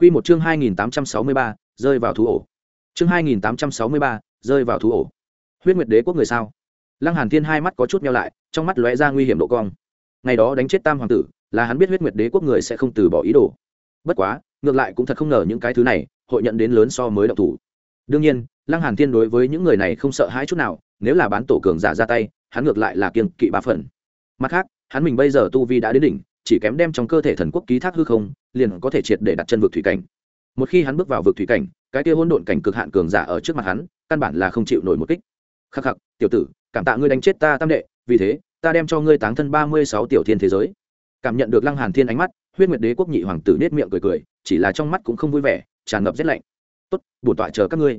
Quy một chương 2863, rơi vào thú ổ. Chương 2863, rơi vào thú ổ. Huyết Nguyệt Đế quốc người sao? Lăng Hàn Thiên hai mắt có chút nheo lại, trong mắt lóe ra nguy hiểm độ cong. Ngày đó đánh chết Tam hoàng tử, là hắn biết Huyết Nguyệt Đế quốc người sẽ không từ bỏ ý đồ. Bất quá, ngược lại cũng thật không ngờ những cái thứ này, hội nhận đến lớn so mới động thủ. Đương nhiên, Lăng Hàn Thiên đối với những người này không sợ hãi chút nào, nếu là bán tổ cường giả ra tay, hắn ngược lại là kiêng kỵ ba phần. Mặt khác, hắn mình bây giờ tu vi đã đến đỉnh, chỉ kém đem trong cơ thể thần quốc ký thác hư không, liền có thể triệt để đặt chân vực thủy cảnh. Một khi hắn bước vào vực thủy cảnh, cái kia hỗn độn cảnh cực hạn cường giả ở trước mặt hắn, căn bản là không chịu nổi một kích. Khắc khắc, tiểu tử, cảm tạ ngươi đánh chết ta tam đệ, vì thế, ta đem cho ngươi táng thân ba mươi sáu tiểu thiên thế giới. Cảm nhận được lăng hàn thiên ánh mắt, huyết nguyệt đế quốc nhị hoàng tử nết miệng cười cười, chỉ là trong mắt cũng không vui vẻ, tràn ngập rét lạnh. Tốt, bổn tọa chờ các ngươi.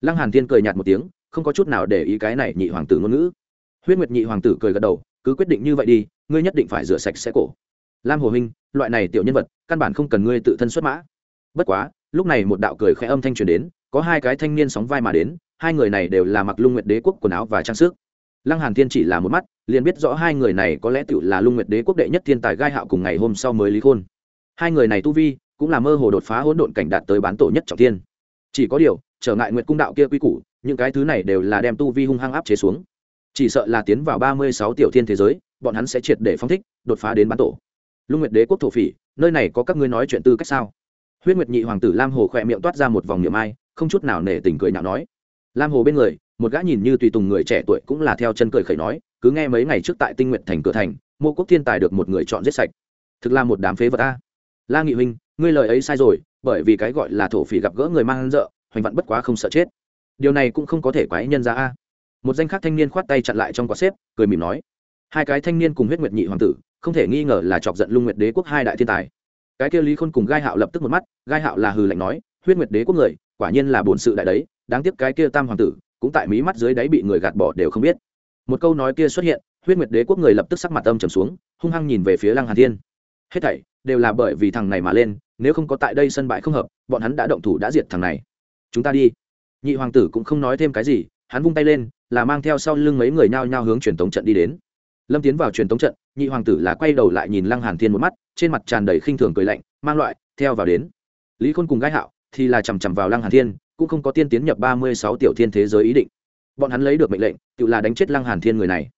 Lăng hàn thiên cười nhạt một tiếng, không có chút nào để ý cái này nhị hoàng tử ngôn ngữ. Huyết nguyệt nhị hoàng tử cười gật đầu, cứ quyết định như vậy đi, ngươi nhất định phải rửa sạch sẽ cổ lam hồ huynh loại này tiểu nhân vật, căn bản không cần ngươi tự thân xuất mã. Bất quá, lúc này một đạo cười khẽ âm thanh truyền đến, có hai cái thanh niên sóng vai mà đến, hai người này đều là mặc lung nguyệt đế quốc quần áo và trang sức. Lăng hàn thiên chỉ là một mắt, liền biết rõ hai người này có lẽ tự là lung nguyệt đế quốc đệ nhất thiên tài gai hạo cùng ngày hôm sau mới lý khôn hai người này tu vi, cũng là mơ hồ đột phá hỗn độn cảnh đạt tới bán tổ nhất trọng thiên. Chỉ có điều, trở ngại nguyệt cung đạo kia quy củ, những cái thứ này đều là đem tu vi hung hăng áp chế xuống. Chỉ sợ là tiến vào ba mươi sáu tiểu thiên thế giới, bọn hắn sẽ triệt để phong thích, đột phá đến bán tổ lung nguyệt đế quốc thổ phỉ, nơi này có các ngươi nói chuyện tư cách sao? Huyết nguyệt nhị hoàng tử lam hồ khỏe miệng toát ra một vòng niệm ai, không chút nào nể tình cười nào nói. Lam hồ bên người, một gã nhìn như tùy tùng người trẻ tuổi cũng là theo chân cười khẩy nói, cứ nghe mấy ngày trước tại tinh nguyện thành cửa thành mô quốc thiên tài được một người chọn giết sạch. Thực là một đám phế vật a. La nghị huynh, ngươi lời ấy sai rồi, bởi vì cái gọi là thổ phỉ gặp gỡ người mang dợ, hoành vặn bất quá không sợ chết. Điều này cũng không có thể quái nhân ra a. Một danh khác thanh niên khoát tay chặn lại trong quả xếp, cười mỉm nói hai cái thanh niên cùng huyết nguyệt nhị hoàng tử, không thể nghi ngờ là chọc giận lung nguyệt đế quốc hai đại thiên tài. Cái kia lý khôn cùng gai hạo lập tức một mắt, gai hạo là hừ lạnh nói, huyết nguyệt đế quốc người, quả nhiên là bổn sự đại đấy, đáng tiếc cái kia tam hoàng tử, cũng tại mí mắt dưới đáy bị người gạt bỏ đều không biết. Một câu nói kia xuất hiện, huyết nguyệt đế quốc người lập tức sắc mặt âm trầm xuống, hung hăng nhìn về phía lăng hàn thiên. Hết thảy đều là bởi vì thằng này mà lên, nếu không có tại đây sân bãi không hợp, bọn hắn đã động thủ đã diệt thằng này. Chúng ta đi. Nhị hoàng tử cũng không nói thêm cái gì, hắn vung tay lên, là mang theo sau lưng mấy người nhao nhao hướng truyền tống trận đi đến lâm tiến vào truyền tống trận, nhị hoàng tử là quay đầu lại nhìn lăng hàn thiên một mắt, trên mặt tràn đầy khinh thường cười lạnh, mang loại, theo vào đến. Lý khôn cùng gai hạo thì là chằm chằm vào lăng hàn thiên, cũng không có tiên tiến nhập ba mươi sáu tiểu thiên thế giới ý định. Bọn hắn lấy được mệnh lệnh, tự là đánh chết lăng hàn thiên người này.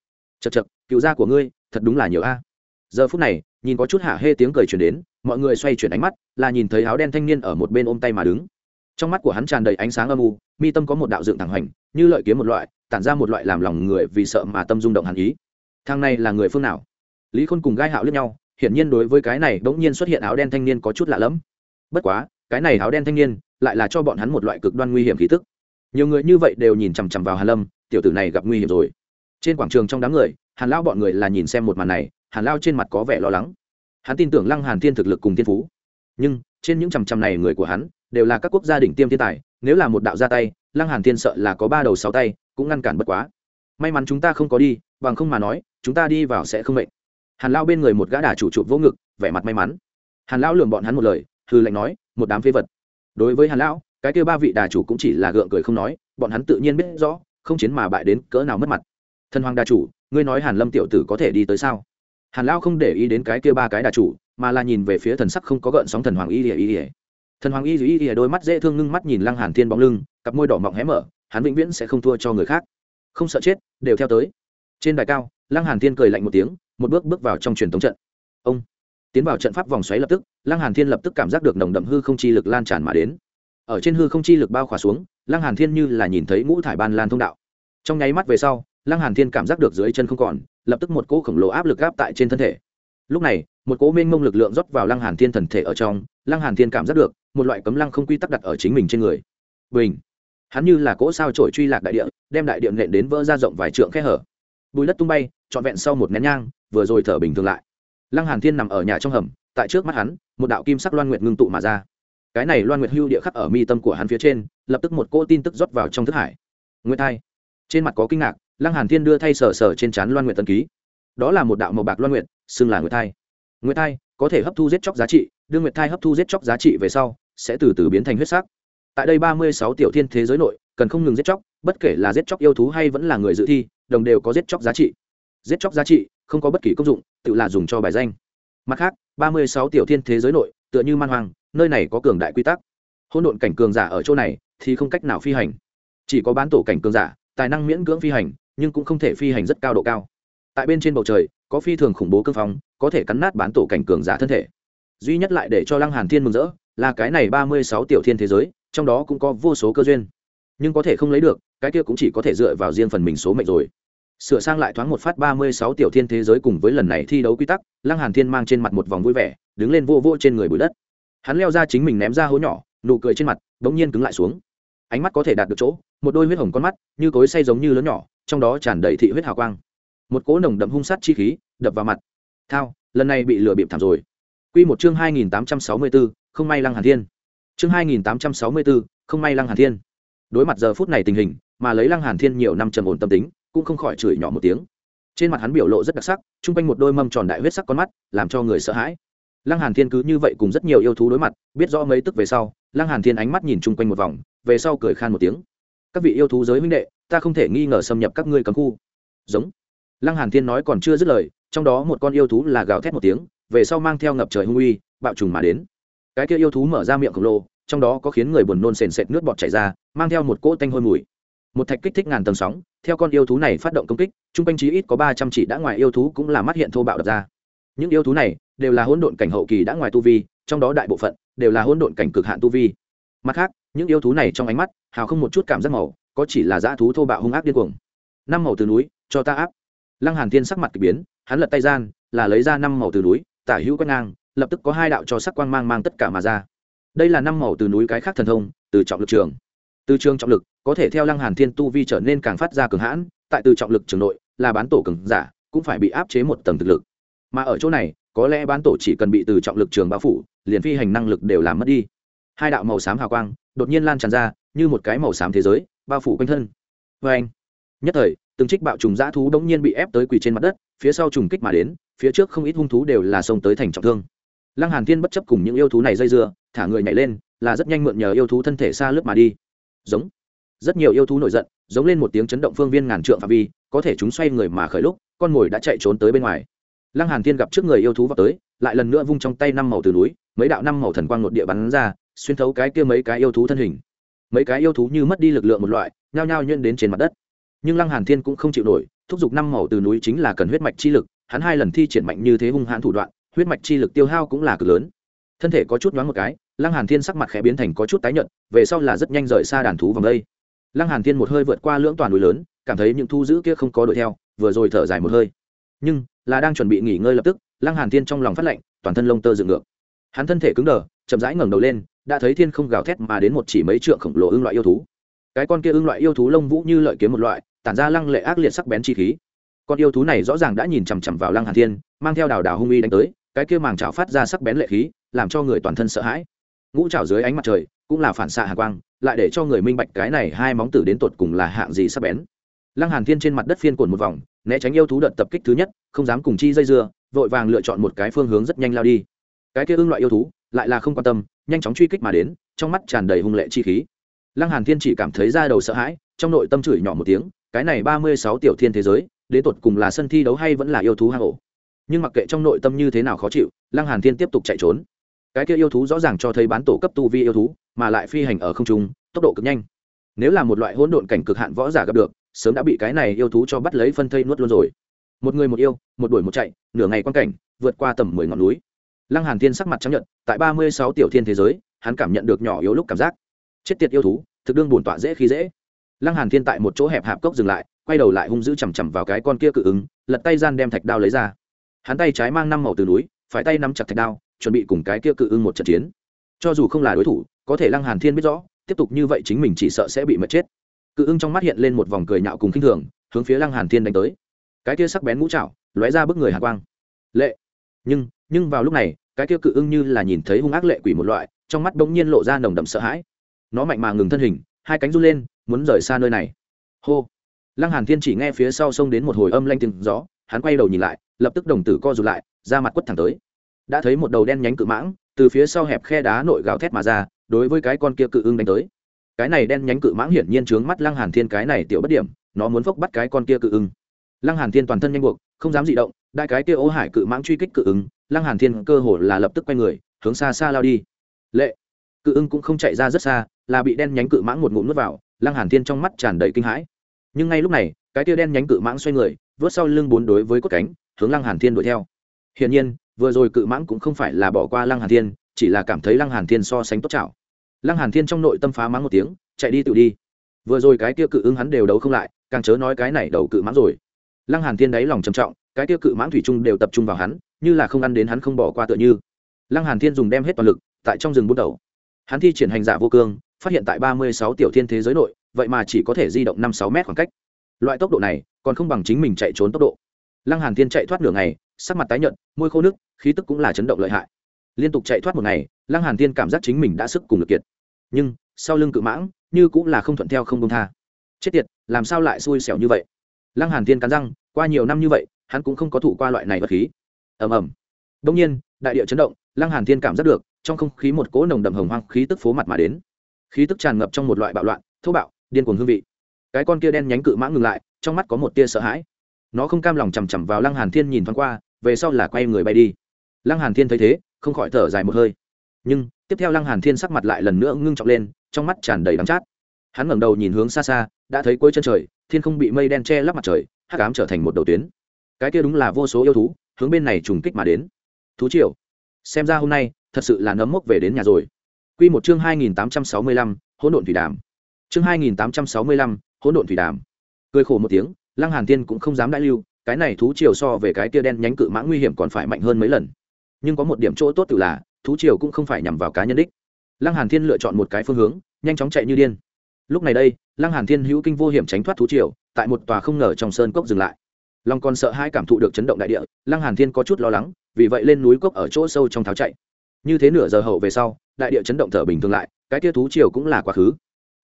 Chật chật cựu gia của ngươi, thật đúng là nhiều a. Giờ phút này, nhìn có chút hạ hê tiếng cười truyền đến, mọi người xoay chuyển ánh mắt, là nhìn thấy áo đen thanh niên ở một bên ôm tay mà đứng. Trong mắt của hắn tràn đầy ánh sáng âm u, mi tâm có một đạo dựng thẳng hoành, như lợi kiếm một loại, tản ra một loại làm lòng người vì sợ mà tâm rung động hàn ý thang này là người phương nào? Lý khôn cùng gai hạo lướt nhau, hiển nhiên đối với cái này bỗng nhiên xuất hiện áo đen thanh niên có chút lạ lẫm. Bất quá, cái này áo đen thanh niên lại là cho bọn hắn một loại cực đoan nguy hiểm khí tức. Nhiều người như vậy đều nhìn chằm chằm vào hàn lâm, tiểu tử này gặp nguy hiểm rồi. Trên quảng trường trong đám người, hàn lao bọn người là nhìn xem một màn này, hàn lao trên mặt có vẻ lo lắng. Hắn tin tưởng lăng hàn thiên thực lực cùng thiên phú. Nhưng, trên những chằm chằm này người của hắn, đều là các quốc gia đỉnh tiêm thiên tài, nếu là một đạo ra tay, lăng hàn thiên sợ là có ba đầu sáu tay, cũng ngăn cản bất quá may mắn chúng ta không có đi, bằng không mà nói, chúng ta đi vào sẽ không mệnh hàn lao bên người một gã đà chủ chụp vỗ ngực, vẻ mặt may mắn. Hàn lão lường bọn hắn một lời hư lệnh nói, một đám phế vật. Đối với hàn lão cái kêu ba vị đà chủ cũng chỉ là gượng cười không nói, bọn hắn tự nhiên biết rõ, không chiến mà bại đến cỡ nào mất mặt. Thần hoàng đà chủ, ngươi nói hàn lâm tiểu tử có thể đi tới sao? Hàn lão không để ý đến cái kia ba cái đà chủ, mà là nhìn về phía thần sắc không có gợn sóng thần hoàng y ỉa y ỉa thần hoàng y ỉa y đôi mắt dễ thương ngưng mắt nhìn lăng hàn thiên bóng lưng, cặp môi đỏ mọng hé mở, hắn vĩnh viễn sẽ không thua cho người khác không sợ chết, đều theo tới. Trên đài cao, lăng hàn thiên cười lạnh một tiếng, một bước bước vào trong truyền thống trận. Ông! Tiến vào trận pháp vòng xoáy lập tức, lăng hàn thiên lập tức cảm giác được nồng đậm hư không chi lực lan tràn mà đến. Ở trên hư không chi lực bao khỏa xuống, lăng hàn thiên như là nhìn thấy ngũ thải ban lan thông đạo. Trong nháy mắt về sau, lăng hàn thiên cảm giác được dưới chân không còn, lập tức một cỗ khổng lồ áp lực áp tại trên thân thể. Lúc này, một cỗ mênh mông lực lượng rót vào lăng hàn thiên thần thể ở trong, lăng hàn thiên cảm giác được một loại cấm lăng không quy tắc đặt ở chính mình trên người. Bình! Hắn như là cỗ sao trổi truy lạc đại địa, đem đại địa nện đến vỡ ra rộng vài trượng khe hở. Bùi đất tung bay, trọn vẹn sau một nén nhang, vừa rồi thở bình thường lại. Lăng hàn thiên nằm ở nhà trong hầm, tại trước mắt hắn, một đạo kim sắc loan nguyệt ngưng tụ mà ra. Cái này loan nguyệt hưu địa khắc ở mi tâm của hắn phía trên, lập tức một cỗ tin tức rót vào trong thức hải. Nguyệt thai. Trên mặt có kinh ngạc, lăng hàn thiên đưa thay sờ sờ trên chán loan nguyệt tân ký. Đó là một đạo màu bạc loan nguyệt, xưng là nguyệt thai. Nguyệt thai có thể hấp thu giết chóc giá trị, đưa nguyệt thai hấp thu giết chóc giá trị về sau, sẽ từ từ biến thành huyết sắc tại đây ba mươi sáu tiểu thiên thế giới nội, cần không ngừng giết chóc, bất kể là giết chóc yêu thú hay vẫn là người dự thi, đồng đều có giết chóc giá trị. Giết chóc giá trị, không có bất kỳ công dụng, tự là dùng cho bài danh. Mặt khác, ba mươi sáu tiểu thiên thế giới nội, tựa như man hoàng nơi này có cường đại quy tắc. Hỗn độn cảnh cường giả ở chỗ này, thì không cách nào phi hành. Chỉ có bán tổ cảnh cường giả, tài năng miễn cưỡng phi hành, nhưng cũng không thể phi hành rất cao độ cao. Tại bên trên bầu trời, có phi thường khủng bố cương phong, có thể cắn nát bán tổ cảnh cường giả thân thể. Duy nhất lại để cho lăng hàn thiên mừng rỡ, là cái này ba mươi sáu tiểu thiên thế giới trong đó cũng có vô số cơ duyên. Nhưng có thể không lấy được, cái kia cũng chỉ có thể dựa vào riêng phần mình số mệnh rồi. Sửa sang lại thoáng một phát ba mươi sáu tiểu thiên thế giới cùng với lần này thi đấu quy tắc, lăng hàn thiên mang trên mặt một vòng vui vẻ, đứng lên vô vô trên người bụi đất. Hắn leo ra chính mình ném ra hố nhỏ, nụ cười trên mặt, bỗng nhiên cứng lại xuống. Ánh mắt có thể đạt được chỗ, một đôi huyết hồng con mắt, như cối say giống như lớn nhỏ, trong đó tràn đầy thị huyết hào quang. Một cỗ nồng đậm hung sát chi khí, đập vào mặt. Thao, lần này bị lừa bịp thảm rồi. Quy một chương hai nghìn tám trăm sáu mươi bốn, không may lăng hàn thiên chương 2864, không may lăng hàn thiên. Đối mặt giờ phút này tình hình mà lấy lăng hàn thiên nhiều năm trầm ổn tâm tính cũng không khỏi chửi nhỏ một tiếng. Trên mặt hắn biểu lộ rất đặc sắc trung quanh một đôi mâm tròn đại huyết sắc con mắt làm cho người sợ hãi. Lăng hàn thiên cứ như vậy cùng rất nhiều yêu thú đối mặt biết rõ mấy tức về sau lăng hàn thiên ánh mắt nhìn chung quanh một vòng về sau cười khan một tiếng. Các vị yêu thú giới huynh đệ ta không thể nghi ngờ xâm nhập các ngươi cấm khu. Giống. Lăng hàn thiên nói còn chưa dứt lời trong đó một con yêu thú là gào thét một tiếng về sau mang theo ngập trời hung uy bạo trùng mà đến. Cái kia yêu thú mở ra miệng khổng lồ trong đó có khiến người buồn nôn sền sệt nước bọt chảy ra, mang theo một cỗ tanh hôi mùi. Một thạch kích thích ngàn tầng sóng, theo con yêu thú này phát động công kích, trung quanh chí ít có ba trăm chỉ đã ngoài yêu thú cũng là mắt hiện thô bạo đập ra. Những yêu thú này đều là hỗn độn cảnh hậu kỳ đã ngoài tu vi, trong đó đại bộ phận đều là hỗn độn cảnh cực hạn tu vi. Mặt khác, những yêu thú này trong ánh mắt, hào không một chút cảm giác màu, có chỉ là dã thú thô bạo hung ác điên cuồng. Năm màu từ núi, cho ta áp. Lăng hàn thiên sắc mặt kỳ biến, hắn lật tay gian, là lấy ra năm màu từ núi, tả hữu quét ngang, lập tức có hai đạo cho sắc quang mang mang tất cả mà ra đây là năm màu từ núi cái khác thần thông, từ trọng lực trường. Từ trường trọng lực, có thể theo lăng hàn thiên tu vi trở nên càng phát ra cường hãn, tại từ trọng lực trường nội, là bán tổ cường giả, cũng phải bị áp chế một tầng thực lực. Mà ở chỗ này, có lẽ bán tổ chỉ cần bị từ trọng lực trường bao phủ, liền phi hành năng lực đều làm mất đi. Hai đạo màu xám hào quang, đột nhiên lan tràn ra, như một cái màu xám thế giới, bao phủ quanh thân. Vê anh, nhất thời, từng trích bạo trùng dã thú đống nhiên bị ép tới quỳ trên mặt đất, phía sau trùng kích mà đến, phía trước không ít hung thú đều là xông tới thành trọng thương. Lăng hàn thiên bất chấp cùng những yêu thú này dây dưa thả người nhảy lên, là rất nhanh mượn nhờ yêu thú thân thể xa lướt mà đi. Giống. Rất nhiều yêu thú nổi giận, giống lên một tiếng chấn động phương viên ngàn trượng phạm vi, có thể chúng xoay người mà khởi lúc, con mồi đã chạy trốn tới bên ngoài. Lăng hàn thiên gặp trước người yêu thú vào tới, lại lần nữa vung trong tay năm màu từ núi, mấy đạo năm màu thần quang một địa bắn ra, xuyên thấu cái kia mấy cái yêu thú thân hình. Mấy cái yêu thú như mất đi lực lượng một loại, nhao nhao nhuyễn đến trên mặt đất. Nhưng lăng hàn thiên cũng không chịu nổi, thúc giục năm màu từ núi chính là cần huyết mạch chi lực, hắn hai lần thi triển mạnh như thế hung hãn thủ đoạn, huyết mạch chi lực tiêu hao cũng là cực lớn thân thể có chút nhoáng một cái, lăng hàn thiên sắc mặt khẽ biến thành có chút tái nhợt, về sau là rất nhanh rời xa đàn thú vòng đây. Lăng hàn thiên một hơi vượt qua lưỡng toàn núi lớn, cảm thấy những thu giữ kia không có đuổi theo, vừa rồi thở dài một hơi. Nhưng, là đang chuẩn bị nghỉ ngơi lập tức, lăng hàn thiên trong lòng phát lạnh, toàn thân lông tơ dựng ngược. Hắn thân thể cứng đờ, chậm rãi ngẩng đầu lên, đã thấy thiên không gào thét mà đến một chỉ mấy trượng khổng lồ ưng loại yêu thú. Cái con kia ưng loại yêu thú lông vũ như lợi kiếm một loại, tản ra lăng lệ ác liệt sắc bén chi khí. Con yêu thú này rõ ràng đã nhìn chằm chằm vào lăng hàn thiên, mang theo đào đào hung uy đánh tới cái kia màng chảo phát ra sắc bén lệ khí, làm cho người toàn thân sợ hãi. Ngũ chảo dưới ánh mặt trời, cũng là phản xạ hạ quang, lại để cho người minh bạch cái này hai móng tử đến tột cùng là hạng gì sắc bén. Lăng hàn thiên trên mặt đất phiên cuộn một vòng, né tránh yêu thú đợt tập kích thứ nhất, không dám cùng chi dây dưa, vội vàng lựa chọn một cái phương hướng rất nhanh lao đi. Cái kia ưng loại yêu thú, lại là không quan tâm, nhanh chóng truy kích mà đến, trong mắt tràn đầy hung lệ chi khí. Lăng hàn thiên chỉ cảm thấy da đầu sợ hãi, trong nội tâm chửi nhỏ một tiếng, cái này ba mươi sáu tiểu thiên thế giới, đến tột cùng là sân thi đấu hay vẫn là yêu thú hang ổ? Nhưng mặc kệ trong nội tâm như thế nào khó chịu, lăng hàn thiên tiếp tục chạy trốn. Cái kia yêu thú rõ ràng cho thấy bán tổ cấp tu vi yêu thú, mà lại phi hành ở không trung, tốc độ cực nhanh. Nếu là một loại hỗn độn cảnh cực hạn võ giả gặp được, sớm đã bị cái này yêu thú cho bắt lấy phân thây nuốt luôn rồi. Một người một yêu, một đuổi một chạy, nửa ngày quan cảnh, vượt qua tầm mười ngọn núi. Lăng hàn thiên sắc mặt trắng nhận tại ba mươi sáu tiểu thiên thế giới, hắn cảm nhận được nhỏ yếu lúc cảm giác. Chết tiệt yêu thú, thực đương buồn tọa dễ khi dễ. Lăng hàn thiên tại một chỗ hẹp hạp cốc dừng lại, quay đầu lại hung dữ chầm chầm vào cái con kia cự ứng, lật tay gian đem thạch đao lấy ra hắn tay trái mang năm màu từ núi, phải tay nắm chặt thạch đao, chuẩn bị cùng cái kia cự ưng một trận chiến. Cho dù không là đối thủ, có thể lăng hàn thiên biết rõ, tiếp tục như vậy chính mình chỉ sợ sẽ bị mất chết. Cự ưng trong mắt hiện lên một vòng cười nhạo cùng khinh thường, hướng phía lăng hàn thiên đánh tới. Cái kia sắc bén ngũ trảo, lóe ra bức người hạ quang. Lệ. Nhưng nhưng vào lúc này, cái kia cự ưng như là nhìn thấy hung ác lệ quỷ một loại, trong mắt bỗng nhiên lộ ra nồng đậm sợ hãi. Nó mạnh mà ngừng thân hình, hai cánh run lên, muốn rời xa nơi này. Hô. Lăng hàn thiên chỉ nghe phía sau xông đến một hồi âm lanh tiếng gió, hắn quay đầu nhìn lại lập tức đồng tử co rụt lại ra mặt quất thẳng tới. Đã thấy một đầu đen nhánh cự mãng từ phía sau hẹp khe đá nội gào thét mà ra, đối với cái con kia cự ưng đánh tới. Cái này đen nhánh cự mãng hiển nhiên trướng mắt lăng hàn thiên cái này tiểu bất điểm, nó muốn phốc bắt cái con kia cự ưng. Lăng hàn thiên toàn thân nhanh buộc, không dám dị động, đại cái kia ô hải cự mãng truy kích cự ứng lăng hàn thiên cơ hồ là lập tức quay người, hướng xa xa lao đi. Lệ! Cự ưng cũng không chạy ra rất xa, là bị đen nhánh cự mãng một ngụm nuốt vào, lăng hàn thiên trong mắt tràn đầy kinh hãi. Nhưng ngay lúc này, cái tia đen nhánh cự mãng xoay người, vớt sau lưng bốn đối với cốt cánh hướng lăng hàn thiên đuổi theo. Hiển nhiên, vừa rồi cự mãng cũng không phải là bỏ qua lăng hàn thiên, chỉ là cảm thấy lăng hàn thiên so sánh tốt chảo. Lăng hàn thiên trong nội tâm phá mắng một tiếng, chạy đi tự đi. Vừa rồi cái kia cự ứng hắn đều đấu không lại, càng chớ nói cái này đầu cự mãng rồi. Lăng hàn thiên đáy lòng trầm trọng, cái kia cự mãng thủy trung đều tập trung vào hắn, như là không ăn đến hắn không bỏ qua tựa như. Lăng hàn thiên dùng đem hết toàn lực, tại trong rừng bút đầu. Hắn thi triển hành giả vô cương, phát hiện tại ba mươi sáu tiểu thiên thế giới nội, vậy mà chỉ có thể di động năm sáu mét khoảng cách. Loại tốc độ này, còn không bằng chính mình chạy trốn tốc độ lăng hàn thiên chạy thoát nửa ngày, sắc mặt tái nhợt, môi khô nước, khí tức cũng là chấn động lợi hại. Liên tục chạy thoát một ngày, lăng hàn thiên cảm giác chính mình đã sức cùng lực kiệt. Nhưng, sau lưng cự mãng, như cũng là không thuận theo không công tha. Chết tiệt, làm sao lại xui xẻo như vậy? Lăng hàn thiên cắn răng, qua nhiều năm như vậy, hắn cũng không có thủ qua loại này vật khí. Ầm ầm. Đông nhiên, đại địa chấn động, lăng hàn thiên cảm giác được, trong không khí một cỗ nồng đậm hồng hoang khí tức phố mặt mà đến. Khí tức tràn ngập trong một loại bạo loạn, thô bạo, điên cuồng hương vị. Cái con kia đen nhánh cự mãng ngừng lại, trong mắt có một tia sợ hãi nó không cam lòng chằm chằm vào lăng hàn thiên nhìn thoáng qua về sau là quay người bay đi. Lăng hàn thiên thấy thế không khỏi thở dài một hơi. Nhưng tiếp theo lăng hàn thiên sắc mặt lại lần nữa ngưng trọng lên trong mắt tràn đầy đắng chát. Hắn ngẩng đầu nhìn hướng xa xa đã thấy cuối chân trời thiên không bị mây đen che lấp mặt trời hắc ám trở thành một đầu tuyến. Cái kia đúng là vô số yêu thú hướng bên này trùng kích mà đến. Thú triều xem ra hôm nay thật sự là nấm mốc về đến nhà rồi. Quy một chương hai nghìn tám trăm sáu mươi lăm, hỗn độn thủy đàm. Chương hai nghìn tám trăm sáu mươi lăm, hỗn độn thủy đàm. Cười khổ một tiếng lăng hàn tiên cũng không dám đại lưu, cái này thú triều so về cái kia đen nhánh cự mãng nguy hiểm còn phải mạnh hơn mấy lần. Nhưng có một điểm chỗ tốt tự là, thú triều cũng không phải nhằm vào cá nhân đích. Lăng hàn thiên lựa chọn một cái phương hướng, nhanh chóng chạy như điên. Lúc này đây, lăng hàn thiên hữu kinh vô hiểm tránh thoát thú triều, tại một tòa không ngờ trong sơn cốc dừng lại. Long còn sợ hai cảm thụ được chấn động đại địa, lăng hàn thiên có chút lo lắng, vì vậy lên núi cốc ở chỗ sâu trong tháo chạy. Như thế nửa giờ hậu về sau, đại địa chấn động thở bình thường lại, cái kia thú triều cũng là quá khứ.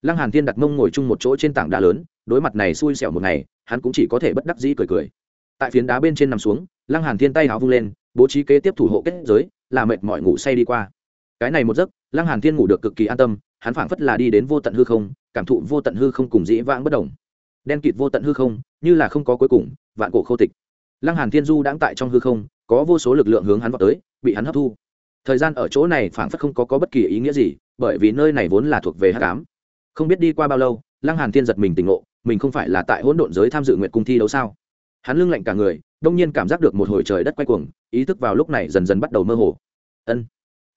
Lăng hàn thiên đặt mông ngồi chung một chỗ trên tảng đá lớn, đối mặt này xui xẻo một ngày hắn cũng chỉ có thể bất đắc dĩ cười cười. Tại phiến đá bên trên nằm xuống lăng hàn thiên tay háo vung lên bố trí kế tiếp thủ hộ kết giới là mệt mỏi ngủ say đi qua. Cái này một giấc lăng hàn thiên ngủ được cực kỳ an tâm hắn phảng phất là đi đến vô tận hư không cảm thụ vô tận hư không cùng dĩ vãng bất động. Đen kịt vô tận hư không như là không có cuối cùng vạn cổ khô tịch. Lăng hàn thiên du đang tại trong hư không có vô số lực lượng hướng hắn vào tới bị hắn hấp thu. Thời gian ở chỗ này phảng phất không có, có bất kỳ ý nghĩa gì bởi vì nơi này vốn là thuộc về hắc ám. Không biết đi qua bao lâu lăng hàn thiên giật mình tỉnh ngộ mình không phải là tại hỗn độn giới tham dự nguyện cung thi đấu sao? Hắn lưng lạnh cả người, đông nhiên cảm giác được một hồi trời đất quay cuồng, ý thức vào lúc này dần dần bắt đầu mơ hồ. Ân.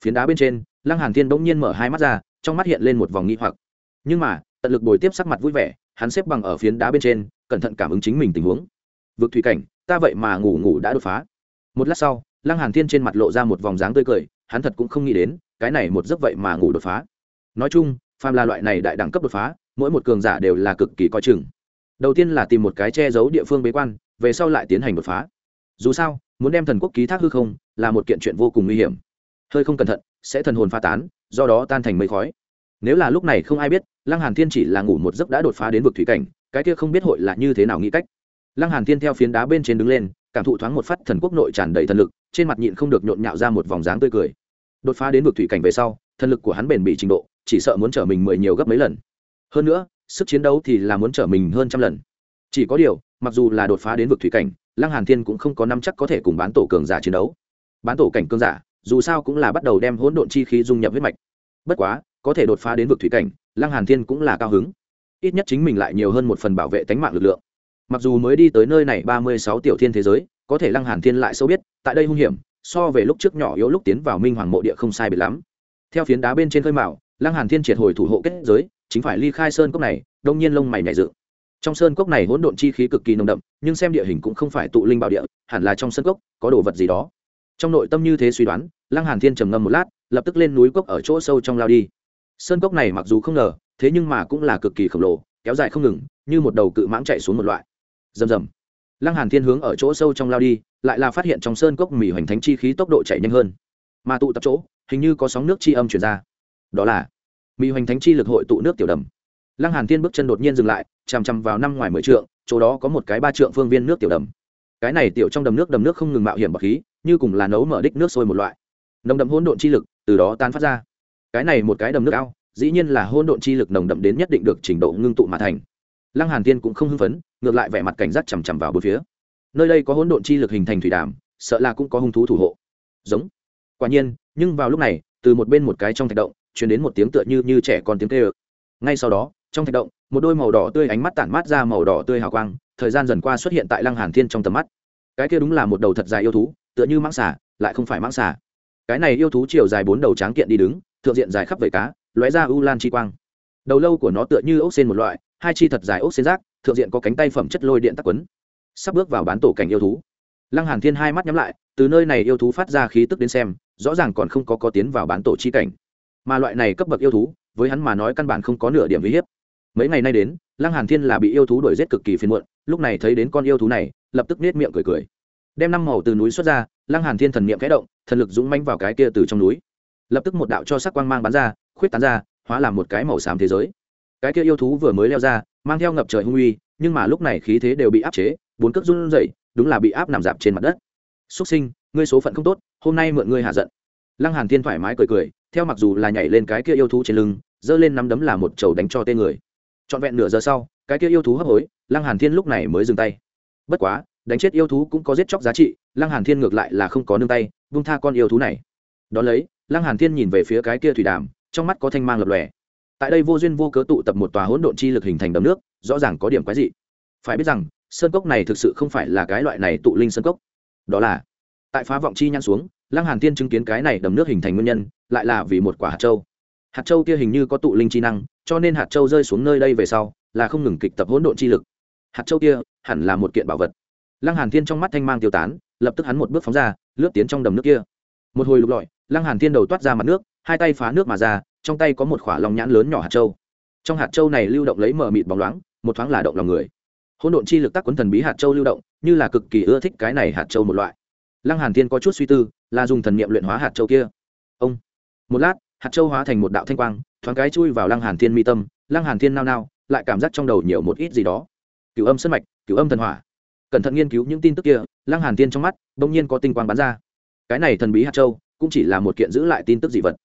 Phiến đá bên trên, lăng hàn thiên đông nhiên mở hai mắt ra, trong mắt hiện lên một vòng nghi hoặc. Nhưng mà, tận lực bồi tiếp sắc mặt vui vẻ, hắn xếp bằng ở phiến đá bên trên, cẩn thận cảm ứng chính mình tình huống. Vượt thủy cảnh, ta vậy mà ngủ ngủ đã đột phá. Một lát sau, lăng hàn thiên trên mặt lộ ra một vòng dáng tươi cười, hắn thật cũng không nghĩ đến, cái này một giấc vậy mà ngủ đột phá. Nói chung, phàm là loại này đại đẳng cấp đột phá mỗi một cường giả đều là cực kỳ coi chừng. Đầu tiên là tìm một cái che giấu địa phương bế quan, về sau lại tiến hành đột phá. Dù sao, muốn đem thần quốc ký thác hư không là một kiện chuyện vô cùng nguy hiểm. Hơi không cẩn thận, sẽ thần hồn pha tán, do đó tan thành mây khói. Nếu là lúc này không ai biết, lăng hàn thiên chỉ là ngủ một giấc đã đột phá đến vực thủy cảnh, cái kia không biết hội là như thế nào nghĩ cách. Lăng hàn thiên theo phiến đá bên trên đứng lên, cảm thụ thoáng một phát thần quốc nội tràn đầy thần lực, trên mặt nhịn không được nhộn nhạo ra một vòng dáng tươi cười. Đột phá đến vực thủy cảnh về sau, thần lực của hắn bền bỉ trình độ, chỉ sợ muốn trở mình mười nhiều gấp mấy lần hơn nữa, sức chiến đấu thì là muốn trở mình hơn trăm lần. Chỉ có điều, mặc dù là đột phá đến vực thủy cảnh, lăng hàn thiên cũng không có năm chắc có thể cùng bán tổ cường giả chiến đấu. Bán tổ cảnh cường giả, dù sao cũng là bắt đầu đem hỗn độn chi khí dung nhập huyết mạch. Bất quá, có thể đột phá đến vực thủy cảnh, lăng hàn thiên cũng là cao hứng. Ít nhất chính mình lại nhiều hơn một phần bảo vệ tánh mạng lực lượng. Mặc dù mới đi tới nơi này ba mươi sáu tiểu thiên thế giới, có thể lăng hàn thiên lại sâu biết, tại đây hung hiểm, so về lúc trước nhỏ yếu lúc tiến vào minh hoàng mộ địa không sai biệt lắm. Theo phiến đá bên trên khơi mạo lăng hàn thiên triệt hồi thủ hộ kết giới chính phải ly khai sơn cốc này, đông nhiên lông mày nhảy dựng. Trong sơn cốc này hỗn độn chi khí cực kỳ nồng đậm, nhưng xem địa hình cũng không phải tụ linh bảo địa, hẳn là trong sơn cốc, có đồ vật gì đó. Trong nội tâm như thế suy đoán, lăng hàn thiên trầm ngâm một lát, lập tức lên núi cốc ở chỗ sâu trong lao đi. Sơn cốc này mặc dù không ngờ, thế nhưng mà cũng là cực kỳ khổng lồ, kéo dài không ngừng, như một đầu cự mãng chạy xuống một loại. Rầm rầm. Lăng hàn thiên hướng ở chỗ sâu trong lao đi, lại là phát hiện trong sơn cốc mỉ hoành thánh chi khí tốc độ chạy nhanh hơn. Mà tụ tập chỗ, hình như có sóng nước chi âm truyền ra. Đó là Mỹ hoành thánh chi lực hội tụ nước tiểu đầm. Lăng hàn thiên bước chân đột nhiên dừng lại, chằm chằm vào năm ngoài mười trượng, chỗ đó có một cái ba trượng phương viên nước tiểu đầm. Cái này tiểu trong đầm nước đầm nước không ngừng mạo hiểm bậc khí, như cùng là nấu mở đích nước sôi một loại. Nồng đậm hỗn độn chi lực từ đó tan phát ra. Cái này một cái đầm nước ao, dĩ nhiên là hỗn độn chi lực nồng đậm đến nhất định được trình độ ngưng tụ mà thành. Lăng hàn Thiên cũng không hưng phấn, ngược lại vẻ mặt cảnh giác chằm chằm vào bốn phía. Nơi đây có hỗn độn chi lực hình thành thủy đàm, sợ là cũng có hung thú thủ hộ. Giống. Quả nhiên, nhưng vào lúc này, từ một bên một cái trong thạch động chuyển đến một tiếng tựa như như trẻ con tiếng kêu. Ơ ngay sau đó, trong thạch động, một đôi màu đỏ tươi ánh mắt tản mát ra màu đỏ tươi hào quang, thời gian dần qua xuất hiện tại lăng hàn thiên trong tầm mắt. Cái kia đúng là một đầu thật dài yêu thú, tựa như mãng xà, lại không phải mãng xà. Cái này yêu thú chiều dài bốn đầu tráng kiện đi đứng, thượng diện dài khắp vẩy cá, lóe ra u lan chi quang. Đầu lâu của nó tựa như ốc sen một loại, hai chi thật dài ốc sen rác, thượng diện có cánh tay phẩm chất lôi điện tắc quấn. Sắp bước vào bán tổ cảnh yêu thú. Lăng hàn thiên hai mắt nhắm lại, từ nơi này yêu thú phát ra khí tức đến xem, rõ ràng còn không có có tiến vào bán tổ chi cảnh mà loại này cấp bậc yêu thú, với hắn mà nói căn bản không có nửa điểm uy hiếp. Mấy ngày nay đến, lăng hàn thiên là bị yêu thú đuổi giết cực kỳ phiền muộn, lúc này thấy đến con yêu thú này, lập tức nết miệng cười cười. Đem năm màu từ núi xuất ra, lăng hàn thiên thần niệm khẽ động, thần lực dũng mãnh vào cái kia từ trong núi. Lập tức một đạo cho sắc quang mang bắn ra, khuyết tán ra, hóa làm một cái màu xám thế giới. Cái kia yêu thú vừa mới leo ra, mang theo ngập trời hung uy, nhưng mà lúc này khí thế đều bị áp chế, bốn cước run rẩy, đúng là bị áp nằm dạp trên mặt đất. Xuất sinh, ngươi số phận không tốt, hôm nay mượn ngươi hạ giận lăng hàn thiên thoải mái cười cười, theo mặc dù là nhảy lên cái kia yêu thú trên lưng, giơ lên nắm đấm là một chầu đánh cho tên người. Trọn vẹn nửa giờ sau, cái kia yêu thú hấp hối, lăng hàn thiên lúc này mới dừng tay. Bất quá, đánh chết yêu thú cũng có giết chóc giá trị, lăng hàn thiên ngược lại là không có nương tay vung tha con yêu thú này. Đón lấy, lăng hàn thiên nhìn về phía cái kia thủy đàm, trong mắt có thanh mang lập lòe. Tại đây vô duyên vô cớ tụ tập một tòa hỗn độn chi lực hình thành đầm nước, rõ ràng có điểm quái dị. Phải biết rằng, sơn cốc này thực sự không phải là cái loại này tụ linh sơn cốc. Đó là, tại phá vọng chi nhăn xuống lăng hàn thiên chứng kiến cái này đầm nước hình thành nguyên nhân, lại là vì một quả hạt châu. Hạt châu kia hình như có tụ linh chi năng, cho nên hạt châu rơi xuống nơi đây về sau, là không ngừng kịch tập hỗn độn chi lực. Hạt châu kia hẳn là một kiện bảo vật. Lăng hàn thiên trong mắt thanh mang tiêu tán, lập tức hắn một bước phóng ra, lướt tiến trong đầm nước kia. Một hồi lục lọi, lăng hàn thiên đầu toát ra mặt nước, hai tay phá nước mà ra, trong tay có một khỏa lòng nhãn lớn nhỏ hạt châu. Trong hạt châu này lưu động lấy mờ mịt bóng loáng, một thoáng là động lòng người. Hỗn độn chi lực tác quấn thần bí hạt châu lưu động, như là cực kỳ ưa thích cái này hạt châu một loại lăng hàn thiên có chút suy tư là dùng thần niệm luyện hóa hạt châu kia. Ông. Một lát hạt châu hóa thành một đạo thanh quang thoáng cái chui vào lăng hàn thiên mi tâm lăng hàn thiên nao nao lại cảm giác trong đầu nhiều một ít gì đó. Cửu âm sân mạch cửu âm thần hỏa. Cẩn thận nghiên cứu những tin tức kia lăng hàn thiên trong mắt bỗng nhiên có tinh quang bắn ra. Cái này thần bí hạt châu cũng chỉ là một kiện giữ lại tin tức dị vật.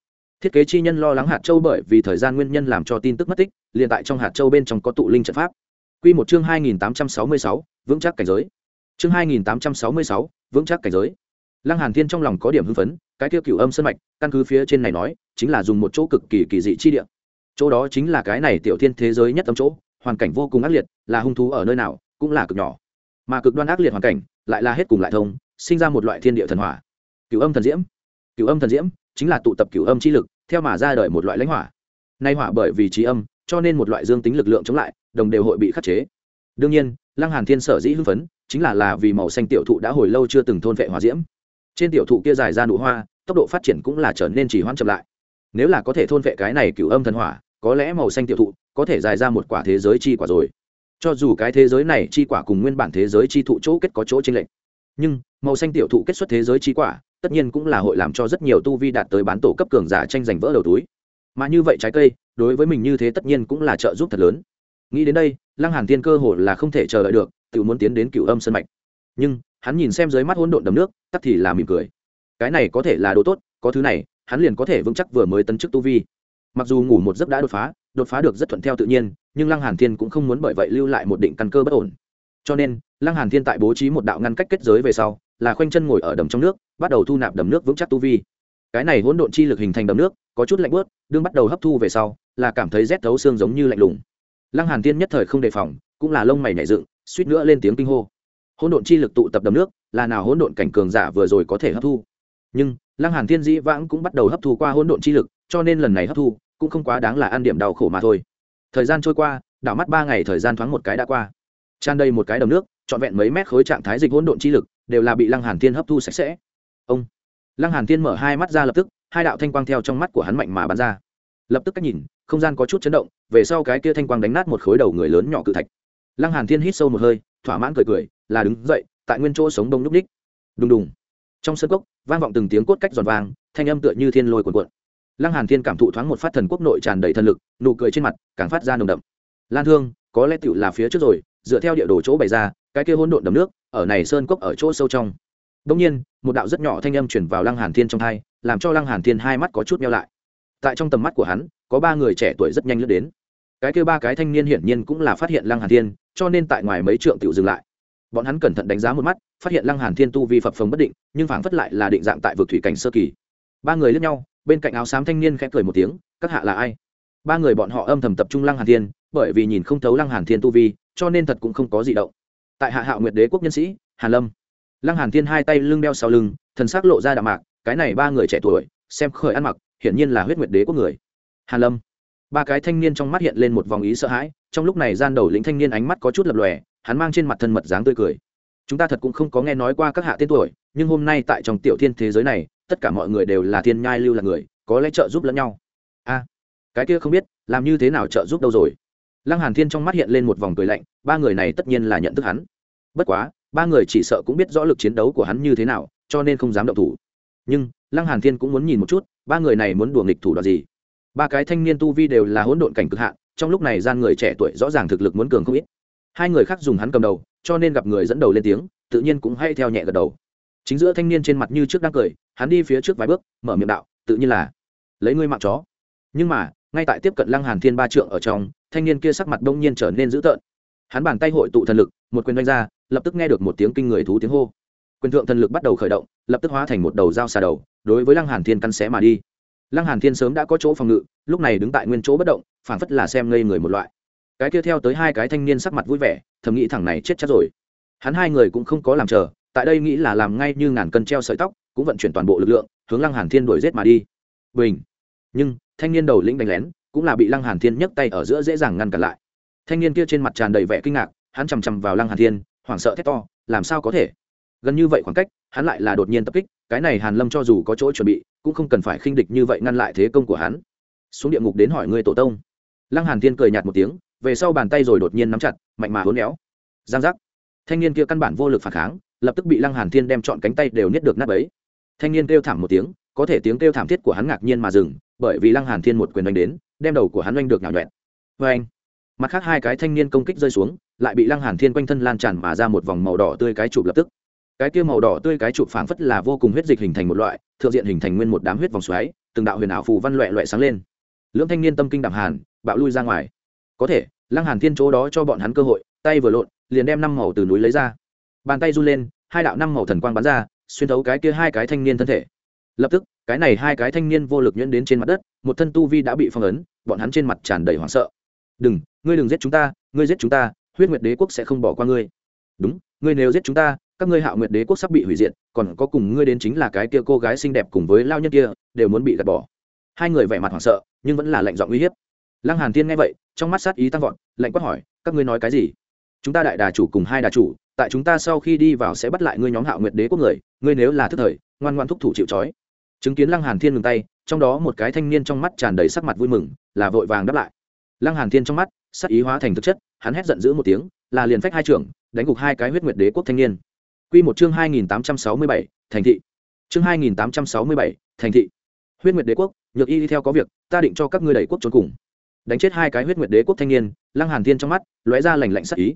Thiết kế chi nhân lo lắng hạt châu bởi vì thời gian nguyên nhân làm cho tin tức mất tích liền tại trong hạt châu bên trong có tụ linh trận pháp. Quy một chương 2866, vững chắc cảnh giới chương 2866, vững chắc cảnh giới. Lăng hàn thiên trong lòng có điểm hưng phấn cái kia cửu âm sơn mạch căn cứ phía trên này nói chính là dùng một chỗ cực kỳ kỳ dị chi địa. Chỗ đó chính là cái này tiểu thiên thế giới nhất âm chỗ hoàn cảnh vô cùng ác liệt là hung thú ở nơi nào cũng là cực nhỏ. Mà cực đoan ác liệt hoàn cảnh lại là hết cùng lại thông sinh ra một loại thiên địa thần hỏa. Cửu âm thần diễm cửu âm thần diễm chính là tụ tập cửu âm chi lực theo mà ra đời một loại lãnh hỏa. Nay hỏa bởi vì trí âm cho nên một loại dương tính lực lượng chống lại đồng đều hội bị khắc chế. Đương nhiên lăng hàn thiên sở dĩ hưng phấn chính là là vì màu xanh tiểu thụ đã hồi lâu chưa từng thôn vệ hỏa diễm. Trên tiểu thụ kia dài ra nụ hoa, tốc độ phát triển cũng là trở nên chỉ hoãn chậm lại. Nếu là có thể thôn vệ cái này cửu âm thần hỏa, có lẽ màu xanh tiểu thụ có thể dài ra một quả thế giới chi quả rồi. Cho dù cái thế giới này chi quả cùng nguyên bản thế giới chi thụ chỗ kết có chỗ chênh lệch, nhưng màu xanh tiểu thụ kết xuất thế giới chi quả, tất nhiên cũng là hội làm cho rất nhiều tu vi đạt tới bán tổ cấp cường giả tranh giành vỡ đầu túi. Mà như vậy trái cây, đối với mình như thế tất nhiên cũng là trợ giúp thật lớn. Nghĩ đến đây, lăng hàn tiên cơ hồ là không thể chờ đợi được tự muốn tiến đến cựu âm sân mạch. Nhưng, hắn nhìn xem dưới mắt hỗn độn đầm nước tắt thì là mỉm cười. Cái này có thể là đồ tốt, có thứ này, hắn liền có thể vững chắc vừa mới tấn chức tu vi. Mặc dù ngủ một giấc đã đột phá đột phá được rất thuận theo tự nhiên, nhưng lăng hàn thiên cũng không muốn bởi vậy lưu lại một định căn cơ bất ổn. Cho nên, lăng hàn thiên tại bố trí một đạo ngăn cách kết giới về sau, là khoanh chân ngồi ở đầm trong nước, bắt đầu thu nạp đầm nước vững chắc tu vi. Cái này hỗn độn chi lực hình thành đầm nước, có chút lạnh bớt đương bắt đầu hấp thu về sau, là cảm thấy rét thấu xương giống như lạnh lùng. Lăng hàn thiên nhất thời không đề phòng, cũng là lông mày nhảy dựng suýt nữa lên tiếng kinh hô. Hỗn độn chi lực tụ tập đầm nước, là nào hỗn độn cảnh cường giả vừa rồi có thể hấp thu? Nhưng, lăng hàn thiên dĩ vãng cũng bắt đầu hấp thu qua hỗn độn chi lực, cho nên lần này hấp thu cũng không quá đáng là ăn điểm đau khổ mà thôi. Thời gian trôi qua, đảo mắt ba ngày thời gian thoáng một cái đã qua. Tràn đầy một cái đầm nước, trọn vẹn mấy mét khối trạng thái dịch hỗn độn chi lực đều là bị lăng hàn thiên hấp thu sạch sẽ. Ông! Lăng hàn thiên mở hai mắt ra lập tức, hai đạo thanh quang theo trong mắt của hắn mạnh mà bắn ra. Lập tức cách nhìn, không gian có chút chấn động, về sau cái kia thanh quang đánh nát một khối đầu người lớn nhỏ cự thạch lăng hàn thiên hít sâu một hơi, thỏa mãn cười cười, là đứng dậy, tại nguyên chỗ sống đông núc ních đùng đùng. Trong sân cốc, vang vọng từng tiếng cốt cách giòn vàng thanh âm tựa như thiên lôi cuộn cuộn. Lăng hàn thiên cảm thụ thoáng một phát thần quốc nội tràn đầy thần lực, nụ cười trên mặt càng phát ra nồng đậm. Lan thương, có lẽ tựu là phía trước rồi, dựa theo địa đồ chỗ bày ra, cái kia hỗn độn đầm nước, ở này sơn cốc ở chỗ sâu trong. Đông nhiên, một đạo rất nhỏ thanh âm chuyển vào lăng hàn thiên trong hai, làm cho lăng hàn thiên hai mắt có chút meo lại. Tại trong tầm mắt của hắn, có ba người trẻ tuổi rất nhanh lướt đến cái kia ba cái thanh niên hiển nhiên cũng là phát hiện lăng hàn thiên, cho nên tại ngoài mấy trượng tiểu dừng lại. Bọn hắn cẩn thận đánh giá một mắt, phát hiện lăng hàn thiên tu vi phập phồng bất định, nhưng phảng phất lại là định dạng tại vực thủy cảnh sơ kỳ. Ba người lướt nhau, bên cạnh áo xám thanh niên khẽ cười một tiếng, các hạ là ai? Ba người bọn họ âm thầm tập trung lăng hàn thiên, bởi vì nhìn không thấu lăng hàn thiên tu vi, cho nên thật cũng không có gì động. Tại hạ hạo nguyệt đế quốc nhân sĩ, hàn lâm. Lăng hàn thiên hai tay lưng đeo sau lưng, thần sắc lộ ra đạm mạc, cái này ba người trẻ tuổi, xem khởi ăn mặc, hiển nhiên là huyết nguyệt đế quốc người. Hàn lâm ba cái thanh niên trong mắt hiện lên một vòng ý sợ hãi, trong lúc này gian đầu lĩnh thanh niên ánh mắt có chút lập lòe, hắn mang trên mặt thân mật dáng tươi cười. Chúng ta thật cũng không có nghe nói qua các hạ tên tuổi, nhưng hôm nay tại trong tiểu thiên thế giới này, tất cả mọi người đều là thiên nhai lưu là người, có lẽ trợ giúp lẫn nhau. A, cái kia không biết, làm như thế nào trợ giúp đâu rồi? Lăng hàn thiên trong mắt hiện lên một vòng cười lạnh, ba người này tất nhiên là nhận thức hắn. Bất quá, ba người chỉ sợ cũng biết rõ lực chiến đấu của hắn như thế nào, cho nên không dám động thủ. Nhưng, lăng hàn thiên cũng muốn nhìn một chút, ba người này muốn đùa nghịch thủ đoạn gì? Ba cái thanh niên tu vi đều là hỗn độn cảnh cực hạn, trong lúc này gian người trẻ tuổi rõ ràng thực lực muốn cường không ít. Hai người khác dùng hắn cầm đầu, cho nên gặp người dẫn đầu lên tiếng, tự nhiên cũng hay theo nhẹ gật đầu. Chính giữa thanh niên trên mặt như trước đang cười, hắn đi phía trước vài bước, mở miệng đạo, tự nhiên là, lấy ngươi mạng chó. Nhưng mà, ngay tại tiếp cận lăng hàn thiên ba trượng ở trong, thanh niên kia sắc mặt đông nhiên trở nên dữ tợn. Hắn bàn tay hội tụ thần lực, một quyền đánh ra, lập tức nghe được một tiếng kinh người thú tiếng hô. Quyền thượng thần lực bắt đầu khởi động, lập tức hóa thành một đầu dao xà đầu, đối với lăng hàn thiên căn xé mà đi lăng hàn thiên sớm đã có chỗ phòng ngự, lúc này đứng tại nguyên chỗ bất động, phảng phất là xem ngây người một loại. Cái kia theo tới hai cái thanh niên sắc mặt vui vẻ, thầm nghĩ thằng này chết chắc rồi. Hắn hai người cũng không có làm chờ, tại đây nghĩ là làm ngay như ngàn cân treo sợi tóc, cũng vận chuyển toàn bộ lực lượng, hướng lăng hàn thiên đuổi giết mà đi. Bình. Nhưng, thanh niên đầu lĩnh đánh lén, cũng là bị lăng hàn thiên nhấc tay ở giữa dễ dàng ngăn cản lại. Thanh niên kia trên mặt tràn đầy vẻ kinh ngạc, hắn chầm chầm vào lăng hàn thiên, hoảng sợ thét to, làm sao có thể? Gần như vậy khoảng cách, hắn lại là đột nhiên tập kích cái này hàn lâm cho dù có chỗ chuẩn bị, cũng không cần phải khinh địch như vậy ngăn lại thế công của hắn. Xuống địa ngục đến hỏi ngươi tổ tông. Lăng hàn thiên cười nhạt một tiếng, về sau bàn tay rồi đột nhiên nắm chặt, mạnh mà hốn éo. Giang giác. Thanh niên kia căn bản vô lực phản kháng, lập tức bị lăng hàn thiên đem chọn cánh tay đều niết được nát bấy. Thanh niên kêu thảm một tiếng, có thể tiếng kêu thảm thiết của hắn ngạc nhiên mà dừng, bởi vì lăng hàn thiên một quyền đánh đến, đem đầu của hắn oanh được nhào nhẹn với anh mặt khác hai cái thanh niên công kích rơi xuống, lại bị lăng hàn thiên quanh thân lan tràn mà ra một vòng màu đỏ tươi cái chụp lập tức cái kia màu đỏ tươi cái chụp phảng phất là vô cùng huyết dịch hình thành một loại, thượng diện hình thành nguyên một đám huyết vòng xoáy, từng đạo huyền ảo phù văn loẹ loẹ sáng lên. Lưỡng thanh niên tâm kinh đạm hàn, bạo lui ra ngoài. Có thể, lăng hàn thiên chỗ đó cho bọn hắn cơ hội, tay vừa lộn, liền đem năm màu từ núi lấy ra. Bàn tay run lên, hai đạo năm màu thần quang bắn ra, xuyên thấu cái kia hai cái thanh niên thân thể. Lập tức, cái này hai cái thanh niên vô lực nhuyễn đến trên mặt đất, một thân tu vi đã bị phong ấn, bọn hắn trên mặt tràn đầy hoảng sợ. Đừng, ngươi đừng giết chúng ta, ngươi giết chúng ta, huyết nguyệt đế quốc sẽ không bỏ qua ngươi. Đúng, ngươi nếu giết chúng ta các ngươi hạo nguyệt đế quốc sắp bị hủy diệt, còn có cùng ngươi đến chính là cái kia cô gái xinh đẹp cùng với lao nhân kia, đều muốn bị gạt bỏ. Hai người vẻ mặt hoảng sợ, nhưng vẫn là lệnh giọng uy hiếp. Lăng hàn tiên nghe vậy, trong mắt sát ý tăng vọt lệnh quát hỏi, các ngươi nói cái gì? Chúng ta đại đà chủ cùng hai đà chủ, tại chúng ta sau khi đi vào sẽ bắt lại ngươi nhóm hạo nguyệt đế quốc người, ngươi nếu là thức thời, ngoan ngoan thúc thủ chịu trói. Chứng kiến lăng hàn thiên ngừng tay, trong đó một cái thanh niên trong mắt tràn đầy sắc mặt vui mừng, là vội vàng đáp lại. Lăng hàn thiên trong mắt sắc ý hóa thành thực chất, hắn hét giận dữ một tiếng, là liền phách hai trưởng, đánh gục hai cái huyết nguyệt đế quốc thanh niên quy một chương hai nghìn tám trăm sáu mươi bảy, thành thị. Chương hai nghìn tám trăm sáu mươi bảy, thành thị. Huyết nguyệt đế quốc, nhược y đi theo có việc, ta định cho các ngươi đẩy quốc trốn cùng. Đánh chết hai cái huyết nguyệt đế quốc thanh niên, lăng hàn thiên trong mắt, lóe ra lạnh lạnh sắc ý.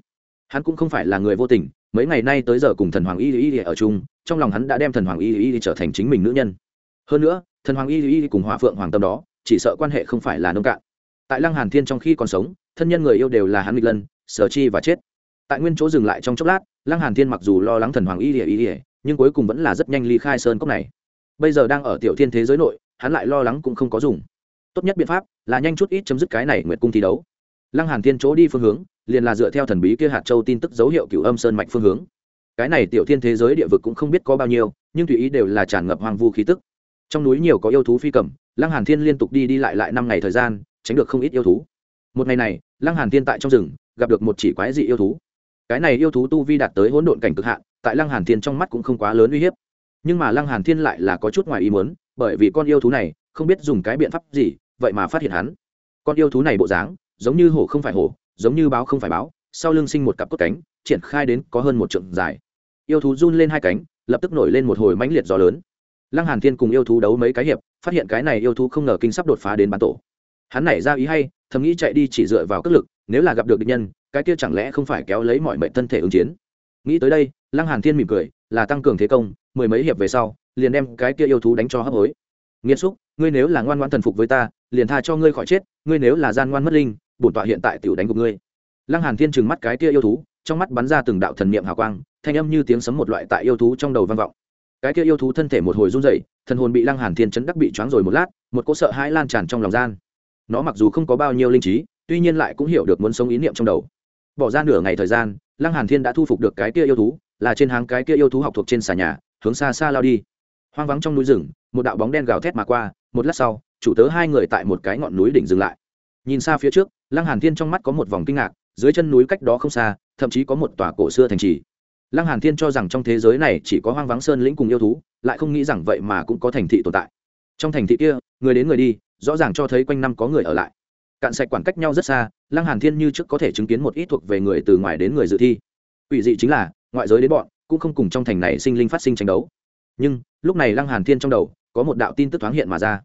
Hắn cũng không phải là người vô tình, mấy ngày nay tới giờ cùng thần hoàng y y ở chung, trong lòng hắn đã đem thần hoàng y y trở thành chính mình nữ nhân. Hơn nữa, thần hoàng y y cùng hỏa phượng hoàng tâm đó, chỉ sợ quan hệ không phải là nông cạn. Tại lăng hàn thiên trong khi còn sống, thân nhân người yêu đều là hắn nghịch lân, sở chi và chết tại nguyên chỗ dừng lại trong chốc lát lăng hàn thiên mặc dù lo lắng thần hoàng y y lìa, nhưng cuối cùng vẫn là rất nhanh ly khai sơn cốc này. Bây giờ đang ở tiểu thiên thế giới nội hắn lại lo lắng cũng không có dùng. Tốt nhất biện pháp là nhanh chút ít chấm dứt cái này nguyệt cung thi đấu. Lăng hàn thiên chỗ đi phương hướng liền là dựa theo thần bí kia hạt châu tin tức dấu hiệu cửu âm sơn mạch phương hướng. Cái này tiểu thiên thế giới địa vực cũng không biết có bao nhiêu nhưng tùy ý đều là tràn ngập hoang vu khí tức. Trong núi nhiều có yêu thú phi cầm lăng hàn thiên liên tục đi đi lại lại năm ngày thời gian tránh được không ít yêu thú. Một ngày này lăng hàn thiên tại trong rừng gặp được một chỉ quái dị yêu thú cái này yêu thú tu vi đạt tới hỗn độn cảnh cực hạn, tại lăng hàn thiên trong mắt cũng không quá lớn uy hiếp. Nhưng mà lăng hàn thiên lại là có chút ngoài ý muốn, bởi vì con yêu thú này không biết dùng cái biện pháp gì, vậy mà phát hiện hắn. Con yêu thú này bộ dáng, giống như hổ không phải hổ, giống như báo không phải báo, sau lưng sinh một cặp cốt cánh, triển khai đến có hơn một trượng dài. Yêu thú run lên hai cánh, lập tức nổi lên một hồi mãnh liệt gió lớn. Lăng hàn thiên cùng yêu thú đấu mấy cái hiệp, phát hiện cái này yêu thú không ngờ kinh sắp đột phá đến bán tổ hắn nảy ra ý hay, thầm nghĩ chạy đi chỉ dựa vào cất lực, nếu là gặp được địch nhân, cái kia chẳng lẽ không phải kéo lấy mọi mệnh thân thể ứng chiến? Nghĩ tới đây, lăng hàn thiên mỉm cười, là tăng cường thế công, mười mấy hiệp về sau, liền đem cái kia yêu thú đánh cho hấp hối. Nghiêm xúc, ngươi nếu là ngoan ngoãn thần phục với ta, liền tha cho ngươi khỏi chết, ngươi nếu là gian ngoan mất linh, bổn tọa hiện tại tiểu đánh của ngươi. Lăng hàn thiên trừng mắt cái kia yêu thú, trong mắt bắn ra từng đạo thần niệm hào quang, thanh âm như tiếng sấm một loại tại yêu thú trong đầu vang vọng. Cái kia yêu thú thân thể một hồi run rẩy, thần hồn bị lăng hàn thiên chấn đắc bị choáng rồi một lát, một cỗ sợ hãi lan tràn trong lòng gian nó mặc dù không có bao nhiêu linh trí, tuy nhiên lại cũng hiểu được muốn sống ý niệm trong đầu. Bỏ ra nửa ngày thời gian, lăng hàn thiên đã thu phục được cái kia yêu thú, là trên hàng cái kia yêu thú học thuộc trên xà nhà, hướng xa xa lao đi. Hoang vắng trong núi rừng, một đạo bóng đen gào thét mà qua, một lát sau, chủ tớ hai người tại một cái ngọn núi đỉnh dừng lại. Nhìn xa phía trước, lăng hàn thiên trong mắt có một vòng kinh ngạc, dưới chân núi cách đó không xa, thậm chí có một tòa cổ xưa thành trì. Lăng hàn thiên cho rằng trong thế giới này chỉ có hoang vắng sơn lĩnh cùng yêu thú, lại không nghĩ rằng vậy mà cũng có thành thị tồn tại trong thành thị kia người đến người đi rõ ràng cho thấy quanh năm có người ở lại. Cạn sạch quản cách nhau rất xa lăng hàn thiên như trước có thể chứng kiến một ít thuộc về người từ ngoài đến người dự thi. Ủy dị chính là ngoại giới đến bọn cũng không cùng trong thành này sinh linh phát sinh tranh đấu. Nhưng lúc này lăng hàn thiên trong đầu có một đạo tin tức thoáng hiện mà ra.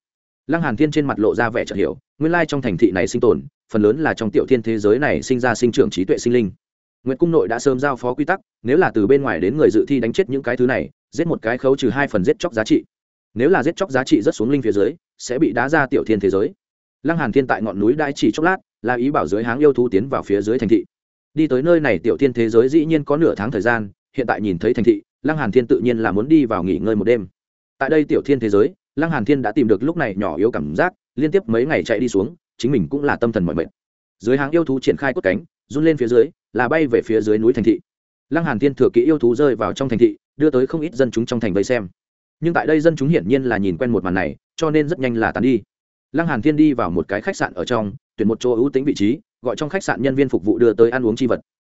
Lăng hàn thiên trên mặt lộ ra vẻ chợt hiểu nguyên lai trong thành thị này sinh tồn phần lớn là trong tiểu thiên thế giới này sinh ra sinh trưởng trí tuệ sinh linh. Nguyễn cung nội đã sớm giao phó quy tắc, nếu là từ bên ngoài đến người dự thi đánh chết những cái thứ này, giết một cái khấu trừ hai phần giết chóc giá trị. Nếu là giết chóc giá trị rất xuống linh phía dưới, sẽ bị đá ra tiểu thiên thế giới. Lăng Hàn Thiên tại ngọn núi đại chỉ chốc lát, là ý bảo dưới háng yêu thú tiến vào phía dưới thành thị. Đi tới nơi này tiểu thiên thế giới dĩ nhiên có nửa tháng thời gian, hiện tại nhìn thấy thành thị, Lăng Hàn Thiên tự nhiên là muốn đi vào nghỉ ngơi một đêm. Tại đây tiểu thiên thế giới, Lăng Hàn Thiên đã tìm được lúc này nhỏ yếu cảm giác, liên tiếp mấy ngày chạy đi xuống, chính mình cũng là tâm thần mỏi mệt. Dưới háng yêu thú triển khai cốt cánh, run lên phía dưới, là bay về phía dưới núi thành thị lăng hàn thiên thừa kỹ yêu thú rơi vào trong thành thị đưa tới không ít dân chúng trong thành vây xem nhưng tại đây dân chúng hiển nhiên là nhìn quen một màn này, cho nên rất nhanh là tán đi. Lăng hàn thiên đi vào một cái khách sạn ở trong, tuyển một chỗ ưu tính vị trí, gọi trong khách sạn nhân viên phục vụ đưa tới ăn uống chi vật.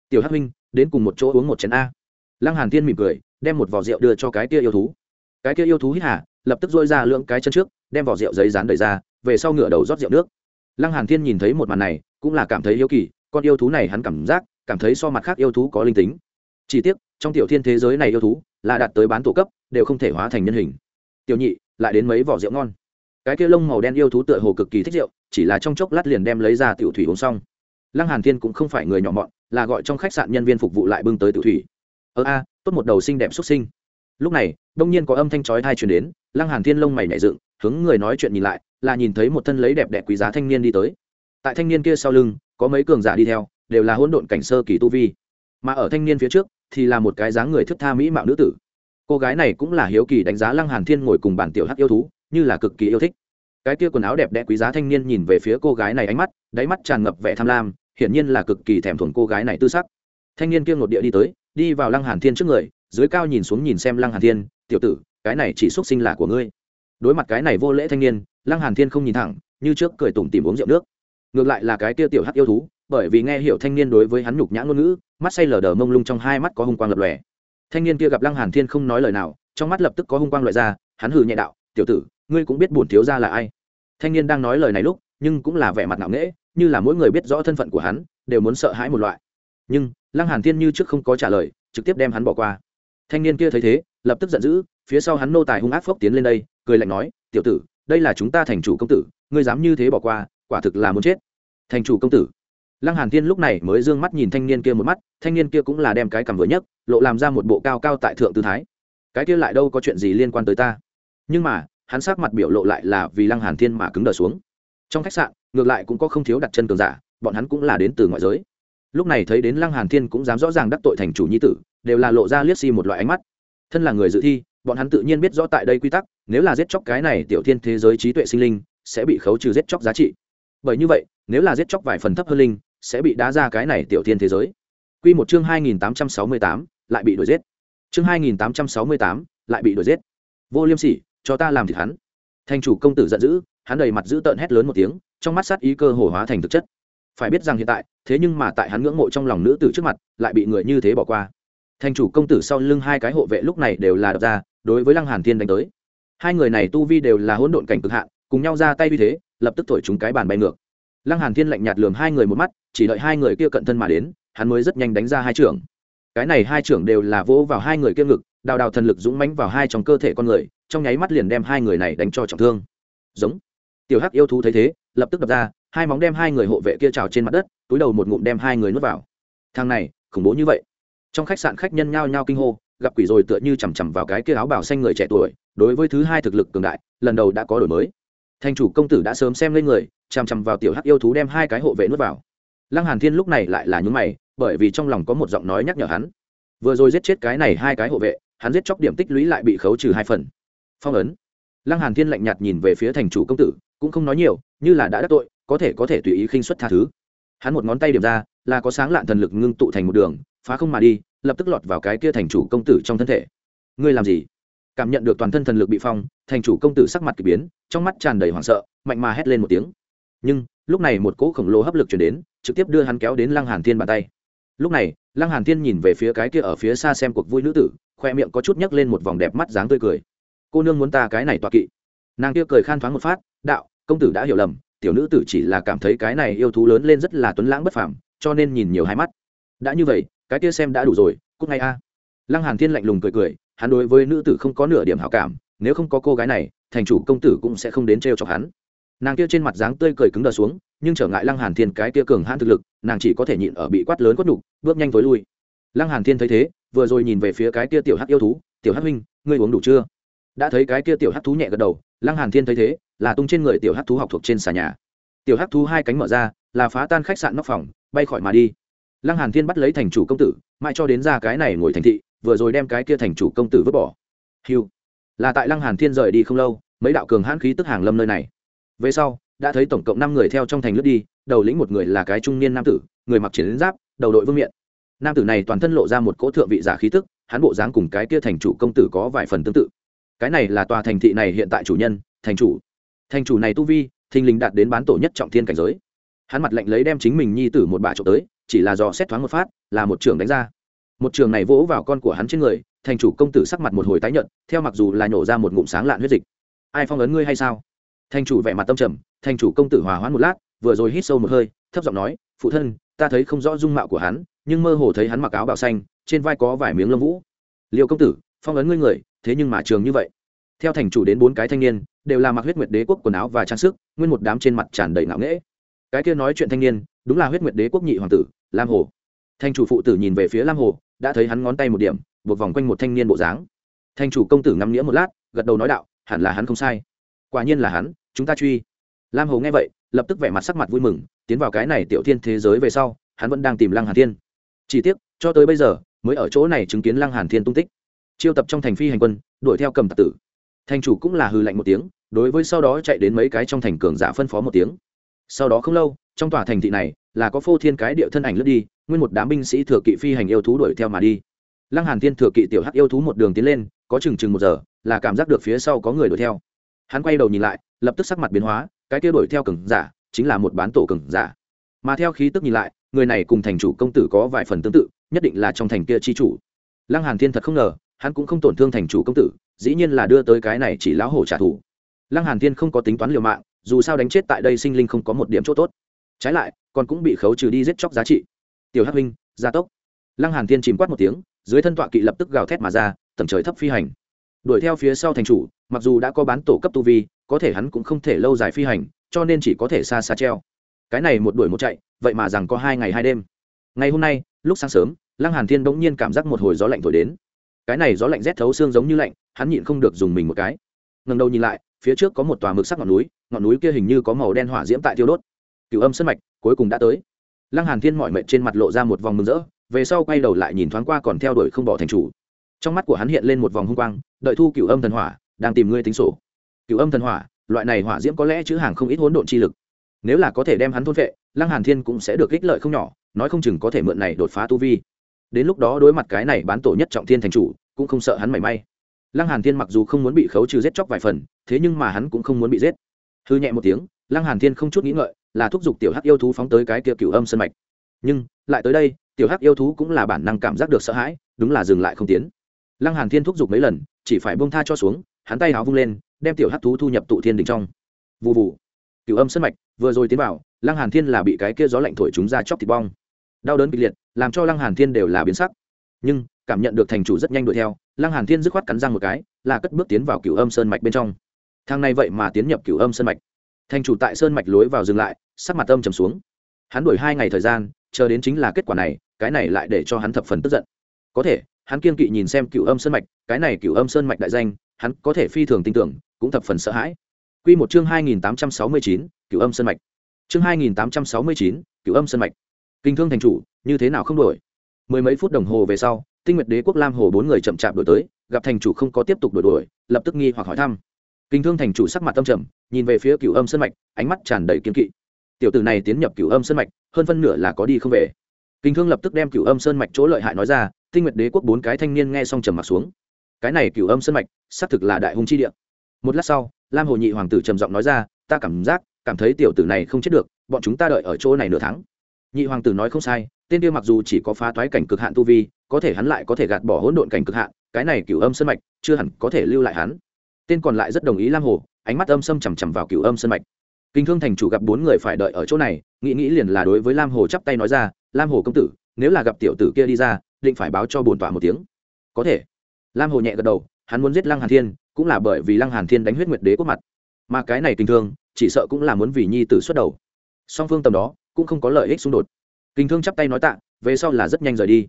Tiểu hắc huynh, đến cùng một chỗ uống một chén a. Lăng hàn thiên mỉm cười, đem một vỏ rượu đưa cho cái kia yêu thú. Cái kia yêu thú hít hà, lập tức dôi ra lưỡng cái chân trước, đem vỏ rượu giấy dán đầy ra, về sau ngửa đầu rót rượu nước. Lăng hàn thiên nhìn thấy một màn này, cũng là cảm thấy yêu kỳ, con yêu thú này hắn cảm giác, cảm thấy so mặt khác yêu thú có linh tính. Chỉ tiếc, trong tiểu thiên thế giới này yêu thú, là đạt tới bán tổ cấp đều không thể hóa thành nhân hình. Tiểu nhị, lại đến mấy vỏ rượu ngon. Cái kia lông màu đen yêu thú tựa hồ cực kỳ thích rượu, chỉ là trong chốc lát liền đem lấy ra tiểu thủy uống xong. Lăng hàn thiên cũng không phải người nhỏ mọn, là gọi trong khách sạn nhân viên phục vụ lại bưng tới tiểu thủy. Ơ a, tốt một đầu xinh đẹp xuất sinh. Lúc này, đông nhiên có âm thanh chói tai truyền đến, lăng hàn thiên lông mày nhảy dựng, hướng người nói chuyện nhìn lại, là nhìn thấy một thân lấy đẹp đẽ quý giá thanh niên đi tới. Tại thanh niên kia sau lưng, có mấy cường giả đi theo, đều là hỗn độn cảnh sơ kỳ tu vi. Mà ở thanh niên phía trước, thì là một cái dáng người thức tha mỹ mạo nữ tử cô gái này cũng là hiếu kỳ đánh giá lăng hàn thiên ngồi cùng bản tiểu hắc yêu thú, như là cực kỳ yêu thích. Cái kia quần áo đẹp đẽ quý giá thanh niên nhìn về phía cô gái này ánh mắt, đáy mắt tràn ngập vẻ tham lam, hiển nhiên là cực kỳ thèm thuồng cô gái này tư sắc. Thanh niên kia ngột địa đi tới, đi vào lăng hàn thiên trước người, dưới cao nhìn xuống nhìn xem lăng hàn thiên, tiểu tử, cái này chỉ xuất sinh là của ngươi. Đối mặt cái này vô lễ thanh niên, lăng hàn thiên không nhìn thẳng, như trước cười tủm tỉm uống rượu nước. Ngược lại là cái kia tiểu hắc yêu thú, bởi vì nghe hiểu thanh niên đối với hắn nhục nhã ngôn ngữ, mắt say lờ đờ mông lung trong hai mắt có hung quang lập lòe thanh niên kia gặp lăng hàn thiên không nói lời nào, trong mắt lập tức có hung quang loại ra, hắn hừ nhẹ đạo, tiểu tử, ngươi cũng biết bổn thiếu gia là ai? Thanh niên đang nói lời này lúc, nhưng cũng là vẻ mặt ngạo nghễ, như là mỗi người biết rõ thân phận của hắn, đều muốn sợ hãi một loại. Nhưng, lăng hàn thiên như trước không có trả lời, trực tiếp đem hắn bỏ qua. Thanh niên kia thấy thế, lập tức giận dữ, phía sau hắn nô tài hung ác phốc tiến lên đây, cười lạnh nói, tiểu tử, đây là chúng ta thành chủ công tử, ngươi dám như thế bỏ qua, quả thực là muốn chết. Thành chủ công tử? Lăng hàn thiên lúc này mới dương mắt nhìn thanh niên kia một mắt, thanh niên kia cũng là đem cái cầm vừa nhất lộ làm ra một bộ cao cao tại thượng tư thái. Cái kia lại đâu có chuyện gì liên quan tới ta? Nhưng mà, hắn sắc mặt biểu lộ lại là vì lăng hàn thiên mà cứng đờ xuống. Trong khách sạn, ngược lại cũng có không thiếu đặt chân cường giả, bọn hắn cũng là đến từ ngoại giới. Lúc này thấy đến lăng hàn thiên cũng dám rõ ràng đắc tội thành chủ nhi tử, đều là lộ ra liếc xi si một loại ánh mắt. Thân là người dự thi, bọn hắn tự nhiên biết rõ tại đây quy tắc, nếu là giết chóc cái này tiểu thiên thế giới trí tuệ sinh linh, sẽ bị khấu trừ giết chóc giá trị. Bởi như vậy, nếu là giết chóc vài phần thấp hơn linh sẽ bị đá ra cái này tiểu thiên thế giới. Quy một chương hai nghìn tám trăm sáu mươi tám, lại bị đuổi giết. Chương hai nghìn tám trăm sáu mươi tám, lại bị đuổi giết. Vô liêm sỉ, cho ta làm thịt hắn. Thành chủ công tử giận dữ, hắn đầy mặt dữ tợn hét lớn một tiếng, trong mắt sát ý cơ hồ hóa thành thực chất. Phải biết rằng hiện tại, thế nhưng mà tại hắn ngưỡng mộ trong lòng nữ tử trước mặt, lại bị người như thế bỏ qua. Thành chủ công tử sau lưng hai cái hộ vệ lúc này đều là đập ra, đối với lăng hàn thiên đánh tới. Hai người này tu vi đều là hỗn độn cảnh cực hạn, cùng nhau ra tay như thế, lập tức thổi chúng cái bàn bay ngược. Lăng hàn thiên lạnh nhạt lườm hai người một mắt chỉ đợi hai người kia cận thân mà đến, hắn mới rất nhanh đánh ra hai trưởng. Cái này hai trưởng đều là vỗ vào hai người kia ngực, đào đào thần lực dũng mãnh vào hai trong cơ thể con người, trong nháy mắt liền đem hai người này đánh cho trọng thương. Giống. Tiểu hắc yêu thú thấy thế, lập tức đập ra, hai móng đem hai người hộ vệ kia trào trên mặt đất, túi đầu một ngụm đem hai người nuốt vào. Thằng này, khủng bố như vậy. Trong khách sạn khách nhân nhao nhao kinh hô, gặp quỷ rồi tựa như chằm chằm vào cái kia áo bào xanh người trẻ tuổi, đối với thứ hai thực lực cường đại, lần đầu đã có đổi mới. Thành chủ công tử đã sớm xem lên người, chằm chằm vào tiểu hắc yêu thú đem hai cái hộ vệ nuốt vào lăng hàn thiên lúc này lại là nhún mày, bởi vì trong lòng có một giọng nói nhắc nhở hắn. Vừa rồi giết chết cái này hai cái hộ vệ, hắn giết chóc điểm tích lũy lại bị khấu trừ hai phần. Phong ấn. Lăng hàn thiên lạnh nhạt nhìn về phía thành chủ công tử, cũng không nói nhiều, như là đã đắc tội, có thể có thể tùy ý khinh suất tha thứ. Hắn một ngón tay điểm ra, là có sáng lạn thần lực ngưng tụ thành một đường, phá không mà đi, lập tức lọt vào cái kia thành chủ công tử trong thân thể. Ngươi làm gì? Cảm nhận được toàn thân thần lực bị phong, thành chủ công tử sắc mặt k ỳ biến, trong mắt tràn đầy hoảng sợ, mạnh mà hét lên một tiếng. Nhưng, lúc này một cỗ khổng lồ hấp lực chuyển đến trực tiếp đưa hắn kéo đến lăng hàn thiên bàn tay. Lúc này, lăng hàn thiên nhìn về phía cái kia ở phía xa xem cuộc vui nữ tử, khoe miệng có chút nhấc lên một vòng đẹp mắt dáng tươi cười. Cô nương muốn ta cái này toạ kỵ. Nàng kia cười khan thoáng một phát, đạo, công tử đã hiểu lầm, tiểu nữ tử chỉ là cảm thấy cái này yêu thú lớn lên rất là tuấn lãng bất phàm, cho nên nhìn nhiều hai mắt. Đã như vậy, cái kia xem đã đủ rồi cúc ngay a. Lăng hàn thiên lạnh lùng cười cười, hắn đối với nữ tử không có nửa điểm hảo cảm, nếu không có cô gái này, thành chủ công tử cũng sẽ không đến trêu chọc hắn nàng kia trên mặt dáng tươi cười cứng đờ xuống, nhưng trở ngại lăng hàn thiên cái kia cường hãn thực lực, nàng chỉ có thể nhịn ở bị quát lớn quất đục, bước nhanh tối lui. Lăng hàn thiên thấy thế, vừa rồi nhìn về phía cái kia tiểu hắc yêu thú, tiểu hắc huynh, ngươi uống đủ chưa? Đã thấy cái kia tiểu hắc thú nhẹ gật đầu, lăng hàn thiên thấy thế, là tung trên người tiểu hắc thú học thuộc trên xà nhà. Tiểu hắc thú hai cánh mở ra, là phá tan khách sạn nóc phòng, bay khỏi mà đi. Lăng hàn thiên bắt lấy thành chủ công tử, mãi cho đến ra cái này ngồi thành thị, vừa rồi đem cái kia thành chủ công tử vứt bỏ. Hiu là tại lăng hàn thiên rời đi không lâu, mấy đạo cường hãn khí tức hàng lâm nơi này về sau, đã thấy tổng cộng năm người theo trong thành lướt đi, đầu lĩnh một người là cái trung niên nam tử, người mặc chiến giáp, đầu đội vương miện. Nam tử này toàn thân lộ ra một cỗ thượng vị giả khí tức, hắn bộ dáng cùng cái kia thành chủ công tử có vài phần tương tự. Cái này là tòa thành thị này hiện tại chủ nhân, thành chủ. Thành chủ này tu vi, thình lình đạt đến bán tổ nhất trọng thiên cảnh giới. Hắn mặt lạnh lấy đem chính mình nhi tử một bà trộm tới, chỉ là do xét thoáng một phát, là một trường đánh ra. Một trường này vỗ vào con của hắn trên người, thành chủ công tử sắc mặt một hồi tái nhợt, theo mặc dù là nhổ ra một ngụm sáng lạn huyết dịch. Ai phong ấn ngươi hay sao? Thành chủ vẻ mặt tâm trầm thành chủ công tử hòa hoãn một lát, vừa rồi hít sâu một hơi, thấp giọng nói, phụ thân, ta thấy không rõ dung mạo của hắn, nhưng mơ hồ thấy hắn mặc áo bào xanh, trên vai có vài miếng lông vũ. Liêu công tử, phong ấn ngươi người, thế nhưng mà trường như vậy. Theo thành chủ đến bốn cái thanh niên, đều là mặc huyết nguyệt đế quốc quần áo và trang sức, nguyên một đám trên mặt tràn đầy ngạo nghễ. Cái kia nói chuyện thanh niên, đúng là huyết nguyệt đế quốc nhị hoàng tử, lam hồ. Thanh chủ phụ tử nhìn về phía lam hồ, đã thấy hắn ngón tay một điểm, buộc vòng quanh một thanh niên bộ dáng. Thanh chủ công tử ngắm nghĩa một lát, gật đầu nói đạo, hẳn là hắn không sai quả nhiên là hắn, chúng ta truy. Lam hồ nghe vậy, lập tức vẻ mặt sắc mặt vui mừng, tiến vào cái này tiểu thiên thế giới về sau, hắn vẫn đang tìm lăng hàn thiên. Chỉ tiếc, cho tới bây giờ, mới ở chỗ này chứng kiến lăng hàn thiên tung tích. Chiêu tập trong thành phi hành quân, đuổi theo cầm tặc tử. Thành chủ cũng là hư lạnh một tiếng, đối với sau đó chạy đến mấy cái trong thành cường giả phân phó một tiếng. Sau đó không lâu, trong tòa thành thị này, là có phô thiên cái địa thân ảnh lướt đi, nguyên một đám binh sĩ thừa kỵ phi hành yêu thú đuổi theo mà đi. Lăng hàn thiên thừa kỵ tiểu hắc yêu thú một đường tiến lên, có chừng chừng một giờ, là cảm giác được phía sau có người đuổi theo hắn quay đầu nhìn lại, lập tức sắc mặt biến hóa, cái kia đuổi theo cường giả, chính là một bán tổ cường giả. Mà theo khí tức nhìn lại, người này cùng thành chủ công tử có vài phần tương tự, nhất định là trong thành kia chi chủ. Lăng hàn thiên thật không ngờ, hắn cũng không tổn thương thành chủ công tử, dĩ nhiên là đưa tới cái này chỉ lão hổ trả thù. Lăng hàn thiên không có tính toán liều mạng, dù sao đánh chết tại đây sinh linh không có một điểm chỗ tốt. Trái lại, còn cũng bị khấu trừ đi giết chóc giá trị. Tiểu hắc huynh, gia tốc. Lăng hàn thiên chìm quát một tiếng, dưới thân tọa kỵ lập tức gào thét mà ra, tầng trời thấp phi hành đuổi theo phía sau thành chủ, mặc dù đã có bán tổ cấp tu vi, có thể hắn cũng không thể lâu dài phi hành, cho nên chỉ có thể xa xa treo. Cái này một đuổi một chạy, vậy mà rằng có hai ngày hai đêm. Ngày hôm nay, lúc sáng sớm, lăng hàn thiên bỗng nhiên cảm giác một hồi gió lạnh thổi đến. Cái này gió lạnh rét thấu xương giống như lạnh, hắn nhịn không được dùng mình một cái. Ngẩng đầu nhìn lại, phía trước có một tòa mực sắc ngọn núi ngọn núi kia hình như có màu đen hỏa diễm tại tiêu đốt. Cửu âm sân mạch, cuối cùng đã tới. Lăng hàn thiên mọi mệt trên mặt lộ ra một vòng mừng rỡ, về sau quay đầu lại nhìn thoáng qua còn theo đuổi không bỏ thành chủ. Trong mắt của hắn hiện lên một vòng hung quang đợi thu cửu âm thần hỏa, đang tìm ngươi tính sổ. Cửu âm thần hỏa, loại này hỏa diễm có lẽ chữ hàng không ít hỗn độn chi lực. Nếu là có thể đem hắn thôn vệ, lăng hàn thiên cũng sẽ được ích lợi không nhỏ, nói không chừng có thể mượn này đột phá tu vi. Đến lúc đó đối mặt cái này bán tổ nhất trọng thiên thành chủ, cũng không sợ hắn mảy may. Lăng hàn thiên mặc dù không muốn bị khấu trừ giết chóc vài phần, thế nhưng mà hắn cũng không muốn bị giết. Hư nhẹ một tiếng, lăng hàn thiên không chút nghĩ ngợi, là thúc giục tiểu hắc yêu thú phóng tới cái kia cửu âm sân mạch. Nhưng, lại tới đây, tiểu hắc yêu thú cũng là bản năng cảm giác được sợ hãi, đúng là dừng lại không tiến lăng hàn thiên thúc giục mấy lần, chỉ phải buông tha cho xuống, hắn tay háo vung lên, đem tiểu hắc thú thu nhập tụ thiên đỉnh trong. Vụ vụ cửu âm sân mạch, vừa rồi tiến vào, lăng hàn thiên là bị cái kia gió lạnh thổi chúng ra chóc thịt bong. Đau đớn kịch liệt, làm cho lăng hàn thiên đều là biến sắc. Nhưng, cảm nhận được thành chủ rất nhanh đuổi theo, lăng hàn thiên dứt khoát cắn răng một cái, là cất bước tiến vào cửu âm sơn mạch bên trong. Thang này vậy mà tiến nhập cửu âm sơn mạch. Thành chủ tại sơn mạch lối vào dừng lại, sắc mặt âm trầm xuống. Hắn đuổi hai ngày thời gian, chờ đến chính là kết quả này, cái này lại để cho hắn thập phần tức giận. Có thể hắn kiên kỵ nhìn xem cửu âm sơn mạch cái này cửu âm sơn mạch đại danh hắn có thể phi thường tin tưởng cũng thập phần sợ hãi. Quy một chương hai nghìn tám trăm sáu mươi chín, cửu âm sơn mạch. Chương hai nghìn tám trăm sáu mươi chín, cửu âm sơn mạch. Kinh thương thành chủ như thế nào không đổi? Mười mấy phút đồng hồ về sau tinh nguyệt đế quốc lam hồ bốn người chậm chạp đổi tới gặp thành chủ không có tiếp tục đổi đuổi lập tức nghi hoặc hỏi thăm. Kinh thương thành chủ sắc mặt tâm trầm nhìn về phía cửu âm sơn mạch ánh mắt tràn đầy kiên kỵ. Tiểu tử này tiến nhập cửu âm sơn mạch hơn phân nửa là có đi không về kinh thương lập tức đem cửu âm sơn mạch chỗ lợi hại nói ra, tinh nguyệt đế quốc bốn cái thanh niên nghe xong trầm mặt xuống. Cái này cửu âm sơn mạch, xác thực là đại hung chi địa. Một lát sau, lam hồ nhị hoàng tử trầm giọng nói ra, ta cảm giác, cảm thấy tiểu tử này không chết được, bọn chúng ta đợi ở chỗ này nửa tháng. Nhị hoàng tử nói không sai, tên kia mặc dù chỉ có phá toái cảnh cực hạn tu vi, có thể hắn lại có thể gạt bỏ hỗn độn cảnh cực hạn, cái này cửu âm sơn mạch chưa hẳn có thể lưu lại hắn. Tên còn lại rất đồng ý lam hồ, ánh mắt âm sâm chằm chằm vào cửu âm sơn mạch kinh thương thành chủ gặp bốn người phải đợi ở chỗ này, nghĩ nghĩ liền là đối với lam hồ chắp tay nói ra, lam hồ công tử, nếu là gặp tiểu tử kia đi ra, định phải báo cho bồn tỏa một tiếng. Có thể. Lam hồ nhẹ gật đầu, hắn muốn giết lăng hàn thiên, cũng là bởi vì lăng hàn thiên đánh huyết nguyệt đế quốc mặt. Mà cái này kinh thương, chỉ sợ cũng là muốn vì nhi tử xuất đầu. Song phương tầm đó, cũng không có lợi ích xung đột. Kinh thương chắp tay nói tạ, về sau là rất nhanh rời đi.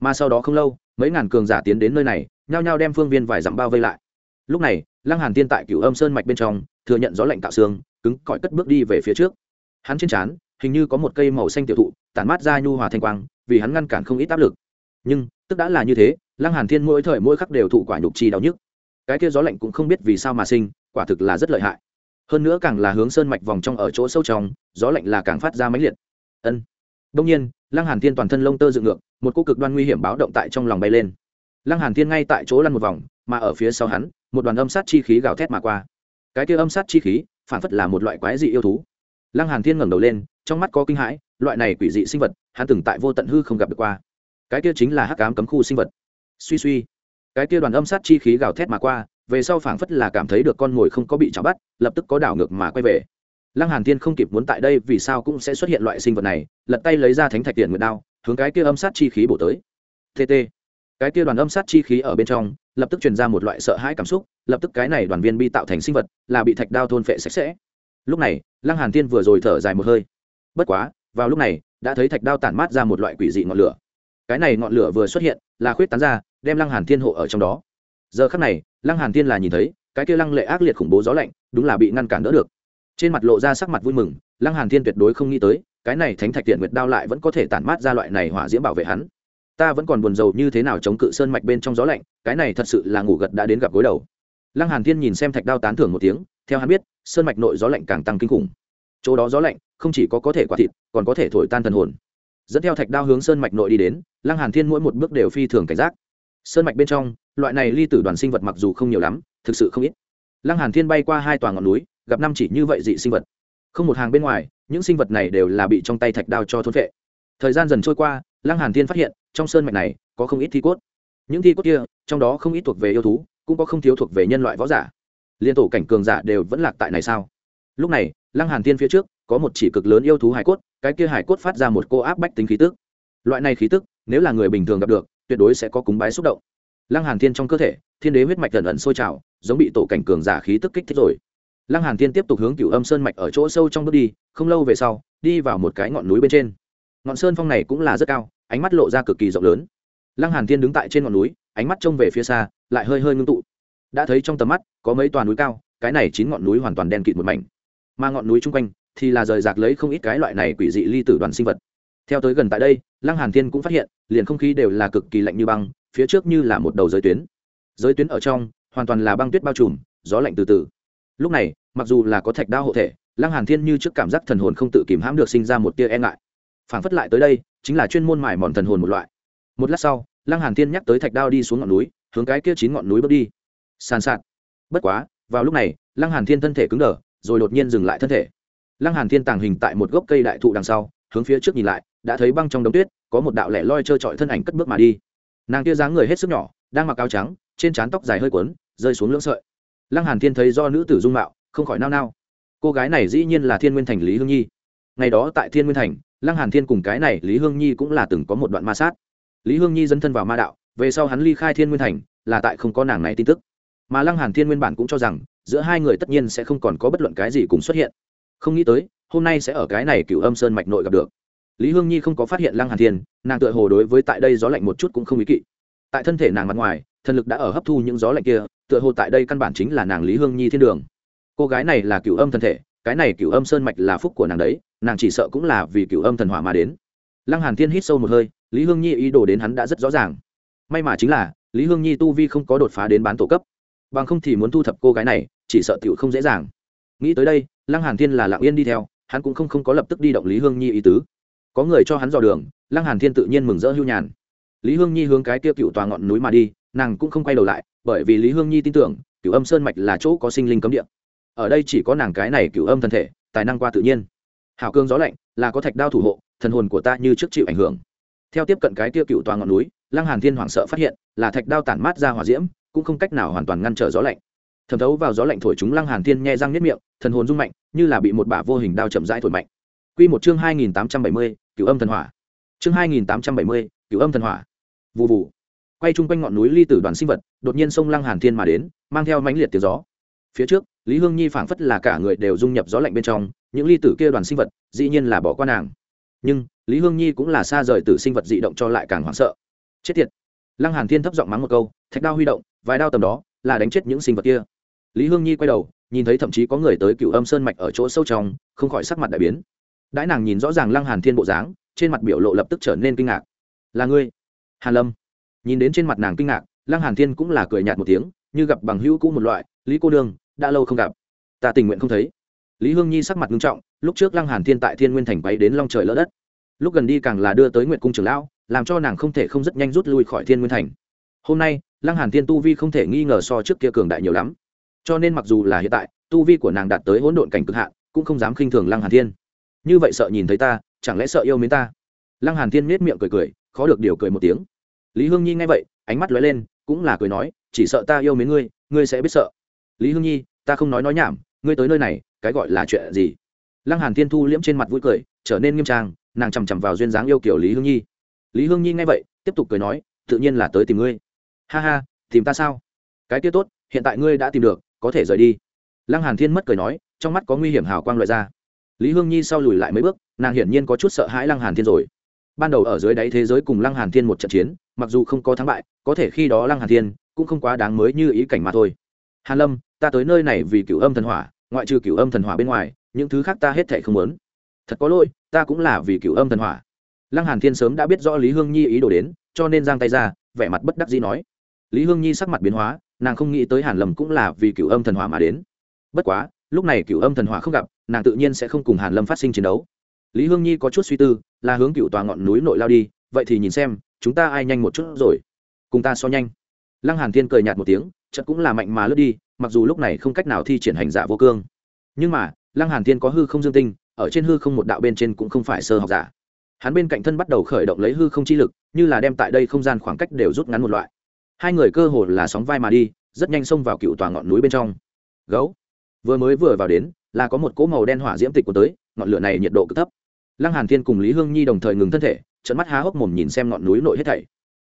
Mà sau đó không lâu, mấy ngàn cường giả tiến đến nơi này, nhao nhao đem phương viên vài dặm bao vây lại. Lúc này, lăng hàn Thiên tại cửu âm sơn mạch bên trong thừa nhận gió lạnh tạo xương, cứng cỏi cất bước đi về phía trước. Hắn trên trán, hình như có một cây màu xanh tiểu thụ, tản mát ra nhu hòa thanh quang, vì hắn ngăn cản không ít áp lực. Nhưng, tức đã là như thế, lăng hàn thiên mỗi thời mỗi khắc đều thụ quả nhục chi đau nhức. Cái kia gió lạnh cũng không biết vì sao mà sinh, quả thực là rất lợi hại. Hơn nữa càng là hướng sơn mạch vòng trong ở chỗ sâu trong, gió lạnh là càng phát ra mãnh liệt. Ân. Đông nhiên, lăng hàn thiên toàn thân lông tơ dựng ngược, một cô cực đoan nguy hiểm báo động tại trong lòng bay lên. Lăng hàn thiên ngay tại chỗ lăn một vòng, mà ở phía sau hắn, một đoàn âm sát chi khí gào thét mà qua cái kia âm sát chi khí, phản phất là một loại quái dị yêu thú. Lăng hàn thiên ngẩng đầu lên, trong mắt có kinh hãi, loại này quỷ dị sinh vật, hắn từng tại vô tận hư không gặp được qua. Cái kia chính là hắc ám cấm khu sinh vật. Suy suy. Cái kia đoàn âm sát chi khí gào thét mà qua, về sau phảng phất là cảm thấy được con mồi không có bị chảo bắt, lập tức có đảo ngược mà quay về. Lăng hàn thiên không kịp muốn tại đây vì sao cũng sẽ xuất hiện loại sinh vật này, lật tay lấy ra thánh thạch tiền nguyệt đao, hướng cái kia âm sát chi khí bổ tới. Tt cái kia đoàn âm sát chi khí ở bên trong, lập tức truyền ra một loại sợ hãi cảm xúc, lập tức cái này đoàn viên bi tạo thành sinh vật là bị thạch đao thôn phệ sạch sẽ. Lúc này, lăng hàn thiên vừa rồi thở dài một hơi. Bất quá, vào lúc này, đã thấy thạch đao tản mát ra một loại quỷ dị ngọn lửa. Cái này ngọn lửa vừa xuất hiện, là khuyết tán ra, đem lăng hàn thiên hộ ở trong đó. Giờ khắc này, lăng hàn thiên là nhìn thấy, cái kia lăng lệ ác liệt khủng bố gió lạnh, đúng là bị ngăn cản đỡ được. Trên mặt lộ ra sắc mặt vui mừng, lăng hàn thiên tuyệt đối không nghĩ tới, cái này thánh thạch tiện nguyệt đao lại vẫn có thể tản mát ra loại này hỏa diễm bảo vệ hắn ta vẫn còn buồn rầu như thế nào chống cự sơn mạch bên trong gió lạnh, cái này thật sự là ngủ gật đã đến gặp gối đầu. Lăng hàn thiên nhìn xem thạch đao tán thưởng một tiếng, theo hắn biết, sơn mạch nội gió lạnh càng tăng kinh khủng. Chỗ đó gió lạnh, không chỉ có có thể quả thịt, còn có thể thổi tan thần hồn. Dẫn theo thạch đao hướng sơn mạch nội đi đến, lăng hàn thiên mỗi một bước đều phi thường cảnh giác. Sơn mạch bên trong, loại này ly tử đoàn sinh vật mặc dù không nhiều lắm, thực sự không ít. Lăng hàn thiên bay qua hai tòa ngọn núi, gặp năm chỉ như vậy dị sinh vật. Không một hàng bên ngoài, những sinh vật này đều là bị trong tay thạch đao cho thôn vệ thời gian dần trôi qua lăng hàn thiên phát hiện, trong sơn mạch này, có không ít thi cốt. Những thi cốt kia, trong đó không ít thuộc về yêu thú, cũng có không thiếu thuộc về nhân loại võ giả. Liên tổ cảnh cường giả đều vẫn lạc tại này sao? Lúc này, lăng hàn thiên phía trước, có một chỉ cực lớn yêu thú hải cốt, cái kia hải cốt phát ra một cô áp bách tính khí tức. Loại này khí tức, nếu là người bình thường gặp được, tuyệt đối sẽ có cúng bái xúc động. Lăng hàn thiên trong cơ thể, thiên đế huyết mạch ẩn ẩn sôi trào, giống bị tổ cảnh cường giả khí tức kích thích rồi. Lăng hàn thiên tiếp tục hướng cửu âm sơn mạch ở chỗ sâu trong bước đi, không lâu về sau, đi vào một cái ngọn núi bên trên ngọn sơn phong này cũng là rất cao, ánh mắt lộ ra cực kỳ rộng lớn. Lăng hàn thiên đứng tại trên ngọn núi, ánh mắt trông về phía xa, lại hơi hơi ngưng tụ. Đã thấy trong tầm mắt, có mấy toàn núi cao, cái này chín ngọn núi hoàn toàn đen kịt một mảnh. Mà ngọn núi chung quanh thì là rời rạc lấy không ít cái loại này quỷ dị ly tử đoàn sinh vật. Theo tới gần tại đây, lăng hàn thiên cũng phát hiện, liền không khí đều là cực kỳ lạnh như băng, phía trước như là một đầu giới tuyến. Giới tuyến ở trong, hoàn toàn là băng tuyết bao trùm, gió lạnh từ từ. Lúc này, mặc dù là có thạch đao hộ thể, lăng hàn thiên như trước cảm giác thần hồn không tự kìm hãm được sinh ra một tia e ngại phảng phất lại tới đây chính là chuyên môn mài mòn thần hồn một loại. Một lát sau lăng hàn thiên nhắc tới thạch đao đi xuống ngọn núi hướng cái kia chín ngọn núi bước đi. Sàn sạt. Bất quá vào lúc này lăng hàn thiên thân thể cứng đờ rồi đột nhiên dừng lại thân thể. Lăng hàn thiên tàng hình tại một gốc cây đại thụ đằng sau hướng phía trước nhìn lại đã thấy băng trong đống tuyết có một đạo lẻ loi trơ trọi thân ảnh cất bước mà đi. Nàng kia dáng người hết sức nhỏ đang mặc áo trắng trên trán tóc dài hơi cuốn, rơi xuống lưỡng sợi. Lăng hàn thiên thấy do nữ tử dung mạo không khỏi nao nao. Cô gái này dĩ nhiên là thiên nguyên thành lý hương nhi. Ngày đó tại thiên nguyên thành lăng hàn thiên cùng cái này lý hương nhi cũng là từng có một đoạn ma sát. Lý hương nhi dấn thân vào ma đạo, về sau hắn ly khai thiên nguyên thành, là tại không có nàng này tin tức. Mà lăng hàn thiên nguyên bản cũng cho rằng, giữa hai người tất nhiên sẽ không còn có bất luận cái gì cùng xuất hiện. Không nghĩ tới, hôm nay sẽ ở cái này cửu âm sơn mạch nội gặp được. Lý hương nhi không có phát hiện lăng hàn thiên, nàng tựa hồ đối với tại đây gió lạnh một chút cũng không ý kỵ. Tại thân thể nàng mặt ngoài, thần lực đã ở hấp thu những gió lạnh kia, tựa hồ tại đây căn bản chính là nàng lý hương nhi thiên đường. Cô gái này là cửu âm thân thể, cái này cửu âm sơn mạch là phúc của nàng đấy nàng chỉ sợ cũng là vì cửu âm thần hỏa mà đến. Lăng hàn thiên hít sâu một hơi, lý hương nhi ý đồ đến hắn đã rất rõ ràng. May mà chính là, lý hương nhi tu vi không có đột phá đến bán tổ cấp. Bằng không thì muốn thu thập cô gái này, chỉ sợ tiểu không dễ dàng. Nghĩ tới đây, lăng hàn thiên là lặng yên đi theo, hắn cũng không không có lập tức đi động lý hương nhi ý tứ. Có người cho hắn dò đường, lăng hàn thiên tự nhiên mừng rỡ hưu nhàn. Lý hương nhi hướng cái kia cựu tòa ngọn núi mà đi, nàng cũng không quay đầu lại, bởi vì lý hương nhi tin tưởng, cựu âm sơn mạch là chỗ có sinh linh cấm địa. Ở đây chỉ có nàng cái này cựu âm thân thể, tài năng qua tự nhiên hảo cương gió lạnh là có thạch đao thủ hộ thần hồn của ta như trước chịu ảnh hưởng. Theo tiếp cận cái kia cựu toàn ngọn núi lăng hàn thiên hoảng sợ phát hiện là thạch đao tản mát ra hỏa diễm cũng không cách nào hoàn toàn ngăn trở gió lạnh. Thẩm thấu vào gió lạnh thổi chúng lăng hàn thiên nhe răng nhếch miệng thần hồn rung mạnh như là bị một bả vô hình đao chậm rãi thổi mạnh. Quy một chương hai nghìn tám trăm bảy mươi, cửu âm thần hỏa. Chương hai nghìn tám trăm bảy mươi, cửu âm thần hỏa. Vụ vụ quay chung quanh ngọn núi ly tử đoàn sinh vật đột nhiên sông lăng hàn thiên mà đến mang theo mãnh liệt tiếng gió. Phía trước lý hương nhi phảng phất là cả người đều dung nhập gió lạnh bên trong những ly tử kia đoàn sinh vật, dĩ nhiên là bỏ qua nàng. Nhưng, lý hương nhi cũng là xa rời từ sinh vật dị động cho lại càng hoảng sợ. Chết tiệt. Lăng hàn thiên thấp giọng mắng một câu, thạch đao huy động, vài đao tầm đó, là đánh chết những sinh vật kia. Lý hương nhi quay đầu, nhìn thấy thậm chí có người tới cựu âm sơn mạch ở chỗ sâu trong, không khỏi sắc mặt đại biến. Đãi nàng nhìn rõ ràng lăng hàn thiên bộ dáng, trên mặt biểu lộ lập tức trở nên kinh ngạc. Là ngươi? Hàn lâm. Nhìn đến trên mặt nàng kinh ngạc, lăng hàn thiên cũng là cười nhạt một tiếng, như gặp bằng hữu cũ một loại, lý cô đương đã lâu không gặp. Ta tình nguyện không thấy lý hương nhi sắc mặt nghiêm trọng, lúc trước lăng hàn thiên tại thiên nguyên thành bay đến long trời lỡ đất. Lúc gần đi càng là đưa tới Nguyệt cung trưởng lão, làm cho nàng không thể không rất nhanh rút lui khỏi thiên nguyên thành. Hôm nay, lăng hàn thiên tu vi không thể nghi ngờ so trước kia cường đại nhiều lắm. Cho nên mặc dù là hiện tại, tu vi của nàng đạt tới hỗn độn cảnh cực hạn, cũng không dám khinh thường lăng hàn thiên. Như vậy sợ nhìn thấy ta, chẳng lẽ sợ yêu mến ta? Lăng hàn thiên nết miệng cười cười, khó được điều cười một tiếng. Lý hương nhi nghe vậy, ánh mắt lóe lên, cũng là cười nói, chỉ sợ ta yêu mến ngươi ngươi sẽ biết sợ. Lý hương nhi, ta không nói nói nhảm ngươi tới nơi này, cái gọi là chuyện gì? Lăng hàn thiên thu liễm trên mặt vui cười, trở nên nghiêm trang, nàng chằm chằm vào duyên dáng yêu kiểu lý hương nhi. Lý hương nhi nghe vậy, tiếp tục cười nói, tự nhiên là tới tìm ngươi. Ha ha, tìm ta sao? Cái kia tốt, hiện tại ngươi đã tìm được, có thể rời đi. Lăng hàn thiên mất cười nói, trong mắt có nguy hiểm hào quang loại ra. Lý hương nhi sau lùi lại mấy bước, nàng hiển nhiên có chút sợ hãi lăng hàn thiên rồi. Ban đầu ở dưới đáy thế giới cùng lăng hàn thiên một trận chiến, mặc dù không có thắng bại, có thể khi đó lăng hàn thiên cũng không quá đáng mới như ý cảnh mà thôi hàn lâm, ta tới nơi này vì cửu âm thần hỏa, ngoại trừ cửu âm thần hỏa bên ngoài, những thứ khác ta hết thảy không muốn. Thật có lỗi, ta cũng là vì cửu âm thần hỏa. Lăng hàn thiên sớm đã biết rõ lý hương nhi ý đồ đến, cho nên giang tay ra, vẻ mặt bất đắc dĩ nói. Lý hương nhi sắc mặt biến hóa, nàng không nghĩ tới hàn lâm cũng là vì cửu âm thần hỏa mà đến. Bất quá, lúc này cửu âm thần hỏa không gặp, nàng tự nhiên sẽ không cùng hàn lâm phát sinh chiến đấu. Lý hương nhi có chút suy tư, là hướng cựu tòa ngọn núi nội lao đi, vậy thì nhìn xem, chúng ta ai nhanh một chút rồi. Cùng ta so nhanh. Lăng hàn thiên cười nhạt một tiếng chợt cũng là mạnh mà lướt đi, mặc dù lúc này không cách nào thi triển hành giả vô cương. Nhưng mà, lăng hàn thiên có hư không dương tinh, ở trên hư không một đạo bên trên cũng không phải sơ học giả. Hắn bên cạnh thân bắt đầu khởi động lấy hư không chi lực, như là đem tại đây không gian khoảng cách đều rút ngắn một loại. Hai người cơ hồ là sóng vai mà đi, rất nhanh xông vào cựu tòa ngọn núi bên trong. Gấu. Vừa mới vừa vào đến, là có một cỗ màu đen hỏa diễm tịch của tới, ngọn lửa này nhiệt độ cực thấp. Lăng hàn thiên cùng lý hương nhi đồng thời ngừng thân thể trận mắt há hốc mồm nhìn xem ngọn núi nội hết thảy.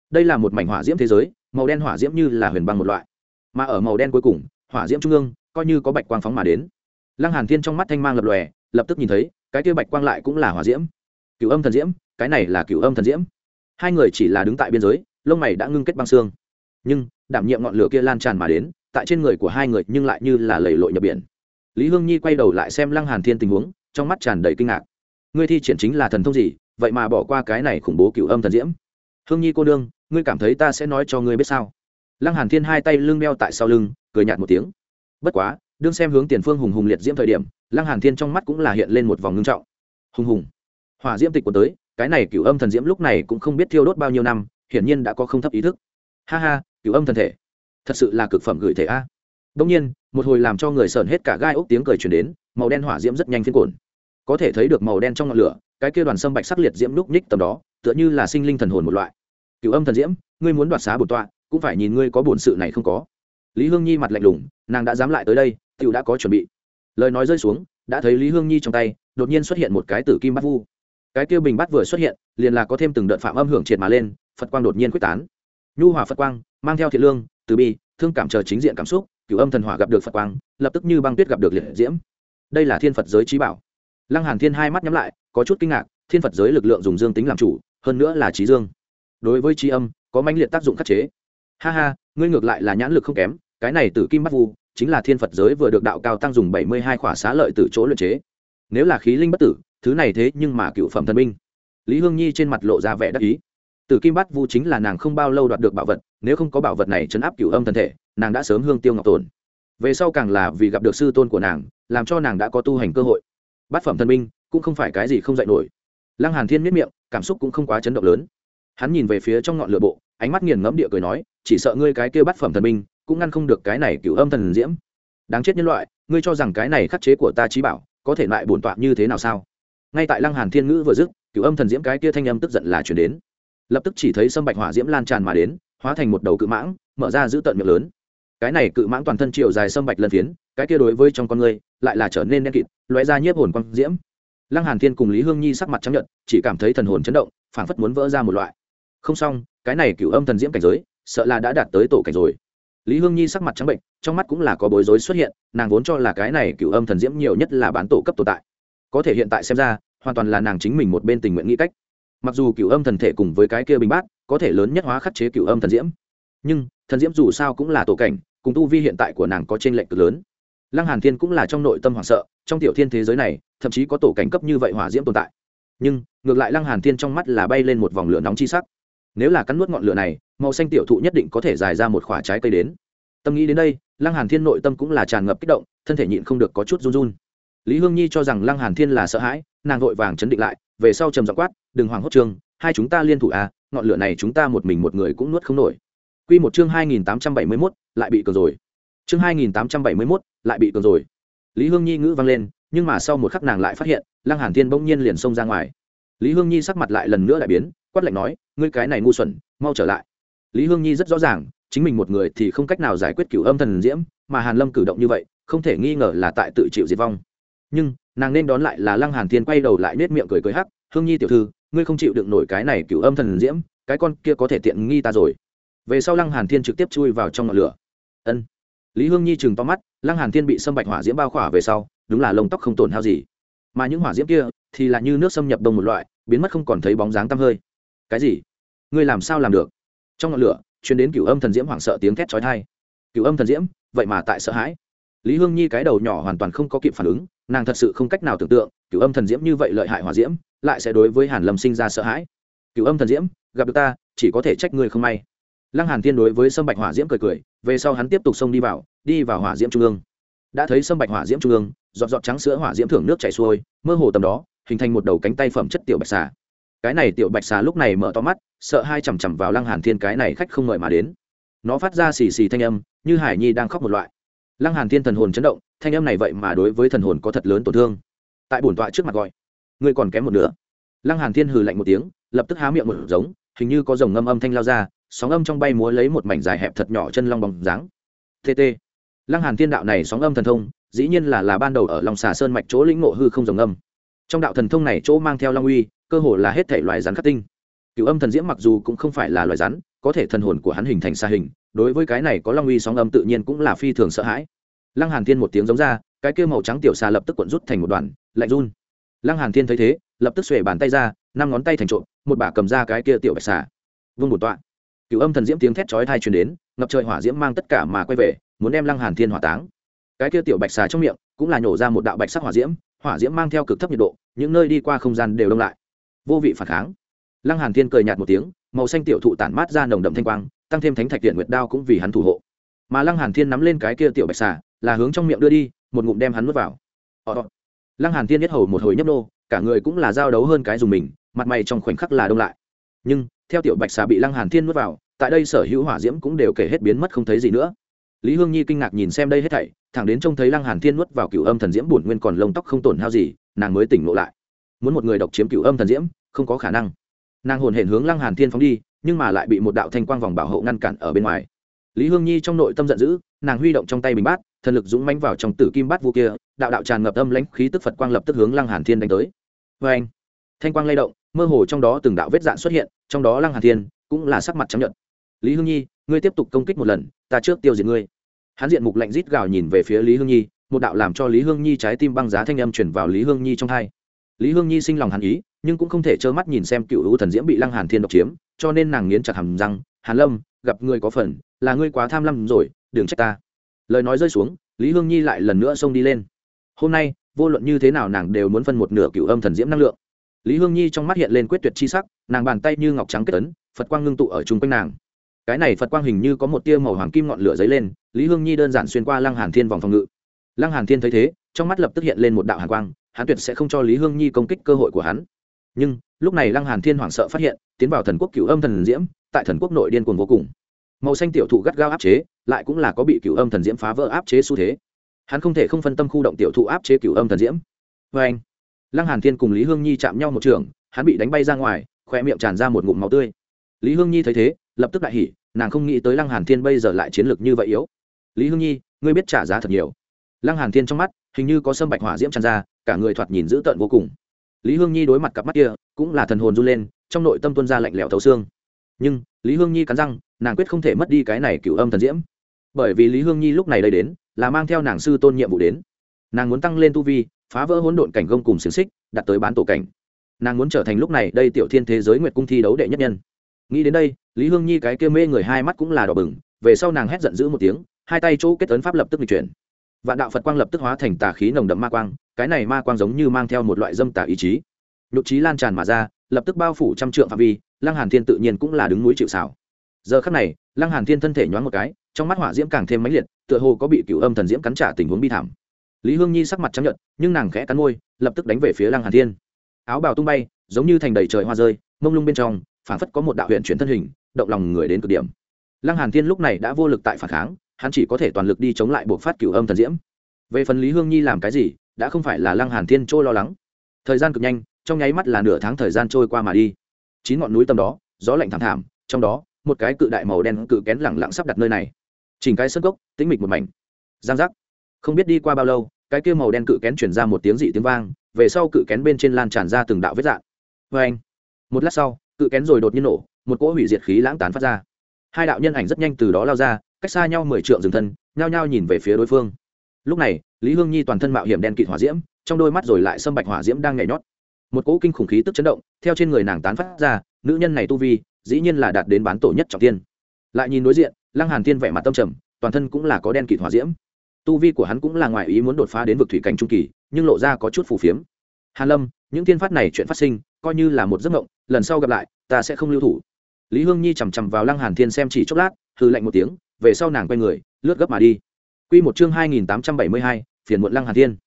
Đây là một mảnh hỏa diễm thế giới, màu đen hỏa diễm như là huyền băng một loại mà ở màu đen cuối cùng, hỏa diễm trung ương, coi như có bạch quang phóng mà đến. Lăng hàn thiên trong mắt thanh mang lập lòe, lập tức nhìn thấy, cái kia bạch quang lại cũng là hỏa diễm. Cửu âm thần diễm, cái này là cửu âm thần diễm. Hai người chỉ là đứng tại biên giới, lông mày đã ngưng kết băng xương. Nhưng, đảm nhiệm ngọn lửa kia lan tràn mà đến, tại trên người của hai người nhưng lại như là lầy lội nhập biển. Lý hương nhi quay đầu lại xem lăng hàn thiên tình huống, trong mắt tràn đầy kinh ngạc. Ngươi thi triển chính là thần thông gì, vậy mà bỏ qua cái này khủng bố cửu âm thần diễm? Hương nhi cô đương ngươi cảm thấy ta sẽ nói cho ngươi biết sao? Lăng hàn thiên hai tay lưng đeo tại sau lưng, cười nhạt một tiếng. Bất quá, đương xem hướng tiền phương hùng hùng liệt diễm thời điểm, lăng hàn thiên trong mắt cũng là hiện lên một vòng ngưng trọng. Hùng hùng. Hỏa diễm tịch của tới, cái này cửu âm thần diễm lúc này cũng không biết thiêu đốt bao nhiêu năm, hiển nhiên đã có không thấp ý thức. Ha ha, cửu âm thần thể. Thật sự là cực phẩm gửi thể a. Đông nhiên, một hồi làm cho người sờn hết cả gai ốc tiếng cười truyền đến, màu đen hỏa diễm rất nhanh phiên cồn có thể thấy được màu đen trong ngọn lửa, cái kia đoàn sâm bạch sắc liệt diễm lúc nhích tầm đó, tựa như là sinh linh thần hồn một loại. Cửu âm thần diễm, ngươi muốn đoạt xá bổn tọa cũng phải nhìn ngươi có bổn sự này không có. Lý hương nhi mặt lạnh lùng, nàng đã dám lại tới đây tựu đã có chuẩn bị. Lời nói rơi xuống, đã thấy lý hương nhi trong tay, đột nhiên xuất hiện một cái tử kim bát vu. Cái kia bình bát vừa xuất hiện, liền là có thêm từng đợt phạm âm hưởng triệt mà lên, phật quang đột nhiên quyết tán. Nhu hòa phật quang, mang theo thiện lương, từ bi, thương cảm chờ chính diện cảm xúc, cửu âm thần hỏa gặp được phật quang, lập tức như băng tuyết gặp được liệt diễm. Đây là thiên phật giới trí bảo. Lăng hàn thiên hai mắt nhắm lại, có chút kinh ngạc, thiên phật giới lực lượng dùng dương tính làm chủ, hơn nữa là trí dương. Đối với trí âm, có mãnh liệt tác dụng khắc chế ha ha ngươi ngược lại là nhãn lực không kém cái này tử kim bắt vu chính là thiên phật giới vừa được đạo cao tăng dùng bảy mươi hai khỏa xá lợi từ chỗ luyện chế. Nếu là khí linh bất tử thứ này thế nhưng mà cựu phẩm thần minh, lý hương nhi trên mặt lộ ra vẻ đắc ý. Tử kim bát vu chính là nàng không bao lâu đoạt được bảo vật nếu không có bảo vật này chấn áp cửu âm thân thể nàng đã sớm hương tiêu ngọc tồn. Về sau càng là vì gặp được sư tôn của nàng làm cho nàng đã có tu hành cơ hội. Bát phẩm thần minh cũng không phải cái gì không dạy nổi. Lăng hàn thiên miết miệng cảm xúc cũng không quá chấn động lớn. Hắn nhìn về phía trong ngọn lửa bộ ánh mắt nghiền ngẫm địa cười nói, chỉ sợ ngươi cái kia bắt phẩm thần minh cũng ngăn không được cái này cửu âm thần diễm. Đáng chết nhân loại, ngươi cho rằng cái này khắc chế của ta trí bảo, có thể lại bổn tọa như thế nào sao? Ngay tại lăng hàn thiên ngữ vừa dứt, cửu âm thần diễm cái kia thanh âm tức giận là chuyển đến. Lập tức chỉ thấy sâm bạch hỏa diễm lan tràn mà đến, hóa thành một đầu cự mãng, mở ra giữ tận miệng lớn. Cái này cự mãng toàn thân chiều dài sâm bạch lân phiến, cái kia đối với trong con người, lại là trở nên đen kịt, lóe ra nhiếp hồn quang diễm. Lăng hàn thiên cùng lý hương nhi sắc mặt trắng nhợt, chỉ cảm thấy thần hồn chấn động, phảng phất muốn vỡ ra một loại. Không xong cái này cửu âm thần diễm cảnh giới, sợ là đã đạt tới tổ cảnh rồi. Lý hương nhi sắc mặt trắng bệnh, trong mắt cũng là có bối rối xuất hiện, nàng vốn cho là cái này cửu âm thần diễm nhiều nhất là bán tổ cấp tồn tại. Có thể hiện tại xem ra, hoàn toàn là nàng chính mình một bên tình nguyện nghĩ cách. Mặc dù cửu âm thần thể cùng với cái kia bình bát, có thể lớn nhất hóa khắc chế cửu âm thần diễm, nhưng thần diễm dù sao cũng là tổ cảnh, cùng tu vi hiện tại của nàng có trên lệnh cực lớn. Lăng hàn thiên cũng là trong nội tâm hoảng sợ, trong tiểu thiên thế giới này, thậm chí có tổ cảnh cấp như vậy hỏa diễm tồn tại. Nhưng, ngược lại lăng hàn thiên trong mắt là bay lên một vòng lửa nóng chi sắc nếu là cắn nuốt ngọn lửa này màu xanh tiểu thụ nhất định có thể dài ra một quả trái cây đến. Tâm nghĩ đến đây lăng hàn thiên nội tâm cũng là tràn ngập kích động thân thể nhịn không được có chút run run. Lý hương nhi cho rằng lăng hàn thiên là sợ hãi nàng vội vàng chấn định lại về sau trầm giọng quát đừng hoảng hốt trường hai chúng ta liên thủ à ngọn lửa này chúng ta một mình một người cũng nuốt không nổi. Quy một chương hai nghìn tám trăm bảy mươi 2871, lại bị cường rồi. Chương hai nghìn tám trăm bảy mươi 2871, lại bị cường rồi. Lý hương nhi ngữ vang lên nhưng mà sau một khắc nàng lại phát hiện lăng hàn thiên bỗng nhiên liền xông ra ngoài. Lý hương nhi sắc mặt lại lần nữa lại biến quát lạnh nói, ngươi cái này ngu xuẩn, mau trở lại. Lý hương nhi rất rõ ràng, chính mình một người thì không cách nào giải quyết cửu âm thần diễm, mà hàn lâm cử động như vậy, không thể nghi ngờ là tại tự chịu diệt vong. Nhưng, nàng nên đón lại là lăng hàn thiên quay đầu lại nết miệng cười cười hắc, hương nhi tiểu thư, ngươi không chịu đựng nổi cái này cửu âm thần diễm, cái con kia có thể tiện nghi ta rồi. Về sau lăng hàn thiên trực tiếp chui vào trong ngọn lửa. Ân. Lý hương nhi chừng to mắt, lăng hàn thiên bị sâm bạch hỏa diễm bao khỏa về sau, đúng là lông tóc không tổn hao gì. Mà những hỏa diễm kia thì là như nước xâm nhập đông một loại, biến mất không còn thấy bóng dáng tăm hơi cái gì? Ngươi làm sao làm được? Trong ngọn lửa chuyển đến cửu âm thần diễm hoảng sợ tiếng thét chói tai. Cửu âm thần diễm, vậy mà tại sợ hãi. Lý hương nhi cái đầu nhỏ hoàn toàn không có kịp phản ứng, nàng thật sự không cách nào tưởng tượng, cửu âm thần diễm như vậy lợi hại hỏa diễm, lại sẽ đối với hàn lâm sinh ra sợ hãi. Cửu âm thần diễm, gặp được ta, chỉ có thể trách ngươi không may. Lăng hàn thiên đối với sâm bạch hỏa diễm cười cười, về sau hắn tiếp tục xông đi vào đi vào hỏa diễm trung ương. Đã thấy sâm bạch hỏa diễm trung ương, giọt giọt trắng sữa hỏa diễm thưởng nước chảy xuôi, mơ hồ tầm đó, hình thành một đầu cánh tay phẩm chất tiểu bạch xà cái này tiểu bạch xà lúc này mở to mắt, sợ hai chằm chằm vào lăng hàn thiên, cái này khách không mời mà đến. Nó phát ra xì xì thanh âm, như hải nhi đang khóc một loại. Lăng hàn thiên thần hồn chấn động, thanh âm này vậy mà đối với thần hồn có thật lớn tổn thương. Tại bổn tọa trước mặt gọi, ngươi còn kém một nửa. Lăng hàn thiên hừ lạnh một tiếng, lập tức há miệng một giống, hình như có dòng ngâm âm thanh lao ra, sóng âm trong bay múa lấy một mảnh dài hẹp thật nhỏ chân long bóng dáng. Tt lăng hàn thiên đạo này sóng âm thần thông, dĩ nhiên là là ban đầu ở lòng xà sơn mạch chỗ lĩnh ngộ hư không dòng âm. Trong đạo thần thông này chỗ mang theo long uy cơ hồ là hết thể loài rắn khắc tinh. Cựu âm thần diễm mặc dù cũng không phải là loài rắn, có thể thần hồn của hắn hình thành xa hình, đối với cái này có long uy sóng âm tự nhiên cũng là phi thường sợ hãi. Lăng hàn thiên một tiếng giống ra, cái kia màu trắng tiểu xà lập tức cuộn rút thành một đoàn, lạnh run. Lăng hàn thiên thấy thế, lập tức xuề bàn tay ra, năm ngón tay thành trộn một bà cầm ra cái kia tiểu bạch xà. Vung một tọa. Cựu âm thần diễm tiếng thét chói tai truyền đến, ngập trời hỏa diễm mang tất cả mà quay về, muốn đem lăng hàn thiên hỏa táng. Cái kia tiểu bạch xà trong miệng cũng là nhổ ra một đạo bạch sắc hỏa diễm hỏa diễm mang theo cực thấp nhiệt độ, những nơi đi qua không gian đều đông lại vô vị phản kháng. Lăng hàn thiên cười nhạt một tiếng màu xanh tiểu thụ tản mát ra nồng đậm thanh quang tăng thêm thánh thạch điện nguyệt đao cũng vì hắn thủ hộ. Mà lăng hàn thiên nắm lên cái kia tiểu bạch xà là hướng trong miệng đưa đi một ngụm đem hắn nuốt vào. Ờ, ờ. lăng hàn thiên nhất hầu một hồi nhấp nô cả người cũng là giao đấu hơn cái dùng mình mặt mày trong khoảnh khắc là đông lại. Nhưng theo tiểu bạch xà bị lăng hàn thiên nuốt vào tại đây sở hữu hỏa diễm cũng đều kể hết biến mất không thấy gì nữa. Lý hương nhi kinh ngạc nhìn xem đây hết thảy thẳng đến trông thấy lăng hàn thiên nuốt vào cựu âm thần diễm bổn nguyên còn lông tóc không tổn hao gì nàng mới tỉnh ngộ lại muốn một người độc chiếm cựu âm thần diễm, không có khả năng. Nàng hồn hển hướng lăng hàn thiên phóng đi, nhưng mà lại bị một đạo thanh quang vòng bảo hộ ngăn cản ở bên ngoài. Lý hương nhi trong nội tâm giận dữ, nàng huy động trong tay bình bát, thần lực dũng mãnh vào trong tử kim bát vu kia, đạo đạo tràn ngập âm lãnh khí tức phật quang lập tức hướng lăng hàn thiên đánh tới. Vê anh, thanh quang lay động, mơ hồ trong đó từng đạo vết dạn xuất hiện, trong đó lăng hàn thiên cũng là sắc mặt trắng nhận lý hương nhi, ngươi tiếp tục công kích một lần, ta trước tiêu diệt ngươi. Hắn diện mục lạnh rít gào nhìn về phía lý hương nhi, một đạo làm cho lý hương nhi trái tim băng giá thanh âm chuyển vào lý hương nhi trong thai lý hương nhi sinh lòng hàn ý, nhưng cũng không thể trơ mắt nhìn xem cựu hữu thần diễm bị lăng hàn thiên độc chiếm, cho nên nàng nghiến chặt hầm răng, hàn lâm, gặp người có phần, là ngươi quá tham lam rồi, đừng trách ta. Lời nói rơi xuống, lý hương nhi lại lần nữa xông đi lên. Hôm nay, vô luận như thế nào nàng đều muốn phân một nửa cựu âm thần diễm năng lượng. Lý hương nhi trong mắt hiện lên quyết tuyệt chi sắc, nàng bàn tay như ngọc trắng kết tấn phật quang ngưng tụ ở chung quanh nàng. Cái này phật quang hình như có một tia màu hoàng kim ngọn lửa dấy lên, lý hương nhi đơn giản xuyên qua lăng hàn thiên vòng phòng ngự. Lăng hàn thiên thấy thế, trong mắt lập tức hiện lên một đạo hàn quang hắn tuyệt sẽ không cho lý hương nhi công kích cơ hội của hắn. Nhưng, lúc này lăng hàn thiên hoảng sợ phát hiện, tiến vào thần quốc cửu âm thần diễm, tại thần quốc nội điên cuồng vô cùng. Màu xanh tiểu thụ gắt gao áp chế, lại cũng là có bị cửu âm thần diễm phá vỡ áp chế xu thế. Hắn không thể không phân tâm khu động tiểu thụ áp chế cửu âm thần diễm. Với anh lăng hàn thiên cùng lý hương nhi chạm nhau một trường, hắn bị đánh bay ra ngoài khoe miệng tràn ra một ngụm máu tươi. Lý hương nhi thấy thế, lập tức đại hỉ, nàng không nghĩ tới lăng hàn thiên bây giờ lại chiến lược như vậy yếu. Lý hương nhi, ngươi biết trả giá thật nhiều lăng hàn thiên trong mắt, hình như có sâm bạch hỏa diễm tràn ra, cả người thoạt nhìn dữ tợn vô cùng. Lý hương nhi đối mặt cặp mắt kia, cũng là thần hồn run lên, trong nội tâm tuân ra lạnh lẽo thấu xương. Nhưng, lý hương nhi cắn răng, nàng quyết không thể mất đi cái này cựu âm thần diễm. Bởi vì lý hương nhi lúc này đây đến, là mang theo nàng sư tôn nhiệm vụ đến. Nàng muốn tăng lên tu vi, phá vỡ hỗn độn cảnh gông cùng xiềng xích đặt tới bán tổ cảnh. Nàng muốn trở thành lúc này đây tiểu thiên thế giới nguyệt cung thi đấu đệ nhất nhân. Nghĩ đến đây, lý hương nhi cái kia mê người hai mắt cũng là đỏ bừng, về sau nàng hét giận dữ một tiếng, hai tay chỗ kết tấn pháp lập tức di chuyển vạn đạo phật quang lập tức hóa thành tà khí nồng đậm ma quang, cái này ma quang giống như mang theo một loại dâm tà ý chí. Nhục trí lan tràn mà ra, lập tức bao phủ trăm trượng phạm vi, lăng hàn thiên tự nhiên cũng là đứng núi chịu xảo giờ khắc này, lăng hàn thiên thân thể nhoáng một cái, trong mắt hỏa diễm càng thêm mãnh liệt, tựa hồ có bị cửu âm thần diễm cắn trả tình huống bi thảm. Lý hương nhi sắc mặt trắng nhợt, nhưng nàng khẽ cắn môi, lập tức đánh về phía lăng hàn thiên. Áo bào tung bay, giống như thành đầy trời hoa rơi, mông lung bên trong phản phất có một đạo huyện chuyển thân hình, động lòng người đến cực điểm. Lăng hàn thiên lúc này đã vô lực tại phản kháng hắn chỉ có thể toàn lực đi chống lại buộc phát cửu âm thần diễm. Về phần lý hương nhi làm cái gì, đã không phải là lăng hàn thiên trôi lo lắng. Thời gian cực nhanh, trong nháy mắt là nửa tháng thời gian trôi qua mà đi. Chín ngọn núi tầm đó, gió lạnh thảm thảm, trong đó, một cái cự đại màu đen cự kén lẳng lặng sắp đặt nơi này. Chỉnh cái sân gốc, tĩnh mịch một mảnh. Giang giác. Không biết đi qua bao lâu, cái kia màu đen cự kén chuyển ra một tiếng dị tiếng vang, về sau cự kén bên trên lan tràn ra từng đạo vết dạn. Vê anh một lát sau, cự kén rồi đột nhiên nổ, một cỗ hủy diệt khí lãng tán phát ra hai đạo nhân ảnh rất nhanh từ đó lao ra, cách xa nhau mười trượng dừng thân, nhao nhao nhìn về phía đối phương. Lúc này, lý hương nhi toàn thân mạo hiểm đen kịt hỏa diễm, trong đôi mắt rồi lại sâm bạch hỏa diễm đang nhảy nhót. Một cỗ kinh khủng khí tức chấn động, theo trên người nàng tán phát ra, nữ nhân này tu vi, dĩ nhiên là đạt đến bán tổ nhất trọng tiên lại nhìn đối diện, lăng hàn tiên vẻ mặt tâm trầm, toàn thân cũng là có đen kịt hỏa diễm. Tu vi của hắn cũng là ngoài ý muốn đột phá đến vực thủy cảnh trung kỳ, nhưng lộ ra có chút phù phiếm. Hàn lâm, những tiên phát này chuyện phát sinh, coi như là một giấc mộng, lần sau gặp lại, ta sẽ không lưu thủ lý hương nhi chằm chằm vào lăng hàn thiên xem chỉ chốc lát hừ lạnh một tiếng về sau nàng quay người lướt gấp mà đi. Quy một chương hai nghìn tám trăm bảy mươi hai, phiền muộn lăng hàn thiên.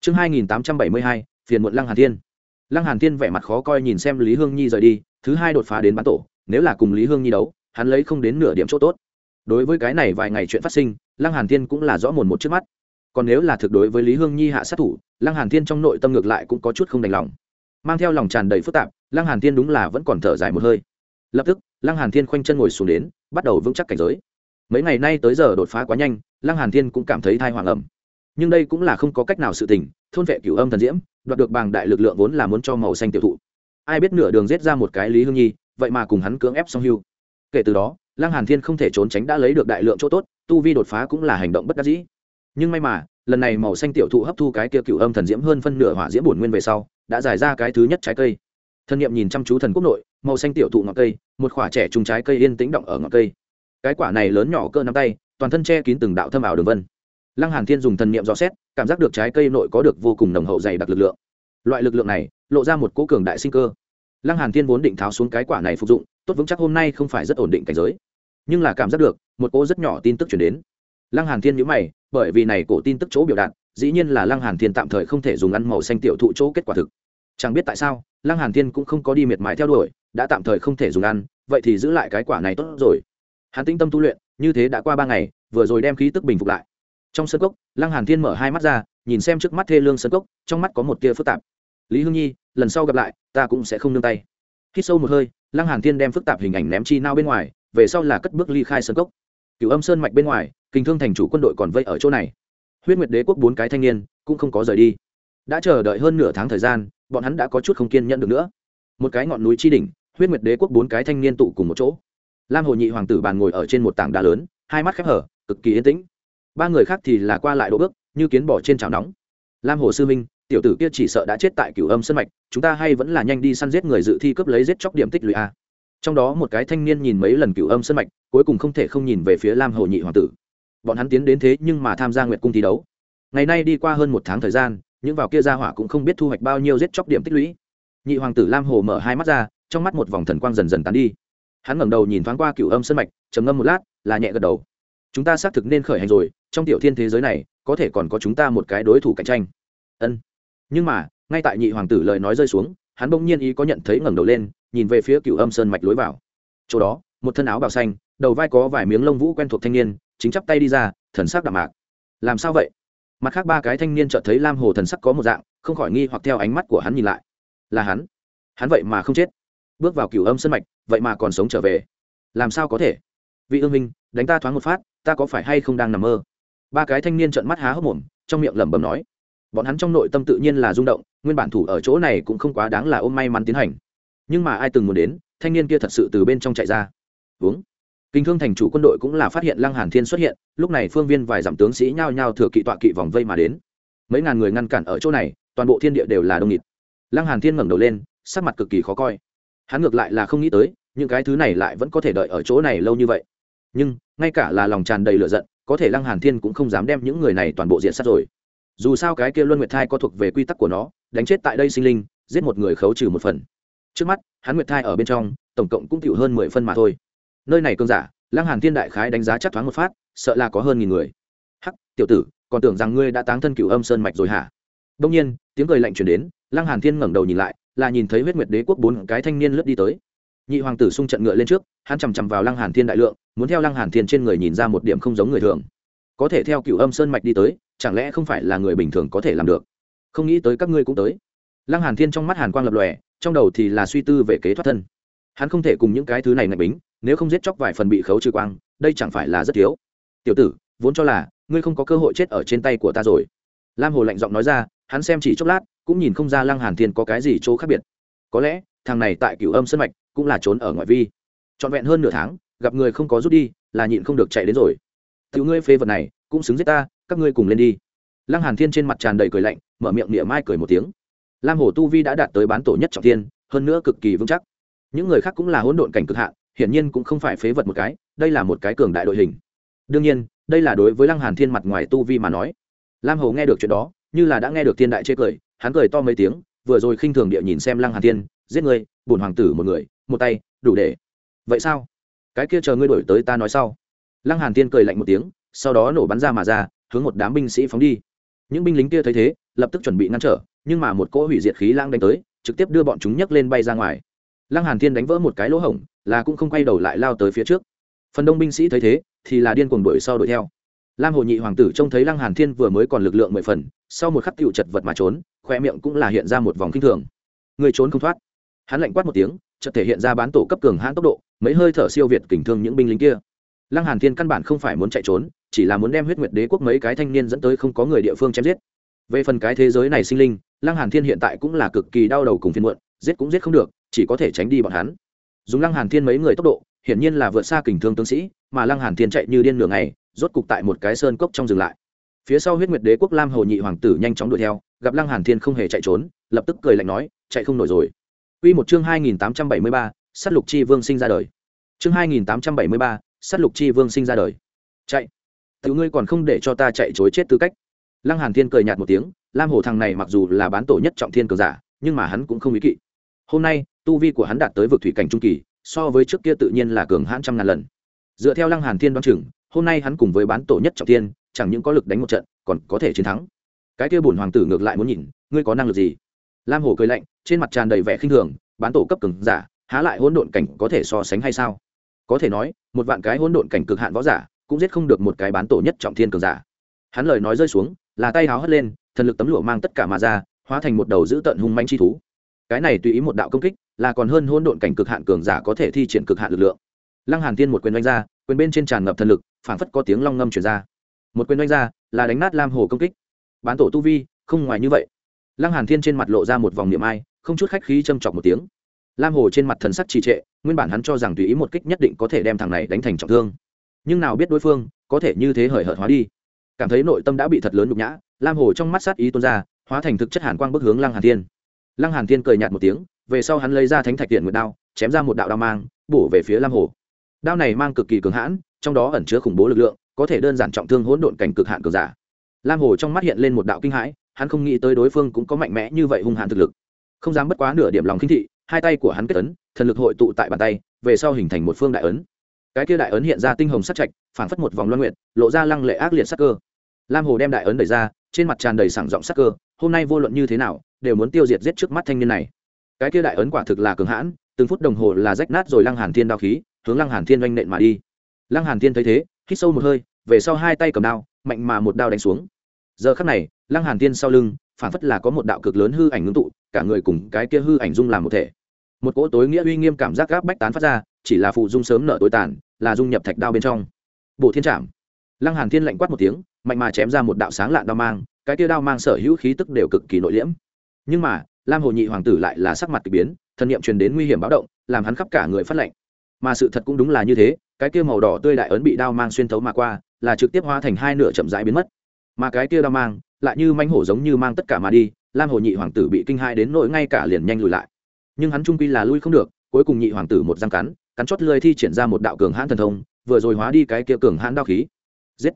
Chương hai nghìn tám trăm bảy mươi hai, phiền muộn lăng hàn thiên. Lăng hàn thiên vẻ mặt khó coi nhìn xem lý hương nhi rời đi thứ hai đột phá đến bán tổ nếu là cùng lý hương nhi đấu hắn lấy không đến nửa điểm chỗ tốt. Đối với cái này vài ngày chuyện phát sinh lăng hàn thiên cũng là rõ mồn một trước mắt. Còn nếu là thực đối với lý hương nhi hạ sát thủ lăng hàn thiên trong nội tâm ngược lại cũng có chút không đành lòng. Mang theo lòng tràn đầy phức tạp lăng hàn thiên đúng là vẫn còn thở dài một hơi. Lập tức lăng hàn thiên khoanh chân ngồi xuống đến, bắt đầu vững chắc cảnh giới. Mấy ngày nay tới giờ đột phá quá nhanh, lăng hàn thiên cũng cảm thấy thai hoàng ẩm. Nhưng đây cũng là không có cách nào sự tình, thôn vệ cửu âm thần diễm, đoạt được bàng đại lực lượng vốn là muốn cho màu xanh tiểu thụ. Ai biết nửa đường giết ra một cái lý hương nhi, vậy mà cùng hắn cưỡng ép song hưu. Kể từ đó, lăng hàn thiên không thể trốn tránh đã lấy được đại lượng chỗ tốt, tu vi đột phá cũng là hành động bất đắc dĩ. Nhưng may mà, lần này màu xanh tiểu thụ hấp thu cái kia cựu âm thần diễm hơn phân nửa hỏa diễm bổn nguyên về sau, đã giải ra cái thứ nhất trái cây. Thân nhiệm nhìn chăm chú thần quốc nội màu xanh tiểu thụ ngọn cây, một quả trẻ trùng trái cây yên tĩnh động ở ngọn cây. Cái quả này lớn nhỏ cơ nắm tay, toàn thân che kín từng đạo thâm ảo đường vân. Lăng hàn thiên dùng thần niệm dò xét, cảm giác được trái cây nội có được vô cùng nồng hậu dày đặc lực lượng. Loại lực lượng này, lộ ra một cố cường đại sinh cơ. Lăng hàn thiên vốn định tháo xuống cái quả này phục dụng, tốt vững chắc hôm nay không phải rất ổn định cảnh giới. Nhưng là cảm giác được, một cỗ rất nhỏ tin tức chuyển đến. Lăng hàn thiên nhíu mày, bởi vì này cổ tin tức chỗ biểu đạt, dĩ nhiên là lăng hàn thiên tạm thời không thể dùng ăn màu xanh tiểu thụ chỗ kết quả thực. Chẳng biết tại sao, lăng hàn thiên cũng không có đi miệt mài theo đuổi đã tạm thời không thể dùng ăn, vậy thì giữ lại cái quả này tốt rồi. Hắn tĩnh tâm tu luyện, như thế đã qua ba ngày, vừa rồi đem khí tức bình phục lại. Trong sân cốc, lăng hàn thiên mở hai mắt ra, nhìn xem trước mắt thê lương sân cốc, trong mắt có một tia phức tạp. Lý hương nhi, lần sau gặp lại, ta cũng sẽ không nương tay. Khi sâu một hơi, lăng hàn thiên đem phức tạp hình ảnh ném chi nao bên ngoài, về sau là cất bước ly khai sân cốc. Cửu âm sơn mạch bên ngoài kinh thương thành chủ quân đội còn vây ở chỗ này. Huyết nguyệt đế quốc bốn cái thanh niên, cũng không có rời đi. Đã chờ đợi hơn nửa tháng thời gian, bọn hắn đã có chút không kiên nhẫn được nữa. Một cái ngọn núi chi đỉnh huyết nguyệt đế quốc bốn cái thanh niên tụ cùng một chỗ. Lam hồ nhị hoàng tử bàn ngồi ở trên một tảng đá lớn, hai mắt khép hở, cực kỳ yên tĩnh. Ba người khác thì là qua lại đỗ bước, như kiến bỏ trên chảo nóng. Lam hồ sư minh, tiểu tử kia chỉ sợ đã chết tại cửu âm sân mạch, chúng ta hay vẫn là nhanh đi săn giết người dự thi cướp lấy giết chóc điểm tích lũy a. Trong đó một cái thanh niên nhìn mấy lần cửu âm sân mạch, cuối cùng không thể không nhìn về phía lam hồ nhị hoàng tử. Bọn hắn tiến đến thế nhưng mà tham gia nguyệt cung thi đấu. Ngày nay đi qua hơn một tháng thời gian, những vào kia ra hỏa cũng không biết thu hoạch bao nhiêu giết chóc điểm tích lũy. Nhị hoàng tử lam hồ mở hai mắt ra trong mắt một vòng thần quang dần dần tán đi. Hắn ngẩng đầu nhìn thoáng qua cựu âm sân mạch, trầm ngâm một lát, là nhẹ gật đầu. Chúng ta xác thực nên khởi hành rồi, trong tiểu thiên thế giới này, có thể còn có chúng ta một cái đối thủ cạnh tranh. Ân. Nhưng mà, ngay tại nhị hoàng tử lời nói rơi xuống, hắn bỗng nhiên ý có nhận thấy ngẩng đầu lên, nhìn về phía cựu âm sơn mạch lối vào. Chỗ đó, một thân áo bào xanh, đầu vai có vài miếng lông vũ quen thuộc thanh niên, chính chắp tay đi ra, thần sắc đạm mạc. Làm sao vậy? Mặt khác ba cái thanh niên chợt thấy lam hồ thần sắc có một dạng, không khỏi nghi hoặc theo ánh mắt của hắn nhìn lại. Là hắn. Hắn vậy mà không chết bước vào cửu âm sân mạch, vậy mà còn sống trở về. Làm sao có thể? Vị ương minh, đánh ta thoáng một phát, ta có phải hay không đang nằm mơ? Ba cái thanh niên trợn mắt há hốc mồm, trong miệng lẩm bẩm nói. Bọn hắn trong nội tâm tự nhiên là rung động, nguyên bản thủ ở chỗ này cũng không quá đáng là ôm may mắn tiến hành. Nhưng mà ai từng muốn đến, thanh niên kia thật sự từ bên trong chạy ra. Uống kinh thương thành chủ quân đội cũng là phát hiện lăng hàn thiên xuất hiện, lúc này phương viên vài giảm tướng sĩ nhao nhao thừa kỵ tọa kỵ vòng vây mà đến. Mấy ngàn người ngăn cản ở chỗ này, toàn bộ thiên địa đều là đông nghịt. Lăng hàn thiên ngẩng đầu lên, sắc mặt cực kỳ khó coi hắn ngược lại là không nghĩ tới, những cái thứ này lại vẫn có thể đợi ở chỗ này lâu như vậy. Nhưng, ngay cả là lòng tràn đầy lửa giận, có thể lăng hàn thiên cũng không dám đem những người này toàn bộ diện sát rồi. Dù sao cái kia luân nguyệt thai có thuộc về quy tắc của nó, đánh chết tại đây sinh linh, giết một người khấu trừ một phần. Trước mắt, hắn nguyệt thai ở bên trong, tổng cộng cũng tiểu hơn mười phân mà thôi. Nơi này cơn giả, lăng hàn thiên đại khái đánh giá chắc thoáng một phát, sợ là có hơn nghìn người. Hắc, tiểu tử, còn tưởng rằng ngươi đã táng thân cửu âm sơn mạch rồi hả? Đông nhiên, tiếng cười lạnh truyền đến, lăng hàn thiên ngẩng đầu nhìn lại là nhìn thấy huyết nguyệt đế quốc bốn cái thanh niên lướt đi tới. Nhị hoàng tử xung trận ngựa lên trước, hắn chằm chằm vào lăng hàn thiên đại lượng, muốn theo lăng hàn thiên trên người nhìn ra một điểm không giống người thường. Có thể theo cựu âm sơn mạch đi tới, chẳng lẽ không phải là người bình thường có thể làm được? Không nghĩ tới các ngươi cũng tới. Lăng hàn thiên trong mắt hàn quang lập lòe, trong đầu thì là suy tư về kế thoát thân. Hắn không thể cùng những cái thứ này ngạch bính, nếu không giết chóc vài phần bị khấu trừ quang, đây chẳng phải là rất thiếu. Tiểu tử, vốn cho là, ngươi không có cơ hội chết ở trên tay của ta rồi. Lam hồ lạnh giọng nói ra, hắn xem chỉ chốc lát cũng nhìn không ra lăng hàn thiên có cái gì chỗ khác biệt. Có lẽ, thằng này tại cửu âm sân mạch cũng là trốn ở ngoại vi. Trọn vẹn hơn nửa tháng, gặp người không có rút đi, là nhịn không được chạy đến rồi. Tiểu ngươi phê vật này, cũng xứng giết ta, các ngươi cùng lên đi. Lăng hàn thiên trên mặt tràn đầy cười lạnh, mở miệng niệm mai cười một tiếng. Lam hồ tu vi đã đạt tới bán tổ nhất trọng thiên, hơn nữa cực kỳ vững chắc. Những người khác cũng là hỗn độn cảnh cực hạn, hiển nhiên cũng không phải phế vật một cái, đây là một cái cường đại đội hình. Đương nhiên, đây là đối với lăng hàn thiên mặt ngoài tu vi mà nói. Lam hồ nghe được chuyện đó, như là đã nghe được thiên đại chê cười hắn cười to mấy tiếng, vừa rồi khinh thường địa nhìn xem lăng hàn thiên, giết người bổn hoàng tử một người, một tay, đủ để. Vậy sao? Cái kia chờ ngươi đổi tới ta nói sau. Lăng hàn thiên cười lạnh một tiếng, sau đó nổ bắn ra mà ra, hướng một đám binh sĩ phóng đi. Những binh lính kia thấy thế, lập tức chuẩn bị ngăn trở, nhưng mà một cỗ hủy diệt khí lang đánh tới, trực tiếp đưa bọn chúng nhấc lên bay ra ngoài. Lăng hàn thiên đánh vỡ một cái lỗ hổng, là cũng không quay đầu lại lao tới phía trước. Phần đông binh sĩ thấy thế, thì là điên cuồng đuổi sau đuổi theo. Lam hồ nhị hoàng tử trông thấy lăng hàn thiên vừa mới còn lực lượng mười phần, sau một khắc tựu chật vật mà trốn khoe miệng cũng là hiện ra một vòng kinh thường. Người trốn không thoát. Hắn lạnh quát một tiếng, chợt thể hiện ra bán tổ cấp cường hãn tốc độ, mấy hơi thở siêu việt kình thương những binh lính kia. Lăng hàn thiên căn bản không phải muốn chạy trốn, chỉ là muốn đem huyết nguyệt đế quốc mấy cái thanh niên dẫn tới không có người địa phương chém giết. Về phần cái thế giới này sinh linh, lăng hàn thiên hiện tại cũng là cực kỳ đau đầu cùng phiền muộn, giết cũng giết không được, chỉ có thể tránh đi bọn hắn. Dùng lăng hàn thiên mấy người tốc độ, hiển nhiên là vượt xa kình thương tướng sĩ, mà lăng hàn thiên chạy như điên nửa ngày, rốt cục tại một cái sơn cốc trong dừng lại. Phía sau huyết nguyệt đế quốc lam hồ nhị hoàng tử nhanh chóng đuổi theo gặp lăng hàn thiên không hề chạy trốn lập tức cười lạnh nói chạy không nổi rồi Quy một chương 2873, sát lục chi vương sinh ra đời. Chương 2873, sát lục chi vương sinh ra đời. Chạy. Tiểu ngươi còn không để cho ta chạy trối chết tư cách. Lăng Hàn Thiên cười nhạt một tiếng, Lam Hồ thằng này mặc dù là bán tổ nhất trọng thiên cường giả, nhưng mà hắn cũng không ý kỵ. Hôm nay, tu vi của hắn đạt tới vực thủy cảnh trung kỳ, so với trước kia tự nhiên là cường hãn trăm ngàn lần. Dựa theo Lăng Hàn Thiên đoán chừng, hôm nay hắn cùng với bán tổ nhất trọng thiên, chẳng những có lực đánh một trận, còn có thể chiến thắng. Cái kia bổn hoàng tử ngược lại muốn nhìn, ngươi có năng lực gì? Lam Hồ cười lạnh, trên mặt tràn đầy vẻ khinh thường, bán tổ cấp cường giả, há lại hỗn độn cảnh có thể so sánh hay sao? Có thể nói, một vạn cái hỗn độn cảnh cực hạn võ giả, cũng giết không được một cái bán tổ nhất trọng thiên cường giả. Hắn lời nói rơi xuống, là tay háo hất lên, thần lực tấm lụa mang tất cả mà ra, hóa thành một đầu dữ tận hung manh chi thú. Cái này tùy ý một đạo công kích, là còn hơn hỗn độn cảnh cực hạn cường giả có thể thi triển cực hạn lực lượng. Lăng Hàn Tiên một quyền đánh ra, quyền bên trên tràn ngập thần lực, phảng phất có tiếng long ngâm truyền ra. Một quyền đánh ra, là đánh nát Lam Hồ công kích. Bán tổ tu vi, không ngoài như vậy. Lăng Hàn Thiên trên mặt lộ ra một vòng niệm ai, không chút khách khí châm chọc một tiếng. Lam hồ trên mặt thần sắc trì trệ nguyên bản hắn cho rằng tùy ý một kích nhất định có thể đem thằng này đánh thành trọng thương. Nhưng nào biết đối phương có thể như thế hời hợt hóa đi. Cảm thấy nội tâm đã bị thật lớn nhục nhã lam hồ trong mắt sát ý tuôn ra hóa thành thực chất hàn quang bức hướng lăng hàn thiên. Lăng hàn thiên cười nhạt một tiếng về sau hắn lấy ra thánh thạch điện nguyệt đao chém ra một đạo đao mang bổ về phía lam hồ. Đao này mang cực kỳ cường hãn trong đó ẩn chứa khủng bố lực lượng có thể đơn giản trọng thương hỗn độn cảnh cực hạn cường giả lam hồ trong mắt hiện lên một đạo kinh hãi, hắn không nghĩ tới đối phương cũng có mạnh mẽ như vậy hung hãn thực lực. Không dám bất quá nửa điểm lòng khinh thị, hai tay của hắn kết ấn, thần lực hội tụ tại bàn tay, về sau hình thành một phương đại ấn. Cái kia đại ấn hiện ra tinh hồng sắc trạch, phảng phất một vòng loan nguyện lộ ra lăng lệ ác liệt sắc cơ. Lam hồ đem đại ấn đẩy ra, trên mặt tràn đầy sảng giọng sắc cơ, hôm nay vô luận như thế nào, đều muốn tiêu diệt giết trước mắt thanh niên này. Cái kia đại ấn quả thực là cường hãn, từng phút đồng hồ là rách nát rồi lăng hàn thiên đao khí, hướng lăng hàn thiên oanh nện mà đi. Lăng hàn thiên thấy thế, hít sâu một hơi, về sau hai tay cầm đao, mạnh mà một đao đánh xuống giờ khắc này, lăng hàn thiên sau lưng, phản phất là có một đạo cực lớn hư ảnh ngưng tụ, cả người cùng cái kia hư ảnh dung làm một thể. Một cỗ tối nghĩa uy nghiêm cảm giác gáp bách tán phát ra, chỉ là phụ dung sớm nợ tối tàn, là dung nhập thạch đao bên trong. Bộ thiên trảm. Lăng hàn thiên lạnh quát một tiếng, mạnh mà chém ra một đạo sáng lạn đao mang, cái kia đao mang sở hữu khí tức đều cực kỳ nội liễm. Nhưng mà, lam hồ nhị hoàng tử lại là sắc mặt kỳ biến, thần niệm truyền đến nguy hiểm báo động, làm hắn khắp cả người phát lạnh. Mà sự thật cũng đúng là như thế, cái kia màu đỏ tươi đại ấn bị đao mang xuyên thấu mà qua, là trực tiếp hóa thành hai nửa chậm rãi biến mất mà cái kia đao mang lại như manh hổ giống như mang tất cả mà đi, lam hồ nhị hoàng tử bị kinh hai đến nỗi ngay cả liền nhanh lùi lại. Nhưng hắn trung quy là lui không được, cuối cùng nhị hoàng tử một răng cắn cắn chót lơi thi triển ra một đạo cường hãn thần thông, vừa rồi hóa đi cái kia cường hãn đao khí. Giết!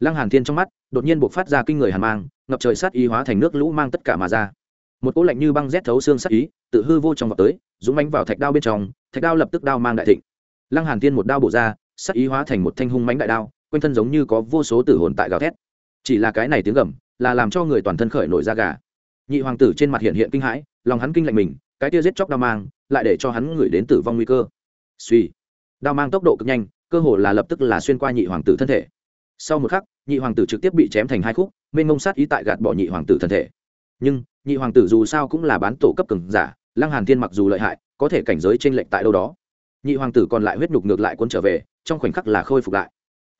Lăng hàn thiên trong mắt đột nhiên buộc phát ra kinh người hàn mang, ngập trời sát ý hóa thành nước lũ mang tất cả mà ra. Một cỗ lạnh như băng rét thấu xương sát ý tự hư vô trong vọt tới, dũng mãnh vào thạch đao bên trong, thạch đao lập tức đao mang đại thịnh. Lăng hàn thiên một đao bổ ra, sát ý hóa thành một thanh hung mãnh đại đao, quanh thân giống như có vô số tử hồn tại gào thét chỉ là cái này tiếng gầm, là làm cho người toàn thân khởi nổi da gà. Nhị hoàng tử trên mặt hiện hiện kinh hãi, lòng hắn kinh lạnh mình, cái tia giết chóc đao mang, lại để cho hắn gửi đến tử vong nguy cơ. Suy. Đao mang tốc độ cực nhanh, cơ hồ là lập tức là xuyên qua nhị hoàng tử thân thể. Sau một khắc, nhị hoàng tử trực tiếp bị chém thành hai khúc, mênh mông sát ý tại gạt bỏ nhị hoàng tử thân thể. Nhưng, nhị hoàng tử dù sao cũng là bán tổ cấp cường giả, lăng hàn thiên mặc dù lợi hại, có thể cảnh giới trên lệnh tại đâu đó. Nhị hoàng tử còn lại huyết nhục ngược lại quân trở về, trong khoảnh khắc là khôi phục lại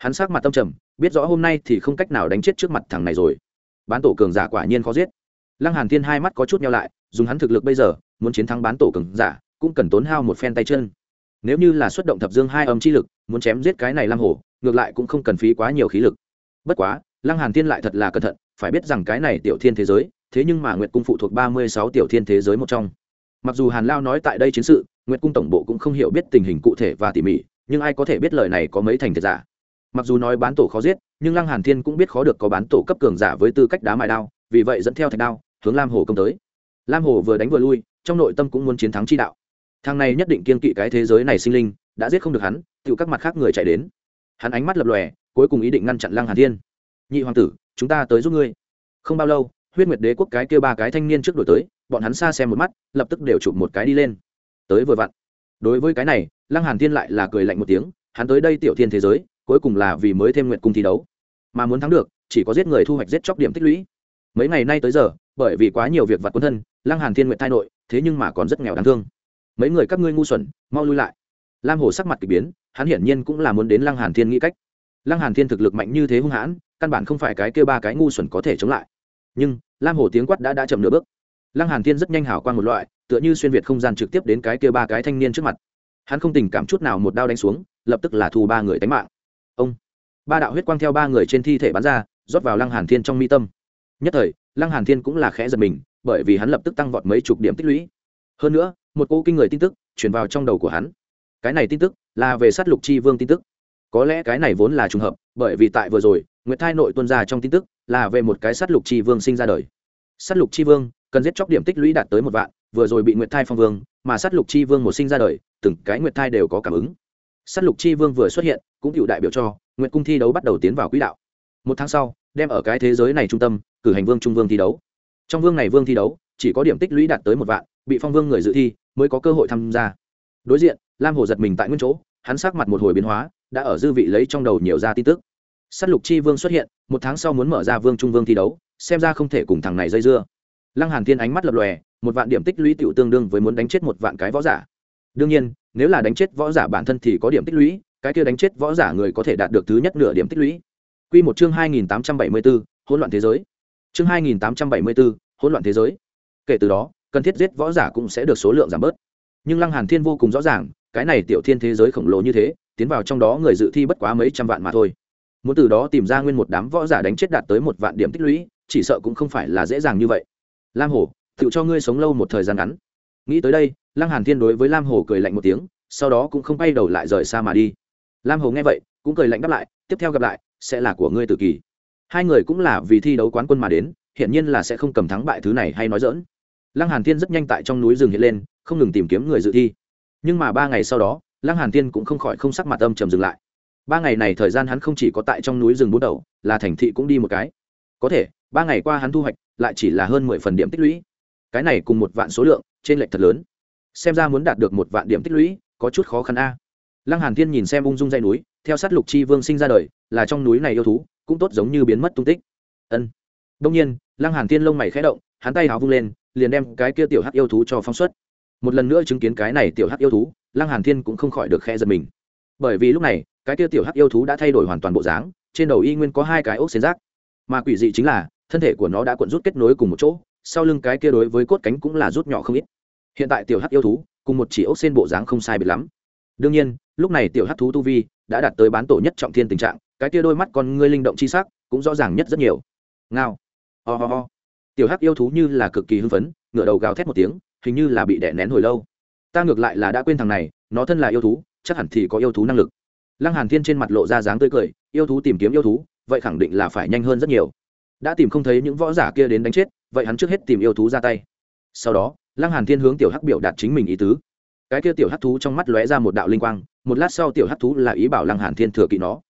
hắn sắc mặt tâm trầm, biết rõ hôm nay thì không cách nào đánh chết trước mặt thằng này rồi. Bán tổ cường giả quả nhiên khó giết. Lăng hàn thiên hai mắt có chút nhau lại, dùng hắn thực lực bây giờ, muốn chiến thắng bán tổ cường giả, cũng cần tốn hao một phen tay chân. Nếu như là xuất động thập dương hai âm chi lực, muốn chém giết cái này lam hổ, ngược lại cũng không cần phí quá nhiều khí lực. Bất quá, lăng hàn thiên lại thật là cẩn thận, phải biết rằng cái này tiểu thiên thế giới, thế nhưng mà nguyệt cung phụ thuộc ba mươi sáu tiểu thiên thế giới một trong. Mặc dù hàn lao nói tại đây chiến sự, nguyệt cung tổng bộ cũng không hiểu biết tình hình cụ thể và tỉ mỉ, nhưng ai có thể biết lời này có mấy thành thật giả mặc dù nói bán tổ khó giết, nhưng lăng hàn thiên cũng biết khó được có bán tổ cấp cường giả với tư cách đá mài đao, vì vậy dẫn theo thạch đao, hướng lam hồ công tới. Lam hồ vừa đánh vừa lui, trong nội tâm cũng muốn chiến thắng chi đạo. Thằng này nhất định kiên kỵ cái thế giới này sinh linh, đã giết không được hắn tự các mặt khác người chạy đến. Hắn ánh mắt lập lòe, cuối cùng ý định ngăn chặn lăng hàn thiên. Nhị hoàng tử, chúng ta tới giúp ngươi. Không bao lâu, huyết nguyệt đế quốc cái kia ba cái thanh niên trước đổi tới, bọn hắn xa xem một mắt, lập tức đều chụp một cái đi lên. Tới vừa vặn. Đối với cái này, lăng hàn thiên lại là cười lạnh một tiếng, hắn tới đây tiểu thiên thế giới cuối cùng là vì mới thêm nguyện cung thi đấu. Mà muốn thắng được, chỉ có giết người thu hoạch giết chóc điểm tích lũy. Mấy ngày nay tới giờ, bởi vì quá nhiều việc vặt quân thân, lăng hàn thiên nguyện thai nội, thế nhưng mà còn rất nghèo đáng thương. Mấy người các ngươi ngu xuẩn, mau lui lại. Lam hồ sắc mặt kỳ biến, hắn hiển nhiên cũng là muốn đến lăng hàn thiên nghĩ cách. Lăng hàn thiên thực lực mạnh như thế hung hãn, căn bản không phải cái kia ba cái ngu xuẩn có thể chống lại. Nhưng, lam hồ tiếng quát đã đã chậm nửa bước. Lăng hàn thiên rất nhanh hảo quang một loại, tựa như xuyên việt không gian trực tiếp đến cái kia ba cái thanh niên trước mặt. Hắn không tình cảm chút nào một đao đánh xuống, lập tức là thu ba người tánh mạng ba đạo huyết quang theo ba người trên thi thể bắn ra, rót vào lăng hàn thiên trong mi tâm. Nhất thời, lăng hàn thiên cũng là khẽ giật mình, bởi vì hắn lập tức tăng vọt mấy chục điểm tích lũy. Hơn nữa, một cô kinh người tin tức truyền vào trong đầu của hắn. Cái này tin tức là về sát lục chi vương tin tức. Có lẽ cái này vốn là trùng hợp, bởi vì tại vừa rồi, nguyệt thai nội tuân ra trong tin tức là về một cái sát lục chi vương sinh ra đời. Sát lục chi vương cần giết chóc điểm tích lũy đạt tới một vạn, vừa rồi bị nguyệt thai phong vương, mà sát lục chi vương một sinh ra đời, từng cái nguyệt thai đều có cảm ứng sát lục chi vương vừa xuất hiện, cũng cựu đại biểu cho Nguyện cung thi đấu bắt đầu tiến vào quỹ đạo. Một tháng sau, đem ở cái thế giới này trung tâm, cử hành vương trung vương thi đấu. Trong vương này vương thi đấu, chỉ có điểm tích lũy đạt tới một vạn, bị phong vương người dự thi, mới có cơ hội tham gia. Đối diện, lam hồ giật mình tại nguyên chỗ, hắn sắc mặt một hồi biến hóa, đã ở dư vị lấy trong đầu nhiều ra tin tức. S á t lục chi vương xuất hiện, một tháng sau muốn mở ra vương trung vương thi đấu, xem ra không thể cùng thằng này dây dưa. Lăng hàn thiên ánh mắt lập lòe, một vạn điểm tích lũy tựu tương đương với muốn đánh chết một vạn cái võ giả. Đương nhiên nếu là đánh chết võ giả bản thân thì có điểm tích lũy cái kia đánh chết võ giả người có thể đạt được thứ nhất nửa điểm tích lũy Quy một chương 2874, hỗn loạn thế giới. Chương 2874, hỗn loạn thế giới. Kể từ đó, cần thiết giết võ giả cũng sẽ được số lượng giảm bớt. Nhưng Lăng Hàn Thiên vô cùng rõ ràng, cái này tiểu thiên thế giới khổng lồ như thế, tiến vào trong đó người dự thi bất quá mấy trăm vạn mà thôi. Muốn từ đó tìm ra nguyên một đám võ giả đánh chết đạt tới một vạn điểm tích lũy, chỉ sợ cũng không phải là dễ dàng như vậy. Lam Hổ, tự cho ngươi sống lâu một thời gian ngắn. Nghĩ tới đây, Lăng Hàn Thiên đối với Lam Hồ cười lạnh một tiếng, sau đó cũng không bay đầu lại rời xa mà đi. Lam Hồ nghe vậy, cũng cười lạnh đáp lại, tiếp theo gặp lại, sẽ là của ngươi tự kỳ. Hai người cũng là vì thi đấu quán quân mà đến hiện nhiên là sẽ không cầm thắng bại thứ này hay nói dỡn lăng hàn thiên rất nhanh tại trong núi rừng hiện lên không ngừng tìm kiếm người dự thi. Nhưng mà ba ngày sau đó lăng hàn thiên cũng không khỏi không sắc mặt âm trầm dừng lại. Ba ngày này thời gian hắn không chỉ có tại trong núi rừng bút đầu là thành thị cũng đi một cái. Có thể ba ngày qua hắn thu hoạch lại chỉ là hơn mười phần điểm tích lũy. Cái này cùng một vạn số lượng trên lệch thật lớn xem ra muốn đạt được một vạn điểm tích lũy, có chút khó khăn a. Lăng hàn thiên nhìn xem ung dung dây núi, theo sát lục chi vương sinh ra đời, là trong núi này yêu thú, cũng tốt giống như biến mất tung tích. Ân. Đông nhiên, lăng hàn thiên lông mày khẽ động, hắn tay háo vung lên, liền đem cái kia tiểu hắc yêu thú cho phóng xuất. Một lần nữa chứng kiến cái này tiểu hắc yêu thú, lăng hàn thiên cũng không khỏi được khẽ giật mình. Bởi vì lúc này, cái kia tiểu hắc yêu thú đã thay đổi hoàn toàn bộ dáng, trên đầu y nguyên có hai cái ốc xén rác. Mà quỷ dị chính là, thân thể của nó đã cuộn rút kết nối cùng một chỗ, sau lưng cái kia đối với cốt cánh cũng là rút nhỏ không ít hiện tại tiểu hắc yêu thú cùng một chỉ ốc xên bộ dáng không sai biệt lắm. Đương nhiên, lúc này tiểu hắc thú tu vi đã đạt tới bán tổ nhất trọng thiên tình trạng, cái kia đôi mắt con ngươi linh động chi sắc cũng rõ ràng nhất rất nhiều. Ngao. Ho、oh、ho、oh. ho. Tiểu hắc yêu thú như là cực kỳ hưng phấn ngựa đầu gào thét một tiếng, hình như là bị đẻ nén hồi lâu. Ta ngược lại là đã quên thằng này, nó thân là yêu thú, chắc hẳn thì có yêu thú năng lực. Lăng hàn thiên trên mặt lộ ra dáng tươi cười, yêu thú tìm kiếm yêu thú, vậy khẳng định là phải nhanh hơn rất nhiều. Đã tìm không thấy những võ giả kia đến đánh chết, vậy hắn trước hết tìm yêu thú ra tay. Sau đó lăng hàn thiên hướng tiểu hắc biểu đạt chính mình ý tứ. Cái kia tiểu hắc thú trong mắt lóe ra một đạo linh quang, một lát sau tiểu hắc thú là ý bảo lăng hàn thiên thừa kỵ nó.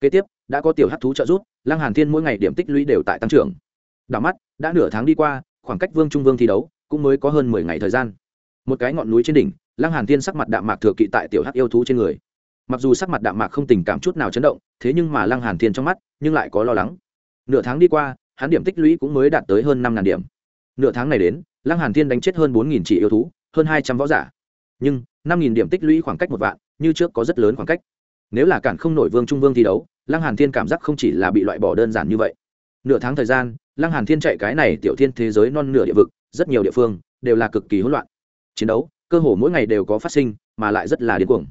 Kế tiếp, đã có tiểu hắc thú trợ giúp, lăng hàn thiên mỗi ngày điểm tích lũy đều tại tăng trưởng. Đảo mắt, đã nửa tháng đi qua, khoảng cách vương trung vương thi đấu cũng mới có hơn mười ngày thời gian. Một cái ngọn núi trên đỉnh, lăng hàn thiên sắc mặt đạm mạc thừa kỵ tại tiểu hắc yêu thú trên người. Mặc dù sắc mặt đạm mạc không tình cảm chút nào chấn động, thế nhưng mà lăng hàn thiên trong mắt, nhưng lại có lo lắng. Nửa tháng đi qua, hắn điểm tích lũy cũng mới đạt tới hơn năm ngàn điểm. Nửa tháng này đến lăng hàn thiên đánh chết hơn bốn nghìn chỉ yêu thú, hơn hai trăm võ giả. Nhưng, năm nghìn điểm tích lũy khoảng cách một vạn, như trước có rất lớn khoảng cách. Nếu là cản không nổi vương trung vương thi đấu, lăng hàn thiên cảm giác không chỉ là bị loại bỏ đơn giản như vậy. Nửa tháng thời gian, lăng hàn thiên chạy cái này tiểu thiên thế giới non nửa địa vực, rất nhiều địa phương đều là cực kỳ hỗn loạn. Chiến đấu, cơ hồ mỗi ngày đều có phát sinh, mà lại rất là điên cuồng.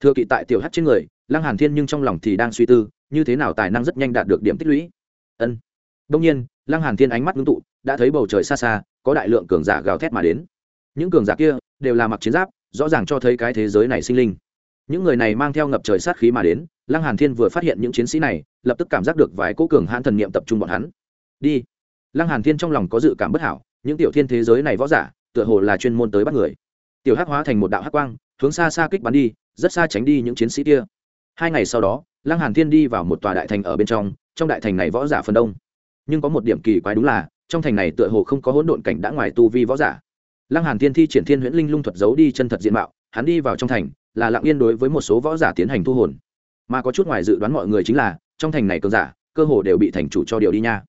Thừa kỵ tại tiểu hắt trên người, lăng hàn thiên nhưng trong lòng thì đang suy tư, như thế nào tài năng rất nhanh đạt được điểm tích lũy. Ân. Đông nhiên, lăng hàn thiên ánh mắt ngưng tụ đã thấy bầu trời xa xa, có đại lượng cường giả gào thét mà đến. Những cường giả kia đều là mặc chiến giáp, rõ ràng cho thấy cái thế giới này sinh linh. Những người này mang theo ngập trời sát khí mà đến, lăng hàn thiên vừa phát hiện những chiến sĩ này, lập tức cảm giác được vài cố cường hãn thần niệm tập trung bọn hắn. Đi. Lăng hàn thiên trong lòng có dự cảm bất hảo, những tiểu thiên thế giới này võ giả, tựa hồ là chuyên môn tới bắt người. Tiểu hắc hóa thành một đạo hắc quang, hướng xa xa kích bắn đi, rất xa tránh đi những chiến sĩ kia. Hai ngày sau đó, lăng hàn thiên đi vào một tòa đại thành ở bên trong trong đại thành này võ giả phần đông. Nhưng có một điểm kỳ quái đúng là trong thành này tựa hồ không có hỗn độn cảnh đã ngoài tu vi võ giả. Lăng hàn thiên thi triển thiên huyễn linh lung thuật giấu đi chân thật diện mạo, hắn đi vào trong thành, là lặng yên đối với một số võ giả tiến hành thu hồn. Mà có chút ngoài dự đoán mọi người chính là, trong thành này cường giả, cơ hồ đều bị thành chủ cho điều đi nha.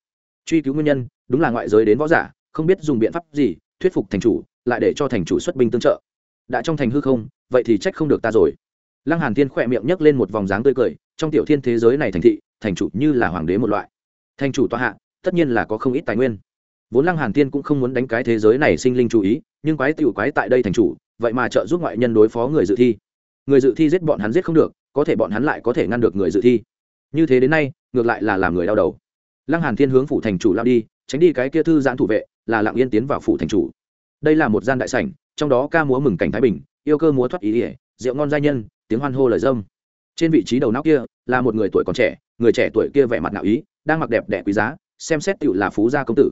Truy cứu nguyên nhân, đúng là ngoại giới đến võ giả, không biết dùng biện pháp gì, thuyết phục thành chủ, lại để cho thành chủ xuất binh tương trợ. Đã trong thành hư không, vậy thì trách không được ta rồi. Lăng hàn thiên khỏe miệng nhấc lên một vòng dáng tươi cười, trong tiểu thiên thế giới này thành thị, thành chủ như là hoàng đế một loại. Thành chủ tọa hạ, tất nhiên là có không ít tài nguyên vốn lăng hàn thiên cũng không muốn đánh cái thế giới này sinh linh chú ý, nhưng quái tiểu quái tại đây thành chủ, vậy mà trợ giúp ngoại nhân đối phó người dự thi. Người dự thi giết bọn hắn giết không được, có thể bọn hắn lại có thể ngăn được người dự thi. Như thế đến nay, ngược lại là làm người đau đầu. Lăng hàn thiên hướng phủ thành chủ lao đi, tránh đi cái kia thư giãn thủ vệ, là lặng yên tiến vào phủ thành chủ. Đây là một gian đại sảnh, trong đó ca múa mừng cảnh thái bình, yêu cơ múa thoát ý ỉa, rượu ngon giai nhân, tiếng hoan hô lời dâm. Trên vị trí đầu não kia, là một người tuổi còn trẻ, người trẻ tuổi kia vẻ mặt nạo ý, đang mặc đẹp đẽ quý giá, xem xét tựu là phú gia công tử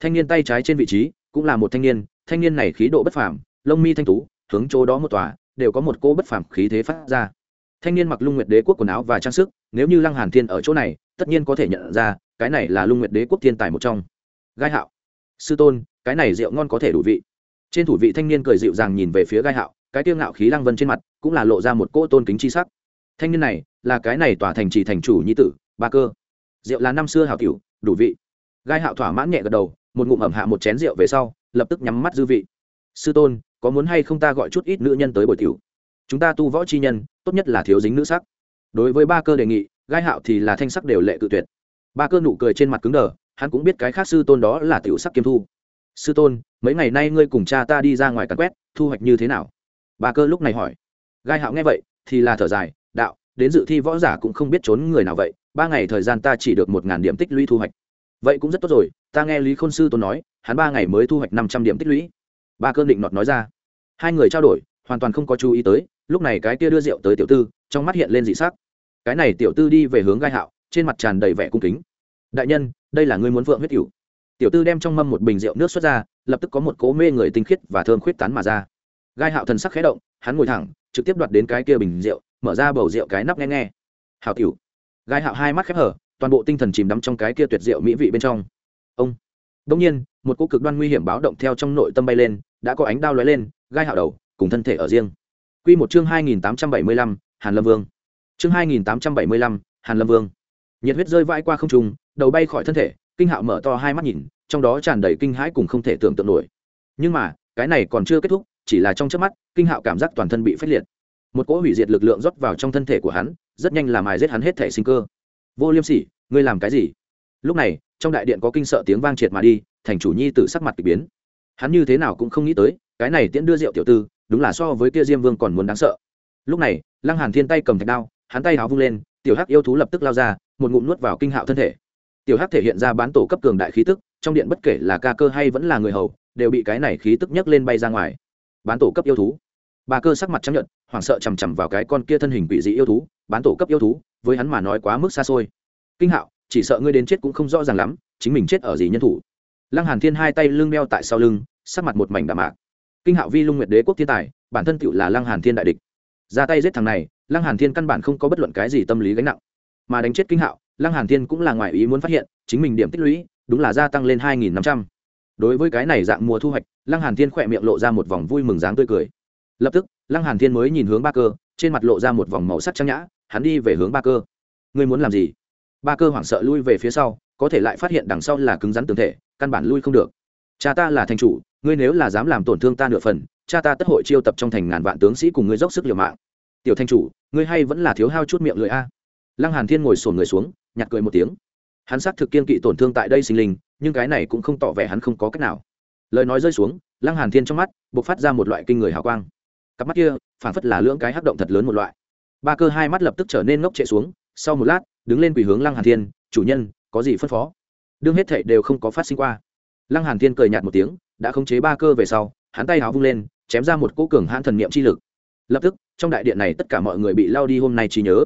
thanh niên tay trái trên vị trí cũng là một thanh niên thanh niên này khí độ bất phàm, lông mi thanh tú, hướng chỗ đó một tòa, đều có một cô bất phàm khí thế phát ra. Thanh niên mặc lung nguyệt đế quốc quần áo và trang sức, nếu như lăng hàn thiên ở chỗ này, tất nhiên có thể nhận ra, cái này là lung nguyệt đế quốc thiên tài một trong. Gai hạo. Sư tôn, cái này rượu ngon có thể đủ vị. Trên thủ vị thanh niên cười dịu dàng nhìn về phía gai hạo, cái tiêu ngạo khí lăng vân trên mặt cũng là lộ ra một cỗ tôn kính chi sắc. Thanh niên này là cái này tòa thành trì thành chủ nhi tử, ba cơ. Rượu là năm xưa hảo tiểu, đủ vị. Gai hạo thỏa mãn nhẹ gật đầu một ngụm ẩm hạ một chén rượu về sau, lập tức nhắm mắt dư vị. Sư tôn, có muốn hay không ta gọi chút ít nữ nhân tới bồi tiểu? Chúng ta tu võ chi nhân, tốt nhất là thiếu dính nữ sắc. Đối với ba cơ đề nghị, gai hạo thì là thanh sắc đều lệ cự tuyệt. Ba cơ nụ cười trên mặt cứng đờ, hắn cũng biết cái khác sư tôn đó là tiểu sắc kiêm thu. Sư tôn, mấy ngày nay ngươi cùng cha ta đi ra ngoài cắn quét, thu hoạch như thế nào? Ba cơ lúc này hỏi. Gai hạo nghe vậy, thì là thở dài, đạo, đến dự thi võ giả cũng không biết trốn người nào vậy, ba ngày thời gian ta chỉ được một ngàn điểm tích lũy thu hoạch. Vậy cũng rất tốt rồi ta nghe lý khôn sư tôn nói, hắn ba ngày mới thu hoạch năm trăm điểm tích lũy. Ba cơn định nọt nói ra. Hai người trao đổi, hoàn toàn không có chú ý tới, lúc này cái kia đưa rượu tới tiểu tư, trong mắt hiện lên dị sắc. Cái này tiểu tư đi về hướng gai hạo, trên mặt tràn đầy vẻ cung kính. Đại nhân, đây là ngươi muốn vượng huyết cửu. Tiểu tư đem trong mâm một bình rượu nước xuất ra, lập tức có một cố mê người tinh khiết và thơm khuyết tán mà ra. Gai hạo thần sắc khẽ động, hắn ngồi thẳng, trực tiếp đoạt đến cái kia bình rượu, mở ra bầu rượu cái nắp nghe nghe. Hảo tiểu gai hạo hai mắt khép hở, toàn bộ tinh thần chìm đắm trong cái kia tuyệt rượu mỹ vị bên trong ông. Đông nhiên, một cỗ cực đoan nguy hiểm báo động theo trong nội tâm bay lên, đã có ánh đao lóe lên, gai hạo đầu, cùng thân thể ở riêng. Quy một chương hai nghìn tám trăm bảy mươi lăm, hàn lâm vương. Chương hai nghìn tám trăm bảy mươi lăm, hàn lâm vương. Nhiệt huyết rơi vãi qua không trung, đầu bay khỏi thân thể, kinh hạo mở to hai mắt nhìn, trong đó tràn đầy kinh hãi cùng không thể tưởng tượng nổi. Nhưng mà, cái này còn chưa kết thúc, chỉ là trong chớp mắt, kinh hạo cảm giác toàn thân bị phách liệt. Một cỗ hủy diệt lực lượng rót vào trong thân thể của hắn, rất nhanh làm ai giết hắn hết thể sinh cơ. Vô liêm sỉ, ngươi làm cái gì? Lúc này trong đại điện có kinh sợ tiếng vang triệt mà đi, thành chủ nhi tử sắc mặt k ỳ biến. Hắn như thế nào cũng không nghĩ tới, cái này tiễn đưa rượu tiểu tư, đúng là so với kia diêm vương còn muốn đáng sợ. Lúc này, lăng hàn thiên tay cầm thạch đao, hắn tay háo vung lên, tiểu hắc yêu thú lập tức lao ra, một ngụm nuốt vào kinh hạo thân thể. Tiểu hắc thể hiện ra bán tổ cấp cường đại khí tức, trong điện bất kể là ca cơ hay vẫn là người hầu, đều bị cái này khí tức nhấc lên bay ra ngoài. Bán tổ cấp yêu thú. Bà cơ sắc mặt chấp nhận hoảng sợ chằm chằm vào cái con kia thân hình quỷ dị yêu thú, bán tổ cấp yêu thú, với hắn mà nói quá mức xa xôi. Kinh hạo chỉ sợ ngươi đến chết cũng không rõ ràng lắm, chính mình chết ở gì nhân thủ. Lăng hàn thiên hai tay lưng đeo tại sau lưng, sắc mặt một mảnh đạm mạc. Kinh hạo vi lung nguyệt đế quốc thiên tài, bản thân tựu là lăng hàn thiên đại địch. Ra tay giết thằng này, lăng hàn thiên căn bản không có bất luận cái gì tâm lý gánh nặng. Mà đánh chết kinh hạo, lăng hàn thiên cũng là ngoài ý muốn phát hiện, chính mình điểm tích lũy, đúng là gia tăng lên hai nghìn năm trăm. Đối với cái này dạng mùa thu hoạch, lăng hàn thiên khỏe miệng lộ ra một vòng vui mừng dáng tươi cười. Lập tức, lăng hàn thiên mới nhìn hướng ba cơ, trên mặt lộ ra một vòng màu sắc trang nhã, hắn đi về hướng ba cơ. Ngươi muốn làm gì? Ba cơ hoảng sợ lui về phía sau, có thể lại phát hiện đằng sau là cứng rắn tường thể, căn bản lui không được. Cha ta là thành chủ, ngươi nếu là dám làm tổn thương ta nửa phần, cha ta tất hội chiêu tập trong thành ngàn vạn tướng sĩ cùng ngươi dốc sức liều mạng. Tiểu thanh chủ, ngươi hay vẫn là thiếu hao chút miệng lưỡi a. Lăng hàn thiên ngồi sồn người xuống, nhặt cười một tiếng. Hắn xác thực kiên kỵ tổn thương tại đây sinh linh, nhưng cái này cũng không tỏ vẻ hắn không có cách nào. Lời nói rơi xuống, lăng hàn thiên trong mắt bộc phát ra một loại kinh người hào quang. Cặp mắt kia phản phất là lưỡng cái hắc động thật lớn một loại. Ba cơ hai mắt lập tức trở nên ngốc trệ xuống, sau một lát đứng lên quỳ hướng lăng hàn thiên, chủ nhân, có gì phân phó? Đương hết thảy đều không có phát sinh qua. Lăng hàn thiên cười nhạt một tiếng, đã khống chế ba cơ về sau, hắn tay háo vung lên, chém ra một cỗ cường hãn thần niệm chi lực. Lập tức, trong đại điện này tất cả mọi người bị lao đi hôm nay trí nhớ.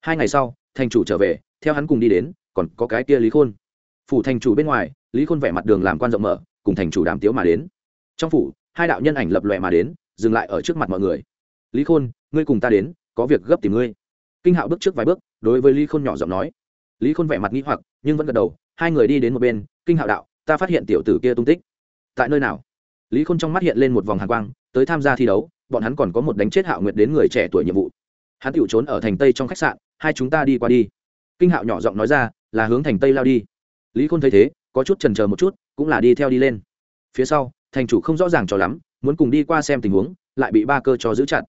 Hai ngày sau, thành chủ trở về, theo hắn cùng đi đến, còn có cái kia lý khôn. Phủ thành chủ bên ngoài, lý khôn vẻ mặt đường làm quan rộng mở, cùng thành chủ đàm tiếu mà đến. Trong phủ, hai đạo nhân ảnh lập lòe mà đến, dừng lại ở trước mặt mọi người. Lý khôn, ngươi cùng ta đến, có việc gấp tìm ngươi kinh hạo bước trước vài bước, đối với lý khôn nhỏ giọng nói. Lý khôn vẻ mặt nghĩ hoặc, nhưng vẫn gật đầu, hai người đi đến một bên, kinh hạo đạo, ta phát hiện tiểu tử kia tung tích. Tại nơi nào? Lý khôn trong mắt hiện lên một vòng hàng quang, tới tham gia thi đấu, bọn hắn còn có một đánh chết hạo nguyệt đến người trẻ tuổi nhiệm vụ. Hắn tự trốn ở thành tây trong khách sạn, hai chúng ta đi qua đi. Kinh hạo nhỏ giọng nói ra, là hướng thành tây lao đi. Lý khôn thấy thế, có chút trần c một chút, cũng là đi theo đi lên. Phía sau, thành chủ không rõ ràng cho lắm, muốn cùng đi qua xem tình huống, lại bị ba cơ cho giữ chặt.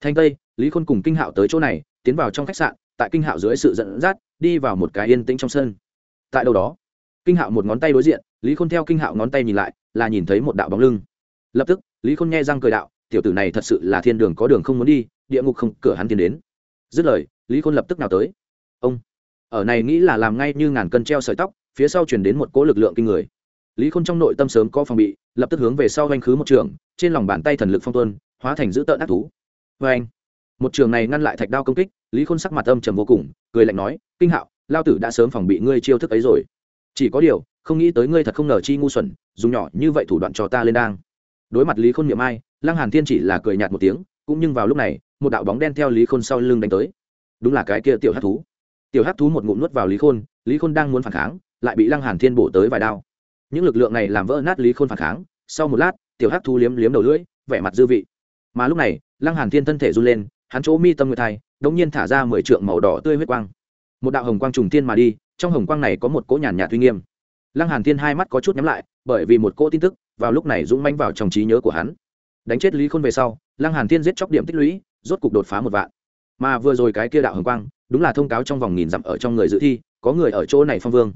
Thành tây, lý khôn cùng kinh hạo tới chỗ này tiến vào trong khách sạn, tại kinh hạo dưới sự dẫn dắt, đi vào một cái yên tĩnh trong sân. Tại đâu đó, kinh hạo một ngón tay đối diện, lý khôn theo kinh hạo ngón tay nhìn lại, là nhìn thấy một đạo bóng lưng. Lập tức, lý khôn nghe răng cười đạo, tiểu tử này thật sự là thiên đường có đường không muốn đi, địa ngục không, cửa hắn tiến đến. Dứt lời, lý khôn lập tức nào tới. Ông, ở này nghĩ là làm ngay như ngàn cân treo sợi tóc, phía sau chuyển đến một cỗ lực lượng kinh người. Lý khôn trong nội tâm sớm có phòng bị, lập tức hướng về sau oanh khứ một trường, trên lòng bàn tay thần lực phong tuân, hóa thành dữ tợn ác thú. Vê anh một trường này ngăn lại thạch đao công kích, lý khôn sắc mặt âm trầm vô cùng, cười lạnh nói, kinh hạo, lao tử đã sớm phòng bị ngươi chiêu thức ấy rồi. Chỉ có điều, không nghĩ tới ngươi thật không ngờ chi ngu xuẩn, dùng nhỏ như vậy thủ đoạn cho ta lên đang. Đối mặt lý khôn miệng ai, lăng hàn thiên chỉ là cười nhạt một tiếng, cũng nhưng vào lúc này, một đạo bóng đen theo lý khôn sau lưng đánh tới. Đúng là cái kia tiểu hát thú. Tiểu hát thú một ngụm nuốt vào lý khôn lý khôn đang muốn phản kháng, lại bị lăng hàn thiên bổ tới vài đao. Những lực lượng này làm vỡ nát lý khôn phản kháng, sau một lát, tiểu hát thú liếm liếm đầu lưỡi, vẻ mặt dư vị. Mà lúc này, lăng hàn thiên thân thể run lên hắn chỗ mi tâm nguyệt thai, đống nhiên thả ra mười trượng màu đỏ tươi huyết quang. Một đạo hồng quang trùng thiên mà đi, trong hồng quang này có một cỗ nhàn nhạt uy nghiêm. Lăng hàn thiên hai mắt có chút nhắm lại, bởi vì một cỗ tin tức vào lúc này dũng manh vào trong trí nhớ của hắn. Đánh chết lý khôn về sau, lăng hàn thiên giết chóc điểm tích lũy, rốt cục đột phá một vạn. Mà vừa rồi cái kia đạo hồng quang, đúng là thông cáo trong vòng nghìn dặm ở trong người dự thi, có người ở chỗ này phong vương.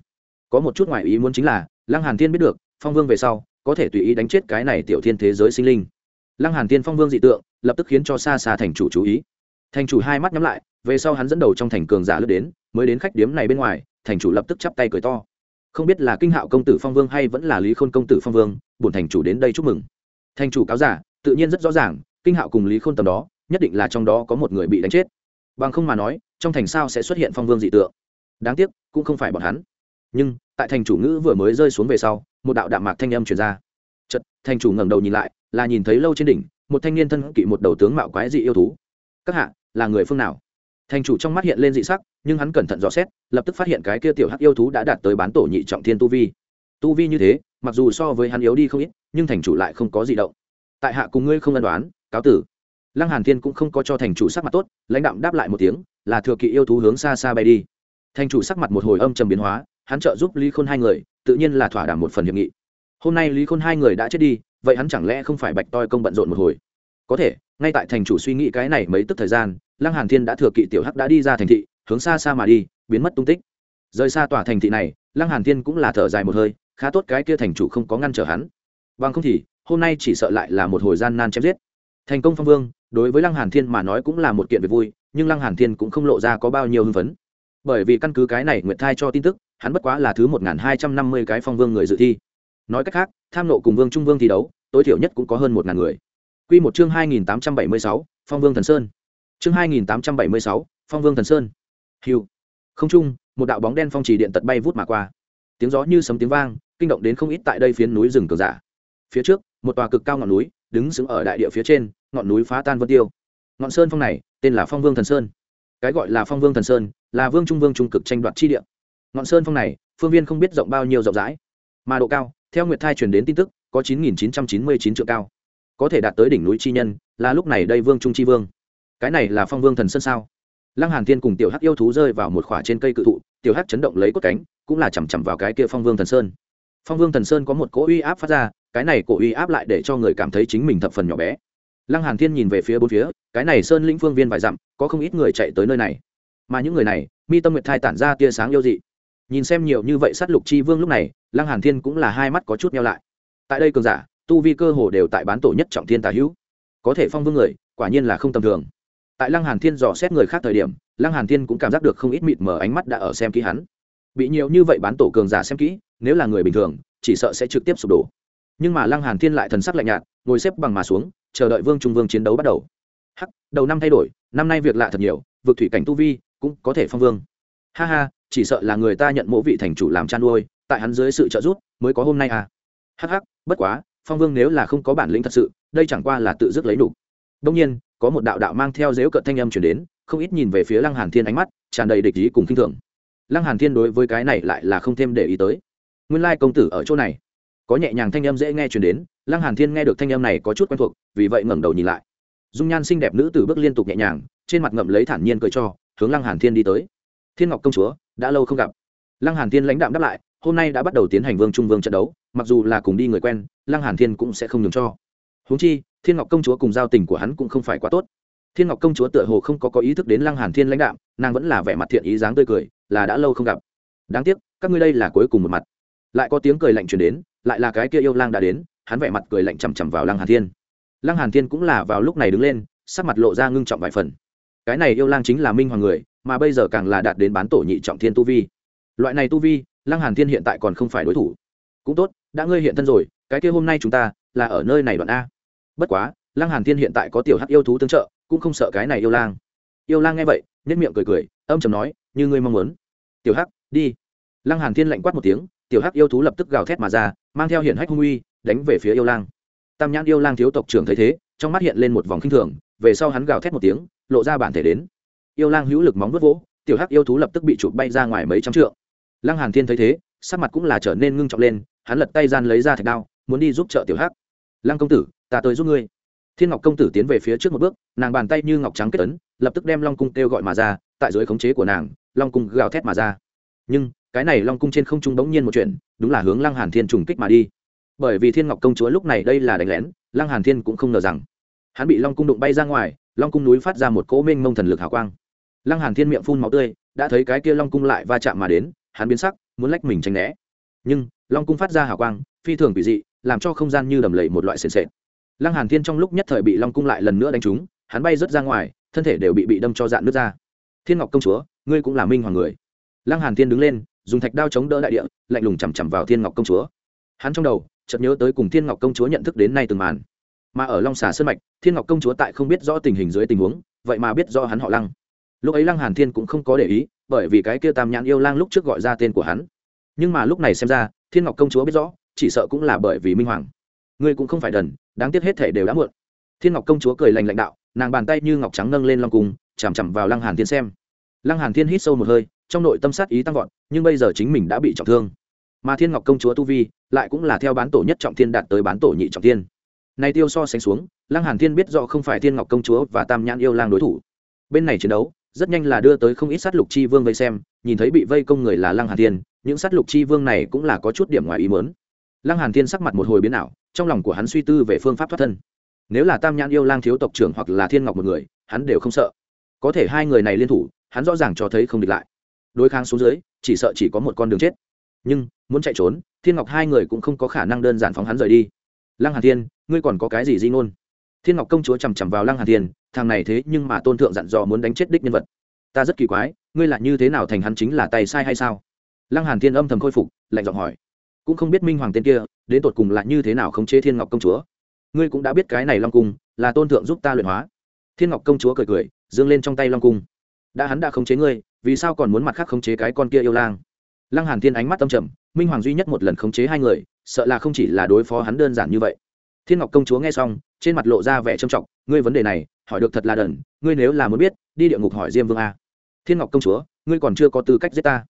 Có một chút ngoại ý muốn chính là, lăng hàn thiên biết được, phong vương về sau, có thể tùy ý đánh chết cái này tiểu thiên thế giới sinh linh lăng hàn thiên phong vương dị tượng, lập tức khiến cho xa xa thành chủ chú ý. Thành chủ hai mắt nhắm lại, về sau hắn dẫn đầu trong thành cường giả lướt đến, mới đến khách điếm này bên ngoài, thành chủ lập tức chắp tay cười to. Không biết là kinh hạo công tử phong vương hay vẫn là lý khôn công tử phong vương, bổn thành chủ đến đây chúc mừng. Thành chủ cáo giả, tự nhiên rất rõ ràng, kinh hạo cùng lý khôn tầm đó, nhất định là trong đó có một người bị đánh chết. Bằng không mà nói, trong thành sao sẽ xuất hiện phong vương dị tượng? Đáng tiếc, cũng không phải bọn hắn. Nhưng, tại thành chủ ngữ vừa mới rơi xuống về sau, một đạo đạm mạc thanh âm truyền ra. Chật thành chủ ngẩng đầu nhìn lại là nhìn thấy lâu trên đỉnh, một thanh niên thân kỵ một đầu tướng mạo quái dị yêu thú. Các hạ, là người phương nào? Thành chủ trong mắt hiện lên dị sắc, nhưng hắn cẩn thận dò xét, lập tức phát hiện cái kia tiểu hắc yêu thú đã đạt tới bán tổ nhị trọng thiên tu vi. Tu vi như thế, mặc dù so với hắn yếu đi không ít, nhưng thành chủ lại không có gì động. Tại hạ cùng ngươi không ân đoán cáo tử. Lăng hàn thiên cũng không có cho thành chủ sắc mặt tốt, lãnh đạm đáp lại một tiếng, là thừa kỵ yêu thú hướng xa xa bay đi. Thành chủ sắc mặt một hồi âm trầm biến hóa, hắn trợ giúp lý khôn hai người, tự nhiên là thỏa đảm một phần hiệp nghị. Hôm nay lý khôn hai người đã chết đi vậy hắn chẳng lẽ không phải bạch toi công bận rộn một hồi? Có thể, ngay tại thành chủ suy nghĩ cái này mấy tức thời gian, lăng hàn thiên đã thừa kỵ tiểu hắc đã đi ra thành thị, hướng xa xa mà đi, biến mất tung tích. Rời xa tòa thành thị này, lăng hàn thiên cũng là thở dài một hơi, khá tốt cái kia thành chủ không có ngăn trở hắn. Bằng không thì, hôm nay chỉ sợ lại là một hồi gian nan chém giết. Thành công phong vương, đối với lăng hàn thiên mà nói cũng là một kiện việc vui, nhưng lăng hàn thiên cũng không lộ ra có bao nhiêu hưng phấn. Bởi vì căn cứ cái này nguyệt thai cho tin tức, hắn bất quá là thứ một hai trăm năm mươi cái phong vương người dự thi. Nói cách khác tham nộ cùng vương trung vương thi đấu, tối thiểu nhất cũng có hơn một ngàn người. Quy một chương hai nghìn tám trăm bảy mươi sáu, phong vương thần sơn. Chương hai nghìn tám trăm bảy mươi sáu, phong vương thần sơn. Hiu không trung, một đạo bóng đen phong trì điện tật bay vút mà qua. Tiếng gió như sấm tiếng vang, kinh động đến không ít tại đây phiến núi rừng cường giả. Phía trước, một tòa cực cao ngọn núi, đứng sững ở đại địa phía trên, ngọn núi phá tan vân tiêu. Ngọn sơn phong này, tên là phong vương thần sơn. Cái gọi là phong vương thần sơn, là vương trung vương trung cực tranh đoạt chi địa. Ngọn sơn phong này, phương viên không biết rộng bao nhiêu rộng rãi, mà độ cao theo nguyệt thai truyền đến tin tức, có chín nghìn chín trăm chín mươi chín triệu cao. Có thể đạt tới đỉnh núi chi nhân, là lúc này đây vương trung chi vương. Cái này là phong vương thần sơn sao? Lăng hàn thiên cùng tiểu hắc yêu thú rơi vào một khỏa trên cây cự thụ, tiểu hắc chấn động lấy cốt cánh, cũng là chằm chằm vào cái kia phong vương thần sơn. Phong vương thần sơn có một cỗ uy áp phát ra, cái này cổ uy áp lại để cho người cảm thấy chính mình thập phần nhỏ bé. Lăng hàn thiên nhìn về phía bốn phía, cái này sơn lĩnh phương viên vài dặm, có không ít người chạy tới nơi này. Mà những người này, mi tâm nguyệt thai tản ra tia sáng yêu dị. Nhìn xem nhiều như vậy sát lục chi vương lúc này lăng hàn thiên cũng là hai mắt có chút nhau lại. Tại đây cường giả, tu vi cơ hồ đều tại bán tổ nhất trọng thiên tà hữu. Có thể phong vương người, quả nhiên là không tầm thường. Tại lăng hàn thiên dò xét người khác thời điểm, lăng hàn thiên cũng cảm giác được không ít mịt mờ ánh mắt đã ở xem kỹ hắn. Bị nhiều như vậy bán tổ cường giả xem kỹ, nếu là người bình thường, chỉ sợ sẽ trực tiếp sụp đổ. Nhưng mà lăng hàn thiên lại thần sắc lạnh nhạt, ngồi xếp bằng mà xuống, chờ đợi vương trung vương chiến đấu bắt đầu. Hắc, đầu năm thay đổi, năm nay việc lạ thật nhiều, vượt thủy cảnh tu vi, cũng có thể phong vương. Ha ha, chỉ sợ là người ta nhận mỗ vị thành chủ làm chăn nuôi tại hắn dưới sự trợ giúp mới có hôm nay à. Hắc hắc, bất quá, phong vương nếu là không có bản lĩnh thật sự, đây chẳng qua là tự dứt lấy đủ. Đông nhiên, có một đạo đạo mang theo dếu cận thanh âm chuyển đến, không ít nhìn về phía lăng hàn thiên ánh mắt, tràn đầy địch ý cùng kinh thường. Lăng hàn thiên đối với cái này lại là không thêm để ý tới. Nguyên lai công tử ở chỗ này. Có nhẹ nhàng thanh âm dễ nghe chuyển đến, lăng hàn thiên nghe được thanh âm này có chút quen thuộc, vì vậy ngẩng đầu nhìn lại. Dung nhan xinh đẹp nữ tử bước liên tục nhẹ nhàng, trên mặt ngậm lấy thản nhiên cười cho, hướng lăng hàn thiên đi tới. Thiên ngọc công chúa, đã lâu không gặp. Lăng hàn thiên lãnh đạm đáp lại hôm nay đã bắt đầu tiến hành vương trung vương trận đấu, mặc dù là cùng đi người quen, lăng hàn thiên cũng sẽ không nhường cho. Huống chi, thiên ngọc công chúa cùng giao tình của hắn cũng không phải quá tốt. Thiên ngọc công chúa tựa hồ không có có ý thức đến lăng hàn thiên lãnh đạm, nàng vẫn là vẻ mặt thiện ý dáng tươi cười, là đã lâu không gặp. Đáng tiếc, các ngươi đây là cuối cùng một mặt. Lại có tiếng cười lạnh truyền đến, lại là cái kia yêu lang đã đến, hắn vẻ mặt cười lạnh chằm chằm vào lăng hàn thiên. Lăng hàn thiên cũng là vào lúc này đứng lên, sắc mặt lộ ra ngưng trọng vài phần. Cái này yêu lang chính là minh hoàng người, mà bây giờ càng là đạt đến bán tổ nhị trọng thiên tu vi. Loại này tu vi lăng hàn thiên hiện tại còn không phải đối thủ. Cũng tốt, đã ngươi hiện thân rồi, cái kia hôm nay chúng ta là ở nơi này đoạn a. Bất quá, lăng hàn thiên hiện tại có tiểu hắc yêu thú tương trợ, cũng không sợ cái này yêu lang. Yêu lang nghe vậy nhất miệng cười cười, âm trầm nói, như ngươi mong muốn. Tiểu hắc, đi. Lăng hàn thiên lạnh quát một tiếng, tiểu hắc yêu thú lập tức gào thét mà ra, mang theo hiển hách hung uy, đánh về phía yêu lang. Tam nhãn yêu lang thiếu tộc trưởng thấy thế, trong mắt hiện lên một vòng kinh thường, về sau hắn gào thét một tiếng, lộ ra bản thể đến. Yêu lang hữu lực móng vuốt vỗ, tiểu hắc yêu thú lập tức bị chụp bay ra ngoài mấy trăm trượng lăng hàn thiên thấy thế, sắc mặt cũng là trở nên ngưng trọng lên, hắn lật tay gian lấy ra thạch đao, muốn đi giúp trợ tiểu hắc. Lăng công tử, ta tới giúp ngươi. Thiên ngọc công tử tiến về phía trước một bước, nàng bàn tay như ngọc trắng kết ấn, lập tức đem long cung kêu gọi mà ra, tại dưới khống chế của nàng, long cung gào thét mà ra. Nhưng, cái này long cung trên không trung bỗng nhiên một chuyện, đúng là hướng lăng hàn thiên trùng kích mà đi. Bởi vì thiên ngọc công chúa lúc này đây là đánh lén, lăng hàn thiên cũng không ngờ rằng, hắn bị long cung đụng bay ra ngoài, long cung núi phát ra một cỗ mênh mông thần lực hào quang. Lăng hàn thiên miệng phun máu tươi, đã thấy cái kia long cung lại va chạm mà đến hắn biến sắc, muốn lách mình tránh né. Nhưng, long cung phát ra hào quang, phi thường quỷ dị, làm cho không gian như đầm lầy một loại sền sệt. Lăng hàn thiên trong lúc nhất thời bị long cung lại lần nữa đánh trúng, hắn bay rớt ra ngoài, thân thể đều bị bị đâm cho dạn nước ra. Thiên ngọc công chúa, ngươi cũng là minh hoàng người. Lăng hàn thiên đứng lên, dùng thạch đao chống đỡ đại địa, lạnh lùng chằm chằm vào thiên ngọc công chúa. Hắn trong đầu, chợt nhớ tới cùng thiên ngọc công chúa nhận thức đến nay từng màn. Mà ở long xà sơn mạch, thiên ngọc công chúa tại không biết rõ tình hình dưới tình huống, vậy mà biết do hắn họ lăng lúc ấy lăng hàn thiên cũng không có để ý, bởi vì cái kia tam nhãn yêu lang lúc trước gọi ra tên của hắn. Nhưng mà lúc này xem ra, thiên ngọc công chúa biết rõ, chỉ sợ cũng là bởi vì minh hoàng. Ngươi cũng không phải đần, đáng tiếc hết thể đều đã muộn. Thiên ngọc công chúa cười lành lãnh đạo, nàng bàn tay như ngọc trắng nâng lên long cung, chằm chằm vào lăng hàn thiên xem. Lăng hàn thiên hít sâu một hơi, trong nội tâm sát ý tăng vọt, nhưng bây giờ chính mình đã bị trọng thương. Mà thiên ngọc công chúa tu vi, lại cũng là theo bán tổ nhất trọng thiên đạt tới bán tổ nhị trọng thiên. Này tiêu so sánh xuống, lăng hàn thiên biết rõ không phải thiên ngọc công chúa và tam nhãn yêu lang đối thủ. Bên này chiến đấu rất nhanh là đưa tới không ít sát lục chi vương vây xem, nhìn thấy bị vây công người là lăng hàn thiên, những sát lục chi vương này cũng là có chút điểm ngoài ý muốn. Lăng hàn thiên sắc mặt một hồi biến ảo, trong lòng của hắn suy tư về phương pháp thoát thân. Nếu là tam nhãn yêu lang thiếu tộc trưởng hoặc là thiên ngọc một người, hắn đều không sợ. Có thể hai người này liên thủ, hắn rõ ràng cho thấy không địch lại. Đối kháng xuống dưới, chỉ sợ chỉ có một con đường chết. Nhưng, muốn chạy trốn, thiên ngọc hai người cũng không có khả năng đơn giản phóng hắn rời đi. Lăng hàn thiên, ngươi còn có cái gì di ngôn? Thiên ngọc công chúa chằm chằm vào lăng hàn thiên, thằng này thế nhưng mà tôn thượng dặn dò muốn đánh chết đích nhân vật. Ta rất kỳ quái, ngươi là như thế nào thành hắn chính là tay sai hay sao? Lăng hàn thiên âm thầm khôi phục, lạnh giọng hỏi. Cũng không biết minh hoàng tên kia, đến tột cùng là như thế nào khống chế thiên ngọc công chúa. Ngươi cũng đã biết cái này long cung, là tôn thượng giúp ta luyện hóa. Thiên ngọc công chúa cười cười, dương lên trong tay long cung. Đã hắn đã khống chế ngươi, vì sao còn muốn mặt khác khống chế cái con kia yêu lang? Lăng hàn thiên ánh mắt tâm trầm, minh hoàng duy nhất một lần khống chế hai người, sợ là không chỉ là đối phó hắn đơn giản như vậy thiên ngọc công chúa nghe xong, trên mặt lộ ra vẻ trầm trọng, ngươi vấn đề này, hỏi được thật là đần, ngươi nếu là muốn biết, đi địa ngục hỏi diêm vương a. Thiên ngọc công chúa, ngươi còn chưa có tư cách giết ta.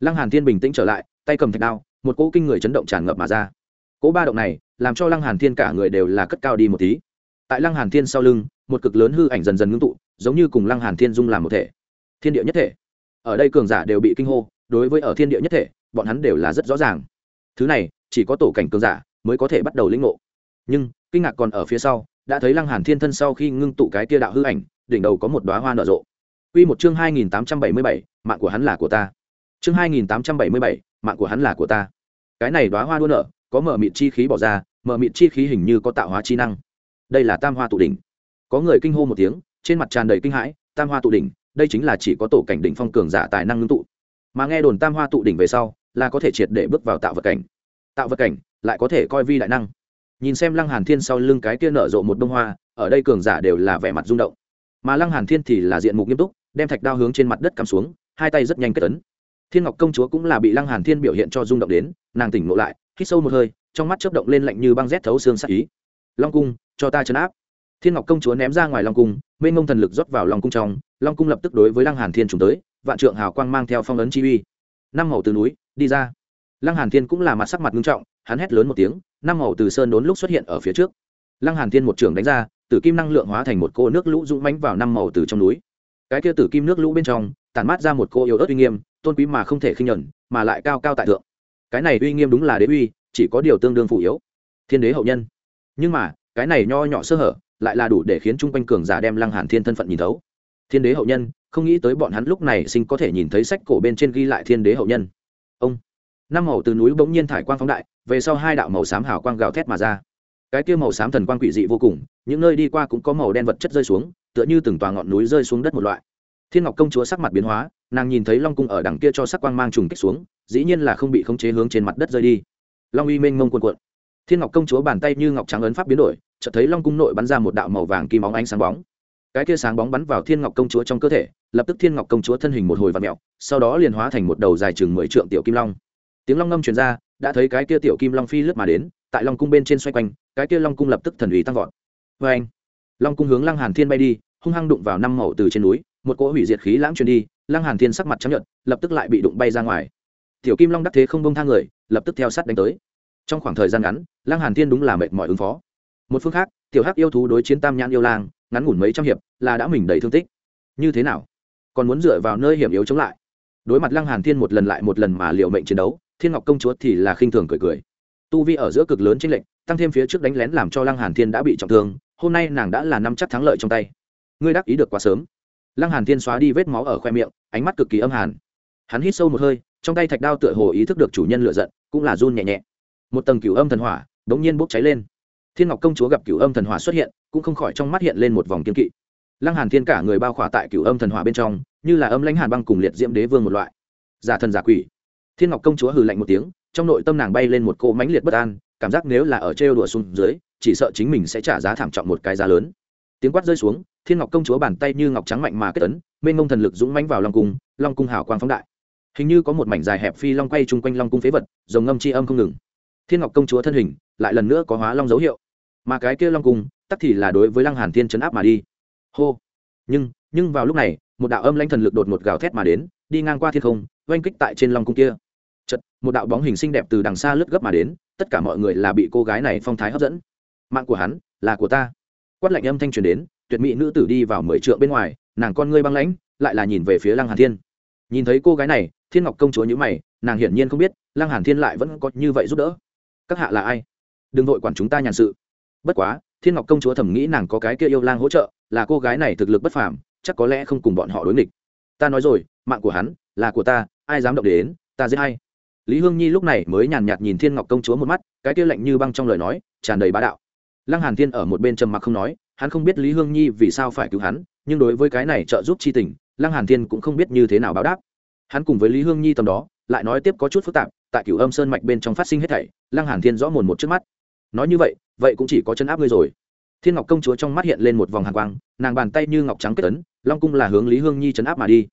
Lăng hàn thiên bình tĩnh trở lại, tay cầm thạch đao, một cỗ kinh người chấn động tràn ngập mà ra. Cỗ ba động này, làm cho lăng hàn thiên cả người đều là cất cao đi một tí. Tại lăng hàn thiên sau lưng, một cực lớn hư ảnh dần dần ngưng tụ, giống như cùng lăng hàn thiên dung làm một thể. Thiên địa nhất thể. Ở đây cường giả đều bị kinh hô, đối với ở thiên địa nhất thể, bọn hắn đều là rất rõ ràng. Thứ này, chỉ có tổ cảnh cường giả mới có thể bắt đầu lĩnh ngộ nhưng kinh ngạc còn ở phía sau đã thấy lăng hàn thiên thân sau khi ngưng tụ cái kia đạo hư ảnh đỉnh đầu có một đóa hoa nở rộ Quy một chương 2877, mạng của hắn là của ta. Chương 2877, mạng của hắn là của ta. Cái này đóa hoa đua nở, có mở mịt chi khí bỏ ra, mở mịt chi khí hình như có tạo hóa chi năng. Đây là Tam Hoa tụ đỉnh. Có người kinh hô một tiếng, trên mặt tràn đầy kinh hãi, Tam Hoa tụ đỉnh, đây chính là chỉ có tổ cảnh đỉnh phong cường giả tài năng ngưng tụ. Mà nghe đồn Tam Hoa tụ đỉnh về sau, là có thể triệt để bước vào tạo vật cảnh. Tạo vật cảnh, lại có thể coi vi đại năng. Nhìn xem Lăng Hàn Thiên sau lưng cái kia nở rộ một bông hoa, ở đây cường giả đều là vẻ mặt rung động. Mà Lăng Hàn Thiên thì là diện mục nghiêm túc, đem thạch đao hướng trên mặt đất cắm xuống hai tay rất nhanh kết tấn thiên ngọc công chúa cũng là bị lăng hàn thiên biểu hiện cho rung động đến nàng tỉnh ngộ lại hít sâu một hơi trong mắt chớp động lên lạnh như băng rét thấu xương sắc ý. Long cung cho ta chấn áp. Thiên ngọc công chúa ném ra ngoài long cung mênh mông thần lực rót vào long cung trong long cung lập tức đối với lăng hàn thiên trùng tới vạn trượng hào quang mang theo phong ấn chi uy. Năm màu từ núi đi ra. Lăng hàn thiên cũng là mặt sắc mặt nghiêm trọng hắn hét lớn một tiếng năm màu từ sơn đốn lúc xuất hiện ở phía trước. Lăng hàn thiên một trường đánh ra, tử kim năng lượng hóa thành một cô nước lũ dũng mãnh vào năm màu từ trong núi. Cái kia tử kim nước lũ bên trong, tản mát ra một cô yếu ớt uy nghiêm, tôn quý mà không thể khinh nhẫn, mà lại cao cao tại thượng. Cái này uy nghiêm đúng là đế uy, chỉ có điều tương đương phủ yếu. Thiên đế hậu nhân. Nhưng mà, cái này nho nhỏ sơ hở, lại là đủ để khiến chung quanh cường giả đem lăng hàn thiên thân phận nhìn thấu. Thiên đế hậu nhân, không nghĩ tới bọn hắn lúc này sinh có thể nhìn thấy sách cổ bên trên ghi lại thiên đế hậu nhân. Ông. Năm màu từ núi bỗng nhiên thải quang phóng đại về sau hai đạo màu xám hào quang gào thét mà ra. Cái kia màu xám thần quang quỷ dị vô cùng, những nơi đi qua cũng có màu đen vật chất rơi xuống, tựa như từng tòa ngọn núi rơi xuống đất một loại. Thiên ngọc công chúa sắc mặt biến hóa, nàng nhìn thấy long cung ở đằng kia cho sắc quang mang trùng kích xuống, dĩ nhiên là không bị khống chế hướng trên mặt đất rơi đi. Long uy mênh mông quần cuộn. Thiên ngọc công chúa bàn tay như ngọc trắng ấn pháp biến đổi, chợt thấy long cung nội bắn ra một đạo màu vàng kim óng ánh sáng bóng. Cái kia sáng bóng bắn vào thiên ngọc công chúa trong cơ thể, lập tức thiên ngọc công chúa thân hình một hồi và mẹo sau đó liền hóa thành một đầu dài chừng mười trượng tiểu kim long. Tiếng long ngâm truyền ra đã thấy cái kia tiểu kim long phi lướt mà đến, tại long cung bên trên xoay quanh, cái kia long cung lập tức thần ủy tăng vọt. Vê anh, long cung hướng lăng hàn thiên bay đi, hung hăng đụng vào năm màu từ trên núi, một cỗ hủy diệt khí lãng truyền đi, lăng hàn thiên sắc mặt chấp nhận lập tức lại bị đụng bay ra ngoài. Tiểu kim long đắc thế không bông tha người, lập tức theo sát đánh tới. Trong khoảng thời gian ngắn, lăng hàn thiên đúng là mệt mỏi ứng phó. Một phương khác, tiểu hắc yêu thú đối chiến tam nhãn yêu lang, ngắn ngủn mấy trăm hiệp, là đã mình đầy thương tích. Như thế nào? Còn muốn dựa vào nơi hiểm yếu chống lại? Đối mặt lăng hàn thiên một lần lại một lần mà liệu mệnh chiến đấu thiên ngọc công chúa thì là khinh thường cười cười. Tu vi ở giữa cực lớn trên lệnh tăng thêm phía trước đánh lén làm cho lăng hàn thiên đã bị trọng thương, hôm nay nàng đã là năm chắc thắng lợi trong tay. Ngươi đắc ý được quá sớm. Lăng hàn thiên xóa đi vết máu ở khoe miệng, ánh mắt cực kỳ âm hàn. Hắn hít sâu một hơi, trong tay thạch đao tựa hồ ý thức được chủ nhân lựa giận, cũng là run nhẹ nhẹ. Một tầng cửu âm thần hỏa đống nhiên bốc cháy lên. Thiên ngọc công chúa gặp cửu âm thần hỏa xuất hiện, cũng không khỏi trong mắt hiện lên một vòng kiên kỵ. Lăng hàn thiên cả người bao khỏa tại cửu âm thần hỏa bên trong, như là âm lãnh hàn băng cùng liệt diễm đế vương một loại. Giả thần giả quỷ thiên ngọc công chúa hừ lạnh một tiếng, trong nội tâm nàng bay lên một cô mãnh liệt bất an, cảm giác nếu là ở trêu đùa xuống dưới, chỉ sợ chính mình sẽ trả giá thảm trọng một cái giá lớn. Tiếng quát rơi xuống, thiên ngọc công chúa bàn tay như ngọc trắng mạnh mà kết ấn, mênh mông thần lực dũng mãnh vào long cung long cung hào quang phóng đại. Hình như có một mảnh dài hẹp phi long quay chung quanh long cung phế vật dòng ngâm chi âm không ngừng. Thiên ngọc công chúa thân hình lại lần nữa có hóa long dấu hiệu. Mà cái kia long cung, tắc thì là đối với lăng hàn thiên chấn áp mà đi. Hô! Nhưng nhưng vào lúc này, một đạo âm lãnh thần lực đột ngột gào thét mà đến, đi ngang qua thiên không, oanh kích tại trên long cung kia chật, một đạo bóng hình xinh đẹp từ đằng xa lướt gấp mà đến, tất cả mọi người là bị cô gái này phong thái hấp dẫn. Mạng của hắn là của ta. Quát lạnh âm thanh truyền đến, tuyệt mỹ nữ tử đi vào mười trượng bên ngoài, nàng con ngươi băng lãnh, lại là nhìn về phía lăng hàn thiên. Nhìn thấy cô gái này, thiên ngọc công chúa nhíu mày, nàng hiển nhiên không biết, lăng hàn thiên lại vẫn có như vậy giúp đỡ. Các hạ là ai? Đừng vội quản chúng ta nhàn sự. Bất quá, thiên ngọc công chúa thầm nghĩ nàng có cái kia yêu lang hỗ trợ, là cô gái này thực lực bất phàm, chắc có lẽ không cùng bọn họ đối nghịch. Ta nói rồi, mạng của hắn là của ta, ai dám động đến, ta giết hay lý hương nhi lúc này mới nhàn nhạt nhìn thiên ngọc công chúa một mắt, cái kia lạnh như băng trong lời nói, tràn đầy bá đạo. Lăng hàn thiên ở một bên trầm mặc không nói, hắn không biết lý hương nhi vì sao phải cứu hắn, nhưng đối với cái này trợ giúp chi tình, lăng hàn thiên cũng không biết như thế nào báo đáp. Hắn cùng với lý hương nhi tầm đó, lại nói tiếp có chút phức tạp, tại cửu âm sơn mạch bên trong phát sinh hết thảy, lăng hàn thiên rõ mồn một trước mắt. Nói như vậy vậy cũng chỉ có chân áp ngươi rồi. Thiên ngọc công chúa trong mắt hiện lên một vòng hàn quang, nàng bàn tay như ngọc trắng kết tấn long cung là hướng lý hương nhi chấn áp mà đi.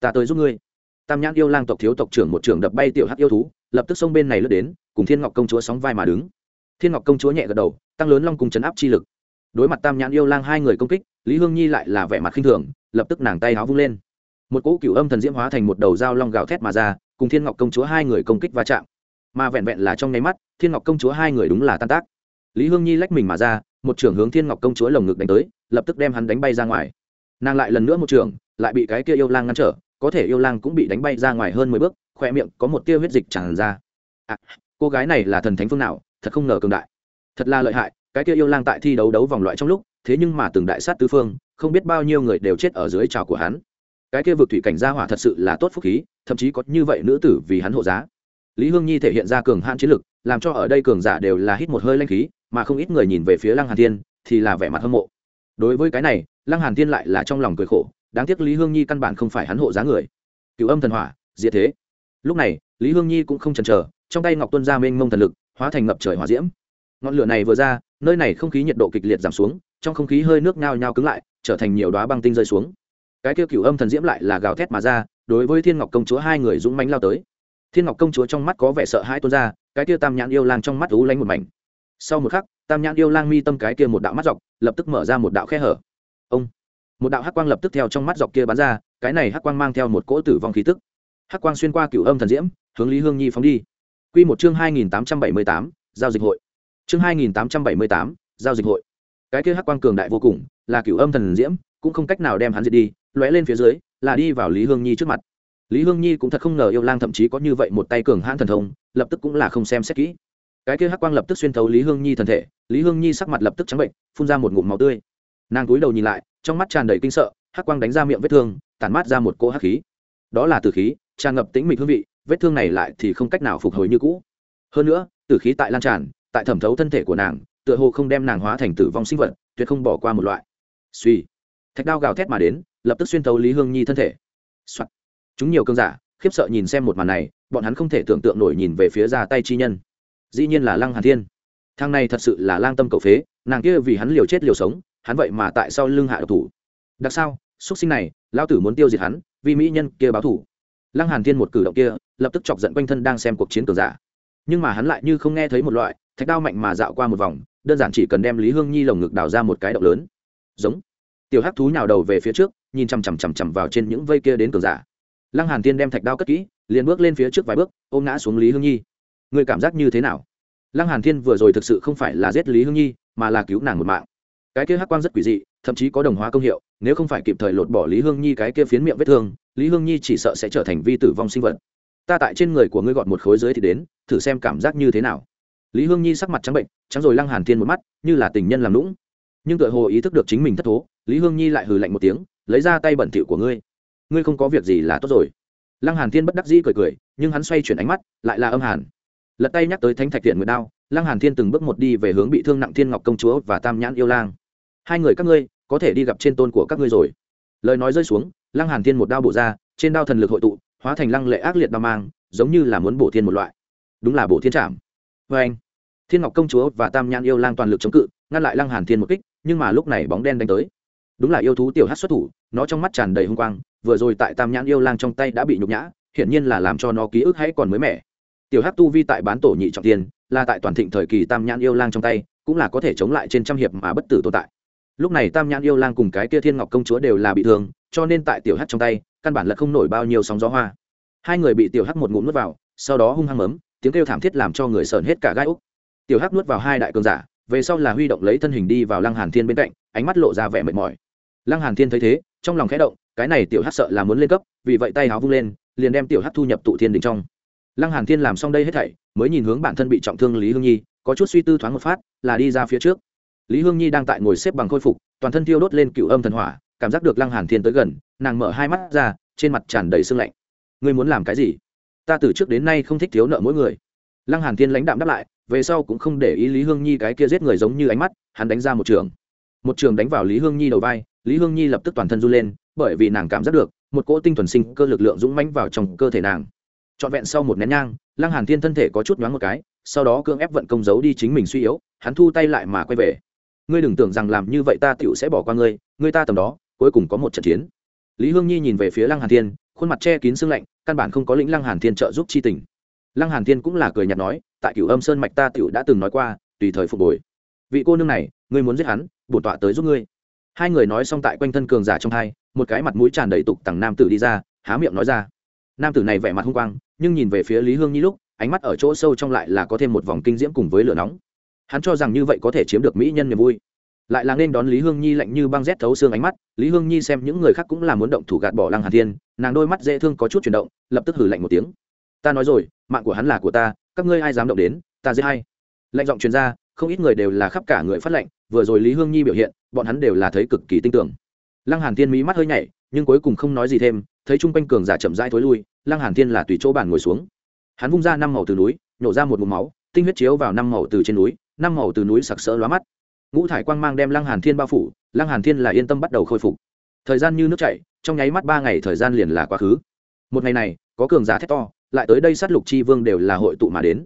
Ta tới giúp ngươi tam nhãn yêu lang tộc thiếu tộc trưởng một trưởng đập bay tiểu hắc yêu thú, lập tức xông bên này lướt đến, cùng thiên ngọc công chúa sóng vai mà đứng. Thiên ngọc công chúa nhẹ gật đầu, tăng lớn long cung chấn áp chi lực. Đối mặt tam nhãn yêu lang hai người công kích, lý hương nhi lại là vẻ mặt khinh thường, lập tức nàng tay áo vung lên. Một cỗ cựu âm thần diễm hóa thành một đầu dao long gào thét mà ra, cùng thiên ngọc công chúa hai người công kích va chạm. Mà vẹn vẹn là trong nháy mắt, thiên ngọc công chúa hai người đúng là tan tác. Lý hương nhi lách mình mà ra, một trưởng hướng thiên ngọc công chúa lồng ngực đánh tới, lập tức đem hắn đánh bay ra ngoài. Nàng lại lần nữa một trưởng lại bị cái kia yêu lang ngăn trở có thể yêu lang cũng bị đánh bay ra ngoài hơn mười bước khoe miệng có một tia huyết dịch tràn ra. À, cô gái này là thần thánh phương nào thật không ngờ cường đại. Thật là lợi hại cái kia yêu lang tại thi đấu đấu vòng loại trong lúc thế nhưng mà từng đại sát tứ phương không biết bao nhiêu người đều chết ở dưới trào của hắn. Cái kia vực thủy cảnh gia hỏa thật sự là tốt phúc khí thậm chí có như vậy nữ tử vì hắn hộ giá. Lý hương nhi thể hiện ra cường hãn chiến lực làm cho ở đây cường giả đều là hít một hơi lanh khí mà không ít người nhìn về phía lăng hàn thiên thì là vẻ mặt hâm mộ. Đối với cái này lăng hàn thiên lại là trong lòng cười khổ đáng tiếc lý hương nhi căn bản không phải hắn hộ giá người. Cựu âm thần hỏa, diệt thế. Lúc này, lý hương nhi cũng không chần chờ, trong tay ngọc tuân ra mênh mông thần lực, hóa thành ngập trời hỏa diễm. Ngọn lửa này vừa ra, nơi này không khí nhiệt độ kịch liệt giảm xuống, trong không khí hơi nước nhao nhao cứng lại, trở thành nhiều đóa băng tinh rơi xuống. Cái kia cựu âm thần diễm lại là gào thét mà ra, đối với thiên ngọc công chúa hai người dũng mãnh lao tới. Thiên ngọc công chúa trong mắt có vẻ sợ hãi tuôn ra, cái kia tam nhãn yêu lang trong mắt ú lánh một mảnh. Sau một khắc, tam nhãn yêu lang mi tâm cái kia một đạo mắt dọc, lập tức mở ra một đạo khe hở. Ông! Một đạo hắc quang lập tức theo trong mắt dọc kia bắn ra, cái này hắc quang mang theo một cỗ tử vong khí tức. Hắc quang xuyên qua cựu âm thần diễm, hướng lý hương nhi phóng đi. Q một chương hai nghìn tám trăm bảy mươi tám, giao dịch hội. Chương hai nghìn tám trăm bảy mươi tám, giao dịch hội. Cái kia hắc quang cường đại vô cùng, là cựu âm thần diễm, cũng không cách nào đem hắn diệt đi, lóe lên phía dưới, là đi vào lý hương nhi trước mặt. Lý hương nhi cũng thật không ngờ yêu lang thậm chí có như vậy một tay cường hãn thần thông, lập tức cũng là không xem xét kỹ. Cái kia hắc quang lập tức xuyên thấu lý hương nhi thân thể, lý hương nhi sắc mặt lập tức trắng bệnh, phun ra một ngụm máu tươi. Nàng cúi đầu nhìn lại trong mắt tràn đầy kinh sợ, hắc quang đánh ra miệng vết thương, tản mát ra một cỗ hắc khí. Đó là tử khí, tràn ngập tĩnh mịch hương vị, vết thương này lại thì không cách nào phục hồi như cũ. Hơn nữa, tử khí tại lan tràn, tại thẩm thấu thân thể của nàng, tựa hồ không đem nàng hóa thành tử vong sinh vật, tuyệt không bỏ qua một loại. Suy. Thạch đao gào thét mà đến, lập tức xuyên thấu lý hương nhi thân thể、Soạn. chúng nhiều cơn giả, khiếp sợ nhìn xem một màn này, bọn hắn không thể tưởng tượng nổi nhìn về phía ra tay chi nhân. Dĩ nhiên là lăng hàn thiên. Thang này thật sự là lang tâm cầu phế, nàng kia vì hắn liều chết liều sống hắn vậy mà tại sao lưng hạ độc thủ. Đặc sao xuất sinh này lao tử muốn tiêu diệt hắn, vì mỹ nhân kia báo thủ. Lăng hàn thiên một cử động kia, lập tức chọc giận quanh thân đang xem cuộc chiến cường giả. Nhưng mà hắn lại như không nghe thấy một loại, thạch đao mạnh mà dạo qua một vòng, đơn giản chỉ cần đem lý hương nhi lồng ngực đào ra một cái động lớn. Giống. Tiểu hắc thú nhào đầu về phía trước, nhìn chằm chằm chằm chằm vào trên những vây kia đến cường giả. Lăng hàn tiên đem thạch đao cất kỹ, liền bước lên phía trước vài bước, ôm ngã xuống lý hương nhi. Người cảm giác như thế nào? Lăng hàn thiên vừa rồi thực sự không phải là giết lý hương nhi, mà là cứu nàng một mạng cái kia hắc quang rất quỷ dị, thậm chí có đồng hóa công hiệu, nếu không phải kịp thời lột bỏ lý hương nhi cái kia phiến miệng vết thương, lý hương nhi chỉ sợ sẽ trở thành vi tử vong sinh vật. Ta tại trên người của ngươi gọt một khối dưới thì đến, thử xem cảm giác như thế nào. Lý hương nhi sắc mặt trắng bệnh, trắng rồi lăng hàn thiên một mắt, như là tình nhân làm lũng nhưng tựa hồ ý thức được chính mình thất thố, lý hương nhi lại hừ lạnh một tiếng, lấy ra tay bẩn thỉu của ngươi. Ngươi không có việc gì là tốt rồi. Lăng hàn thiên bất đắc dĩ cười cười, nhưng hắn xoay chuyển ánh mắt, lại là âm hàn. Lật tay nhắc tới thánh thạch thiện nguyệt đao, lăng hàn thiên từng bước một đi về hướng bị thương nặng thiên ngọc công chúa và tam nhãn yêu lang hai người các ngươi có thể đi gặp trên tôn của các ngươi rồi. Lời nói rơi xuống lăng hàn thiên một đao bổ ra trên đao thần lực hội tụ hóa thành lăng lệ ác liệt đao mang giống như là muốn bổ thiên một loại. Đúng là bổ thiên trảm. Với anh thiên ngọc công chúa và tam nhãn yêu lang toàn lực chống cự ngăn lại lăng hàn thiên một kích nhưng mà lúc này bóng đen đánh tới. Đúng là yêu thú tiểu hát xuất thủ nó trong mắt tràn đầy hung quang vừa rồi tại tam nhãn yêu lang trong tay đã bị nhục nhã hiển nhiên là làm cho nó ký ức hãy còn mới mẻ. Tiểu hắc tu vi tại bán tổ nhị trọng tiền, là tại toàn thịnh thời kỳ tam nhãn yêu lang trong tay cũng là có thể chống lại trên trăm hiệp mà bất tử tồn tại lúc này tam nhãn yêu lang cùng cái kia thiên ngọc công chúa đều là bị thương, cho nên tại tiểu hắc trong tay, căn bản là không nổi bao nhiêu sóng gió hoa. Hai người bị tiểu hắc một ngụm nuốt vào, sau đó hung hăng mấm tiếng kêu thảm thiết làm cho người sờn hết cả gai úc. Tiểu hắc nuốt vào hai đại cường giả, về sau là huy động lấy thân hình đi vào lăng hàn thiên bên cạnh, ánh mắt lộ ra vẻ mệt mỏi. Lăng hàn thiên thấy thế, trong lòng khẽ động, cái này tiểu hắc sợ là muốn lên cấp, vì vậy tay háo vung lên, liền đem tiểu hắc thu nhập tụ thiên đỉnh trong. Lăng hàn thiên làm xong đây hết thảy, mới nhìn hướng bản thân bị trọng thương lý hương nhi, có chút suy tư thoáng một phát, là đi ra phía trước lý hương nhi đang tại ngồi xếp bằng khôi phục, toàn thân thiêu đốt lên cựu âm thần hỏa, cảm giác được lăng hàn thiên tới gần, nàng mở hai mắt ra, trên mặt tràn đầy sương lạnh. Ngươi muốn làm cái gì? Ta từ trước đến nay không thích thiếu nợ mỗi người. Lăng hàn thiên lãnh đạm đáp lại, về sau cũng không để ý lý hương nhi cái kia giết người giống như ánh mắt, hắn đánh ra một trường. Một trường đánh vào lý hương nhi đầu vai, lý hương nhi lập tức toàn thân run lên, bởi vì nàng cảm giác được, một cỗ tinh thuần sinh cơ lực lượng dũng mãnh vào trong cơ thể nàng. Trọn vẹn sau một nén nhang, lăng hàn thiên thân thể có chút nhoáng một cái, sau đó cưỡng ép vận công giấu đi chính mình suy yếu, hắn thu tay lại mà quay về ngươi đừng tưởng rằng làm như vậy ta tựu sẽ bỏ qua ngươi ngươi ta tầm đó, cuối cùng có một trận chiến. Lý hương nhi nhìn về phía lăng hàn thiên, khuôn mặt che kín sương lạnh, căn bản không có lĩnh lăng hàn thiên trợ giúp chi tình. Lăng hàn thiên cũng là cười nhạt nói, tại cửu âm sơn mạch ta tựu đã từng nói qua, tùy thời phục hồi. Vị cô nương này, ngươi muốn giết hắn, bổn tọa tới giúp ngươi. Hai người nói xong tại quanh thân cường giả trong hai, một cái mặt mũi tràn đầy tục tằng nam tử đi ra, há miệng nói ra. Nam tử này vẻ mặt hung quang, nhưng nhìn về phía lý hương nhi lúc, ánh mắt ở chỗ sâu trong lại là có thêm một vòng kinh diễm cùng với lửa nóng hắn cho rằng như vậy có thể chiếm được mỹ nhân niềm vui. Lại là nên đón lý hương nhi lạnh như băng rét thấu xương ánh mắt, lý hương nhi xem những người khác cũng là muốn động thủ gạt bỏ lăng hà thiên, nàng đôi mắt dễ thương có chút chuyển động, lập tức hử lạnh một tiếng. Ta nói rồi, mạng của hắn là của ta, các ngươi ai dám động đến, ta dễ hay lệnh giọng chuyên gia không ít người đều là khắp cả người phát lệnh, vừa rồi lý hương nhi biểu hiện, bọn hắn đều là thấy cực kỳ tin tưởng. Lăng hàn thiên mỹ mắt hơi nhảy, nhưng cuối cùng không nói gì thêm, thấy trung quanh cường giả chậm rãi thối lui, lăng hàn thiên là tùy chỗ bàn ngồi xuống. Hắn vung ra năm màu từ núi, nhổ ra một mụm máu, tinh huyết chiếu vào năm màu từ trên núi năm màu từ núi sặc sỡ lóa mắt. Ngũ thải quang mang đem lăng hàn thiên bao phủ, lăng hàn thiên là yên tâm bắt đầu khôi phục. Thời gian như nước chảy, trong nháy mắt ba ngày thời gian liền là quá khứ. Một ngày này, có cường giả thét to, lại tới đây sát lục chi vương đều là hội tụ mà đến.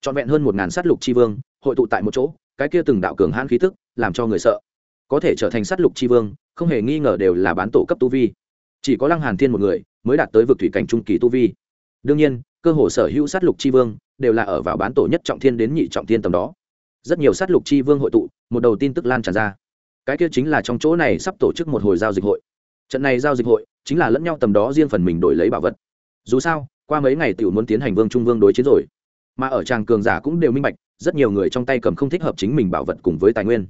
Trọn vẹn hơn một ngàn sát lục chi vương, hội tụ tại một chỗ, cái kia từng đạo cường hãn khí tức, làm cho người sợ. Có thể trở thành sát lục chi vương, không hề nghi ngờ đều là bán tổ cấp tu vi. Chỉ có lăng hàn thiên một người, mới đạt tới vực thủy cảnh trung kỳ tu vi. Đương nhiên, cơ hồ sở hữu sát lục chi vương, đều là ở vào bán tổ nhất trọng thiên đến nhị trọng thiên tầm đó rất nhiều sát lục chi vương hội tụ, một đầu tin tức lan tràn ra. Cái kia chính là trong chỗ này sắp tổ chức một hồi giao dịch hội. Trận này giao dịch hội chính là lẫn nhau tầm đó riêng phần mình đổi lấy bảo vật. Dù sao, qua mấy ngày tiểu muốn tiến hành vương trung vương đối chiến rồi. Mà ở tràng cường giả cũng đều minh bạch, rất nhiều người trong tay cầm không thích hợp chính mình bảo vật cùng với tài nguyên.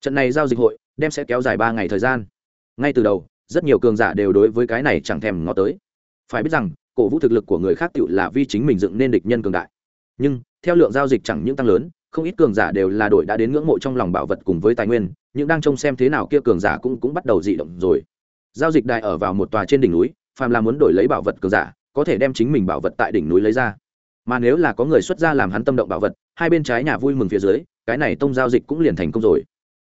Trận này giao dịch hội đem sẽ kéo dài ba ngày thời gian. Ngay từ đầu, rất nhiều cường giả đều đối với cái này chẳng thèm ngó tới. Phải biết rằng, cổ vũ thực lực của người khác tự là vì chính mình dựng nên địch nhân cường đại. Nhưng, theo lượng giao dịch chẳng những tăng lớn không ít cường giả đều là đổi đã đến ngưỡng mộ trong lòng bảo vật cùng với tài nguyên, những đang trông xem thế nào kia cường giả cũng cũng bắt đầu dị động rồi. Giao dịch đài ở vào một tòa trên đỉnh núi, phàm là muốn đổi lấy bảo vật cường giả, có thể đem chính mình bảo vật tại đỉnh núi lấy ra. Mà nếu là có người xuất ra làm hắn tâm động bảo vật, hai bên trái nhà vui mừng phía dưới, cái này tông giao dịch cũng liền thành công rồi.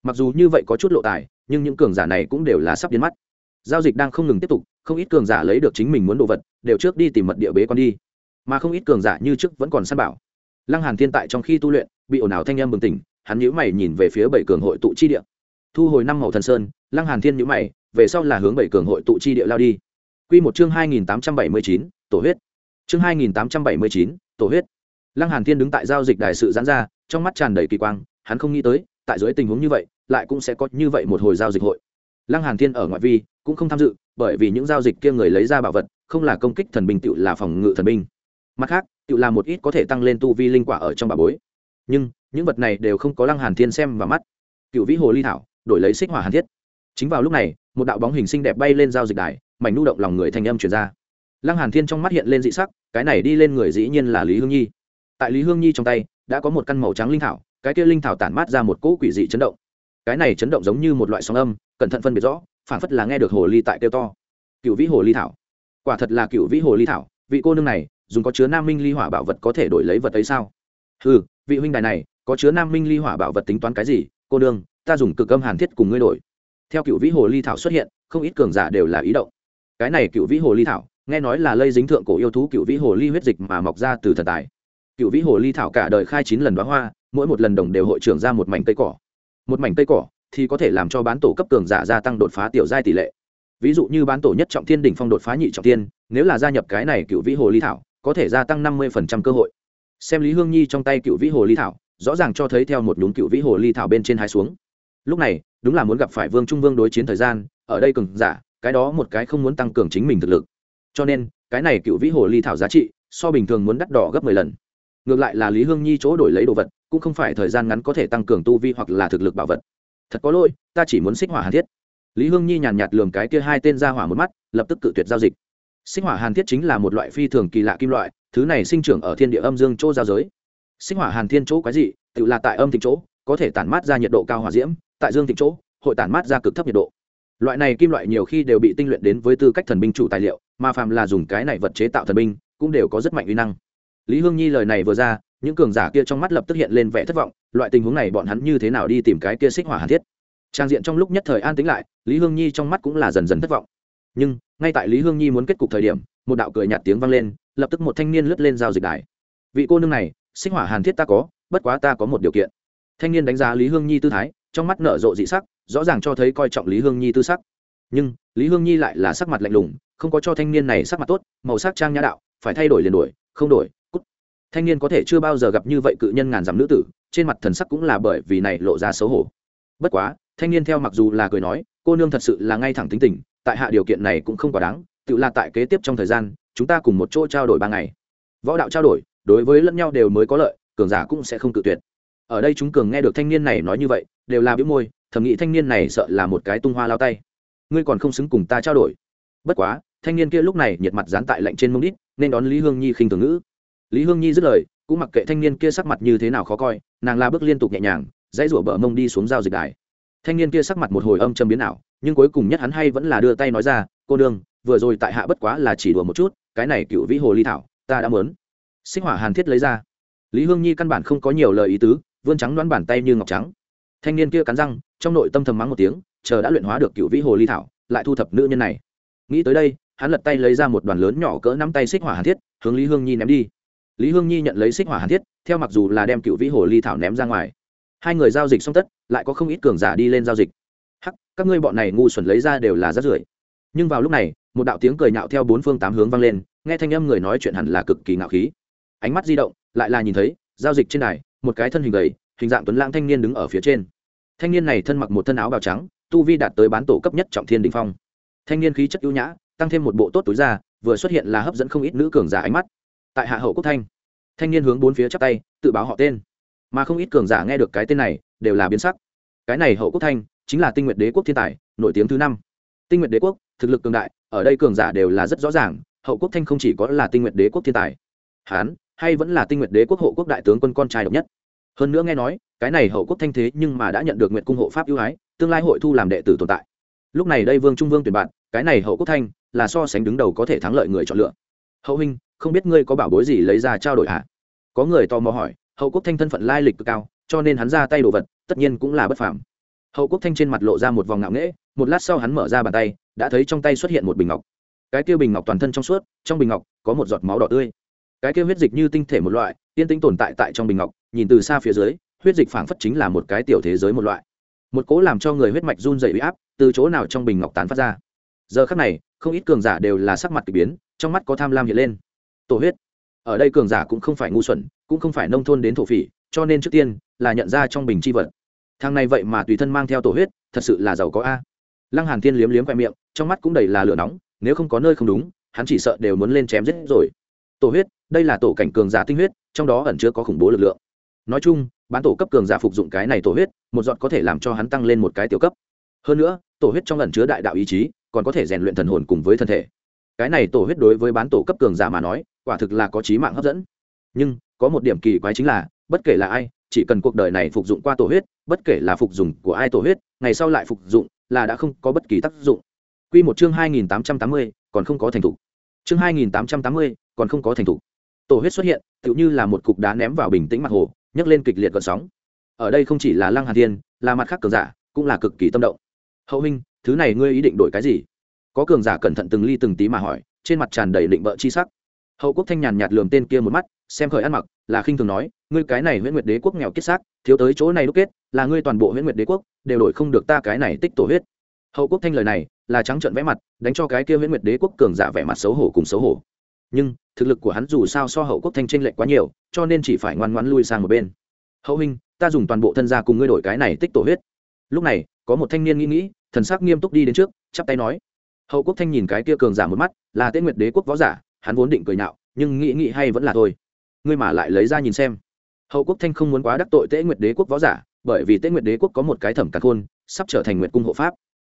Mặc dù như vậy có chút lộ tài, nhưng những cường giả này cũng đều là sắp biến mắt. Giao dịch đang không ngừng tiếp tục, không ít cường giả lấy được chính mình muốn đồ vật, đều trước đi tìm mật địa bế con đi. Mà không ít cường giả như trước vẫn còn săn bảo. Lăng hàn thiên tại trong khi tu luyện bị ồn ào thanh âm bừng tỉnh, hắn nhíu mày nhìn về phía bảy cường hội tụ chi địa. Thu hồi năm màu thần sơn, lăng hàn thiên nhíu mày, về sau là hướng bảy cường hội tụ chi địa lao đi. Quy một chương hai nghìn tám trăm bảy mươi chín, tổ huyết. Chương hai nghìn tám trăm bảy mươi chín, tổ huyết. Lăng hàn thiên đứng tại giao dịch đại sự giãn ra, trong mắt tràn đầy kỳ quang, hắn không nghĩ tới, tại dưới tình huống như vậy, lại cũng sẽ có như vậy một hồi giao dịch hội. Lăng hàn thiên ở ngoại vi, cũng không tham dự, bởi vì những giao dịch kia người lấy ra bảo vật, không là công kích thần binh tự là phòng ngự thần binh. Mặt khác tự là một ít có thể tăng lên tu vi linh quả ở trong bà bối nhưng những vật này đều không có lăng hàn thiên xem vào mắt cựu vĩ hồ ly thảo đổi lấy xích hỏa hàn thiết chính vào lúc này một đạo bóng hình xinh đẹp bay lên giao dịch đài mảnh nu động lòng người thanh âm truyền ra lăng hàn thiên trong mắt hiện lên dị sắc cái này đi lên người dĩ nhiên là lý hương nhi tại lý hương nhi trong tay đã có một căn màu trắng linh thảo cái kia linh thảo tản mát ra một cỗ quỷ dị chấn động cái này chấn động giống như một loại sóng âm cẩn thận phân biệt rõ phản phất là nghe được hồ ly tại kêu to cựu vĩ hồ ly thảo quả thật là cựu vĩ hồ ly thảo vị cô nương này dùng có chứa nam minh ly hỏa bảo vật có thể đổi lấy vật ấy sao? Ừ vị huynh đài này có chứa nam minh ly hỏa bảo vật tính toán cái gì? Cô đương, ta dùng cực âm hàn thiết cùng ngươi đổi. Theo cựu vĩ hồ ly thảo xuất hiện không ít cường giả đều là ý động. Cái này cựu vĩ hồ ly thảo nghe nói là lây dính thượng cổ yêu thú cựu vĩ hồ ly huyết dịch mà mọc ra từ thần tài. Cựu vĩ hồ ly thảo cả đời khai chín lần đoá hoa mỗi một lần đồng đều hội trưởng ra một mảnh cây cỏ. Một mảnh cây cỏ thì có thể làm cho bán tổ cấp cường giả gia tăng đột phá tiểu giai tỷ lệ. Ví dụ như bán tổ nhất trọng thiên đỉnh phong đột phá nhị trọng thiên nếu là gia nhập cái này cựu vĩ hồ ly thảo có thể gia tăng năm mươi cơ hội xem lý hương nhi trong tay cựu vĩ hồ ly thảo, rõ ràng cho thấy theo một nhún cựu vĩ hồ ly thảo bên trên hai xuống. Lúc này, đúng là muốn gặp phải vương trung vương đối chiến thời gian, ở đây cường giả, cái đó một cái không muốn tăng cường chính mình thực lực. Cho nên, cái này cựu vĩ hồ ly thảo giá trị, so bình thường muốn đắt đỏ gấp mười lần. Ngược lại là lý hương nhi chỗ đổi lấy đồ vật, cũng không phải thời gian ngắn có thể tăng cường tu vi hoặc là thực lực bảo vật. Thật có lỗi, ta chỉ muốn xích hỏa hàn thiết. Lý hương nhi nhàn nhạt lường cái kia hai tên ra hỏa một mắt, lập tức cự tuyệt giao dịch. Xích hỏa hàn thiết chính là một loại phi thường kỳ lạ kim loại thứ này sinh trưởng ở thiên địa âm dương chỗ giao giới. Sinh hỏa hàn thiên chỗ quái dị, tự là tại âm thịnh chỗ, có thể tản mát ra nhiệt độ cao hỏa diễm, tại dương thịnh chỗ, hội tản mát ra cực thấp nhiệt độ. Loại này kim loại nhiều khi đều bị tinh luyện đến với tư cách thần binh chủ tài liệu, mà phàm là dùng cái này vật chế tạo thần binh, cũng đều có rất mạnh uy năng. Lý hương nhi lời này vừa ra, những cường giả kia trong mắt lập tức hiện lên vẻ thất vọng, loại tình huống này bọn hắn như thế nào đi tìm cái kia xích hỏa hàn thiết? Trang diện trong lúc nhất thời an tĩnh lại, lý hương nhi trong mắt cũng là dần dần thất vọng. Nhưng, ngay tại lý hương nhi muốn kết cục thời điểm một đạo cười nhạt tiếng vang lên, lập tức một thanh niên lướt lên giao dịch đài. Vị cô nương này xích hỏa hàn thiết ta có, bất quá ta có một điều kiện. Thanh niên đánh giá lý hương nhi tư thái, trong mắt nở rộ dị sắc, rõ ràng cho thấy coi trọng lý hương nhi tư sắc. Nhưng, lý hương nhi lại là sắc mặt lạnh lùng, không có cho thanh niên này sắc mặt tốt, màu sắc trang nhã đạo, phải thay đổi liền đổi, không đổi, cút. Thanh niên có thể chưa bao giờ gặp như vậy cự nhân ngàn dặm nữ tử, trên mặt thần sắc cũng là bởi vì này lộ ra xấu hổ. Bất quá, thanh niên theo mặc dù là cười nói, cô nương thật sự là ngay thẳng tính tình, tại hạ điều kiện này cũng không quá đáng tự là tại kế tiếp trong thời gian, chúng ta cùng một chỗ trao đổi ba ngày. Võ đạo trao đổi, đối với lẫn nhau đều mới có lợi, cường giả cũng sẽ không cự tuyệt. Ở đây chúng cường nghe được thanh niên này nói như vậy, đều là biếu môi, thầm nghĩ thanh niên này sợ là một cái tung hoa lao tay. Ngươi còn không xứng cùng ta trao đổi. Bất quá, thanh niên kia lúc này nhiệt mặt dán tại lạnh trên mông đít, nên đón lý hương nhi khinh thường ngữ. Lý hương nhi dứt lời, cũng mặc kệ thanh niên kia sắc mặt như thế nào khó coi, nàng la bước liên tục nhẹ nhàng, dãy rủa bờ mông đi xuống giao dịch đài. Thanh niên kia sắc mặt một hồi âm châm biến ảo, nhưng cuối cùng nhất hắn hay vẫn là đưa tay nói ra, cô đương vừa rồi tại hạ bất quá là chỉ đùa một chút, cái này cựu vĩ hồ ly thảo, ta đã mớn xích hỏa hàn thiết lấy ra. Lý hương nhi căn bản không có nhiều lời ý tứ, vươn trắng đoán bàn tay như ngọc trắng. Thanh niên kia cắn răng, trong nội tâm thầm mắng một tiếng, chờ đã luyện hóa được cựu vĩ hồ ly thảo, lại thu thập nữ nhân này. Nghĩ tới đây, hắn lật tay lấy ra một đoàn lớn nhỏ cỡ nắm tay xích hỏa hàn thiết, hướng lý hương nhi ném đi. Lý hương nhi nhận lấy xích hỏa hàn thiết, theo mặc dù là đem cựu vĩ hồ ly thảo ném ra ngoài. Hai người giao dịch xong tất, lại có không ít cường giả đi lên giao dịch. Hắc, các ngươi bọn này ngu xuẩn lấy ra đều là rát rưởi. Nhưng vào lúc này một đạo tiếng cười nhạo theo bốn phương tám hướng vang lên, nghe thanh âm người nói chuyện hẳn là cực kỳ ngạo khí. Ánh mắt di động, lại là nhìn thấy, giao dịch trên này một cái thân hình gầy, hình dạng tuấn lãng thanh niên đứng ở phía trên. Thanh niên này thân mặc một thân áo bào trắng, tu vi đạt tới bán tổ cấp nhất trọng thiên đình phong. Thanh niên khí chất ưu nhã, tăng thêm một bộ tốt túi da, vừa xuất hiện là hấp dẫn không ít nữ cường giả ánh mắt. Tại hạ hậu quốc thanh thanh niên hướng bốn phía chắp tay, tự báo họ tên. Mà không ít cường giả nghe được cái tên này, đều là biến sắc. Cái này hậu quốc thanh, chính là tinh nguyện đế quốc thiên tài, nổi tiếng thứ năm. Tinh nguyện đế quốc, thực lực cường đại ở đây cường giả đều là rất rõ ràng, hậu quốc thanh không chỉ có là tinh nguyện đế quốc thiên tài. Hán, hay vẫn là tinh nguyện đế quốc hộ quốc đại tướng quân con trai độc nhất. Hơn nữa nghe nói, cái này hậu quốc thanh thế nhưng mà đã nhận được nguyện cung hộ pháp ưu ái, tương lai hội thu làm đệ tử tồn tại. Lúc này đây vương trung vương tuyển bạn, cái này hậu quốc thanh là so sánh đứng đầu có thể thắng lợi người chọn lựa. Hậu huynh, không biết ngươi có bảo bối gì lấy ra trao đổi à? có người tò mò hỏi, hậu quốc thanh thân phận lai lịch cực cao, cho nên hắn ra tay đồ vật, tất nhiên cũng là bất phàm. Hậu quốc thanh trên mặt lộ ra một vòng ngạo nghễ một lát sau hắn mở ra bàn tay, đã thấy trong tay xuất hiện một bình ngọc. Cái kia bình ngọc toàn thân trong suốt, trong bình ngọc có một giọt máu đỏ tươi. Cái kia huyết dịch như tinh thể một loại tiên tinh tồn tại tại trong bình ngọc, nhìn từ xa phía dưới, huyết dịch phảng phất chính là một cái tiểu thế giới một loại. Một cố làm cho người huyết mạch run dày bị áp, từ chỗ nào trong bình ngọc tán phát ra. Giờ khắc này, không ít cường giả đều là sắc mặt k ỳ biến, trong mắt có tham lam hiện lên. Tổ huyết. Ở đây cường giả cũng không phải ngu xuẩn, cũng không phải nông thôn đến thổ phỉ, cho nên trước tiên là nhận ra trong bình c h i vật. Thằng này vậy mà tùy thân mang theo tổ huyết, thật sự là giàu có a lăng hàn thiên liếm liếm khoe miệng, trong mắt cũng đầy là lửa nóng, nếu không có nơi không đúng, hắn chỉ sợ đều muốn lên chém giết rồi. Tổ huyết, đây là tổ cảnh cường giả tinh huyết, trong đó ẩn chứa có khủng bố lực lượng. Nói chung, bán tổ cấp cường giả phục dụng cái này tổ huyết, một giọt có thể làm cho hắn tăng lên một cái tiểu cấp. Hơn nữa, tổ huyết trong ẩn chứa đại đạo ý chí, còn có thể rèn luyện thần hồn cùng với thân thể. Cái này tổ huyết đối với bán tổ cấp cường giả mà nói, quả thực là có trí mạng hấp dẫn. Nhưng, có một điểm kỳ quái chính là, bất kể là ai, chỉ cần cuộc đời này phục dụng qua tổ huyết, bất kể là phục dụng của ai tổ huyết, ngày sau lại phục dụng là đã không có bất kỳ tác dụng Quy một chương 2880, còn không có thành thủ. Chương 2880, còn không có thành thủ. Tổ huyết xuất hiện, tựu như là một cục đá ném vào bình tĩnh mặt hồ, nhấc lên kịch liệt gợn sóng. Ở đây không chỉ là Lăng Hàn Thiên, là mặt khác cường giả, cũng là cực kỳ tâm động. Hậu huynh, thứ này ngươi ý định đổi cái gì? Có cường giả cẩn thận từng ly từng tí mà hỏi, trên mặt tràn đầy định bợ chi sắc. Hậu Quốc Thanh nhàn nhạt lườm tên kia một mắt, xem khởi ăn mặc, là khinh thường nói, ngươi cái này Huyễn Nguyệt Đế quốc nghèo kiết xác, thiếu tới chỗ này đúc kết, là ngươi toàn bộ Huyễn Nguyệt Đế quốc đều đổi không được ta cái này tích tổ huyết. Hậu Quốc Thanh lời này, là trắng trợn vẽ mặt đánh cho cái kia huyễn nguyệt đế quốc cường giả vẻ mặt xấu hổ cùng xấu hổ. Nhưng thực lực của hắn dù sao so hậu quốc thanh tranh lệch quá nhiều cho nên chỉ phải ngoan ngoãn lui sang một bên. Hậu huynh ta dùng toàn bộ thân gia cùng ngươi đổi cái này tích tổ huyết. Lúc này có một thanh niên nghĩ nghĩ thần sắc nghiêm túc đi đến trước chắp tay nói. Hậu quốc thanh nhìn cái kia cường giả một mắt là tên nguyệt đế quốc võ giả hắn vốn định cười nhạo nhưng nghĩ nghĩ hay vẫn là thôi. Ngươi mà lại lấy ra nhìn xem. Hậu quốc thanh không muốn quá đắc tội tễ nguyệt đế quốc võ giả bởi vì tế nguyệt đế quốc có một cái thẩm càn khôn, sắp trở thành nguyệt cung hộ pháp.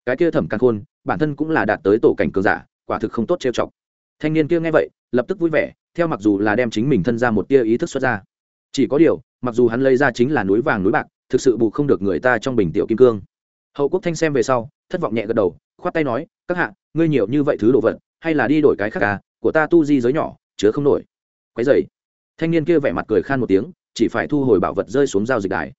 Cái kia thẩm càn khôn, bản thân cũng là đạt tới tổ cảnh cường giả, quả thực không tốt trêu chọc. Thanh niên kia nghe vậy, lập tức vui vẻ, theo mặc dù là đem chính mình thân ra một tia ý thức xuất ra. Chỉ có điều, mặc dù hắn lấy ra chính là núi vàng núi bạc, thực sự bù không được người ta trong bình tiểu kim cương. Hậu quốc thanh xem về sau, thất vọng nhẹ gật đầu, khoát tay nói, các hạ, ngươi nhiều như vậy thứ đồ vật, hay là đi đổi cái khác à của ta tu di giới nhỏ, chứa không nổi. Quái dày thanh niên kia vẻ mặt cười khan một tiếng, chỉ phải thu hồi bảo vật rơi xuống giao dịch đài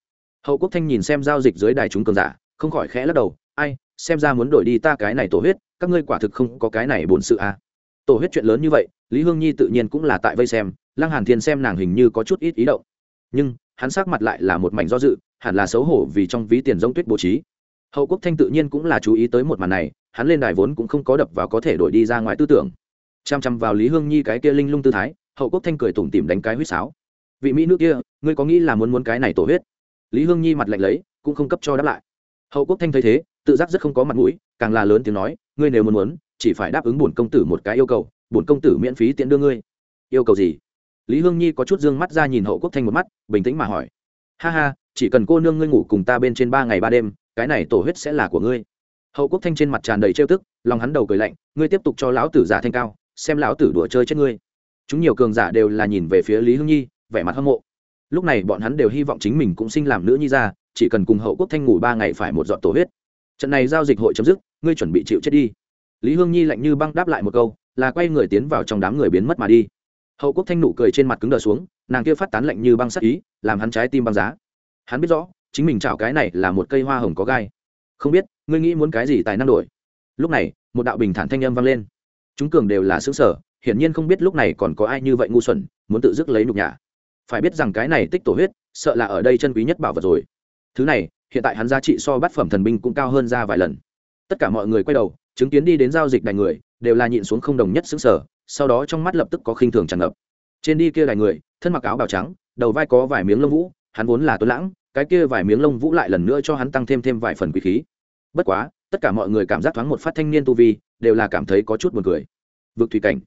hậu quốc thanh nhìn xem giao dịch dưới đài chúng cường giả, không khỏi khẽ lắc đầu, ai, xem ra muốn đổi đi ta cái này tổ huyết, các ngươi quả thực không có cái này bổn sự à? Tổ huyết chuyện lớn như vậy, lý hương nhi tự nhiên cũng là tại vây xem, lăng hàn thiên xem nàng hình như có chút ít ý động. Nhưng, hắn sắc mặt lại là một mảnh do dự, hẳn là xấu hổ vì trong ví tiền giống tuyết bố trí. Hậu quốc thanh tự nhiên cũng là chú ý tới một màn này, hắn lên đài vốn cũng không có đập vào có thể đổi đi ra ngoài tư tưởng. Chăm chăm vào lý hương nhi cái kia linh lung tư thái, hậu quốc thanh cười tủm tỉm đánh cái huýt sáo. Vị mỹ nữ kia, ngươi có nghĩ là muốn muốn cái này tổ huyết? Lý hương nhi mặt lạnh lấy, cũng không cấp cho đáp lại. Hậu quốc thanh thấy thế, tự giác rất không có mặt mũi, càng là lớn tiếng nói, ngươi nếu muốn muốn, chỉ phải đáp ứng bổn công tử một cái yêu cầu, bổn công tử miễn phí tiện đưa ngươi. Yêu cầu gì? Lý hương nhi có chút d ư ơ n g mắt ra nhìn hậu quốc thanh một mắt, bình tĩnh mà hỏi. Ha ha, chỉ cần cô nương ngươi ngủ cùng ta bên trên ba ngày ba đêm, cái này tổ huyết sẽ là của ngươi. Hậu quốc thanh trên mặt tràn đầy trêu tức, lòng hắn đầu cười lạnh, ngươi tiếp tục cho lão tử giả thanh cao, xem lão tử đùa chơi chết ngươi. Chúng nhiều cường giả đều là nhìn về phía lý hương nhi, vẻ mặt hâm mộ lúc này bọn hắn đều hy vọng chính mình cũng sinh làm nữ nhi ra, chỉ cần cùng hậu quốc thanh ngủ ba ngày phải một dọn tổ huyết. Trận này giao dịch hội chấm dứt, ngươi chuẩn bị chịu chết đi. Lý hương nhi lạnh như băng đáp lại một câu, là quay người tiến vào trong đám người biến mất mà đi. Hậu quốc thanh nụ cười trên mặt cứng đờ xuống, nàng kia phát tán lạnh như băng sắc ý, làm hắn trái tim băng giá. Hắn biết rõ, chính mình chảo cái này là một cây hoa hồng có gai. Không biết, ngươi nghĩ muốn cái gì tài năng đổi? Lúc này, một đạo bình thản thanh âm vang lên. Chúng cường đều là xứ sở, hiển nhiên không biết lúc này còn có ai như vậy ngu xuẩn, muốn tự dứt lấy nhục nhã phải biết rằng cái này tích tổ huyết, sợ là ở đây chân quý nhất bảo vật rồi. Thứ này, hiện tại hắn giá trị so bát phẩm thần binh cũng cao hơn ra vài lần. Tất cả mọi người quay đầu, chứng kiến đi đến giao dịch đài người, đều là nhịn xuống không đồng nhất xứng sở sau đó trong mắt lập tức có khinh thường tràn ngập. Trên đi kia đài người, thân mặc áo bào trắng, đầu vai có vài miếng lông vũ, hắn vốn là tuấn lãng, cái kia vài miếng lông vũ lại lần nữa cho hắn tăng thêm thêm vài phần quý khí. Bất quá, tất cả mọi người cảm giác thoáng một phát thanh niên tu vi, đều là cảm thấy có chút buồn cười. Vượt thủy cảnh.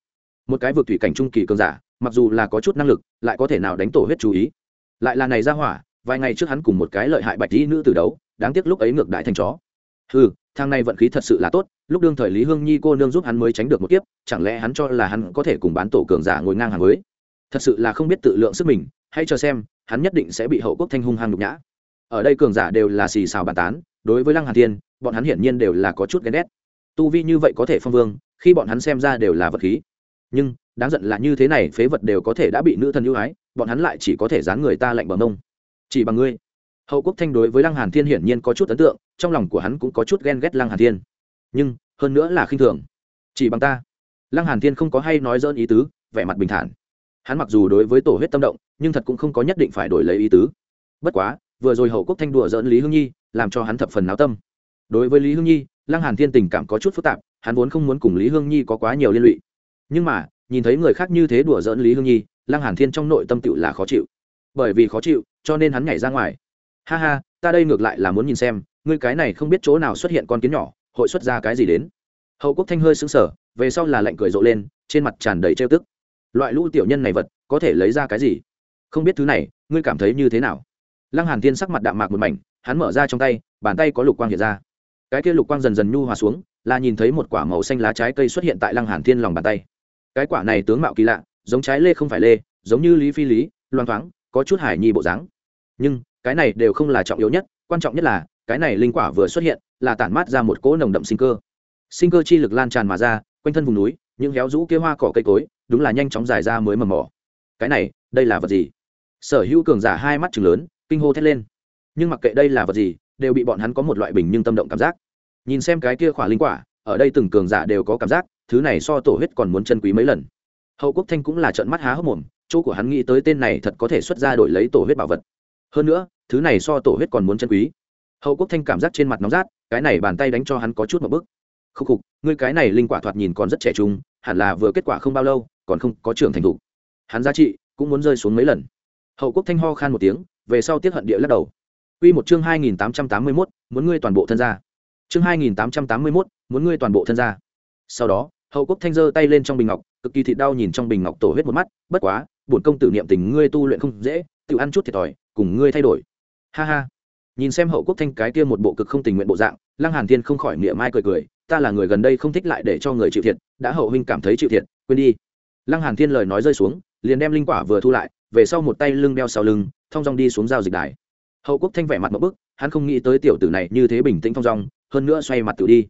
Một cái vượt thủy cảnh trung kỳ cường giả mặc dù là có chút năng lực, lại có thể nào đánh tổ huyết chú ý. Lại là này ra hỏa, vài ngày trước hắn cùng một cái lợi hại bạch dĩ nữ từ đấu, đáng tiếc lúc ấy ngược đại thành chó. Ừ thang này vận khí thật sự là tốt, lúc đương thời lý hương nhi cô nương giúp hắn mới tránh được một kiếp, chẳng lẽ hắn cho là hắn có thể cùng bán tổ cường giả ngồi ngang hàng mới? thật sự là không biết tự lượng sức mình, hãy cho xem, hắn nhất định sẽ bị hậu quốc thanh hung hăng nhục nhã. Ở đây cường giả đều là xì xào bàn tán, đối với lăng hà thiên, bọn hắn hiển nhiên đều là có chút ghen ghét. Tu vi như vậy có thể phong vương, khi bọn hắn xem ra đều là vật khí nhưng, đáng giận là như thế này, phế vật đều có thể đã bị nữ thần ưu ái, bọn hắn lại chỉ có thể dán người ta lạnh bằng mông. Chỉ bằng ngươi. Hậu quốc thanh đối với lăng hàn thiên hiển nhiên có chút ấn tượng, trong lòng của hắn cũng có chút ghen ghét lăng hàn thiên. Nhưng, hơn nữa là khinh thường. Chỉ bằng ta. Lăng hàn thiên không có hay nói dỡn ý tứ, vẻ mặt bình thản. Hắn mặc dù đối với tổ huyết tâm động, nhưng thật cũng không có nhất định phải đổi lấy ý tứ. Bất quá, vừa rồi hậu quốc thanh đùa dỡn lý hương nhi, làm cho hắn thập phần náo tâm. Đối với lý hương nhi, lăng hàn thiên tình cảm có chút phức tạp, hắn vốn không muốn cùng lý hương nhi có quá nhiều liên lụy nhưng mà nhìn thấy người khác như thế đùa dỡn lý hương nhi lăng hàn thiên trong nội tâm tựu là khó chịu. Bởi vì khó chịu cho nên hắn nhảy ra ngoài. Ha ha ta đây ngược lại là muốn nhìn xem ngươi cái này không biết chỗ nào xuất hiện con kiến nhỏ hội xuất ra cái gì đến? Hậu quốc thanh hơi sững sờ, về sau là lạnh cười rộ lên trên mặt tràn đầy trêu tức. Loại lũ tiểu nhân này vật có thể lấy ra cái gì? Không biết thứ này ngươi cảm thấy như thế nào? Lăng hàn thiên sắc mặt đạm mạc một mảnh hắn mở ra trong tay bàn tay có lục quang hiện ra. Cái kia lục quang dần dần nhu hòa xuống là nhìn thấy một quả màu xanh lá trái cây xuất hiện tại lăng hàn thiên lòng bàn tay cái quả này tướng mạo kỳ lạ, giống trái lê không phải lê, giống như lý phi lý, loang thoáng, có chút hải nhi bộ dáng. Nhưng, cái này đều không là trọng yếu nhất, quan trọng nhất là, cái này linh quả vừa xuất hiện, là tản mát ra một cỗ nồng đậm sinh cơ. Sinh cơ chi lực lan tràn mà ra, quanh thân vùng núi, những héo rũ kia hoa cỏ cây cối, đúng là nhanh chóng dài ra mới mầm mỏ cái này, đây là vật gì? Sở hữu cường giả hai mắt chừng lớn, kinh hô thét lên. Nhưng mặc kệ đây là vật gì, đều bị bọn hắn có một loại bình nhưng tâm động cảm giác. Nhìn xem cái kia khỏa linh quả, ở đây từng cường giả đều có cảm giác thứ này so tổ huyết còn muốn chân quý mấy lần. Hậu quốc thanh cũng là trận mắt há hốc mồm chỗ của hắn nghĩ tới tên này thật có thể xuất ra đổi lấy tổ huyết bảo vật. Hơn nữa thứ này so tổ huyết còn muốn chân quý. Hậu quốc thanh cảm giác trên mặt nóng rát cái này bàn tay đánh cho hắn có chút một bức. Khúc khục ngươi cái này linh quả thoạt nhìn còn rất trẻ trung hẳn là vừa kết quả không bao lâu còn không có trưởng thành thục hắn giá trị cũng muốn rơi xuống mấy lần. Hậu quốc thanh ho khan một tiếng về sau tiết hận địa lắc đầu. Quy một chương 2881, muốn ngươi toàn bộ thân gia. Chương 2881, muốn ngươi toàn bộ thân gia. Sau đó, Hậu Quốc Thanh giơ tay lên trong bình ngọc, cực kỳ thịt đau nhìn trong bình ngọc tổ huyết một mắt, bất quá, bổn công tử niệm tình ngươi tu luyện không dễ, tự ăn chút thiệt thòi, cùng ngươi thay đổi. Ha ha. Nhìn xem Hậu Quốc Thanh cái kia một bộ cực không tình nguyện bộ dạng, Lăng Hàn Thiên không khỏi niệm mai cười cười, ta là người gần đây không thích lại để cho người chịu thiệt, đã hậu huynh cảm thấy chịu thiệt, quên đi. Lăng Hàn Thiên lời nói rơi xuống, liền đem linh quả vừa thu lại, về sau một tay lưng đeo sau lưng, thong dong đi xuống giao dịch đài hậu quốc thanh vẻ mặt một bức hắn không nghĩ tới tiểu tử này như thế bình tĩnh thong dong hơn nữa xoay mặt tự đi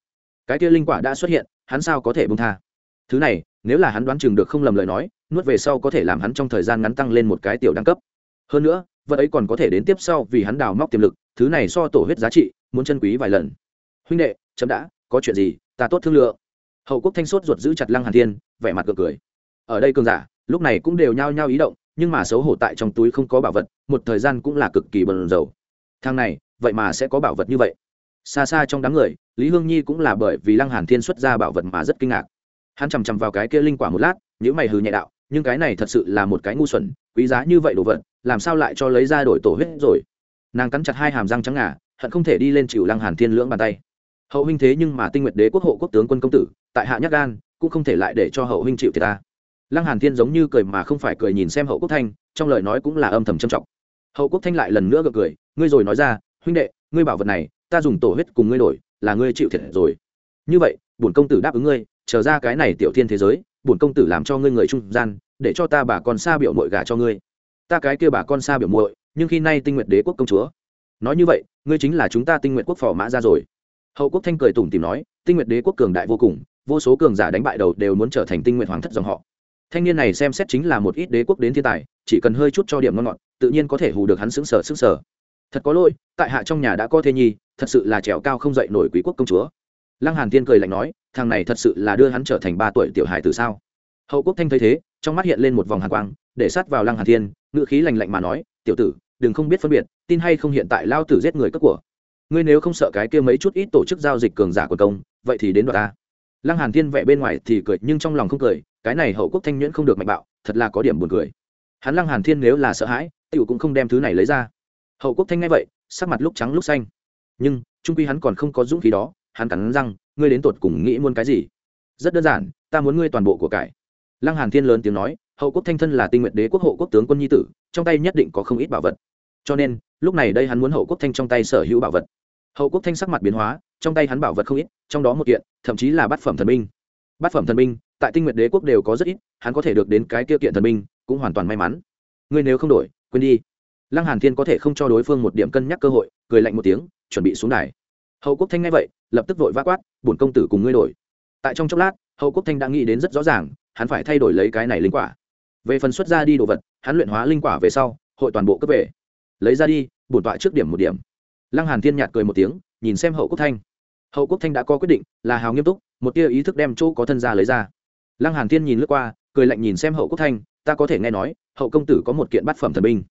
cái kia linh quả đã xuất hiện hắn sao có thể bông tha? Thứ này, nếu là hắn đoán chừng được không lầm lời nói, nuốt về sau có thể làm hắn trong thời gian ngắn tăng lên một cái tiểu đẳng cấp. Hơn nữa, vật ấy còn có thể đến tiếp sau vì hắn đào móc tiềm lực, thứ này so tổ huyết giá trị, muốn chân quý vài lần. Huynh đệ, chấm đã, có chuyện gì, ta tốt thương lượng. Hậu quốc thanh sốt ruột giữ chặt lăng hàn thiên, vẻ mặt gượng cười. Ở đây cường giả, lúc này cũng đều nhao nhao ý động, nhưng mà xấu hổ tại trong túi không có bảo vật, một thời gian cũng là cực kỳ bần dầu thang này, vậy mà sẽ có bảo vật như vậy xa xa trong đám người, lý hương nhi cũng là bởi vì lăng hàn thiên xuất ra bảo vật mà rất kinh ngạc. Hắn chằm chằm vào cái kia linh quả một lát nhữ mày hừ nhẹ đạo, nhưng cái này thật sự là một cái ngu xuẩn, quý giá như vậy đồ vật, làm sao lại cho lấy ra đổi tổ huyết rồi? Nàng cắn chặt hai hàm răng trắng ngà, hận không thể đi lên chịu lăng hàn thiên lưỡng bàn tay. Hậu huynh thế nhưng mà tinh nguyệt đế quốc hộ quốc tướng quân công tử, tại hạ nhắc gan, cũng không thể lại để cho hậu huynh chịu thiệt ta. Lăng hàn thiên giống như cười mà không phải cười nhìn xem hậu quốc thanh, trong lời nói cũng là âm thầm trầm trọng. Hậu quốc thanh lại lần nữa gật cười, ngươi rồi nói ra, huynh đệ, ngươi bảo vật này ta dùng tổ huyết cùng ngươi đổi, là ngươi chịu thiệt rồi. Như vậy, bổn công tử đáp ứng ngươi trở ra cái này tiểu thiên thế giới, bổn công tử làm cho ngươi người trung gian, để cho ta bà con xa biểu muội gả cho ngươi. Ta cái kia bà con xa biểu muội, nhưng khi nay tinh nguyện đế quốc công chúa. Nói như vậy, ngươi chính là chúng ta tinh nguyện quốc phò mã ra rồi. Hậu quốc thanh cười tủm tìm nói, tinh nguyện đế quốc cường đại vô cùng, vô số cường giả đánh bại đầu đều muốn trở thành tinh nguyện hoàng thất dòng họ. Thanh niên này xem xét chính là một ít đế quốc đến thiên tài, chỉ cần hơi chút cho điểm ngon ngọt, tự nhiên có thể hù được hắn xứng sở xứng sở thật có lỗi, tại hạ trong nhà đã có thê nhi, thật sự là trèo cao không dậy nổi quý quốc công chúa. Lăng hàn tiên cười lạnh nói, thằng này thật sự là đưa hắn trở thành ba tuổi tiểu hài từ sao? Hậu quốc thanh thấy thế, trong mắt hiện lên một vòng hàn quang, để sát vào lăng hàn thiên ngự khí lạnh lạnh mà nói, tiểu tử, đừng không biết phân biệt, tin hay không hiện tại lao tử giết người cất của. Ngươi nếu không sợ cái kia mấy chút ít tổ chức giao dịch cường giả của công, vậy thì đến đoạt ta. Lăng hàn thiên vẽ bên ngoài thì cười, nhưng trong lòng không cười, cái này hậu quốc thanh nhuyễn không được mạnh bạo, thật là có điểm buồn cười. Hắn lăng hàn thiên nếu là sợ hãi, tiểu cũng không đem thứ này lấy ra hậu quốc thanh ngay vậy, sắc mặt lúc trắng lúc xanh. Nhưng, trung quy hắn còn không có dũng khí đó, hắn cắn răng, ngươi đến tột cùng nghĩ muốn cái gì? Rất đơn giản, ta muốn ngươi toàn bộ của cải. Lăng hàn thiên lớn tiếng nói, hậu quốc thanh thân là tinh nguyện đế quốc hộ quốc tướng quân nhi tử, trong tay nhất định có không ít bảo vật. Cho nên, lúc này đây hắn muốn hậu quốc thanh trong tay sở hữu bảo vật. Hậu quốc thanh sắc mặt biến hóa, trong tay hắn bảo vật không ít, trong đó một kiện, thậm chí là bát phẩm thần binh. Bát phẩm thần binh, tại tinh nguyện đế quốc đều có rất ít, hắn có thể được đến cái kia kiện thần binh, cũng hoàn toàn may mắn. Ngươi nếu không đổi, quên đi lăng hàn thiên có thể không cho đối phương một điểm cân nhắc cơ hội, cười lạnh một tiếng, chuẩn bị xuống đài. Hậu quốc thanh nghe vậy, lập tức vội vã quát, bổn công tử cùng ngươi đổi. Tại trong chốc lát, hậu quốc thanh đã nghĩ đến rất rõ ràng, hắn phải thay đổi lấy cái này linh quả. Về phần xuất ra đi đồ vật, hắn luyện hóa linh quả về sau, hội toàn bộ cấp về. Lấy ra đi, bổn tọa trước điểm một điểm. Lăng hàn thiên nhạt cười một tiếng, nhìn xem hậu quốc thanh. Hậu quốc thanh đã có quyết định, là hào nghiêm túc, một tia ý thức đem chỗ có thân ra lấy ra. Lăng hàn thiên nhìn lướt qua, cười lạnh nhìn xem hậu quốc thanh, ta có thể nghe nói, hậu công tử có một kiện bát phẩm thần binh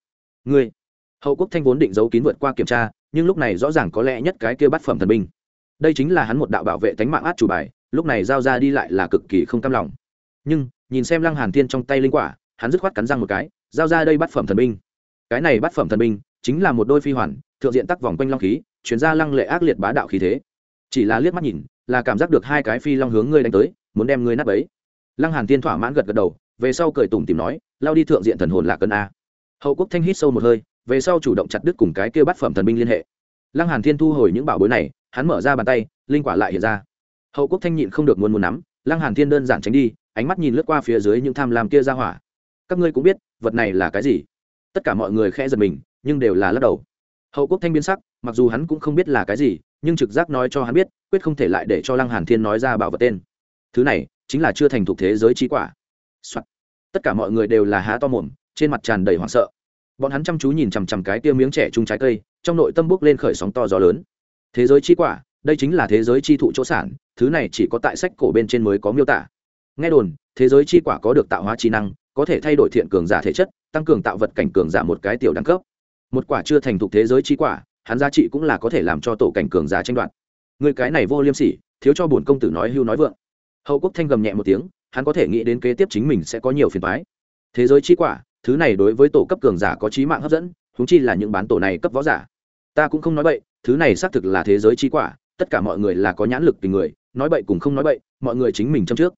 ngươi. Hậu quốc thanh vốn định giấu kín vượt qua kiểm tra, nhưng lúc này rõ ràng có lẽ nhất cái kia bắt phẩm thần binh. Đây chính là hắn một đạo bảo vệ tánh mạng át chủ bài, lúc này giao ra đi lại là cực kỳ không cam lòng. Nhưng, nhìn xem lăng hàn thiên trong tay linh quả, hắn dứt khoát cắn răng một cái, giao ra đây bắt phẩm thần binh. Cái này bắt phẩm thần binh, chính là một đôi phi hoàn, thượng diện tắc vòng quanh long khí, chuyển ra lăng lệ ác liệt bá đạo khí thế. Chỉ là liếc mắt nhìn, là cảm giác được hai cái phi long hướng ngươi đánh tới, muốn đem ngươi nát ấy lăng hàn thiên thỏa mãn gật gật đầu, về sau cười tủm tìm nói, lao đi thượng diện thần hồn lạc cân a hậu quốc thanh hít sâu một hơi, về sau chủ động chặt đứt cùng cái kia bắt phẩm thần binh liên hệ. Lăng hàn thiên thu hồi những bảo bối này, hắn mở ra bàn tay, linh quả lại hiện ra. Hậu quốc thanh nhịn không được muốn muốn nắm, lăng hàn thiên đơn giản tránh đi, ánh mắt nhìn lướt qua phía dưới những tham lam kia ra hỏa. Các ngươi cũng biết, vật này là cái gì? Tất cả mọi người khẽ giật mình, nhưng đều là lắc đầu. Hậu quốc thanh biến sắc, mặc dù hắn cũng không biết là cái gì, nhưng trực giác nói cho hắn biết, quyết không thể lại để cho lăng hàn thiên nói ra bảo vật tên. Thứ này, chính là chưa thành thục thế giới trí quả、Soạn. tất cả mọi người đều là há to mồm trên mặt tràn đầy hoảng sợ. Bọn hắn chăm chú nhìn chằm chằm cái tia miếng trẻ trung trái cây, trong nội tâm bước lên khởi sóng to gió lớn. Thế giới chi quả, đây chính là thế giới chi thụ chỗ sản, thứ này chỉ có tại sách cổ bên trên mới có miêu tả. Nghe đồn, thế giới chi quả có được tạo hóa trí năng, có thể thay đổi thiện cường giả thể chất, tăng cường tạo vật cảnh cường giả một cái tiểu đẳng cấp. Một quả chưa thành thục thế giới chi quả, hắn giá trị cũng là có thể làm cho tổ cảnh cường giả tranh đoạt. Người cái này vô liêm sỉ, thiếu cho bổn công tử nói hưu nói vượng. Hậu quốc thanh gầm nhẹ một tiếng, hắn có thể nghĩ đến kế tiếp chính mình sẽ có nhiều phiền toái. Thế giới chi quả thứ này đối với tổ cấp cường giả có trí mạng hấp dẫn húng chi là những bán tổ này cấp võ giả. Ta cũng không nói bậy, thứ này xác thực là thế giới trí quả, tất cả mọi người là có nhãn lực tình người, nói bậy cũng không nói bậy, mọi người chính mình châm trước.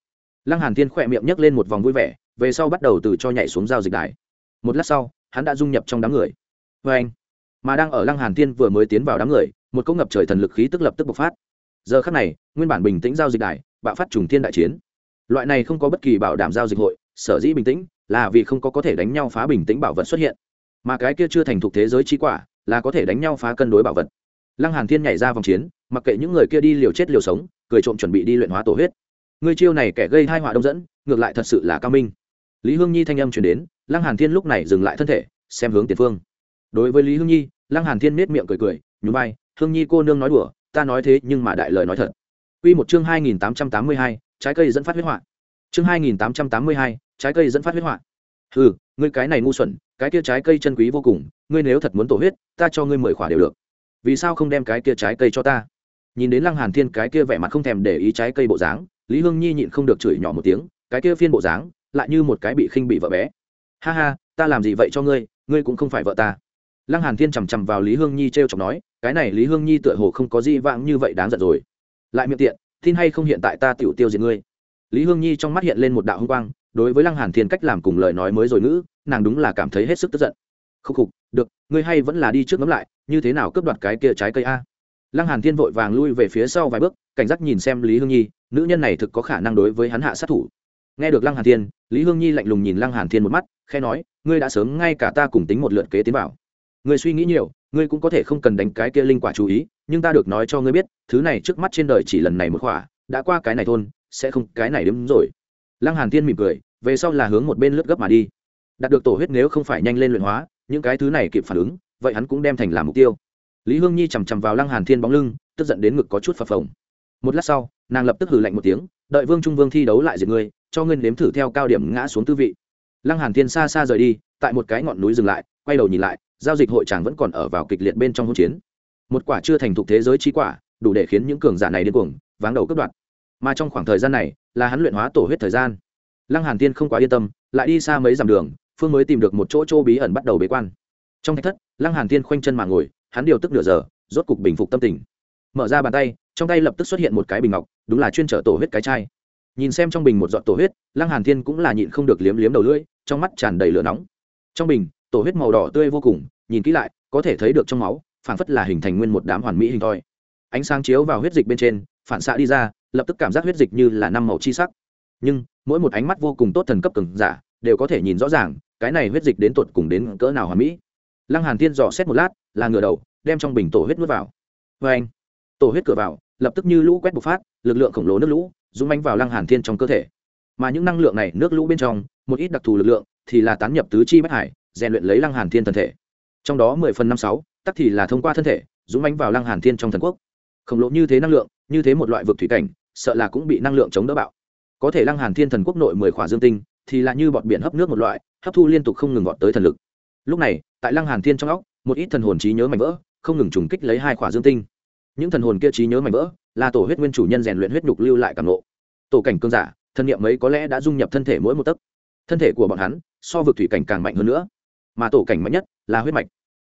Lăng hàn thiên khỏe miệng nhấc lên một vòng vui vẻ, về sau bắt đầu từ cho nhảy xuống giao dịch đài. Một lát sau, hắn đã dung nhập trong đám người. Vê anh, mà đang ở lăng hàn thiên vừa mới tiến vào đám người, một cỗ ngập trời thần lực khí tức lập tức bộc phát. Giờ khắc này, nguyên bản bình tĩnh giao dịch đài, bạo phát trùng thiên đại chiến. Loại này không có bất kỳ bảo đảm giao dịch hội, sở dĩ bình tĩnh là vì không có có thể đánh nhau phá bình tĩnh bảo vật xuất hiện. Mà cái kia chưa thành thục thế giới chi quả là có thể đánh nhau phá cân đối bảo vật. Lăng hàn thiên nhảy ra vòng chiến mặc kệ những người kia đi liều chết liều sống cười trộm chuẩn bị đi luyện hóa tổ huyết. Người chiêu này kẻ gây hai họa đông dẫn ngược lại thật sự là cao minh. Lý hương nhi thanh âm truyền đến lăng hàn thiên lúc này dừng lại thân thể xem hướng tiền phương. Đối với lý hương nhi lăng hàn thiên nết miệng cười cười nhún vai hương nhi cô nương nói đùa ta nói thế nhưng mà đại lời nói thật. Quy một chương 2882, trái cây dẫn phát huyết họa. Chương 2882, trái cây dẫn phát huyết họa. Hừ, ngươi cái này ngu xuẩn, cái kia trái cây chân quý vô cùng, ngươi nếu thật muốn tổ huyết, ta cho ngươi mười khỏa đều được. Vì sao không đem cái kia trái cây cho ta? Nhìn đến Lăng Hàn Thiên cái kia vẻ mặt không thèm để ý trái cây bộ dáng, Lý Hương Nhi nhịn không được chửi nhỏ một tiếng, cái kia phiên bộ dáng, lại như một cái bị khinh bị vợ bé. Ha ha, ta làm gì vậy cho ngươi, ngươi cũng không phải vợ ta lăng hàn thiên chằm chằm vào lý hương nhi treo chọc nói cái này lý hương nhi tựa hồ không có gì vãng như vậy đáng giận rồi lại miệng tiện tin hay không hiện tại ta tiểu tiêu diệt ngươi lý hương nhi trong mắt hiện lên một đạo hung quang đối với lăng hàn thiên cách làm cùng lời nói mới rồi ngữ, nàng đúng là cảm thấy hết sức tức giận. Khúc khục, được, ngươi hay vẫn là đi trước ngắm lại, như thế nào cướp đoạt cái kia trái cây a? Lăng hàn thiên vội vàng lui về phía sau vài bước, cảnh giác nhìn xem lý hương nhi, nữ nhân này thực có khả năng đối với hắn hạ sát thủ. Nghe được lăng hàn thiên, lý hương nhi lạnh lùng nhìn lăng hàn thiên một mắt khe nói, ngươi đã sớm ngay cả ta cùng tính một lượt kế tiến vào. Ngươi suy nghĩ nhiều, ngươi cũng có thể không cần đánh cái kia linh quả chú ý, nhưng ta được nói cho ngươi biết, thứ này trước mắt trên đời chỉ lần này một khỏa đã qua cái này thôn, sẽ không cái này đếm rồi. Lăng hàn thiên mỉm cười về sau là hướng một bên lướt gấp mà đi. Đạt được tổ huyết nếu không phải nhanh lên luyện hóa, những cái thứ này kịp phản ứng, vậy hắn cũng đem thành làm mục tiêu. Lý hương nhi chằm chằm vào lăng hàn thiên bóng lưng, tức giận đến ngực có chút phập phồng. Một lát sau, nàng lập tức hừ lạnh một tiếng, đợi vương trung vương thi đấu lại diệt ngươi, cho ngươi nếm thử theo cao điểm ngã xuống tư vị. Lăng hàn thiên xa xa rời đi, tại một cái ngọn núi dừng lại, quay đầu nhìn lại, giao dịch hội tràng vẫn còn ở vào kịch liệt bên trong hỗn chiến. Một quả chưa thành thục thế giới chi quả, đủ để khiến những cường giả này điên cuồng, váng đầu cướp đoạt. Mà trong khoảng thời gian này, là hắn luyện hóa tổ huyết thời gian lăng hàn tiên không quá yên tâm, lại đi xa mấy dặm đường, phương mới tìm được một chỗ chỗ bí ẩn bắt đầu bế quan. Trong thạch thất, lăng hàn tiên khoanh chân mà ngồi, hắn điều tức nửa giờ, rốt cục bình phục tâm tình. Mở ra bàn tay, trong tay lập tức xuất hiện một cái bình ngọc, đúng là chuyên trở tổ huyết cái chai. Nhìn xem trong bình một giọt tổ huyết, lăng hàn thiên cũng là nhịn không được liếm liếm đầu lưỡi, trong mắt tràn đầy lửa nóng. Trong bình, tổ huyết màu đỏ tươi vô cùng, nhìn kỹ lại, có thể thấy được trong máu phản phất là hình thành nguyên một đám hoàn mỹ hình thoi. Ánh sáng chiếu vào huyết dịch bên trên, phản xạ đi ra, lập tức cảm giác huyết dịch như là năm màu chi sắc nhưng, mỗi một ánh mắt vô cùng tốt thần cấp cường giả đều có thể nhìn rõ ràng, cái này huyết dịch đến tột cùng đến cỡ nào hoàn mỹ. Lăng hàn thiên dò xét một lát, là ngửa đầu, đem trong bình tổ huyết nuốt vào. Với anh, tổ huyết cửa vào, lập tức như lũ quét bộc phát, lực lượng khổng lồ nước lũ, dũng mãnh vào lăng hàn thiên trong cơ thể. Mà những năng lượng này nước lũ bên trong, một ít đặc thù lực lượng thì là tán nhập tứ chi bách hải, rèn luyện lấy lăng hàn thiên thần thể. Trong đó mười phần năm sáu, tắc thì là thông qua thân thể, dũng mãnh vào lăng hàn thiên trong thần quốc. Khổng lồ như thế năng lượng, như thế một loại vực thủy cảnh, sợ là cũng bị năng lượng chống đỡ bạo có thể lăng hàn thiên thần quốc nội mười khỏa dương tinh, thì là như bọn biển hấp nước một loại, hấp thu liên tục không ngừng gọt tới thần lực. Lúc này, tại lăng hàn thiên trong óc, một ít thần hồn trí nhớ mảnh vỡ, không ngừng trùng kích lấy hai khỏa dương tinh. Những thần hồn kia trí nhớ mảnh vỡ, là tổ huyết nguyên chủ nhân rèn luyện huyết nhục lưu lại cảm nộ tổ cảnh cương giả thân niệm ấy có lẽ đã dung nhập thân thể mỗi một tấc. Thân thể của bọn hắn, so vực thủy cảnh càng mạnh hơn nữa. Mà tổ cảnh mạnh nhất là huyết mạch.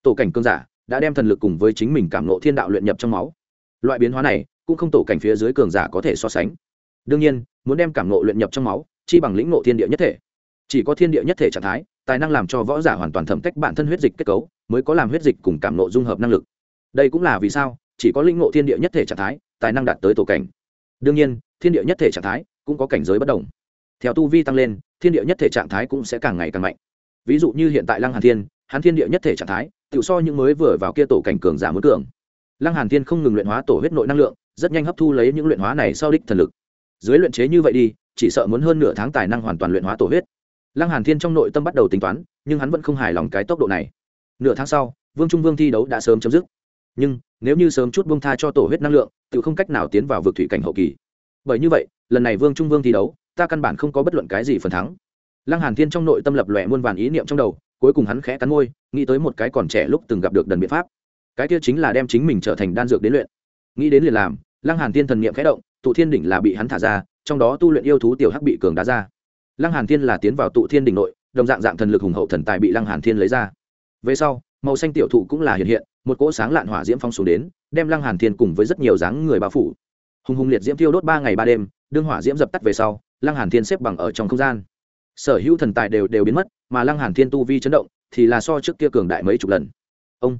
Tổ cảnh cương giả đã đem thần lực cùng với chính mình cảm nộ thiên đạo luyện nhập trong máu. Loại biến hóa này cũng không tổ cảnh phía dưới cường giả có thể so sánh đương nhiên, muốn đem cảm nộ luyện nhập trong máu, chi bằng lĩnh nộ thiên địa nhất thể. Chỉ có thiên địa nhất thể trạng thái, tài năng làm cho võ giả hoàn toàn thẩm cách bản thân huyết dịch kết cấu, mới có làm huyết dịch cùng cảm nộ dung hợp năng lực. Đây cũng là vì sao, chỉ có linh ngộ thiên địa nhất thể trạng thái, tài năng đạt tới tổ cảnh. Đương nhiên, thiên địa nhất thể trạng thái cũng có cảnh giới bất đồng. Theo tu vi tăng lên, thiên địa nhất thể trạng thái cũng sẽ càng ngày càng mạnh. Ví dụ như hiện tại lăng hàn thiên, hắn thiên địa nhất thể trạng thái, tự so những mới vừa vào kia tổ cảnh cường giả mới cường. Lăng hàn thiên không ngừng luyện hóa tổ huyết nội năng lượng, rất nhanh hấp thu lấy những luyện hóa này sau đích thần lực dưới luyện chế như vậy đi, chỉ sợ muốn hơn nửa tháng tài năng hoàn toàn luyện hóa tổ huyết. Lăng hàn thiên trong nội tâm bắt đầu tính toán, nhưng hắn vẫn không hài lòng cái tốc độ này. Nửa tháng sau, vương trung vương thi đấu đã sớm chấm dứt. Nhưng, nếu như sớm chút buông tha cho tổ huyết năng lượng tự không cách nào tiến vào vực thủy cảnh hậu kỳ. Bởi như vậy, lần này vương trung vương thi đấu, ta căn bản không có bất luận cái gì phần thắng. Lăng hàn thiên trong nội tâm lập lòe muôn vàn ý niệm trong đầu, cuối cùng hắn khẽ cắn môi, nghĩ tới một cái còn trẻ lúc từng gặp được đần biện pháp. Cái kia chính là đem chính mình trở thành đan dược đến luyện. Nghĩ đến liền làm, lăng hàn thiên thần niệm khẽ động tụ thiên đỉnh là bị hắn thả ra, trong đó tu luyện yêu thú tiểu hắc bị cường đá ra. Lăng hàn thiên là tiến vào tụ thiên đỉnh nội, đồng dạng dạng thần lực hùng hậu thần tài bị lăng hàn thiên lấy ra. Về sau, màu xanh tiểu thụ cũng là hiện hiện, một cỗ sáng lạn hỏa diễm phong xuống đến, đem lăng hàn thiên cùng với rất nhiều dáng người bao phủ. Hùng hùng liệt diễm tiêu đốt ba ngày ba đêm, đương hỏa diễm dập tắt về sau, lăng hàn thiên xếp bằng ở trong không gian. Sở hữu thần tài đều đều biến mất, mà lăng hàn thiên tu vi chấn động, thì là so trước kia cường đại mấy chục lần. Ông!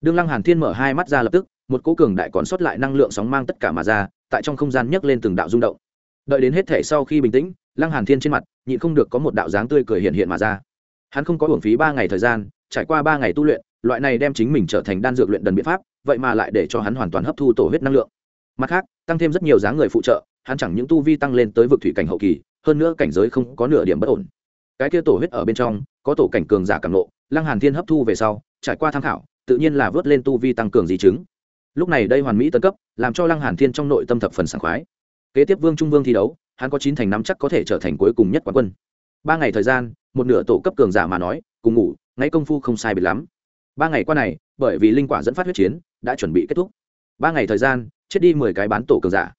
Đương lăng hàn thiên mở hai mắt ra lập tức, một cỗ cường đại còn sót lại năng lượng sóng mang tất cả mà ra tại trong không gian nhấc lên từng đạo rung động. Đợi đến hết thể sau khi bình tĩnh, lăng hàn thiên trên mặt, nhịn không được có một đạo dáng tươi cười hiện hiện mà ra. Hắn không có hưởng phí ba ngày thời gian, trải qua ba ngày tu luyện, loại này đem chính mình trở thành đan dược luyện đần biện pháp, vậy mà lại để cho hắn hoàn toàn hấp thu tổ huyết năng lượng. Mặt khác, tăng thêm rất nhiều dáng người phụ trợ, hắn chẳng những tu vi tăng lên tới vực thủy cảnh hậu kỳ, hơn nữa cảnh giới không có nửa điểm bất ổn. Cái kia tổ huyết ở bên trong, có tổ cảnh cường giả cảm nộ lăng hàn thiên hấp thu về sau, trải qua tham khảo, tự nhiên là vớt lên tu vi tăng cường di chứng lúc này đây hoàn mỹ tân cấp, làm cho lăng hàn thiên trong nội tâm thập phần sảng khoái. Kế tiếp vương trung vương thi đấu, hắn có chín thành năm chắc có thể trở thành cuối cùng nhất quán quân. Ba ngày thời gian, một nửa tổ cấp cường giả mà nói, cùng ngủ, ngay công phu không sai biệt lắm. Ba ngày qua này, bởi vì linh quả dẫn phát huyết chiến, đã chuẩn bị kết thúc. Ba ngày thời gian, chết đi mười cái bán tổ cường giả,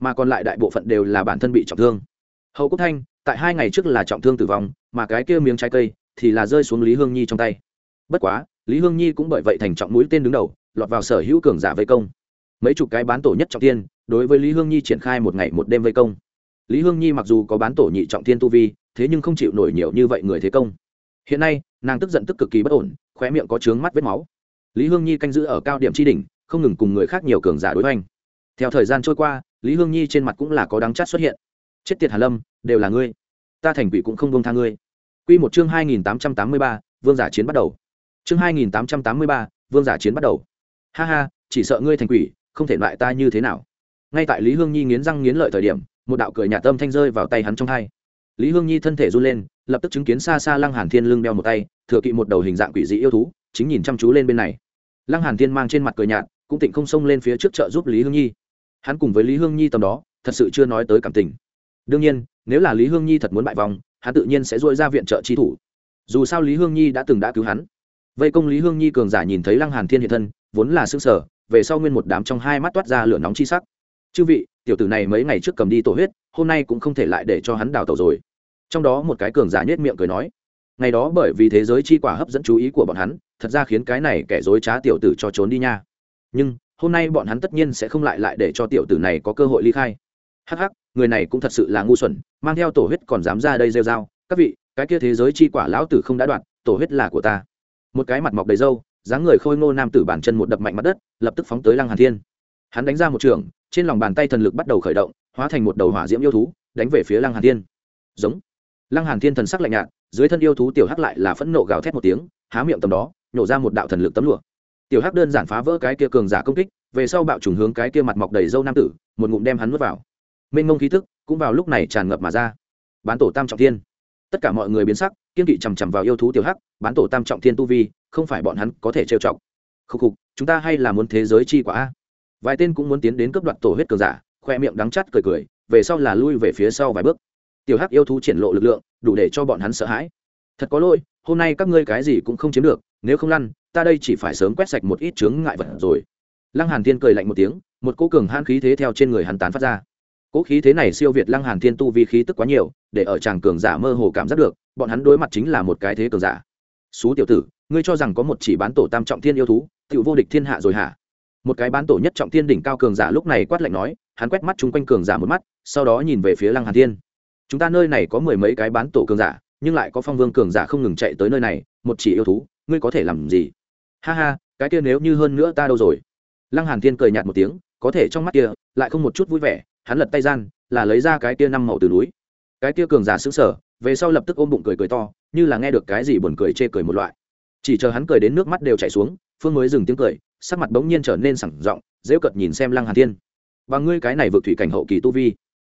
mà còn lại đại bộ phận đều là bản thân bị trọng thương. Hậu quốc thanh, tại hai ngày trước là trọng thương tử vong, mà cái kia miếng trái cây thì là rơi xuống lý hương nhi trong tay. Bất quá, lý hương nhi cũng bởi vậy thành trọng mũi tên đứng đầu lọt vào sở hữu cường giả vây công. Mấy chục cái bán tổ nhất trọng tiên, đối với lý hương nhi triển khai một ngày một đêm vây công. Lý hương nhi mặc dù có bán tổ nhị trọng tiên tu vi, thế nhưng không chịu nổi nhiều như vậy người thế công. Hiện nay, nàng tức giận tức cực kỳ bất ổn, khóe miệng có trướng mắt vết máu. Lý hương nhi canh giữ ở cao điểm tri đỉnh, không ngừng cùng người khác nhiều cường giả đối hoành. Theo thời gian trôi qua, lý hương nhi trên mặt cũng là có đáng chát xuất hiện. Chết tiệt hà lâm, đều là ngươi. Ta thành quỷ cũng không buông tha ngươi. Quy một chương hai nghìn tám trăm tám mươi ba, vương giả chiến bắt đầu. Chương hai nghìn tám trăm tám mươi ba, vương giả chiến bắt đầu ha ha, chỉ sợ ngươi thành quỷ, không thể loại ta như thế nào. Ngay tại lý hương nhi nghiến răng nghiến lợi thời điểm, một đạo cười nhà tâm thanh rơi vào tay hắn trong hai. Lý hương nhi thân thể run lên, lập tức chứng kiến xa xa lăng hàn thiên lưng đeo một tay, thừa kỵ một đầu hình dạng quỷ dị yêu thú, chính nhìn chăm chú lên bên này. Lăng hàn thiên mang trên mặt cười nhạt, cũng tịnh không xông lên phía trước chợ giúp lý hương nhi. Hắn cùng với lý hương nhi tầm đó, thật sự chưa nói tới cảm tình. Đương nhiên, nếu là lý hương nhi thật muốn bại vòng, hắn tự nhiên sẽ dội ra viện trợ chi thủ. Dù sao lý hương nhi đã từng đã cứu hắn. Vây công lý hương nhi cường giả nhìn thấy lăng hàn thiên hiện thân vốn là xương sở, về sau nguyên một đám trong hai mắt toát ra lửa nóng chi sắc. Chư vị, tiểu tử này mấy ngày trước cầm đi tổ huyết, hôm nay cũng không thể lại để cho hắn đào tẩu rồi. Trong đó một cái cường giả nhếch miệng cười nói, ngày đó bởi vì thế giới chi quả hấp dẫn chú ý của bọn hắn, thật ra khiến cái này kẻ dối trá tiểu tử cho trốn đi nha. Nhưng, hôm nay bọn hắn tất nhiên sẽ không lại lại để cho tiểu tử này có cơ hội ly khai. Hắc hắc, người này cũng thật sự là ngu xuẩn, mang theo tổ huyết còn dám ra đây rêu dao các vị, cái kia thế giới chi quả lão tử không đã đoạn tổ huyết là của ta. Một cái mặt mọc đầy râu dáng người khôi ngô nam tử bản chân một đập mạnh mặt đất, lập tức phóng tới lăng hàn thiên. Hắn đánh ra một trường, trên lòng bàn tay thần lực bắt đầu khởi động, hóa thành một đầu hỏa diễm yêu thú, đánh về phía lăng hàn thiên. Giống. Lăng hàn thiên thần sắc lạnh nhạt, dưới thân yêu thú tiểu hắc lại là phẫn nộ gào thét một tiếng, há miệng tầm đó nhổ ra một đạo thần lực tấm lụa. Tiểu hắc đơn giản phá vỡ cái kia cường giả công kích, về sau bạo trùng hướng cái kia mặt mọc đầy râu nam tử, một ngụm đem hắn nuốt vào. Mênh mông khí tức cũng vào lúc này tràn ngập mà ra. Bán tổ tam trọng thiên. Tất cả mọi người biến sắc, kiên kỵ chằm chằm vào yêu thú tiểu hắc, bán tổ tam trọng thiên tu vi không phải bọn hắn có thể trêu chọc. Khúc khục, chúng ta hay là muốn thế giới chi quả a? Vài tên cũng muốn tiến đến cấp đoạt tổ huyết cường giả, khoe miệng đắng chắt cười cười, về sau là lui về phía sau vài bước. Tiểu hắc yêu thú triển lộ lực lượng, đủ để cho bọn hắn sợ hãi. Thật có lỗi, hôm nay các ngươi cái gì cũng không chiếm được, nếu không lăn, ta đây chỉ phải sớm quét sạch một ít chướng ngại vật rồi. Lăng hàn thiên cười lạnh một tiếng, một cỗ cường hãn khí thế theo trên người hắn tán phát ra. Cỗ khí thế này siêu việt lăng hàn thiên tu vi khí tức quá nhiều, để ở chàng cường giả mơ hồ cảm giác được, bọn hắn đối mặt chính là một cái thế cường giả. Xú tiểu tử ngươi cho rằng có một chỉ bán tổ tam trọng thiên yêu thú tự vô địch thiên hạ rồi hả? Một cái bán tổ nhất trọng thiên đỉnh cao cường giả lúc này quát lạnh nói, hắn quét mắt chung quanh cường giả một mắt, sau đó nhìn về phía lăng hàn thiên. Chúng ta nơi này có mười mấy cái bán tổ cường giả, nhưng lại có phong vương cường giả không ngừng chạy tới nơi này, một chỉ yêu thú, ngươi có thể làm gì? Ha ha, cái kia nếu như hơn nữa ta đâu rồi? Lăng hàn thiên cười nhạt một tiếng, có thể trong mắt kia, lại không một chút vui vẻ, hắn lật tay gian, là lấy ra cái kia năm màu từ núi. Cái kia cường giả sững sờ, về sau lập tức ôm bụng cười cười to, như là nghe được cái gì buồn cười chê cười một loại chỉ chờ hắn cười đến nước mắt đều chảy xuống, phương mới dừng tiếng cười, sắc mặt bỗng nhiên trở nên sẳng giọng dễ cợt nhìn xem lăng hàn thiên. Và ngươi cái này vượt thủy cảnh hậu kỳ tu vi.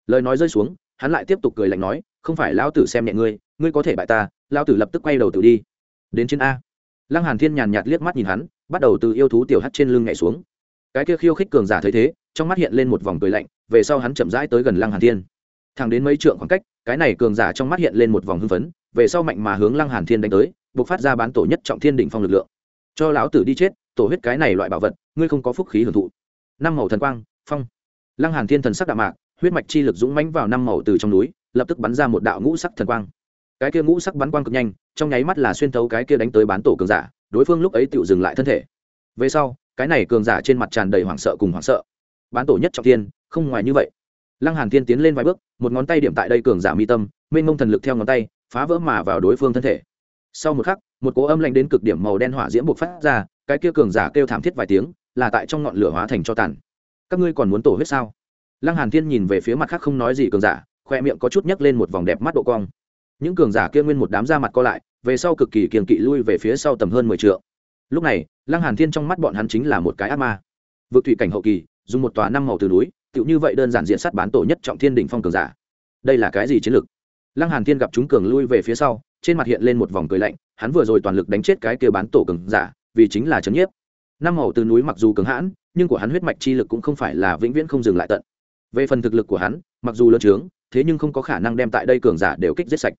Lời nói rơi xuống, hắn lại tiếp tục cười lạnh nói, không phải lão tử xem nhẹ ngươi ngươi có thể bại ta, lão tử lập tức quay đầu tử đi. Đến trên a. Lăng hàn thiên nhàn nhạt liếc mắt nhìn hắn, bắt đầu từ yêu thú tiểu hắt trên lưng nhảy xuống. Cái kia khiêu khích cường giả thấy thế, trong mắt hiện lên một vòng cười lạnh, về sau hắn chậm rãi tới gần lăng hàn thiên. Thẳng đến mấy trượng khoảng cách, cái này cường giả trong mắt hiện lên một vòng hưng phấn về sau mạnh mà hướng lăng hàn thiên đánh tới buộc phát ra bán tổ nhất trọng thiên đỉnh phong lực lượng. Cho lão tử đi chết, tổ huyết cái này loại bảo vật, ngươi không có phúc khí hưởng thụ. Năm màu thần quang, phong. Lăng hàn thiên thần sắc đạm mạc, huyết mạch chi lực dũng mãnh vào năm màu từ trong núi, lập tức bắn ra một đạo ngũ sắc thần quang. Cái kia ngũ sắc bắn quang cực nhanh, trong nháy mắt là xuyên thấu cái kia đánh tới bán tổ cường giả, đối phương lúc ấy tự dừng lại thân thể. Về sau, cái này cường giả trên mặt tràn đầy hoảng sợ cùng hoảng sợ. Bán tổ nhất trọng thiên, không ngoài như vậy. Lăng hàn Thiên tiến lên vài bước, một ngón tay điểm tại đây cường giả mi tâm, mênh mông thần lực theo ngón tay phá vỡ mà vào đối phương thân thể. Sau một khắc, một cỗ âm lạnh đến cực điểm màu đen hỏa diễm bộc phát ra, cái kia cường giả kêu thảm thiết vài tiếng, là tại trong ngọn lửa hóa thành cho tàn. Các ngươi còn muốn tổ huyết sao? Lăng hàn thiên nhìn về phía mặt khác không nói gì cường giả, khoe miệng có chút nhấc lên một vòng đẹp mắt độ cong. Những cường giả kia nguyên một đám ra mặt co lại, về sau cực kỳ kiềng kỵ lui về phía sau tầm hơn mười trượng. Lúc này, lăng hàn thiên trong mắt bọn hắn chính là một cái ác ma. Vượt thủy cảnh hậu kỳ, dùng một tòa năm màu từ núi, tựu như vậy đơn giản diện sát bán tổ nhất trọng thiên đỉnh phong cường giả. Đây là cái gì chiến lược? Lăng hàn thiên gặp chúng cường lui về phía sau, trên mặt hiện lên một vòng cười lạnh, hắn vừa rồi toàn lực đánh chết cái kia bán tổ cường giả, vì chính là chấn nhiếp. Năm màu từ núi mặc dù cứng hãn, nhưng của hắn huyết mạch chi lực cũng không phải là vĩnh viễn không dừng lại tận. Về phần thực lực của hắn, mặc dù lớn trướng, thế nhưng không có khả năng đem tại đây cường giả đều kích giết sạch.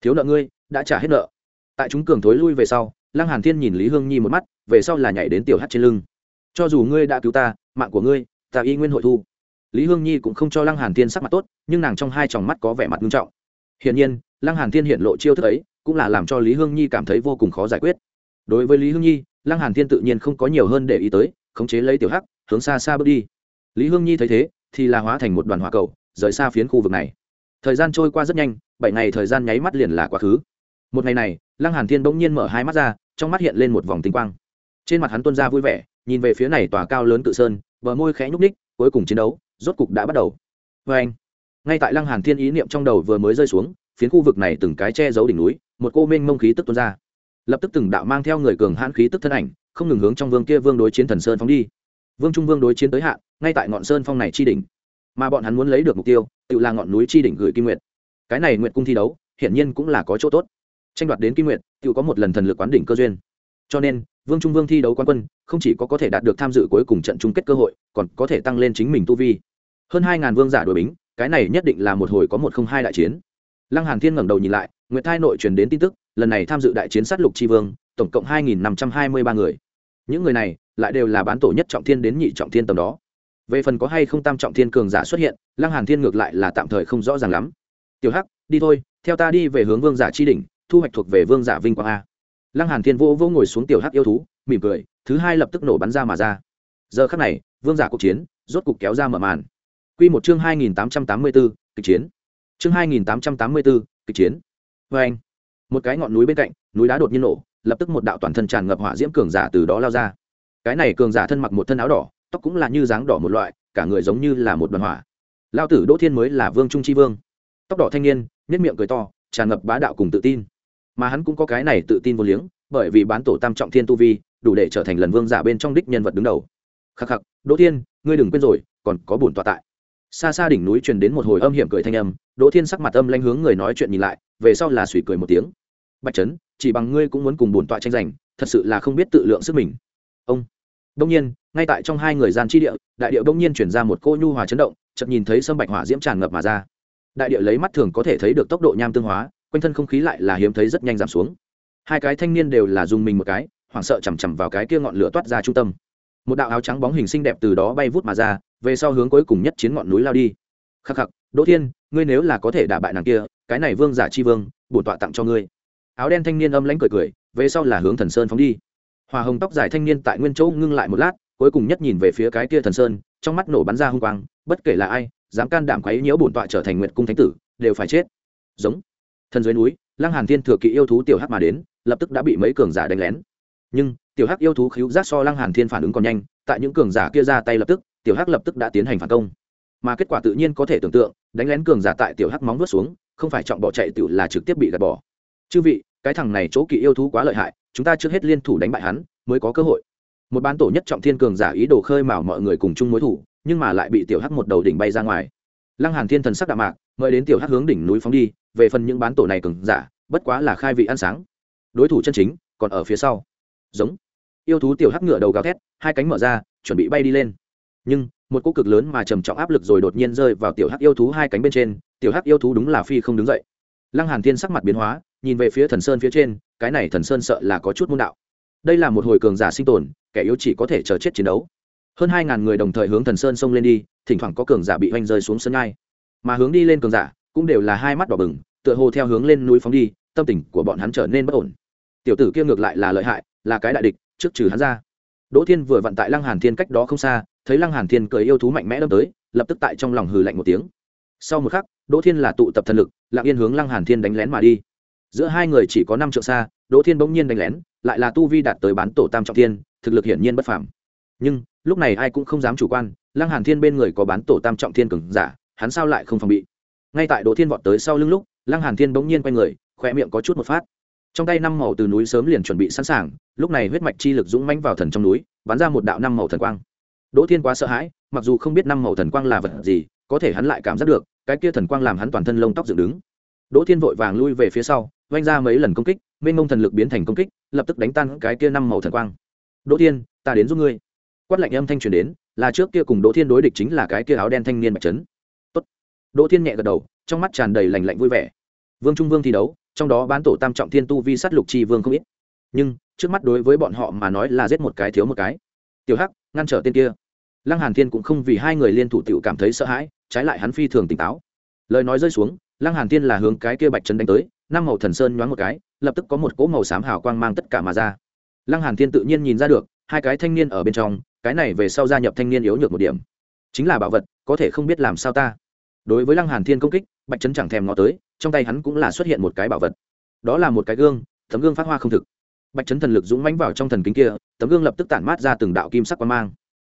Thiếu nợ ngươi, đã trả hết nợ. Tại chúng cường thối lui về sau, lăng hàn thiên nhìn lý hương nhi một mắt, về sau là nhảy đến tiểu hát trên lưng. Cho dù ngươi đã cứu ta, mạng của ngươi, ta y nguyên hội thu. Lý hương nhi cũng không cho lăng hàn thiên sắc mặt tốt, nhưng nàng trong hai tròng mắt có vẻ mặt nghiêm trọng hiển nhiên, lăng hàn thiên hiện lộ chiêu thức ấy, cũng là làm cho lý hương nhi cảm thấy vô cùng khó giải quyết. Đối với lý hương nhi, lăng hàn thiên tự nhiên không có nhiều hơn để ý tới, khống chế lấy tiểu hắc, hướng xa xa bước đi. Lý hương nhi thấy thế, thì là hóa thành một đoàn hỏa cầu, rời xa phiến khu vực này. Thời gian trôi qua rất nhanh, bảy ngày thời gian nháy mắt liền là quá khứ. Một ngày này, lăng hàn thiên bỗng nhiên mở hai mắt ra, trong mắt hiện lên một vòng tinh quang. Trên mặt hắn tuôn ra vui vẻ, nhìn về phía này tòa cao lớn tự sơn, bờ môi khẽ nhúc ních cuối cùng chiến đấu, rốt cục đã bắt đầu. Vê anh ngay tại lăng hàn thiên ý niệm trong đầu vừa mới rơi xuống, phiến khu vực này từng cái che giấu đỉnh núi, một cô minh mông khí tức tuôn ra. Lập tức từng đạo mang theo người cường hãn khí tức thân ảnh, không ngừng hướng trong vương kia vương đối chiến thần sơn phóng đi. Vương trung vương đối chiến tới hạn, ngay tại ngọn sơn phong này chi đỉnh. Mà bọn hắn muốn lấy được mục tiêu, tự là ngọn núi chi đỉnh gửi kim nguyệt. Cái này nguyện cung thi đấu, hiển nhiên cũng là có chỗ tốt. Tranh đoạt đến kim nguyệt, tự có một lần thần lực quán đỉnh cơ duyên. Cho nên, vương trung vương thi đấu quán quân, không chỉ có có thể đạt được tham dự cuối cùng trận chung kết cơ hội, còn có thể tăng lên chính mình tu vi. Hơn hai ngàn vương giả đội bính cái này nhất định là một hồi có một không hai đại chiến. Lăng hàn thiên ngẩng đầu nhìn lại, nguyệt thai nội truyền đến tin tức, lần này tham dự đại chiến sát lục tri vương, tổng cộng hai nghìn năm trăm hai mươi ba người. Những người này lại đều là bán tổ nhất trọng thiên đến nhị trọng thiên tầm đó. Về phần có hay không tam trọng thiên cường giả xuất hiện, lăng hàn thiên ngược lại là tạm thời không rõ ràng lắm. Tiểu hắc, đi thôi, theo ta đi về hướng vương giả chi đỉnh, thu hoạch thuộc về vương giả vinh quang a. Lăng hàn thiên vô vô ngồi xuống tiểu hắc yêu thú, mỉm cười, thứ hai lập tức nổ bắn ra mà ra. Giờ khắc này, vương giả cuộc chiến rốt cục kéo ra mở màn quy một chương hai nghìn tám trăm tám mươi 2884, kịch chiến. Chương hai nghìn tám trăm tám mươi 2884, kịch chiến. Oeng. một cái ngọn núi bên cạnh núi đá đột nhiên nổ lập tức một đạo toàn thân tràn ngập hỏa diễm cường giả từ đó lao ra. Cái này cường giả thân mặc một thân áo đỏ tóc cũng là như dáng đỏ một loại cả người giống như là một đoàn hỏa. Lao tử đỗ thiên mới là vương trung chi vương. Tóc đỏ thanh niên nhếch miệng cười to tràn ngập bá đạo cùng tự tin. Mà hắn cũng có cái này tự tin vô liếng bởi vì bán tổ tam trọng thiên tu vi đủ để trở thành lần vương giả bên trong đích nhân vật đứng đầu. Khắc khắc đỗ thiên ngươi đừng quên rồi còn có bổn tọa tại xa xa đỉnh núi truyền đến một hồi âm hiểm cười thanh âm, đỗ thiên sắc mặt âm lanh hướng người nói chuyện nhìn lại, về sau là suy cười một tiếng. Bạch trấn, chỉ bằng ngươi cũng muốn cùng bổn tọa tranh giành, thật sự là không biết tự lượng sức mình. Ông. Đông nhiên, ngay tại trong hai người gian chi địa, đại điệu đông nhiên chuyển ra một cô nhu hòa chấn động, chợt nhìn thấy sâm bạch hỏa diễm tràn ngập mà ra. Đại điệu lấy mắt thường có thể thấy được tốc độ nham tương hóa, quanh thân không khí lại là hiếm thấy rất nhanh giảm xuống. Hai cái thanh niên đều là dùng mình một cái, hoảng sợ chằm chằm vào cái kia ngọn lửa toát ra trung tâm. Một đạo áo trắng bóng hình xinh đẹp từ đó bay vút mà ra về sau hướng cuối cùng nhất chiến ngọn núi lao đi. Khắc khắc, đỗ thiên, ngươi nếu là có thể đả bại nàng kia, cái này vương giả chi vương, bổn tọa tặng cho ngươi. Áo đen thanh niên âm lãnh cười cười, về sau là hướng thần sơn phóng đi. Hòa hồng tóc dài thanh niên tại nguyên chỗ ngưng lại một lát, cuối cùng nhất nhìn về phía cái kia thần sơn, trong mắt nổ bắn ra hung quang, bất kể là ai, dám can đảm quấy nhiễu bổn tọa trở thành nguyệt cung thánh tử, đều phải chết. Giống. Thần dưới núi, lăng hàn thiên thừa kỵ yêu thú tiểu hắc mà đến, lập tức đã bị mấy cường giả đánh lén. Nhưng, tiểu hắc yêu thú khiếu giác so lăng hàn thiên phản ứng còn nhanh, tại những cường giả kia ra tay lập tức tiểu hắc lập tức đã tiến hành phản công. Mà kết quả tự nhiên có thể tưởng tượng, đánh lén cường giả tại tiểu hắc móng vuốt xuống, không phải trọng bỏ chạy tiểu là trực tiếp bị gạt bỏ. Chư vị, cái thằng này chỗ kỵ yêu thú quá lợi hại, chúng ta trước hết liên thủ đánh bại hắn, mới có cơ hội. Một bán tổ nhất trọng thiên cường giả ý đồ khơi mào mọi người cùng chung mối thủ, nhưng mà lại bị tiểu hắc một đầu đỉnh bay ra ngoài. Lăng hàn thiên thần sắc đạm mạc, mời đến tiểu hắc hướng đỉnh núi phóng đi, về phần những bán tổ này cường giả, bất quá là khai vị ăn sáng. Đối thủ chân chính, còn ở phía sau. Giống. Yêu thú tiểu hắc ngựa đầu gào thét, hai cánh mở ra, chuẩn bị bay đi lên nhưng, một cỗ cực lớn mà trầm trọng áp lực rồi đột nhiên rơi vào tiểu hắc yêu thú hai cánh bên trên, tiểu hắc yêu thú đúng là phi không đứng dậy. Lăng hàn thiên sắc mặt biến hóa, nhìn về phía thần sơn phía trên, cái này thần sơn sợ là có chút môn đạo. Đây là một hồi cường giả sinh tồn, kẻ yếu chỉ có thể chờ chết chiến đấu. Hơn hai ngàn người đồng thời hướng thần sơn xông lên đi, thỉnh thoảng có cường giả bị hoành rơi xuống sân ngay mà hướng đi lên cường giả, cũng đều là hai mắt đỏ bừng, tựa hồ theo hướng lên núi phóng đi, tâm tình của bọn hắn trở nên bất ổn. Tiểu tử kia ngược lại là lợi hại, là cái đại địch, trước trừ hắn ra. Đỗ thiên vừa vận tại lăng hàn thiên cách đó không xa thấy lăng hàn thiên cười yêu thú mạnh mẽ đâm tới, lập tức tại trong lòng hừ lạnh một tiếng. Sau một khắc, đỗ thiên là tụ tập thần lực, lặng yên hướng lăng hàn thiên đánh lén mà đi. Giữa hai người chỉ có năm trượng xa, đỗ thiên bỗng nhiên đánh lén, lại là tu vi đạt tới bán tổ tam trọng thiên, thực lực hiển nhiên bất phàm. Nhưng, lúc này ai cũng không dám chủ quan, lăng hàn thiên bên người có bán tổ tam trọng thiên cường giả, hắn sao lại không phòng bị? Ngay tại đỗ thiên vọt tới sau lưng lúc, lăng hàn thiên bỗng nhiên quay người khoe miệng có chút một phát. Trong tay năm màu từ núi sớm liền chuẩn bị sẵn sàng, lúc này huyết mạch chi lực dũng mãnh vào thần trong núi, bắn ra một đạo năm màu thần quang đỗ thiên quá sợ hãi, mặc dù không biết năm màu thần quang là vật gì, có thể hắn lại cảm giác được, cái kia thần quang làm hắn toàn thân lông tóc dựng đứng. Đỗ thiên vội vàng lui về phía sau vanh ra mấy lần công kích, mênh mông thần lực biến thành công kích, lập tức đánh tan cái kia năm màu thần quang. Đỗ thiên, ta đến giúp ngươi. Quát lạnh âm thanh truyền đến, là trước kia cùng đỗ thiên đối địch chính là cái kia áo đen thanh niên bạch trấn Tốt. đỗ thiên nhẹ gật đầu, trong mắt tràn đầy lành lạnh vui vẻ. Vương trung vương thi đấu, trong đó bán tổ tam trọng thiên tu vi sát lục chi vương không ít. Nhưng, trước mắt đối với bọn họ mà nói là giết một cái thiếu một cái. Tiểu hắc, ngăn trở tên kia lăng hàn thiên cũng không vì hai người liên thủ tiểu cảm thấy sợ hãi, trái lại hắn phi thường tỉnh táo. Lời nói rơi xuống, lăng hàn thiên là hướng cái kia bạch trấn đánh tới, năm màu thần sơn nhoáng một cái, lập tức có một cỗ màu xám hào quang mang tất cả mà ra. Lăng hàn thiên tự nhiên nhìn ra được, hai cái thanh niên ở bên trong, cái này về sau gia nhập thanh niên yếu nhược một điểm. Chính là bảo vật, có thể không biết làm sao ta. Đối với lăng hàn thiên công kích, bạch trấn chẳng thèm ngó tới, trong tay hắn cũng là xuất hiện một cái bảo vật. Đó là một cái gương, tấm gương phát hoa không thực. Bạch trấn thần lực dũng mãnh vào trong thần kính kia, tấm gương lập tức tản mát ra từng đạo kim sắc quang mang.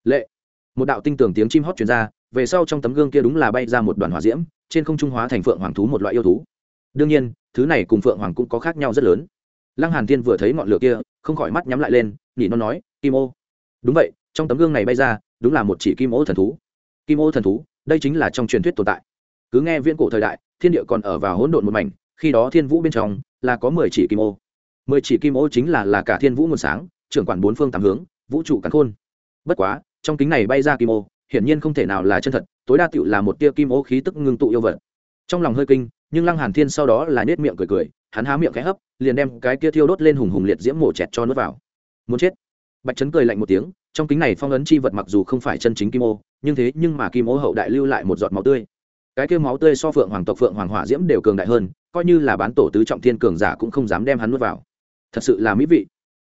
Lệ! Một đạo tinh tường tiếng chim hót truyền ra, về sau trong tấm gương kia đúng là bay ra một đoàn hỏa diễm, trên không trung hóa thành phượng hoàng thú một loại yêu thú. Đương nhiên, thứ này cùng phượng hoàng cũng có khác nhau rất lớn. Lăng hàn thiên vừa thấy ngọn lửa kia, không khỏi mắt nhắm lại lên, nhỉ nó nói, kim ô. Đúng vậy, trong tấm gương này bay ra, đúng là một chỉ kim ô thần thú. Kim ô thần thú, đây chính là trong truyền thuyết tồn tại. Cứ nghe viễn cổ thời đại, thiên địa còn ở vào hỗn độn một mảnh, khi đó thiên vũ bên trong là có mười chỉ kim ô. Mười chỉ kim ô chính là là cả thiên vũ nguồn sáng, trưởng quản bốn phương tám hướng, vũ trụ cắn khôn. Bất quá trong kính này bay ra kim ô, hiển nhiên không thể nào là chân thật, tối đa tựu là một tia kim ô khí tức ngưng tụ yêu vật. Trong lòng hơi kinh, nhưng lăng hàn thiên sau đó là nết miệng cười cười, hắn há miệng khẽ hấp, liền đem cái kia thiêu đốt lên hùng hùng liệt diễm mổ chẹt cho nuốt vào. Muốn chết. Bạch trấn cười lạnh một tiếng, trong kính này phong ấn chi vật mặc dù không phải chân chính kim ô, nhưng thế nhưng mà kim ô hậu đại lưu lại một giọt máu tươi. Cái kia máu tươi so phượng hoàng tộc phượng hoàng hỏa diễm đều cường đại hơn, coi như là bán tổ tứ trọng thiên cường giả cũng không dám đem hắn nuốt vào. Thật sự là mỹ vị.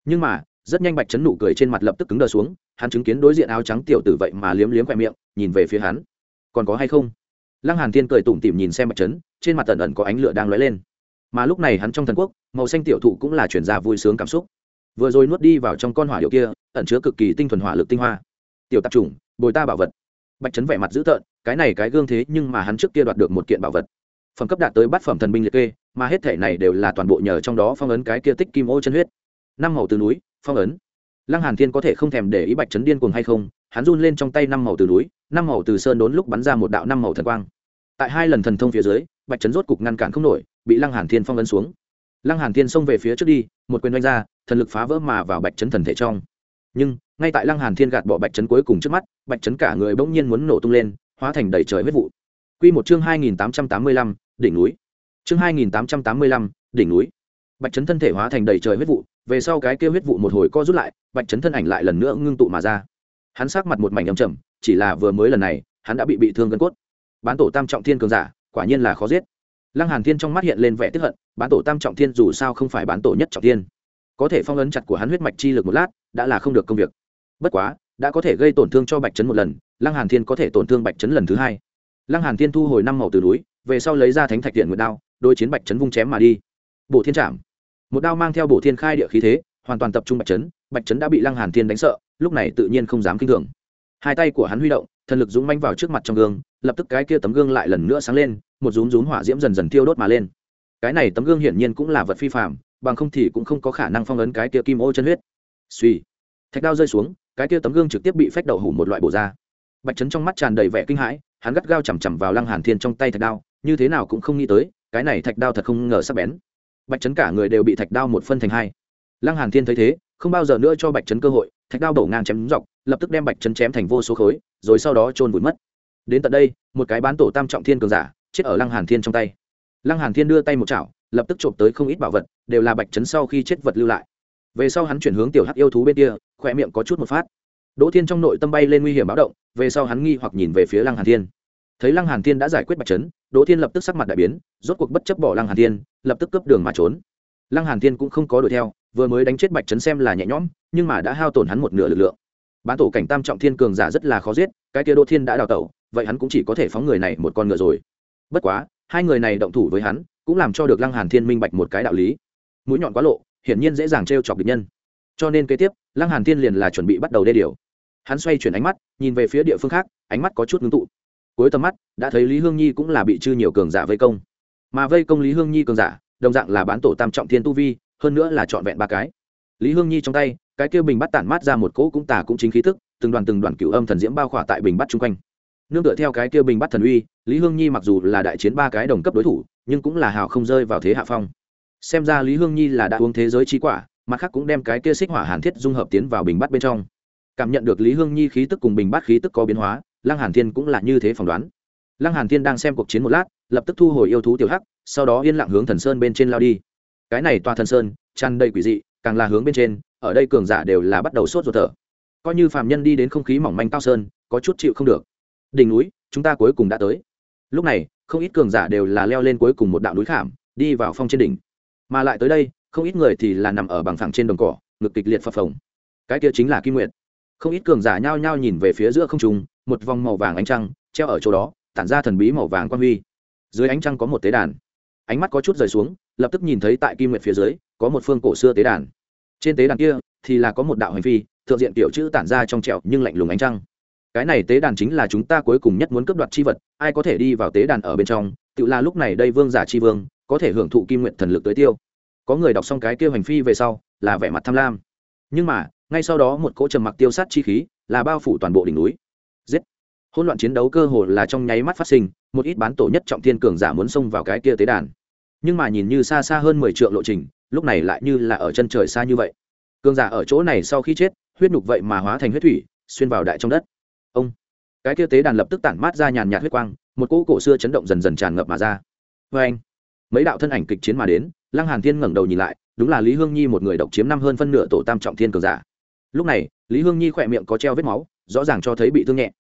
Nhưng mà, rất nhanh bạch chấn nụ cười trên mặt lập tức cứng đờ xuống hắn chứng kiến đối diện áo trắng tiểu tử vậy mà liếm liếm khoe miệng, nhìn về phía hắn. Còn có hay không? Lăng hàn thiên cười tủm tỉm nhìn xem bạch chấn trên mặt tần ẩn có ánh lửa đang lóe lên. Mà lúc này hắn trong thần quốc, màu xanh tiểu thụ cũng là chuyển ra vui sướng cảm xúc. Vừa rồi nuốt đi vào trong con hỏa điệu kia, ẩn chứa cực kỳ tinh thuần hỏa lực tinh hoa. Tiểu tạp chủng, bồi ta bảo vật. Bạch chấn vẻ mặt dữ tợn, cái này cái gương thế nhưng mà hắn trước kia đoạt được một kiện bảo vật. Phẩm cấp đạt tới bát phẩm thần binh liệt kê, mà hết thể này đều là toàn bộ nhờ trong đó phong ấn cái kia tích kim ô chân huyết. Năm màu từ núi, phong ấn lăng hàn thiên có thể không thèm để ý bạch chấn điên cuồng hay không, hắn run lên trong tay năm màu từ núi, năm màu từ sơn đốn lúc bắn ra một đạo năm màu thần quang. Tại hai lần thần thông phía dưới, bạch chấn rốt cục ngăn cản không nổi, bị lăng hàn thiên phong ấn xuống. Lăng hàn thiên xông về phía trước đi, một quyền đánh ra, thần lực phá vỡ mà vào bạch chấn thần thể trong. Nhưng, ngay tại lăng hàn thiên gạt bỏ bạch chấn cuối cùng trước mắt, bạch chấn cả người bỗng nhiên muốn nổ tung lên, hóa thành đầy trời huyết vụ. Quy một chương hai nghìn tám trăm tám mươi lăm, đỉnh núi. Chương hai nghìn tám trăm tám mươi lăm, đỉnh núi. Bạch chấn thân thể hóa thành đầy trời huyết vụ về sau cái kia huyết vụ một hồi co rút lại, bạch chấn thân ảnh lại lần nữa ngưng tụ mà ra. Hắn sắc mặt một mảnh âm trầm, chỉ là vừa mới lần này, hắn đã bị bị thương gân cốt. Bán tổ tam trọng thiên cường giả, quả nhiên là khó giết. Lăng hàn thiên trong mắt hiện lên vẻ tức hận, bán tổ tam trọng thiên dù sao không phải bán tổ nhất trọng thiên. Có thể phong ấn chặt của hắn huyết mạch chi lực một lát, đã là không được công việc. Bất quá, đã có thể gây tổn thương cho bạch chấn một lần, lăng hàn thiên có thể tổn thương bạch chấn lần thứ hai. Lăng hàn thiên thu hồi năm màu từ núi, về sau lấy ra thánh thạch điện nguyệt đao đôi chiến bạch chấn vung chém mà đi. Bổ thiên trảm một đao mang theo bổ thiên khai địa khí thế, hoàn toàn tập trung bạch chấn bạch chấn đã bị lăng hàn thiên đánh sợ, lúc này tự nhiên không dám kinh thường. Hai tay của hắn huy động, thần lực dũng manh vào trước mặt trong gương, lập tức cái kia tấm gương lại lần nữa sáng lên, một rúm rúm hỏa diễm dần dần thiêu đốt mà lên. Cái này tấm gương hiển nhiên cũng là vật phi phàm, bằng không thì cũng không có khả năng phong ấn cái kia kim ô chân huyết. Suy, thạch đao rơi xuống, cái kia tấm gương trực tiếp bị phách đầu hủ một loại bổ ra. Bạch chấn trong mắt tràn đầy vẻ kinh hãi, hắn gắt gao chằm chằm vào lăng hàn thiên trong tay thạch đao, như thế nào cũng không nghĩ tới, cái này thạch đao thật không ngờ sắc bén bạch Trấn cả người đều bị thạch đao một phân thành hai. Lăng hàn thiên thấy thế, không bao giờ nữa cho bạch Trấn cơ hội, thạch đao bổ ngang chém dọc, lập tức đem bạch Trấn chém thành vô số khối, rồi sau đó trôn vùi mất. Đến tận đây, một cái bán tổ tam trọng thiên cường giả, chết ở lăng hàn thiên trong tay. Lăng hàn thiên đưa tay một chảo, lập tức trộm tới không ít bảo vật, đều là bạch Trấn sau khi chết vật lưu lại. Về sau hắn chuyển hướng tiểu hắc yêu thú bên kia khỏe miệng có chút một phát. Đỗ thiên trong nội tâm bay lên nguy hiểm báo động, về sau hắn nghi hoặc nhìn về phía lăng hàn thiên thấy lăng hàn thiên đã giải quyết bạch chấn, đỗ thiên lập tức sắc mặt đại biến, rốt cuộc bất chấp bỏ lăng hàn thiên, lập tức cướp đường mà trốn. Lăng hàn thiên cũng không có đuổi theo, vừa mới đánh chết bạch chấn xem là nhẹ nhõm, nhưng mà đã hao tổn hắn một nửa lực lượng. Bán tổ cảnh tam trọng thiên cường giả rất là khó giết, cái kia đỗ thiên đã đào tẩu, vậy hắn cũng chỉ có thể phóng người này một con ngựa rồi. Bất quá, hai người này động thủ với hắn, cũng làm cho được lăng hàn thiên minh bạch một cái đạo lý. Mũi nhọn quá lộ, hiển nhiên dễ dàng trêu chọc địch nhân. Cho nên kế tiếp, lăng hàn thiên liền là chuẩn bị bắt đầu đê điều. Hắn xoay chuyển ánh mắt, nhìn về phía địa phương khác, ánh mắt có chút ngưng tụ cuối tầm mắt, đã thấy lý hương nhi cũng là bị chư nhiều cường giả vây công. Mà vây công lý hương nhi cường giả, đồng dạng là bán tổ tam trọng thiên tu vi, hơn nữa là trọn vẹn ba cái. Lý hương nhi trong tay, cái kia bình bắt tản mát ra một cỗ cũng tà cũng chính khí tức, từng đoàn từng đoàn cửu âm thần diễm bao khỏa tại bình bắt chung quanh. Nương tựa theo cái kia bình bắt thần uy, lý hương nhi mặc dù là đại chiến ba cái đồng cấp đối thủ, nhưng cũng là hào không rơi vào thế hạ phong. Xem ra lý hương nhi là đã uống thế giới trí quả, mặt khác cũng đem cái kia xích hỏa hàn thiết dung hợp tiến vào bình bắt bên trong. Cảm nhận được lý hương nhi khí tức cùng bình bắt khí tức có biến hóa lăng hàn thiên cũng là như thế phỏng đoán. Lăng hàn thiên đang xem cuộc chiến một lát, lập tức thu hồi yêu thú tiểu hắc, sau đó yên lặng hướng thần sơn bên trên lao đi. Cái này toa thần sơn, tràn đầy quỷ dị, càng là hướng bên trên, ở đây cường giả đều là bắt đầu sốt ruột thở. Coi như phàm nhân đi đến không khí mỏng manh cao sơn, có chút chịu không được. Đỉnh núi, chúng ta cuối cùng đã tới. Lúc này, không ít cường giả đều là leo lên cuối cùng một đạo núi khảm, đi vào phong trên đỉnh. Mà lại tới đây, không ít người thì là nằm ở bằng phẳng trên đồng cỏ, ngực kịch liệt phập phồng. Cái kia chính là kim nguyệt. Không ít cường giả nhao nhao nhìn về phía giữa không trung một vòng màu vàng ánh trăng treo ở chỗ đó, tản ra thần bí màu vàng quan huy. Dưới ánh trăng có một tế đàn. Ánh mắt có chút rời xuống, lập tức nhìn thấy tại kim nguyệt phía dưới, có một phương cổ xưa tế đàn. Trên tế đàn kia thì là có một đạo hành phi, thượng diện tiểu chữ tản ra trong trẹo nhưng lạnh lùng ánh trăng. Cái này tế đàn chính là chúng ta cuối cùng nhất muốn cướp đoạt chi vật, ai có thể đi vào tế đàn ở bên trong, tự là lúc này đây vương giả chi vương, có thể hưởng thụ kim nguyện thần lực tới tiêu. Có người đọc xong cái kia hành phi về sau, là vẻ mặt tham lam. Nhưng mà, ngay sau đó một cỗ trầm mặc tiêu sát chi khí, là bao phủ toàn bộ đỉnh núi giết. Hỗn loạn chiến đấu cơ hồ là trong nháy mắt phát sinh, một ít bán tổ nhất trọng thiên cường giả muốn xông vào cái kia tế đàn. Nhưng mà nhìn như xa xa hơn mười triệu lộ trình, lúc này lại như là ở chân trời xa như vậy. Cường giả ở chỗ này sau khi chết, huyết nhục vậy mà hóa thành huyết thủy, xuyên vào đại trong đất. Ông. Cái kia tế đàn lập tức tản mát ra nhàn nhạt huyết quang, một cỗ cổ xưa chấn động dần dần tràn ngập mà ra. Vê anh, mấy đạo thân ảnh kịch chiến mà đến, lăng hàn thiên ngẩng đầu nhìn lại, đúng là lý hương nhi một người độc chiếm năm hơn phân nửa tổ tam trọng thiên cường giả. Lúc này, lý hương nhi khỏe miệng có treo vết máu rõ ràng cho thấy bị thương nhẹ.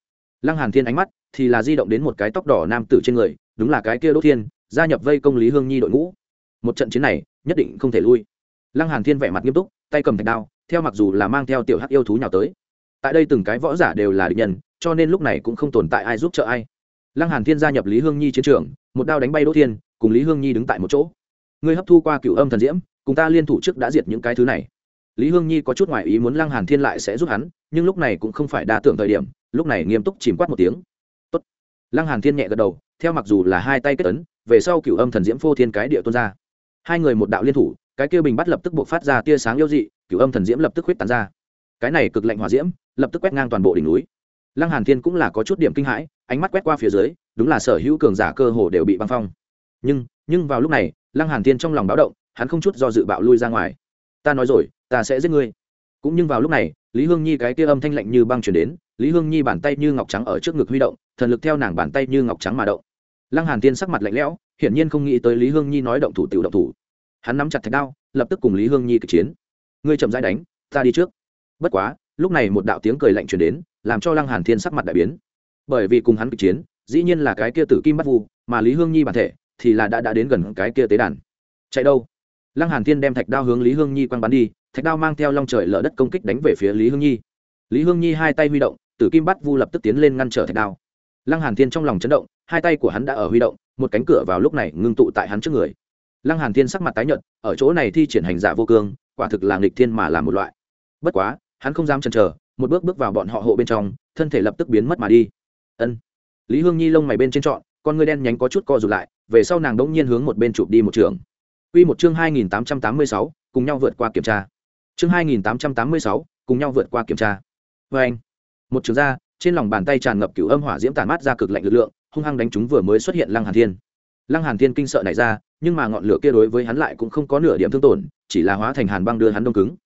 Lăng hàn thiên ánh mắt thì là di động đến một cái tóc đỏ nam tử trên người, đúng là cái kia đỗ thiên, gia nhập vây công lý hương nhi đội ngũ. Một trận chiến này, nhất định không thể lui. Lăng hàn thiên vẻ mặt nghiêm túc, tay cầm thạch đao, theo mặc dù là mang theo tiểu hắc yêu thú nhào tới. Tại đây từng cái võ giả đều là địch nhân, cho nên lúc này cũng không tồn tại ai giúp trợ ai. Lăng hàn thiên gia nhập lý hương nhi chiến trường, một đao đánh bay đỗ thiên, cùng lý hương nhi đứng tại một chỗ. Ngươi hấp thu qua cựu âm thần diễm, cùng ta liên thủ trước đã diệt những cái thứ này lý hương nhi có chút ngoại ý muốn lăng hàn thiên lại sẽ giúp hắn, nhưng lúc này cũng không phải đa tưởng thời điểm, lúc này nghiêm túc chìm quát một tiếng. Tốt. lăng hàn thiên nhẹ gật đầu, theo mặc dù là hai tay kết ấn, về sau cửu âm thần diễm phô thiên cái địa tuôn ra. Hai người một đạo liên thủ, cái kia bình bắt lập tức buộc phát ra tia sáng yêu dị, cửu âm thần diễm lập tức huyết tán ra. Cái này cực lạnh hỏa diễm, lập tức quét ngang toàn bộ đỉnh núi. Lăng hàn thiên cũng là có chút điểm kinh hãi, ánh mắt quét qua phía dưới, đúng là sở hữu cường giả cơ hồ đều bị băng phong. Nhưng nhưng vào lúc này, lăng hàn thiên trong lòng báo động, hắn không chút do dự bạo lui ra ngoài. Ta nói rồi ta sẽ giết ngươi. Cũng nhưng vào lúc này, lý hương nhi cái kia âm thanh lạnh như băng truyền đến, lý hương nhi bàn tay như ngọc trắng ở trước ngực huy động, thần lực theo nàng bàn tay như ngọc trắng mà động. Lăng hàn thiên sắc mặt lạnh lẽo, hiển nhiên không nghĩ tới lý hương nhi nói động thủ tiểu động thủ. Hắn nắm chặt thạch đao, lập tức cùng lý hương nhi kịch chiến. Ngươi chậm rãi đánh, ta đi trước. Bất quá, lúc này một đạo tiếng cười lạnh truyền đến, làm cho lăng hàn thiên sắc mặt đại biến. Bởi vì cùng hắn kịch chiến, dĩ nhiên là cái kia tử kim bắt vu, mà lý hương nhi bản thể thì là đã đã đến gần cái kia tế đàn. Chạy đâu? Lăng hàn thiên đem thạch đao hướng lý hương nhi quăng bắn đi, thạch đao mang theo long trời lở đất công kích đánh về phía lý hương nhi. Lý hương nhi hai tay huy động, tử kim bắt vu lập tức tiến lên ngăn trở thạch đao. Lăng hàn thiên trong lòng chấn động, hai tay của hắn đã ở huy động, một cánh cửa vào lúc này ngưng tụ tại hắn trước người. Lăng hàn thiên sắc mặt tái nhợt, ở chỗ này thi triển hành giả vô cương, quả thực là nghịch thiên mà làm một loại. Bất quá, hắn không dám chần chờ, một bước bước vào bọn họ hộ bên trong, thân thể lập tức biến mất mà đi. Ân. Lý hương nhi lông mày bên trên trọn, con ngươi đen nhánh có chút co rụt lại, về sau nàng đống nhiên hướng một bên chụp đi một trường. Quy một chương 2886, cùng nhau vượt qua kiểm tra. Chương 2886, cùng nhau vượt qua kiểm tra. Và anh, một trường ra, trên lòng bàn tay tràn ngập cửu âm hỏa diễm tàn mát ra cực lạnh lực lượng, hung hăng đánh chúng vừa mới xuất hiện Lăng Hàn Thiên. Lăng Hàn Thiên kinh sợ nảy ra, nhưng mà ngọn lửa kia đối với hắn lại cũng không có nửa điểm thương tổn, chỉ là hóa thành hàn băng đưa hắn đông cứng.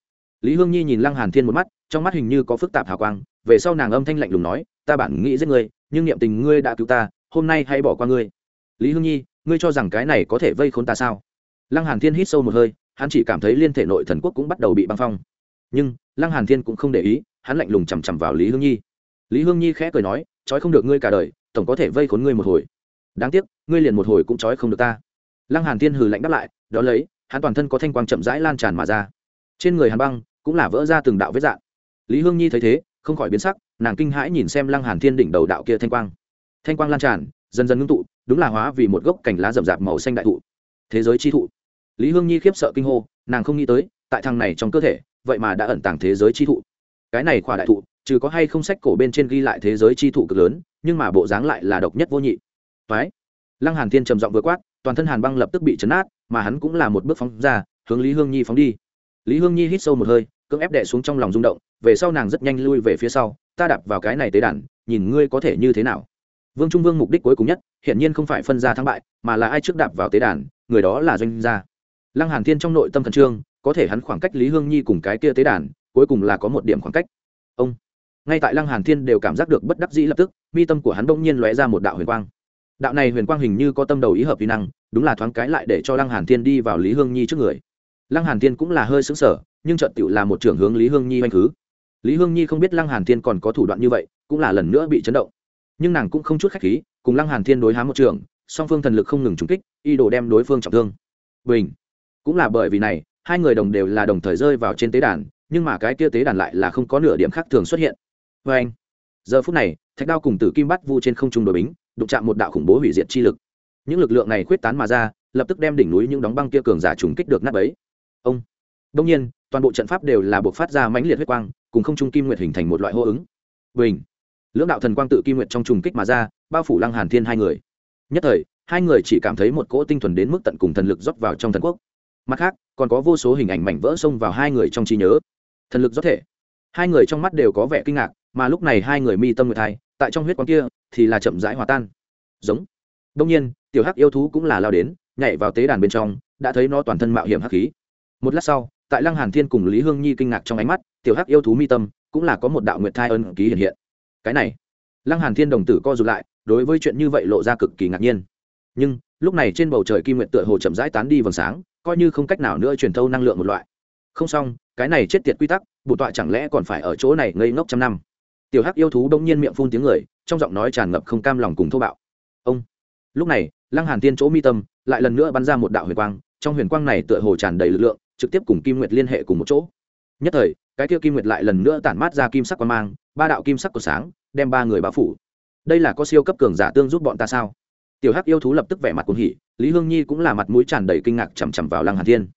Lý Hương Nhi nhìn Lăng Hàn Thiên một mắt, trong mắt hình như có phức tạp hào quang, về sau nàng âm thanh lạnh lùng nói, ta bản nghĩ giết ngươi, nhưng niệm tình ngươi đã cứu ta, hôm nay hãy bỏ qua ngươi. Lý Hương Nhi, ngươi cho rằng cái này có thể vây khốn ta sao? Lăng hàn thiên hít sâu một hơi, hắn chỉ cảm thấy liên thể nội thần quốc cũng bắt đầu bị băng phong. Nhưng, lăng hàn thiên cũng không để ý, hắn lạnh lùng chằm chằm vào lý hương nhi. Lý hương nhi khẽ cười nói, trói không được ngươi cả đời, tổng có thể vây khốn ngươi một hồi. Đáng tiếc, ngươi liền một hồi cũng trói không được ta. Lăng hàn thiên hừ lạnh đáp lại, đó lấy, hắn toàn thân có thanh quang chậm rãi lan tràn mà ra. Trên người hàn băng cũng là vỡ ra từng đạo vết dạng. Lý hương nhi thấy thế, không khỏi biến sắc, nàng kinh hãi nhìn xem lăng hàn thiên đỉnh đầu đạo kia thanh quang. Thanh quang lan tràn, dần dần ngưng tụ, đúng là hóa vì một gốc cành lá rậm rạp màu xanh đại thụ thế giới chi thụ. Lý hương nhi khiếp sợ kinh hô, nàng không nghĩ tới, tại thằng này trong cơ thể, vậy mà đã ẩn tàng thế giới chi thụ. Cái này khỏa đại thụ, trừ có hay không sách cổ bên trên ghi lại thế giới chi thụ cực lớn, nhưng mà bộ dáng lại là độc nhất vô nhị. Phái lăng hàn thiên trầm giọng vừa quát, toàn thân hàn băng lập tức bị chấn át mà hắn cũng là một bước phóng ra, hướng lý hương nhi phóng đi. Lý hương nhi hít sâu một hơi, cưỡng ép đệ xuống trong lòng rung động, về sau nàng rất nhanh lui về phía sau, ta đạp vào cái này tế đàn, nhìn ngươi có thể như thế nào vương trung vương mục đích cuối cùng nhất hiện nhiên không phải phân ra thắng bại, mà là ai trước đạp vào tế đàn, người đó là doanh gia. Lăng hàn thiên trong nội tâm thần trương, có thể hắn khoảng cách lý hương nhi cùng cái kia tế đàn, cuối cùng là có một điểm khoảng cách. Ông. Ngay tại lăng hàn thiên đều cảm giác được bất đắc dĩ lập tức, mi tâm của hắn bỗng nhiên lóe ra một đạo huyền quang. Đạo này huyền quang hình như có tâm đầu ý hợp vi năng, đúng là thoáng cái lại để cho lăng hàn thiên đi vào lý hương nhi trước người. Lăng hàn thiên cũng là hơi sững sờ, nhưng trận tựu là một trưởng hướng lý hương nhi oanh khứ. Lý hương nhi không biết lăng hàn thiên còn có thủ đoạn như vậy, cũng là lần nữa bị chấn động nhưng nàng cũng không chút khách khí, cùng lăng hàn thiên đối hám một trường, song phương thần lực không ngừng trúng kích, y đồ đem đối phương trọng thương. Bình! Cũng là bởi vì này, hai người đồng đều là đồng thời rơi vào trên tế đàn, nhưng mà cái kia tế đàn lại là không có nửa điểm khác thường xuất hiện. Với anh, giờ phút này, thạch đao cùng tử kim bắt vu trên không trung đội bính, đụng chạm một đạo khủng bố hủy diệt chi lực. Những lực lượng này khuyết tán mà ra, lập tức đem đỉnh núi những đóng băng kia cường giả trùng kích được nát bấy. Ông! Đông nhiên, toàn bộ trận pháp đều là buộc phát ra mãnh liệt huyết quang, cùng không trung kim nguyệt hình thành một loại hô ứng. Bình! Lưỡng đạo thần quang tự kim nguyệt trong trùng kích mà ra, bao phủ lăng hàn thiên hai người. Nhất thời, hai người chỉ cảm thấy một cỗ tinh thuần đến mức tận cùng thần lực rót vào trong thần quốc. Mặt khác, còn có vô số hình ảnh mảnh vỡ xông vào hai người trong trí nhớ. Thần lực rót thể. Hai người trong mắt đều có vẻ kinh ngạc, mà lúc này hai người mi tâm nguyệt thai, tại trong huyết quang kia, thì là chậm rãi hòa tan. Giống. Đông nhiên, tiểu hắc yêu thú cũng là lao đến, nhảy vào tế đàn bên trong, đã thấy nó toàn thân mạo hiểm hắc khí. Một lát sau, tại lăng hàn thiên cùng lý hương nhi kinh ngạc trong ánh mắt, tiểu hắc yêu thú mi tâm cũng là có một đạo nguyệt thai ân ký hiện hiện cái này. Lăng hàn thiên đồng tử co rụt lại, đối với chuyện như vậy lộ ra cực kỳ ngạc nhiên. Nhưng, lúc này trên bầu trời kim nguyệt tựa hồ chậm rãi tán đi vầng sáng, coi như không cách nào nữa truyền thâu năng lượng một loại. Không xong, cái này chết tiệt quy tắc bù tọa chẳng lẽ còn phải ở chỗ này ngây ngốc trăm năm? Tiểu hắc yêu thú đông nhiên miệng phun tiếng người, trong giọng nói tràn ngập không cam lòng cùng thô bạo. Ông! Lúc này, lăng hàn thiên chỗ mi tâm lại lần nữa bắn ra một đạo huyền quang, trong huyền quang này tựa hồ tràn đầy lực lượng, trực tiếp cùng kim nguyệt liên hệ cùng một chỗ. Nhất thời, cái kia kim nguyệt lại lần nữa tản mát ra kim sắc quang mang ba đạo kim sắc của sáng, đem ba người bao phủ. Đây là có siêu cấp cường giả tương giúp bọn ta sao? Tiểu hắc yêu thú lập tức vẻ mặt cuồng hỉ, lý hương nhi cũng là mặt mũi tràn đầy kinh ngạc chằm chằm vào lăng hàn thiên.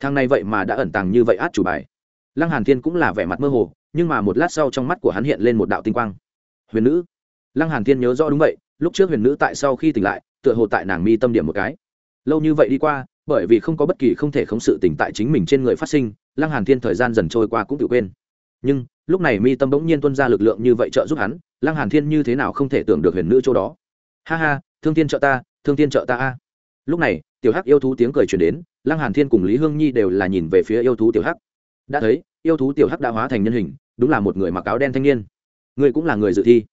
Thằng này vậy mà đã ẩn tàng như vậy át chủ bài. Lăng hàn thiên cũng là vẻ mặt mơ hồ, nhưng mà một lát sau trong mắt của hắn hiện lên một đạo tinh quang. Huyền nữ. Lăng hàn thiên nhớ rõ đúng vậy, lúc trước huyền nữ tại sau khi tỉnh lại, tựa hồ tại nàng mi tâm điểm một cái. Lâu như vậy đi qua, bởi vì không có bất kỳ không thể khống sự tỉnh tại chính mình trên người phát sinh, lăng hàn thiên thời gian dần trôi qua cũng tự quên. Nhưng lúc này mi tâm bỗng nhiên tuân ra lực lượng như vậy trợ giúp hắn, lăng hàn thiên như thế nào không thể tưởng được huyền nữ chỗ đó. Ha ha, thương thiên trợ ta, thương thiên trợ ta a. Lúc này, tiểu hắc yêu thú tiếng cười truyền đến, lăng hàn thiên cùng lý hương nhi đều là nhìn về phía yêu thú tiểu hắc. Đã thấy, yêu thú tiểu hắc đã hóa thành nhân hình, đúng là một người mặc áo đen thanh niên. Người cũng là người dự thi.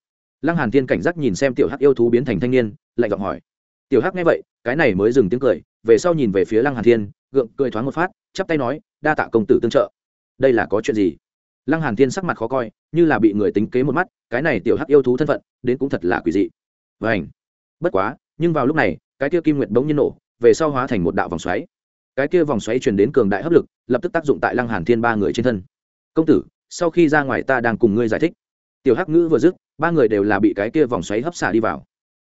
Lăng hàn thiên cảnh giác nhìn xem tiểu hắc yêu thú biến thành thanh niên, lạnh giọng hỏi. Tiểu hắc nghe vậy, cái này mới dừng tiếng cười, về sau nhìn về phía lăng hàn thiên, gượng cười thoáng một phát, chắp tay nói, đa tạ công tử tương trợ. Đây là có chuyện gì? Lăng hàn thiên sắc mặt khó coi, như là bị người tính kế một mắt, cái này tiểu hắc yêu thú thân phận, đến cũng thật là quỷ dị. Vảnh bất quá, nhưng vào lúc này, cái kia kim nguyệt bỗng nhiên nổ, về sau hóa thành một đạo vòng xoáy. Cái kia vòng xoáy truyền đến cường đại hấp lực, lập tức tác dụng tại lăng hàn thiên ba người trên thân. Công tử, sau khi ra ngoài ta đang cùng ngươi giải thích. Tiểu hắc ngữ vừa dứt, ba người đều là bị cái kia vòng xoáy hấp xả đi vào.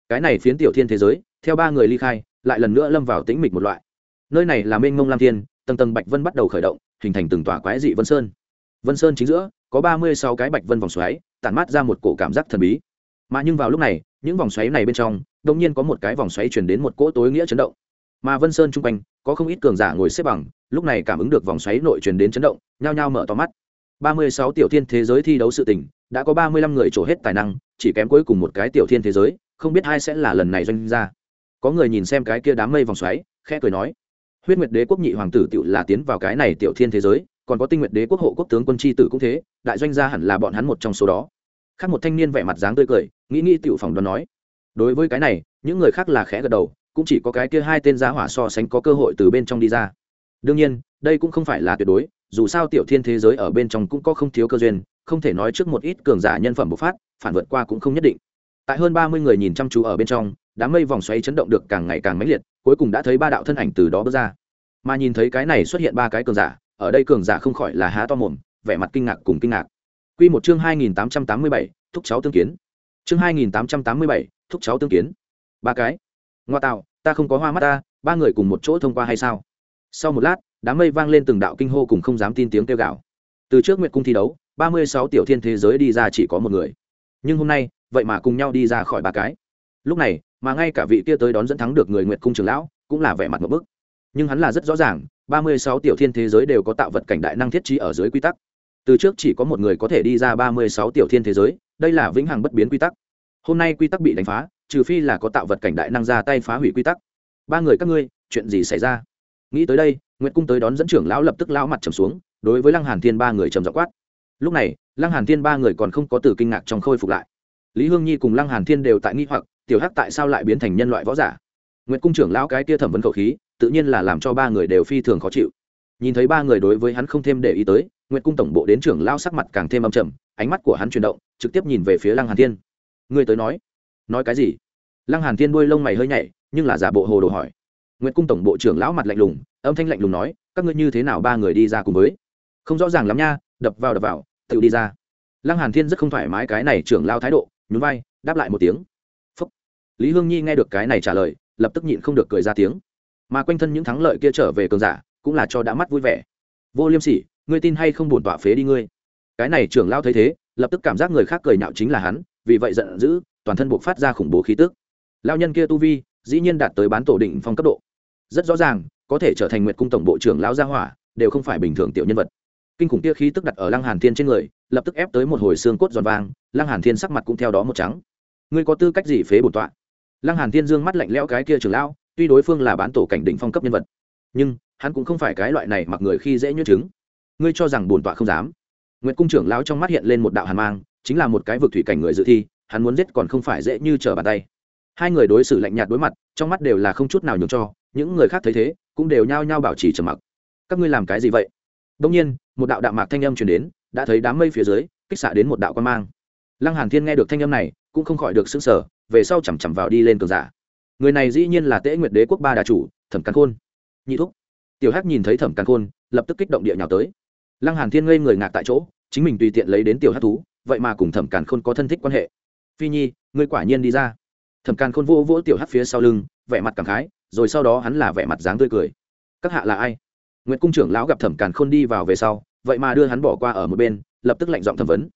Cái này phiến tiểu thiên thế giới, theo ba người ly khai, lại lần nữa lâm vào tĩnh mịch một loại. Nơi này là mênh mông lam thiên, tầng tầng bạch vân bắt đầu khởi động, hình thành từng tòa quái dị vân sơn vân sơn chính giữa, có ba mươi sáu cái bạch vân vòng xoáy, tản mát ra một cổ cảm giác thần bí. Mà nhưng vào lúc này, những vòng xoáy này bên trong, đột nhiên có một cái vòng xoáy chuyển đến một cỗ tối nghĩa chấn động. Mà vân sơn chung quanh, có không ít cường giả ngồi xếp bằng, lúc này cảm ứng được vòng xoáy nội truyền đến chấn động, nhao nhao mở to mắt. Ba mươi sáu tiểu thiên thế giới thi đấu sự tình, đã có ba mươi lăm người trổ hết tài năng, chỉ kém cuối cùng một cái tiểu thiên thế giới, không biết ai sẽ là lần này doanh ra có người nhìn xem cái kia đám mây vòng xoáy, khẽ cười nói, huyết nguyệt đế quốc nhị hoàng tử tự là tiến vào cái này tiểu thiên thế giới còn có tinh nguyện đế quốc hộ quốc tướng quân tri tử cũng thế, đại doanh gia hẳn là bọn hắn một trong số đó. Khác một thanh niên vẻ mặt dáng tươi cười, nghĩ nghĩ tiểu phòng đoán nói, đối với cái này, những người khác là khẽ gật đầu, cũng chỉ có cái kia hai tên gia hỏa so sánh có cơ hội từ bên trong đi ra. Đương nhiên, đây cũng không phải là tuyệt đối, dù sao tiểu thiên thế giới ở bên trong cũng có không thiếu cơ duyên, không thể nói trước một ít cường giả nhân phẩm bộc phát, phản vượt qua cũng không nhất định. Tại hơn ba mươi người nhìn chăm chú ở bên trong, đám mây vòng xoáy chấn động được càng ngày càng mãnh liệt, cuối cùng đã thấy ba đạo thân ảnh từ đó bước ra. Mà nhìn thấy cái này xuất hiện ba cái cường giả ở đây cường giả không khỏi là há to mồm, vẻ mặt kinh ngạc cùng kinh ngạc. Quy một chương hai nghìn tám trăm tám mươi bảy, thúc cháu tương kiến. Chương hai nghìn tám trăm tám mươi bảy, thúc cháu tương kiến. Ba cái. Ngoa tạo, ta không có hoa mắt ta, ba người cùng một chỗ thông qua hay sao? Sau một lát, đám mây vang lên từng đạo kinh hô cùng không dám tin tiếng kêu gào. Từ trước nguyệt cung thi đấu, ba mươi sáu tiểu thiên thế giới đi ra chỉ có một người. Nhưng hôm nay, vậy mà cùng nhau đi ra khỏi ba cái. Lúc này, mà ngay cả vị kia tới đón dẫn thắng được người nguyệt cung trường lão, cũng là vẻ mặt một bức. Nhưng hắn là rất rõ ràng ba mươi sáu tiểu thiên thế giới đều có tạo vật cảnh đại năng thiết trí ở dưới quy tắc. Từ trước chỉ có một người có thể đi ra ba mươi sáu tiểu thiên thế giới, đây là vĩnh hằng bất biến quy tắc. Hôm nay quy tắc bị đánh phá, trừ phi là có tạo vật cảnh đại năng ra tay phá hủy quy tắc. Ba người các ngươi, chuyện gì xảy ra? Nghĩ tới đây, nguyệt cung tới đón dẫn trưởng lão lập tức lão mặt trầm xuống, đối với lăng hàn thiên ba người trầm dọ quát. Lúc này, lăng hàn thiên ba người còn không có từ kinh ngạc trong khôi phục lại. Lý hương nhi cùng lăng hàn thiên đều tại nghi hoặc, tiểu hắc tại sao lại biến thành nhân loại võ giả? Nguyệt cung trưởng lão cái kia thẩm vấn khẩu khí tự nhiên là làm cho ba người đều phi thường khó chịu. Nhìn thấy ba người đối với hắn không thêm để ý tới, nguyệt cung tổng bộ đến trưởng lão sắc mặt càng thêm âm trầm, ánh mắt của hắn chuyển động, trực tiếp nhìn về phía lăng hàn thiên. Người tới nói nói cái gì? Lăng hàn thiên đuôi lông mày hơi nhảy nhưng là giả bộ hồ đồ hỏi. Nguyệt cung tổng bộ trưởng lão mặt lạnh lùng, âm thanh lạnh lùng nói, các ngươi như thế nào ba người đi ra cùng với? Không rõ ràng lắm nha, đập vào đập vào, tự đi ra. Lăng hàn thiên rất không thoải mái cái này trưởng lão thái độ, nhún vai, đáp lại một tiếng. Phúc. lý hương nhi nghe được cái này trả lời, lập tức nhịn không được cười ra tiếng mà quanh thân những thắng lợi kia trở về cường giả cũng là cho đã mắt vui vẻ. Vô liêm sỉ, ngươi tin hay không buồn tọa phế đi ngươi? Cái này trưởng lão thấy thế, lập tức cảm giác người khác cười nhạo chính là hắn, vì vậy giận dữ, toàn thân buộc phát ra khủng bố khí tức. Lao nhân kia tu vi, dĩ nhiên đạt tới bán tổ định phong cấp độ. Rất rõ ràng, có thể trở thành nguyệt cung tổng bộ trưởng lão gia hỏa, đều không phải bình thường tiểu nhân vật. Kinh khủng kia khí tức đặt ở lăng hàn thiên trên người, lập tức ép tới một hồi xương cốt giòn vàng lăng hàn thiên sắc mặt cũng theo đó một trắng. Ngươi có tư cách gì phế bổn tọa? Lăng hàn thiên dương mắt lạnh lẽo cái kia trưởng lão tuy đối phương là bán tổ cảnh đỉnh phong cấp nhân vật, nhưng hắn cũng không phải cái loại này mặc người khi dễ nhuyễn chứng. Ngươi cho rằng bổn tọa không dám? Nguyệt cung trưởng lão trong mắt hiện lên một đạo hàn mang, chính là một cái vực thủy cảnh người dự thi, hắn muốn giết còn không phải dễ như trở bàn tay. Hai người đối xử lạnh nhạt đối mặt, trong mắt đều là không chút nào nhường cho, những người khác thấy thế, cũng đều nhao nhao bảo trì trầm mặc. Các ngươi làm cái gì vậy? Đông nhiên, một đạo đạo mạc thanh âm truyền đến, đã thấy đám mây phía dưới, kích xạ đến một đạo quan mang. Lăng hàn thiên nghe được thanh âm này, cũng không khỏi được sững sờ, về sau chầm chậm vào đi lên cường giả người này dĩ nhiên là tễ nguyệt đế quốc ba đà chủ, thẩm càn khôn. Nhị thúc. Tiểu hắc nhìn thấy thẩm càn khôn, lập tức kích động địa nhào tới. Lăng hàn thiên ngây người ngạc tại chỗ, chính mình tùy tiện lấy đến tiểu hắc thú, vậy mà cùng thẩm càn khôn có thân thích quan hệ. Phi nhi, ngươi quả nhiên đi ra. Thẩm càn khôn vô vỗ tiểu hắc phía sau lưng, vẻ mặt cảm khái, rồi sau đó hắn là vẻ mặt dáng tươi cười. Các hạ là ai? Nguyễn cung trưởng lão gặp thẩm càn khôn đi vào về sau, vậy mà đưa hắn bỏ qua ở một bên, lập tức lạnh giọng thẩm vấn.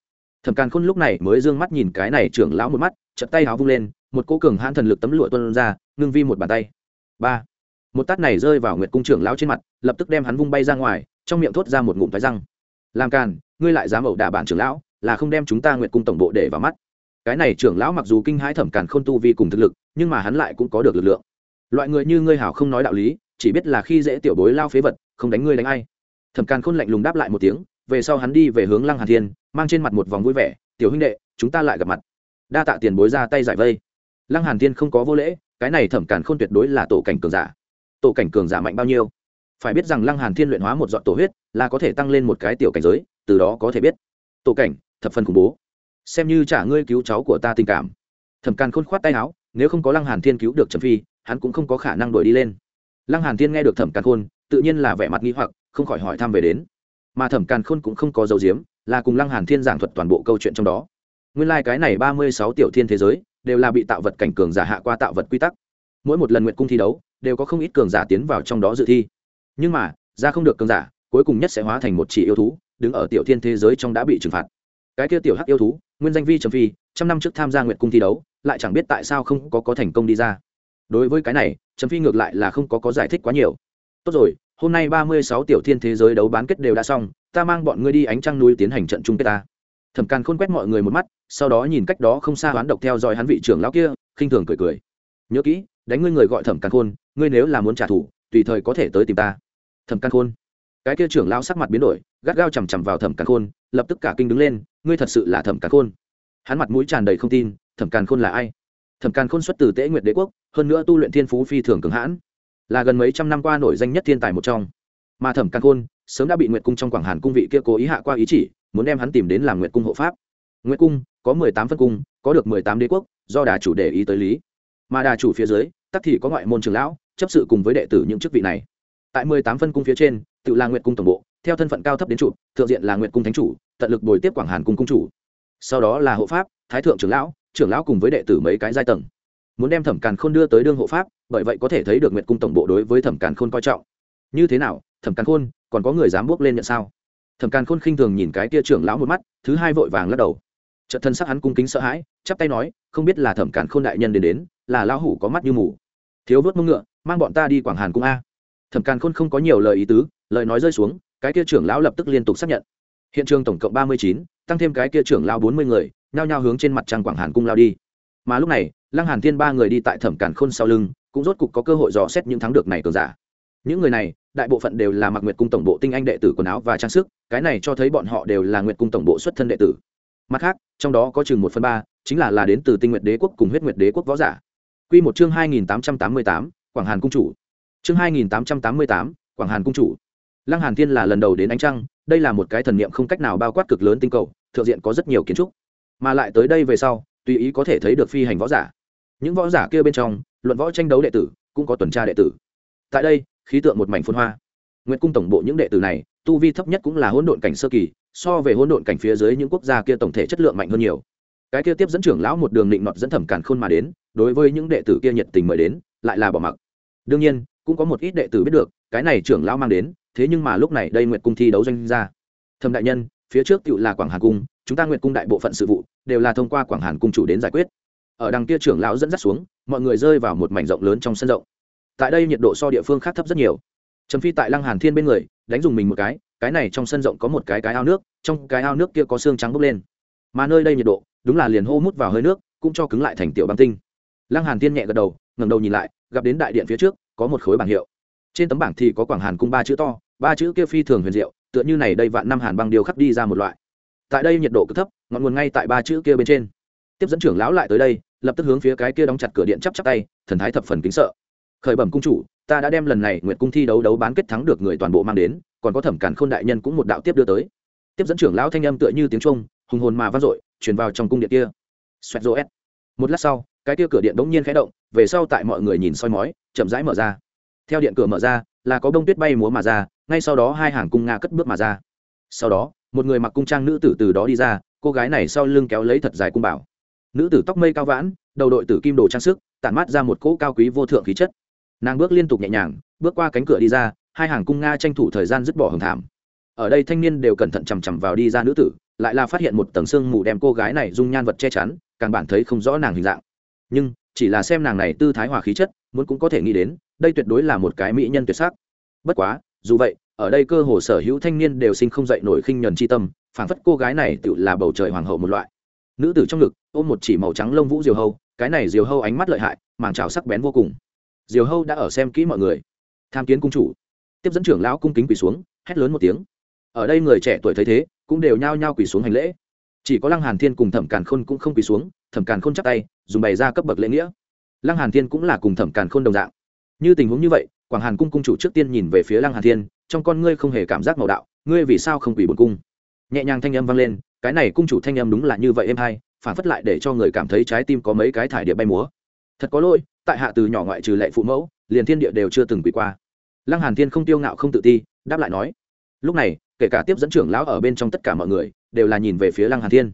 Thẩm càn khôn lúc này mới d ư ơ n g mắt nhìn cái này trưởng lão một mắt chật tay háo vung lên một cỗ cường hãn thần lực tấm lụa tuân ra, ngưng vi một bàn tay. Ba. Một tát này rơi vào nguyệt cung trưởng lão trên mặt, lập tức đem hắn vung bay ra ngoài, trong miệng thốt ra một ngụm thái răng. Làm càn, ngươi lại dám ẩu đả bản trưởng lão, là không đem chúng ta nguyệt cung tổng bộ để vào mắt. Cái này trưởng lão mặc dù kinh hãi thẩm càn khôn tu vi cùng thực lực, nhưng mà hắn lại cũng có được lực lượng. Loại người như ngươi hảo không nói đạo lý, chỉ biết là khi dễ tiểu bối lao phế vật, không đánh ngươi đánh ai. Thẩm càn khôn lạnh lùng đáp lại một tiếng, về sau hắn đi về hướng lăng hà thiên, mang trên mặt một vòng vui vẻ, tiểu huynh đệ, chúng ta lại gặp mặt. Đa tạ tiền bối ra tay giải vây lăng hàn thiên không có vô lễ, cái này thẩm càn khôn tuyệt đối là tổ cảnh cường giả. Tổ cảnh cường giả mạnh bao nhiêu? Phải biết rằng lăng hàn thiên luyện hóa một dọn tổ huyết là có thể tăng lên một cái tiểu cảnh giới, từ đó có thể biết. Tổ cảnh, thập phần khủng bố. Xem như trả ngươi cứu cháu của ta tình cảm. Thẩm càn khôn khoát tay áo, nếu không có lăng hàn thiên cứu được trầm phi, hắn cũng không có khả năng đuổi đi lên. Lăng hàn thiên nghe được thẩm càn khôn, tự nhiên là vẻ mặt nghi hoặc, không khỏi hỏi thăm về đến. Mà thẩm càn khôn cũng không có dấu diếm, là cùng lăng hàn thiên giảng thuật toàn bộ câu chuyện trong đó. Nguyên lai like cái này ba mươi sáu tiểu thiên thế giới đều là bị tạo vật cảnh cường giả hạ qua tạo vật quy tắc. Mỗi một lần nguyện cung thi đấu, đều có không ít cường giả tiến vào trong đó dự thi. Nhưng mà, ra không được cường giả, cuối cùng nhất sẽ hóa thành một chỉ yêu thú, đứng ở tiểu thiên thế giới trong đã bị trừng phạt. Cái kia tiểu hắc yêu thú, nguyên danh vi trầm phi, trăm năm trước tham gia nguyện cung thi đấu, lại chẳng biết tại sao không có có thành công đi ra. Đối với cái này, trầm phi ngược lại là không có có giải thích quá nhiều. Tốt rồi, hôm nay ba mươi sáu tiểu thiên thế giới đấu bán kết đều đã xong, ta mang bọn ngươi đi ánh trăng núi tiến hành trận chung kết ta thẩm càn khôn quét mọi người một mắt, sau đó nhìn cách đó không xa hoán độc theo dõi hắn vị trưởng lão kia, khinh thường cười cười. Nhớ kỹ, đánh ngươi người gọi thẩm càn khôn, ngươi nếu là muốn trả thù, tùy thời có thể tới tìm ta. Thẩm càn khôn? Cái kia trưởng lão sắc mặt biến đổi, gắt gao chằm chằm vào thẩm càn khôn, lập tức cả kinh đứng lên, ngươi thật sự là thẩm càn khôn? Hắn mặt mũi tràn đầy không tin, thẩm càn khôn là ai? Thẩm càn khôn xuất từ tễ nguyệt đế quốc, hơn nữa tu luyện thiên phú phi thường cường hãn, là gần mấy trăm năm qua nổi danh nhất thiên tài một trong. Mà thẩm càn khôn sớm đã bị nguyệt cung trong quảng hàn cung vị kia cố ý hạ qua ý chỉ muốn đem hắn tìm đến làm nguyệt cung hộ pháp. Nguyệt cung, có mười tám phân cung, có được mười tám đế quốc, do đà chủ để ý tới lý. Mà đà chủ phía dưới, tắc thì có ngoại môn trường lão, chấp sự cùng với đệ tử những chức vị này. Tại mười tám phân cung phía trên, tự là nguyệt cung tổng bộ, theo thân phận cao thấp đến trụ thượng diện là nguyệt cung thánh chủ, tận lực bồi tiếp quảng hàn cung cung chủ. Sau đó là hộ pháp, thái thượng trưởng lão trưởng lão cùng với đệ tử mấy cái giai tầng. Muốn đem thẩm càn khôn đưa tới đương hộ pháp, bởi vậy có thể thấy được nguyệt cung tổng bộ đối với thẩm càn khôn coi trọng. Như thế nào, thẩm càn khôn, còn có người dám bước lên nhận sao? Thẩm càn khôn khinh thường nhìn cái tia trưởng lão một mắt, thứ hai vội vàng lắc đầu. Trận thân sắc hắn cung kính sợ hãi, chắp tay nói, không biết là thẩm càn khôn đại nhân đến đến, là lão hủ có mắt như mù. Thiếu vớt mông ngựa, mang bọn ta đi quảng hàn cung a. Thẩm càn khôn không có nhiều lời ý tứ, lời nói rơi xuống, cái kia trưởng lão lập tức liên tục xác nhận. Hiện trường tổng cộng ba mươi chín, tăng thêm cái kia trưởng lão bốn mươi người, nhao nhao hướng trên mặt trăng quảng hàn cung lao đi. Mà lúc này, lăng hàn thiên ba người đi tại thẩm càn khôn sau lưng, cũng rốt cục có cơ hội dò xét những thắng được này cường giả những người này, đại bộ phận đều là mặc nguyệt cung tổng bộ tinh anh đệ tử quần áo và trang sức, cái này cho thấy bọn họ đều là nguyệt cung tổng bộ xuất thân đệ tử. Mặt khác, trong đó có chừng một phần ba, chính là là đến từ tinh nguyệt đế quốc cùng huyết nguyệt đế quốc võ giả. Quy một chương hai nghìn tám trăm tám mươi tám, quảng hàn cung chủ. Chương hai nghìn tám trăm tám mươi tám, quảng hàn cung chủ. Lăng hàn thiên là lần đầu đến ánh trăng, đây là một cái thần niệm không cách nào bao quát cực lớn tinh cầu, thượng diện có rất nhiều kiến trúc. Mà lại tới đây về sau, tùy ý có thể thấy được phi hành võ giả. Những võ giả kia bên trong, luận võ tranh đấu đệ tử, cũng có tuần tra đệ tử. Tại đây khí tượng một mảnh phun hoa. Nguyện cung tổng bộ những đệ tử này, tu vi thấp nhất cũng là hỗn độn cảnh sơ kỳ, so về hỗn độn cảnh phía dưới những quốc gia kia tổng thể chất lượng mạnh hơn nhiều. Cái kia tiếp dẫn trưởng lão một đường định nọt dẫn thẩm càn khôn mà đến, đối với những đệ tử kia nhiệt tình mời đến, lại là bỏ mặc. Đương nhiên, cũng có một ít đệ tử biết được, cái này trưởng lão mang đến, thế nhưng mà lúc này đây nguyệt cung thi đấu doanh ra thẩm đại nhân, phía trước tựu là quảng hàn cung, chúng ta nguyệt cung đại bộ phận sự vụ, đều là thông qua quảng hàn cung chủ đến giải quyết. Ở đằng kia trưởng lão dẫn dắt xuống, mọi người rơi vào một mảnh rộng lớn trong sân rộng tại đây nhiệt độ so địa phương khác thấp rất nhiều. Trầm phi tại lăng hàn thiên bên người, đánh dùng mình một cái cái này trong sân rộng có một cái cái ao nước, trong cái ao nước kia có xương trắng bốc lên. Mà nơi đây nhiệt độ, đúng là liền hô mút vào hơi nước, cũng cho cứng lại thành tiểu băng tinh. Lăng hàn thiên nhẹ gật đầu, ngẩng đầu nhìn lại, gặp đến đại điện phía trước, có một khối bảng hiệu. Trên tấm bảng thì có quảng hàn cung ba chữ to, ba chữ kia phi thường huyền diệu, tựa như này đây vạn năm hàn băng điều khắc đi ra một loại. Tại đây nhiệt độ cực thấp, ngọn nguồn ngay tại ba chữ kia bên trên. Tiếp dẫn trưởng lão lại tới đây, lập tức hướng phía cái kia đóng chặt cửa điện chắp chắp tay, thần thái thập phần kính sợ khởi bẩm cung chủ, ta đã đem lần này nguyệt cung thi đấu đấu bán kết thắng được người toàn bộ mang đến, còn có thẩm cản khôn đại nhân cũng một đạo tiếp đưa tới. Tiếp dẫn trưởng lão thanh âm tựa như tiếng trung hùng hồn mà vang dội, truyền vào trong cung điện kia. Xoẹt rô một lát sau, cái kia cửa điện bỗng nhiên khẽ động, về sau tại mọi người nhìn soi mói, chậm rãi mở ra. Theo điện cửa mở ra, là có bông tuyết bay múa mà ra, ngay sau đó hai hàng cung nga cất bước mà ra. Sau đó, một người mặc cung trang nữ tử từ đó đi ra, cô gái này sau lưng kéo lấy thật dài cung bảo. Nữ tử tóc mây cao vãn, đầu đội tử kim đồ trang sức, tản mát ra một cỗ cao quý vô thượng khí chất nàng bước liên tục nhẹ nhàng, bước qua cánh cửa đi ra, hai hàng cung nga tranh thủ thời gian dứt bỏ hồng thảm. Ở đây thanh niên đều cẩn thận chằm chằm vào đi ra nữ tử, lại là phát hiện một tầng xương mù đem cô gái này dung nhan vật che chắn, càng bản thấy không rõ nàng hình dạng. Nhưng, chỉ là xem nàng này tư thái hòa khí chất, muốn cũng có thể nghĩ đến, đây tuyệt đối là một cái mỹ nhân tuyệt sắc. Bất quá, dù vậy, ở đây cơ hồ sở hữu thanh niên đều sinh không dậy nổi khinh nhuần chi tâm, phảng phất cô gái này tự là bầu trời hoàng hậu một loại. Nữ tử trong ngực, ôm một chỉ màu trắng lông vũ diều hâu, cái này diều hâu ánh mắt lợi hại, màng trào sắc bén vô cùng diều hâu đã ở xem kỹ mọi người. Tham kiến cung chủ. Tiếp dẫn trưởng lão cung kính quỳ xuống, hét lớn một tiếng. Ở đây người trẻ tuổi thấy thế, cũng đều nhao nhao quỳ xuống hành lễ. Chỉ có lăng hàn thiên cùng thẩm càn khôn cũng không quỳ xuống, thẩm càn khôn chắp tay, dùng bày ra cấp bậc lễ nghĩa. Lăng hàn thiên cũng là cùng thẩm càn khôn đồng dạng. Như tình huống như vậy, quảng hàn cung cung chủ trước tiên nhìn về phía lăng hàn thiên, trong con ngươi không hề cảm giác màu đạo, ngươi vì sao không quỳ bổn cung? Nhẹ nhàng thanh âm vang lên, cái này cung chủ thanh âm đúng là như vậy em hay phản phất lại để cho người cảm thấy trái tim có mấy cái thải địa bay múa thật có lỗi, tại hạ từ nhỏ ngoại trừ lệ phụ mẫu, liền thiên địa đều chưa từng quỳ qua. Lăng hàn thiên không tiêu ngạo không tự ti, đáp lại nói, lúc này, kể cả tiếp dẫn trưởng lão ở bên trong tất cả mọi người, đều là nhìn về phía lăng hàn thiên.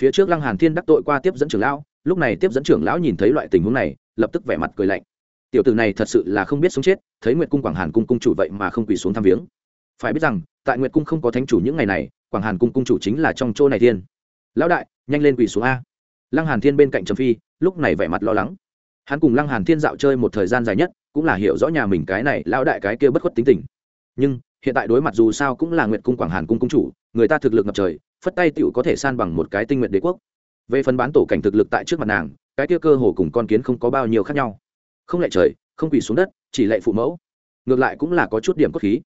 Phía trước lăng hàn thiên đắc tội qua tiếp dẫn trưởng lão, lúc này tiếp dẫn trưởng lão nhìn thấy loại tình huống này, lập tức vẻ mặt cười lạnh. Tiểu tử này thật sự là không biết sống chết, thấy nguyệt cung quảng hàn cung cung chủ vậy mà không quỳ xuống thăm viếng. Phải biết rằng, tại nguyệt cung không có thánh chủ những ngày này, quảng hàn cung cung chủ chính là trong chỗ này thiên. Lão đại, nhanh lên quỳ xuống a. Lăng hàn thiên bên cạnh trầm phi, lúc này vẻ mặt lo lắng hắn cùng lăng hàn thiên dạo chơi một thời gian dài nhất, cũng là hiểu rõ nhà mình cái này lão đại cái kia bất khuất tính tình. Nhưng, hiện tại đối mặt dù sao cũng là nguyệt cung quảng hàn cung cung chủ, người ta thực lực ngập trời, phất tay tiểu có thể san bằng một cái tinh nguyện đế quốc. Về phần bán tổ cảnh thực lực tại trước mặt nàng, cái kia cơ hồ cùng con kiến không có bao nhiêu khác nhau. Không lệ trời, không quỳ xuống đất, chỉ lệ phụ mẫu. Ngược lại cũng là có chút điểm cốt khí.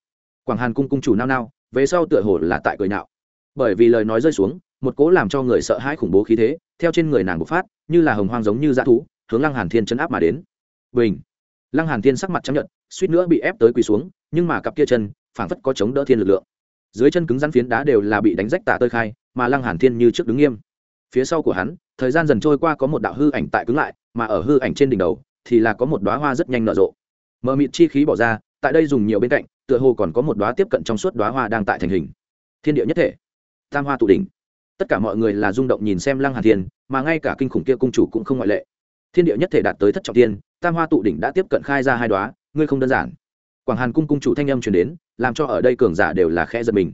Quảng hàn cung cung chủ nao nao, về sau tựa hồ là tại cười nạo bởi vì lời nói rơi xuống, một cố làm cho người sợ hãi khủng bố khí thế, theo trên người nàng bộc phát, như là hồng hoang giống như dã thú hướng lăng hàn thiên chấn áp mà đến. Bình! Lăng hàn thiên sắc mặt chấp nhận suýt nữa bị ép tới quỳ xuống, nhưng mà cặp kia chân, phảng phất có chống đỡ thiên lực lượng. Dưới chân cứng rắn phiến đá đều là bị đánh rách tả tơi khai, mà lăng hàn thiên như trước đứng nghiêm. Phía sau của hắn, thời gian dần trôi qua có một đạo hư ảnh tại cứng lại, mà ở hư ảnh trên đỉnh đầu, thì là có một đóa hoa rất nhanh nở rộ. Mờ mịt chi khí bỏ ra, tại đây dùng nhiều bên cạnh, tựa hồ còn có một đóa tiếp cận trong suốt đóa hoa đang tại thành hình. Thiên địa nhất thể. Tam hoa tụ đỉnh. Tất cả mọi người là rung động nhìn xem lăng hàn thiên, mà ngay cả kinh khủng kia cung chủ cũng không ngoại lệ thiên địa nhất thể đạt tới thất trọng tiên, tam hoa tụ đỉnh đã tiếp cận khai ra hai đóa, ngươi không đơn giản. Quảng hàn cung cung chủ thanh âm truyền đến, làm cho ở đây cường giả đều là khe giật mình.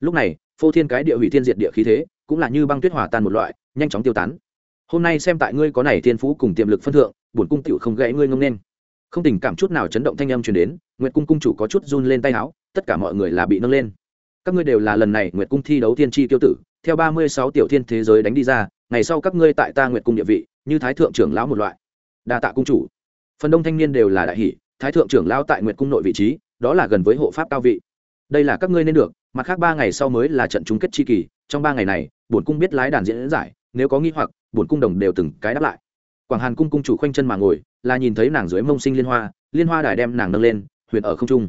Lúc này, phô thiên cái địa hủy thiên diệt địa khí thế, cũng là như băng tuyết hòa tan một loại, nhanh chóng tiêu tán. Hôm nay xem tại ngươi có này thiên phú cùng tiềm lực phân thượng, bổn cung tiểu không gãy ngươi ngông nên. Không tình cảm chút nào chấn động thanh âm truyền đến, nguyệt cung cung chủ có chút run lên tay áo tất cả mọi người là bị nâng lên. Các ngươi đều là lần này nguyệt cung thi đấu thiên tri tiêu tử, theo ba mươi sáu tiểu thiên thế giới đánh đi ra, ngày sau các ngươi tại ta nguyệt cung địa vị như thái thượng trưởng lão một loại. Đa tạ cung chủ. Phần đông thanh niên đều là đại hỷ, thái thượng trưởng lão tại nguyệt cung nội vị trí, đó là gần với hộ pháp cao vị. Đây là các ngươi nên được, mặt khác ba ngày sau mới là trận chung kết tri kỳ, trong ba ngày này, bổn cung biết lái đàn diễn giải, nếu có nghi hoặc, bổn cung đồng đều từng cái đáp lại. Quảng hàn cung cung chủ khoanh chân mà ngồi, là nhìn thấy nàng dưới mông sinh liên hoa liên hoa đài đem nàng nâng lên, huyền ở không trung.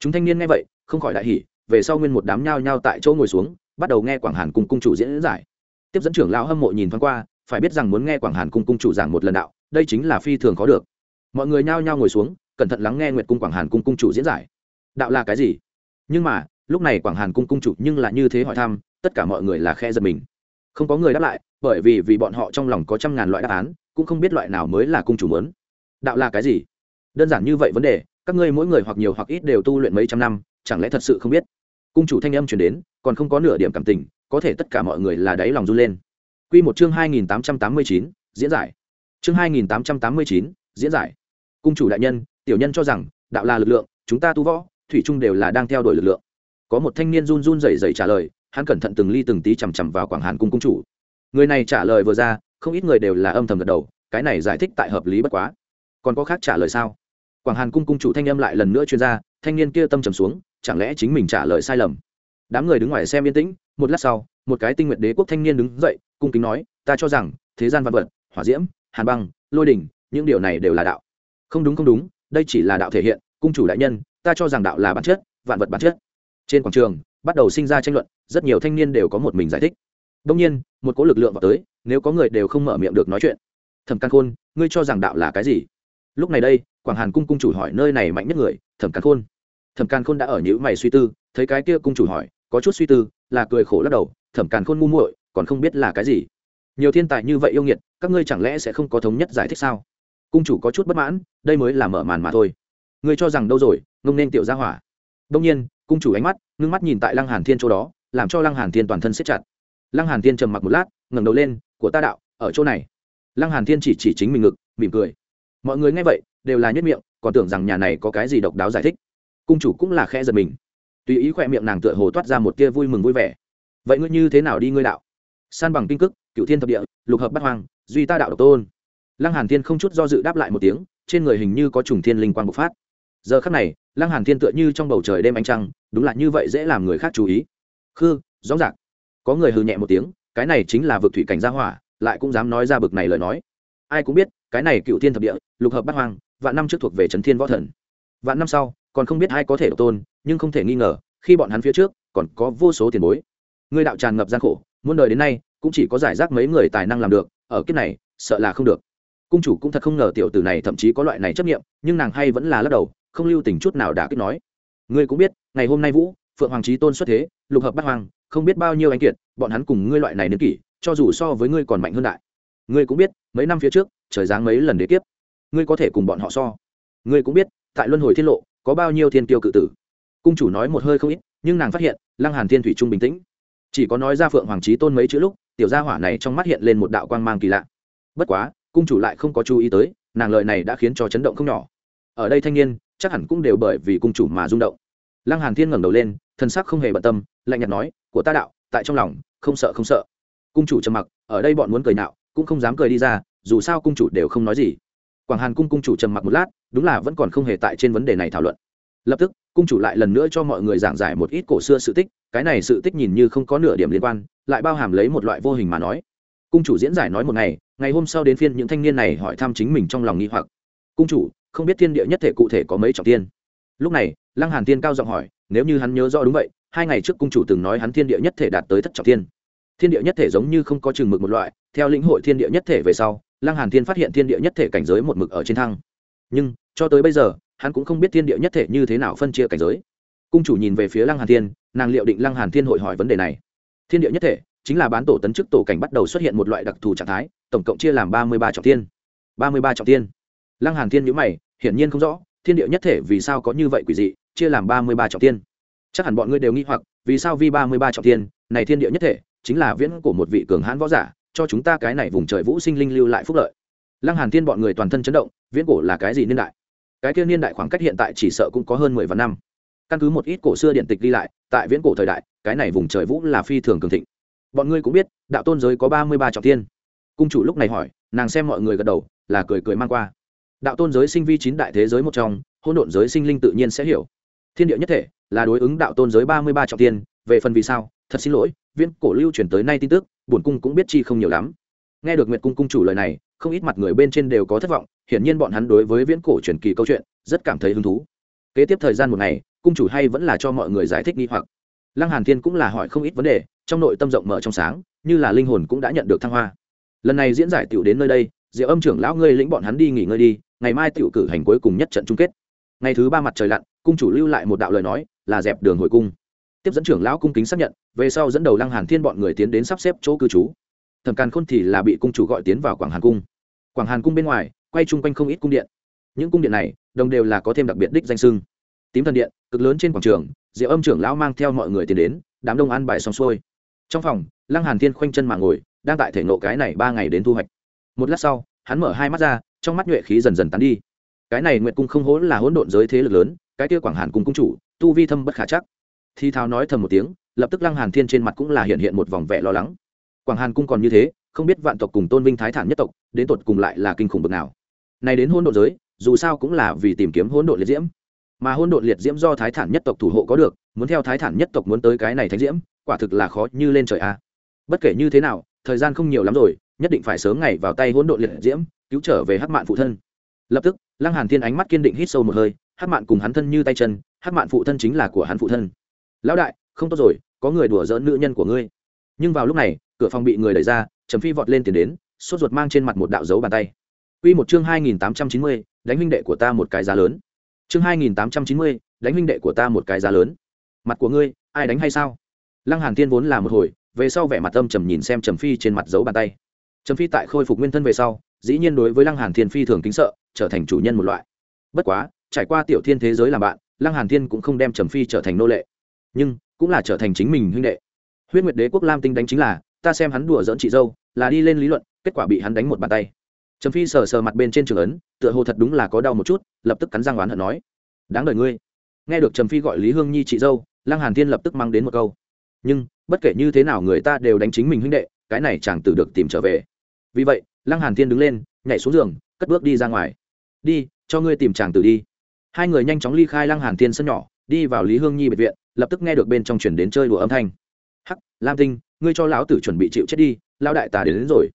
Chúng thanh niên nghe vậy, không khỏi đại hỉ, về sau nguyên một đám nhao nhao tại chỗ ngồi xuống, bắt đầu nghe quảng hàn cung cung chủ diễn giải. Tiếp dẫn trưởng lão hâm mộ nhìn thoáng qua phải biết rằng muốn nghe quảng hàn cung cung chủ giảng một lần đạo, đây chính là phi thường khó được. Mọi người nhao nhao ngồi xuống, cẩn thận lắng nghe nguyệt cung quảng hàn cung cung chủ diễn giải. Đạo là cái gì? Nhưng mà, lúc này quảng hàn cung cung chủ nhưng là như thế hỏi thăm, tất cả mọi người là khe giật mình. Không có người đáp lại, bởi vì vì bọn họ trong lòng có trăm ngàn loại đáp án, cũng không biết loại nào mới là cung chủ muốn. Đạo là cái gì? Đơn giản như vậy vấn đề, các ngươi mỗi người hoặc nhiều hoặc ít đều tu luyện mấy trăm năm, chẳng lẽ thật sự không biết? Cung chủ thanh âm chuyển đến, còn không có nửa điểm cảm tình, có thể tất cả mọi người là đáy lòng run lên. Quy một chương hai nghìn tám trăm tám mươi chín diễn giải. Chương hai nghìn tám trăm tám mươi chín diễn giải. Cung chủ đại nhân tiểu nhân cho rằng đạo là lực lượng chúng ta tu võ thủy chung đều là đang theo đuổi lực lượng. Có một thanh niên run run rẩy rẩy trả lời hắn cẩn thận từng ly từng tí chằm chằm vào quảng hàn cung cung chủ. Người này trả lời vừa ra không ít người đều là âm thầm gật đầu cái này giải thích tại hợp lý bất quá. Còn có khác trả lời sao? Quảng hàn cung cung chủ thanh âm lại lần nữa chuyên ra, thanh niên kia tâm trầm xuống chẳng lẽ chính mình trả lời sai lầm? Đám người đứng ngoài xem yên tĩnh một lát sau một cái tinh nguyện đế quốc thanh niên đứng dậy cung kính nói, ta cho rằng, thế gian văn vật, hỏa diễm, hàn băng, lôi đình những điều này đều là đạo. Không đúng không đúng, đây chỉ là đạo thể hiện, cung chủ đại nhân, ta cho rằng đạo là bản chất, vạn vật bản chất. Trên quảng trường, bắt đầu sinh ra tranh luận, rất nhiều thanh niên đều có một mình giải thích. Đông nhiên, một cỗ lực lượng vào tới, nếu có người đều không mở miệng được nói chuyện. Thẩm căn khôn, ngươi cho rằng đạo là cái gì? Lúc này đây, quảng hàn cung cung chủ hỏi nơi này mạnh nhất người, thẩm căn khôn. Thẩm càn khôn đã ở nhữ mày suy tư, thấy cái kia cung chủ hỏi, có chút suy tư, là cười khổ lắc đầu, thẩm càn khôn ngu muội còn không biết là cái gì. Nhiều thiên tài như vậy yêu nghiệt, các ngươi chẳng lẽ sẽ không có thống nhất giải thích sao? Cung chủ có chút bất mãn, đây mới là mở màn mà thôi. Ngươi cho rằng đâu rồi, ngông nên tiểu gia hỏa. Đông nhiên, cung chủ ánh mắt, ngưng mắt nhìn tại lăng hàn thiên chỗ đó, làm cho lăng hàn thiên toàn thân siết chặt. Lăng hàn thiên trầm mặc một lát, ngẩng đầu lên, của ta đạo, ở chỗ này. Lăng hàn thiên chỉ chỉ chính mình ngực, mỉm cười. Mọi người nghe vậy, đều là nhất miệng, còn tưởng rằng nhà này có cái gì độc đáo giải thích. Cung chủ cũng là khẽ giật mình. Tùy ý khỏe miệng nàng tựa hồ toát ra một tia vui mừng vui vẻ. Vậy ngươi như thế nào đi ngươi đạo? San bằng kinh cức cựu thiên thập địa, lục hợp bắt hoang, duy ta đạo độc tôn. Lăng hàn thiên không chút do dự đáp lại một tiếng, trên người hình như có trùng thiên linh quang bộc phát. Giờ khắc này, lăng hàn thiên tựa như trong bầu trời đêm ánh trăng, đúng là như vậy dễ làm người khác chú ý. Khư rõ ràng có người hừ nhẹ một tiếng, cái này chính là vực thủy cảnh gia hỏa, lại cũng dám nói ra bực này lời nói. Ai cũng biết, cái này cựu thiên thập địa, lục hợp bát hoang, vạn năm trước thuộc về trấn thiên võ thần. Vạn năm sau, còn không biết ai có thể độc tôn, nhưng không thể nghi ngờ, khi bọn hắn phía trước, còn có vô số tiền bối. Người đạo tràn ngập gian khổ muôn đời đến nay, cũng chỉ có giải rác mấy người tài năng làm được, ở kiếp này, sợ là không được. Cung chủ cũng thật không ngờ tiểu tử này thậm chí có loại này chấp nghiệm nhưng nàng hay vẫn là lắc đầu, không lưu tình chút nào đã kích nói. Ngươi cũng biết, ngày hôm nay vũ, phượng hoàng trí tôn xuất thế, lục hợp bắt hoàng, không biết bao nhiêu anh kiệt, bọn hắn cùng ngươi loại này đến kỷ, cho dù so với ngươi còn mạnh hơn đại. Ngươi cũng biết, mấy năm phía trước, trời giáng mấy lần đế kiếp. Ngươi có thể cùng bọn họ so. Ngươi cũng biết, tại luân hồi thiên lộ, có bao nhiêu thiên tiêu cự tử. Cung chủ nói một hơi không ít, nhưng nàng phát hiện, lăng hàn thiên thủy trung bình tĩnh chỉ có nói ra phượng hoàng trí tôn mấy chữ lúc, tiểu gia hỏa này trong mắt hiện lên một đạo quang mang kỳ lạ. Bất quá, cung chủ lại không có chú ý tới, nàng lợi này đã khiến cho chấn động không nhỏ. Ở đây thanh niên, chắc hẳn cũng đều bởi vì cung chủ mà rung động. Lăng hàn thiên ngẩng đầu lên thân sắc không hề bận tâm, lạnh nhạt nói, của ta đạo, tại trong lòng, không sợ không sợ. Cung chủ trầm mặc, ở đây bọn muốn cười nạo, cũng không dám cười đi ra, dù sao cung chủ đều không nói gì. Quảng hàn cung cung chủ trầm mặc một lát, đúng là vẫn còn không hề tại trên vấn đề này thảo luận. Lập tức, cung chủ lại lần nữa cho mọi người giảng giải một ít cổ xưa sự tích cái này sự tích nhìn như không có nửa điểm liên quan, lại bao hàm lấy một loại vô hình mà nói. Cung chủ diễn giải nói một ngày ngày hôm sau đến phiên những thanh niên này hỏi thăm chính mình trong lòng nghi hoặc. Cung chủ, không biết thiên địa nhất thể cụ thể có mấy trọng tiên? Lúc này, lăng hàn tiên cao giọng hỏi, nếu như hắn nhớ rõ đúng vậy, hai ngày trước cung chủ từng nói hắn thiên địa nhất thể đạt tới thất trọng thiên thiên địa nhất thể giống như không có chừng mực một loại, theo lĩnh hội thiên địa nhất thể về sau, lăng hàn tiên phát hiện thiên địa nhất thể cảnh giới một mực ở trên thăng. Nhưng, cho tới bây giờ, hắn cũng không biết thiên địa nhất thể như thế nào phân chia cảnh giới cung chủ nhìn về phía lăng hàn thiên, nàng liệu định lăng hàn thiên hội hỏi vấn đề này. Thiên địa nhất thể, chính là bán tổ tấn chức tổ cảnh bắt đầu xuất hiện một loại đặc thù trạng thái, tổng cộng chia làm ba mươi ba trọng thiên. ba mươi ba trọng thiên. Lăng hàn thiên nhíu mày, hiển nhiên không rõ, thiên địa nhất thể vì sao có như vậy quỷ dị, chia làm ba mươi ba trọng thiên. Chắc hẳn bọn ngươi đều nghi hoặc, vì sao vi ba mươi ba trọng thiên, này thiên địa nhất thể, chính là viễn của một vị cường hãn võ giả, cho chúng ta cái này vùng trời vũ sinh linh lưu lại phúc lợi. Lăng hàn thiên bọn người toàn thân chấn động, viễn cổ là cái gì niên đại? Cái kia niên đại khoảng cách hiện tại chỉ sợ cũng có hơn mười vạn năm căn cứ một ít cổ xưa điện tịch ghi lại, tại viễn cổ thời đại, cái này vùng trời vũ là phi thường cường thịnh. Bọn ngươi cũng biết, đạo tôn giới có ba mươi ba trọng thiên. Cung chủ lúc này hỏi, nàng xem mọi người gật đầu, là cười cười mang qua. Đạo tôn giới sinh vi chín đại thế giới một trong hôn độn giới sinh linh tự nhiên sẽ hiểu. Thiên địa nhất thể, là đối ứng đạo tôn giới ba mươi ba trọng thiên, về phần vì sao, thật xin lỗi, viễn cổ lưu truyền tới nay tin tức, bổn cung cũng biết chi không nhiều lắm. Nghe được nguyệt cung cung chủ lời này, không ít mặt người bên trên đều có thất vọng, hiển nhiên bọn hắn đối với viễn cổ truyền kỳ câu chuyện, rất cảm thấy hứng thú. Kế tiếp thời gian một ngày cung chủ hay vẫn là cho mọi người giải thích nghi hoặc. Lăng hàn thiên cũng là hỏi không ít vấn đề, trong nội tâm rộng mở trong sáng, như là linh hồn cũng đã nhận được thăng hoa. Lần này diễn giải tiểu đến nơi đây, diệu âm trưởng lão ngươi lĩnh bọn hắn đi nghỉ ngơi đi, ngày mai tiểu cử hành cuối cùng nhất trận chung kết. Ngày thứ ba mặt trời lặn, cung chủ lưu lại một đạo lời nói, là dẹp đường hồi cung. Tiếp dẫn trưởng lão cung kính xác nhận, về sau dẫn đầu lăng hàn thiên bọn người tiến đến sắp xếp chỗ cư trú. Thẩm càn khôn thì là bị cung chủ gọi tiến vào quảng hàn cung. Quảng hàn cung bên ngoài, quay chung quanh không ít cung điện. Những cung điện này, đồng đều là có thêm đặc biệt đích danh sưng tím thần điện, cực lớn trên quảng trường, diệu âm trưởng lão mang theo mọi người tiến đến, đám đông ăn bài xong xuôi. Trong phòng, lăng hàn thiên khoanh chân mà ngồi, đang tại thể nộ cái này ba ngày đến thu hoạch. Một lát sau, hắn mở hai mắt ra, trong mắt nhuệ khí dần dần tán đi. Cái này nguyệt cung không hỗn là hỗn độn giới thế lực lớn, cái kia quảng hàn cung cung chủ, tu vi thâm bất khả chắc. Thi thao nói thầm một tiếng, lập tức lăng hàn thiên trên mặt cũng là hiện hiện một vòng vẻ lo lắng. Quảng hàn cung còn như thế, không biết vạn tộc cùng tôn vinh thái thản nhất tộc, đến tột cùng lại là kinh khủng bực nào. Này đến hỗn độn giới, dù sao cũng là vì tìm kiếm hỗn độn liệt diễm mà hôn độn liệt diễm do thái thản nhất tộc thủ hộ có được muốn theo thái thản nhất tộc muốn tới cái này thánh diễm quả thực là khó như lên trời a. Bất kể như thế nào thời gian không nhiều lắm rồi nhất định phải sớm ngày vào tay hỗn độn liệt diễm cứu trở về hắc mạn phụ thân. Lập tức lăng hàn thiên ánh mắt kiên định hít sâu một hơi hắc mạn cùng hắn thân như tay chân hắc mạn phụ thân chính là của hắn phụ thân. Lão đại không tốt rồi có người đùa giỡn nữ nhân của ngươi. Nhưng vào lúc này cửa phòng bị người đẩy ra trầm phi vọt lên tiền đến sốt ruột mang trên mặt một đạo dấu bàn tay. Quy một chương 2890, đánh huynh đệ của ta một cái giá lớn. Chương 2890, đánh huynh đệ của ta một cái giá lớn. Mặt của ngươi, ai đánh hay sao? Lăng Hàn Tiên vốn là một hồi, về sau vẻ mặt âm trầm nhìn xem Trầm Phi trên mặt dấu bàn tay. Trầm Phi tại khôi phục nguyên thân về sau, dĩ nhiên đối với Lăng Hàn Thiên phi thường kính sợ, trở thành chủ nhân một loại. Bất quá, trải qua tiểu thiên thế giới làm bạn, Lăng Hàn Thiên cũng không đem Trầm Phi trở thành nô lệ, nhưng cũng là trở thành chính mình huynh đệ. Huyết Nguyệt Đế quốc Lam Tinh đánh chính là, ta xem hắn đùa dỡn chị dâu, là đi lên lý luận, kết quả bị hắn đánh một bàn tay trầm phi sờ sờ mặt bên trên trường ấn tựa hồ thật đúng là có đau một chút lập tức cắn răng oán hận nói đáng đời ngươi. Nghe được trầm phi gọi lý hương nhi chị dâu lăng hàn thiên lập tức mang đến một câu nhưng bất kể như thế nào người ta đều đánh chính mình huynh đệ cái này chàng tử được tìm trở về. Vì vậy lăng hàn thiên đứng lên nhảy xuống giường cất bước đi ra ngoài. Đi cho ngươi tìm chàng tử đi. Hai người nhanh chóng ly khai lăng hàn thiên sân nhỏ đi vào lý hương nhi biệt viện lập tức nghe được bên trong chuyển đến chơi đùa âm thanh. Hắc lam tinh ngươi cho lão tử chuẩn bị chịu chết đi lão đại tà đến, đến rồi.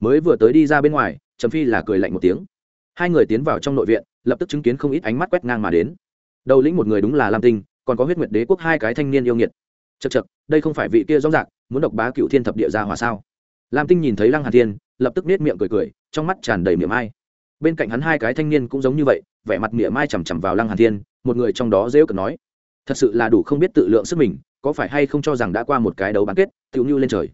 Mới vừa tới đi ra bên ngoài trầm phi là cười lạnh một tiếng. Hai người tiến vào trong nội viện, lập tức chứng kiến không ít ánh mắt quét ngang mà đến. Đầu lĩnh một người đúng là lam tinh, còn có huyết nguyệt đế quốc hai cái thanh niên yêu nghiệt. Chật chật đây không phải vị kia rõ rạc, muốn độc bá cựu thiên thập địa ra hòa sao? Lam tinh nhìn thấy lăng hà thiên, lập tức nết miệng cười cười, trong mắt tràn đầy miệng ai. Bên cạnh hắn hai cái thanh niên cũng giống như vậy, vẻ mặt miệng mai chằm chằm vào lăng hà thiên, một người trong đó dễ cợt nói. Thật sự là đủ không biết tự lượng sức mình, có phải hay không cho rằng đã qua một cái đấu bán kết tựu như lên trời.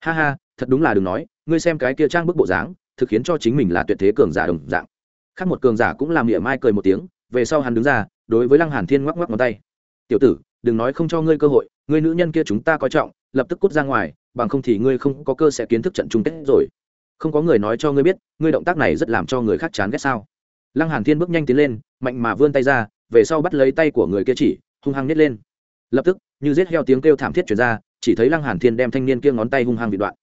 Ha ha, thật đúng là đừng nói, ngươi xem cái kia trang bức bộ dáng thực khiến cho chính mình là tuyệt thế cường giả đồng dạng. Khác một cường giả cũng làm miệng mai cười một tiếng, về sau hắn đứng ra, đối với lăng hàn thiên ngoắc ngoắc ngón tay. Tiểu tử, đừng nói không cho ngươi cơ hội, ngươi nữ nhân kia chúng ta coi trọng, lập tức cút ra ngoài, bằng không thì ngươi không có cơ sẽ kiến thức trận chung kết rồi. Không có người nói cho ngươi biết, ngươi động tác này rất làm cho người khác chán ghét sao? Lăng hàn thiên bước nhanh tiến lên, mạnh mà vươn tay ra, về sau bắt lấy tay của người kia chỉ, hung hăng nhét lên. Lập tức, như giết heo tiếng kêu thảm thiết truyền ra, chỉ thấy lăng hàn thiên đem thanh niên kia ngón tay hung hăng bị đoạn.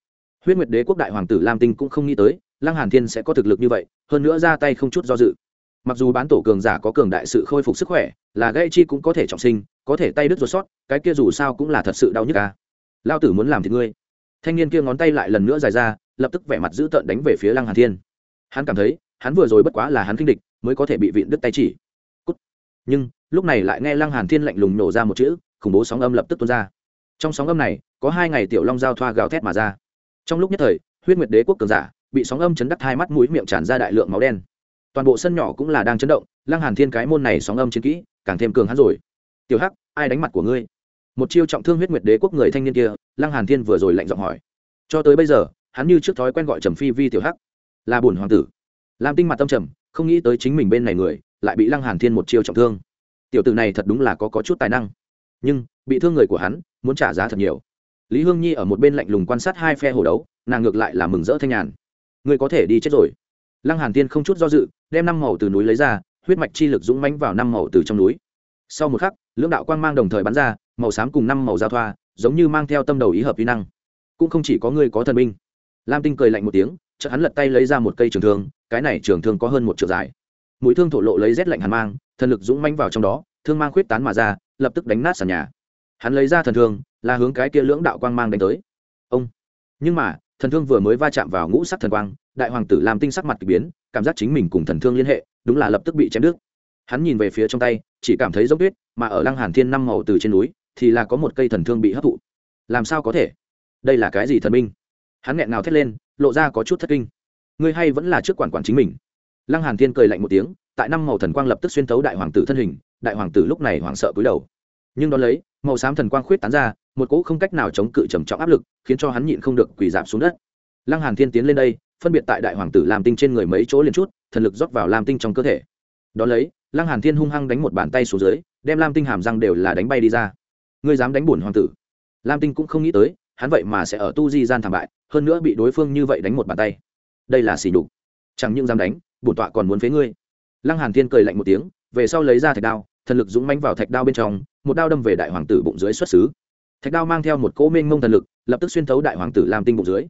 Huyết nguyệt đế quốc đại hoàng tử lam tinh cũng không nghĩ tới lăng hàn thiên sẽ có thực lực như vậy, hơn nữa ra tay không chút do dự. Mặc dù bán tổ cường giả có cường đại sự khôi phục sức khỏe, là gây chi cũng có thể trọng sinh, có thể tay đứt ruột sót, cái kia dù sao cũng là thật sự đau nhức à. lao tử muốn làm thì ngươi. Thanh niên kia ngón tay lại lần nữa dài ra, lập tức vẻ mặt dữ tợn đánh về phía lăng hàn thiên. Hắn cảm thấy, hắn vừa rồi bất quá là hắn kinh địch, mới có thể bị vịn đứt tay chỉ. Cút. nhưng, lúc này lại nghe lăng hàn thiên lạnh lùng nổ ra một chữ, khủng bố sóng âm lập tức tuôn ra. Trong sóng âm này, có hai ngày tiểu long giao thoa gào thét mà ra. Trong lúc nhất thời, huyết nguyệt đế quốc cường giả bị sóng âm chấn đắc hai mắt mũi miệng tràn ra đại lượng máu đen. Toàn bộ sân nhỏ cũng là đang chấn động, lăng hàn thiên cái môn này sóng âm chiến kỹ, càng thêm cường hắn rồi. Tiểu hắc, ai đánh mặt của ngươi? Một chiêu trọng thương huyết nguyệt đế quốc người thanh niên kia, lăng hàn thiên vừa rồi lạnh giọng hỏi. Cho tới bây giờ, hắn như trước thói quen gọi trầm phi vi tiểu hắc, là bổn hoàng tử. Lam tinh mặt tâm trầm, không nghĩ tới chính mình bên này người, lại bị lăng hàn thiên một chiêu trọng thương. Tiểu tử này thật đúng là có có chút tài năng. Nhưng, bị thương người của hắn, muốn trả giá thật nhiều. Lý hương nhi ở một bên lạnh lùng quan sát hai phe hồ đấu, nàng ngược lại là mừng rỡ thanh nhàn ngươi có thể đi chết rồi. Lăng hàn tiên không chút do dự, đem năm màu từ núi lấy ra, huyết mạch chi lực dũng mãnh vào năm màu từ trong núi. Sau một khắc, lưỡng đạo quang mang đồng thời bắn ra, màu xám cùng năm màu giao thoa, giống như mang theo tâm đầu ý hợp vi năng. Cũng không chỉ có ngươi có thần binh. Lam tinh cười lạnh một tiếng, chợt hắn lật tay lấy ra một cây trường thương, cái này trường thương có hơn một trượng dài. Mũi thương thổ lộ lấy rét lạnh hàn mang, thần lực dũng mãnh vào trong đó, thương mang khuyết tán mà ra, lập tức đánh nát sàn nhà. Hắn lấy ra thần thương, là hướng cái kia lưỡng đạo quang mang đánh tới. Ông! Nhưng mà thần thương vừa mới va chạm vào ngũ sắc thần quang, đại hoàng tử làm tinh sắc mặt k ỳ biến, cảm giác chính mình cùng thần thương liên hệ, đúng là lập tức bị chém đứt. Hắn nhìn về phía trong tay, chỉ cảm thấy giống tuyết, mà ở lăng hàn thiên năm màu từ trên núi, thì là có một cây thần thương bị hấp thụ. Làm sao có thể? Đây là cái gì thần minh? Hắn nghẹn ngào thét lên, lộ ra có chút thất kinh. Ngươi hay vẫn là trước quản quản chính mình. Lăng hàn thiên cười lạnh một tiếng, tại năm màu thần quang lập tức xuyên thấu đại hoàng tử thân hình, đại hoàng tử lúc này hoảng sợ cúi đầu. Nhưng đón lấy màu xám thần quang khuyết tán ra, một cỗ không cách nào chống cự trầm trọng áp lực, khiến cho hắn nhịn không được quỳ giảm xuống đất. Lăng hàn thiên tiến lên đây, phân biệt tại đại hoàng tử làm tinh trên người mấy chỗ liền chút, thần lực rót vào lam tinh trong cơ thể. Đó lấy, lăng hàn thiên hung hăng đánh một bàn tay xuống dưới, đem lam tinh hàm răng đều là đánh bay đi ra. Ngươi dám đánh bổn hoàng tử? Lam tinh cũng không nghĩ tới, hắn vậy mà sẽ ở tu di gian thảm bại, hơn nữa bị đối phương như vậy đánh một bàn tay. Đây là xỉ đục chẳng những dám đánh, bổn tọa còn muốn phế ngươi. Lăng hàn thiên cười lạnh một tiếng, về sau lấy ra thạch đao, thần lực dũng mãnh vào thạch đao bên trong một đao đâm về đại hoàng tử bụng dưới xuất xứ. Thạch đao mang theo một cỗ mênh mông thần lực, lập tức xuyên thấu đại hoàng tử làm tinh bụng dưới.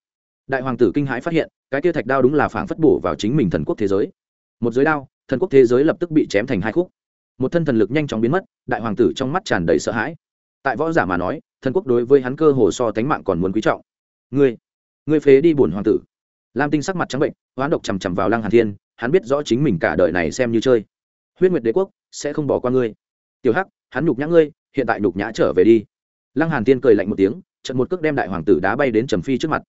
Đại hoàng tử kinh hãi phát hiện, cái kia thạch đao đúng là phảng phất bổ vào chính mình thần quốc thế giới. Một giới đao, thần quốc thế giới lập tức bị chém thành hai khúc. Một thân thần lực nhanh chóng biến mất, đại hoàng tử trong mắt tràn đầy sợ hãi. Tại võ giả mà nói, thần quốc đối với hắn cơ hồ so tánh mạng còn muốn quý trọng. Ngươi ngươi phế đi bổn hoàng tử. Lam tinh sắc mặt trắng bệnh, hoán độc chằm chằm vào lăng hàn thiên, hắn biết rõ chính mình cả đời này xem như chơi. Huyết nguyệt đế quốc sẽ không bỏ qua ngươi. Tiểu hắc hắn nhục nhã ngươi, hiện tại nhục nhã trở về đi. Lăng hàn tiên cười lạnh một tiếng trận một cước đem đại hoàng tử đá bay đến trầm phi trước mặt.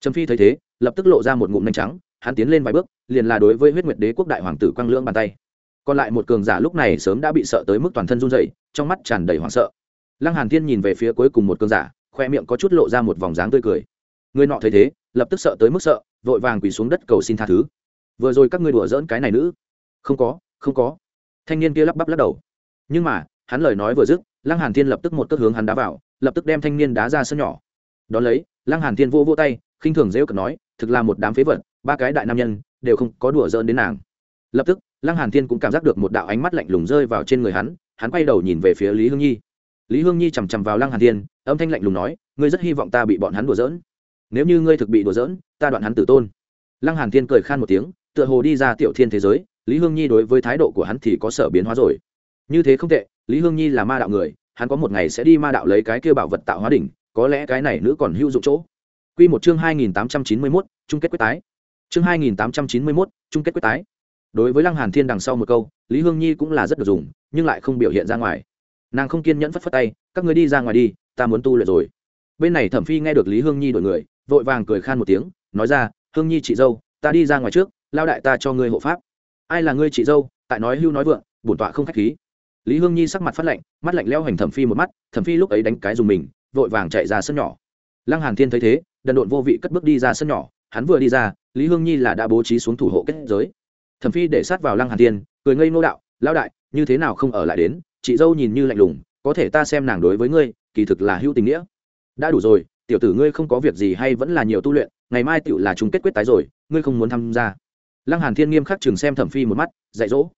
Trầm phi thấy thế, lập tức lộ ra một ngụm nhanh trắng, hắn tiến lên vài bước, liền là đối với huyết nguyệt đế quốc đại hoàng tử quang lưỡng bàn tay. Còn lại một cường giả lúc này sớm đã bị sợ tới mức toàn thân run rẩy, trong mắt tràn đầy hoảng sợ. Lăng hàn tiên nhìn về phía cuối cùng một cường giả, khoe miệng có chút lộ ra một vòng dáng tươi cười. Người nọ thấy thế, lập tức sợ tới mức sợ, vội vàng quỳ xuống đất cầu xin tha thứ. Vừa rồi các ngươi đùa dỡn cái này nữ. Không có không có. Thanh niên kia lắp bắp lắc đầu. Nhưng mà hắn lời nói vừa dứt, lăng hàn thiên lập tức một cước hướng hắn đá vào, lập tức đem thanh niên đá ra sân nhỏ. Đón lấy, lăng hàn thiên vô vô tay, khinh thường dễ cận nói, thực là một đám phế vật, ba cái đại nam nhân, đều không có đùa dỡn đến nàng. Lập tức, lăng hàn thiên cũng cảm giác được một đạo ánh mắt lạnh lùng rơi vào trên người hắn hắn quay đầu nhìn về phía lý hương nhi. Lý hương nhi chằm chằm vào lăng hàn thiên, âm thanh lạnh lùng nói, ngươi rất hy vọng ta bị bọn hắn đùa dỡn nếu như ngươi thực bị đùa dỡn ta đoạn hắn tử tôn. Lăng hàn thiên cười khan một tiếng, tựa hồ đi ra tiểu thiên thế giới, lý hương nhi đối với thái độ của hắn thì có sở biến hóa rồi. Như thế không tệ lý hương nhi là ma đạo người hắn có một ngày sẽ đi ma đạo lấy cái kia bảo vật tạo hóa đỉnh có lẽ cái này nữ còn hữu dụng chỗ Quy một chương 2891, chung kết quyết tái. Chương 2891, chung kết quyết tái. Đối với Lăng Hàn Thiên đằng sau một câu, Lý Hương Nhi cũng là rất được dùng, nhưng lại không biểu hiện ra ngoài. Nàng không kiên nhẫn phất phất tay, các ngươi đi ra ngoài đi, ta muốn tu luyện rồi. Bên này Thẩm Phi nghe được Lý Hương Nhi đổi người, vội vàng cười khan một tiếng, nói ra, Hương Nhi chị dâu, ta đi ra ngoài trước, lao đại ta cho ngươi hộ pháp. Ai là ngươi chị dâu? Tại nói hưu nói vượng, bổn tọa không khách khí lý hương nhi sắc mặt phát lạnh, mắt lạnh leo hành thẩm phi một mắt, thẩm phi lúc ấy đánh cái dùng mình, vội vàng chạy ra sân nhỏ. Lăng hàn thiên thấy thế, đần độn vô vị cất bước đi ra sân nhỏ, hắn vừa đi ra, lý hương nhi là đã bố trí xuống thủ hộ kết giới. Thẩm phi để sát vào lăng hàn thiên, cười ngây nô đạo, lão đại, như thế nào không ở lại đến? Chị dâu nhìn như lạnh lùng, có thể ta xem nàng đối với ngươi, kỳ thực là hữu tình nghĩa. Đã đủ rồi, tiểu tử ngươi không có việc gì hay vẫn là nhiều tu luyện, ngày mai tiểu là chung kết quyết tái rồi, ngươi không muốn tham gia. Lăng hàn thiên nghiêm khắc chừng xem thẩm phi một mắt, dạy dỗ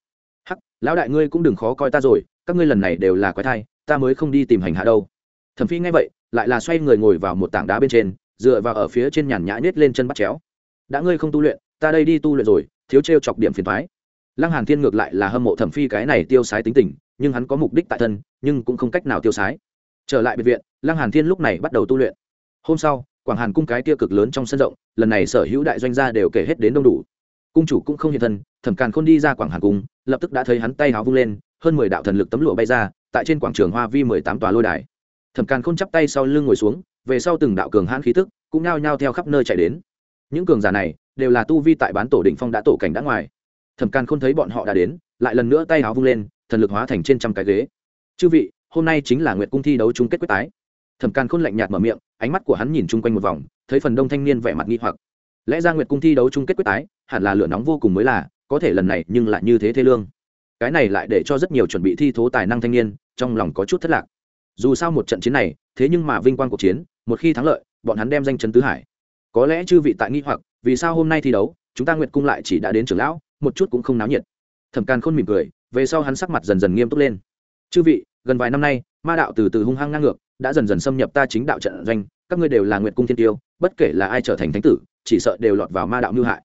lão đại ngươi cũng đừng khó coi ta rồi, các ngươi lần này đều là quái thai, ta mới không đi tìm hành hạ đâu. Thẩm phi nghe vậy, lại là xoay người ngồi vào một tảng đá bên trên, dựa vào ở phía trên nhàn nhã nhét lên chân bắt chéo. Đã ngươi không tu luyện, ta đây đi tu luyện rồi, thiếu t chọc điểm phiền thoái lăng hàn thiên ngược lại là hâm mộ thẩm phi cái này tiêu sái tính tình, nhưng hắn có mục đích tại thân, nhưng cũng không cách nào tiêu sái. Trở lại biệt viện, lăng hàn thiên lúc này bắt đầu tu luyện. Hôm sau, quảng hàn cung cái kia cực lớn trong sân rộng, lần này sở hữu đại doanh gia đều kể hết đến đông đủ cung chủ cũng không hiện thân, thẩm càn khôn đi ra quảng hàn cung, lập tức đã thấy hắn tay háo vung lên, hơn mười đạo thần lực tấm lụa bay ra, tại trên quảng trường hoa vi mười tám tòa lôi đài. Thẩm càn khôn chắp tay sau lưng ngồi xuống, về sau từng đạo cường hãn khí tức cũng nao nhao theo khắp nơi chạy đến. Những cường giả này đều là tu vi tại bán tổ đỉnh phong đã tổ cảnh đã ngoài. Thẩm càn khôn thấy bọn họ đã đến, lại lần nữa tay áo vung lên, thần lực hóa thành trên trăm cái ghế. Chư vị, hôm nay chính là nguyệt cung thi đấu chung kết quyết tái. Thẩm càn khôn lạnh nhạt mở miệng, ánh mắt của hắn nhìn chung quanh một vòng, thấy phần đông thanh niên vẻ mặt nghi hoặc lẽ ra nguyệt cung thi đấu chung kết quyết tái, hẳn là lửa nóng vô cùng mới là, có thể lần này nhưng lại như thế thế lương. Cái này lại để cho rất nhiều chuẩn bị thi thố tài năng thanh niên, trong lòng có chút thất lạc. Dù sao một trận chiến này, thế nhưng mà vinh quang cuộc chiến, một khi thắng lợi, bọn hắn đem danh chấn tứ hải. Có lẽ chư vị tại nghi hoặc, vì sao hôm nay thi đấu, chúng ta nguyệt cung lại chỉ đã đến trưởng lão, một chút cũng không náo nhiệt. Thẩm càn khôn mỉm cười, về sau hắn sắc mặt dần dần nghiêm túc lên. Chư vị, gần vài năm nay, ma đạo từ từ hung hăng ngang ngược, đã dần dần xâm nhập ta chính đạo trận doanh, các ngươi đều là nguyệt cung thiên tiêu, bất kể là ai trở thành thánh tử chỉ sợ đều lọt vào ma đạo mưu hại.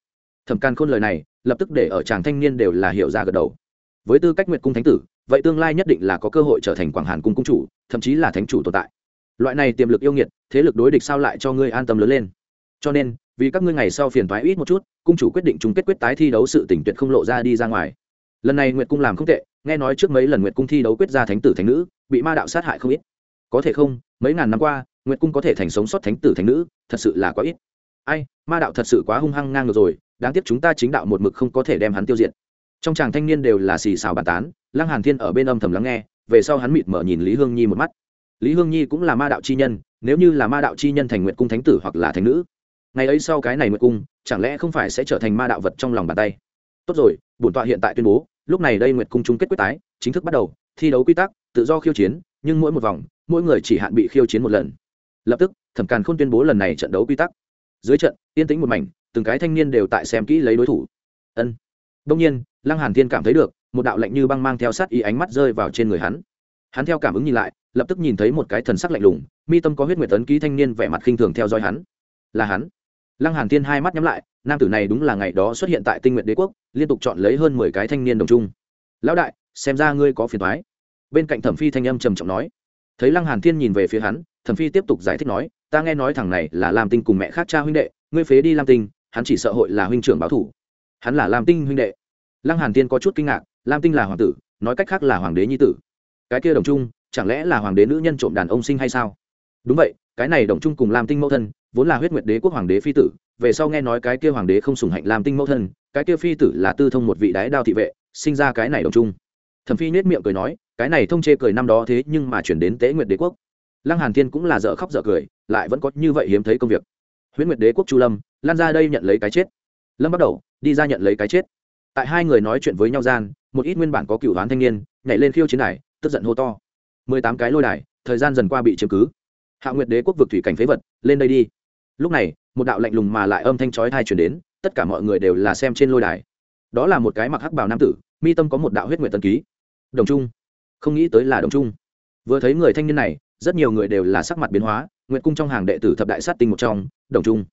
Thẩm càn khôn lời này, lập tức để ở chàng thanh niên đều là hiểu ra gật đầu. Với tư cách nguyệt cung thánh tử, vậy tương lai nhất định là có cơ hội trở thành quảng hàn cung cung chủ, thậm chí là thánh chủ tồn tại. Loại này tiềm lực yêu nghiệt, thế lực đối địch sao lại cho ngươi an tâm lớn lên? Cho nên, vì các ngươi ngày sau phiền thoái ít một chút, cung chủ quyết định chung kết quyết tái thi đấu sự tỉnh tuyệt không lộ ra đi ra ngoài. Lần này nguyệt cung làm không tệ, nghe nói trước mấy lần nguyệt cung thi đấu quyết ra thánh tử thánh nữ, bị ma đạo sát hại không ít. Có thể không, mấy ngàn năm qua, nguyệt cung có thể thành sống sót thánh tử thánh nữ, thật sự là quá ít ai, ma đạo thật sự quá hung hăng ngang ngược rồi, đáng tiếc chúng ta chính đạo một mực không có thể đem hắn tiêu diệt. Trong chàng thanh niên đều là xì xào bàn tán, lăng hàn thiên ở bên âm thầm lắng nghe, về sau hắn mịt mở nhìn lý hương nhi một mắt. Lý hương nhi cũng là ma đạo chi nhân, nếu như là ma đạo chi nhân thành nguyệt cung thánh tử hoặc là thánh nữ, ngày ấy sau cái này nguyện cung, chẳng lẽ không phải sẽ trở thành ma đạo vật trong lòng bàn tay? Tốt rồi, bổn tọa hiện tại tuyên bố, lúc này đây nguyệt cung chung kết quyết tái, chính thức bắt đầu, thi đấu quy tắc, tự do khiêu chiến, nhưng mỗi một vòng, mỗi người chỉ hạn bị khiêu chiến một lần. Lập tức, thẩm càn không tuyên bố lần này trận đấu quy tắc dưới trận, yên tĩnh một mảnh, từng cái thanh niên đều tại xem kỹ lấy đối thủ. Ân. Đông nhiên, lăng hàn thiên cảm thấy được, một đạo lạnh như băng mang theo sát ý ánh mắt rơi vào trên người hắn. Hắn theo cảm ứng nhìn lại, lập tức nhìn thấy một cái thần sắc lạnh lùng, mi tâm có huyết nguyệt tấn ký thanh niên vẻ mặt khinh thường theo dõi hắn. Là hắn. Lăng hàn thiên hai mắt nhắm lại, nam tử này đúng là ngày đó xuất hiện tại tinh nguyện đế quốc, liên tục chọn lấy hơn mười cái thanh niên đồng trung. Lão đại, xem ra ngươi có phiền toái. Bên cạnh thẩm phi thanh âm trầm trọng nói. Thấy lăng hàn thiên nhìn về phía hắn, thẩm phi tiếp tục giải thích nói ta nghe nói thằng này là lam tinh cùng mẹ khác cha huynh đệ, ngươi phế đi lam tinh, hắn chỉ sợ hội là huynh trưởng báo thủ. Hắn là lam tinh huynh đệ. Lăng hàn thiên có chút kinh ngạc, lam tinh là hoàng tử, nói cách khác là hoàng đế nhi tử. Cái kia đồng trung, chẳng lẽ là hoàng đế nữ nhân trộm đàn ông sinh hay sao? Đúng vậy, cái này đồng trung cùng lam tinh mẫu thân, vốn là huyết nguyệt đế quốc hoàng đế phi tử, về sau nghe nói cái kia hoàng đế không sủng hạnh lam tinh mẫu thân, cái kia phi tử là tư thông một vị đái đao thị vệ, sinh ra cái này đồng trung. Thẩm phi nết miệng cười nói, cái này thông chê cười năm đó thế nhưng mà chuyển đến tế nguyệt đế quốc lăng hàn thiên cũng là dở khóc dở cười, lại vẫn có như vậy hiếm thấy công việc. Huyễn nguyệt đế quốc chu lâm, lan ra đây nhận lấy cái chết. Lâm bắt đầu, đi ra nhận lấy cái chết. Tại hai người nói chuyện với nhau gian, một ít nguyên bản có cựu đoán thanh niên, nhảy lên khiêu chiến đài, tức giận hô to. Mười tám cái lôi đài, thời gian dần qua bị chiếm cứ. Hạ nguyệt đế quốc vực thủy cảnh phế vật, lên đây đi. Lúc này, một đạo lạnh lùng mà lại âm thanh chói thai chuyển đến, tất cả mọi người đều là xem trên lôi đài. Đó là một cái mặc hắc bào nam tử, mi tâm có một đạo huyết nguyệt tân ký. Đồng trung. Không nghĩ tới là đồng trung. Vừa thấy người thanh niên này rất nhiều người đều là sắc mặt biến hóa nguyện cung trong hàng đệ tử thập đại sát tinh một trong, đồng trung.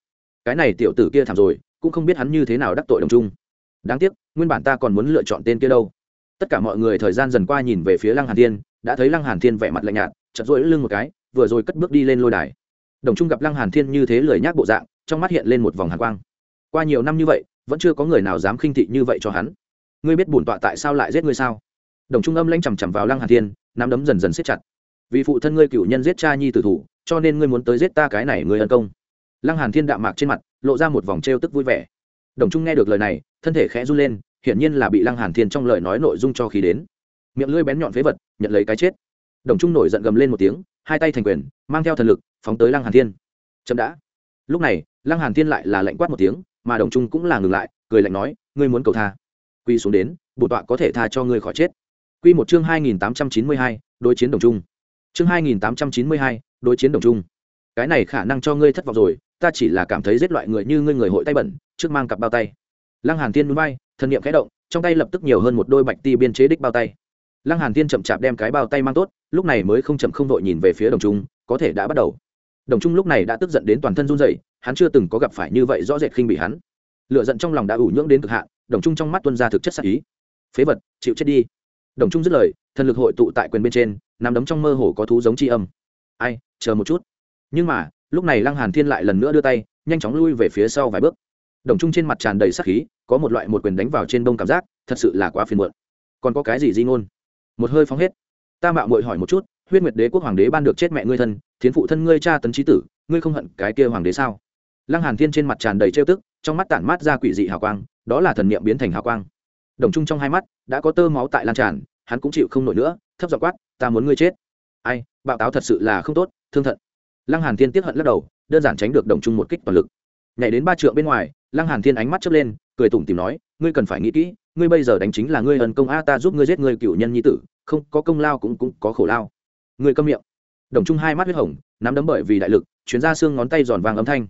Cái này tiểu tử kia thảm rồi, cũng không biết hắn như thế nào đắc tội đồng trung. Đáng tiếc, nguyên bản ta còn muốn lựa chọn tên kia đâu. Tất cả mọi người thời gian dần qua nhìn về phía lăng hàn thiên, đã thấy lăng hàn thiên vẻ mặt lạnh nhạt chật rỗi lưng một cái, vừa rồi cất bước đi lên lôi đài. Đồng trung gặp lăng hàn thiên như thế lười nhác bộ dạng, trong mắt hiện lên một vòng hàn quang. Qua nhiều năm như vậy, vẫn chưa có người nào dám khinh thị như vậy cho hắn. Ngươi biết bổn tọa tại sao lại giết ngươi sao? Đồng trung âm lanh chằm chằm vào lăng hàn thiên, nắm đấm dần dần siết chặt vì phụ thân ngươi cựu nhân giết cha nhi tử thủ cho nên ngươi muốn tới giết ta cái này ngươi ân công. Lăng hàn thiên đạm mạc trên mặt lộ ra một vòng trêu tức vui vẻ. Đồng trung nghe được lời này thân thể khẽ run lên hiển nhiên là bị lăng hàn thiên trong lời nói nội dung cho khí đến. Miệng lưỡi bén nhọn phế vật nhận lấy cái chết. Đồng trung nổi giận gầm lên một tiếng hai tay thành quyền mang theo thần lực phóng tới lăng hàn thiên. Chậm đã. Lúc này lăng hàn thiên lại là lệnh quát một tiếng mà đồng trung cũng là ngừng lại cười lạnh nói ngươi muốn cầu tha. Quy xuống đến bổn tọa có thể tha cho ngươi khỏi chết. Quy một chương hai nghìn tám trăm chín mươi hai, đối chiến đồng trung chương hai nghìn tám trăm chín mươi hai, đối chiến đồng trung. Cái này khả năng cho ngươi thất vọng rồi ta chỉ là cảm thấy giết loại người như ngươi người hội tay bẩn trước mang cặp bao tay. Lăng hàn thiên núi bay thần niệm khẽ động trong tay lập tức nhiều hơn một đôi bạch ti biên chế đích bao tay. Lăng hàn thiên chậm chạp đem cái bao tay mang tốt lúc này mới không chậm không vội nhìn về phía đồng trung có thể đã bắt đầu. Đồng trung lúc này đã tức giận đến toàn thân run rẩy hắn chưa từng có gặp phải như vậy rõ rệt khinh bị hắn. Lửa giận trong lòng đã ủ nhưỡng đến cực hạn đồng trung trong mắt tuân ra thực chất sắc ý. Phế vật chịu chết đi. Đồng trung dứt lời thần lực hội tụ tại quyền bên trên nằm đấm trong mơ hồ có thú giống chi âm. Ai, chờ một chút. Nhưng mà, lúc này lăng hàn thiên lại lần nữa đưa tay, nhanh chóng lui về phía sau vài bước. Đồng trung trên mặt tràn đầy sắc khí, có một loại một quyền đánh vào trên đông cảm giác, thật sự là quá phiền muộn. Còn có cái gì di ngôn? Một hơi phóng hết. Ta mạo muội hỏi một chút, huyết nguyệt đế quốc hoàng đế ban được chết mẹ ngươi thân, thiến phụ thân ngươi cha tấn trí tử, ngươi không hận cái kia hoàng đế sao? Lăng hàn thiên trên mặt tràn đầy trêu tức, trong mắt tản mát ra quỷ dị hào quang, đó là thần niệm biến thành hào quang. Đồng trung trong hai mắt, đã có tơ máu tại lan tràn hắn cũng chịu không nổi nữa, thấp giọng quát, ta muốn ngươi chết. Ai, bạo táo thật sự là không tốt, thương thận. Lăng hàn thiên tiếp hận lắc đầu, đơn giản tránh được đồng trung một kích toàn lực. Nhảy đến ba trượng bên ngoài, lăng hàn thiên ánh mắt chớp lên, cười tủm tỉm nói, ngươi cần phải nghĩ kỹ, ngươi bây giờ đánh chính là ngươi ân công a, ta giúp ngươi giết ngươi cựu nhân nhi tử, không có công lao cũng cũng có khổ lao. Ngươi câm miệng. Đồng trung hai mắt huyết hồng, nắm đấm bởi vì đại lực, chuyến ra xương ngón tay giòn vàng âm thanh.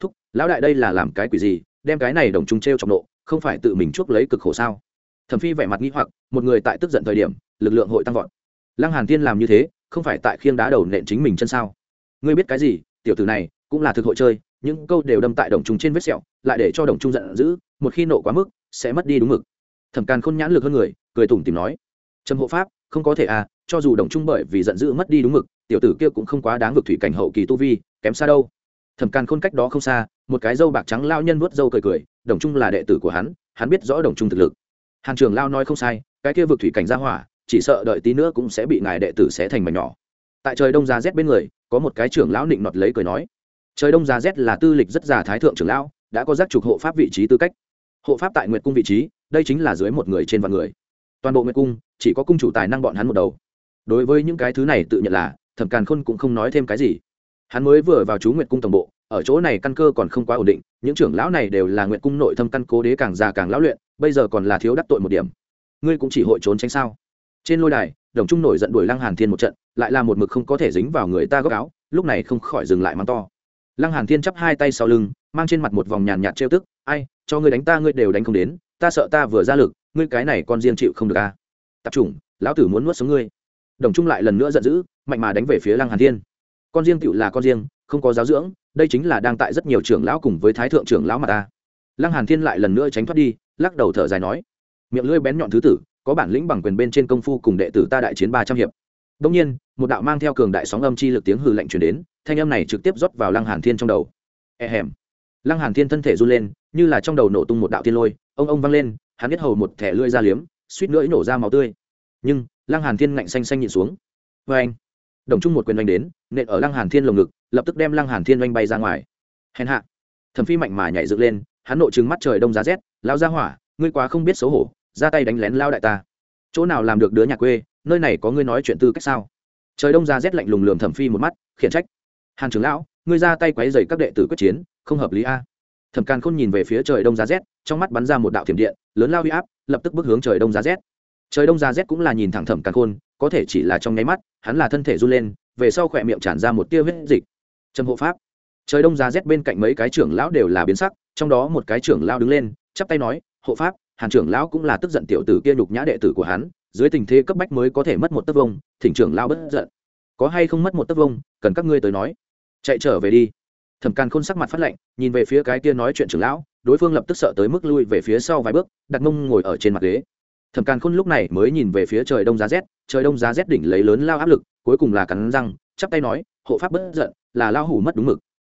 Thúc, lão đại đây là làm cái quỷ gì, đem cái này đồng trung treo trong nộ, không phải tự mình chuốc lấy cực khổ sao? Thẩm phi vẻ mặt nghi hoặc, một người tại tức giận thời điểm, lực lượng hội tăng vọt. Lăng hàn thiên làm như thế, không phải tại khiêng đá đầu nện chính mình chân sao? Ngươi biết cái gì, tiểu tử này, cũng là thực hội chơi, những câu đều đâm tại đồng trung trên vết sẹo, lại để cho đồng trung giận dữ, một khi nộ quá mức, sẽ mất đi đúng mực. Thẩm càn khôn nhãn lực hơn người, cười tủm tìm nói, trầm hộ pháp, không có thể à cho dù đồng trung bởi vì giận dữ mất đi đúng mực, tiểu tử kia cũng không quá đáng vực thủy cảnh hậu kỳ tu vi, kém xa đâu. Thẩm càn khôn cách đó không xa, một cái dâu bạc trắng lao nhân vuốt dâu cười cười, đồng trung là đệ tử của hắn hắn biết rõ đồng trung thực lực hàn trưởng lao nói không sai, cái kia vực thủy cảnh ra hỏa, chỉ sợ đợi tí nữa cũng sẽ bị ngài đệ tử xé thành mảnh nhỏ. Tại trời đông giá rét bên người, có một cái trưởng lão định nọt lấy cười nói, trời đông giá rét là tư lịch rất già thái thượng trưởng lão, đã có giác trục hộ pháp vị trí tư cách. Hộ pháp tại nguyệt cung vị trí, đây chính là dưới một người trên vạn người. Toàn bộ nguyệt cung, chỉ có cung chủ tài năng bọn hắn một đầu. Đối với những cái thứ này tự nhận là, thẩm càn khôn cũng không nói thêm cái gì hắn mới vừa vào chú nguyệt cung tổng bộ, ở chỗ này căn cơ còn không quá ổn định, những trưởng lão này đều là nguyệt cung nội thâm căn cố đế càng già càng lão luyện, bây giờ còn là thiếu đắc tội một điểm. Ngươi cũng chỉ hội trốn tránh sao? Trên lôi đài, đồng trung nổi giận đuổi lăng hàn thiên một trận, lại là một mực không có thể dính vào người ta góc áo, lúc này không khỏi dừng lại mắng to. Lăng hàn thiên chắp hai tay sau lưng, mang trên mặt một vòng nhàn nhạt trêu tức, ai, cho ngươi đánh ta ngươi đều đánh không đến, ta sợ ta vừa ra lực, ngươi cái này con riêng chịu không được a à? tập trung, lão tử muốn nuốt sống ngươi. Đồng trung lại lần nữa giận dữ, mạnh mà đánh về phía lăng hàn thiên con riêng tựu là con riêng, không có giáo dưỡng, đây chính là đang tại rất nhiều trưởng lão cùng với thái thượng trưởng lão mà ta. Lăng hàn thiên lại lần nữa tránh thoát đi, lắc đầu thở dài nói, miệng lưỡi bén nhọn thứ tử, có bản lĩnh bằng quyền bên trên công phu cùng đệ tử ta đại chiến ba trăm hiệp. Đông nhiên, một đạo mang theo cường đại sóng âm chi lực tiếng hừ lạnh truyền đến, thanh âm này trực tiếp rót vào lăng hàn thiên trong đầu. E hèm. Lăng hàn thiên thân thể run lên, như là trong đầu nổ tung một đạo thiên lôi, ông ông vang lên, hắn biết hầu một thẻ lưỡi ra liếm, suýt nữa nổ ra máu tươi. Nhưng, lăng hàn thiên ngạnh xanh xanh nhịn xuống. Với anh đồng chung một quyền oanh đến, nện ở lăng hàn thiên lồng ngực, lập tức đem lăng hàn thiên oanh bay ra ngoài. Hèn hạ. Thẩm phi mạnh mà nhảy dựng lên, hắn nộ trừng mắt trời đông giá rét lao ra hỏa, ngươi quá không biết xấu hổ, ra tay đánh lén lao đại ta. Chỗ nào làm được đứa nhà quê, nơi này có ngươi nói chuyện tư cách sao? Trời đông giá rét lạnh lùng lườm thẩm phi một mắt, khiển trách. Hàn trưởng lão, ngươi ra tay quấy dày các đệ tử quyết chiến, không hợp lý a. Thẩm càn khôn nhìn về phía trời đông giá rét, trong mắt bắn ra một đạo thiểm điện, lớn lao huy áp, lập tức bước hướng trời đông giá rét. Trời đông giá rét cũng là nhìn thẳng thẩm càn khôn có thể chỉ là trong nháy mắt, hắn là thân thể run lên, về sau khỏe miệng tràn ra một tia huyết dịch. Trầm hộ pháp. Trời đông giá rét bên cạnh mấy cái trưởng lão đều là biến sắc, trong đó một cái trưởng lão đứng lên, chắp tay nói, hộ pháp, hàn trưởng lão cũng là tức giận tiểu tử kia nhục nhã đệ tử của hắn, dưới tình thế cấp bách mới có thể mất một tấc vông, thỉnh trưởng lão bất giận. Có hay không mất một tấc vông, cần các ngươi tới nói. Chạy trở về đi. Thẩm càn khôn sắc mặt phát lạnh, nhìn về phía cái kia nói chuyện trưởng lão, đối phương lập tức sợ tới mức lui về phía sau vài bước, đặt mông ngồi ở trên mặt ghế thẩm càn khôn lúc này mới nhìn về phía trời đông giá rét, trời đông giá rét đỉnh lấy lớn lao áp lực, cuối cùng là cắn răng, chắp tay nói, hộ pháp bất giận, là lao hủ mất đúng mực.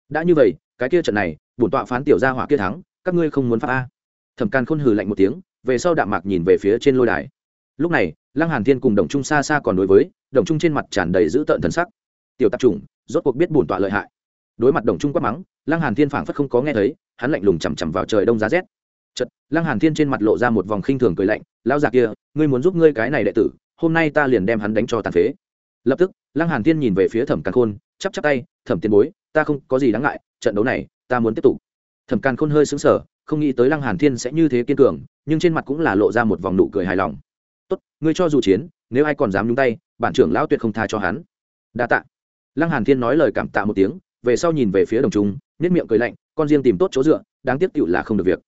Đã như vậy, cái kia trận này, bổn tọa phán tiểu gia hỏa kia thắng, các ngươi không muốn pháp a? Thẩm càn khôn hừ lạnh một tiếng, về sau đạm mạc nhìn về phía trên lôi đài. Lúc này, lăng hàn thiên cùng đồng trung xa xa còn đối với, đồng trung trên mặt tràn đầy dữ tợn thần sắc. Tiểu tạp chủng, rốt cuộc biết bổn tọa lợi hại. Đối mặt đồng trung quát mắng, lăng hàn thiên phảng phất không có nghe thấy, hắn lạnh lùng chằm chằm vào trời đông giá rét chật lăng hàn thiên trên mặt lộ ra một vòng khinh thường cười lạnh, lão già kia, ngươi muốn giúp ngươi cái này đệ tử, hôm nay ta liền đem hắn đánh cho tàn phế. Lập tức, lăng hàn thiên nhìn về phía thẩm càn khôn, chắp chắp tay, thẩm tiền bối, ta không có gì đáng ngại, trận đấu này, ta muốn tiếp tục. Thẩm càn khôn hơi sững sờ, không nghĩ tới lăng hàn thiên sẽ như thế kiên cường, nhưng trên mặt cũng là lộ ra một vòng nụ cười hài lòng. Tốt, ngươi cho dù chiến, nếu ai còn dám nhúng tay, bản trưởng lão tuyệt không tha cho hắn. Đa tạ. Lăng hàn thiên nói lời cảm tạ một tiếng, về sau nhìn về phía đồng trung nhất miệng cười lạnh, con riêng tìm tốt chỗ dựa, đáng tiếc tiểu là không được việc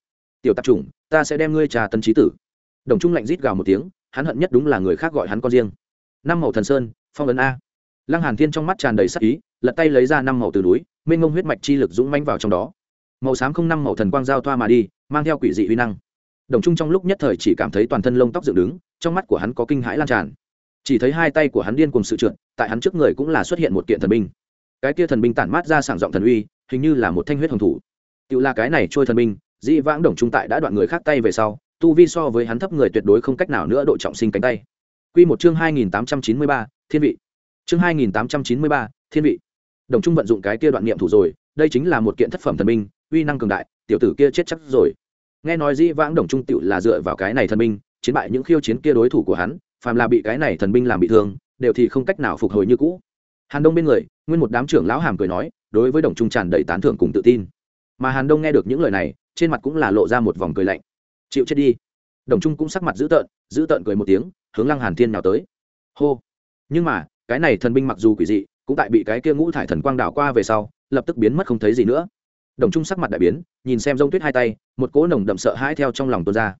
tiểu tạp chủng, ta sẽ đem ngươi trà tân trí tử. Đồng trung lạnh rít gào một tiếng, hắn hận nhất đúng là người khác gọi hắn con riêng. Năm màu thần sơn, phong ấn a. Lăng hàn thiên trong mắt tràn đầy sắc ý, lật tay lấy ra năm màu từ núi, mênh ngông huyết mạch chi lực dũng mãnh vào trong đó. Màu xám không năm màu thần quang giao thoa mà đi, mang theo quỷ dị uy năng. Đồng trung trong lúc nhất thời chỉ cảm thấy toàn thân lông tóc dựng đứng, trong mắt của hắn có kinh hãi lan tràn. Chỉ thấy hai tay của hắn điên cùng sự trượt, tại hắn trước người cũng là xuất hiện một kiện thần binh. Cái kia thần binh tản mát ra sảng giọng thần uy, hình như là một thanh huyết hồng thủ. Tự là cái này trôi thần binh dĩ vãng đồng trung tại đã đoạn người khác tay về sau tu vi so với hắn thấp người tuyệt đối không cách nào nữa độ trọng sinh cánh tay Quy một chương 2893, Thiên vị. Chương 2893, Thiên vị. Đồng Trung vận dụng cái kia đoạn niệm thủ rồi, đây chính là một kiện thất phẩm thần minh, uy năng cường đại, tiểu tử kia chết chắc rồi. Nghe nói Di Vãng Đồng Trung tựu là dựa vào cái này thần minh chiến bại những khiêu chiến kia đối thủ của hắn, phàm là bị cái này thần binh làm bị thương, đều thì không cách nào phục hồi như cũ. Hàn Đông bên người, nguyên một đám trưởng lão hàm cười nói, đối với Đồng Trung tràn đầy tán thưởng cùng tự tin. Mà Hàn Đông nghe được những lời này, trên mặt cũng là lộ ra một vòng cười lạnh. Chịu chết đi. Đồng Trung cũng sắc mặt dữ tợn, dữ tợn cười một tiếng, hướng Lăng Hàn Thiên nào tới. Hô. Nhưng mà, cái này thần binh mặc dù quỷ dị, cũng tại bị cái kia ngũ thải thần quang đảo qua về sau, lập tức biến mất không thấy gì nữa. Đồng Trung sắc mặt đại biến, nhìn xem Dông Tuyết hai tay, một cỗ nồng đậm sợ hãi theo trong lòng tuôn ra.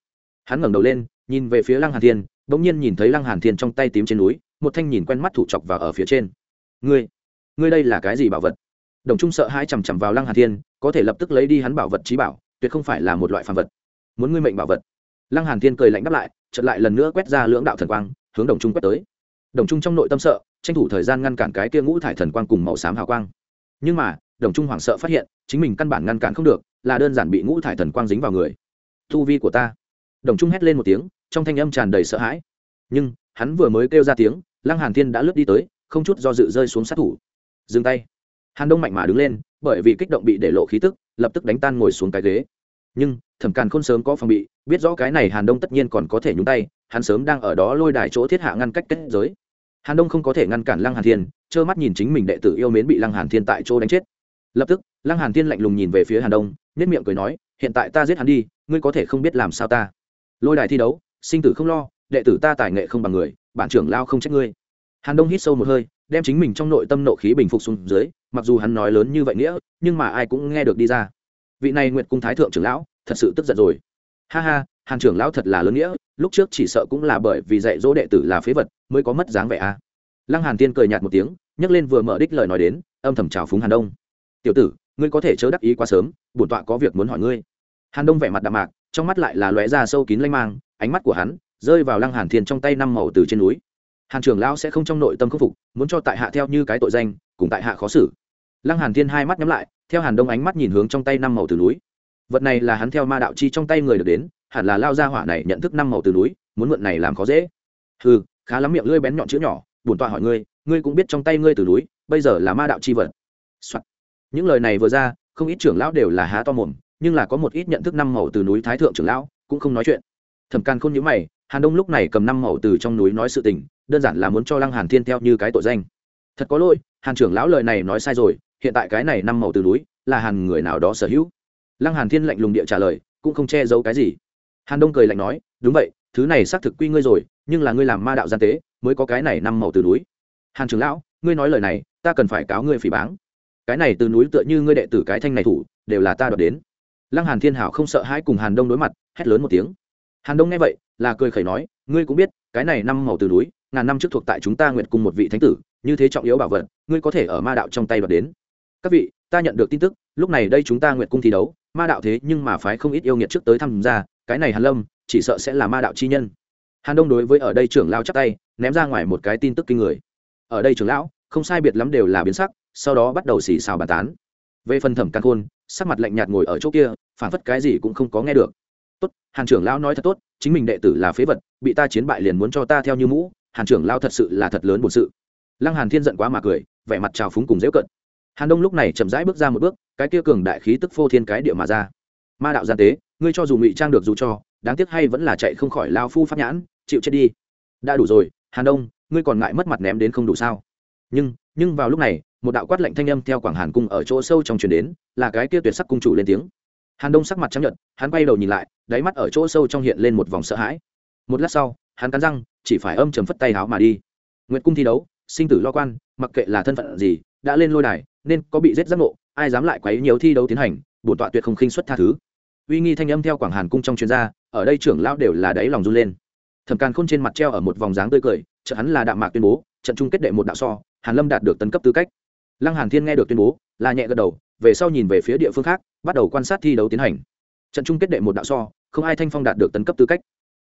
Hắn ngẩng đầu lên, nhìn về phía Lăng Hàn Thiên, bỗng nhiên nhìn thấy Lăng Hàn Thiên trong tay tím trên núi, một thanh nhìn quen mắt thủ chọc vào ở phía trên. "Ngươi, ngươi đây là cái gì bảo vật?" Đồng Trung sợ hãi chằm chằm vào Lăng Hàn Thiên, có thể lập tức lấy đi hắn bảo vật trí bảo, tuyệt không phải là một loại phàm vật. Muốn ngươi mệnh bảo vật. Lăng Hàn Thiên cười lạnh đáp lại, chợt lại lần nữa quét ra lưỡng đạo thần quang, hướng Đồng Trung quét tới. Đồng Trung trong nội tâm sợ, tranh thủ thời gian ngăn cản cái kia ngũ thải thần quang cùng màu xám hào quang. Nhưng mà, Đồng Trung hoảng sợ phát hiện, chính mình căn bản ngăn cản không được, là đơn giản bị ngũ thải thần quang dính vào người. Tu vi của ta. Đồng Trung hét lên một tiếng, trong thanh âm tràn đầy sợ hãi. Nhưng, hắn vừa mới kêu ra tiếng, Lăng Hàn Thiên đã lướt đi tới, không chút do dự rơi xuống sát thủ. Dừng tay. Hàn Đông mạnh mà đứng lên, bởi vì kích động bị để lộ khí tức, lập tức đánh tan ngồi xuống cái ghế. Nhưng, Thẩm Càn Khôn sớm có phòng bị, biết rõ cái này Hàn Đông tất nhiên còn có thể nhúng tay, hắn sớm đang ở đó lôi đài chỗ thiết hạ ngăn cách kết giới. Hàn Đông không có thể ngăn cản Lăng Hàn Thiên, trơ mắt nhìn chính mình đệ tử yêu mến bị Lăng Hàn Thiên tại chỗ đánh chết. Lập tức, Lăng Hàn Thiên lạnh lùng nhìn về phía Hàn Đông, nhếch miệng cười nói, hiện tại ta giết hắn đi, ngươi có thể không biết làm sao ta. Lôi đài thi đấu, sinh tử không lo, đệ tử ta tài nghệ không bằng người, bản trưởng lao không trách ngươi. Hàn Đông hít sâu một hơi, đem chính mình trong nội tâm nộ khí bình phục xuống dưới, mặc dù hắn nói lớn như vậy nghĩa, nhưng mà ai cũng nghe được đi ra. Vị này Nguyệt cung thái thượng trưởng lão, thật sự tức giận rồi. Ha ha, Hàn trưởng lão thật là lớn nghĩa, lúc trước chỉ sợ cũng là bởi vì dạy dỗ đệ tử là phế vật, mới có mất dáng vẻ a. À. Lăng Hàn Tiên cười nhạt một tiếng, nhấc lên vừa mở đích lời nói đến, âm thầm chào phúng Hàn Đông. "Tiểu tử, ngươi có thể chớ đắc ý quá sớm, bổn tọa có việc muốn hỏi ngươi." Hàn Đông vẻ mặt đạm mạc, trong mắt lại là lóe ra sâu kín lanh mang, ánh mắt của hắn rơi vào Lăng Hàn Thiên trong tay năm màu từ trên núi. Hàn trưởng lão sẽ không trong nội tâm khắc phục, muốn cho tại hạ theo như cái tội danh, cùng tại hạ khó xử. Lăng Hàn Thiên hai mắt nhắm lại, theo Hàn Đông ánh mắt nhìn hướng trong tay năm màu từ núi. Vật này là hắn theo ma đạo chi trong tay người được đến, hẳn là lao ra hỏa này nhận thức năm màu từ núi, muốn mượn này làm khó dễ. Hừ, khá lắm miệng lưỡi bén nhọn chữ nhỏ, bổn tọa hỏi ngươi, ngươi cũng biết trong tay ngươi từ núi, bây giờ là ma đạo chi vật. Soạn. Những lời này vừa ra, không ít trưởng lão đều là há to mồm, nhưng là có một ít nhận thức năm màu từ núi thái thượng trưởng lão, cũng không nói chuyện. Thẩm Can khôn nhíu mày, Hàn Đông lúc này cầm năm màu từ trong núi nói sự tình, đơn giản là muốn cho Lăng Hàn Thiên theo như cái tội danh. Thật có lỗi, Hàn trưởng lão lời này nói sai rồi, hiện tại cái này năm màu từ núi là Hàn người nào đó sở hữu. Lăng Hàn Thiên lạnh lùng địa trả lời, cũng không che giấu cái gì. Hàn Đông cười lạnh nói, đúng vậy, thứ này xác thực quy ngươi rồi, nhưng là ngươi làm ma đạo gian tế, mới có cái này năm màu từ núi. Hàn trưởng lão, ngươi nói lời này, ta cần phải cáo ngươi phỉ báng. Cái này từ núi tựa như ngươi đệ tử cái thanh này thủ, đều là ta đoạt đến. Lăng Hàn Thiên Hảo không sợ hãi cùng Hàn Đông đối mặt, hét lớn một tiếng. Hàn Đông nghe vậy, là cười khẩy nói, ngươi cũng biết, cái này năm màu từ núi, ngàn năm trước thuộc tại chúng ta nguyệt cùng một vị thánh tử, như thế trọng yếu bảo vật, ngươi có thể ở ma đạo trong tay đoạt đến. Các vị, ta nhận được tin tức, lúc này đây chúng ta nguyệt cung thi đấu, ma đạo thế nhưng mà phái không ít yêu nghiệt trước tới tham gia, cái này Hàn Lâm, chỉ sợ sẽ là ma đạo chi nhân. Hàn Đông đối với ở đây trưởng lão chắp tay, ném ra ngoài một cái tin tức kinh người. Ở đây trưởng lão, không sai biệt lắm đều là biến sắc, sau đó bắt đầu xì xào bàn tán. Về phần Thẩm Căn Khôn, sắc mặt lạnh nhạt ngồi ở chỗ kia, phản phất cái gì cũng không có nghe được. Tốt, Hàn trưởng lão nói thật tốt, chính mình đệ tử là phế vật, bị ta chiến bại liền muốn cho ta theo như mũ, Hàn trưởng lao thật sự là thật lớn bổn sự. Lăng Hàn Thiên giận quá mà cười, vẻ mặt trào phúng cùng dễ cận. Hàn Đông lúc này chậm rãi bước ra một bước, cái kia cường đại khí tức phô thiên cái địa mà ra. Ma đạo gian tế, ngươi cho dù ngụy trang được dù cho, đáng tiếc hay vẫn là chạy không khỏi lao phu pháp nhãn, chịu chết đi. Đã đủ rồi, Hàn Đông, ngươi còn ngại mất mặt ném đến không đủ sao? Nhưng, nhưng vào lúc này, một đạo quát lạnh thanh âm theo Quảng Hàn cung ở chỗ sâu trong truyền đến, là cái kia tuyệt sắc cung chủ lên tiếng. Hàn Đông sắc mặt trắng nhợt, hắn quay đầu nhìn lại, đáy mắt ở chỗ sâu trong hiện lên một vòng sợ hãi. Một lát sau, hắn cắn răng, chỉ phải âm trầm phất tay háo mà đi. Nguyệt cung thi đấu, sinh tử lo quan, mặc kệ là thân phận gì, đã lên lôi đài, nên có bị giết giác ngộ ai dám lại quấy nhiều thi đấu tiến hành bổn tọa tuyệt không khinh suất tha thứ. Uy nghi thanh âm theo quảng hàn cung trong chuyên gia ở đây trưởng lão đều là đáy lòng run lên. Thẩm càn khôn trên mặt treo ở một vòng dáng tươi cười chợ hắn là đạm mạc tuyên bố trận chung kết đệ một đạo so hàn lâm đạt được tấn cấp tư cách. Lăng hàn thiên nghe được tuyên bố là nhẹ gật đầu về sau nhìn về phía địa phương khác bắt đầu quan sát thi đấu tiến hành. Trận chung kết đệ một đạo so không ai thanh phong đạt được tấn cấp tư cách.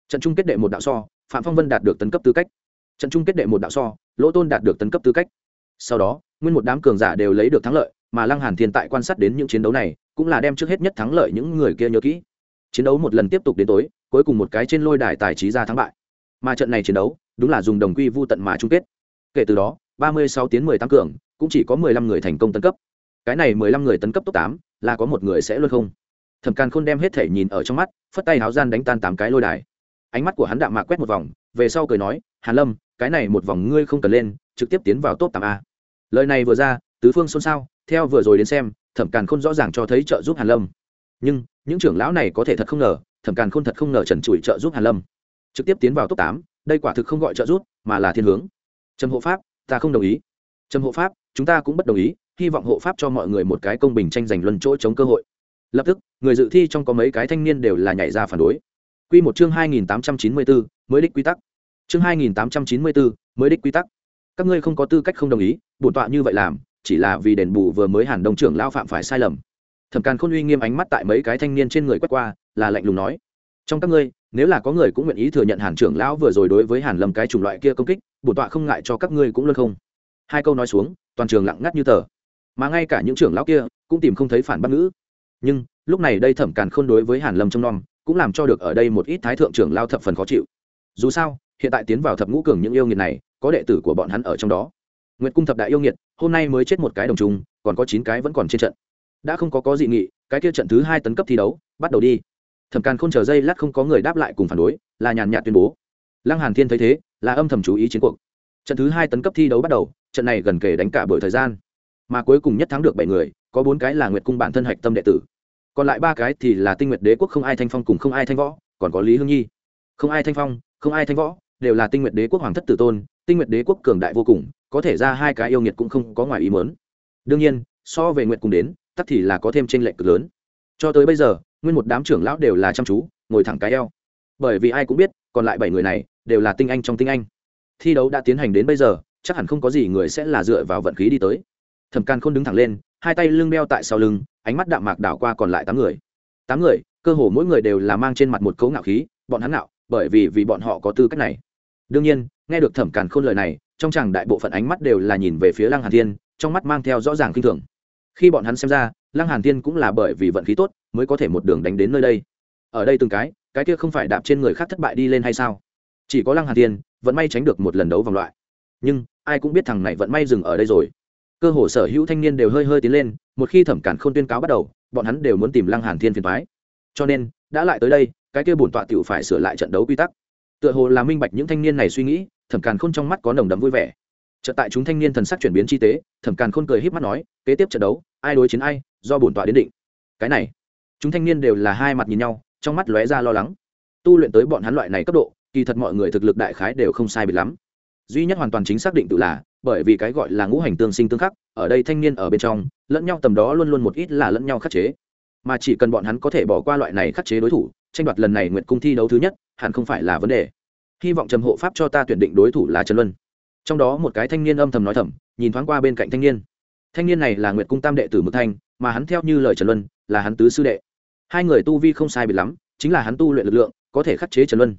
Trận chung kết đệ một đạo so phạm phong vân đạt được tấn cấp tư cách. Trận chung kết đệ một đạo so, lỗ tôn đạt được tấn cấp tư cách. Sau đó, nguyên một đám cường giả đều lấy được thắng lợi, mà lăng hàn thiên tại quan sát đến những chiến đấu này, cũng là đem trước hết nhất thắng lợi những người kia nhớ kỹ. Chiến đấu một lần tiếp tục đến tối, cuối cùng một cái trên lôi đài tài trí ra thắng bại. Mà trận này chiến đấu, đúng là dùng đồng quy vu tận mà chung kết. Kể từ đó, ba mươi sáu tiến mười tăng cường, cũng chỉ có mười lăm người thành công tấn cấp. Cái này mười lăm người tấn cấp top tám, là có một người sẽ luôn không. Thẩm càn khôn đem hết thể nhìn ở trong mắt, phất tay háo gian đánh tan tám cái lôi đài ánh mắt của hắn đạm mạc quét một vòng, về sau cười nói, hàn lâm, cái này một vòng ngươi không cần lên, trực tiếp tiến vào top tám a. Lời này vừa ra, tứ phương xôn xao, theo vừa rồi đến xem, thẩm càn khôn rõ ràng cho thấy trợ giúp hàn lâm. Nhưng, những trưởng lão này có thể thật không ngờ, thẩm càn khôn thật không ngờ trần trụi trợ giúp hàn lâm. Trực tiếp tiến vào top tám, đây quả thực không gọi trợ giúp, mà là thiên hướng. Trầm hộ pháp, ta không đồng ý. Trầm hộ pháp, chúng ta cũng bất đồng ý, hy vọng hộ pháp cho mọi người một cái công bình tranh giành luân chỗ chống cơ hội. Lập tức, người dự thi trong có mấy cái thanh niên đều là nhảy ra phản đối. Quy một chương 2894, mới đích quy tắc. Chương 2894, mới đích quy tắc. Các ngươi không có tư cách không đồng ý, bổn tọa như vậy làm, chỉ là vì đền bù vừa mới Hàn Đông trưởng lão phạm phải sai lầm. Thẩm Càn Khôn uy nghiêm ánh mắt tại mấy cái thanh niên trên người quét qua, là lạnh lùng nói: "Trong các ngươi, nếu là có người cũng nguyện ý thừa nhận Hàn trưởng lão vừa rồi đối với Hàn Lâm cái chủng loại kia công kích, bổn tọa không ngại cho các ngươi cũng luôn không." Hai câu nói xuống, toàn trường lặng ngắt như tờ. Mà ngay cả những trưởng lão kia cũng tìm không thấy phản bác ngữ. Nhưng, lúc này đây Thẩm Càn Khôn đối với Hàn Lâm trong non cũng làm cho được ở đây một ít thái thượng trưởng lao thập phần khó chịu. Dù sao, hiện tại tiến vào thập ngũ cường những yêu nghiệt này, có đệ tử của bọn hắn ở trong đó. Nguyệt cung thập đại yêu nghiệt, hôm nay mới chết một cái đồng trùng, còn có chín cái vẫn còn trên trận. Đã không có có dị nghị, cái kia trận thứ hai tấn cấp thi đấu, bắt đầu đi. Thẩm càn không chờ dây lát không có người đáp lại cùng phản đối, là nhàn nhạt tuyên bố. Lăng hàn thiên thấy thế, là âm thầm chú ý chiến cuộc. Trận thứ hai tấn cấp thi đấu bắt đầu, trận này gần kể đánh cả buổi thời gian. Mà cuối cùng nhất thắng được bảy người, có bốn cái là nguyệt cung bản thân hạch tâm đệ tử còn lại ba cái thì là tinh nguyệt đế quốc không ai thanh phong cùng không ai thanh võ, còn có lý hương nhi. Không ai thanh phong, không ai thanh võ, đều là tinh nguyệt đế quốc hoàng thất tử tôn, tinh nguyệt đế quốc cường đại vô cùng, có thể ra hai cái yêu nghiệt cũng không có ngoài ý mớn đương nhiên, so về nguyệt cùng đến tắc thì là có thêm tranh lệch cực lớn. Cho tới bây giờ, nguyên một đám trưởng lão đều là chăm chú, ngồi thẳng cái eo. Bởi vì ai cũng biết, còn lại bảy người này đều là tinh anh trong tinh anh. Thi đấu đã tiến hành đến bây giờ, chắc hẳn không có gì người sẽ là dựa vào vận khí đi tới. Thẩm can không đứng thẳng lên hai tay lưng đeo tại sau lưng, ánh mắt đạm mạc đảo qua còn lại tám người. Tám người, cơ hồ mỗi người đều là mang trên mặt một cấu ngạo khí, bọn hắn ngạo, bởi vì vì bọn họ có tư cách này. Đương nhiên, nghe được thẩm càn khôn lời này, trong chàng đại bộ phận ánh mắt đều là nhìn về phía lăng hàn thiên, trong mắt mang theo rõ ràng kinh thường. Khi bọn hắn xem ra, lăng hàn thiên cũng là bởi vì vận khí tốt mới có thể một đường đánh đến nơi đây. Ở đây từng cái cái kia không phải đạp trên người khác thất bại đi lên hay sao? Chỉ có lăng hàn thiên vẫn may tránh được một lần đấu vòng loại. Nhưng, ai cũng biết thằng này vẫn may dừng ở đây rồi cơ hồ sở hữu thanh niên đều hơi hơi tiến lên, một khi thẩm cản k h ô n tuyên cáo bắt đầu, bọn hắn đều muốn tìm lăng hàn thiên phiền thoái cho nên, đã lại tới đây, cái kia bổn tọa t phải sửa lại trận đấu quy tắc. Tựa hồ là minh bạch những thanh niên này suy nghĩ, thẩm càn khôn trong mắt có nồng đấm vui vẻ. Trợ tại chúng thanh niên thần sắc chuyển biến chi tế, thẩm càn khôn cười h í p mắt nói, kế tiếp trận đấu, ai đối chiến ai, do bổn tọa đến định. Cái này, chúng thanh niên đều là hai mặt nhìn nhau, trong mắt lóe ra lo lắng. Tu luyện tới bọn hắn loại này cấp độ, kỳ thật mọi người thực lực đại khái đều không sai biệt lắm. Duy nhất hoàn toàn chính xác định tự là bởi vì cái gọi là ngũ hành tương sinh tương khắc, ở đây thanh niên ở bên trong, lẫn nhau tầm đó luôn luôn một ít là lẫn nhau khắc chế. Mà chỉ cần bọn hắn có thể bỏ qua loại này khắc chế đối thủ, tranh đoạt lần này nguyệt cung thi đấu thứ nhất, hẳn không phải là vấn đề. Hy vọng trầm hộ pháp cho ta tuyển định đối thủ là trần luân. Trong đó một cái thanh niên âm thầm nói thầm, nhìn thoáng qua bên cạnh thanh niên. Thanh niên này là nguyệt cung tam đệ tử mực thanh, mà hắn theo như lời trần luân, là hắn tứ sư đệ. Hai người tu vi không sai biệt lắm, chính là hắn tu luyện lực lượng, có thể khắc chế trần luân.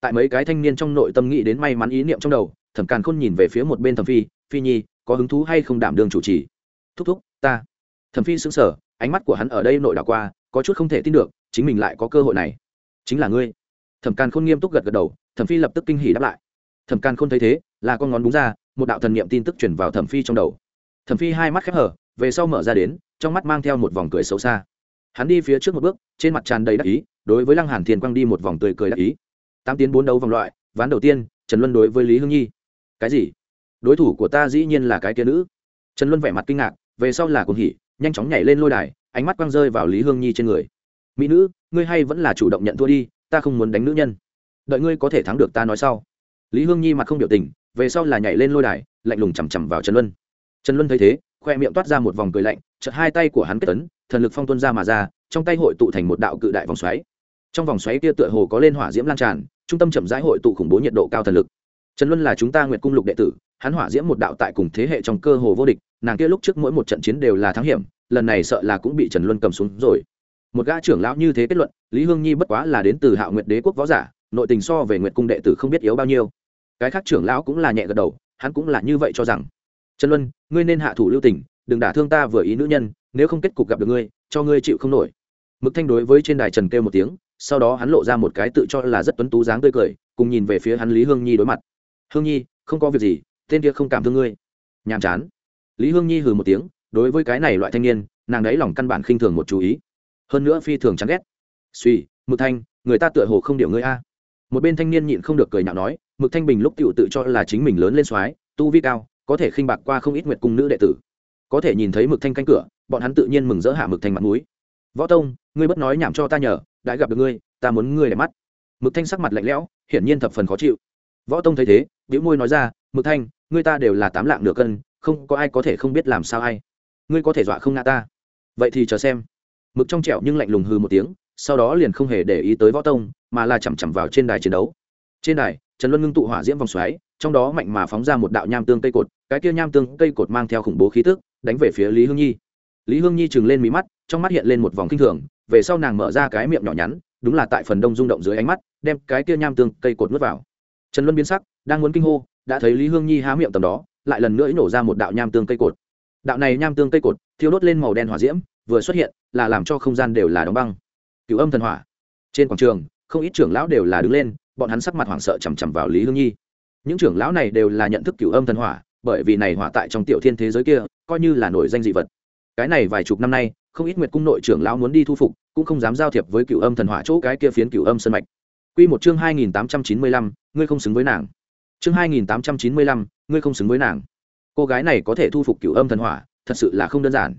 Tại mấy cái thanh niên trong nội tâm nghĩ đến may mắn ý niệm trong đầu thẩm càn khôn nhìn về phía một bên thẩm phi phi nhi, có hứng thú hay không đảm đương chủ trì? Thúc thúc, ta. Thẩm phi xứng sở ánh mắt của hắn ở đây nội đảo qua, có chút không thể tin được, chính mình lại có cơ hội này. Chính là ngươi. Thẩm càn khôn nghiêm túc gật gật đầu, thẩm phi lập tức kinh hỉ đáp lại. Thẩm càn khôn thấy thế, là con ngón búng ra, một đạo thần niệm tin tức chuyển vào thẩm phi trong đầu. Thẩm phi hai mắt khép hở về sau mở ra đến, trong mắt mang theo một vòng cười xấu xa. Hắn đi phía trước một bước, trên mặt tràn đầy đắc ý, đối với lăng hàn thiền quang đi một vòng tươi cười đắc ý. Tám tiến bốn đấu vòng loại, ván đầu tiên, trần luân đối với lý hương nhi cái gì? Đối thủ của ta dĩ nhiên là cái kia nữ. Trần luân vẻ mặt kinh ngạc, về sau là cuồng hỉ, nhanh chóng nhảy lên lôi đài, ánh mắt quăng rơi vào lý hương nhi trên người. Mỹ nữ, ngươi hay vẫn là chủ động nhận thua đi, ta không muốn đánh nữ nhân. Đợi ngươi có thể thắng được ta nói sau. Lý hương nhi mặt không biểu tình, về sau là nhảy lên lôi đài, lạnh lùng chằm chằm vào trần luân. Trần luân thấy thế, khoe miệng toát ra một vòng cười lạnh, chợt hai tay của hắn kết tấn, thần lực phong tuân ra mà ra, trong tay hội tụ thành một đạo cự đại vòng xoáy. Trong vòng xoáy kia tựa hồ có lên hỏa diễm lan tràn, trung tâm chậm rãi hội tụ khủng bố nhiệt độ cao thần lực trần luân là chúng ta nguyệt cung lục đệ tử, hắn hỏa diễm một đạo tại cùng thế hệ trong cơ hồ vô địch, nàng kia lúc trước mỗi một trận chiến đều là thắng hiểm, lần này sợ là cũng bị trần luân cầm xuống rồi. Một gã trưởng lão như thế kết luận, lý hương nhi bất quá là đến từ hạo nguyệt đế quốc võ giả, nội tình so về nguyệt cung đệ tử không biết yếu bao nhiêu. Cái khác trưởng lão cũng là nhẹ gật đầu, hắn cũng là như vậy cho rằng. Trần luân, ngươi nên hạ thủ lưu tình, đừng đả thương ta vừa ý nữ nhân, nếu không kết cục gặp được ngươi, cho ngươi chịu không nổi. Mực thanh đối với trên đài trần kêu một tiếng, sau đó hắn lộ ra một cái tự cho là rất tuấn tú dáng tươi cười, cùng nhìn về phía hắn lý hương nhi đối mặt hương nhi, không có việc gì, tên kia không cảm thương ngươi. Nhàm chán. Lý hương nhi hừ một tiếng, đối với cái này loại thanh niên, nàng đấy lòng căn bản khinh thường một chú ý. Hơn nữa phi thường chán ghét. Suy mực thanh, người ta tựa hồ không điệu ngươi a. Một bên thanh niên nhịn không được cười nhạo nói, mực thanh bình lúc tựu tự cho là chính mình lớn lên soái, tu vi cao, có thể khinh bạc qua không ít nguyệt cung nữ đệ tử. Có thể nhìn thấy mực thanh canh cửa, bọn hắn tự nhiên mừng rỡ hạ mực thanh mặt mũi. Võ tông, ngươi bất nói nhảm cho ta nhờ, đã gặp được ngươi, ta muốn ngươi để mắt. Mực thanh sắc mặt lạnh lẽo, hiển nhiên thập phần khó chịu võ tông thấy thế biểu môi nói ra, mực thanh, ngươi ta đều là tám lạng nửa cân, không có ai có thể không biết làm sao ai. Ngươi có thể dọa không ngã ta. Vậy thì chờ xem. Mực trong trẻo nhưng lạnh lùng hư một tiếng, sau đó liền không hề để ý tới võ tông, mà là chằm chằm vào trên đài chiến đấu. Trên đài, trần luân ngưng tụ hỏa diễm vòng xoáy, trong đó mạnh mà phóng ra một đạo nham tương cây cột, cái kia nham tương cây cột mang theo khủng bố khí tức, đánh về phía lý hương nhi. Lý hương nhi trừng lên mí mắt, trong mắt hiện lên một vòng kinh thường, về sau nàng mở ra cái miệng nhỏ nhắn, đúng là tại phần đông rung động dưới ánh mắt, đem cái kia nham tương cây cột nuốt vào trần luân biến sắc, đang muốn kinh hô, đã thấy lý hương nhi há miệng tầm đó, lại lần nữa nổ ra một đạo nham tương cây cột. Đạo này nham tương cây cột, thiêu đốt lên màu đen hỏa diễm, vừa xuất hiện, là làm cho không gian đều là đóng băng. Cựu âm thần hỏa. Trên quảng trường, không ít trưởng lão đều là đứng lên, bọn hắn sắc mặt hoảng sợ chằm chằm vào lý hương nhi. Những trưởng lão này đều là nhận thức cựu âm thần hỏa, bởi vì này hỏa tại trong tiểu thiên thế giới kia, coi như là nổi danh dị vật. Cái này vài chục năm nay, không ít nguyệt cung nội trưởng lão muốn đi thu phục, cũng không dám giao thiệp với cựu âm thần hỏa chỗ cái kia phiến cựu âm sân mạch. Quy một chương hai nghìn tám trăm chín mươi lăm, ngươi không xứng với nàng. Chương hai nghìn tám trăm chín mươi lăm, ngươi không xứng với nàng. Cô gái này có thể thu phục cửu âm thần hỏa, thật sự là không đơn giản.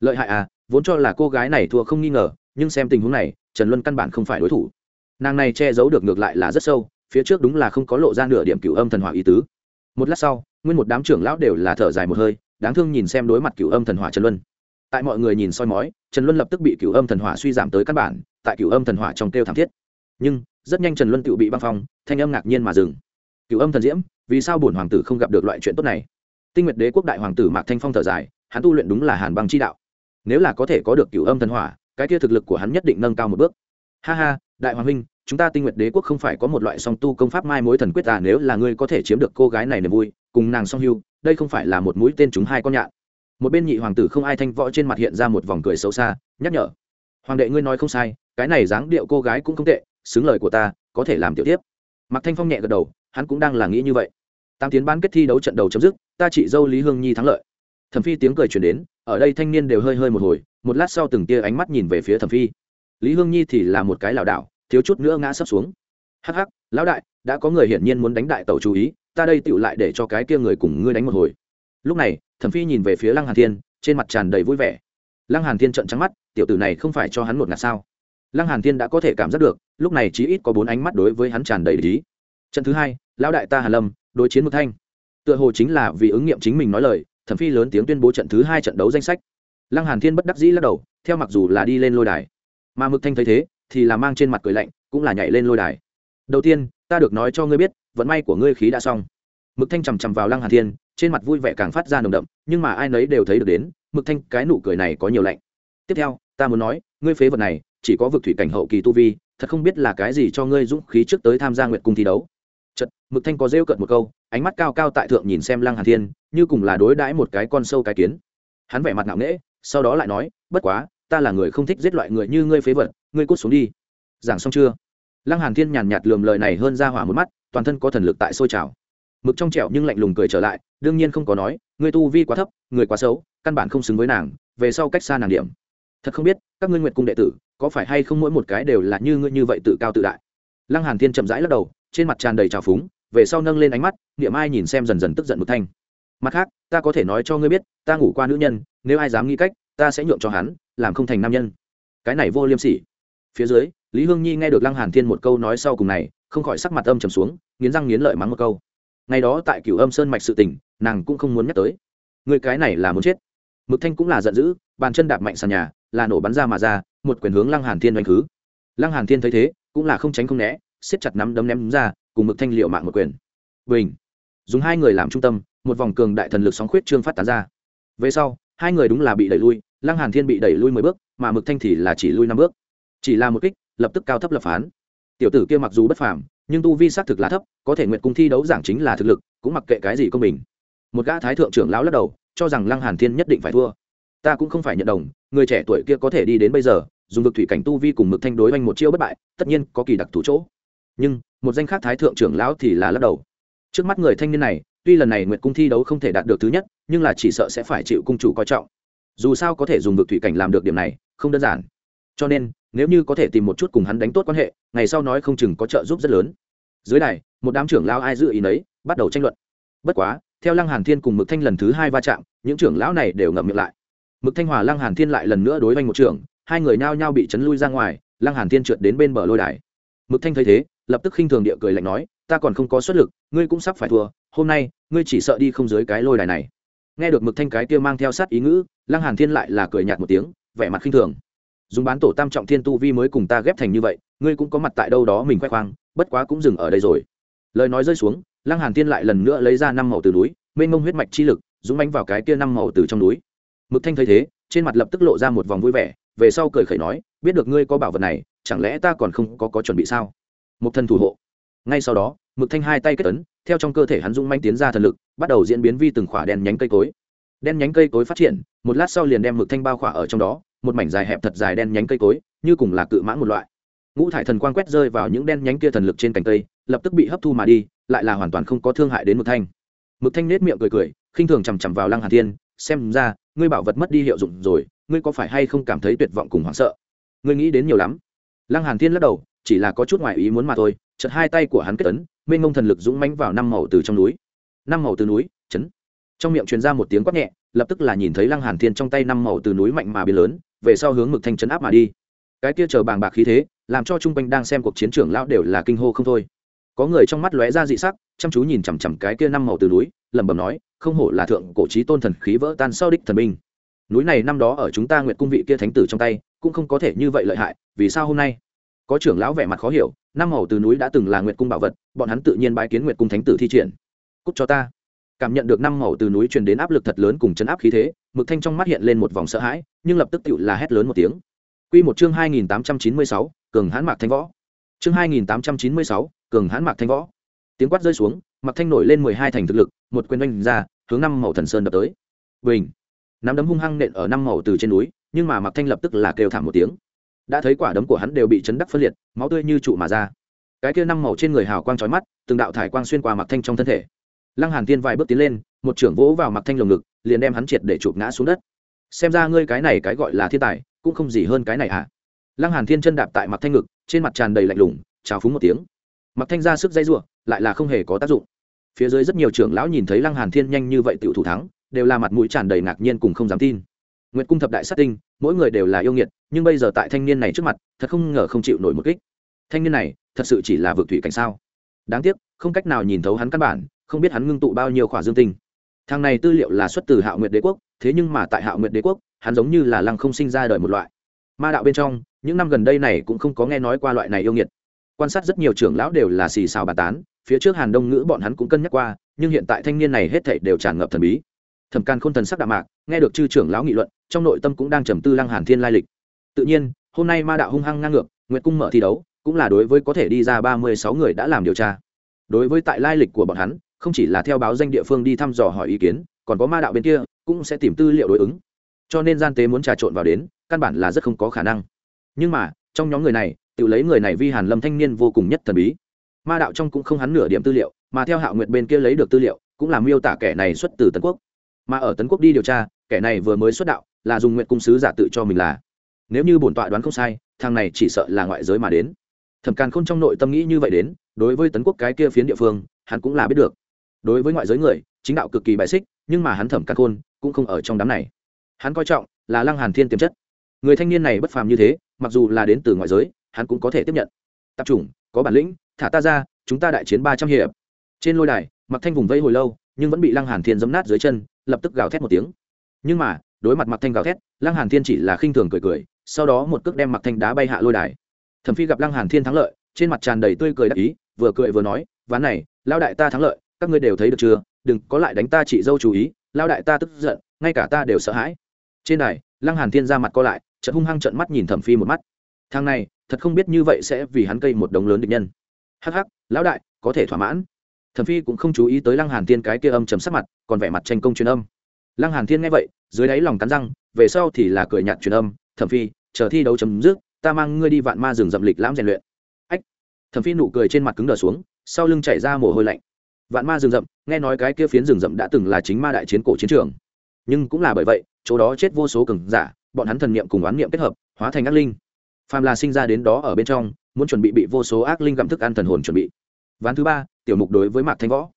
Lợi hại à, vốn cho là cô gái này thua không nghi ngờ, nhưng xem tình huống này, Trần Luân căn bản không phải đối thủ. Nàng này che giấu được ngược lại là rất sâu, phía trước đúng là không có lộ ra nửa điểm cửu âm thần hỏa ý tứ. Một lát sau, nguyên một đám trưởng lão đều là thở dài một hơi, đáng thương nhìn xem đối mặt cửu âm thần hỏa Trần Luân tại mọi người nhìn soi mói trần luân lập tức bị cửu âm thần hỏa suy giảm tới căn bản tại cửu âm thần hỏa trong kêu thảm thiết nhưng rất nhanh trần luân tự bị băng phong, thanh âm ngạc nhiên mà dừng. Cựu âm thần diễm, vì sao bổn hoàng tử không gặp được loại chuyện tốt này? Tinh nguyệt đế quốc đại hoàng tử mạc thanh phong thở dài, hắn tu luyện đúng là hàn băng chi đạo. Nếu là có thể có được cựu âm thần hỏa, cái kia thực lực của hắn nhất định nâng cao một bước. Ha ha, đại hoàng huynh, chúng ta tinh nguyệt đế quốc không phải có một loại song tu công pháp mai mối thần quyết à nếu là ngươi có thể chiếm được cô gái này niềm vui, cùng nàng song hưu, đây không phải là một mũi tên chúng hai con nhạn. Một bên nhị hoàng tử không ai thanh võ trên mặt hiện ra một vòng cười xấu xa, nhắc nhở. Hoàng đệ ngươi nói không sai, cái này dáng điệu cô gái cũng không tệ xứng lời của ta, có thể làm tiểu tiếp. Mặc thanh phong nhẹ gật đầu, hắn cũng đang là nghĩ như vậy. Tam tiến bán kết thi đấu trận đầu chấm dứt, ta chị dâu lý hương nhi thắng lợi. Thẩm phi tiếng cười chuyển đến, ở đây thanh niên đều hơi hơi một hồi, một lát sau từng tia ánh mắt nhìn về phía thẩm phi. Lý hương nhi thì là một cái lảo đảo, thiếu chút nữa ngã sấp xuống. Hắc hắc, lão đại, đã có người hiển nhiên muốn đánh đại tẩu chú ý, ta đây tựu lại để cho cái kia người cùng ngươi đánh một hồi. Lúc này, thẩm phi nhìn về phía lăng hàn thiên, trên mặt tràn đầy vui vẻ. Lăng hàn thiên trợn trắng mắt, tiểu tử này không phải cho hắn một ngạt sao? Lăng hàn thiên đã có thể cảm giác được, lúc này chí ít có bốn ánh mắt đối với hắn tràn đầy lý. Trận thứ hai, lão đại ta hàn lâm, đối chiến một thanh. Tựa hồ chính là vì ứng nghiệm chính mình nói lời, thẩm phi lớn tiếng tuyên bố trận thứ hai trận đấu danh sách. Lăng hàn thiên bất đắc dĩ lắc đầu, theo mặc dù là đi lên lôi đài, mà mực thanh thấy thế, thì là mang trên mặt cười lạnh, cũng là nhảy lên lôi đài. Đầu tiên, ta được nói cho ngươi biết, vận may của ngươi khí đã xong. Mực thanh trầm trầm vào lăng hàn thiên, trên mặt vui vẻ càng phát ra nồng đậm, nhưng mà ai nấy đều thấy được đến, mực thanh cái nụ cười này có nhiều lạnh. Tiếp theo, ta muốn nói, ngươi phế vật này chỉ có vực thủy cảnh hậu kỳ tu vi, thật không biết là cái gì cho ngươi dũng khí trước tới tham gia nguyệt cung thi đấu. Chật mực thanh có rêu cợt một câu, ánh mắt cao cao tại thượng nhìn xem lăng hàn thiên, như cùng là đối đãi một cái con sâu cái kiến. Hắn vẻ mặt ngạo nghễ, sau đó lại nói, bất quá, ta là người không thích giết loại người như ngươi phế vật, ngươi cút xuống đi. Giảng xong chưa? Lăng hàn thiên nhàn nhạt lườm lời này hơn ra hỏa một mắt, toàn thân có thần lực tại sôi trào. Mực trong trẻo nhưng lạnh lùng cười trở lại, đương nhiên không có nói người tu vi quá thấp, người quá xấu, căn bản không xứng với nàng, về sau cách xa nàng điểm thật không biết, các ngươi nguyệt cung đệ tử, có phải hay không mỗi một cái đều là như ngươi như vậy tự cao tự đại? Lăng hàn thiên chậm rãi lắc đầu, trên mặt tràn đầy trào phúng, về sau nâng lên ánh mắt, niệm ai nhìn xem dần dần tức giận một thanh. Mặt khác, ta có thể nói cho ngươi biết, ta ngủ qua nữ nhân, nếu ai dám nghĩ cách, ta sẽ nhượng cho hắn, làm không thành nam nhân. Cái này vô liêm sỉ. Phía dưới, lý hương nhi nghe được lăng hàn thiên một câu nói sau cùng này, không khỏi sắc mặt âm trầm xuống, nghiến răng nghiến lợi mắng một câu. Ngày đó tại cửu âm sơn mạch sự tình, nàng cũng không muốn nhắc tới. Người cái này là muốn chết. Mực thanh cũng là giận dữ, bàn chân đạp mạnh sàn nhà là nổ bắn ra mà ra, một quyền hướng lăng hàn thiên đánh khứ. Lăng hàn thiên thấy thế, cũng là không tránh không né, siết chặt nắm đấm ném ra, cùng mực thanh liệu mạng một quyền. Bình! Dùng hai người làm trung tâm, một vòng cường đại thần lực sóng khuyết trương phát tán ra. Về sau, hai người đúng là bị đẩy lui, lăng hàn thiên bị đẩy lui mười bước, mà mực thanh thì là chỉ lui năm bước. Chỉ là một kích, lập tức cao thấp lập phán. Tiểu tử kia mặc dù bất phàm, nhưng tu vi xác thực là thấp, có thể nguyện cung thi đấu giảng chính là thực lực, cũng mặc kệ cái gì công bình một gã thái thượng trưởng lão lắc đầu, cho rằng lăng hàn thiên nhất định phải thua ta cũng không phải nhận đồng, người trẻ tuổi kia có thể đi đến bây giờ, dùng vực thủy cảnh tu vi cùng mực thanh đối oanh một chiêu bất bại, tất nhiên có kỳ đặc thủ chỗ. Nhưng, một danh khác thái thượng trưởng lão thì là lắc đầu. Trước mắt người thanh niên này, tuy lần này nguyệt cung thi đấu không thể đạt được thứ nhất, nhưng là chỉ sợ sẽ phải chịu cung chủ coi trọng. Dù sao có thể dùng vực thủy cảnh làm được điểm này, không đơn giản. Cho nên, nếu như có thể tìm một chút cùng hắn đánh tốt quan hệ, ngày sau nói không chừng có trợ giúp rất lớn. Dưới này một đám trưởng lao ai giữ ý nấy, bắt đầu tranh luận. Bất quá, theo lăng hàn thiên cùng mực thanh lần thứ hai va chạm, những trưởng lão này đều ngậm miệng lại mực thanh hòa lăng hàn thiên lại lần nữa đối với một trưởng hai người nhao nhao bị chấn lui ra ngoài, lăng hàn thiên trượt đến bên bờ lôi đài. Mực thanh thấy thế, lập tức khinh thường địa cười lạnh nói, ta còn không có xuất lực, ngươi cũng sắp phải thua, hôm nay, ngươi chỉ sợ đi không dưới cái lôi đài này. Nghe được mực thanh cái kia mang theo sát ý ngữ, lăng hàn thiên lại là cười nhạt một tiếng, vẻ mặt khinh thường. Dùng bán tổ tam trọng thiên tu vi mới cùng ta ghép thành như vậy, ngươi cũng có mặt tại đâu đó mình khoe khoang, bất quá cũng dừng ở đây rồi. Lời nói rơi xuống, lăng hàn thiên lại lần nữa lấy ra năm màu từ núi, mênh mông huyết mạch chi lực, dũng bánh vào cái kia năm màu từ trong núi mực thanh thấy thế, trên mặt lập tức lộ ra một vòng vui vẻ, về sau cười khẩy nói, biết được ngươi có bảo vật này, chẳng lẽ ta còn không có có chuẩn bị sao? Một thần thủ hộ. Ngay sau đó, mực thanh hai tay kết ấn, theo trong cơ thể hắn dung manh tiến ra thần lực, bắt đầu diễn biến vi từng khỏa đen nhánh cây cối. Đen nhánh cây cối phát triển, một lát sau liền đem mực thanh bao khỏa ở trong đó, một mảnh dài hẹp thật dài đen nhánh cây cối, như cùng là cự mãn một loại. Ngũ thải thần quang quét rơi vào những đen nhánh kia thần lực trên cành cây, lập tức bị hấp thu mà đi, lại là hoàn toàn không có thương hại đến mực thanh. Mực thanh nết miệng cười cười, khinh thường chằm chằm vào lăng hà thiên, xem ra ngươi bảo vật mất đi hiệu dụng rồi, ngươi có phải hay không cảm thấy tuyệt vọng cùng hoảng sợ? Ngươi nghĩ đến nhiều lắm. Lăng hàn thiên lắc đầu, chỉ là có chút ngoại ý muốn mà thôi, chợt hai tay của hắn kết ấn, mênh ngông thần lực dũng mãnh vào năm màu từ trong núi. Năm màu từ núi, chấn. Trong miệng truyền ra một tiếng quát nhẹ, lập tức là nhìn thấy lăng hàn thiên trong tay năm màu từ núi mạnh mà biến lớn, về sau hướng mực thanh chấn áp mà đi. Cái kia chờ bàng bạc khí thế, làm cho trung quanh đang xem cuộc chiến trường lão đều là kinh hô không thôi. Có người trong mắt lóe ra dị sắc, chăm chú nhìn chằm chằm cái kia năm màu từ núi lẩm bẩm nói không hổ là thượng cổ trí tôn thần khí vỡ tan sau đích thần binh. Núi này năm đó ở chúng ta nguyệt cung vị kia thánh tử trong tay cũng không có thể như vậy lợi hại vì sao hôm nay? Có trưởng lão vẻ mặt khó hiểu năm màu từ núi đã từng là nguyệt cung bảo vật bọn hắn tự nhiên bái kiến nguyệt cung thánh tử thi triển. Cúc cho ta. Cảm nhận được năm màu từ núi truyền đến áp lực thật lớn cùng chấn áp khí thế mực thanh trong mắt hiện lên một vòng sợ hãi nhưng lập tức tựu là hét lớn một tiếng. Quy một chương 2896, cường hãn mạc thanh võ. Chương 2896, cường hãn mạc thanh võ. Tiếng quát rơi xuống, mặc thanh nổi lên 12 thành thực lực, một quyền đánh ra, hướng năm màu thần sơn đập tới. Bình. Nắm đấm hung hăng nện ở năm màu từ trên núi, nhưng mà mặc thanh lập tức là kêu thảm một tiếng. Đã thấy quả đấm của hắn đều bị chấn đắc phân liệt, máu tươi như trụ mà ra. Cái kia năm màu trên người hào quang trói mắt, từng đạo thải quang xuyên qua mặc thanh trong thân thể. Lăng Hàn Tiên vài bước tiến lên, một trưởng vỗ vào mặc thanh lồng ngực, liền đem hắn triệt để chụp ngã xuống đất. Xem ra ngươi cái này cái gọi là thiên tài, cũng không gì hơn cái này à lăng hàn thiên chân đạp tại mặt thanh ngực trên mặt tràn đầy lạnh lùng chào phúng một tiếng mặc thanh ra sức dây rủa lại là không hề có tác dụng. Phía dưới rất nhiều trưởng lão nhìn thấy lăng hàn thiên nhanh như vậy tiểu thủ thắng, đều là mặt mũi tràn đầy ngạc nhiên cùng không dám tin. Nguyệt cung thập đại sát tinh, mỗi người đều là yêu nghiệt, nhưng bây giờ tại thanh niên này trước mặt, thật không ngờ không chịu nổi một kích. Thanh niên này, thật sự chỉ là vượt thủy cảnh sao? Đáng tiếc, không cách nào nhìn thấu hắn căn bản, không biết hắn ngưng tụ bao nhiêu khỏa dương tinh. Thằng này tư liệu là xuất từ hạo nguyệt đế quốc, thế nhưng mà tại hạo nguyệt đế quốc, hắn giống như là lăng không sinh ra đời một loại. Ma đạo bên trong, những năm gần đây này cũng không có nghe nói qua loại này yêu nghiệt quan sát rất nhiều trưởng lão đều là xì xào bàn tán, phía trước hàn đông ngữ bọn hắn cũng cân nhắc qua, nhưng hiện tại thanh niên này hết thảy đều tràn ngập thần bí. Thẩm can n thần sắc đạm mạc, nghe được chư trưởng lão nghị luận, trong nội tâm cũng đang trầm tư lăng hàn thiên lai lịch. Tự nhiên, hôm nay ma đạo hung hăng ngang ngược, nguyệt cung mở thi đấu, cũng là đối với có thể đi ra ba mươi sáu người đã làm điều tra. Đối với tại lai lịch của bọn hắn, không chỉ là theo báo danh địa phương đi thăm dò hỏi ý kiến, còn có ma đạo bên kia, cũng sẽ tìm tư liệu đối ứng. Cho nên gian tế muốn trà trộn vào đến, căn bản là rất không có khả năng. Nhưng mà, trong nhóm người này tự lấy người này vi hàn lâm thanh niên vô cùng nhất thần bí. Ma đạo trong cũng không hắn nửa điểm tư liệu, mà theo hạo nguyệt bên kia lấy được tư liệu, cũng là miêu tả kẻ này xuất từ tấn quốc. Mà ở tấn quốc đi điều tra, kẻ này vừa mới xuất đạo, là dùng nguyện cung sứ giả tự cho mình là. Nếu như bổn tọa đoán không sai, thằng này chỉ sợ là ngoại giới mà đến. Thẩm càn khôn trong nội tâm nghĩ như vậy đến, đối với tấn quốc cái kia phiến địa phương, hắn cũng là biết được. Đối với ngoại giới người, chính đạo cực kỳ bại xích, nhưng mà hắn thẩm càn khôn cũng không ở trong đám này. Hắn coi trọng là lăng hàn thiên tiềm chất. Người thanh niên này bất phàm như thế, mặc dù là đến từ ngoại giới hắn cũng có thể tiếp nhận. Tập trung có bản lĩnh, thả ta ra, chúng ta đại chiến ba trăm hiệp. Trên lôi đài mặc thanh vùng vây hồi lâu, nhưng vẫn bị lăng hàn thiên giấm nát dưới chân, lập tức gào thét một tiếng. Nhưng mà, đối mặt mặc thanh gào thét, lăng hàn thiên chỉ là khinh thường cười cười, sau đó một cước đem mặc thanh đá bay hạ lôi đài. Thẩm phi gặp lăng hàn thiên thắng lợi, trên mặt tràn đầy tươi cười đắc ý, vừa cười vừa nói, ván này lao đại ta thắng lợi, các ngươi đều thấy được chưa? Đừng có lại đánh ta chị dâu chú ý lao đại ta tức giận, ngay cả ta đều sợ hãi. Trên đài, lăng hàn thiên ra mặt co lại trận hung hăng trận mắt nhìn thẩm phi một mắt thằng này, thật không biết như vậy sẽ vì hắn cây một đống lớn địch nhân. Hắc hắc, lão đại, có thể thỏa mãn. Thẩm phi cũng không chú ý tới lăng hàn thiên cái kia âm chấm sắc mặt, còn vẻ mặt tranh công truyền âm. Lăng hàn thiên nghe vậy, dưới đáy lòng cắn răng, về sau thì là cười nhạt truyền âm, thẩm phi, chờ thi đấu chấm dứt, ta mang ngươi đi vạn ma rừng dậm lịch lãm rèn luyện. Ách. Thẩm phi nụ cười trên mặt cứng đờ xuống, sau lưng chảy ra mồ hôi lạnh. Vạn ma rừng rậm, nghe nói cái kia phiến rừng rậm đã từng là chính ma đại chiến cổ chiến trường. Nhưng cũng là bởi vậy, chỗ đó chết vô số cường giả, bọn hắn thần niệm cùng oán niệm kết hợp, hóa thành ác linh phàm là sinh ra đến đó ở bên trong, muốn chuẩn bị bị vô số ác linh gặm thức ăn thần hồn chuẩn bị. Ván thứ ba, tiểu mục đối với mạc thanh võ.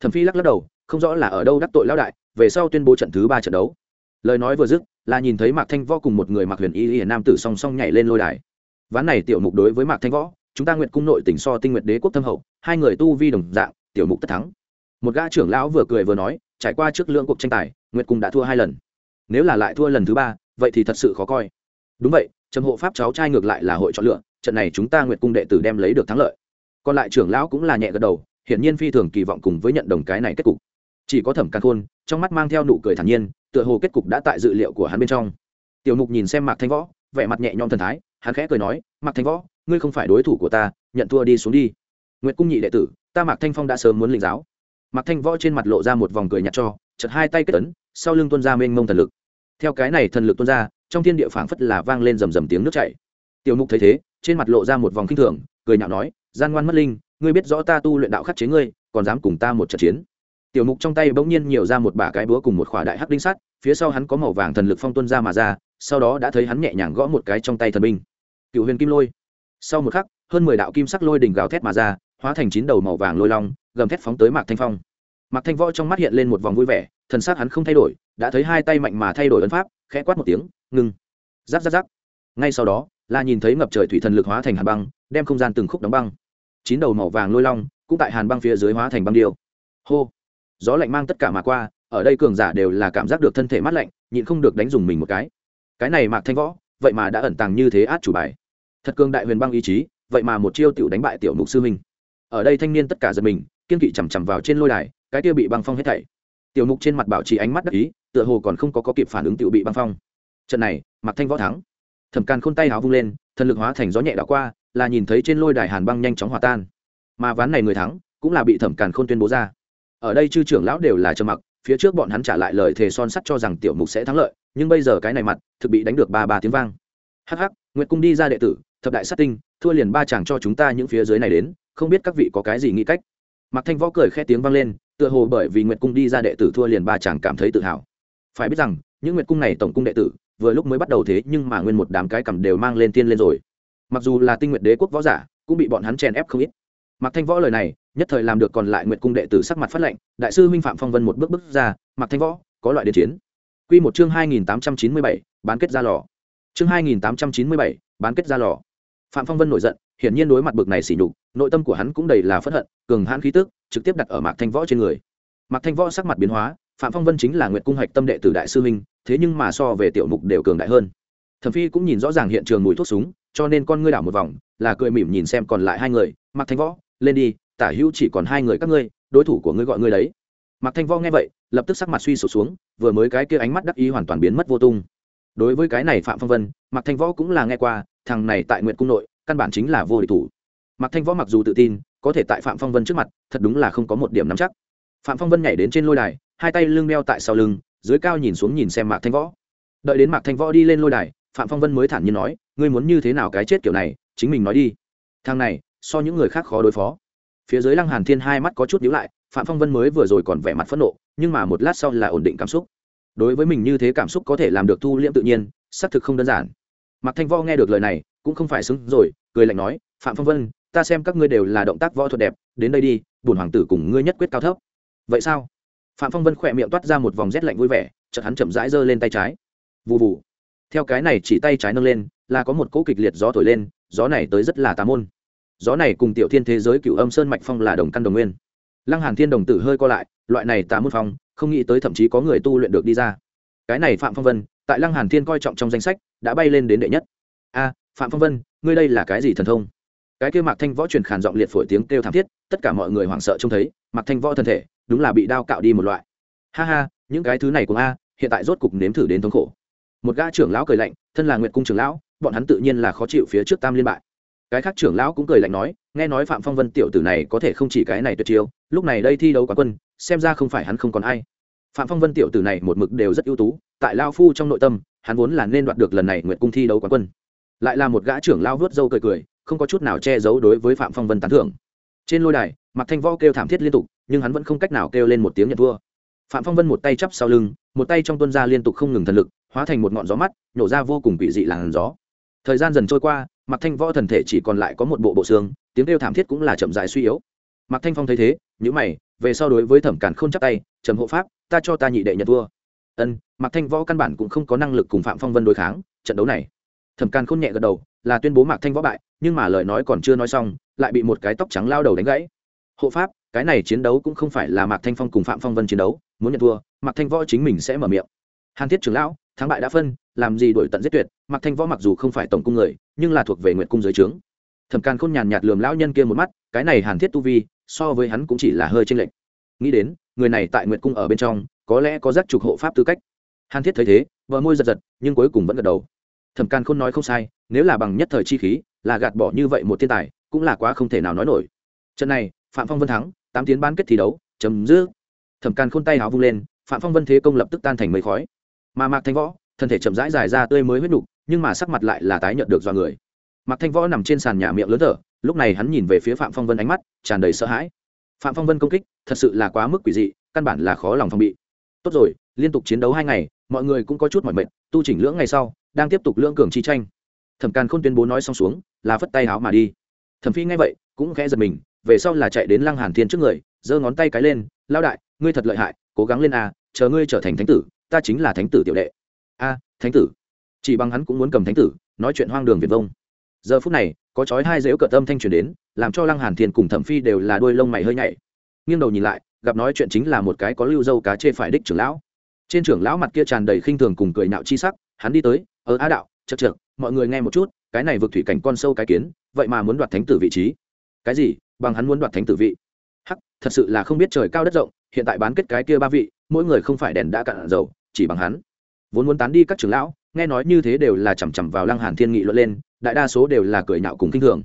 Thẩm phi lắc lắc đầu, không rõ là ở đâu đắc tội lão đại, về sau tuyên bố trận thứ ba trận đấu. Lời nói vừa dứt, là nhìn thấy mạc thanh võ cùng một người mặc huyền y hiển nam tử song song nhảy lên lôi đài. Ván này tiểu mục đối với mạc thanh võ, chúng ta nguyện cung nội tỉnh so tinh nguyện đế quốc thâm hậu, hai người tu vi đồng dạng, tiểu mục tất thắng. Một gã trưởng lão vừa cười vừa nói, trải qua trước lượng cuộc tranh tài, nguyệt cung đã thua hai lần. Nếu là lại thua lần thứ ba, vậy thì thật sự khó coi. Đúng vậy trầm hộ pháp cháu trai ngược lại là hội chọn lựa, trận này chúng ta nguyệt cung đệ tử đem lấy được thắng lợi. Còn lại trưởng lão cũng là nhẹ gật đầu, hiển nhiên phi thường kỳ vọng cùng với nhận đồng cái này kết cục. Chỉ có thẩm căn khôn, trong mắt mang theo nụ cười thản nhiên, tựa hồ kết cục đã tại dự liệu của hắn bên trong. Tiểu mục nhìn xem mạc thanh võ, vẻ mặt nhẹ nhõm thần thái, hắn khẽ cười nói, mạc thanh võ, ngươi không phải đối thủ của ta, nhận thua đi xuống đi. Nguyệt cung nhị đệ tử, ta mạc thanh phong đã sớm muốn lĩnh giáo. Mạc thanh võ trên mặt lộ ra một vòng cười nhạt cho chật hai tay kết ấn, sau lưng tuôn ra mênh mông thần lực. Theo cái này thần lực tuôn ra trong thiên địa phảng phất là vang lên rầm rầm tiếng nước chảy. Tiểu mục thấy thế, trên mặt lộ ra một vòng khinh thường, cười nhạo nói, gian ngoan mất linh, ngươi biết rõ ta tu luyện đạo khắc chế ngươi, còn dám cùng ta một trận chiến. Tiểu mục trong tay bỗng nhiên nhiều ra một bả cái búa cùng một khỏa đại hắc đinh sắt, phía sau hắn có màu vàng thần lực phong tuân ra mà ra, sau đó đã thấy hắn nhẹ nhàng gõ một cái trong tay thần binh. Cựu huyền kim lôi. Sau một khắc, hơn mười đạo kim sắc lôi đỉnh gào thét mà ra, hóa thành chín đầu màu vàng lôi long, gầm thét phóng tới mạc thanh phong. Mạc thanh võ trong mắt hiện lên một vòng vui vẻ, thần sắc hắn không thay đổi, đã thấy hai tay mạnh mà thay đổi ấn pháp khẽ quát một tiếng ngưng giáp giáp giáp ngay sau đó là nhìn thấy ngập trời thủy thần lực hóa thành hàn băng, đem không gian từng khúc đóng băng. Chín đầu màu vàng lôi long cũng tại hàn băng phía dưới hóa thành băng điêu. Hô. Gió lạnh mang tất cả mà qua, ở đây cường giả đều là cảm giác được thân thể mát lạnh, nhịn không được đánh dùng mình một cái. Cái này mạc thanh võ, vậy mà đã ẩn tàng như thế át chủ bài. Thật cường đại huyền băng ý chí, vậy mà một chiêu tiểu đánh bại tiểu mục sư minh ở đây thanh niên tất cả giật mình, kiên kỵ chằm chằm vào trên lôi đài, cái kia bị băng phong hết thảy tiểu mục trên mặt bảo trì ánh mắt đắc ý tựa hồ còn không có, có kịp phản ứng tự bị băng phong. Trận này mặc thanh võ thắng. Thẩm càn khôn tay háo vung lên thần lực hóa thành gió nhẹ đảo qua là nhìn thấy trên lôi đài hàn băng nhanh chóng hòa tan. Mà ván này người thắng cũng là bị thẩm càn khôn tuyên bố ra. Ở đây chư trưởng lão đều là trầm mặc phía trước bọn hắn trả lại lời thề son sắt cho rằng tiểu mục sẽ thắng lợi nhưng bây giờ cái này mặt thực bị đánh được ba ba tiếng vang. Hắc hắc nguyệt cung đi ra đệ tử thập đại sát tinh thua liền ba chàng cho chúng ta những phía dưới này đến không biết các vị có cái gì nghĩ cách mạc thanh võ cười khẽ tiếng vang lên, tựa hồ bởi vì nguyệt cung đi ra đệ tử thua liền ba chàng cảm thấy tự hào. Phải biết rằng, những nguyệt cung này tổng cung đệ tử, vừa lúc mới bắt đầu thế nhưng mà nguyên một đám cái cầm đều mang lên tiên lên rồi. Mặc dù là tinh nguyệt đế quốc võ giả, cũng bị bọn hắn chèn ép không ít. Mạc thanh võ lời này, nhất thời làm được còn lại nguyệt cung đệ tử sắc mặt phát lệnh đại sư minh phạm phong vân một bước bước ra, mạc thanh võ, có loại điện chiến. Quy một chương hai nghìn tám trăm chín mươi bảy, bán kết ra lò. Chương hai nghìn tám trăm chín mươi bảy, bán kết ra lò. Phạm phong vân nổi giận hiển nhiên đối mặt bực này xỉ nhục, nội tâm của hắn cũng đầy là phẫn hận, cường hãn khí tức, trực tiếp đặt ở mạc thanh võ trên người. Mạc thanh võ sắc mặt biến hóa, phạm phong vân chính là nguyệt cung hạch tâm đệ tử đại sư minh thế nhưng mà so về tiểu mục đều cường đại hơn. Thẩm phi cũng nhìn rõ ràng hiện trường mùi thuốc súng, cho nên con ngươi đảo một vòng, là cười mỉm nhìn xem còn lại hai người, mạc thanh võ, lên đi, tả hữu chỉ còn hai người các ngươi, đối thủ của ngươi gọi ngươi đấy. Mạc thanh võ nghe vậy, lập tức sắc mặt suy sụp xuống, vừa mới cái kia ánh mắt đắc ý hoàn toàn biến mất vô tung. Đối với cái này phạm phong vân, mạc thanh võ cũng là nghe qua, thằng này tại nguyện cung nội căn bản chính là vô địch thủ. Mạc thanh võ mặc dù tự tin, có thể tại phạm phong vân trước mặt, thật đúng là không có một điểm nắm chắc. Phạm phong vân nhảy đến trên lôi đài, hai tay lưng đeo tại sau lưng, dưới cao nhìn xuống nhìn xem mạc thanh võ. Đợi đến mạc thanh võ đi lên lôi đài, phạm phong vân mới thản nhiên nói, ngươi muốn như thế nào cái chết kiểu này, chính mình nói đi. Thằng này, so những người khác khó đối phó. Phía dưới lăng hàn thiên hai mắt có chút nhíu lại, phạm phong vân mới vừa rồi còn vẻ mặt phẫn nộ, nhưng mà một lát sau là ổn định cảm xúc. Đối với mình như thế cảm xúc có thể làm được thu liễm tự nhiên, xác thực không đơn giản. Mạc thanh võ nghe được lời này cũng không phải xứng rồi, cười lạnh nói, phạm phong vân, ta xem các ngươi đều là động tác võ thuật đẹp, đến đây đi bùn hoàng tử cùng ngươi nhất quyết cao thấp. Vậy sao? Phạm phong vân khỏe miệng toát ra một vòng rét lạnh vui vẻ, chợt hắn chậm rãi giơ lên tay trái. Vụ vụ theo cái này chỉ tay trái nâng lên, là có một cỗ kịch liệt gió thổi lên, gió này tới rất là tà môn. Gió này cùng tiểu thiên thế giới cựu âm sơn mạch phong là đồng căn đồng nguyên. Lăng hàn thiên đồng tử hơi co lại, loại này tà môn phong, không nghĩ tới thậm chí có người tu luyện được đi ra. Cái này phạm phong vân, tại lăng hàn thiên coi trọng trong danh sách, đã bay lên đến đệ nhất. A phạm phong vân, ngươi đây là cái gì thần thông? Cái kia mạc thanh võ truyền khàn giọng liệt phổi tiếng kêu thảm thiết, tất cả mọi người hoảng sợ trông thấy, mạc thanh võ thân thể, đúng là bị đao cạo đi một loại. Ha ha, những cái thứ này của a hiện tại rốt cục nếm thử đến thống khổ. Một gã trưởng lão cười lạnh, thân là nguyệt cung trưởng lão, bọn hắn tự nhiên là khó chịu phía trước tam liên bại. Cái khác trưởng lão cũng cười lạnh nói, nghe nói phạm phong vân tiểu tử này có thể không chỉ cái này tuyệt chiêu, lúc này đây thi đấu quá quân, xem ra không phải hắn không còn ai. Phạm phong vân tiểu tử này một mực đều rất ưu tú, tại lao phu trong nội tâm, hắn vốn là nên đoạt được lần này nguyệt cung thi đấu quán quân lại là một gã trưởng lao vớt râu cười cười, không có chút nào che giấu đối với phạm phong vân tán thưởng. Trên lôi đài mặt thanh võ kêu thảm thiết liên tục, nhưng hắn vẫn không cách nào kêu lên một tiếng nhận thua. Phạm phong vân một tay chắp sau lưng, một tay trong tuân ra liên tục không ngừng thần lực, hóa thành một ngọn gió mắt nhổ ra vô cùng quỷ dị làn gió. Thời gian dần trôi qua mặt thanh võ thần thể chỉ còn lại có một bộ bộ xương, tiếng kêu thảm thiết cũng là chậm dài suy yếu. Mặc thanh phong thấy thế nhữ mày, về so đối với thẩm cản không chắc tay, trầm hộ pháp, ta cho ta nhị đệ nhận thua. Ân mặt thanh võ căn bản cũng không có năng lực cùng phạm phong vân đối kháng, trận đấu này thẩm càn khôn nhẹ gật đầu, là tuyên bố mạc thanh võ bại, nhưng mà lời nói còn chưa nói xong, lại bị một cái tóc trắng lao đầu đánh gãy. Hộ pháp, cái này chiến đấu cũng không phải là mạc thanh phong cùng phạm phong vân chiến đấu, muốn nhận thua, mạc thanh võ chính mình sẽ mở miệng. Hàn thiết trưởng lão, thắng bại đã phân, làm gì đổi tận giết tuyệt, mạc thanh võ mặc dù không phải tổng cung người, nhưng là thuộc về nguyện cung giới trướng. Thẩm càn khôn nhàn nhạt lườm lão nhân kia một mắt, cái này hàn thiết tu vi, so với hắn cũng chỉ là hơi trên lệch. nghĩ đến, người này tại nguyện cung ở bên trong, có lẽ có giác trục hộ pháp tư cách. Hàn thiết thấy thế vợ môi giật giật, nhưng cuối cùng vẫn gật đầu thẩm càn khôn nói không sai, nếu là bằng nhất thời chi khí, là gạt bỏ như vậy một thiên tài, cũng là quá không thể nào nói nổi. Trận này, phạm phong vân thắng, tám tiến bán kết thi đấu, chấm dứt. Thẩm càn khôn tay háo vung lên, phạm phong vân thế công lập tức tan thành mây khói. Mà mạc thanh võ, thân thể chậm rãi dài ra tươi mới huyết nục, nhưng mà sắc mặt lại là tái nhợt được do người. Mạc thanh võ nằm trên sàn nhà miệng lớn thở, lúc này hắn nhìn về phía phạm phong vân ánh mắt, tràn đầy sợ hãi. Phạm phong vân công kích, thật sự là quá mức quỷ dị, căn bản là khó lòng phòng bị. Tốt rồi liên tục chiến đấu hai ngày, mọi người cũng có chút mỏi mệt, tu chỉnh lưỡng ngày sau, đang tiếp tục lưỡng cường chi tranh. Thẩm càn khôn tuyên bố nói xong xuống, là phất tay áo mà đi. Thẩm phi nghe vậy, cũng khẽ giật mình, về sau là chạy đến lăng hàn thiên trước người, giơ ngón tay cái lên lao đại, ngươi thật lợi hại, cố gắng lên a, chờ ngươi trở thành thánh tử, ta chính là thánh tử tiểu đệ. A, thánh tử? Chỉ bằng hắn cũng muốn cầm thánh tử, nói chuyện hoang đường việt vông. Giờ phút này, có chói hai dễu cợt âm thanh truyền đến, làm cho lăng hàn thiên cùng thẩm phi đều là đuôi lông mày hơi nhảy. Nghiêng đầu nhìn lại, gặp nói chuyện chính là một cái có lưu dâu cá chê phải đích trưởng lão trên trưởng lão mặt kia tràn đầy khinh thường cùng cười nạo chi sắc, hắn đi tới ờ, ở á đạo chật chật mọi người nghe một chút, cái này vượt thủy cảnh con sâu cái kiến, vậy mà muốn đoạt thánh tử vị trí. Cái gì? Bằng hắn muốn đoạt thánh tử vị? Hắc, thật sự là không biết trời cao đất rộng, hiện tại bán kết cái kia ba vị, mỗi người không phải đèn đã cạn dầu, chỉ bằng hắn. Vốn muốn tán đi các trưởng lão, nghe nói như thế đều là chằm chằm vào lăng hàn thiên nghị luận lên, đại đa số đều là cười nhạo cùng kinh thường.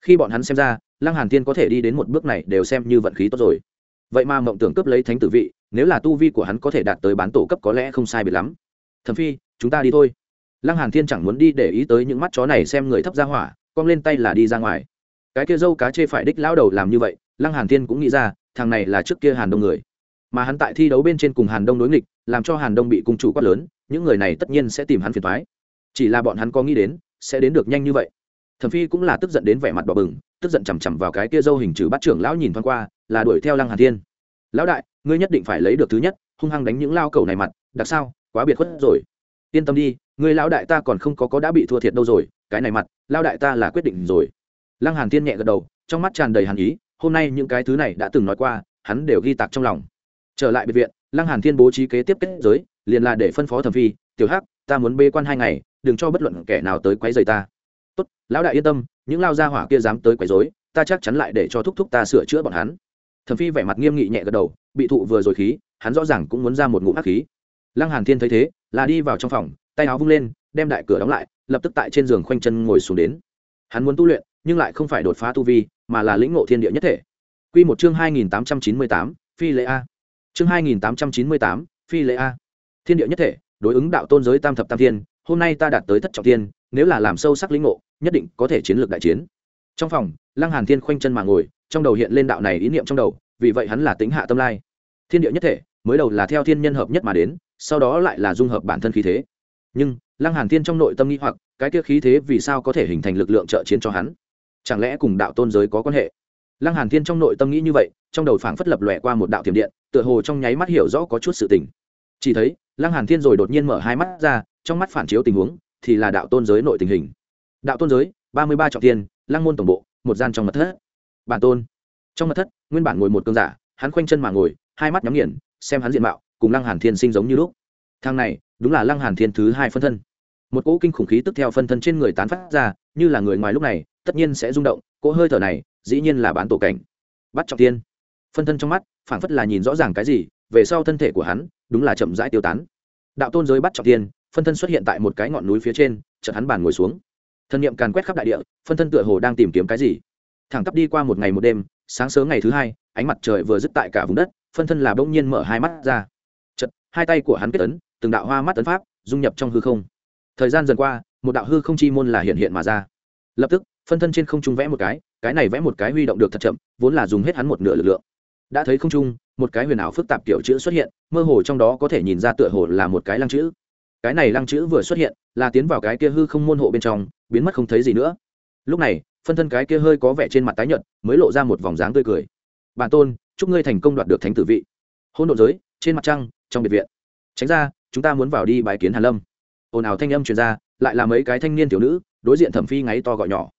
Khi bọn hắn xem ra, lăng hàn thiên có thể đi đến một bước này đều xem như vận khí tốt rồi vậy mà mộng tưởng cướp lấy thánh tử vị, nếu là tu vi của hắn có thể đạt tới bán tổ cấp có lẽ không sai biệt lắm. Thầm phi, chúng ta đi thôi. Lăng hàn thiên chẳng muốn đi để ý tới những mắt chó này xem người thấp ra hỏa, cong lên tay là đi ra ngoài. Cái kia dâu cá chê phải đích lão đầu làm như vậy, lăng hàn thiên cũng nghĩ ra, thằng này là trước kia hàn đông người. Mà hắn tại thi đấu bên trên cùng hàn đông đối nghịch, làm cho hàn đông bị cung chủ quát lớn, những người này tất nhiên sẽ tìm hắn phiền toái. Chỉ là bọn hắn có nghĩ đến, sẽ đến được nhanh như vậy. Thẩm phi cũng là tức giận đến vẻ mặt bỏ bừng, tức giận chằm chằm vào cái kia dâu hình trừ bắt trưởng lão nhìn thoáng qua là đuổi theo lăng hàn thiên. Lão đại, ngươi nhất định phải lấy được thứ nhất, hung hăng đánh những lao cầu này mặt, đặc sao, quá biệt khuất rồi. Yên tâm đi, ngươi lão đại ta còn không có có đã bị thua thiệt đâu rồi, cái này mặt lao đại ta là quyết định rồi. Lăng hàn thiên nhẹ gật đầu, trong mắt tràn đầy hàn ý, hôm nay những cái thứ này đã từng nói qua, hắn đều ghi tạc trong lòng. Trở lại biệt viện, lăng hàn thiên bố trí kế tiếp kết giới, liền là để phân phó thẩm phi, tiểu hắc, ta muốn bê quan hai ngày, đừng cho bất luận kẻ nào tới quấy rầy ta. Tốt, lão đại yên tâm, những lao gia hỏa kia dám tới quấy rối, ta chắc chắn lại để cho thúc thúc ta sửa chữa bọn hắn thẩm phi vẻ mặt nghiêm nghị nhẹ gật đầu bị thụ vừa rồi khí hắn rõ ràng cũng muốn ra một ngụm ác khí. Lăng hàn thiên thấy thế là đi vào trong phòng tay áo vung lên đem đại cửa đóng lại lập tức tại trên giường khoanh chân ngồi xuống đến. Hắn muốn tu luyện nhưng lại không phải đột phá tu vi mà là lĩnh ngộ thiên địa nhất thể. Quy một chương hai nghìn tám trăm chín mươi tám, phi lễ a. Chương hai nghìn tám trăm chín mươi tám, phi lễ a. Thiên địa nhất thể đối ứng đạo tôn giới tam thập tam thiên hôm nay ta đạt tới thất trọng thiên nếu là làm sâu sắc lĩnh ngộ nhất định có thể chiến lược đại chiến. Trong phòng lăng hàn thiên khoanh chân mà ngồi trong đầu hiện lên đạo này ý niệm trong đầu, vì vậy hắn là tính hạ tâm lai. Thiên địa nhất thể, mới đầu là theo thiên nhân hợp nhất mà đến, sau đó lại là dung hợp bản thân khí thế. Nhưng, lăng hàn thiên trong nội tâm nghĩ hoặc, cái kia khí thế vì sao có thể hình thành lực lượng trợ chiến cho hắn? Chẳng lẽ cùng đạo tôn giới có quan hệ? Lăng hàn thiên trong nội tâm nghĩ như vậy, trong đầu phảng phất lập lòe qua một đạo tiềm điện, tựa hồ trong nháy mắt hiểu rõ có chút sự tình. Chỉ thấy, lăng hàn thiên rồi đột nhiên mở hai mắt ra, trong mắt phản chiếu tình huống, thì là đạo tôn giới nội tình hình. Đạo tôn giới, ba mươi ba trọng thiên, lăng môn tổng bộ, một gian trong mật thất bản tôn. Trong mặt thất, nguyên bản ngồi một cương giả, hắn khoanh chân mà ngồi, hai mắt nhắm nghiền, xem hắn diện mạo, cùng lăng hàn thiên sinh giống như lúc. Thang này, đúng là lăng hàn thiên thứ hai phân thân. Một cỗ kinh khủng khí tức theo phân thân trên người tán phát ra, như là người ngoài lúc này, tất nhiên sẽ rung động, cỗ hơi thở này, dĩ nhiên là bán tổ cảnh. Bắt trọng tiên. Phân thân trong mắt, phảng phất là nhìn rõ ràng cái gì, về sau thân thể của hắn, đúng là chậm rãi tiêu tán. Đạo tôn giới bắt trọng tiên, phân thân xuất hiện tại một cái ngọn núi phía trên, chợt hắn bàn ngồi xuống. Thân niệm càn quét khắp đại địa, phân thân tựa hồ đang tìm kiếm cái gì? Thẳng tắp đi qua một ngày một đêm, sáng sớm ngày thứ hai, ánh mặt trời vừa dứt tại cả vùng đất, phân thân là bỗng nhiên mở hai mắt ra. Chật hai tay của hắn kết ấn, từng đạo hoa mắt ấn pháp, dung nhập trong hư không. Thời gian dần qua, một đạo hư không chi môn là hiện hiện mà ra. Lập tức, phân thân trên không trung vẽ một cái cái này vẽ một cái huy động được thật chậm, vốn là dùng hết hắn một nửa lực lượng. Đã thấy không trung, một cái huyền ảo phức tạp kiểu chữ xuất hiện, mơ hồ trong đó có thể nhìn ra tựa hồ là một cái lăng chữ. Cái này lăng chữ vừa xuất hiện, là tiến vào cái kia hư không môn hộ bên trong, biến mất không thấy gì nữa. Lúc này phân thân cái kia hơi có vẻ trên mặt tái nhợt, mới lộ ra một vòng dáng tươi cười. Bản tôn, chúc ngươi thành công đoạt được thánh tử vị. Hôn độn giới, trên mặt trăng, trong biệt viện. Tránh ra, chúng ta muốn vào đi bài kiến hàn lâm. Ồn ào thanh âm truyền ra, lại là mấy cái thanh niên tiểu nữ, đối diện thẩm phi ngáy to gọi nhỏ.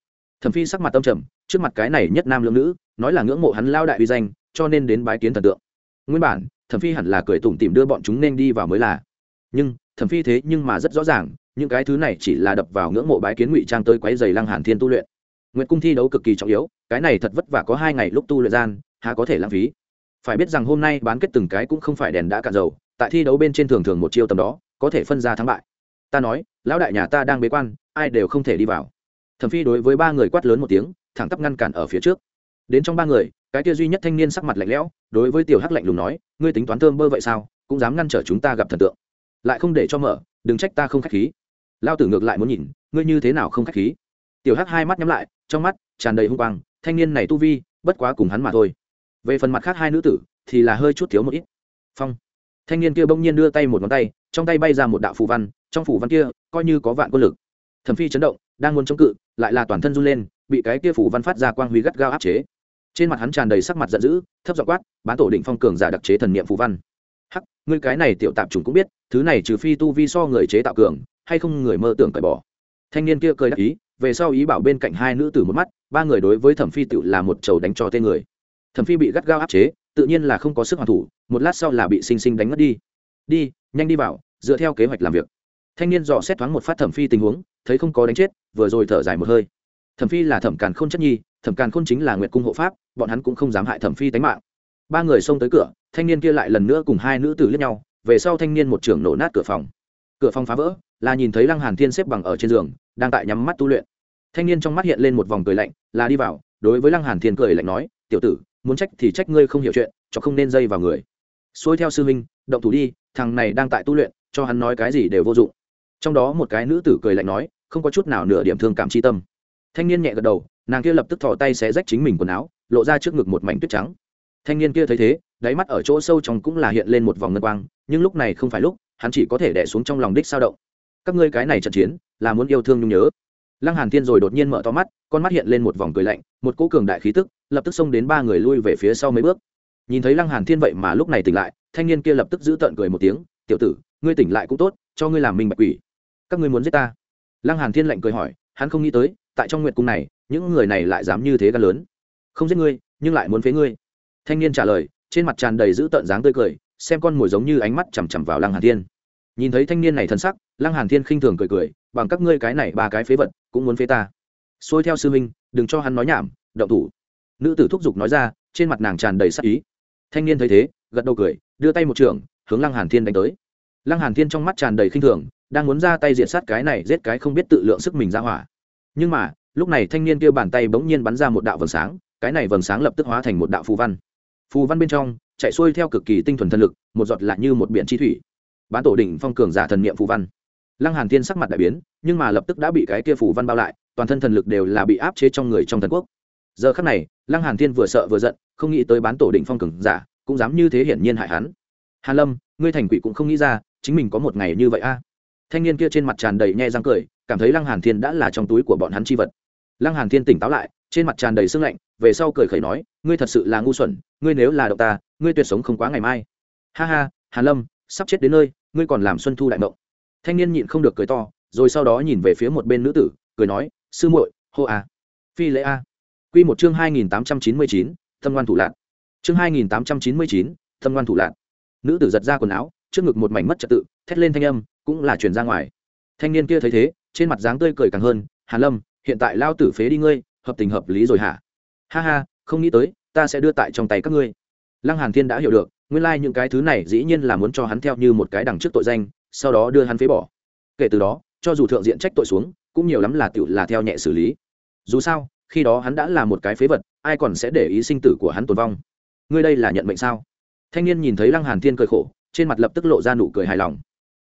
Thẩm phi sắc mặt tâm trầm, trước mặt cái này nhất nam lương nữ, nói là ngưỡng mộ hắn lao đại uy danh, cho nên đến bái kiến thần tượng. Nguyên bản, thẩm phi hẳn là cười tủm tìm đưa bọn chúng nên đi vào mới là. Nhưng, thẩm phi thế nhưng mà rất rõ ràng, những cái thứ này chỉ là đập vào ngưỡng mộ bái kiến ngụy trang tới quấy giày lăng hàn thiên tu luyện nguyệt cung thi đấu cực kỳ trọng yếu, cái này thật vất vả có hai ngày lúc tu luyện gian, há có thể lãng phí. Phải biết rằng hôm nay bán kết từng cái cũng không phải đèn đã cạn dầu, tại thi đấu bên trên thường thường một chiêu tầm đó, có thể phân ra thắng bại. Ta nói, lão đại nhà ta đang bế quan, ai đều không thể đi vào. Thẩm phi đối với ba người quát lớn một tiếng, thẳng tắp ngăn cản ở phía trước. Đến trong ba người, cái kia duy nhất thanh niên sắc mặt lạnh lẽo, đối với tiểu hắc lạnh lùng nói, ngươi tính toán thơm bơ vậy sao, cũng dám ngăn trở chúng ta gặp thần tượng. Lại không để cho mở, đừng trách ta không khách khí. Lao tử ngược lại muốn nhìn, ngươi như thế nào không khách khí? Tiểu hắc hai mắt nhắm lại trong mắt tràn đầy hung quang, thanh niên này tu vi, bất quá cùng hắn mà thôi. Về phần mặt khác hai nữ tử thì là hơi chút thiếu một ít. Phong. Thanh niên kia bỗng nhiên đưa tay một ngón tay, trong tay bay ra một đạo phù văn, trong phù văn kia coi như có vạn quân lực. Thẩm phi chấn động, đang muốn chống cự, lại là toàn thân run lên, bị cái kia phù văn phát ra quang huy gắt gao áp chế. Trên mặt hắn tràn đầy sắc mặt giận dữ, thấp giọng quát, bán tổ định phong cường giả đặc chế thần niệm phù văn. Hắc, ngươi cái này tiểu tạp chủng cũng biết, thứ này trừ phi tu vi so người chế tạo cường, hay không người mơ tưởng cởi bỏ. Thanh niên kia cười đắc ý về sau ý bảo bên cạnh hai nữ tử một mắt, ba người đối với thẩm phi tự là một chầu đánh cho tên người. Thẩm phi bị gắt gao áp chế, tự nhiên là không có sức hoàn thủ, một lát sau là bị sinh sinh đánh mất đi. Đi, nhanh đi vào, dựa theo kế hoạch làm việc. Thanh niên dò xét thoáng một phát thẩm phi tình huống, thấy không có đánh chết, vừa rồi thở dài một hơi. Thẩm phi là thẩm càn khôn chất nhi, thẩm càn khôn chính là nguyệt cung hộ pháp, bọn hắn cũng không dám hại thẩm phi tánh mạng. Ba người xông tới cửa, thanh niên kia lại lần nữa cùng hai nữ tử liếc nhau, về sau thanh niên một trưởng nổ nát cửa phòng. Cửa phòng phá vỡ là nhìn thấy lăng hàn thiên xếp bằng ở trên giường, đang tại nhắm mắt tu luyện. Thanh niên trong mắt hiện lên một vòng cười lạnh, là đi vào, đối với lăng hàn thiên cười lạnh nói, tiểu tử, muốn trách thì trách ngươi không hiểu chuyện, cho không nên dây vào người. Xuôi theo sư minh động thủ đi, thằng này đang tại tu luyện, cho hắn nói cái gì đều vô dụng. Trong đó một cái nữ tử cười lạnh nói, không có chút nào nửa điểm thương cảm chi tâm. Thanh niên nhẹ gật đầu, nàng kia lập tức thò tay xé rách chính mình quần áo, lộ ra trước ngực một mảnh tuyết trắng. Thanh niên kia thấy thế, đáy mắt ở chỗ sâu trong cũng là hiện lên một vòng ngân quang, nhưng lúc này không phải lúc, hắn chỉ có thể đẻ xuống trong lòng đích sao động các ngươi cái này trận chiến, là muốn yêu thương nhung nhớ. Lăng hàn thiên rồi đột nhiên mở to mắt, con mắt hiện lên một vòng cười lạnh, một cỗ cường đại khí tức, lập tức xông đến ba người lui về phía sau mấy bước. Nhìn thấy lăng hàn thiên vậy mà lúc này tỉnh lại, thanh niên kia lập tức giữ tợn cười một tiếng, tiểu tử, ngươi tỉnh lại cũng tốt, cho ngươi làm minh bạch quỷ. Các ngươi muốn giết ta? Lăng hàn thiên lạnh cười hỏi, hắn không nghĩ tới, tại trong nguyệt cung này, những người này lại dám như thế gan lớn. Không giết ngươi, nhưng lại muốn phế ngươi. Thanh niên trả lời, trên mặt tràn đầy giữ tợn dáng tươi cười, xem con mồi giống như ánh mắt chằm chằm vào lăng hàn thiên nhìn thấy thanh niên này thân sắc, lăng hàn thiên khinh thường cười cười, bằng các ngươi cái này ba cái phế vật, cũng muốn phế ta. Xôi theo sư minh đừng cho hắn nói nhảm, động thủ. Nữ tử thúc giục nói ra, trên mặt nàng tràn đầy sắc ý. Thanh niên thấy thế, gật đầu cười, đưa tay một trường, hướng lăng hàn thiên đánh tới. Lăng hàn thiên trong mắt tràn đầy khinh thường, đang muốn ra tay diện sát cái này giết cái không biết tự lượng sức mình ra hỏa. Nhưng mà, lúc này thanh niên kia bàn tay bỗng nhiên bắn ra một đạo vầng sáng, cái này vầng sáng lập tức hóa thành một đạo phù văn. Phù văn bên trong, chạy xuôi theo cực kỳ tinh thuần thân lực, một giọt lại như một biển chi thủy bán tổ đỉnh phong cường giả thần niệm phù văn. Lăng hàn thiên sắc mặt đại biến, nhưng mà lập tức đã bị cái kia phù văn bao lại, toàn thân thần lực đều là bị áp chế trong người trong thần quốc. Giờ khắc này, lăng hàn thiên vừa sợ vừa giận, không nghĩ tới bán tổ đỉnh phong cường giả, cũng dám như thế hiển nhiên hại hắn. Hàn lâm, ngươi thành quỷ cũng không nghĩ ra, chính mình có một ngày như vậy a? Thanh niên kia trên mặt tràn đầy nhe răng cười, cảm thấy lăng hàn thiên đã là trong túi của bọn hắn chi vật. Lăng hàn thiên tỉnh táo lại, trên mặt tràn đầy sương lạnh, về sau cười khẩy nói, ngươi thật sự là ngu xuẩn, ngươi nếu là độc ta, ngươi tuyệt sống không quá ngày mai. Ha ha, hàn lâm sắp chết đến nơi, ngươi còn làm xuân thu đại mộng. Thanh niên nhịn không được cười to, rồi sau đó nhìn về phía một bên nữ tử, cười nói, sư muội, hô a. Phi lễ a. Quy một chương hai nghìn tám trăm chín mươi chín, thâm ngoan thủ lạc chương hai nghìn tám trăm chín mươi chín, thâm ngoan thủ lạc nữ tử giật ra quần áo, trước ngực một mảnh mất trật tự, thét lên thanh âm, cũng là chuyển ra ngoài. Thanh niên kia thấy thế, trên mặt dáng tươi cười càng hơn, hàn lâm, hiện tại lao tử phế đi ngươi, hợp tình hợp lý rồi hả? Ha ha, không nghĩ tới, ta sẽ đưa tại trong tay các ngươi. Lăng hàn thiên đã hiểu được nguyên lai like những cái thứ này dĩ nhiên là muốn cho hắn theo như một cái đằng trước tội danh, sau đó đưa hắn phế bỏ. Kể từ đó, cho dù thượng diện trách tội xuống, cũng nhiều lắm là tiểu là theo nhẹ xử lý. Dù sao, khi đó hắn đã là một cái phế vật, ai còn sẽ để ý sinh tử của hắn tồn vong? Ngươi đây là nhận mệnh sao? Thanh niên nhìn thấy lăng hàn thiên cười khổ, trên mặt lập tức lộ ra nụ cười hài lòng.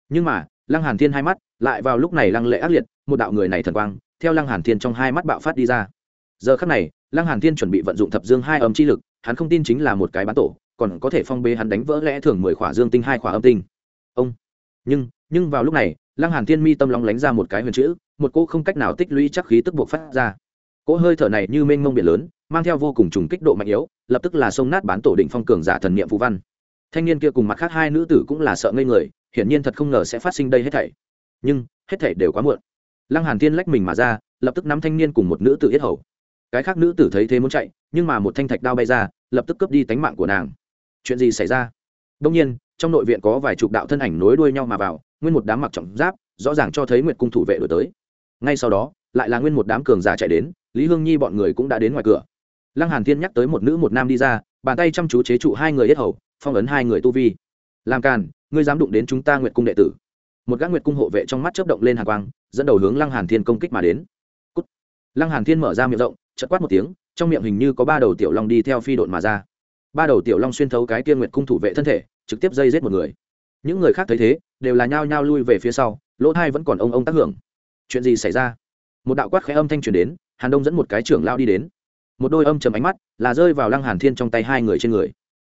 Nhưng mà, lăng hàn thiên hai mắt, lại vào lúc này lăng lệ ác liệt, một đạo người này thần quang, theo lăng hàn thiên trong hai mắt bạo phát đi ra. Giờ khắc này, lăng hàn thiên chuẩn bị vận dụng thập dương hai âm chi lực, hắn không tin chính là một cái bán tổ còn có thể phong bế hắn đánh vỡ lẽ thường mười khỏa dương tinh, hai khỏa âm tinh. Ông. Nhưng nhưng vào lúc này, lăng hàn thiên mi tâm long lánh ra một cái huyền chữ, một cô không cách nào tích lũy chắc khí tức buộc phát ra. Cỗ hơi thở này như mênh mông biển lớn, mang theo vô cùng trùng kích độ mạnh yếu, lập tức là sông nát bán tổ định phong cường giả thần niệm phù văn. Thanh niên kia cùng mặt khác hai nữ tử cũng là sợ ngây người, hiển nhiên thật không ngờ sẽ phát sinh đây hết thảy. Nhưng, hết thảy đều quá muộn. Lăng hàn thiên lách mình mà ra, lập tức nắm thanh niên cùng một nữ tử yết hầu. Cái khác nữ tử thấy thế muốn chạy, nhưng mà một thanh thạch đao bay ra, lập tức cướp đi tánh mạng của nàng chuyện gì xảy ra? Đông nhiên, trong nội viện có vài chục đạo thân ảnh nối đuôi nhau mà vào, nguyên một đám mặc trọng giáp, rõ ràng cho thấy nguyệt cung thủ vệ đổi tới. Ngay sau đó, lại là nguyên một đám cường giả chạy đến, lý hương nhi bọn người cũng đã đến ngoài cửa. Lăng hàn thiên nhắc tới một nữ một nam đi ra, bàn tay chăm chú chế trụ hai người yết hầu, phong ấn hai người tu vi. Làm càn, ngươi dám đụng đến chúng ta nguyệt cung đệ tử. Một gã nguyệt cung hộ vệ trong mắt chớp động lên hàn quang, dẫn đầu hướng lăng hàn thiên công kích mà đến. Cút. lăng hàn thiên mở ra miệng rộng, chợt quát một tiếng, trong miệng hình như có ba đầu tiểu long đi theo phi độn mà ra ba đầu tiểu long xuyên thấu cái kia nguyệt cung thủ vệ thân thể, trực tiếp dây giết một người. Những người khác thấy thế, đều là nhao nhao lui về phía sau, lỗ thai vẫn còn ông ông tác hưởng. Chuyện gì xảy ra? Một đạo quát khẽ âm thanh truyền đến, hàn đông dẫn một cái trưởng lao đi đến. Một đôi âm chầm ánh mắt là rơi vào lăng hàn thiên trong tay hai người trên người.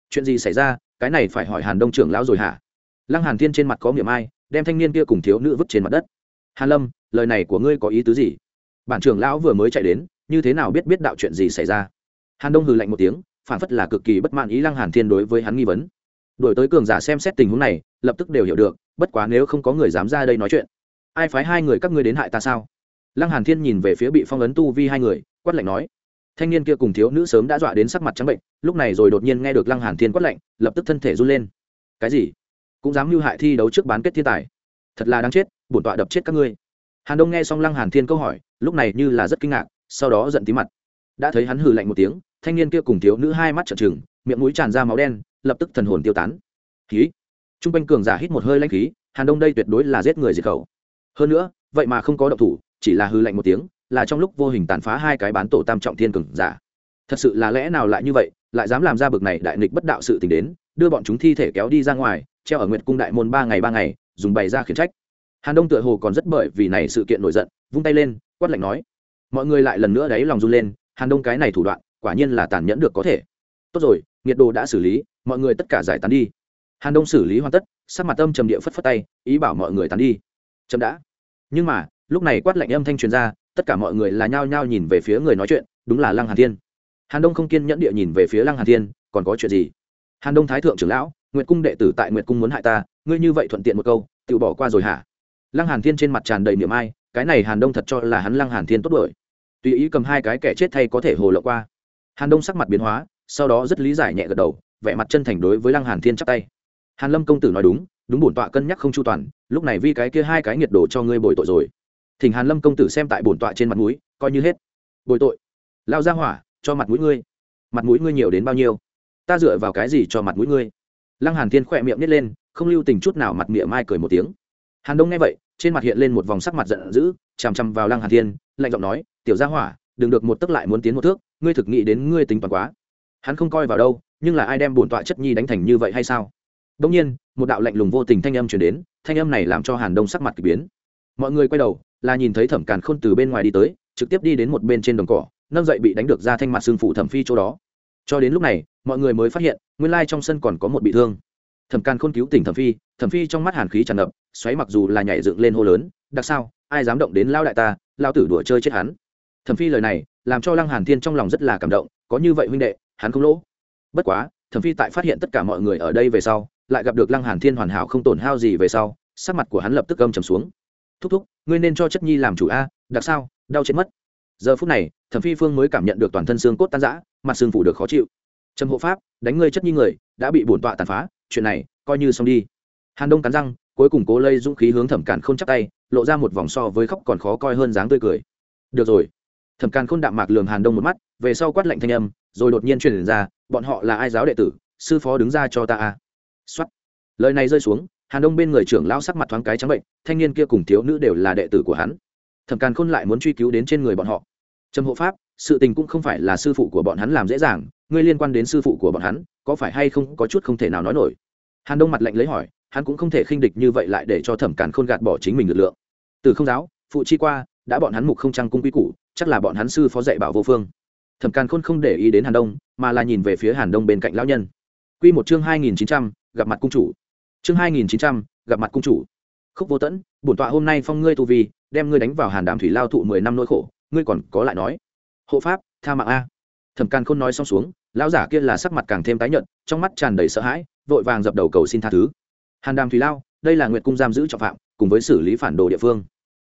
Chuyện gì xảy ra? Cái này phải hỏi hàn đông trưởng lão rồi hả? Lăng hàn thiên trên mặt có miệng ai, đem thanh niên kia cùng thiếu nữ vứt trên mặt đất. Hàn lâm, lời này của ngươi có ý tứ gì? Bản trưởng lão vừa mới chạy đến, như thế nào biết biết đạo chuyện gì xảy ra? Hàn đông hừ lạnh một tiếng phản phất là cực kỳ bất mãn ý lăng hàn thiên đối với hắn nghi vấn. Đổi tới cường giả xem xét tình huống này, lập tức đều hiểu được, bất quá nếu không có người dám ra đây nói chuyện. Ai phái hai người các ngươi đến hại ta sao? Lăng hàn thiên nhìn về phía bị phong ấn tu vi hai người, quát lạnh nói. Thanh niên kia cùng thiếu nữ sớm đã dọa đến sắc mặt trắng bệnh, lúc này rồi đột nhiên nghe được lăng hàn thiên quát lạnh, lập tức thân thể run lên. Cái gì? Cũng dám mưu hại thi đấu trước bán kết thiên tài? Thật là đáng chết, bổn tọa đập chết các ngươi. Hàn đông nghe xong lăng hàn thiên câu hỏi, lúc này như là rất kinh ngạc, sau đó giận tí mặt đã thấy hắn hừ lạnh một tiếng, thanh niên kia cùng thiếu nữ hai mắt trợn trừng, miệng mũi tràn ra máu đen, lập tức thần hồn tiêu tán. Khí. Trung quanh cường giả hít một hơi lanh khí, hàn đông đây tuyệt đối là giết người diệt khẩu. Hơn nữa, vậy mà không có động thủ, chỉ là hư lạnh một tiếng, là trong lúc vô hình tàn phá hai cái bán tổ tam trọng thiên cường giả. Thật sự là lẽ nào lại như vậy, lại dám làm ra bực này đại nghịch bất đạo sự tình đến, đưa bọn chúng thi thể kéo đi ra ngoài, treo ở nguyệt cung đại môn ba ngày ba ngày, dùng bày ra khiển trách. Hàn đông tựa hồ còn rất bởi vì này sự kiện nổi giận, vung tay lên, quát lạnh nói, mọi người lại lần nữa đáy lòng run lên hàn đông cái này thủ đoạn, quả nhiên là tàn nhẫn được có thể. Tốt rồi nhiệt đồ đã xử lý, mọi người tất cả giải tán đi. Hàn đông xử lý hoàn tất, sắc mặt tâm trầm địa phất phất tay, ý bảo mọi người tán đi. Chậm đã. Nhưng mà, lúc này quát lạnh âm thanh truyền ra, tất cả mọi người là nhao nhao nhìn về phía người nói chuyện, đúng là lăng hàn thiên. Hàn đông không kiên nhẫn địa nhìn về phía lăng hàn thiên, còn có chuyện gì? Hàn đông thái thượng trưởng lão, nguyệt cung đệ tử tại nguyệt cung muốn hại ta, ngươi như vậy thuận tiện một câu, tự bỏ qua rồi hả? Lăng hàn thiên trên mặt tràn đầy niềm ai, cái này hàn đông thật cho là hắn lăng hàn thiên tốt đuổi tùy ý cầm hai cái kẻ chết thay có thể hồ lộ qua. Hàn đông sắc mặt biến hóa, sau đó rất lý giải nhẹ gật đầu, vẻ mặt chân thành đối với lăng hàn thiên chắp tay. Hàn lâm công tử nói đúng đúng bổn tọa cân nhắc không chu toàn, lúc này vi cái kia hai cái nhiệt đồ cho ngươi bồi tội rồi. Thỉnh hàn lâm công tử xem tại bổn tọa trên mặt mũi, coi như hết. Bồi tội. Lao ra hỏa, cho mặt mũi ngươi. Mặt mũi ngươi nhiều đến bao nhiêu? Ta dựa vào cái gì cho mặt mũi ngươi? Lăng hàn thiên khỏe miệng nít lên, không lưu tình chút nào mặt miệng mai cười một tiếng. Hàn đông nghe vậy, trên mặt hiện lên một vòng sắc mặt giận dữ, chằm chằm vào lăng hàn thiên, lạnh giọng nói tiểu gia hỏa, đừng được một tức lại muốn tiến một thước, ngươi thực nghĩ đến ngươi tính toàn quá. Hắn không coi vào đâu, nhưng là ai đem bổn tọa chất nhi đánh thành như vậy hay sao? Đông nhiên, một đạo lạnh lùng vô tình thanh âm truyền đến, thanh âm này làm cho hàn đông sắc mặt kỳ biến. Mọi người quay đầu, là nhìn thấy thẩm càn khôn từ bên ngoài đi tới, trực tiếp đi đến một bên trên đồng cỏ, nâng dậy bị đánh được ra thanh mặt xương phụ thẩm phi chỗ đó. Cho đến lúc này, mọi người mới phát hiện, nguyên lai trong sân còn có một bị thương. Thẩm càn khôn cứu tỉnh thẩm phi thẩm phi trong mắt hàn khí tràn ngập, xoáy mặc dù là nhảy dựng lên hô lớn, đặc sao, ai dám động đến lao đại ta, lao tử đùa chơi chết hắn? Thẩm phi lời này làm cho lăng hàn thiên trong lòng rất là cảm động, có như vậy huynh đệ, hắn không lỗ. Bất quá, thẩm phi tại phát hiện tất cả mọi người ở đây về sau, lại gặp được lăng hàn thiên hoàn hảo không tổn hao gì về sau, sắc mặt của hắn lập tức âm trầm xuống. Thúc thúc, ngươi nên cho chất nhi làm chủ a, đặc sao, đau chết mất. Giờ phút này, thẩm phi phương mới cảm nhận được toàn thân xương cốt tan rã, mặt xương phủ được khó chịu. Trầm hộ pháp, đánh ngươi chất nhi người, đã bị bổn tọa tàn phá, chuyện này coi như xong đi. Hàn đông cắn răng, cuối cùng cố lây dũng khí hướng thẩm càn không chắc tay, lộ ra một vòng so với khóc còn khó coi hơn dáng tươi cười. Được rồi thẩm càn khôn đạm mạc lường hàn đông một mắt, về sau quát lạnh thanh âm, rồi đột nhiên truyền ra, bọn họ là ai giáo đệ tử? Sư phó đứng ra cho ta à. a xuất lời này rơi xuống, hàn đông bên người trưởng lão sắc mặt thoáng cái trắng bệnh, thanh niên kia cùng thiếu nữ đều là đệ tử của hắn. Thẩm càn khôn lại muốn truy cứu đến trên người bọn họ. Trầm hộ pháp, sự tình cũng không phải là sư phụ của bọn hắn làm dễ dàng, ngươi liên quan đến sư phụ của bọn hắn, có phải hay không có chút không thể nào nói nổi? Hàn đông mặt lạnh lấy hỏi, hắn cũng không thể khinh địch như vậy lại để cho thẩm càn khôn gạt bỏ chính mình lực lượng. Từ không giáo, phụ chi qua đã bọn hắn mục không trăng cung quy củ, chắc là bọn hắn sư phó dạy bảo vô phương. Thẩm càn khôn không để ý đến hàn đông, mà là nhìn về phía hàn đông bên cạnh lão nhân. Quy một chương hai nghìn chín trăm, gặp mặt cung chủ. Chương hai nghìn chín trăm, gặp mặt cung chủ. Khúc vô tẫn, bổn tọa hôm nay phong ngươi tu vi, đem ngươi đánh vào hàn đàm thủy lao thụ mười năm nỗi khổ, ngươi còn có lại nói. Hộ pháp, tha mạng a. Thẩm càn khôn nói xong xuống, lão giả kia là sắc mặt càng thêm tái nhợt, trong mắt tràn đầy sợ hãi, vội vàng dập đầu cầu xin tha thứ. Hàn đàm thủy lao, đây là nguyệt cung giam giữ trọng phạm, cùng với xử lý phản đồ địa phương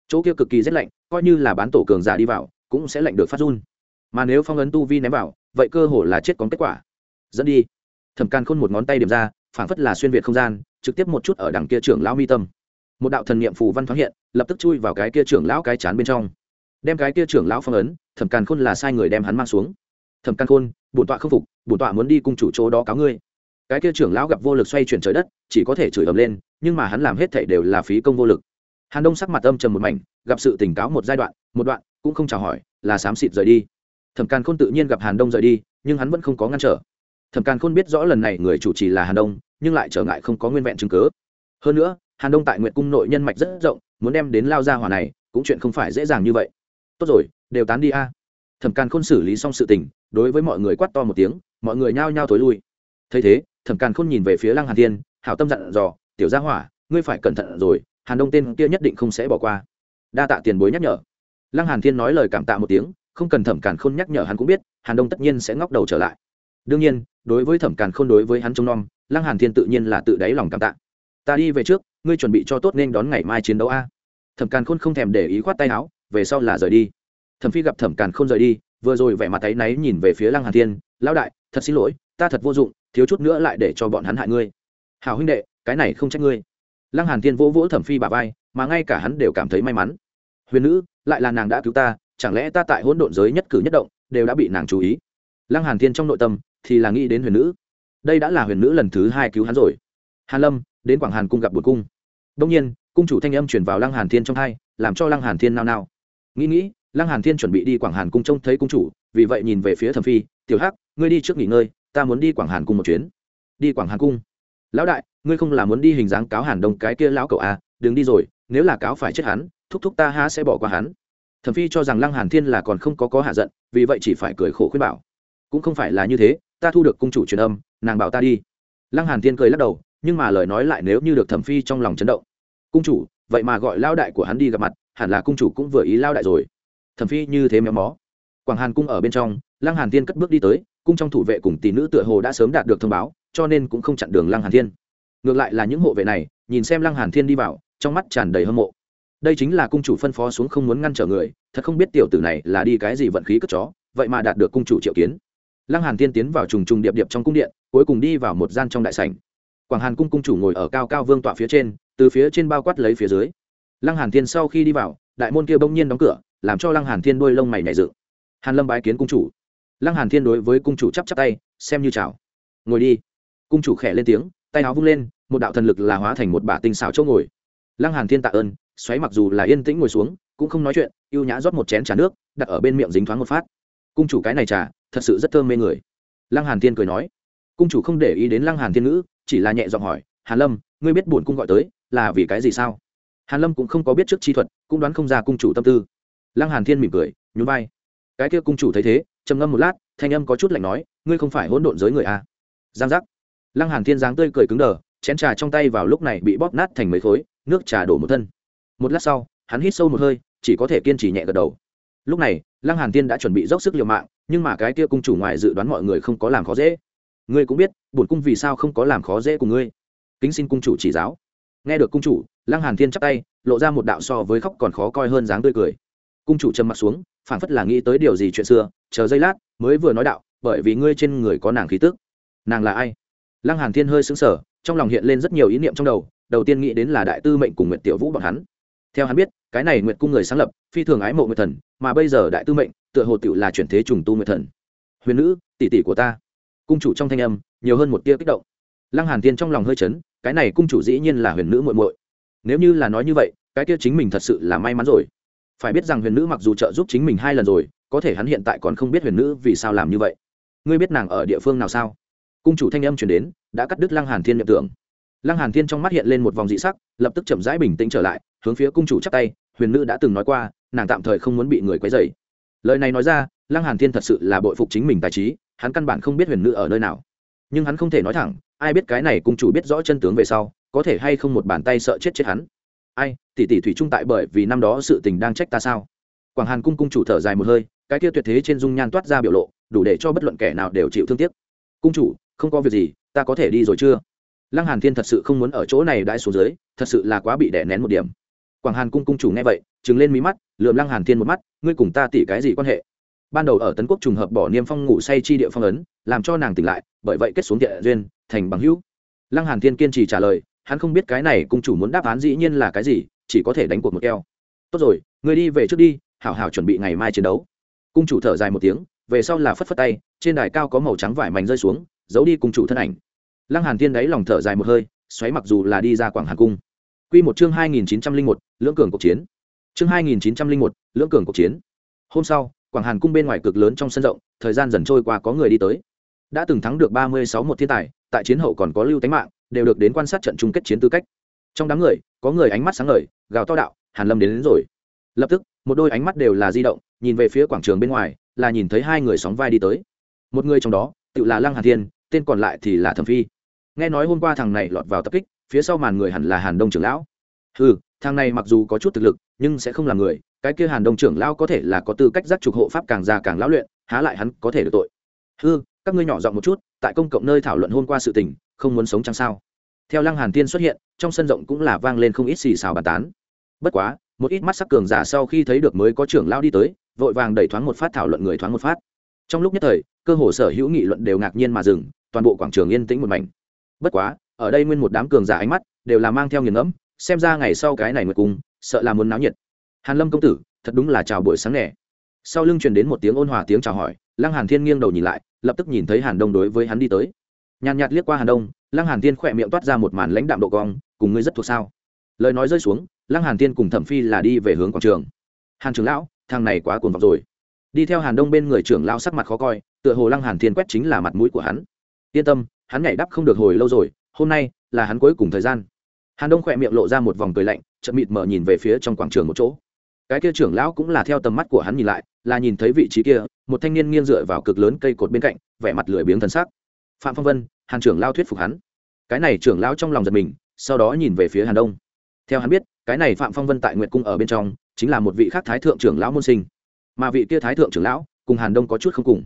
chỗ kia cực kỳ rét lạnh, coi như là bán tổ cường giả đi vào, cũng sẽ lạnh được phát run. Mà nếu phong ấn tu vi ném vào, vậy cơ hồ là chết có kết quả. Dẫn đi. Thẩm càn khôn một ngón tay điểm ra, phảng phất là xuyên việt không gian, trực tiếp một chút ở đằng kia trưởng lão mi tâm. Một đạo thần niệm phù văn thoáng hiện, lập tức chui vào cái kia trưởng lão cái chán bên trong. Đem cái kia trưởng lão phong ấn, thẩm càn khôn là sai người đem hắn mang xuống. Thẩm càn khôn, bổn tọa không phục, bổn tọa muốn đi cùng chủ chỗ đó cáo ngươi. Cái kia trưởng lão gặp vô lực xoay chuyển trời đất, chỉ có thể chửi ầm lên, nhưng mà hắn làm hết thảy đều là phí công vô lực hàn đông sắc mặt âm trầm một mảnh, gặp sự tỉnh cáo một giai đoạn, một đoạn, cũng không chào hỏi, là xám xịt rời đi. Thẩm càn khôn tự nhiên gặp hàn đông rời đi, nhưng hắn vẫn không có ngăn trở. Thẩm càn khôn biết rõ lần này người chủ trì là hàn đông, nhưng lại trở ngại không có nguyên vẹn chứng cớ hơn nữa, hàn đông tại nguyệt cung nội nhân mạch rất rộng, muốn đem đến lao ra hỏa này, cũng chuyện không phải dễ dàng như vậy. Tốt rồi, đều tán đi a. Thẩm càn khôn xử lý xong sự tình, đối với mọi người quát to một tiếng, mọi người nhao nhao thối lui. Thấy thế, thẩm càn khôn nhìn về phía lăng hàn thiên, hảo tâm dặn dò, tiểu gia hỏa, ngươi phải cẩn thận rồi hàn đông tên kia nhất định không sẽ bỏ qua. Đa tạ tiền bối nhắc nhở. Lăng hàn thiên nói lời cảm tạ một tiếng, không cần thẩm càn khôn nhắc nhở hắn cũng biết, hàn đông tất nhiên sẽ ngóc đầu trở lại. Đương nhiên, đối với thẩm càn khôn đối với hắn trông nom, lăng hàn thiên tự nhiên là tự đáy lòng cảm tạ. Ta đi về trước, ngươi chuẩn bị cho tốt nên đón ngày mai chiến đấu a. Thẩm càn khôn không thèm để ý khoát tay áo, về sau là rời đi. Thẩm phi gặp thẩm càn khôn rời đi, vừa rồi vẻ mặt tay náy nhìn về phía lăng hàn thiên, lão đại, thật xin lỗi, ta thật vô dụng, thiếu chút nữa lại để cho bọn hắn hại ngươi. Hảo huynh đệ, cái này không trách ngươi lăng hàn thiên vỗ vỗ thẩm phi bà vai, mà ngay cả hắn đều cảm thấy may mắn. Huyền nữ, lại là nàng đã cứu ta, chẳng lẽ ta tại hỗn độn giới nhất cử nhất động, đều đã bị nàng chú ý? Lăng hàn thiên trong nội tâm thì là nghĩ đến huyền nữ. Đây đã là huyền nữ lần thứ hai cứu hắn rồi. Hàn lâm, đến quảng hàn cung gặp bột cung. Đông nhiên, cung chủ thanh âm chuyển vào lăng hàn thiên trong hai làm cho lăng hàn thiên nao nao. Nghĩ nghĩ, lăng hàn thiên chuẩn bị đi quảng hàn cung trông thấy cung chủ, vì vậy nhìn về phía thẩm phi, tiểu hắc, ngươi đi trước nghỉ ngơi, ta muốn đi quảng hàn cung một chuyến. Đi quảng hàn cung? Lão đại ngươi không là muốn đi hình dáng cáo hàn đông cái kia lão cậu à đừng đi rồi, nếu là cáo phải chết hắn, thúc thúc ta ha sẽ bỏ qua hắn. Thẩm phi cho rằng lăng hàn thiên là còn không có có hạ giận, vì vậy chỉ phải cười khổ khuyên bảo. Cũng không phải là như thế, ta thu được cung chủ truyền âm, nàng bảo ta đi. Lăng hàn thiên cười lắc đầu, nhưng mà lời nói lại nếu như được thẩm phi trong lòng chấn động. Cung chủ, vậy mà gọi lao đại của hắn đi gặp mặt, hẳn là cung chủ cũng vừa ý lao đại rồi. Thẩm phi như thế méo mó. Quảng hàn cung ở bên trong, lăng hàn thiên cất bước đi tới, cung trong thủ vệ cùng tỷ nữ tựa hồ đã sớm đạt được thông báo, cho nên cũng không chặn đường lăng hàn thiên ngược lại là những hộ vệ này, nhìn xem lăng hàn thiên đi vào, trong mắt tràn đầy hâm mộ. Đây chính là cung chủ phân phó xuống không muốn ngăn trở người, thật không biết tiểu tử này là đi cái gì vận khí cất chó, vậy mà đạt được cung chủ triệu kiến. Lăng hàn thiên tiến vào trùng trùng điệp điệp trong cung điện, cuối cùng đi vào một gian trong đại sảnh. Quảng hàn cung cung chủ ngồi ở cao cao vương tọa phía trên, từ phía trên bao quát lấy phía dưới. Lăng hàn thiên sau khi đi vào, đại môn kia bỗng nhiên đóng cửa, làm cho lăng hàn thiên đôi lông mày nhảy dựng. Hàn lâm bái kiến cung chủ. Lăng hàn thiên đối với cung chủ chắp chắp tay, xem như chào. Ngồi đi. Cung chủ khẽ lên tiếng, tay áo vung lên một đạo thần lực là hóa thành một bả tinh xảo chỗ ngồi. Lăng hàn thiên tạ ơn, xoáy mặc dù là yên tĩnh ngồi xuống, cũng không nói chuyện yêu nhã rót một chén trà nước, đặt ở bên miệng dính thoáng một phát. Cung chủ cái này trà, thật sự rất thơm mê người. Lăng hàn thiên cười nói, cung chủ không để ý đến lăng hàn thiên ngữ, chỉ là nhẹ giọng hỏi, hàn lâm, ngươi biết bổn cung gọi tới là vì cái gì sao? Hàn lâm cũng không có biết trước chi thuật, cũng đoán không ra cung chủ tâm tư. Lăng hàn thiên mỉm cười, nhún vai. Cái kia cung chủ thấy thế, trầm ngâm một lát, thanh âm có chút lạnh nói, ngươi không phải hỗn độn giới người à? Giang giác. Lăng hàn thiên dáng tươi cười cứng đờ chén trà trong tay vào lúc này bị bóp nát thành mấy khối, nước trà đổ một thân. Một lát sau, hắn hít sâu một hơi, chỉ có thể kiên trì nhẹ gật đầu. Lúc này, lăng hàn thiên đã chuẩn bị dốc sức liều mạng, nhưng mà cái kia cung chủ ngoài dự đoán mọi người không có làm khó dễ. Ngươi cũng biết, bổn cung vì sao không có làm khó dễ của ngươi. Kính xin cung chủ chỉ giáo. Nghe được cung chủ, lăng hàn thiên chắp tay, lộ ra một đạo so với khóc còn khó coi hơn dáng tươi cười. Cung chủ trầm mặt xuống, phảng phất là nghĩ tới điều gì chuyện xưa, chờ giây lát, mới vừa nói đạo, bởi vì ngươi trên người có nàng khí tức. Nàng là ai? Lăng hàn thiên hơi sững sờ trong lòng hiện lên rất nhiều ý niệm trong đầu đầu tiên nghĩ đến là đại tư mệnh cùng nguyệt tiểu vũ bọn hắn. Theo hắn biết, cái này nguyệt cung người sáng lập, phi thường ái mộ nguyệt thần, mà bây giờ đại tư mệnh, tựa hồ tiểu là chuyển thế trùng tu nguyệt thần. Huyền nữ, tỷ tỷ của ta. Cung chủ trong thanh âm, nhiều hơn một tia kích động. Lăng hàn tiên trong lòng hơi chấn, cái này cung chủ dĩ nhiên là huyền nữ muội muội. Nếu như là nói như vậy, cái kia chính mình thật sự là may mắn rồi. Phải biết rằng huyền nữ mặc dù trợ giúp chính mình hai lần rồi, có thể hắn hiện tại còn không biết huyền nữ vì sao làm như vậy. Ngươi biết nàng ở địa phương nào sao? Cung chủ thanh âm truyền đến, đã cắt đứt lăng hàn thiên nhập tưởng. Lăng hàn thiên trong mắt hiện lên một vòng dị sắc, lập tức chậm rãi bình tĩnh trở lại, hướng phía cung chủ chắp tay, huyền nữ đã từng nói qua, nàng tạm thời không muốn bị người quấy rầy. Lời này nói ra, lăng hàn thiên thật sự là bội phục chính mình tài trí, hắn căn bản không biết huyền nữ ở nơi nào. Nhưng hắn không thể nói thẳng, ai biết cái này cung chủ biết rõ chân tướng về sau, có thể hay không một bàn tay sợ chết chết hắn. Ai, tỷ tỷ thủy trung tại bởi vì năm đó sự tình đang trách ta sao? Quảng hàn cung cung chủ thở dài một hơi, cái kia tuyệt thế trên dung nhan toát ra biểu lộ, đủ để cho bất luận kẻ nào đều chịu thương tiếc. Cung chủ không có việc gì, ta có thể đi rồi chưa? Lăng hàn thiên thật sự không muốn ở chỗ này đãi xuống dưới, thật sự là quá bị đè nén một điểm. Quảng hàn cung cung chủ nghe vậy, trừng lên mí mắt, lườm lăng hàn thiên một mắt, ngươi cùng ta tỉ cái gì quan hệ? Ban đầu ở tấn quốc trùng hợp bỏ niêm phong ngủ say chi địa phong ấn, làm cho nàng tỉnh lại, bởi vậy kết xuống địa duyên, thành bằng hữu. Lăng hàn thiên kiên trì trả lời, hắn không biết cái này cung chủ muốn đáp án dĩ nhiên là cái gì, chỉ có thể đánh cuộc một keo. Tốt rồi, ngươi đi về trước đi, hảo hảo chuẩn bị ngày mai chiến đấu. Cung chủ thở dài một tiếng, về sau là phất phất tay, trên đài cao có màu trắng vải mảnh rơi xuống giấu đi cùng chủ thân ảnh. Lăng hàn thiên đáy lòng thở dài một hơi xoáy mặc dù là đi ra quảng hàn cung. Quy một chương hai nghìn chín trăm linh một lưỡng cường cuộc chiến. Chương hai nghìn chín trăm linh một lưỡng cường cuộc chiến. Hôm sau quảng hàn cung bên ngoài cực lớn trong sân rộng thời gian dần trôi qua có người đi tới. Đã từng thắng được ba mươi sáu một thiên tài tại chiến hậu còn có lưu tánh mạng đều được đến quan sát trận chung kết chiến tư cách. Trong đám người có người ánh mắt sáng ngời gào to đạo hàn lâm đến, đến rồi. Lập tức một đôi ánh mắt đều là di động nhìn về phía quảng trường bên ngoài là nhìn thấy hai người sóng vai đi tới. Một người trong đó tự là lăng hàn thiên tên còn lại thì là thẩm phi. Nghe nói hôm qua thằng này lọt vào tập kích phía sau màn người hẳn là hàn đông trưởng lão. Ừ thằng này mặc dù có chút thực lực nhưng sẽ không làm người cái kia hàn đông trưởng lão có thể là có tư cách giác trục hộ pháp càng già càng lão luyện há lại hắn có thể được tội. Ừ, các ngươi nhỏ giọng một chút tại công cộng nơi thảo luận hôm qua sự tình không muốn sống chăng sao? Theo lăng hàn tiên xuất hiện trong sân rộng cũng là vang lên không ít xì xào bàn tán. Bất quá một ít mắt sắc cường giả sau khi thấy được mới có trưởng lão đi tới vội vàng đẩy thoáng một phát thảo luận người thoáng một phát. Trong lúc nhất thời cơ hồ sở hữu nghị luận đều ngạc nhiên mà dừng toàn bộ quảng trường yên tĩnh một mảnh. Bất quá, ở đây nguyên một đám cường giả ánh mắt đều là mang theo nghiền ngẫm, xem ra ngày sau cái này nguyệt cung, sợ là muốn náo nhiệt. Hàn lâm công tử, thật đúng là chào buổi sáng nẻ sau lưng truyền đến một tiếng ôn hòa tiếng chào hỏi, lăng hàn thiên nghiêng đầu nhìn lại, lập tức nhìn thấy hàn đông đối với hắn đi tới. Nhàn nhạt liếc qua hàn đông, lăng hàn thiên khỏe miệng toát ra một màn lãnh đạm độ cong, cùng ngươi rất thuộc sao. Lời nói rơi xuống, lăng hàn thiên cùng thẩm phi là đi về hướng quảng trường. Hàn trưởng lão, thằng này quá cuồng vọng rồi. Đi theo hàn đông bên người trưởng lão sắc mặt khó coi, tựa hồ lăng hàn thiên quét chính là mặt mũi của hắn yên tâm, hắn nhảy đắp không được hồi lâu rồi, hôm nay là hắn cuối cùng thời gian. Hàn đông khỏe miệng lộ ra một vòng cười lạnh chậm mịt mở nhìn về phía trong quảng trường một chỗ. Cái kia trưởng lão cũng là theo tầm mắt của hắn nhìn lại, là nhìn thấy vị trí kia, một thanh niên nghiêng dựa vào cực lớn cây cột bên cạnh, vẻ mặt lười biếng thân xác phạm phong vân, hàn trưởng lao thuyết phục hắn. Cái này trưởng lão trong lòng giật mình, sau đó nhìn về phía hàn đông. Theo hắn biết, cái này phạm phong vân tại nguyệt cung ở bên trong, chính là một vị khác thái thượng trưởng lão môn sinh. Mà vị kia thái thượng trưởng lão, cùng hàn đông có chút không cùng.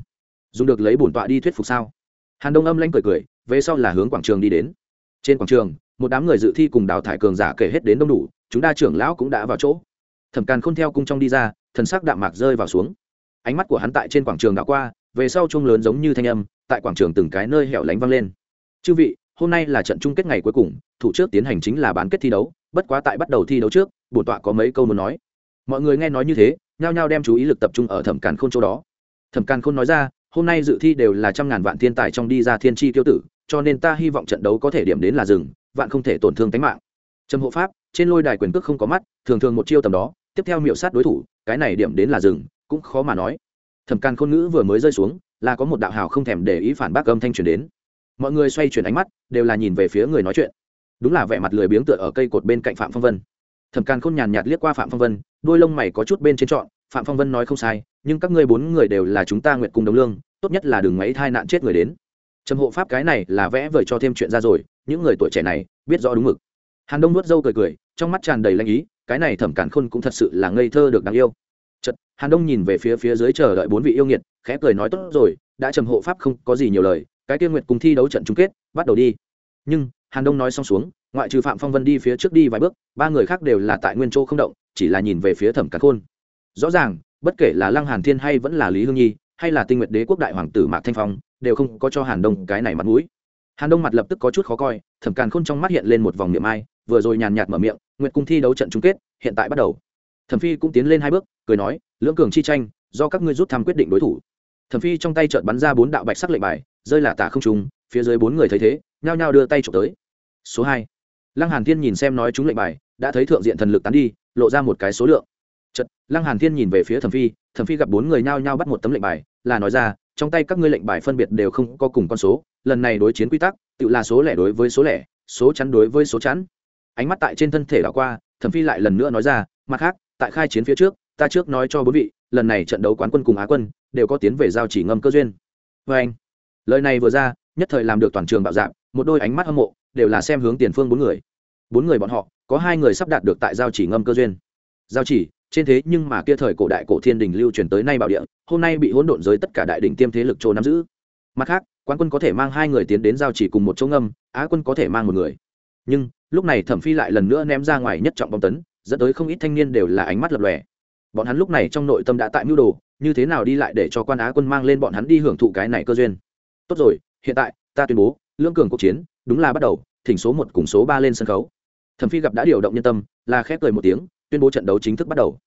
Dùng được lấy bổn tọa đi thuyết phục sao? Hàn đông âm lanh cười cười, về sau là hướng quảng trường đi đến. Trên quảng trường, một đám người dự thi cùng đào thải cường giả kể hết đến đông đủ, chúng đa trưởng lão cũng đã vào chỗ. Thẩm càn khôn theo cung trong đi ra, thần sắc đạm mạc rơi vào xuống. Ánh mắt của hắn tại trên quảng trường đã qua, về sau chung lớn giống như thanh âm, tại quảng trường từng cái nơi hẻo lánh vang lên. Chư vị, hôm nay là trận chung kết ngày cuối cùng, thủ trước tiến hành chính là bán kết thi đấu, bất quá tại bắt đầu thi đấu trước, bổn tọa có mấy câu muốn nói. Mọi người nghe nói như thế, nhao nhao đem chú ý lực tập trung ở thẩm càn khôn chỗ đó. Thẩm càn khôn nói ra hôm nay dự thi đều là trăm ngàn vạn thiên tài trong đi ra thiên tri tiêu tử, cho nên ta hy vọng trận đấu có thể điểm đến là rừng vạn không thể tổn thương tính mạng. Trầm hộ pháp, trên lôi đài quyền cước không có mắt, thường thường một chiêu tầm đó, tiếp theo miệu sát đối thủ, cái này điểm đến là rừng cũng khó mà nói. Thẩm càn khôn ngữ vừa mới rơi xuống, là có một đạo hào không thèm để ý phản bác âm thanh truyền đến. Mọi người xoay chuyển ánh mắt, đều là nhìn về phía người nói chuyện. Đúng là vẻ mặt lười biếng tựa ở cây cột bên cạnh phạm phong vân. Thẩm càn khôn nhàn nhạt liếc qua phạm phong vân, đôi lông mày có chút bên trên trọn, phạm phong vân nói không sai nhưng các ngươi bốn người đều là chúng ta nguyện cùng đồng lương, tốt nhất là đừng mấy thai nạn chết người đến. Trầm hộ pháp cái này là vẽ vời cho thêm chuyện ra rồi, những người tuổi trẻ này, biết rõ đúng mực. Hàn đông nuốt dâu cười cười, trong mắt tràn đầy lanh ý, cái này thẩm cản khôn cũng thật sự là ngây thơ được đáng yêu. Chật hàn đông nhìn về phía phía dưới chờ đợi bốn vị yêu nghiệt, khẽ cười nói tốt rồi, đã trầm hộ pháp không có gì nhiều lời, cái tiên nguyệt cùng thi đấu trận chung kết, bắt đầu đi. Nhưng, hàn đông nói xong xuống, ngoại trừ phạm phong vân đi phía trước đi vài bước, ba người khác đều là tại nguyên châu không động, chỉ là nhìn về phía thẩm cản khôn. Rõ ràng bất kể là lăng hàn thiên hay vẫn là lý hương nhi, hay là tinh nguyệt đế quốc đại hoàng tử mạc thanh phong, đều không có cho hàn đông cái này mặt mũi. Hàn đông mặt lập tức có chút khó coi, thẩm càn khôn trong mắt hiện lên một vòng niệm ai, vừa rồi nhàn nhạt mở miệng, nguyệt cung thi đấu trận chung kết, hiện tại bắt đầu. Thẩm phi cũng tiến lên hai bước, cười nói, lưỡng cường chi tranh, do các ngươi rút thăm quyết định đối thủ. Thẩm phi trong tay trợn bắn ra bốn đạo bạch sắc lệnh bài, rơi là tả không trùng phía dưới bốn người thấy thế, nhao nhao đưa tay trộm tới. Số hai. Lăng hàn thiên nhìn xem nói chúng lệnh bài, đã thấy thượng diện thần lực tán đi, lộ ra một cái số lượng chật lăng hàn thiên nhìn về phía thẩm phi thẩm phi gặp bốn người nhao nhao bắt một tấm lệnh bài, là nói ra, trong tay các ngươi lệnh bài phân biệt đều không có cùng con số, lần này đối chiến quy tắc, tự là số lẻ đối với số lẻ, số chắn đối với số chắn. Ánh mắt tại trên thân thể đảo qua, thẩm phi lại lần nữa nói ra, mặt khác, tại khai chiến phía trước, ta trước nói cho bốn vị, lần này trận đấu quán quân cùng á quân đều có tiến về giao chỉ ngâm cơ duyên. Vê anh, lời này vừa ra, nhất thời làm được toàn trường bạo dạng một đôi ánh mắt hâm mộ đều là xem hướng tiền phương bốn người. Bốn người bọn họ, có hai người sắp đạt được tại giao chỉ ngâm cơ duyên. Giao chỉ trên thế nhưng mà kia thời cổ đại cổ thiên đình lưu truyền tới nay bảo địa, hôm nay bị hỗn độn giới tất cả đại đỉnh tiêm thế lực trô nắm giữ. Mặt khác, quán quân có thể mang hai người tiến đến giao chỉ cùng một chỗ ngâm, á quân có thể mang một người. Nhưng, lúc này thẩm phi lại lần nữa ném ra ngoài nhất trọng bom tấn, dẫn tới không ít thanh niên đều là ánh mắt lập lòe. Bọn hắn lúc này trong nội tâm đã tại mưu đồ, như thế nào đi lại để cho quan á quân mang lên bọn hắn đi hưởng thụ cái này cơ duyên. Tốt rồi, hiện tại, ta tuyên bố, lưỡng cường cuộc chiến, đúng là bắt đầu, thỉnh số một cùng số ba lên sân khấu. Thẩm phi gặp đã điều động nhân tâm là khép cười một tiếng tuyên bố trận đấu chính thức bắt đầu.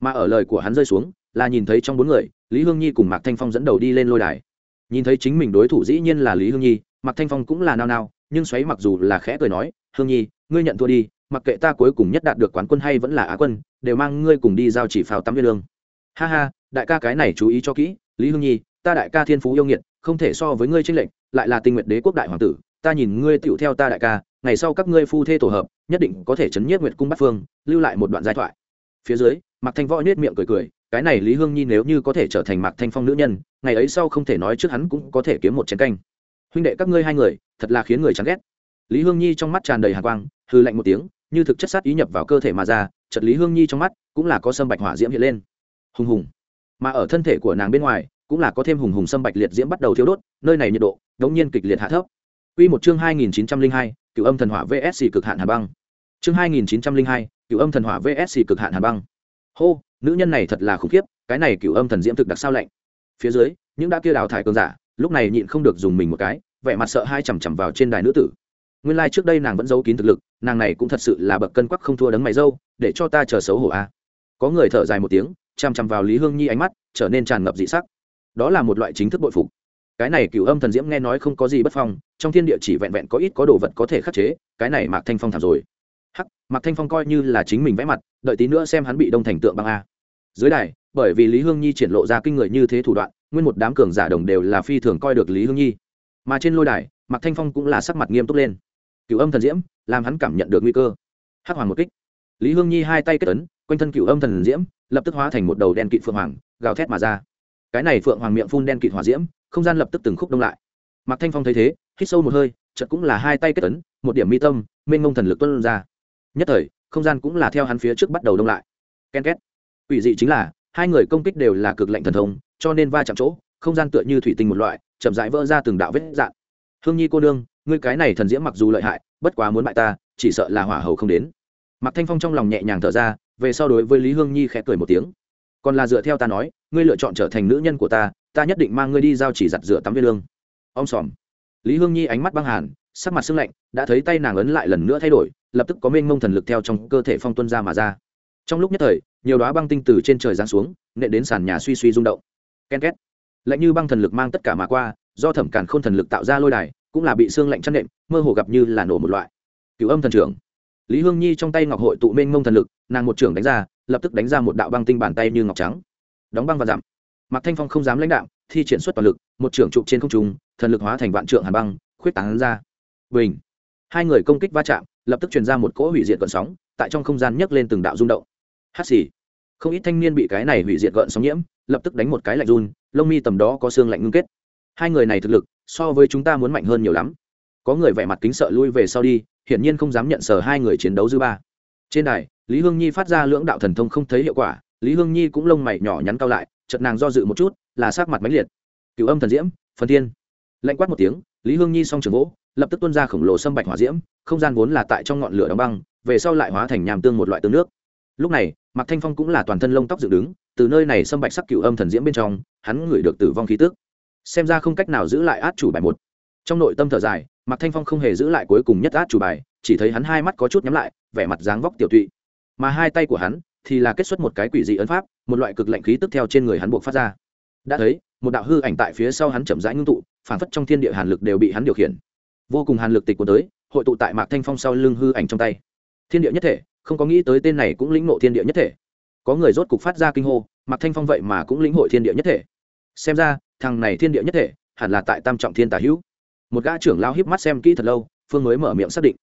Mà ở lời của hắn rơi xuống, là nhìn thấy trong bốn người, lý hương nhi cùng mạc thanh phong dẫn đầu đi lên lôi đài. Nhìn thấy chính mình đối thủ dĩ nhiên là lý hương nhi, mạc thanh phong cũng là nao nao, nhưng xoáy mặc dù là khẽ cười nói, hương nhi, ngươi nhận thua đi, mặc kệ ta cuối cùng nhất đạt được quán quân hay vẫn là á quân, đều mang ngươi cùng đi giao chỉ phào tắm viên lương. Ha ha, đại ca cái này chú ý cho kỹ, lý hương nhi, ta đại ca thiên phú yêu nghiệt, không thể so với ngươi tranh lệnh lại là tình nguyện đế quốc đại hoàng tử, ta nhìn ngươi tựu theo ta đại ca, ngày sau các ngươi phu thê tổ hợp nhất định có thể chấn nhiếp nguyệt cung bắt phương lưu lại một đoạn giai thoại. Phía dưới mạc thanh võ nết miệng cười cười cái này lý hương nhi nếu như có thể trở thành mạc thanh phong nữ nhân ngày ấy sau không thể nói trước hắn cũng có thể kiếm một chén canh. Huynh đệ các ngươi hai người thật là khiến người chán ghét. Lý hương nhi trong mắt tràn đầy hàn quang hư lạnh một tiếng như thực chất sát ý nhập vào cơ thể mà ra chật lý hương nhi trong mắt cũng là có sâm bạch hỏa diễm hiện lên. Hùng hùng. Mà ở thân thể của nàng bên ngoài cũng là có thêm hùng hùng sâm bạch liệt diễm bắt đầu thiếu đốt nơi này nhiệt độ đống nhiên kịch liệt hạ thấp. Quy một chương 2902, cựu Âm Thần Hỏa VS cực hạn Hàn Băng. Chương 2902, cựu Âm Thần Hỏa VS cực hạn Hàn Băng. Hô, nữ nhân này thật là khủng khiếp, cái này cựu Âm Thần Diễm thực đặc sao lạnh. Phía dưới, những đã kia đào thải cường giả, lúc này nhịn không được dùng mình một cái, vẻ mặt sợ hai chằm chằm vào trên đài nữ tử. Nguyên lai like trước đây nàng vẫn giấu kín thực lực, nàng này cũng thật sự là bậc cân quắc không thua đấng mày dâu, để cho ta chờ xấu hổ a. Có người thở dài một tiếng, chằm chằm vào Lý Hương Nhi ánh mắt trở nên tràn ngập dị sắc. Đó là một loại chính thức bội phục cái này cựu âm thần diễm nghe nói không có gì bất phong trong thiên địa chỉ vẹn vẹn có ít có đồ vật có thể khắc chế cái này mạc thanh phong thảm rồi hắc, mạc thanh phong coi như là chính mình vẽ mặt, đợi tí nữa xem hắn bị đông thành tượng băng a. Dưới đài, bởi vì lý hương nhi triển lộ ra kinh người như thế thủ đoạn, nguyên một đám cường giả đồng đều là phi thường coi được lý hương nhi. Mà trên lôi đài, mạc thanh phong cũng là sắc mặt nghiêm túc lên. Cựu âm thần diễm, làm hắn cảm nhận được nguy cơ. Hắc hoàng một kích. Lý hương nhi hai tay kết ấn, quanh thân cựu âm thần diễm, lập tức hóa thành một đầu đen kịt phượng hoàng, gào thét mà ra. Cái này phượng hoàng miệng phun đen kịt hỏa diễm, không gian lập tức từng khúc đông lại. Mạc thanh phong thấy thế, hít sâu một hơi, chợt cũng là hai tay kết ấn, một điểm mi tâm, mênh ngông thần lực tuân ra nhất thời, không gian cũng là theo hắn phía trước bắt đầu đông lại. Ken két. Ủy dị chính là, hai người công kích đều là cực lạnh thần thông, cho nên va chạm chỗ, không gian tựa như thủy tinh một loại, chậm rãi vỡ ra từng đạo vết dạn hương nhi cô nương, ngươi cái này thần diễm mặc dù lợi hại, bất quá muốn bại ta, chỉ sợ là hỏa hầu không đến. Mặc thanh phong trong lòng nhẹ nhàng thở ra, về so đối với lý hương nhi khẽ cười một tiếng. Còn là dựa theo ta nói, ngươi lựa chọn trở thành nữ nhân của ta ta nhất định mang ngươi đi giao chỉ giặt rửa tắm viên lương. Ông xòm lý hương nhi ánh mắt băng hàn, sắc mặt sưng lạnh, đã thấy tay nàng ấn lại lần nữa thay đổi lập tức có mênh mông thần lực theo trong cơ thể phong tuân ra mà ra. Trong lúc nhất thời, nhiều đoá băng tinh từ trên trời giáng xuống, nện đến sàn nhà suy suy rung động. Ken két. Lạnh như băng thần lực mang tất cả mà qua, do thẩm càn k h ô n thần lực tạo ra lôi đài, cũng là bị xương lạnh chăn nệm mơ hồ gặp như là nổ một loại. Cựu âm thần trưởng. Lý hương nhi trong tay ngọc hội tụ mênh mông thần lực, nàng một trưởng đánh ra, lập tức đánh ra một đạo băng tinh bàn tay như ngọc trắng. Đóng băng và dặm mạc thanh phong không dám lãnh đạo, thi triển xuất toàn lực, một trưởng trụ trên không trung, thần lực hóa thành vạn trượng hàn băng, khuyết tán ra. Bình. Hai người công kích va chạm lập tức truyền ra một cỗ hủy diệt gợn sóng, tại trong không gian nhấc lên từng đạo rung động. Hát xì. Không ít thanh niên bị cái này hủy diệt gợn sóng nhiễm, lập tức đánh một cái lạnh run, lông mi tầm đó có xương lạnh ngưng kết. Hai người này thực lực, so với chúng ta muốn mạnh hơn nhiều lắm. Có người vẻ mặt kính sợ lui về sau đi, hiển nhiên không dám nhận sở hai người chiến đấu dư ba. Trên đài, lý hương nhi phát ra lưỡng đạo thần thông không thấy hiệu quả, lý hương nhi cũng lông mày nhỏ nhắn cao lại, chợt nàng do dự một chút, là sắc mặt mãnh liệt. Cựu âm thần diễm, phần thiên. Lạnh quát một tiếng, lý hương nhi song trường gỗ lập tức tuôn ra khổng lồ sâm bạch hỏa diễm, không gian vốn là tại trong ngọn lửa đóng băng, về sau lại hóa thành nhàm tương một loại tương nước. Lúc này, mạc thanh phong cũng là toàn thân lông tóc dựng đứng, từ nơi này sâm bạch sắc cựu âm thần diễm bên trong, hắn ngửi được tử vong khí tức. Xem ra không cách nào giữ lại át chủ bài một. Trong nội tâm thở dài, mạc thanh phong không hề giữ lại cuối cùng nhất át chủ bài, chỉ thấy hắn hai mắt có chút nhắm lại, vẻ mặt dáng vóc tiểu tụy. Mà hai tay của hắn thì là kết xuất một cái quỷ dị ấn pháp, một loại cực lạnh khí tức theo trên người hắn buộc phát ra. Đã thấy, một đạo hư ảnh tại phía sau hắn chậm rãi ngưng tụ phản phất trong thiên địa hàn lực đều bị hắn điều khiển vô cùng hàn lực tịch của tới, hội tụ tại mạc thanh phong sau lưng hư ảnh trong tay. Thiên địa nhất thể, không có nghĩ tới tên này cũng lĩnh ngộ thiên địa nhất thể. Có người rốt cục phát ra kinh hô, mạc thanh phong vậy mà cũng lĩnh hội thiên địa nhất thể. Xem ra, thằng này thiên địa nhất thể, hẳn là tại tam trọng thiên tả hữu. Một gã trưởng lao híp mắt xem kỹ thật lâu, phương mới mở miệng xác định.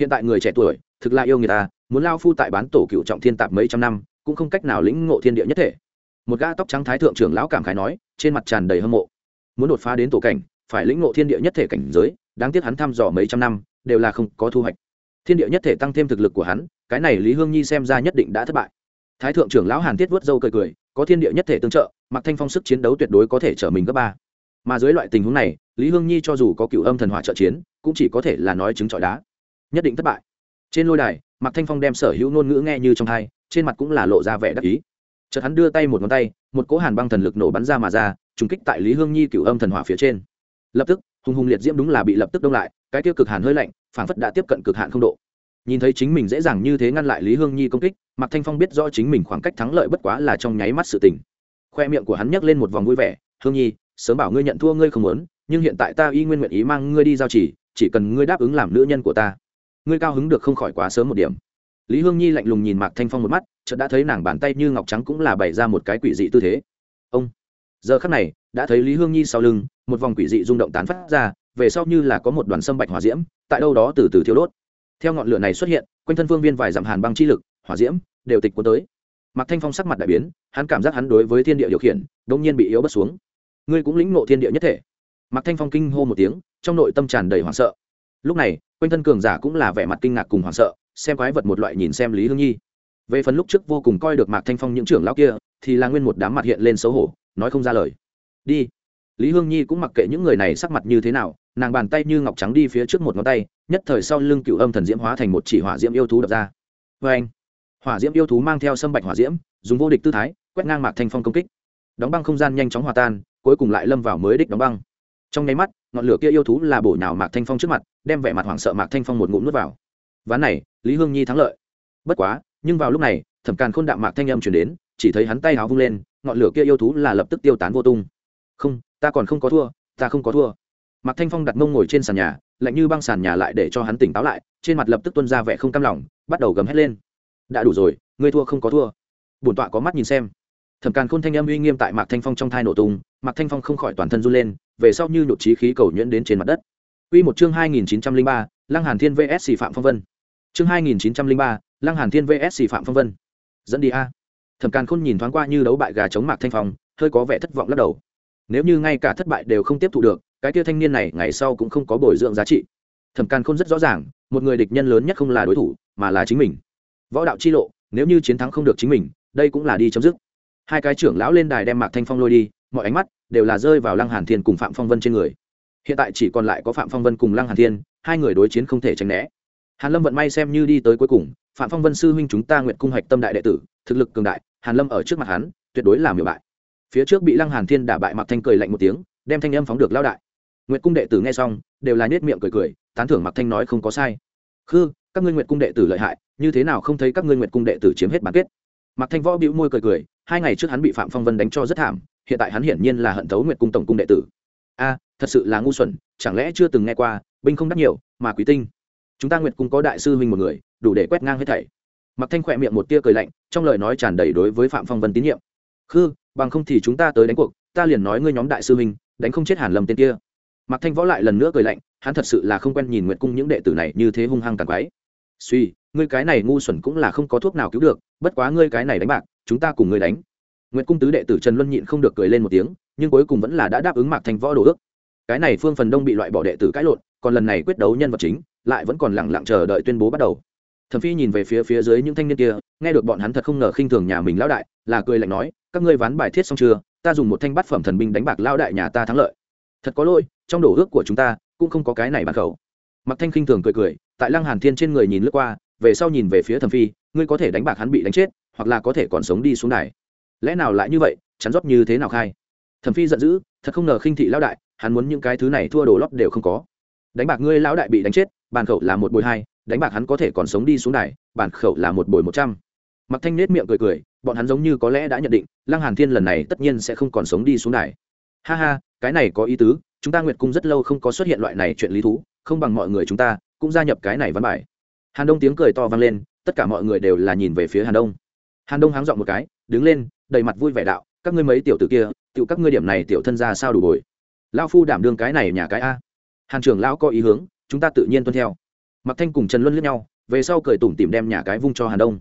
Hiện tại người trẻ tuổi, thực là yêu người ta, muốn lao phu tại bán tổ cựu trọng thiên tạp mấy trăm năm, cũng không cách nào lĩnh ngộ thiên địa nhất thể. Một gã tóc trắng thái thượng trưởng lão cảm khái nói, trên mặt tràn đầy hâm mộ. Muốn đột phá đến tổ cảnh, phải lĩnh ngộ thiên địa nhất thể cảnh giới đáng tiếc hắn thăm dò mấy trăm năm, đều là không có thu hoạch. Thiên địa nhất thể tăng thêm thực lực của hắn, cái này lý hương nhi xem ra nhất định đã thất bại. Thái thượng trưởng lão hàn thiết vớt dâu cười cười, có thiên địa nhất thể tương trợ mặc thanh phong sức chiến đấu tuyệt đối có thể trở mình gấp ba. Mà dưới loại tình huống này, lý hương nhi cho dù có cựu âm thần hỏa trợ chiến, cũng chỉ có thể là nói chứng trọi đá. Nhất định thất bại. Trên lôi đài mặc thanh phong đem sở hữu ngôn ngữ nghe như trong thai trên mặt cũng là lộ ra vẻ đắc ý. Chợt hắn đưa tay một ngón tay, một cỗ hàn băng thần lực nổ bắn ra mà ra, trùng kích tại lý hương nhi cựu âm thần hỏa phía trên. Lập tức hùng hùng liệt diễm đúng là bị lập tức đông lại, cái tiêu cực hàn hơi lạnh, phảng phất đã tiếp cận cực hạn không độ. Nhìn thấy chính mình dễ dàng như thế ngăn lại lý hương nhi công kích, mạc thanh phong biết rõ chính mình khoảng cách thắng lợi bất quá là trong nháy mắt sự tình. Khoe miệng của hắn nhấc lên một vòng vui vẻ, hương nhi, sớm bảo ngươi nhận thua ngươi không muốn, nhưng hiện tại ta y nguyên nguyện ý mang ngươi đi giao chỉ chỉ cần ngươi đáp ứng làm nữ nhân của ta. Ngươi cao hứng được không khỏi quá sớm một điểm. Lý hương nhi lạnh lùng nhìn mạc thanh phong một mắt, chợt đã thấy nàng bàn tay như ngọc trắng cũng là bày ra một cái quỷ dị tư thế. Ông. Giờ khắc này đã thấy lý hương nhi sau lưng, một vòng quỷ dị rung động tán phát ra, về sau như là có một đoàn sâm bạch hỏa diễm, tại đâu đó từ từ thiêu đốt. Theo ngọn lửa này xuất hiện, quanh thân phương viên vài dặm hàn băng chi lực, hỏa diễm, đều tịch cuốn tới. Mạc thanh phong sắc mặt đại biến, hắn cảm giác hắn đối với thiên địa điều khiển đông nhiên bị yếu bất xuống. Ngươi cũng lĩnh ngộ thiên địa nhất thể. Mạc thanh phong kinh hô một tiếng, trong nội tâm tràn đầy hoảng sợ. Lúc này, quanh thân cường giả cũng là vẻ mặt kinh ngạc cùng hoảng sợ, xem quái vật một loại nhìn xem lý hương nhi. Về phần lúc trước vô cùng coi được mạc thanh phong những trưởng lão kia, thì là nguyên một đám mặt hiện lên xấu hổ, nói không ra lời đi. Lý hương nhi cũng mặc kệ những người này sắc mặt như thế nào, nàng bàn tay như ngọc trắng đi phía trước một ngón tay, nhất thời sau lưng cựu âm thần diễm hóa thành một chỉ hỏa diễm yêu thú đập ra. Vê anh hỏa diễm yêu thú mang theo sâm bạch hỏa diễm, dùng vô địch tư thái, quét ngang mạc thanh phong công kích. Đóng băng không gian nhanh chóng hòa tan, cuối cùng lại lâm vào mới đích đóng băng. Trong nháy mắt, ngọn lửa kia yêu thú là bổ nhào mạc thanh phong trước mặt, đem vẻ mặt hoảng sợ mạc thanh phong một ngụm nuốt vào. Ván này, lý hương nhi thắng lợi. Bất quá, nhưng vào lúc này, thẩm càn khôn đạm mạc thanh âm chuyển đến, chỉ thấy hắn tay háo vung lên, ngọn lửa kia yêu thú là lập tức tiêu tán vô tung không ta còn không có thua ta không có thua mạc thanh phong đặt mông ngồi trên sàn nhà lạnh như băng sàn nhà lại để cho hắn tỉnh táo lại trên mặt lập tức tuân ra vẻ không cam lòng bắt đầu gầm hét lên đã đủ rồi ngươi thua không có thua bổn tọa có mắt nhìn xem thẩm càn khôn thanh âm uy nghiêm tại mạc thanh phong trong thai nổ tung mạc thanh phong không khỏi toàn thân run lên về sau như nhụt trí khí cầu nhuyễn đến trên mặt đất Quy một chương 2903, Lăng Hàn Thiên VS Phạm Phong Vân. Chương 2903, Lăng Hàn Thiên VS Phạm Phong Vân. Dẫn đi a. Thẩm Càn Khôn nhìn thoáng qua như đấu bại gà chống Mạc Thanh Phong, hơi có vẻ thất vọng lắc đầu. Nếu như ngay cả thất bại đều không tiếp thu được, cái kia thanh niên này ngày sau cũng không có bồi dưỡng giá trị. Thẩm Càn Khôn rất rõ ràng, một người địch nhân lớn nhất không là đối thủ, mà là chính mình. Võ đạo chi lộ, nếu như chiến thắng không được chính mình, đây cũng là đi chấm dứt. Hai cái trưởng lão lên đài đem Mạc Thanh Phong lôi đi, mọi ánh mắt đều là rơi vào Lăng Hàn Thiên cùng Phạm Phong Vân trên người hiện tại chỉ còn lại có phạm phong vân cùng lăng hàn thiên hai người đối chiến không thể tránh né hàn lâm vận may xem như đi tới cuối cùng phạm phong vân sư huynh chúng ta nguyện cung hạch tâm đại đệ tử thực lực cường đại hàn lâm ở trước mặt hắn tuyệt đối làm miểu bại phía trước bị lăng hàn thiên đả bại mặc thanh cười lạnh một tiếng, đem thanh âm phóng được lao đại. Nguyệt cung đệ tử nghe xong, đều là nết miệng cười cười, tán thưởng mặc thanh nói không có sai. Khư, các ngươi Nguyệt cung đệ tử lợi hại, như thế nào không thấy các ngươi Nguyệt cung đệ tử chiếm hết bán kết? Mặc thanh võ bĩu môi cười cười, hai ngày trước hắn bị phạm phong vân đánh cho rất thảm, hiện tại hắn hiển nhiên là hận thấu Nguyệt cung tổng cung đệ tử. A, thật sự là ngu xuẩn, chẳng lẽ chưa từng nghe qua, binh không đắc nhiều, mà quý tinh. Chúng ta nguyệt cung có đại sư huynh một người, đủ để quét ngang hết thảy. Mặc thanh khỏe miệng một tia cười lạnh, trong lời nói tràn đầy đối với phạm phong vân tín nhiệm. Khư bằng không thì chúng ta tới đánh cuộc, ta liền nói ngươi nhóm đại sư huynh, đánh không chết hàn lâm tên kia. Mặc thanh võ lại lần nữa cười lạnh, hắn thật sự là không quen nhìn nguyệt cung những đệ tử này như thế hung hăng tàn quái. Suy, ngươi cái này ngu xuẩn cũng là không có thuốc nào cứu được, bất quá ngươi cái này đánh bạc, chúng ta cùng ngươi đánh. Nguyệt cung tứ đệ tử trần luân nhịn không được cười lên một tiếng, nhưng cuối cùng vẫn là đã đáp ứng mạc thanh võ đồ ước. Cái này phương phần đông bị loại bỏ đệ tử cãi lộn, còn lần này quyết đấu nhân vật chính, lại vẫn còn lẳng lặng chờ đợi tuyên bố bắt đầu thẩm phi nhìn về phía phía dưới những thanh niên kia, nghe được bọn hắn thật không ngờ khinh thường nhà mình lão đại, là cười lạnh nói, các ngươi ván bài thiết xong chưa? Ta dùng một thanh bát phẩm thần binh đánh bạc lao đại nhà ta thắng lợi. Thật có lỗi, trong đổ ước của chúng ta, cũng không có cái này bàn khẩu. Mặc thanh khinh thường cười cười, tại lăng hàn thiên trên người nhìn lướt qua, về sau nhìn về phía thẩm phi, ngươi có thể đánh bạc hắn bị đánh chết, hoặc là có thể còn sống đi xuống đài. Lẽ nào lại như vậy, chắn rót như thế nào khai? Thẩm phi giận dữ, thật không ngờ khinh thị lão đại, hắn muốn những cái thứ này thua đồ lót đều không có. Đánh bạc ngươi lão đại bị đánh chết bàn khẩu là một bồi hai đánh bạc hắn có thể còn sống đi xuống đài, bản khẩu là một bồi một trăm. Mặc thanh nết miệng cười cười, bọn hắn giống như có lẽ đã nhận định, lăng hàn thiên lần này tất nhiên sẽ không còn sống đi xuống đài. Ha ha, cái này có ý tứ, chúng ta nguyệt cung rất lâu không có xuất hiện loại này chuyện lý thú, không bằng mọi người chúng ta cũng gia nhập cái này văn bài. Hàn đông tiếng cười to vang lên, tất cả mọi người đều là nhìn về phía hàn đông. Hàn đông háng dọn một cái, đứng lên, đầy mặt vui vẻ đạo, các ngươi mấy tiểu tử kia, tiểu các ngươi điểm này tiểu thân ra sao đủ bồi? Lao phu đảm đương cái này nhà cái a. Hàn trưởng lão có ý hướng, chúng ta tự nhiên tuân theo mặc thanh cùng trần luân lướt nhau, về sau cười tủm tìm đem nhà cái vung cho hàn đông.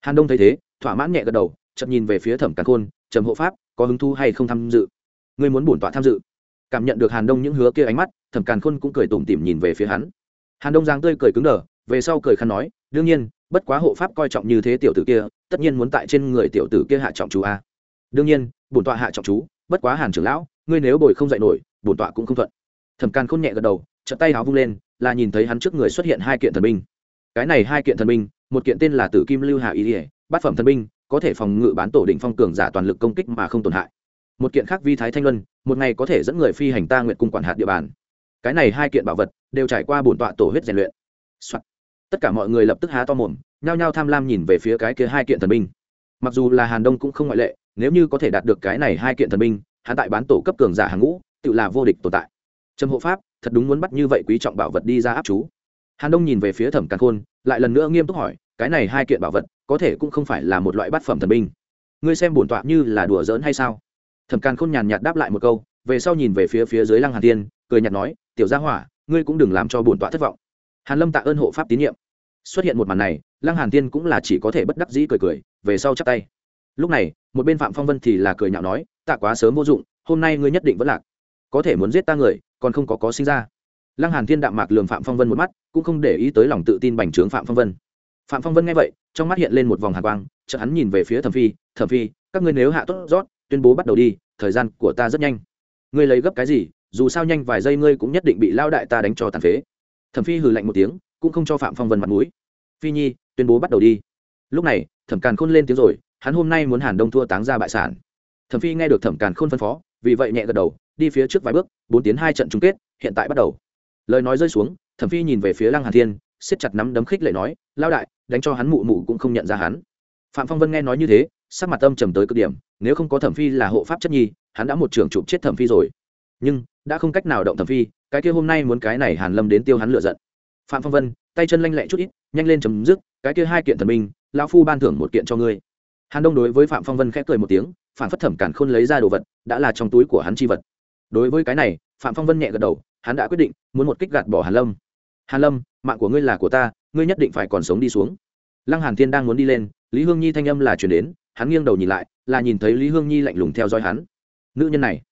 Hàn đông thấy thế, thỏa mãn nhẹ gật đầu chậm nhìn về phía thẩm càn khôn, trầm hộ pháp, có hứng thú hay không tham dự? Ngươi muốn bổn tọa tham dự. Cảm nhận được hàn đông những hứa kia ánh mắt, thẩm càn khôn cũng cười tủm tỉm nhìn về phía hắn. Hàn đông giang tươi cười cứng đờ, về sau cười khăn nói, đương nhiên, bất quá hộ pháp coi trọng như thế tiểu tử kia, tất nhiên muốn tại trên người tiểu tử kia hạ trọng chú a. Đương nhiên, bổn tọa hạ trọng chú, bất quá hàn trưởng lão, ngươi nếu bồi không dạy nổi, bổn tọa cũng không thuận. Thẩm càn khôn nhẹ gật đầu, chợt tay áo vung lên là nhìn thấy hắn trước người xuất hiện hai kiện thần binh. Cái này hai kiện thần binh, một kiện tên là tử kim lưu hạ ý ỉa bát phẩm thần binh, có thể phòng ngự bán tổ định phong cường giả toàn lực công kích mà không tổn hại. Một kiện khác vi thái thanh luân, một ngày có thể dẫn người phi hành ta nguyện cung quản hạt địa bàn. Cái này hai kiện bảo vật đều trải qua bổn tọa tổ huyết rèn luyện、Soạn. tất cả mọi người lập tức há to mồm, nhao nhao tham lam nhìn về phía cái kia hai kiện thần binh. Mặc dù là hàn đông cũng không ngoại lệ, nếu như có thể đạt được cái này hai kiện thần binh, hắn tại bán tổ cấp cường giả hàng ngũ, tự là vô địch tồn tại. Trầm hộ pháp thật đúng muốn bắt như vậy quý trọng bảo vật đi ra áp chú. Hàn đông nhìn về phía thẩm càn khôn, lại lần nữa nghiêm túc hỏi, cái này hai kiện bảo vật, có thể cũng không phải là một loại bát phẩm thần binh. Ngươi xem bổn tọa như là đùa giỡn hay sao? Thẩm càn khôn nhàn nhạt đáp lại một câu, về sau nhìn về phía phía dưới lăng hàn tiên cười nhạt nói, tiểu gia hỏa, ngươi cũng đừng làm cho bổn tọa thất vọng. Hàn lâm tạ ơn hộ pháp tín nhiệm. Xuất hiện một màn này, lăng hàn tiên cũng là chỉ có thể bất đắc dĩ cười cười, về sau chắp tay. Lúc này, một bên phạm phong vân thì là cười nhạo nói, tạ quá sớm vô dụng, hôm nay ngươi nhất định vẫn lạc có thể muốn giết ta người, còn không có có sinh ra. Lăng hàn thiên đạm mạc lường phạm phong vân một mắt, cũng không để ý tới lòng tự tin bành trướng phạm phong vân. Phạm phong vân nghe vậy, trong mắt hiện lên một vòng hàn quang, chợt hắn nhìn về phía thẩm phi thẩm phi, các ngươi nếu hạ tốt rót, tuyên bố bắt đầu đi, thời gian của ta rất nhanh. Ngươi lấy gấp cái gì, dù sao nhanh vài giây ngươi cũng nhất định bị lao đại ta đánh cho tàn phế. Thẩm phi hừ lạnh một tiếng, cũng không cho phạm phong vân mặt mũi. Phi nhi, tuyên bố bắt đầu đi. Lúc này, thẩm càn khôn lên tiếng rồi, hắn hôm nay muốn hàn đông thua táng ra bại sản. Thẩm phi nghe được thẩm càn khôn phân phó vì vậy nhẹ gật đầu, đi phía trước vài bước, bốn tiến hai trận chung kết, hiện tại bắt đầu. Lời nói rơi xuống, thẩm phi nhìn về phía lăng hàn thiên, siết chặt nắm đấm khích lệ nói lao đại, đánh cho hắn mụ mụ cũng không nhận ra hắn. Phạm phong vân nghe nói như thế, sắc mặt âm trầm tới cực điểm, nếu không có thẩm phi là hộ pháp chất nhi, hắn đã một trường chụp chết thẩm phi rồi. Nhưng, đã không cách nào động thẩm phi, cái kia hôm nay muốn cái này hàn lâm đến tiêu hắn lựa giận. Phạm phong vân, tay chân lanh lẹ chút ít, nhanh lên chấm dứt, cái kia hai kiện thần minh lão phu ban thưởng một kiện cho ngươi hàn đông đối với phạm phong vân khẽ cười một tiếng phản phất thẩm cản khôn lấy ra đồ vật, đã là trong túi của hắn chi vật. Đối với cái này, phạm phong vân nhẹ gật đầu, hắn đã quyết định, muốn một kích gạt bỏ hàn lâm. Hàn lâm, mạng của ngươi là của ta, ngươi nhất định phải còn sống đi xuống. Lăng hàn thiên đang muốn đi lên, lý hương nhi thanh âm là truyền đến, hắn nghiêng đầu nhìn lại, là nhìn thấy lý hương nhi lạnh lùng theo dõi hắn. Nữ nhân này,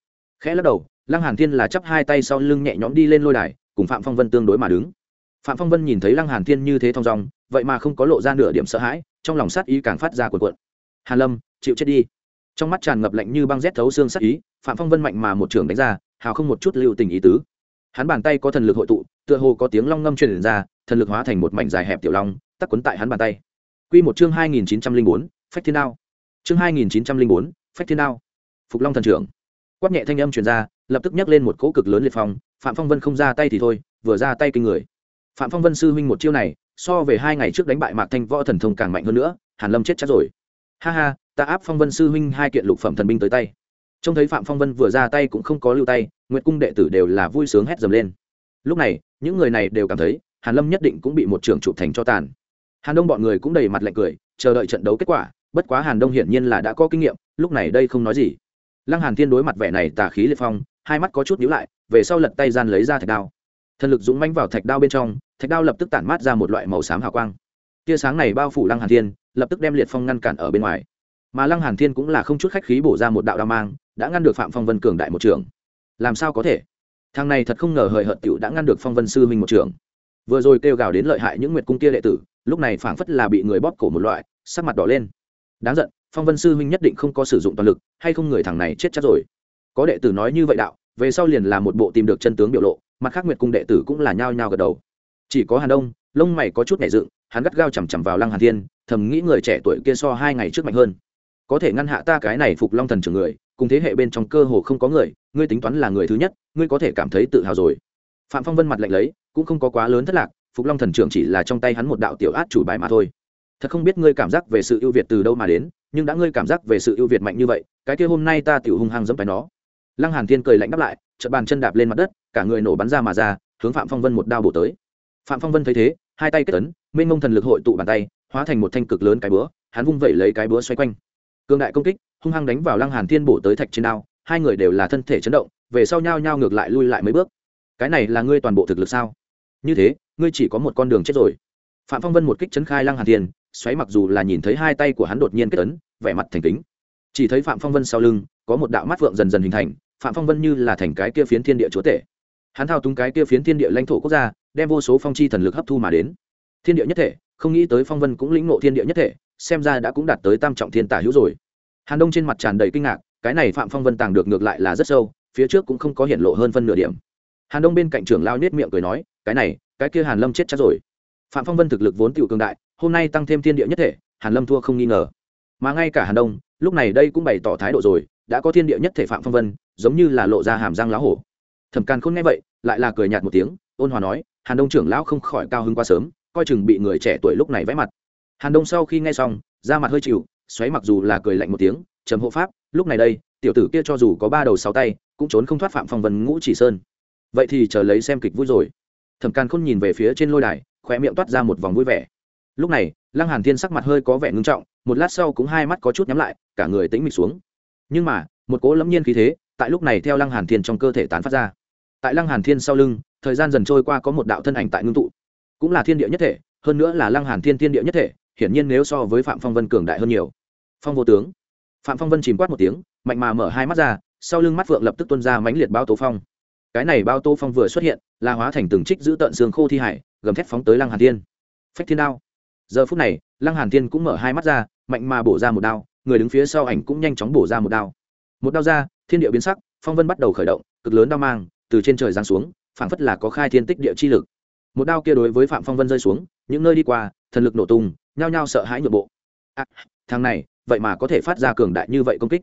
khẽ lắc đầu, lăng hàn thiên là chắp hai tay sau lưng nhẹ nhõm đi lên lôi đài, cùng phạm phong vân tương đối mà đứng. Phạm phong vân nhìn thấy lăng hàn thiên như thế thong dong, vậy mà không có lộ ra nửa điểm sợ hãi, trong lòng sát ý càng phát ra cuộn cuộn hàn lâm, chịu chết đi. Trong mắt tràn ngập lạnh như băng rét thấu xương sắc ý, phạm phong vân mạnh mà một trường đánh ra, hào không một chút lưu tình ý tứ. Hắn bàn tay có thần lực hội tụ, tựa hồ có tiếng long ngâm truyền ra, thần lực hóa thành một mảnh dài hẹp tiểu long, tắc quấn tại hắn bàn tay. Quy một chương hai nghìn chín trăm linh bốn, phách thiên đao. Chương hai nghìn chín trăm linh bốn, phách thiên đao. Phục long thần trưởng. Quát nhẹ thanh âm truyền ra, lập tức nhấc lên một cỗ cực lớn liệt phong, phạm phong vân không ra tay thì thôi, vừa ra tay kinh người. Phạm phong vân sư huynh một chiêu này, so về hai ngày trước đánh bại mạc thanh võ thần thông càng mạnh hơn nữa, hàn lâm chết chắc rồi ha ha, ta áp phong vân sư huynh hai kiện lục phẩm thần binh tới tay. Trông thấy phạm phong vân vừa ra tay cũng không có lưu tay, nguyệt cung đệ tử đều là vui sướng hét dầm lên. Lúc này, những người này đều cảm thấy, hàn lâm nhất định cũng bị một trường chụp thành cho tàn. Hàn đông bọn người cũng đầy mặt lạnh cười, chờ đợi trận đấu kết quả, bất quá hàn đông hiển nhiên là đã có kinh nghiệm, lúc này đây không nói gì. Lăng hàn thiên đối mặt vẻ này tà khí liệt phong, hai mắt có chút nhíu lại, về sau lật tay gian lấy ra thạch đao. Thần lực dũng mãnh vào thạch đao bên trong, thạch đao lập tức tản mát ra một loại màu xám hào quang tia sáng này bao phủ lăng hàn thiên, lập tức đem liệt phong ngăn cản ở bên ngoài. Mà lăng hàn thiên cũng là không chút khách khí bổ ra một đạo đao mang, đã ngăn được phạm phong vân cường đại một trường. Làm sao có thể? Thằng này thật không ngờ hời hợt tiểu đã ngăn được phong vân sư huynh một trường. Vừa rồi kêu gào đến lợi hại những nguyệt cung kia đệ tử, lúc này phảng phất là bị người bóp cổ một loại, sắc mặt đỏ lên. Đáng giận, phong vân sư huynh nhất định không có sử dụng toàn lực, hay không người thằng này chết chắc rồi. Có đệ tử nói như vậy đạo, về sau liền là một bộ tìm được chân tướng biểu lộ, mặt khác nguyệt cung đệ tử cũng là nhao nhao gật đầu. Chỉ có hàn đông, lông mày có chút nhẹ dựng hắn gắt gao chằm chằm vào lăng hàn thiên, thầm nghĩ người trẻ tuổi kia so hai ngày trước mạnh hơn. Có thể ngăn hạ ta cái này phục long thần trưởng người, cùng thế hệ bên trong cơ hồ không có người, ngươi tính toán là người thứ nhất, ngươi có thể cảm thấy tự hào rồi. Phạm phong vân mặt lạnh lấy, cũng không có quá lớn thất lạc, phục long thần trưởng chỉ là trong tay hắn một đạo tiểu át chủ bài mà thôi. Thật không biết ngươi cảm giác về sự ưu việt từ đâu mà đến, nhưng đã ngươi cảm giác về sự ưu việt mạnh như vậy, cái kia hôm nay ta tiểu hung hăng dẫm phải nó. Lăng hàn thiên cười lạnh đáp lại, chợt bàn chân đạp lên mặt đất, cả người nổ bắn ra mà ra, hướng phạm phong vân một đao bổ tới. Phạm phong vân thấy thế, hai tay kết ấn mênh mông thần lực hội tụ bàn tay, hóa thành một thanh cực lớn cái búa, hắn vung vẩy lấy cái búa xoay quanh. Cương đại công kích, hung hăng đánh vào lăng hàn thiên bổ tới thạch trên đao, hai người đều là thân thể chấn động, về sau nhau nhau ngược lại lui lại mấy bước. Cái này là ngươi toàn bộ thực lực sao? Như thế, ngươi chỉ có một con đường chết rồi. Phạm phong vân một kích chấn khai lăng hàn thiên, xoáy mặc dù là nhìn thấy hai tay của hắn đột nhiên kết ấn, vẻ mặt thành kính. Chỉ thấy phạm phong vân sau lưng, có một đạo mắt vượng dần dần hình thành, phạm phong vân như là thành cái kia phiến thiên địa chúa tể. Hắn thao túng cái kia phiến thiên địa lãnh thổ quốc gia, đem vô số phong chi thần lực hấp thu mà đến thiên địa nhất thể, không nghĩ tới phong vân cũng lĩnh ngộ thiên địa nhất thể, xem ra đã cũng đạt tới tam trọng thiên tả hữu rồi. Hàn đông trên mặt tràn đầy kinh ngạc, cái này phạm phong vân tàng được ngược lại là rất sâu, phía trước cũng không có hiện lộ hơn phân nửa điểm. Hàn đông bên cạnh trưởng lao nết miệng cười nói, cái này, cái kia hàn lâm chết chắc rồi. Phạm phong vân thực lực vốn tiểu cường đại, hôm nay tăng thêm thiên địa nhất thể, hàn lâm thua không nghi ngờ. Mà ngay cả hàn đông, lúc này đây cũng bày tỏ thái độ rồi, đã có thiên địa nhất thể phạm phong vân, giống như là lộ ra hàm răng lá hổ. Thẩm càn khôn nghe vậy, lại là cười nhạt một tiếng, ôn hòa nói, hàn đông trưởng lão không khỏi cao hứng quá sớm coi chừng bị người trẻ tuổi lúc này vẽ mặt. Hàn đông sau khi nghe xong, da mặt hơi chịu, xoáy mặc dù là cười lạnh một tiếng, trầm hộ pháp, lúc này đây, tiểu tử kia cho dù có ba đầu sáu tay, cũng trốn không thoát phạm phong vân ngũ chỉ sơn. Vậy thì chờ lấy xem kịch vui rồi. Thẩm càn khôn nhìn về phía trên lôi đài, khóe miệng toát ra một vòng vui vẻ. Lúc này, lăng hàn thiên sắc mặt hơi có vẻ ngưng trọng, một lát sau cũng hai mắt có chút nhắm lại, cả người tĩnh mịch xuống. Nhưng mà, một cỗ lẫm nhiên khí thế, tại lúc này theo lăng hàn thiên trong cơ thể tán phát ra. Tại lăng hàn thiên sau lưng, thời gian dần trôi qua có một đạo thân ảnh tại ngưng tụ cũng là thiên địa nhất thể, hơn nữa là lăng hàn thiên thiên địa nhất thể, hiển nhiên nếu so với phạm phong vân cường đại hơn nhiều. Phong vô tướng. Phạm phong vân chìm quát một tiếng, mạnh mà mở hai mắt ra, sau lưng mắt phượng lập tức tuôn ra mãnh liệt bao tố phong. Cái này bao tô phong vừa xuất hiện, là hóa thành từng trích giữ tận xương khô thi hải, gầm thép phóng tới lăng hàn thiên. Phách thiên đao. Giờ phút này, lăng hàn thiên cũng mở hai mắt ra, mạnh mà bổ ra một đao, người đứng phía sau ảnh cũng nhanh chóng bổ ra một đao. Một đao ra, thiên địa biến sắc, phong vân bắt đầu khởi động, cực lớn đao mang từ trên trời giáng xuống, phảng phất là có khai thiên tích địa chi lực một đao kia đối với phạm phong vân rơi xuống những nơi đi qua thần lực nổ tung nhao nhao sợ hãi nhượng bộ à, thằng này vậy mà có thể phát ra cường đại như vậy công kích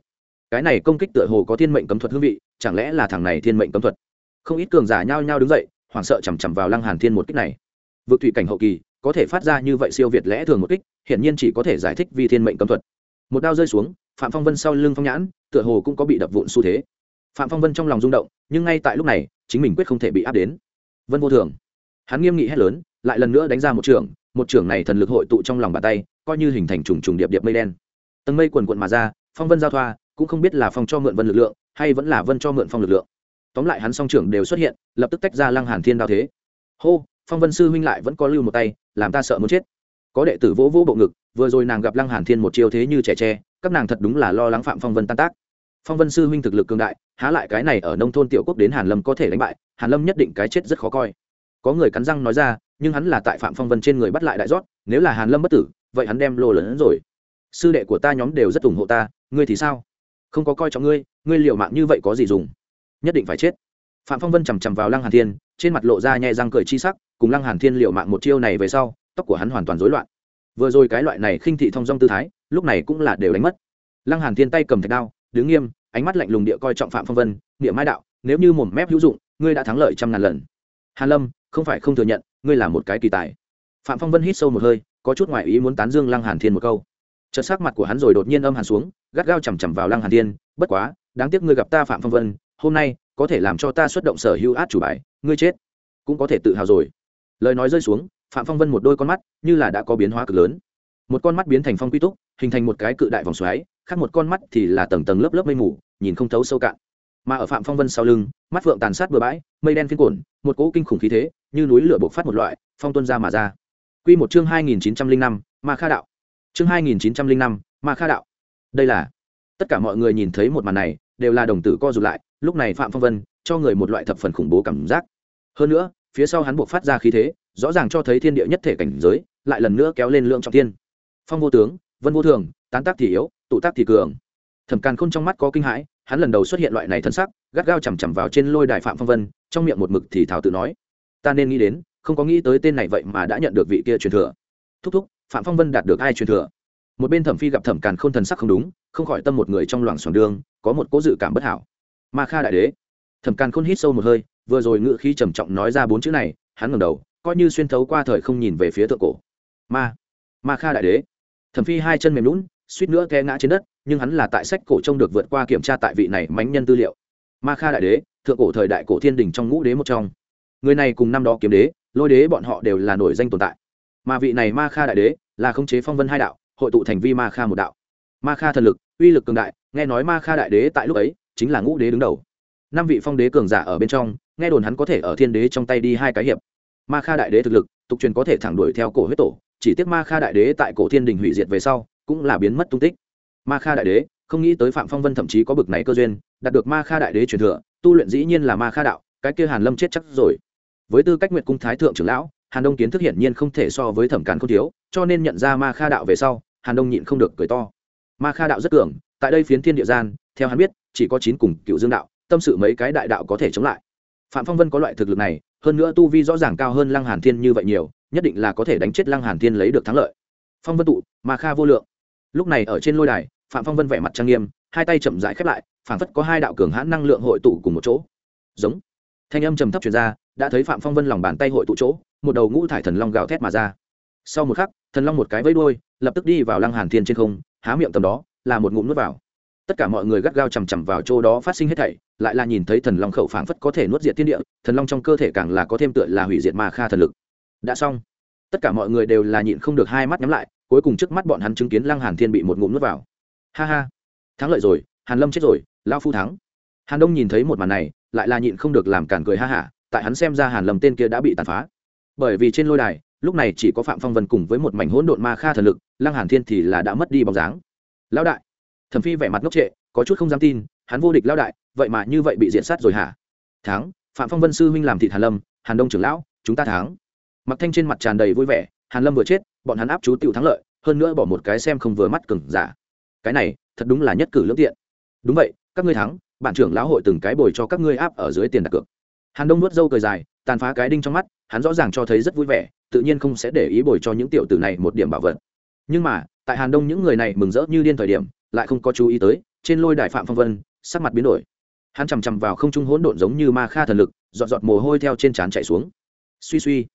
cái này công kích tựa hồ có thiên mệnh cấm thuật hương vị chẳng lẽ là thằng này thiên mệnh cấm thuật không ít cường giả nhao nhao đứng dậy hoảng sợ chằm chằm vào lăng hàn thiên một kích này vượt thủy cảnh hậu kỳ có thể phát ra như vậy siêu việt lẽ thường một kích hiển nhiên chỉ có thể giải thích vì thiên mệnh cấm thuật một đao rơi xuống phạm phong vân sau lưng phong nhãn tựa hồ cũng có bị đập vụn xu thế phạm phong vân trong lòng rung động nhưng ngay tại lúc này chính mình quyết không thể bị áp đến vân vô thường hắn nghiêm nghị hét lớn, lại lần nữa đánh ra một trường một trường này thần lực hội tụ trong lòng bàn tay, coi như hình thành trùng trùng điệp điệp mây đen. Tầng mây quần quận mà ra, phong vân giao thoa, cũng không biết là phong cho mượn vân lực lượng, hay vẫn là vân cho mượn phong lực lượng. Tóm lại hắn song trưởng đều xuất hiện, lập tức tách ra lăng hàn thiên đao thế. Hô, phong vân sư huynh lại vẫn có lưu một tay, làm ta sợ muốn chết. Có đệ tử vỗ vỗ bộ ngực, vừa rồi nàng gặp lăng hàn thiên một chiêu thế như trẻ tre, các nàng thật đúng là lo lắng phạm phong vân tan tác. Phong vân sư huynh thực lực cường đại, há lại cái này ở nông thôn tiểu quốc đến hàn lâm có thể đánh bại, hàn lâm nhất định cái chết rất khó coi có người cắn răng nói ra, nhưng hắn là tại phạm phong vân trên người bắt lại đại rót nếu là hàn lâm bất tử, vậy hắn đem lô lớn rồi. Sư đệ của ta nhóm đều rất ủng hộ ta, ngươi thì sao? Không có coi trọng ngươi ngươi liều mạng như vậy có gì dùng? Nhất định phải chết. Phạm phong vân chằm chằm vào lăng hàn thiên, trên mặt lộ ra nhẹ răng cười chi sắc, cùng lăng hàn thiên liều mạng một chiêu này về sau, tóc của hắn hoàn toàn rối loạn. Vừa rồi cái loại này khinh thị thông dong tư thái, lúc này cũng là đều đánh mất. Lăng hàn thiên tay cầm thạch đao, đứng nghiêm, ánh mắt lạnh lùng địa coi trọng phạm phong vân địa mai đạo, nếu như mồm mép hữu dụng, ngươi đã thắng lợi trăm ngàn lần. Hàn lâm không phải không thừa nhận, ngươi là một cái kỳ tài. Phạm phong vân hít sâu một hơi, có chút ngoại ý muốn tán dương lăng hàn thiên một câu. Chợt sắc mặt của hắn rồi đột nhiên âm hàn xuống, gắt gao chầm chằm vào lăng hàn thiên, bất quá, đáng tiếc ngươi gặp ta phạm phong vân, hôm nay có thể làm cho ta xuất động sở hữu át chủ bài, ngươi chết, cũng có thể tự hào rồi. Lời nói rơi xuống, phạm phong vân một đôi con mắt như là đã có biến hóa cực lớn. Một con mắt biến thành phong quy túc, hình thành một cái cự đại vòng xoáy, khác một con mắt thì là tầng tầng lớp lớp mây mù, nhìn không thấu sâu cạn mà ở phạm phong vân sau lưng, mắt phượng tàn sát bừa bãi, mây đen phiên cồn một cỗ kinh khủng khí thế, như núi lửa bộc phát một loại, phong tuân ra mà ra. Quy một chương hai nghìn chín trăm linh năm, ma kha đạo. Chương hai nghìn chín trăm linh năm, ma kha đạo. Đây là, tất cả mọi người nhìn thấy một màn này, đều là đồng tử co rụt lại, lúc này phạm phong vân, cho người một loại thập phần khủng bố cảm giác. Hơn nữa, phía sau hắn buộc phát ra khí thế, rõ ràng cho thấy thiên địa nhất thể cảnh giới, lại lần nữa kéo lên lượng trọng thiên. Phong vô tướng, vân vô thường, tán tác thì yếu, tụ tác thì cường. Thẩm càn khôn trong mắt có kinh hãi hắn lần đầu xuất hiện loại này thân sắc, gắt gao chằm chằm vào trên lôi đài phạm phong vân, trong miệng một mực thì thảo tự nói, ta nên nghĩ đến, không có nghĩ tới tên này vậy mà đã nhận được vị kia truyền thừa. Thúc thúc, phạm phong vân đạt được ai truyền thừa? Một bên thẩm phi gặp thẩm càn k h ô n thần sắc không đúng, không khỏi tâm một người trong loảng xoảng đường, có một cố dự cảm bất hảo. Ma kha đại đế. Thẩm càn khôn hít sâu một hơi, vừa rồi ngự khí trầm trọng nói ra bốn chữ này, hắn ngầm đầu, coi như xuyên thấu qua thời không nhìn về phía thượng cổ. Ma ma kha đại đế. Thẩm phi hai chân mềm lún suýt nữa té ngã trên đất nhưng hắn là tại sách cổ trông được vượt qua kiểm tra tại vị này mánh nhân tư liệu. Ma kha đại đế, thượng cổ thời đại cổ thiên đình trong ngũ đế một trong. Người này cùng năm đó kiếm đế, lôi đế bọn họ đều là nổi danh tồn tại. Mà vị này ma kha đại đế là khống chế phong vân hai đạo, hội tụ thành vi ma kha một đạo. Ma kha thần lực, uy lực cường đại, nghe nói ma kha đại đế tại lúc ấy chính là ngũ đế đứng đầu. Năm vị phong đế cường giả ở bên trong, nghe đồn hắn có thể ở thiên đế trong tay đi hai cái hiệp. Ma kha đại đế thực lực, tục truyền có thể thẳng đuổi theo cổ huyết tổ, chỉ tiếc ma kha đại đế tại cổ thiên đình hủy diệt về sau, cũng là biến mất tung tích ma kha đại đế, không nghĩ tới phạm phong vân thậm chí có bực này cơ duyên, đạt được ma kha đại đế truyền thừa, tu luyện dĩ nhiên là ma kha đạo, cái kia hàn lâm chết chắc rồi. Với tư cách nguyện cung thái thượng trưởng lão, hàn đông kiến thức hiển nhiên không thể so với thẩm càn không thiếu, cho nên nhận ra ma kha đạo về sau, hàn đông nhịn không được cười to. Ma kha đạo rất cường, tại đây phiến thiên địa gian, theo hắn biết, chỉ có chín cùng cựu dương đạo, tâm sự mấy cái đại đạo có thể chống lại. Phạm phong vân có loại thực lực này, hơn nữa tu vi rõ ràng cao hơn lăng hàn thiên như vậy nhiều, nhất định là có thể đánh chết lăng hàn thiên lấy được thắng lợi. Phong vân tụ, ma kha vô lượng. Lúc này ở trên lôi đài phạm phong vân vẻ mặt trang nghiêm, hai tay chậm rãi khép lại, phảng phất có hai đạo cường hãn năng lượng hội tụ cùng một chỗ. Giống. Thanh âm trầm thấp truyền ra, đã thấy phạm phong vân lòng bàn tay hội tụ chỗ, một đầu ngũ thải thần long gào thét mà ra. Sau một khắc, thần long một cái vẫy đuôi, lập tức đi vào lăng hàn thiên trên không, há miệng tầm đó, là một ngụm nuốt vào. Tất cả mọi người gắt gao chằm chằm vào chỗ đó phát sinh hết thảy, lại là nhìn thấy thần long khẩu phảng phất có thể nuốt diệt thiên địa, thần long trong cơ thể càng là có thêm tựa là hủy diệt ma kha thần lực. Đã xong. Tất cả mọi người đều là nhịn không được hai mắt nhắm lại, cuối cùng trước mắt bọn hắn chứng kiến lăng hàn thiên bị một ngụm nuốt vào ha ha. Thắng lợi rồi, hàn lâm chết rồi lao phu thắng. Hàn đông nhìn thấy một màn này, lại là nhịn không được làm cản cười ha hả, tại hắn xem ra hàn lâm tên kia đã bị tàn phá. Bởi vì trên lôi đài, lúc này chỉ có phạm phong vân cùng với một mảnh hỗn độn ma kha thần lực, lăng hàn thiên thì là đã mất đi bóng dáng. Lão đại. Thẩm phi vẻ mặt ngốc trệ, có chút không dám tin, hắn vô địch lão đại, vậy mà như vậy bị diện sát rồi hả? Thắng, phạm phong vân sư huynh làm thịt hàn lâm, hàn đông trưởng lão, chúng ta thắng. Mặc thanh trên mặt tràn đầy vui vẻ, hàn lâm vừa chết, bọn hắn áp chú tiểu thắng lợi, hơn nữa bỏ một cái xem không vừa mắt cứng giả cái này, thật đúng là nhất cử lưỡng tiện. Đúng vậy, các ngươi thắng bản trưởng lão hội từng cái bồi cho các ngươi áp ở dưới tiền đặt cược. Hàn đông nuốt dâu cười dài, tàn phá cái đinh trong mắt, hắn rõ ràng cho thấy rất vui vẻ, tự nhiên không sẽ để ý bồi cho những tiểu tử này một điểm bảo vật. Nhưng mà, tại hàn đông những người này mừng rỡ như điên thời điểm, lại không có chú ý tới, trên lôi đài phạm phong vân, sắc mặt biến đổi. Hắn chằm chằm vào không trung hỗn độn giống như ma kha thần lực dọn dọn mồ hôi theo trên trán chạy xuống. Suy suy.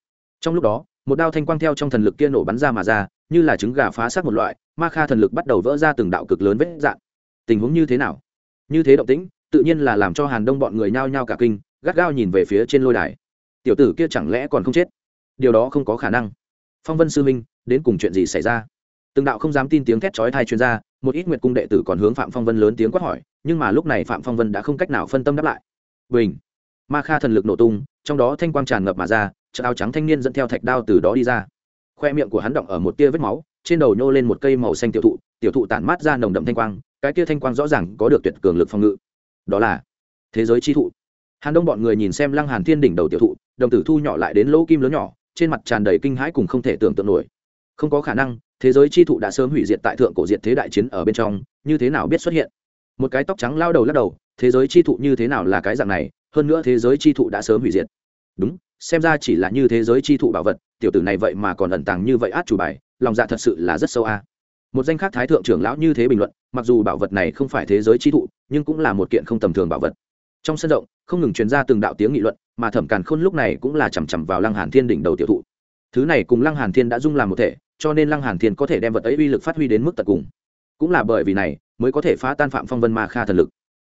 Trong lúc đó, một đao thanh quang theo trong thần lực kia nổ bắn ra mà ra, như là trứng gà phá xác một loại ma kha thần lực bắt đầu vỡ ra từng đạo cực lớn vết dạn tình huống như thế nào? Như thế động tĩnh, tự nhiên là làm cho hàn đông bọn người nhao nhao cả kinh, gắt gao nhìn về phía trên lôi đài. Tiểu tử kia chẳng lẽ còn không chết? Điều đó không có khả năng. Phong vân sư minh đến cùng chuyện gì xảy ra? Từng đạo không dám tin tiếng thét chói thai chuyên gia một ít nguyệt cung đệ tử còn hướng phạm phong vân lớn tiếng quát hỏi, nhưng mà lúc này phạm phong vân đã không cách nào phân tâm đáp lại. Bình! Ma kha thần lực nổ tung, trong đó thanh quang tràn ngập mà ra chợ áo trắng thanh niên dẫn theo thạch đao từ đó đi ra. Khoe miệng của hắn động ở một tia vết máu trên đầu nhô lên một cây màu xanh tiểu thụ tiểu thụ tản mát ra nồng đậm thanh quang, cái kia thanh quang rõ ràng có được tuyệt cường lực phòng ngự. Đó là thế giới chi thụ. Hàn đông bọn người nhìn xem lăng hàn thiên đỉnh đầu tiểu thụ, đồng tử thu nhỏ lại đến lỗ kim lớn nhỏ, trên mặt tràn đầy kinh hãi cùng không thể tưởng tượng nổi. Không có khả năng, thế giới chi thụ đã sớm hủy diệt tại thượng cổ diệt thế đại chiến ở bên trong, như thế nào biết xuất hiện? Một cái tóc trắng lao đầu lắc đầu, thế giới chi thụ như thế nào là cái dạng này, hơn nữa thế giới chi thụ đã sớm hủy diệt. Đúng xem ra chỉ là như thế giới chi thụ bảo vật, tiểu tử này vậy mà còn ẩn tàng như vậy át chủ bài, lòng dạ thật sự là rất sâu a. Một danh khác thái thượng trưởng lão như thế bình luận, mặc dù bảo vật này không phải thế giới chi thụ, nhưng cũng là một kiện không tầm thường bảo vật. Trong sân rộng, không ngừng truyền ra từng đạo tiếng nghị luận, mà thẩm càn khôn lúc này cũng là chằm chằm vào lăng hàn thiên đỉnh đầu tiểu thụ. Thứ này cùng lăng hàn thiên đã dung làm một thể, cho nên lăng hàn thiên có thể đem vật ấy uy lực phát huy đến mức tận cùng. Cũng là bởi vì này, mới có thể phá tan phạm phong vân ma kha thần lực.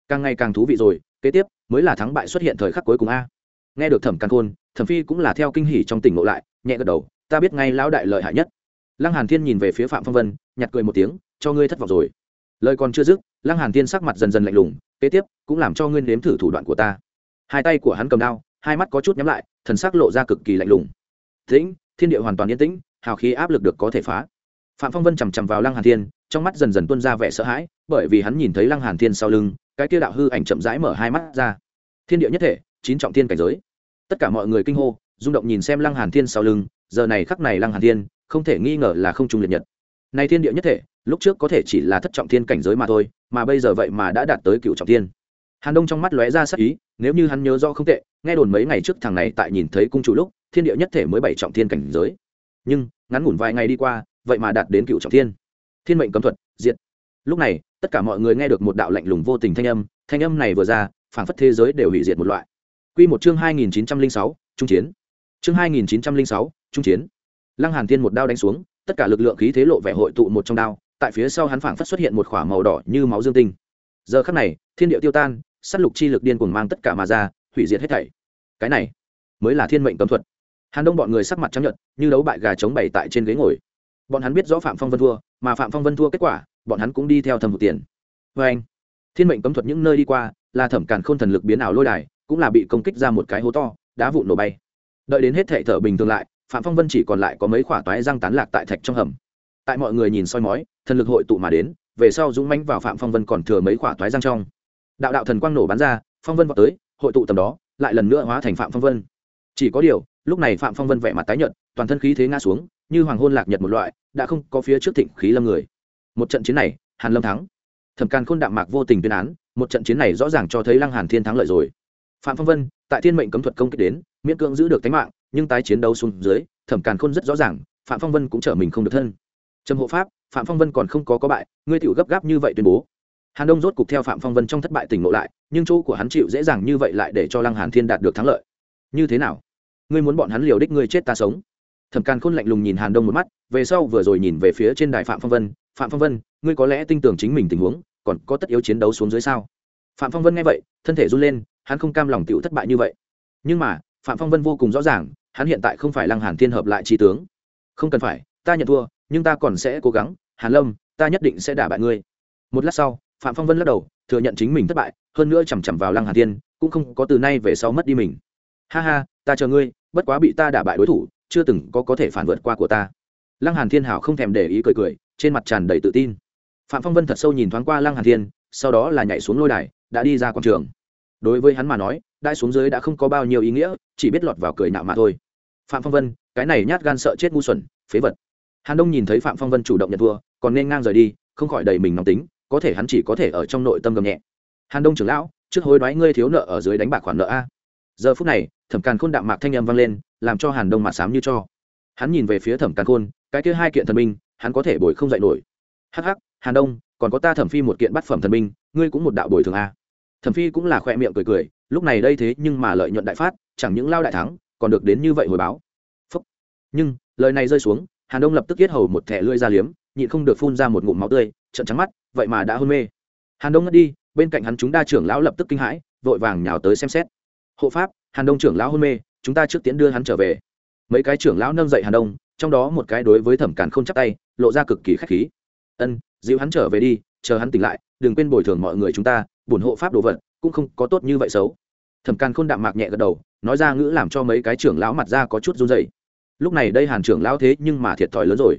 Càng ngày càng thú vị rồi, kế tiếp, mới là thắng bại xuất hiện thời khắc cuối cùng a nghe được thẩm căn khôn, thẩm phi cũng là theo kinh hỉ trong tỉnh ngộ lại, nhẹ gật đầu, ta biết ngay lão đại lợi hại nhất. Lăng hàn thiên nhìn về phía phạm phong vân, nhặt cười một tiếng, cho ngươi thất vọng rồi. Lời còn chưa dứt, lăng hàn thiên sắc mặt dần dần lạnh lùng, kế tiếp, cũng làm cho ngươi nếm thử thủ đoạn của ta. Hai tay của hắn cầm đao, hai mắt có chút nhắm lại, thần sắc lộ ra cực kỳ lạnh lùng. Tĩnh, thiên địa hoàn toàn yên tĩnh, hào khí áp lực được có thể phá. Phạm phong vân chằm chằm vào lăng hàn thiên, trong mắt dần dần tuôn ra vẻ sợ hãi, bởi vì hắn nhìn thấy lăng hàn thiên sau lưng, cái kia đạo hư ảnh chậm rãi mở hai mắt ra. Thiên địa nhất thể chín trọng thiên cảnh giới. Tất cả mọi người kinh hô, rung động nhìn xem lăng hàn thiên sau lưng, giờ này khắc này lăng hàn thiên, không thể nghi ngờ là không trung liệt nhật. Này thiên địa nhất thể, lúc trước có thể chỉ là thất trọng thiên cảnh giới mà thôi, mà bây giờ vậy mà đã đạt tới cựu trọng thiên. Hàn đông trong mắt lóe ra sắc ý, nếu như hắn nhớ do không tệ, nghe đồn mấy ngày trước thằng này tại nhìn thấy cung chủ lúc, thiên địa nhất thể mới bảy trọng thiên cảnh giới. Nhưng, ngắn ngủn vài ngày đi qua, vậy mà đạt đến cựu trọng thiên. Thiên mệnh cấm thuật, diệt. Lúc này, tất cả mọi người nghe được một đạo lạnh lùng vô tình thanh âm thanh âm này vừa ra, phảng phất thế giới đều hủy diệt một loại. Quy một chương 2906, trung chiến. Chương 2906, trung chiến. Lăng Hàn Thiên một đao đánh xuống, tất cả lực lượng khí thế lộ vẻ hội tụ một trong đao, tại phía sau hắn phảng phất xuất hiện một khỏa màu đỏ như máu dương tinh. Giờ khắc này, thiên địa tiêu tan, sát lục chi lực điên cuồng mang tất cả mà ra, hủy diệt hết thảy. Cái này mới là thiên mệnh cấm thuật. Hàn Đông bọn người sắc mặt trắng nhợt, như đấu bại gà chống bày tại trên ghế ngồi. Bọn hắn biết rõ Phạm Phong Vân thua, mà Phạm Phong Vân thua kết quả, bọn hắn cũng đi theo thầm một tiền. Với anh, thiên mệnh cấm thuật những nơi đi qua, là thẩm càn khôn thần lực biến ảo lôi đài, cũng là bị công kích ra một cái hố to, đá vụn nổ bay. Đợi đến hết thệ thở bình thường lại, phạm phong vân chỉ còn lại có mấy khoả toái răng tán lạc tại thạch trong hầm. Tại mọi người nhìn soi mói, thần lực hội tụ mà đến, về sau dũng mánh vào phạm phong vân còn thừa mấy quả toái răng trong. Đạo đạo thần quang nổ bắn ra, phong vân vào tới, hội tụ tầm đó, lại lần nữa hóa thành phạm phong vân. Chỉ có điều, lúc này phạm phong vân vẻ mặt tái nhợt, toàn thân khí thế ngã xuống, như hoàng hôn lạc nhật một loại, đã không có phía trước thịnh khí lâm người. Một trận chiến này, hàn lâm thắng. Thẩm càn khôn đạm mạc vô tình tuyên án, một trận chiến này rõ ràng cho thấy lăng hàn thiên thắng lợi rồi phạm phong vân, tại thiên mệnh cấm thuật công kích đến, miễn cưỡng giữ được tính mạng, nhưng tái chiến đấu xuống dưới, thẩm càn khôn rất rõ ràng, phạm phong vân cũng trở mình không được thân. Trầm hộ pháp, phạm phong vân còn không có có bại, ngươi tiểu gấp gáp như vậy tuyên bố. Hàn đông rốt cục theo phạm phong vân trong thất bại tỉnh ngộ lại, nhưng chỗ của hắn chịu dễ dàng như vậy lại để cho lăng hàn thiên đạt được thắng lợi. Như thế nào? Ngươi muốn bọn hắn liều đích ngươi chết ta sống. Thẩm càn khôn lạnh lùng nhìn hàn đông một mắt, về sau vừa rồi nhìn về phía trên đài phạm phong vân, phạm phong vân, ngươi có lẽ tin tưởng chính mình tình huống, còn có tất yếu chiến đấu xuống dưới sao? Phạm phong vân nghe vậy, thân thể run lên hắn không cam lòng tựu thất bại như vậy. Nhưng mà, phạm phong vân vô cùng rõ ràng, hắn hiện tại không phải lăng hàn thiên hợp lại trí tướng. Không cần phải, ta nhận thua, nhưng ta còn sẽ cố gắng, hàn lâm, ta nhất định sẽ đả bại ngươi. Một lát sau, phạm phong vân lắc đầu, thừa nhận chính mình thất bại, hơn nữa chằm chằm vào lăng hàn thiên, cũng không có từ nay về sau mất đi mình. Ha ha, ta chờ ngươi, bất quá bị ta đả bại đối thủ, chưa từng có có thể phản vượt qua của ta. Lăng hàn thiên hảo không thèm để ý cười cười, trên mặt tràn đầy tự tin. Phạm phong vân thật sâu nhìn thoáng qua lăng hàn thiên, sau đó là nhảy xuống lôi đài, đã đi ra quảng trường đối với hắn mà nói đại xuống dưới đã không có bao nhiêu ý nghĩa chỉ biết lọt vào cười nạo mà thôi. Phạm phong vân cái này nhát gan sợ chết ngu xuẩn phế vật. Hàn đông nhìn thấy phạm phong vân chủ động nhận thua còn nên ngang rời đi không khỏi đầy mình nóng tính có thể hắn chỉ có thể ở trong nội tâm gầm nhẹ. Hàn đông trưởng lão trước hối đoái ngươi thiếu nợ ở dưới đánh bạc khoản nợ a. Giờ phút này thẩm càn khôn đạm mạc thanh âm vang lên làm cho hàn đông mặt sám như cho. Hắn nhìn về phía thẩm càn khôn cái kia hai kiện thần minh, hắn có thể bồi không dạy nổi. Hắc hắc hàn đông còn có ta thẩm phi một kiện bắt phẩm thần minh, ngươi cũng một đạo bồi thường a thẩm phi cũng là khoe miệng cười cười, lúc này đây thế nhưng mà lợi nhuận đại phát, chẳng những lao đại thắng, còn được đến như vậy hồi báo. Phúc. nhưng, lời này rơi xuống, hàn đông lập tức yết hầu một thẻ lưỡi ra liếm, nhịn không được phun ra một ngụm máu tươi trận trắng mắt, vậy mà đã hôn mê. Hàn đông ngất đi, bên cạnh hắn chúng đa trưởng lão lập tức kinh hãi, vội vàng nhào tới xem xét. Hộ pháp, hàn đông trưởng lão hôn mê, chúng ta trước tiến đưa hắn trở về. Mấy cái trưởng lão nâng dậy hàn đông, trong đó một cái đối với thẩm càn không chắc tay, lộ ra cực kỳ khách khí. Ân dịu hắn trở về đi, chờ hắn tỉnh lại, đừng quên bồi thường mọi người chúng ta bổn hộ pháp đồ vật, cũng không có tốt như vậy xấu. Thẩm càn khôn đạm mạc nhẹ gật đầu, nói ra ngữ làm cho mấy cái trưởng lão mặt ra có chút run dày lúc này đây hàn trưởng lão thế nhưng mà thiệt thòi lớn rồi.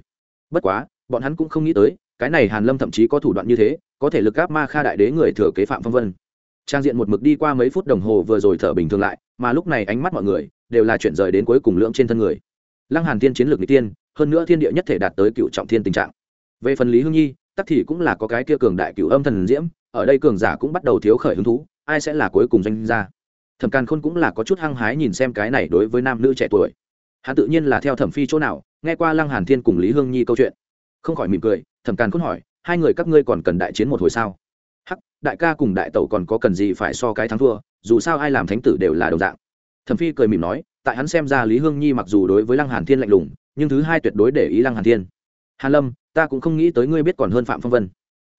Bất quá, bọn hắn cũng không nghĩ tới, cái này hàn lâm thậm chí có thủ đoạn như thế, có thể lực gáp ma kha đại đế người thừa kế phạm phong vân. Trang diện một mực đi qua mấy phút đồng hồ vừa rồi thở bình thường lại, mà lúc này ánh mắt mọi người đều là chuyển rời đến cuối cùng lưỡng trên thân người. Lăng hàn tiên chiến lược n tiên, hơn nữa thiên địa nhất thể đạt tới cựu trọng thiên tình trạng. Về phần lý hương nhi, tắc thì cũng là có cái kia cường đại cựu âm thần diễm ở đây cường giả cũng bắt đầu thiếu khởi hứng thú, ai sẽ là cuối cùng danh gia? Thẩm càn khôn cũng là có chút hăng hái nhìn xem cái này đối với nam nữ trẻ tuổi. Hắn tự nhiên là theo thẩm phi chỗ nào, nghe qua lăng hàn thiên cùng lý hương nhi câu chuyện. Không khỏi mỉm cười, thẩm càn khôn hỏi, hai người các ngươi còn cần đại chiến một hồi sao? Hắc, đại ca cùng đại tẩu còn có cần gì phải so cái thắng thua, dù sao ai làm thánh tử đều là đồng dạng. Thẩm phi cười mỉm nói, tại hắn xem ra lý hương nhi mặc dù đối với lăng hàn thiên lạnh lùng, nhưng thứ hai tuyệt đối để ý lăng hàn thiên. Hàn lâm, ta cũng không nghĩ tới ngươi biết còn hơn phạm phong vân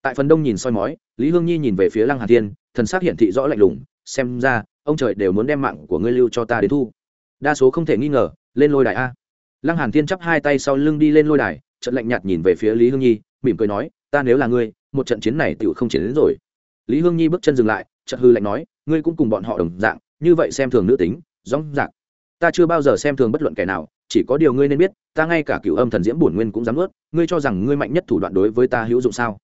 tại phần đông nhìn soi mói, lý hương nhi nhìn về phía lăng hà thiên, thần sắc hiển thị rõ lạnh lùng, xem ra, ông trời đều muốn đem mạng của ngươi lưu cho ta đến thu. Đa số không thể nghi ngờ, lên lôi đài a. Lăng hàn thiên chắp hai tay sau lưng đi lên lôi đài, trận lạnh nhạt nhìn về phía lý hương nhi, mỉm cười nói, ta nếu là ngươi, một trận chiến này tựu không chiến đến rồi. Lý hương nhi bước chân dừng lại trận hư lạnh nói, ngươi cũng cùng bọn họ đồng dạng, như vậy xem thường nữ tính dõng dạng ta chưa bao giờ xem thường bất luận kẻ nào, chỉ có điều ngươi nên biết, ta ngay cả cựu âm thần diễm bổn nguyên cũng dám ướt ngươi cho rằng ngươi mạnh nhất thủ đoạn đối với ta hữu dụng sao?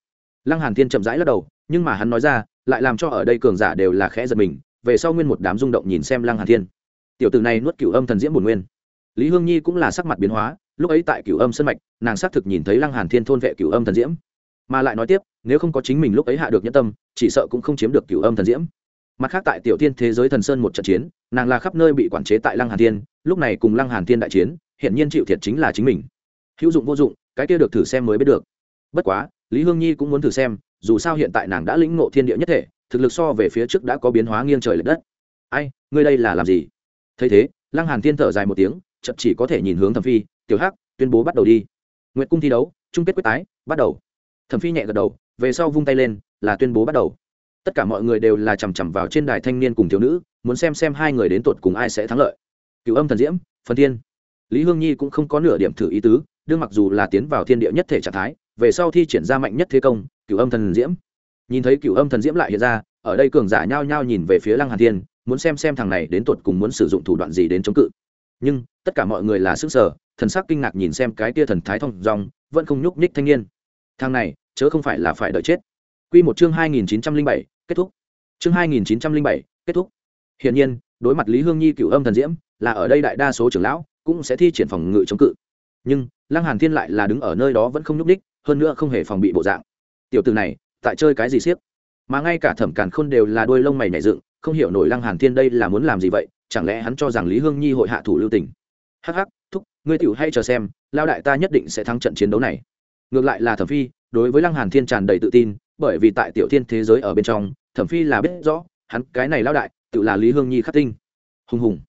Lăng hàn thiên chậm rãi lắc đầu, nhưng mà hắn nói ra, lại làm cho ở đây cường giả đều là khẽ giật mình, về sau nguyên một đám rung động nhìn xem lăng hàn thiên. Tiểu tử này nuốt cửu âm thần diễm bổn nguyên. Lý hương nhi cũng là sắc mặt biến hóa, lúc ấy tại cửu âm sân mạch, nàng xác thực nhìn thấy lăng hàn thiên thôn vệ cửu âm thần diễm. Mà lại nói tiếp, nếu không có chính mình lúc ấy hạ được nhân tâm, chỉ sợ cũng không chiếm được cửu âm thần diễm. Mặt khác tại tiểu thiên thế giới thần sơn một trận chiến, nàng là khắp nơi bị quản chế tại lăng hàn thiên, lúc này cùng lăng hàn thiên đại chiến hiện nhiên chịu thiệt chính là chính mình. Hữu dụng vô dụng, cái kia được thử xem mới biết được. Bất quá lý hương nhi cũng muốn thử xem, dù sao hiện tại nàng đã lĩnh ngộ thiên địa nhất thể, thực lực so về phía trước đã có biến hóa nghiêng trời l ệ đất. Ai, ngươi đây là làm gì? Thấy thế, lăng hàn thiên thở dài một tiếng, chậm chỉ có thể nhìn hướng thẩm phi, tiểu hắc, tuyên bố bắt đầu đi. Nguyệt cung thi đấu, chung kết quyết tái, bắt đầu. Thẩm phi nhẹ gật đầu, về sau vung tay lên, là tuyên bố bắt đầu. Tất cả mọi người đều là chằm chằm vào trên đài thanh niên cùng thiếu nữ, muốn xem xem hai người đến tột cùng ai sẽ thắng lợi. Cựu âm thần diễm, phần thiên. Lý hương nhi cũng không có nửa điểm thử ý tứ, đương mặc dù là tiến vào thiên địa nhất thể trạng thái về sau thi triển ra mạnh nhất thế công cựu âm thần diễm nhìn thấy cựu âm thần diễm lại hiện ra ở đây cường giả nhao nhao nhìn về phía lăng hàn thiên muốn xem xem thằng này đến tột cùng muốn sử dụng thủ đoạn gì đến chống cự nhưng tất cả mọi người là sức sở thần sắc kinh ngạc nhìn xem cái tia thần thái thông dong vẫn không nhúc nhích thanh niên thằng này chớ không phải là phải đợi chết Quy một chương 2907, kết thúc. Chương 2907, kết thúc. Hiển nhiên, đối mặt Lý Hương Nhi cựu âm thần diễm, là ở đây đại đa số trưởng lão cũng sẽ thi triển phòng ngự chống cự. Nhưng, Lăng Hàn Thiên lại là đứng ở nơi đó vẫn không nhúc nhích, hơn nữa không hề phòng bị bộ dạng. Tiểu tử này, tại chơi cái gì siết Mà ngay cả Thẩm Càn Khôn đều là đuôi lông mày nhảy dựng, không hiểu nổi Lăng Hàn Thiên đây là muốn làm gì vậy, chẳng lẽ hắn cho rằng Lý Hương Nhi hội hạ thủ lưu tình? Hắc hắc, thúc, ngươi tiểu hay chờ xem, lao đại ta nhất định sẽ thắng trận chiến đấu này. Ngược lại là Thẩm Phi, đối với Lăng Hàn Thiên tràn đầy tự tin, bởi vì tại tiểu thiên thế giới ở bên trong thẩm phi là biết rõ hắn cái này lao đại tự là lý hương nhi khắc tinh hùng hùng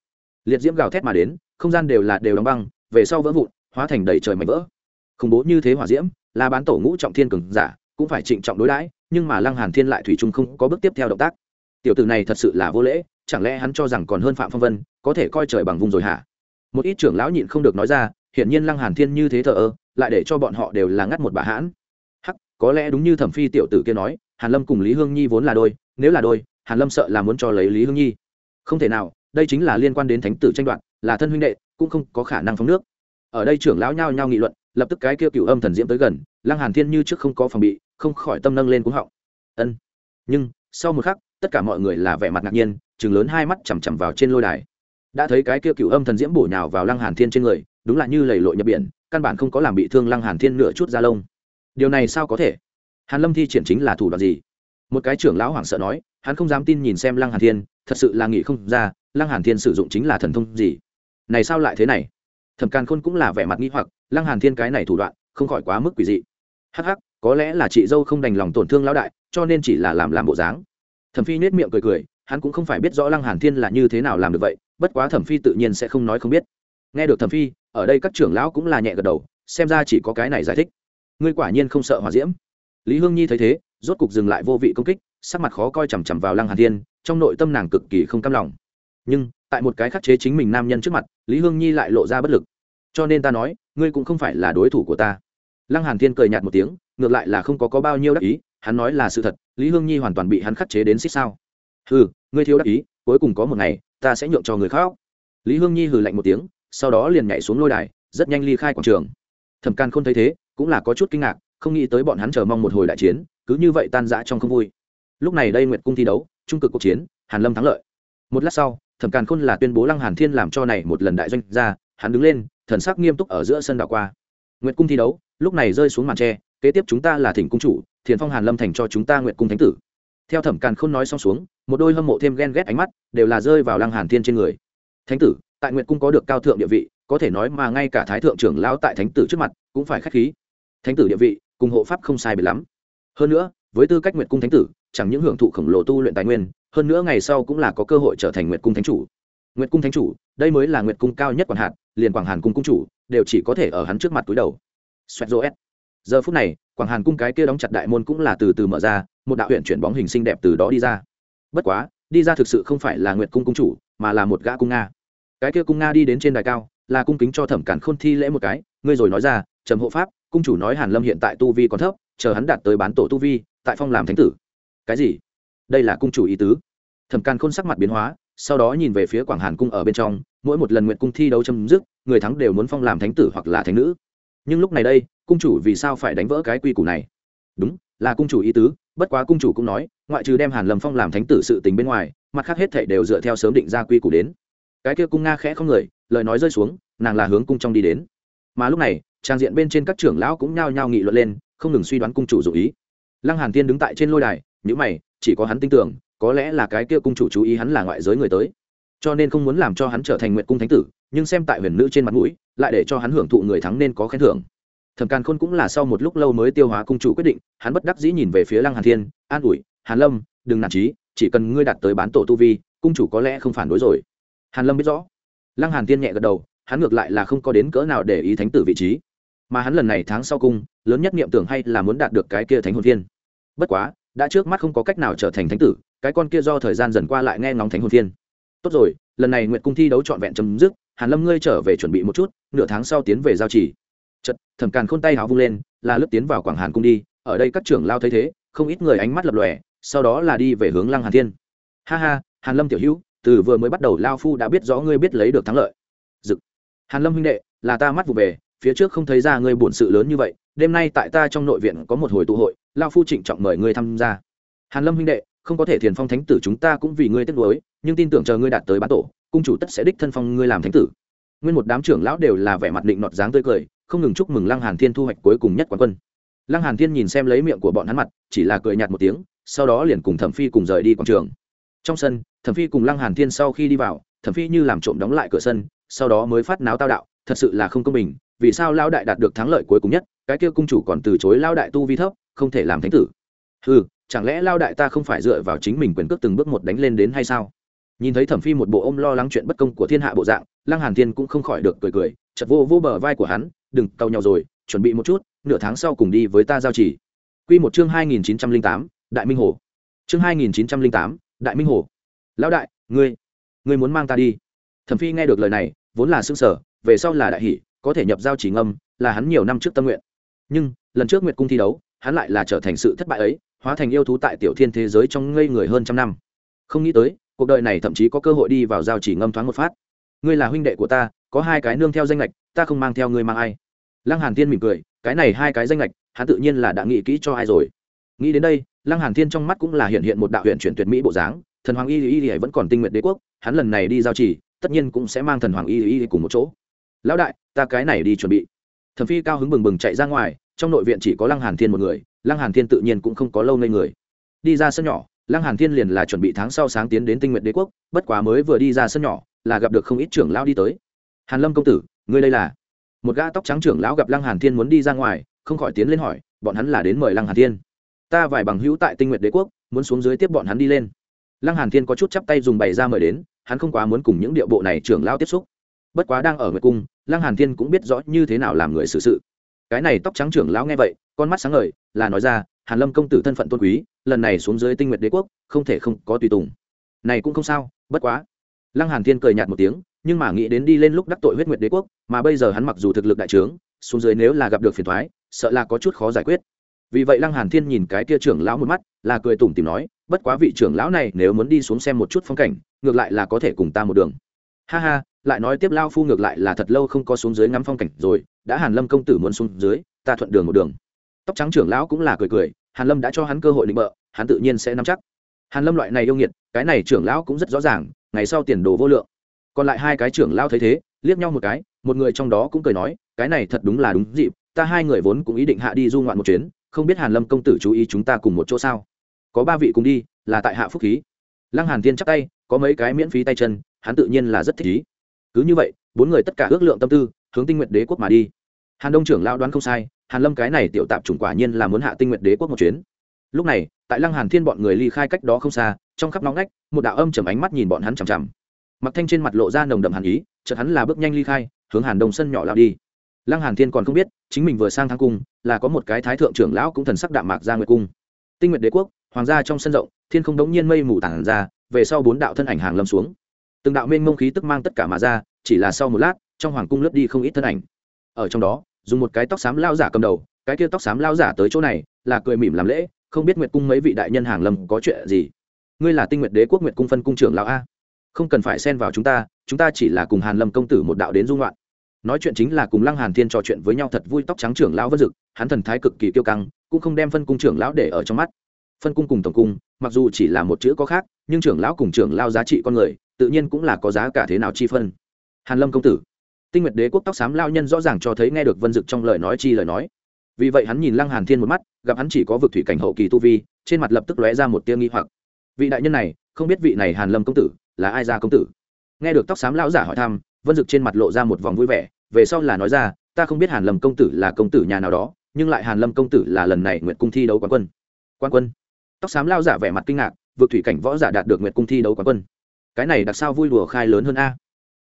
liệt diễm gào thét mà đến không gian đều là đều đóng băng về sau vỡ vụn hóa thành đầy trời mảnh vỡ khủng bố như thế hỏa diễm là bán tổ ngũ trọng thiên cường giả, cũng phải trịnh trọng đối đãi, nhưng mà lăng hàn thiên lại thủy chung không có bước tiếp theo động tác. Tiểu tử này thật sự là vô lễ, chẳng lẽ hắn cho rằng còn hơn phạm phong vân, có thể coi trời bằng vùng rồi hả? Một ít trưởng lão nhịn không được nói ra, hiển nhiên lăng hàn thiên như thế thờ ơ, lại để cho bọn họ đều là ngắt một bà hãn. Hắc, có lẽ đúng như thẩm phi tiểu tử kia nói, hàn lâm cùng lý hương nhi vốn là đôi, nếu là đôi, hàn lâm sợ là muốn cho lấy lý hương nhi. Không thể nào, đây chính là liên quan đến thánh tử tranh đoạt, là thân huynh đệ, cũng không có khả năng phóng nước. Ở đây trưởng lão nhao nhao nghị luận lập tức cái kia cựu âm thần diễm tới gần, lăng hàn thiên như trước không có phòng bị, không khỏi tâm nâng lên cuống họng. Ân. Nhưng, sau một khắc, tất cả mọi người là vẻ mặt ngạc nhiên chừng lớn hai mắt chằm chằm vào trên lôi đài. Đã thấy cái kia cựu âm thần diễm bổ nhào vào lăng hàn thiên trên người, đúng là như lầy lội nhập biển, căn bản không có làm bị thương lăng hàn thiên nửa chút da lông. Điều này sao có thể? Hàn lâm thi triển chính là thủ đoạn gì? Một cái trưởng lão hoảng sợ nói, hắn không dám tin nhìn xem lăng hàn thiên, thật sự là nghĩ không ra, lăng hàn thiên sử dụng chính là thần thông gì? Này sao lại thế này? Thẩm càn khôn cũng là vẻ mặt nghi hoặc, lăng hàn thiên cái này thủ đoạn, không khỏi quá mức quỷ dị. Hắc hắc, có lẽ là chị dâu không đành lòng tổn thương lão đại, cho nên chỉ là làm làm bộ dáng. Thẩm phi nết miệng cười cười, hắn cũng không phải biết rõ lăng hàn thiên là như thế nào làm được vậy, bất quá thẩm phi tự nhiên sẽ không nói không biết. Nghe được thẩm phi, ở đây các trưởng lão cũng là nhẹ gật đầu, xem ra chỉ có cái này giải thích. Ngươi quả nhiên không sợ hỏa diễm. Lý hương nhi thấy thế, rốt cục dừng lại vô vị công kích, sắc mặt khó coi chằm chằm vào lăng hàn thiên, trong nội tâm nàng cực kỳ không cam lòng. Nhưng tại một cái khắc chế chính mình nam nhân trước mặt, lý hương nhi lại lộ ra bất lực. Cho nên ta nói, ngươi cũng không phải là đối thủ của ta. Lăng hàn thiên cười nhạt một tiếng, ngược lại là không có có bao nhiêu đắc ý, hắn nói là sự thật, lý hương nhi hoàn toàn bị hắn khắc chế đến xích sao. Hừ, ngươi thiếu đắc ý, cuối cùng có một ngày, ta sẽ nhượng cho người khác. Lý hương nhi hừ lạnh một tiếng, sau đó liền nhảy xuống lôi đài, rất nhanh ly khai quảng trường. Thẩm can không thấy thế, cũng là có chút kinh ngạc, không nghĩ tới bọn hắn chờ mong một hồi đại chiến, cứ như vậy tan rã trong không vui. Lúc này đây nguyệt cung thi đấu, trung cực cuộc chiến, hàn lâm thắng lợi. Một lát sau thẩm càn khôn là tuyên bố lăng hàn thiên làm cho này một lần đại doanh ra, hắn đứng lên, thần sắc nghiêm túc ở giữa sân đảo qua. Nguyệt cung thi đấu, lúc này rơi xuống màn tre, kế tiếp chúng ta là thỉnh cung chủ, thiền phong hàn lâm thành cho chúng ta nguyệt cung thánh tử. Theo thẩm càn khôn nói xong xuống, một đôi hâm mộ thêm ghen ghét ánh mắt đều là rơi vào lăng hàn thiên trên người. Thánh tử, tại nguyệt cung có được cao thượng địa vị, có thể nói mà ngay cả thái thượng trưởng lão tại thánh tử trước mặt cũng phải khách khí. Thánh tử địa vị, cùng hộ pháp không sai biệt lắm. Hơn nữa, với tư cách nguyệt cung thánh tử chẳng những hưởng thụ khổng lồ tu luyện tài nguyên, hơn nữa ngày sau cũng là có cơ hội trở thành nguyệt cung thánh chủ. Nguyệt cung thánh chủ, đây mới là nguyệt cung cao nhất quản hạt, liền quảng hàn cung cung chủ đều chỉ có thể ở hắn trước mặt túi đầu. Xoẹt rô s giờ phút này, quảng hàn cung cái kia đóng chặt đại môn cũng là từ từ mở ra, một đạo huyện chuyển bóng hình xinh đẹp từ đó đi ra. Bất quá, đi ra thực sự không phải là nguyệt cung cung chủ, mà là một gã cung nga. Cái kia cung nga đi đến trên đài cao, là cung kính cho thẩm cản khôn thi lễ một cái, ngươi rồi nói ra, trầm hộ pháp, cung chủ nói hàn lâm hiện tại tu vi còn thấp, chờ hắn đạt tới bán tổ tu vi, tại phong làm thánh tử cái gì? Đây là cung chủ ý tứ. Thẩm càn khôn sắc mặt biến hóa, sau đó nhìn về phía quảng hàn cung ở bên trong, mỗi một lần nguyện cung thi đấu chấm dứt, người thắng đều muốn phong làm thánh tử hoặc là thánh nữ. Nhưng lúc này đây, cung chủ vì sao phải đánh vỡ cái quy củ này? Đúng, là cung chủ ý tứ, bất quá cung chủ cũng nói, ngoại trừ đem hàn lâm phong làm thánh tử sự tình bên ngoài, mặt khác hết thể đều dựa theo sớm định ra quy củ đến. Cái kia cung nga khẽ không người, lời nói rơi xuống, nàng là hướng cung trong đi đến. Mà lúc này, trang diện bên trên các trưởng lão cũng nhao nhao nghị luận lên, không ngừng suy đoán cung chủ dụ ý. Lăng hàn tiên đứng tại trên lôi đài những mày, chỉ có hắn tin tưởng, có lẽ là cái kia cung chủ chú ý hắn là ngoại giới người tới. Cho nên không muốn làm cho hắn trở thành nguyện cung thánh tử, nhưng xem tại huyền nữ trên mặt mũi, lại để cho hắn hưởng thụ người thắng nên có khen thưởng. Thẩm càn khôn cũng là sau một lúc lâu mới tiêu hóa cung chủ quyết định, hắn bất đắc dĩ nhìn về phía lăng hàn thiên, an ủi, hàn lâm, đừng nản trí, chỉ cần ngươi đạt tới bán tổ tu vi, cung chủ có lẽ không phản đối rồi. Hàn lâm biết rõ. Lăng hàn thiên nhẹ gật đầu, hắn ngược lại là không có đến cỡ nào để ý thánh tử vị trí. Mà hắn lần này tháng sau cung, lớn nhất niệm tưởng hay là muốn đạt được cái kia thánh hồn viên bất quá đã trước mắt không có cách nào trở thành thánh tử, cái con kia do thời gian dần qua lại nghe ngóng thánh hồn thiên. tốt rồi, lần này nguyện cung thi đấu trọn vẹn chấm dứt, hàn lâm ngươi trở về chuẩn bị một chút, nửa tháng sau tiến về giao chỉ chật thẩm càn khôn tay háo vung lên, là lướt tiến vào quảng hàn cung đi, ở đây các trưởng lao thấy thế, không ít người ánh mắt lập lòe, sau đó là đi về hướng lăng hàn thiên. Ha ha, hàn lâm tiểu hữu, từ vừa mới bắt đầu lao phu đã biết rõ ngươi biết lấy được thắng lợi. Dực. Hàn lâm huynh đệ, là ta mắt vụ về, phía trước không thấy ra ngươi bổn sự lớn như vậy, đêm nay tại ta trong nội viện có một hồi tụ hội lao phu trịnh trọng mời ngươi tham gia. Hàn lâm huynh đệ, không có thể thiền phong thánh tử chúng ta cũng vì ngươi tiếc nuối, nhưng tin tưởng chờ ngươi đạt tới bán tổ, cung chủ tất sẽ đích thân phong ngươi làm thánh tử. Nguyên một đám trưởng lão đều là vẻ mặt định nọt dáng tươi cười, không ngừng chúc mừng lăng hàn thiên thu hoạch cuối cùng nhất quán quân. Lăng hàn thiên nhìn xem lấy miệng của bọn hắn mặt, chỉ là cười nhạt một tiếng, sau đó liền cùng thẩm phi cùng rời đi quảng trường. Trong sân, thẩm phi cùng lăng hàn thiên sau khi đi vào, thẩm phi như làm trộm đóng lại cửa sân, sau đó mới phát náo tao đạo, thật sự là không công bình, vì sao lao đại đạt được thắng lợi cuối cùng nhất, cái kia cung chủ còn từ chối lao đại tu vi thấp không thể làm thánh tử. Ừ chẳng lẽ lao đại ta không phải dựa vào chính mình quyền cước từng bước một đánh lên đến hay sao? Nhìn thấy thẩm phi một bộ ôm lo lắng chuyện bất công của thiên hạ bộ dạng lăng hàn thiên cũng không khỏi được cười cười chật vô vô bờ vai của hắn đừng cầu nhau rồi chuẩn bị một chút nửa tháng sau cùng đi với ta giao chỉ. Quy một chương 2908, đại minh hồ. Chương 2908, đại minh hồ. Lão đại ngươi ngươi muốn mang ta đi? Thẩm phi nghe được lời này vốn là xương sở về sau là đại hỷ có thể nhập giao chỉ ngâm là hắn nhiều năm trước tâm nguyện. Nhưng lần trước nguyệt cung thi đấu hắn lại là trở thành sự thất bại ấy, hóa thành yêu thú tại tiểu thiên thế giới trong ngây người hơn trăm năm. Không nghĩ tới, cuộc đời này thậm chí có cơ hội đi vào giao chỉ ngâm thoáng một phát. Ngươi là huynh đệ của ta, có hai cái nương theo danh lệch ta không mang theo ngươi mang ai. Lăng hàn tiên mỉm cười, cái này hai cái danh lệch hắn tự nhiên là đã nghĩ kỹ cho ai rồi. Nghĩ đến đây, lăng hàn thiên trong mắt cũng là hiện hiện một đạo huyện chuyển tuyệt mỹ bộ dáng, thần hoàng y y y vẫn còn tinh nguyện đế quốc, hắn lần này đi giao chỉ, tất nhiên cũng sẽ mang thần hoàng y y cùng một chỗ. Lão đại, ta cái này đi chuẩn bị. Thẩm phi cao hứng bừng bừng chạy ra ngoài trong nội viện chỉ có lăng hàn thiên một người, lăng hàn thiên tự nhiên cũng không có lâu ngây người. Đi ra sân nhỏ, lăng hàn thiên liền là chuẩn bị tháng sau sáng tiến đến tinh nguyện đế quốc, bất quá mới vừa đi ra sân nhỏ, là gặp được không ít trưởng lão đi tới. Hàn lâm công tử, ngươi đây là? Một gã tóc trắng trưởng lão gặp lăng hàn thiên muốn đi ra ngoài, không khỏi tiến lên hỏi, bọn hắn là đến mời lăng hàn thiên. Ta vài bằng hữu tại tinh nguyện đế quốc, muốn xuống dưới tiếp bọn hắn đi lên. Lăng hàn thiên có chút chắp tay dùng bày ra mời đến, hắn không quá muốn cùng những điệu bộ này trưởng lão tiếp xúc. Bất quá đang ở nguyệt cung, lăng hàn thiên cũng biết rõ như thế nào làm người xử sự cái này tóc trắng trưởng lão nghe vậy, con mắt sáng ngời, là nói ra, hàn lâm công tử thân phận tôn quý, lần này xuống dưới tinh nguyệt đế quốc, không thể không có tùy tùng. Này cũng không sao, bất quá. Lăng hàn thiên cười nhạt một tiếng, nhưng mà nghĩ đến đi lên lúc đắc tội huyết nguyệt đế quốc, mà bây giờ hắn mặc dù thực lực đại trướng, xuống dưới nếu là gặp được phiền toái, sợ là có chút khó giải quyết. Vì vậy lăng hàn thiên nhìn cái kia trưởng lão một mắt, là cười tủm tỉm nói, bất quá vị trưởng lão này nếu muốn đi xuống xem một chút phong cảnh, ngược lại là có thể cùng ta một đường. Ha ha lại nói tiếp lao phu ngược lại là thật lâu không có xuống dưới ngắm phong cảnh rồi, đã hàn lâm công tử muốn xuống dưới, ta thuận đường một đường. Tóc trắng trưởng lão cũng là cười cười, hàn lâm đã cho hắn cơ hội định bợ, hắn tự nhiên sẽ nắm chắc. Hàn lâm loại này yêu nghiệt, cái này trưởng lão cũng rất rõ ràng, ngày sau tiền đồ vô lượng. Còn lại hai cái trưởng lão thấy thế, liếc nhau một cái, một người trong đó cũng cười nói, cái này thật đúng là đúng dịp, ta hai người vốn cũng ý định hạ đi du ngoạn một chuyến, không biết hàn lâm công tử chú ý chúng ta cùng một chỗ sao? Có ba vị cùng đi, là tại hạ phúc khí. Lăng hàn thiên chắc tay, có mấy cái miễn phí tay chân, hắn tự nhiên là rất thích ý cứ như vậy, bốn người tất cả ước lượng tâm tư, hướng tinh nguyện đế quốc mà đi. Hàn đông trưởng lão đoán không sai, hàn lâm cái này tiểu tạp chủng quả nhiên là muốn hạ tinh nguyện đế quốc một chuyến. Lúc này, tại lăng hàn thiên bọn người ly khai cách đó không xa, trong khắp nóng ngách, một đạo âm trầm ánh mắt nhìn bọn hắn chằm chằm. Mặc thanh trên mặt lộ ra nồng đậm hàn ý, chợt hắn là bước nhanh ly khai, hướng hàn đông sân nhỏ lao đi. Lăng hàn thiên còn không biết, chính mình vừa sang thang cung, là có một cái thái thượng trưởng lão cũng thần sắc đạm mạc ra nguyệt cung. Tinh nguyệt đế quốc, hoàng gia trong sân rộng, thiên không đống nhiên mây mù tản ra, về sau bốn đạo thân ảnh hàng lâm xuống từng đạo mênh mông khí tức mang tất cả mà ra, chỉ là sau một lát, trong hoàng cung lướt đi không ít thân ảnh. Ở trong đó, dùng một cái tóc xám lao giả cầm đầu, cái kia tóc xám lao giả tới chỗ này, là cười mỉm làm lễ, không biết nguyệt cung mấy vị đại nhân hàng lâm có chuyện gì? Ngươi là tinh nguyệt đế quốc nguyệt cung phân cung trưởng lão a. Không cần phải xen vào chúng ta chúng ta chỉ là cùng hàn lâm công tử một đạo đến dung loạn. Nói chuyện chính là cùng lăng hàn thiên trò chuyện với nhau thật vui tóc trắng trưởng lão vân dực, hắn thần thái cực kỳ kiêu căng, cũng không đem phân cung trưởng lão để ở trong mắt. Phân cung cùng tổng cung, mặc dù chỉ là một chữ có khác, nhưng trưởng lão cùng trưởng lao giá trị con người tự nhiên cũng là có giá cả thế nào chi phân. Hàn lâm công tử, tinh nguyệt đế quốc tóc xám lao nhân rõ ràng cho thấy nghe được vân dực trong lời nói chi lời nói. Vì vậy hắn nhìn lăng hàn thiên một mắt, gặp hắn chỉ có vực thủy cảnh hậu kỳ tu vi, trên mặt lập tức lóe ra một tia nghi hoặc. Vị đại nhân này, không biết vị này hàn lâm công tử, là ai ra công tử? Nghe được tóc xám lão giả hỏi thăm, vân dực trên mặt lộ ra một vòng vui vẻ, về sau là nói ra, ta không biết hàn lâm công tử là công tử nhà nào đó, nhưng lại hàn lâm công tử là lần này nguyệt cung thi đấu quán quân. Quán quân? Tóc xám lao giả vẻ mặt kinh ngạc vượt thủy cảnh võ giả đạt được nguyệt cung thi đấu quán quân cái này đặc sao vui đùa khai lớn hơn a.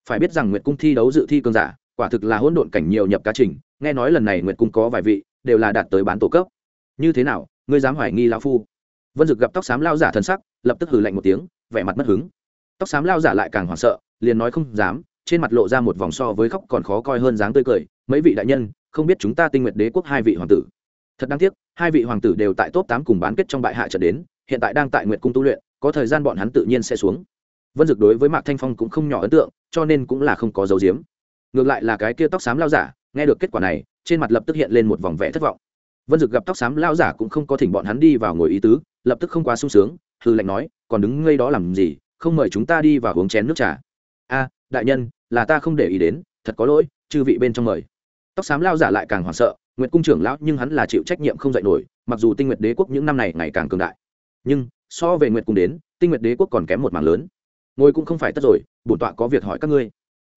Phải biết rằng nguyệt cung thi đấu dự thi cường giả, quả thực là hỗn độn cảnh nhiều nhập cá trình, nghe nói lần này nguyệt cung có vài vị, đều là đạt tới bán tổ cấp. Như thế nào, ngươi dám hoài nghi lão phu? Vân dực gặp tóc xám lao giả thân sắc, lập tức hừ lạnh một tiếng, vẻ mặt mất hứng. Tóc xám lao giả lại càng hoảng sợ, liền nói không dám, trên mặt lộ ra một vòng so với khóc còn khó coi hơn dáng tươi cười, mấy vị đại nhân, không biết chúng ta tinh nguyệt đế quốc hai vị hoàng tử? Thật đáng tiếc, hai vị hoàng tử đều tại top tám cùng bán kết trong bại hạ trận đến, hiện tại đang tại nguyệt cung tu luyện, có thời gian bọn hắn tự nhiên sẽ xuống vân dực đối với mạc thanh phong cũng không nhỏ ấn tượng, cho nên cũng là không có dấu diếm ngược lại là cái kia tóc xám lao giả, nghe được kết quả này, trên mặt lập tức hiện lên một vòng vẻ thất vọng. Vân dực gặp tóc xám lao giả cũng không có thỉnh bọn hắn đi vào ngồi ý tứ, lập tức không quá sung sướng hư lệnh nói, còn đứng ngây đó làm gì, không mời chúng ta đi vào uống chén nước trà? A, đại nhân, là ta không để ý đến, thật có lỗi, chư vị bên trong mời. Tóc xám lao giả lại càng hoảng sợ, nguyệt cung trưởng lão nhưng hắn là chịu trách nhiệm không dạy nổi, mặc dù tinh nguyệt đế quốc những năm này ngày càng cường đại, nhưng so về nguyệt cung đến, tinh nguyệt đế quốc còn kém một mảng lớn ngồi cũng không phải tất rồi bổn tọa có việc hỏi các ngươi.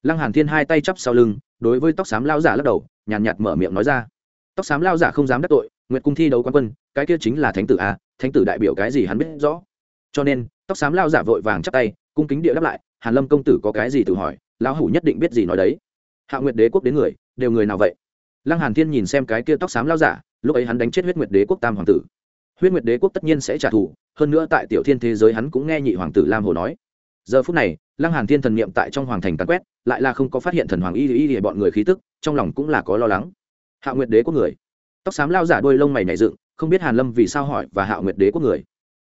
Lăng hàn thiên hai tay chắp sau lưng đối với tóc xám lao giả lắc đầu nhàn nhạt, nhạt mở miệng nói ra. Tóc xám lao giả không dám đắc tội nguyệt cung thi đấu quán quân cái kia chính là thánh tử a thánh tử đại biểu cái gì hắn biết rõ. Cho nên tóc xám lao giả vội vàng chắp tay cung kính địa đáp lại hàn lâm công tử có cái gì tự hỏi lão hủ nhất định biết gì nói đấy. Hạ nguyệt đế quốc đến người đều người nào vậy? Lăng hàn thiên nhìn xem cái kia tóc xám lao giả lúc ấy hắn đánh chết huyết nguyệt đế quốc tam hoàng tử. Huyết nguyệt đế quốc tất nhiên sẽ trả thù hơn nữa tại tiểu thiên thế giới hắn cũng nghe nhị hoàng tử lam hồ nói giờ phút này, lăng hàn thiên thần niệm tại trong hoàng thành càn quét, lại là không có phát hiện thần hoàng y y y bọn người khí tức, trong lòng cũng là có lo lắng. Hạ nguyệt đế quốc người. Tóc xám lao giả đôi lông mày nhảy dựng, không biết hàn lâm vì sao hỏi và hạ nguyệt đế quốc người.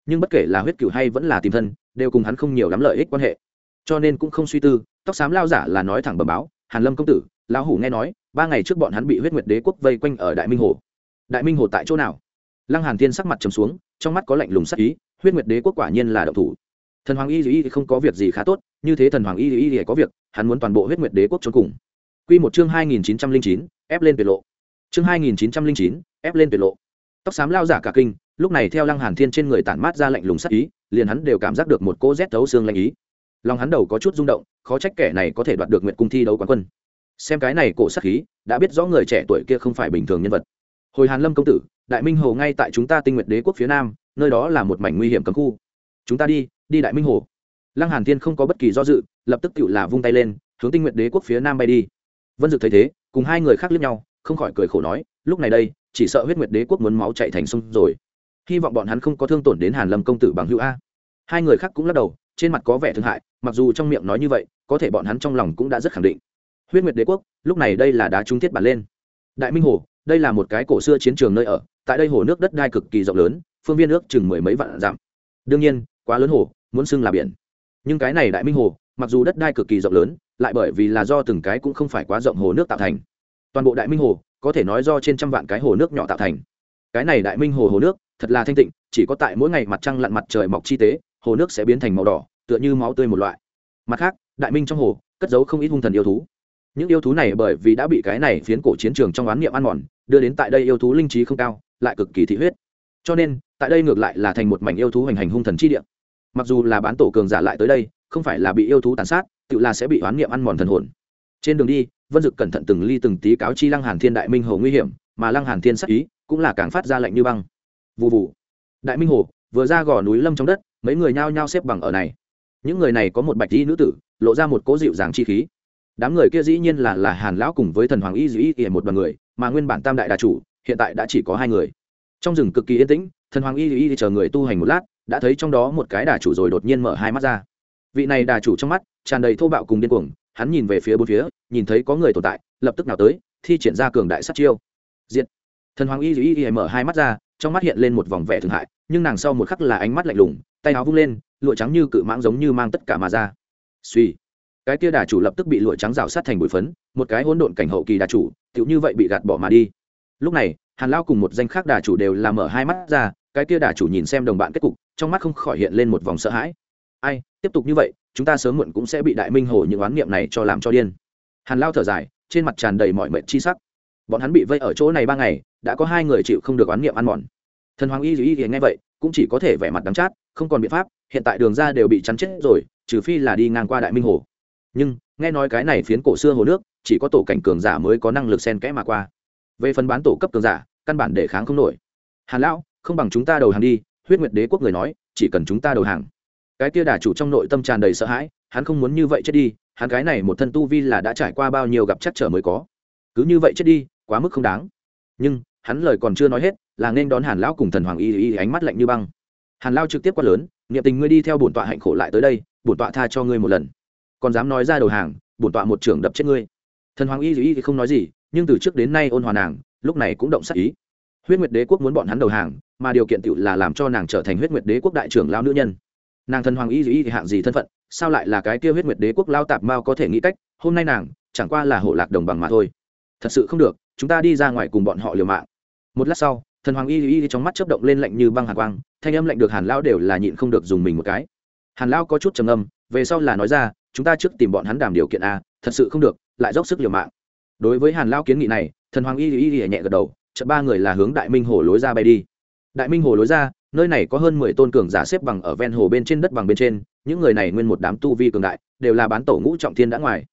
Nhưng bất kể là huyết cửu hay vẫn là tìm thân, đều cùng hắn không nhiều lắm lợi ích quan hệ. Cho nên cũng không suy tư, tóc xám lao giả là nói thẳng bẩm báo, hàn lâm công tử, lão hủ nghe nói, ba ngày trước bọn hắn bị huyết nguyệt đế quốc vây quanh ở đại minh hồ. Đại minh hồ tại chỗ nào? Lăng hàn thiên sắc mặt trầm xuống, trong mắt có lạnh lùng sắc ý, huyết nguyệt đế quốc quả nhiên là động thủ thần hoàng y y không có việc gì khá tốt, như thế thần hoàng y y có việc, hắn muốn toàn bộ huyết nguyệt đế quốc trốn cùng. Quy một chương hai nghìn chín trăm linh chín, ép lên tuyệt lộ. Chương hai nghìn chín trăm linh chín, ép lên tuyệt lộ. Tóc xám lao giả cả kinh, lúc này theo lăng hàn thiên trên người tản mát ra lạnh lùng sắc ý, liền hắn đều cảm giác được một cô rét thấu xương lạnh ý. Lòng hắn đầu có chút rung động, khó trách kẻ này có thể đoạt được nguyện cung thi đấu quán quân. Xem cái này cổ sắc khí, đã biết rõ người trẻ tuổi kia không phải bình thường nhân vật. Hồi hàn lâm công tử, đại minh hồ ngay tại chúng ta tinh nguyệt đế quốc phía nam, nơi đó là một mảnh nguy hiểm cấm khu. Chúng ta đi đi đại minh hồ. Lăng hàn thiên không có bất kỳ do dự, lập tức tự là vung tay lên, hướng tinh nguyệt đế quốc phía nam bay đi. Vân dực thấy thế, cùng hai người khác liếc nhau, không khỏi cười khổ nói, lúc này đây, chỉ sợ huyết nguyệt đế quốc muốn máu chạy thành sông rồi. Hy vọng bọn hắn không có thương tổn đến hàn lâm công tử bằng hữu a. Hai người khác cũng lắc đầu, trên mặt có vẻ thương hại, mặc dù trong miệng nói như vậy, có thể bọn hắn trong lòng cũng đã rất khẳng định. Huyết nguyệt đế quốc, lúc này đây là đá trung thiết bản lên. Đại minh hồ, đây là một cái cổ xưa chiến trường nơi ở, tại đây hồ nước đất đai cực kỳ rộng lớn, phương viên nước chừng mười mấy vạn dặm. Đương nhiên, quá lớn hồ muốn xưng là biển. Nhưng cái này đại minh hồ, mặc dù đất đai cực kỳ rộng lớn, lại bởi vì là do từng cái cũng không phải quá rộng hồ nước tạo thành. Toàn bộ đại minh hồ, có thể nói do trên trăm vạn cái hồ nước nhỏ tạo thành. Cái này đại minh hồ hồ nước, thật là thanh tịnh, chỉ có tại mỗi ngày mặt trăng lặn mặt trời mọc chi tế, hồ nước sẽ biến thành màu đỏ, tựa như máu tươi một loại. Mặt khác, đại minh trong hồ, cất giấu không ít hung thần yêu thú. Những yêu thú này bởi vì đã bị cái này phiến cổ chiến trường trong oán niệm ăn mòn, đưa đến tại đây yêu thú linh trí không cao, lại cực kỳ thị huyết. Cho nên, tại đây ngược lại là thành một mảnh yêu thú hành hành hung thần chi địa mặc dù là bán tổ cường giả lại tới đây, không phải là bị yêu thú tàn sát, tự là sẽ bị oán niệm ăn mòn thần hồn. Trên đường đi, vân dực cẩn thận từng ly từng tí cáo chi lăng hàn thiên đại minh hồ nguy hiểm, mà lăng hàn thiên sắc ý cũng là càng phát ra lạnh như băng. Vụ vụ đại minh hồ, vừa ra gò núi lâm trong đất, mấy người nhao nhao xếp bằng ở này. Những người này có một bạch y nữ tử, lộ ra một cố dịu dàng chi khí. Đám người kia dĩ nhiên là là hàn lão cùng với thần hoàng y dĩ ỉa một đoàn người, mà nguyên bản tam đại đà chủ, hiện tại đã chỉ có hai người. Trong rừng cực kỳ yên tĩnh, thần hoàng y y chờ người tu hành một lát đã thấy trong đó một cái đà chủ rồi đột nhiên mở hai mắt ra. Vị này đà chủ trong mắt tràn đầy thô bạo cùng điên cuồng, hắn nhìn về phía bốn phía, nhìn thấy có người tồn tại, lập tức nào tới, thi triển ra cường đại sát chiêu. Diện thần hoàng y y y mở hai mắt ra, trong mắt hiện lên một vòng vẻ thương hại, nhưng nàng sau một khắc là ánh mắt lạnh lùng, tay áo vung lên, lụa trắng như cự mãng giống như mang tất cả mà ra. Suy. Cái kia đà chủ lập tức bị lụa trắng rào sát thành bụi phấn, một cái hỗn độn cảnh hậu kỳ đà chủ, tựu như vậy bị gạt bỏ mà đi. Lúc này, hàn lao cùng một danh khác đà chủ đều là mở hai mắt ra cái kia đà chủ nhìn xem đồng bạn kết cục, trong mắt không khỏi hiện lên một vòng sợ hãi. Ai, tiếp tục như vậy, chúng ta sớm muộn cũng sẽ bị đại minh hồ những oán niệm này cho làm cho điên. Hàn lao thở dài, trên mặt tràn đầy mọi mệnh chi sắc. Bọn hắn bị vây ở chỗ này ba ngày, đã có hai người chịu không được oán niệm ăn mòn. Thần hoàng y dù y thì nghe vậy, cũng chỉ có thể vẻ mặt đắng chát, không còn biện pháp, hiện tại đường ra đều bị chắn chết rồi, trừ phi là đi ngang qua đại minh hồ. Nhưng, nghe nói cái này phiến cổ xưa hồ nước, chỉ có tổ cảnh cường giả mới có năng lực sen kẽ mà qua. Về phần bán tổ cấp cường giả, căn bản để kháng không nổi. Hàn lão không bằng chúng ta đầu hàng đi, huyết nguyệt đế quốc người nói, chỉ cần chúng ta đầu hàng. Cái kia đà chủ trong nội tâm tràn đầy sợ hãi, hắn không muốn như vậy chết đi, hắn cái này một thân tu vi là đã trải qua bao nhiêu gặp chắc trở mới có. Cứ như vậy chết đi, quá mức không đáng. Nhưng, hắn lời còn chưa nói hết, là nên đón hàn lão cùng thần hoàng y y ánh mắt lạnh như băng. Hàn lao trực tiếp quát lớn, niệm tình ngươi đi theo bổn tọa hạnh khổ lại tới đây, bổn tọa tha cho ngươi một lần. Còn dám nói ra đầu hàng, bổn tọa một trưởng đập chết ngươi. Thần hoàng y y thì không nói gì, nhưng từ trước đến nay ôn hòa nàng, lúc này cũng động sắc ý huyết nguyệt đế quốc muốn bọn hắn đầu hàng, mà điều kiện tự là làm cho nàng trở thành huyết nguyệt đế quốc đại trưởng lao nữ nhân. Nàng thần hoàng y y thì hạng gì thân phận, sao lại là cái kia huyết nguyệt đế quốc lao tạp mao có thể nghĩ cách, hôm nay nàng, chẳng qua là hộ lạc đồng bằng mà thôi. Thật sự không được, chúng ta đi ra ngoài cùng bọn họ liều mạng. Một lát sau, thần hoàng y y trong mắt chớp động lên lạnh như băng hàn quang, thanh âm lạnh được hàn lao đều là nhịn không được dùng mình một cái. Hàn lao có chút trầm âm về sau là nói ra, chúng ta trước tìm bọn hắn đàm điều kiện a, thật sự không được, lại dốc sức liều mạng. Đối với hàn lao kiến nghị này, thần hoàng y Dĩ y nhẹ gật đầu chợ ba người là hướng đại minh hồ lối ra bay đi. Đại minh hồ lối ra, nơi này có hơn mười tôn cường giả xếp bằng ở ven hồ bên trên đất bằng bên trên, những người này nguyên một đám tu vi cường đại, đều là bán tổ ngũ trọng thiên đã ngoài.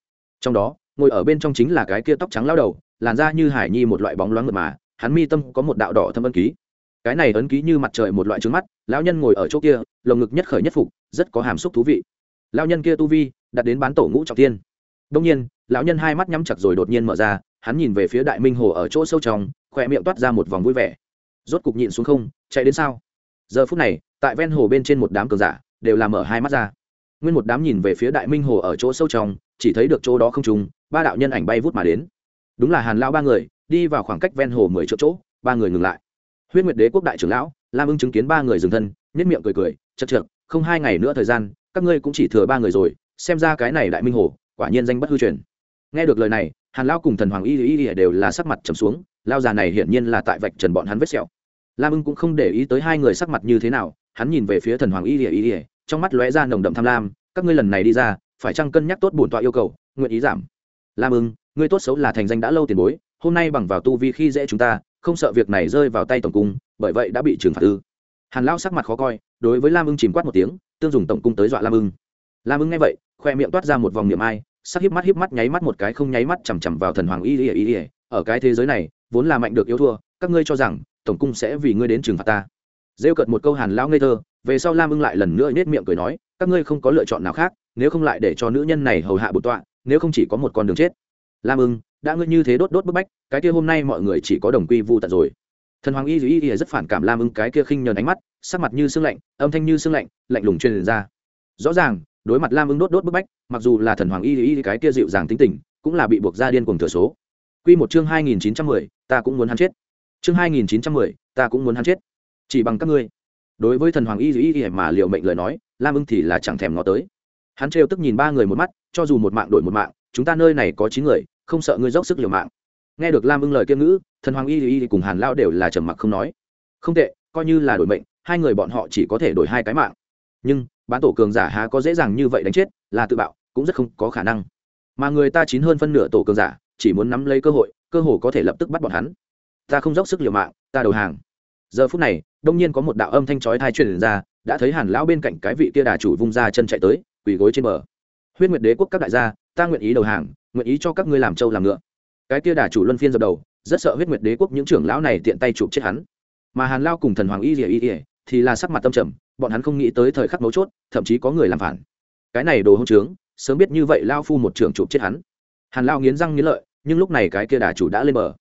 Trong đó, ngồi ở bên trong chính là cái kia tóc trắng lao đầu, làn da như hải nhi một loại bóng loáng mượt mà, hắn mi tâm có một đạo đỏ thâm ân ký. Cái này ấn ký như mặt trời một loại trứng mắt, lão nhân ngồi ở chỗ kia, lồng ngực nhất khởi nhất phục, rất có hàm xúc thú vị. Lão nhân kia tu vi đặt đến bán tổ ngũ trọng thiên. Đông nhiên, lão nhân hai mắt nhắm chặt rồi đột nhiên mở ra, hắn nhìn về phía đại minh hồ ở chỗ sâu trong khỏe miệng toát ra một vòng vui vẻ. Rốt cục nhịn xuống không, chạy đến sao? Giờ phút này, tại ven hồ bên trên một đám cường giả đều làm mở hai mắt ra. Nguyên một đám nhìn về phía đại minh hồ ở chỗ sâu trong, chỉ thấy được chỗ đó không trùng ba đạo nhân ảnh bay vút mà đến. Đúng là hàn lao ba người, đi vào khoảng cách ven hồ mười chỗ chỗ, ba người ngừng lại. Huyết nguyệt đế quốc đại trưởng lão, lam ưng chứng kiến ba người dừng thân nếp miệng cười cười chật chật không hai ngày nữa thời gian, các ngươi cũng chỉ thừa ba người rồi, xem ra cái này đại minh hồ, quả nhiên danh bất hư truyền. Nghe được lời này, hàn lao cùng thần hoàng y y y đều là sắc mặt trầm xuống lao già này hiển nhiên là tại vạch trần bọn hắn vết sẹo. Lam ưng cũng không để ý tới hai người sắc mặt như thế nào, hắn nhìn về phía thần hoàng y y ỉa trong mắt lóe ra nồng đậm tham lam, các ngươi lần này đi ra, phải chăng cân nhắc tốt bổn tọa yêu cầu, nguyện ý giảm. Lam ưng, ngươi tốt xấu là thành danh đã lâu tiền bối, hôm nay bằng vào tu vi khi dễ chúng ta, không sợ việc này rơi vào tay tổng cung, bởi vậy đã bị trừng phạt ư. Hàn lao sắc mặt khó coi, đối với lam ưng chìm quát một tiếng, tương dùng tổng cung tới dọa lam ưng. Lam ưng nghe vậy, khoe miệng toát ra một vòng miệng ai, sắc híp mắt híp mắt, nháy mắt một cái không nháy mắt chằm chằm vào thần hoàng y ỉa y ỉa ở cái thế giới này, vốn là mạnh được yêu thua, các ngươi cho rằng, tổng cung sẽ vì ngươi đến trừng phạt ta. Rêu cợt một câu hàn lão ngây thơ, về sau lam ưng lại lần nữa nhét miệng cười nói, các ngươi không có lựa chọn nào khác, nếu không lại để cho nữ nhân này hầu hạ bổn tọa, nếu không chỉ có một con đường chết. Lam ưng, đã ngươi như thế đốt đốt bức bách, cái kia hôm nay mọi người chỉ có đồng quy vu tận rồi. Thần hoàng y y y rất phản cảm lam ưng cái kia khinh nhờn ánh mắt, sắc mặt như sương lạnh, âm thanh như sương lạnh lạnh lùng truyền ra. Rõ ràng, đối mặt lam ưng đốt đốt bức bách, mặc dù là thần hoàng y y cái kia dịu dàng tính tình, cũng là bị buộc ra điên cuồng thừa số. Quy một chương hai nghìn chín trăm mười, ta cũng muốn hắn chết. Chương hai nghìn chín trăm mười, ta cũng muốn hắn chết. Chỉ bằng các ngươi. Đối với thần hoàng y y y mà liệu mệnh lời nói, Lam Ưng thì là chẳng thèm ngó tới. Hắn trêu tức nhìn ba người một mắt, cho dù một mạng đổi một mạng, chúng ta nơi này có chín người, không sợ ngươi dốc sức liều mạng. Nghe được Lam Ưng lời kiêng ngữ, thần hoàng y y cùng Hàn Lão đều là trầm mặc không nói. Không tệ, coi như là đổi mệnh, hai người bọn họ chỉ có thể đổi hai cái mạng. Nhưng, bán tổ cường giả há có dễ dàng như vậy đánh chết là tự bạo cũng rất không có khả năng mà người ta chín hơn phân nửa tổ cường giả chỉ muốn nắm lấy cơ hội, cơ hồ có thể lập tức bắt bọn hắn. Ta không dốc sức liều mạng, ta đầu hàng. Giờ phút này, đông nhiên có một đạo âm thanh chói thai truyền ra, đã thấy hàn lão bên cạnh cái vị tia đà chủ vung ra chân chạy tới, quỳ gối trên bờ. Huyết nguyệt đế quốc các đại gia, ta nguyện ý đầu hàng, nguyện ý cho các ngươi làm trâu làm ngựa. Cái tia đà chủ luân phiên dập đầu, rất sợ huyết nguyệt đế quốc những trưởng lão này tiện tay chụp chết hắn. Mà hàn lao cùng thần hoàng y rỉa y rỉa thì là sắc mặt tâm trầm, bọn hắn không nghĩ tới thời khắc mấu chốt, thậm chí có người làm phản. Cái này đồ hông trướng, sớm biết như vậy lao phu một trường chụp chết hắn hàn lao nghiến răng nghiến lợi, nhưng lúc này cái kia đà chủ đã lên bờ.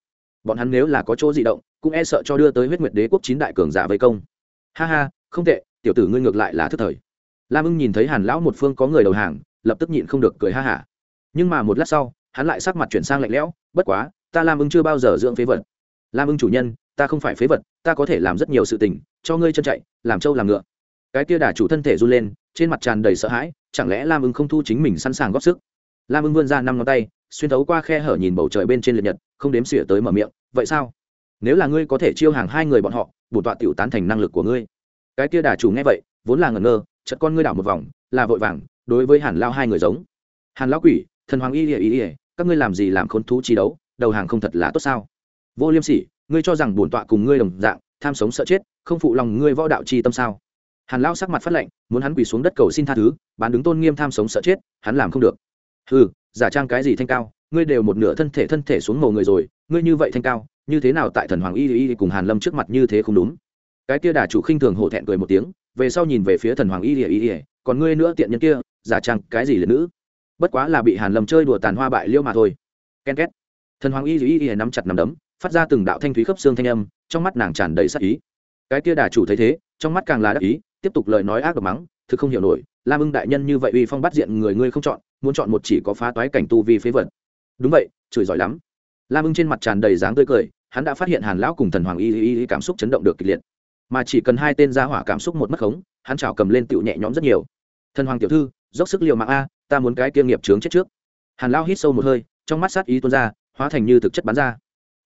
Bọn hắn nếu là có chỗ di động, cũng e sợ cho đưa tới huyết nguyệt đế quốc chín đại cường giả vây công. Ha ha, không tệ, tiểu tử ngươi ngược lại là thức thời. Lam ưng nhìn thấy hàn lão một phương có người đầu hàng, lập tức nhịn không được cười ha hả. Nhưng mà một lát sau, hắn lại sắc mặt chuyển sang lạnh lẽo, bất quá, ta lam ưng chưa bao giờ dưỡng phế vật. Lam ưng chủ nhân, ta không phải phế vật, ta có thể làm rất nhiều sự tình, cho ngươi chân chạy, làm trâu làm ngựa. Cái kia đà chủ thân thể run lên, trên mặt tràn đầy sợ hãi, chẳng lẽ lam ưng không thu chính mình sẵn sàng góp sức? Lam ưng vươn ra năm ngón tay, xuyên thấu qua khe hở nhìn bầu trời bên trên liệt nhật, không đếm xỉa tới mở miệng, vậy sao? Nếu là ngươi có thể chiêu hàng hai người bọn họ bổn tọa tiểu tán thành năng lực của ngươi. Cái kia đà chủ nghe vậy, vốn là ngẩn ngơ, chợt con ngươi đảo một vòng, là vội vàng, đối với hàn lao hai người giống. Hàn lão quỷ, thần hoàng y ỉa y ỉa các ngươi làm gì làm khốn thú chi đấu, đầu hàng không thật là tốt sao? Vô liêm sỉ, ngươi cho rằng bổn tọa cùng ngươi đồng dạng, tham sống sợ chết, không phụ lòng ngươi võ đạo chi tâm sao? Hàn lao sắc mặt phát lệnh, muốn hắn quỳ xuống đất cầu xin tha thứ, bán đứng tôn nghiêm tham sống sợ chết, hắn làm không được ừ giả trang cái gì thanh cao, ngươi đều một nửa thân thể thân thể xuống mồ người rồi, ngươi như vậy thanh cao, như thế nào tại thần hoàng y y cùng hàn lâm trước mặt như thế không đúng? Cái kia đà chủ khinh thường hổ thẹn cười một tiếng, về sau nhìn về phía thần hoàng y y y còn ngươi nữa tiện nhân kia, giả trang cái gì là nữ? Bất quá là bị hàn lâm chơi đùa tàn hoa bại liêu mà thôi. Ken két. Thần hoàng y y y nắm chặt nắm đấm, phát ra từng đạo thanh thúy khớp xương thanh âm, trong mắt nàng tràn đầy sắc ý. Cái kia đà chủ thấy thế, trong mắt càng là đắc ý, tiếp tục lời nói ác độc mắng, thực không hiểu nổi, lam ưng đại nhân như vậy uy phong bắt diện người ngươi không chọn muốn chọn một chỉ có phá toái cảnh tu vi phế vật. Đúng vậy, chửi giỏi lắm. Lam ưng trên mặt tràn đầy dáng tươi cười, hắn đã phát hiện hàn lão cùng thần hoàng y y y cảm xúc chấn động được kịch liệt. Mà chỉ cần hai tên gia hỏa cảm xúc một mất khống, hắn chảo cầm lên tựu nhẹ nhõm rất nhiều. Thần hoàng tiểu thư, dốc sức liều mạng a, ta muốn cái kia nghiệp trướng chết trước. Hàn lão hít sâu một hơi, trong mắt sát ý tuôn ra, hóa thành như thực chất bắn ra.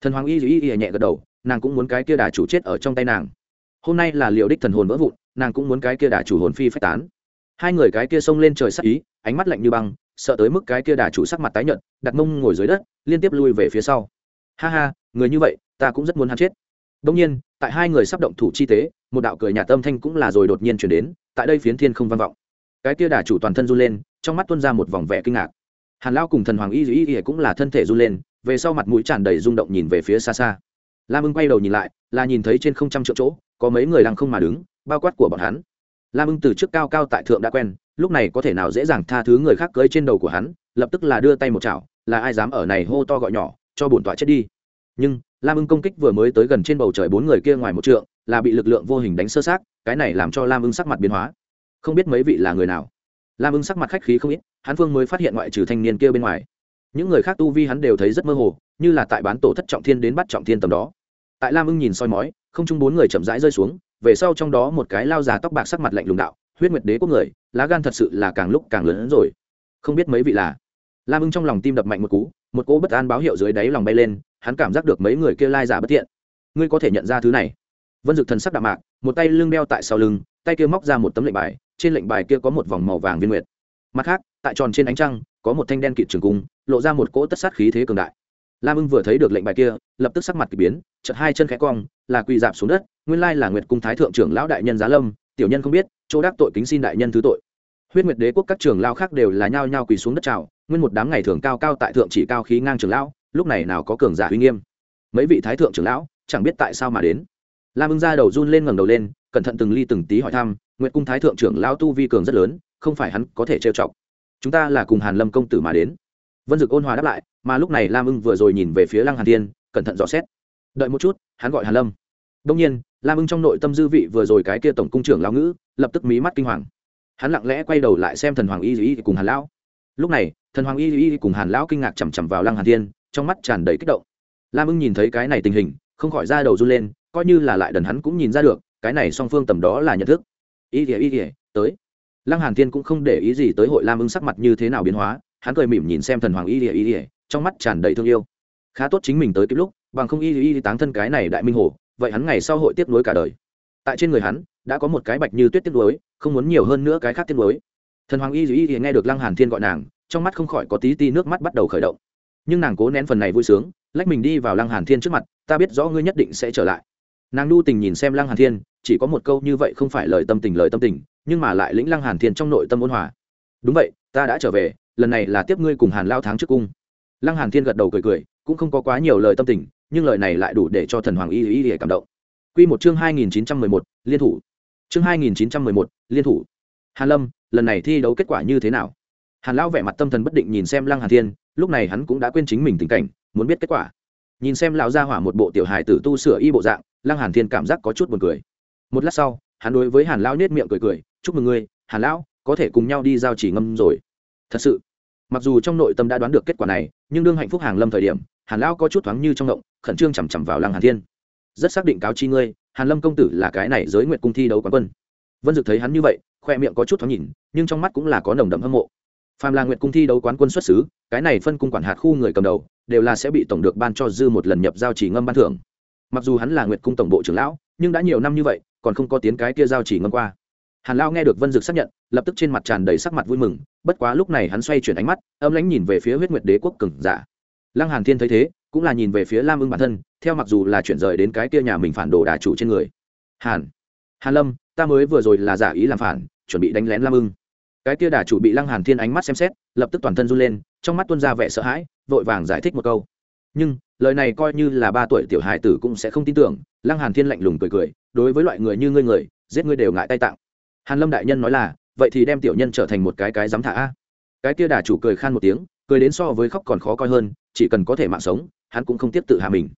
Thần hoàng y y y nhẹ gật đầu, nàng cũng muốn cái kia đà chủ chết ở trong tay nàng. Hôm nay là liệu đích thần hồn vỡ vụn, nàng cũng muốn cái kia đà chủ hồn phi phách tán. Hai người cái kia xông lên trời sắc ý, ánh mắt lạnh như băng sợ tới mức cái kia đà chủ sắc mặt tái nhợt, đặt mông ngồi dưới đất, liên tiếp lui về phía sau. Ha ha, người như vậy, ta cũng rất muốn hắn chết. Đông nhiên, tại hai người sắp động thủ chi tế, một đạo cười nhà tâm thanh cũng là rồi đột nhiên chuyển đến, tại đây phiến thiên không vang vọng. Cái kia đà chủ toàn thân run lên, trong mắt tuôn ra một vòng vẻ kinh ngạc. Hàn lao cùng thần hoàng y y y cũng là thân thể run lên, về sau mặt mũi tràn đầy rung động nhìn về phía xa xa. Lam ưng quay đầu nhìn lại, là nhìn thấy trên không trăm triệu chỗ, có mấy người lặng không mà đứng, bao quát của bọn hắn. Lam ưng từ trước cao cao tại thượng đã quen lúc này có thể nào dễ dàng tha thứ người khác cưới trên đầu của hắn, lập tức là đưa tay một chảo, là ai dám ở này hô to gọi nhỏ, cho bổn tọa chết đi. Nhưng, lam ưng công kích vừa mới tới gần trên bầu trời bốn người kia ngoài một trượng, là bị lực lượng vô hình đánh sơ sát cái này làm cho lam ưng sắc mặt biến hóa. Không biết mấy vị là người nào. Lam ưng sắc mặt khách khí không ít, hắn phương mới phát hiện ngoại trừ thanh niên kia bên ngoài. Những người khác tu vi hắn đều thấy rất mơ hồ, như là tại bán tổ thất trọng thiên đến bắt trọng thiên tầm đó. Tại lam ưng nhìn soi mói, không chung bốn người chậm rãi rơi xuống, về sau trong đó một cái lao già tóc bạc sắc mặt lạnh lùng đạo huyết nguyệt đế quốc người, lá gan thật sự là càng lúc càng lớn hơn rồi. Không biết mấy vị là? Lam ưng trong lòng tim đập mạnh một cú, một cỗ bất an báo hiệu dưới đáy lòng bay lên, hắn cảm giác được mấy người kia lai giả bất thiện. Ngươi có thể nhận ra thứ này. Vân dực thần sắc đạm mạc, một tay lưng đeo tại sau lưng, tay kia móc ra một tấm lệnh bài, trên lệnh bài kia có một vòng màu vàng viên nguyệt. Mặt khác, tại tròn trên ánh trăng, có một thanh đen kịt trường cung, lộ ra một cỗ tất sát khí thế cường đại. Lam ưng vừa thấy được lệnh bài kia, lập tức sắc mặt k ỳ biến chật hai chân khẽ cong, là quỳ dạp xuống đất, nguyên lai là nguyệt cung thái thượng trưởng lão đại nhân giá lâm tiểu nhân không biết, chỗ đắc tội kính xin đại nhân thứ tội. Huyết nguyệt đế quốc các trường lao khác đều là nhao nhao quỳ xuống đất trào nguyên một đám ngày thường cao cao tại thượng chỉ cao khí ngang trường lão, lúc này nào có cường giả uy nghiêm. Mấy vị thái thượng trưởng lão, chẳng biết tại sao mà đến. Lam ưng ra đầu run lên ngẩng đầu lên, cẩn thận từng ly từng tí hỏi thăm, nguyệt cung thái thượng trưởng lão tu vi cường rất lớn, không phải hắn có thể trêu chọc. Chúng ta là cùng hàn lâm công tử mà đến. Vân dực ôn hòa đáp lại, mà lúc này lam ưng vừa rồi nhìn về phía lăng hàn thiên, cẩn thận dò xét. Đợi một chút, hắn gọi hàn lâm. Đông nhiên lam ưng trong nội tâm dư vị vừa rồi cái kia tổng cung trưởng lão ngữ, lập tức mí mắt kinh hoàng. Hắn lặng lẽ quay đầu lại xem thần hoàng y y cùng hàn lão. Lúc này, thần hoàng y y cùng hàn lão kinh ngạc chằm chằm vào lăng hàn thiên, trong mắt tràn đầy kích động. Lam ưng nhìn thấy cái này tình hình, không khỏi ra đầu run lên, coi như là lại đần hắn cũng nhìn ra được, cái này song phương tầm đó là nhận thức. Y ỉa y ỉa tới. Lăng hàn thiên cũng không để ý gì tới hội lam ưng sắc mặt như thế nào biến hóa, hắn cười mỉm nhìn xem thần hoàng y ỉa y ỉa trong mắt tràn đầy thương yêu. Khá tốt chính mình tới kịp lúc, bằng không y y y táng thân cái này đại minh hồ vậy hắn ngày sau hội tiếp nối cả đời. Tại trên người hắn, đã có một cái bạch như tuyết tiếp nối, không muốn nhiều hơn nữa cái khác tiếp nối. Thần hoàng y y thì nghe được lăng hàn thiên gọi nàng, trong mắt không khỏi có tí ti nước mắt bắt đầu khởi động. Nhưng nàng cố nén phần này vui sướng, lách mình đi vào lăng hàn thiên trước mặt, ta biết rõ ngươi nhất định sẽ trở lại. Nàng nu tình nhìn xem lăng hàn thiên, chỉ có một câu như vậy không phải lời tâm tình lời tâm tình, nhưng mà lại lĩnh lăng hàn thiên trong nội tâm ôn hòa. Đúng vậy, ta đã trở về, lần này là tiếp ngươi cùng hàn lao tháng trước cung. Lăng hàn thiên gật đầu cười cười, cũng không có quá nhiều lời tâm tình nhưng lời này lại đủ để cho thần hoàng y y y cảm động. Quy một chương 2911, liên thủ. Chương 2911, liên thủ. Hàn lâm lần này thi đấu kết quả như thế nào? Hàn lão vẻ mặt tâm thần bất định nhìn xem lăng hàn thiên lúc này hắn cũng đã quên chính mình tình cảnh muốn biết kết quả. Nhìn xem lão gia hỏa một bộ tiểu hài tử tu sửa y bộ dạng lăng hàn thiên cảm giác có chút buồn cười. Một lát sau hắn đối với hàn lão nết miệng cười cười chúc mừng ngươi hàn lão có thể cùng nhau đi giao chỉ ngâm rồi. Thật sự mặc dù trong nội tâm đã đoán được kết quả này nhưng đương hạnh phúc hàng lâm thời điểm hàn lão có chút thoáng như trong động khẩn trương chằm chằm vào lăng hàn thiên. Rất xác định cáo chi ngươi, hàn lâm công tử là cái này giới nguyện cung thi đấu quán quân. Vân dực thấy hắn như vậy, khoe miệng có chút thoáng nhìn, nhưng trong mắt cũng là có nồng đậm hâm mộ. Phàm là nguyện cung thi đấu quán quân xuất xứ, cái này phân cung quản hạt khu người cầm đầu, đều là sẽ bị tổng được ban cho dư một lần nhập giao chỉ ngâm ban thưởng. Mặc dù hắn là nguyệt cung tổng bộ trưởng lão, nhưng đã nhiều năm như vậy, còn không có tiến cái kia giao chỉ ngâm qua. Hàn lao nghe được vân dực xác nhận, lập tức trên mặt tràn đầy sắc mặt vui mừng, bất quá lúc này hắn xoay chuyển ánh mắt, âm lãnh nhìn về phía huyết nguyệt đế quốc cừng giả lăng hàn thiên thấy thế, cũng là nhìn về phía lam ưng bản thân, theo mặc dù là chuyển rời đến cái kia nhà mình phản đồ đà chủ trên người. Hàn hàn lâm, ta mới vừa rồi là giả ý làm phản, chuẩn bị đánh lén lam ưng. Cái kia đà chủ bị lăng hàn thiên ánh mắt xem xét, lập tức toàn thân run lên, trong mắt tuôn ra vẻ sợ hãi, vội vàng giải thích một câu. Nhưng, lời này coi như là ba tuổi tiểu hài tử cũng sẽ không tin tưởng, lăng hàn thiên lạnh lùng cười cười, đối với loại người như ngươi người, giết ngươi đều ngại tay tặng. Hàn lâm đại nhân nói là, vậy thì đem tiểu nhân trở thành một cái cái dám thả a. Cái kia đà chủ cười khan một tiếng cười đến so với khóc còn khó coi hơn, chỉ cần có thể mạng sống, hắn cũng không tiếp tự hạ mình.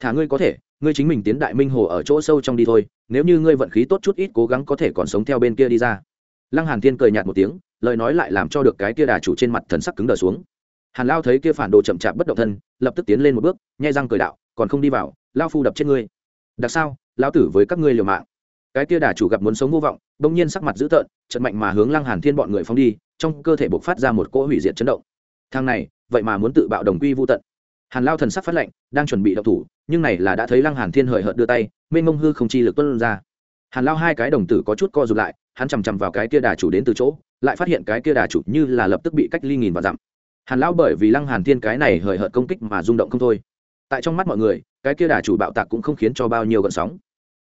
Thả ngươi có thể, ngươi chính mình tiến đại minh hồ ở chỗ sâu trong đi thôi, nếu như ngươi vận khí tốt chút ít cố gắng có thể còn sống theo bên kia đi ra. Lăng hàn thiên cười nhạt một tiếng, lời nói lại làm cho được cái kia đà chủ trên mặt thần sắc cứng đờ xuống. Hàn lao thấy kia phản đồ chậm chạp bất động thân, lập tức tiến lên một bước, nhai răng cười đạo, còn không đi vào, lao phu đập chết ngươi. Đặc sao? Lao tử với các ngươi liều mạng. Cái kia đà chủ gặp muốn sống vô vọng, bỗng nhiên sắc mặt dữ tợn, trận mạnh mà hướng lăng hàn thiên bọn người phóng đi, trong cơ thể bộc phát ra một cỗ hủy diệt chấn động thang này, vậy mà muốn tự bạo đồng quy vô tận. Hàn lao thần sắc phát lệnh, đang chuẩn bị đậu thủ, nhưng này là đã thấy lăng hàn thiên hời hợt đưa tay, mênh mông hư không chi lực tuân ra. Hàn lao hai cái đồng tử có chút co rụt lại, hắn chằm chằm vào cái kia đà chủ đến từ chỗ, lại phát hiện cái kia đà chủ như là lập tức bị cách ly nghìn và dặm. Hàn lão bởi vì lăng hàn thiên cái này hời hợt công kích mà rung động không thôi. Tại trong mắt mọi người, cái kia đà chủ bạo tạc cũng không khiến cho bao nhiêu gợn sóng.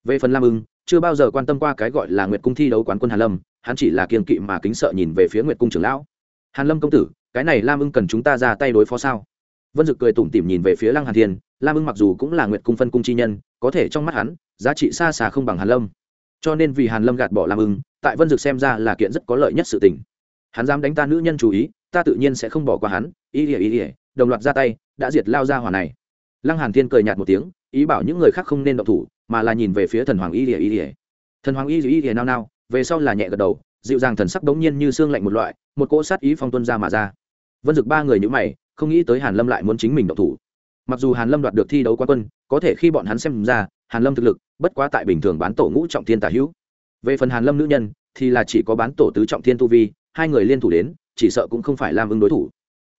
Về phần lam ưng, chưa bao giờ quan tâm qua cái gọi là nguyệt cung thi đấu quán quân hàn lâm, hắn chỉ là kiên kỵ mà kính sợ nhìn về phía nguyệt cung trưởng lão. Hàn lâm công tử cái này lam ưng cần chúng ta ra tay đối phó sao? Vân dực cười tủm tỉm nhìn về phía lăng hàn thiên, lam ưng mặc dù cũng là nguyệt cung phân cung chi nhân, có thể trong mắt hắn, giá trị xa xa không bằng hàn lâm. Cho nên vì hàn lâm gạt bỏ lam ưng, tại vân dực xem ra là kiện rất có lợi nhất sự tình. Hắn dám đánh ta nữ nhân chú ý, ta tự nhiên sẽ không bỏ qua hắn. Ý ỉa ý ỉa đồng loạt ra tay, đã diệt lao ra hỏa này. Lăng hàn thiên cười nhạt một tiếng, ý bảo những người khác không nên động thủ, mà là nhìn về phía thần hoàng ý ỉa ý ỉa thần hoàng ý ỉa ý ỉa nao nao, về sau là nhẹ gật đầu, dịu dàng thần sắc đống nhiên như xương lạnh một loại, một cỗ sát ý phong tuân ra mà ra vân dực ba người như mày, không nghĩ tới hàn lâm lại muốn chính mình động thủ. Mặc dù hàn lâm đoạt được thi đấu quá quân, có thể khi bọn hắn xem ra, hàn lâm thực lực, bất quá tại bình thường bán tổ ngũ trọng thiên tả hữu. Về phần hàn lâm nữ nhân, thì là chỉ có bán tổ tứ trọng thiên tu vi, hai người liên thủ đến, chỉ sợ cũng không phải lam ưng đối thủ.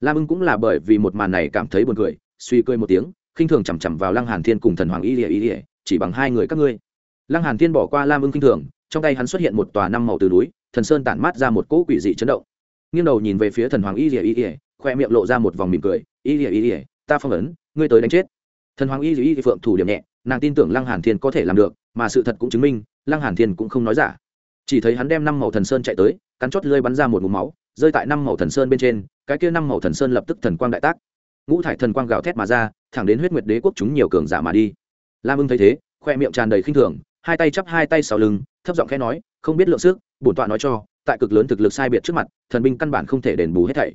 Lam ưng cũng là bởi vì một màn này cảm thấy buồn cười, suy cười một tiếng, khinh thường chằm chằm vào lăng hàn thiên cùng thần hoàng y lìa y lìa, chỉ bằng hai người các ngươi. Lăng hàn thiên bỏ qua lam ưng khinh thường, trong tay hắn xuất hiện một tòa năm màu từ núi, thần sơn tản mát ra một cỗ quỷ dị chấn động nghiêng đầu nhìn về phía thần hoàng y lìa y lìa, khoe miệng lộ ra một vòng mỉm cười. Y lìa y lìa, ta phong ấn, ngươi tới đánh chết. Thần hoàng y lìa y phượng thủ điểm nhẹ, nàng tin tưởng lăng hàn thiên có thể làm được, mà sự thật cũng chứng minh, lăng hàn thiên cũng không nói giả. Chỉ thấy hắn đem năm màu thần sơn chạy tới, cắn chót lưỡi bắn ra một ngụm máu, rơi tại năm màu thần sơn bên trên, cái kia năm màu thần sơn lập tức thần quang đại tác. Ngũ thải thần quang gào thét mà ra, thẳng đến huyết nguyệt đế quốc chúng nhiều cường giả mà đi. Lam ưng thấy thế, khoe miệng tràn đầy khinh thường, hai tay chắp hai tay sau lưng, thấp giọng khẽ nói, không biết lượng sức, bổn tọa nói cho tại cực lớn thực lực sai biệt trước mặt, thần binh căn bản không thể đền bù hết thảy.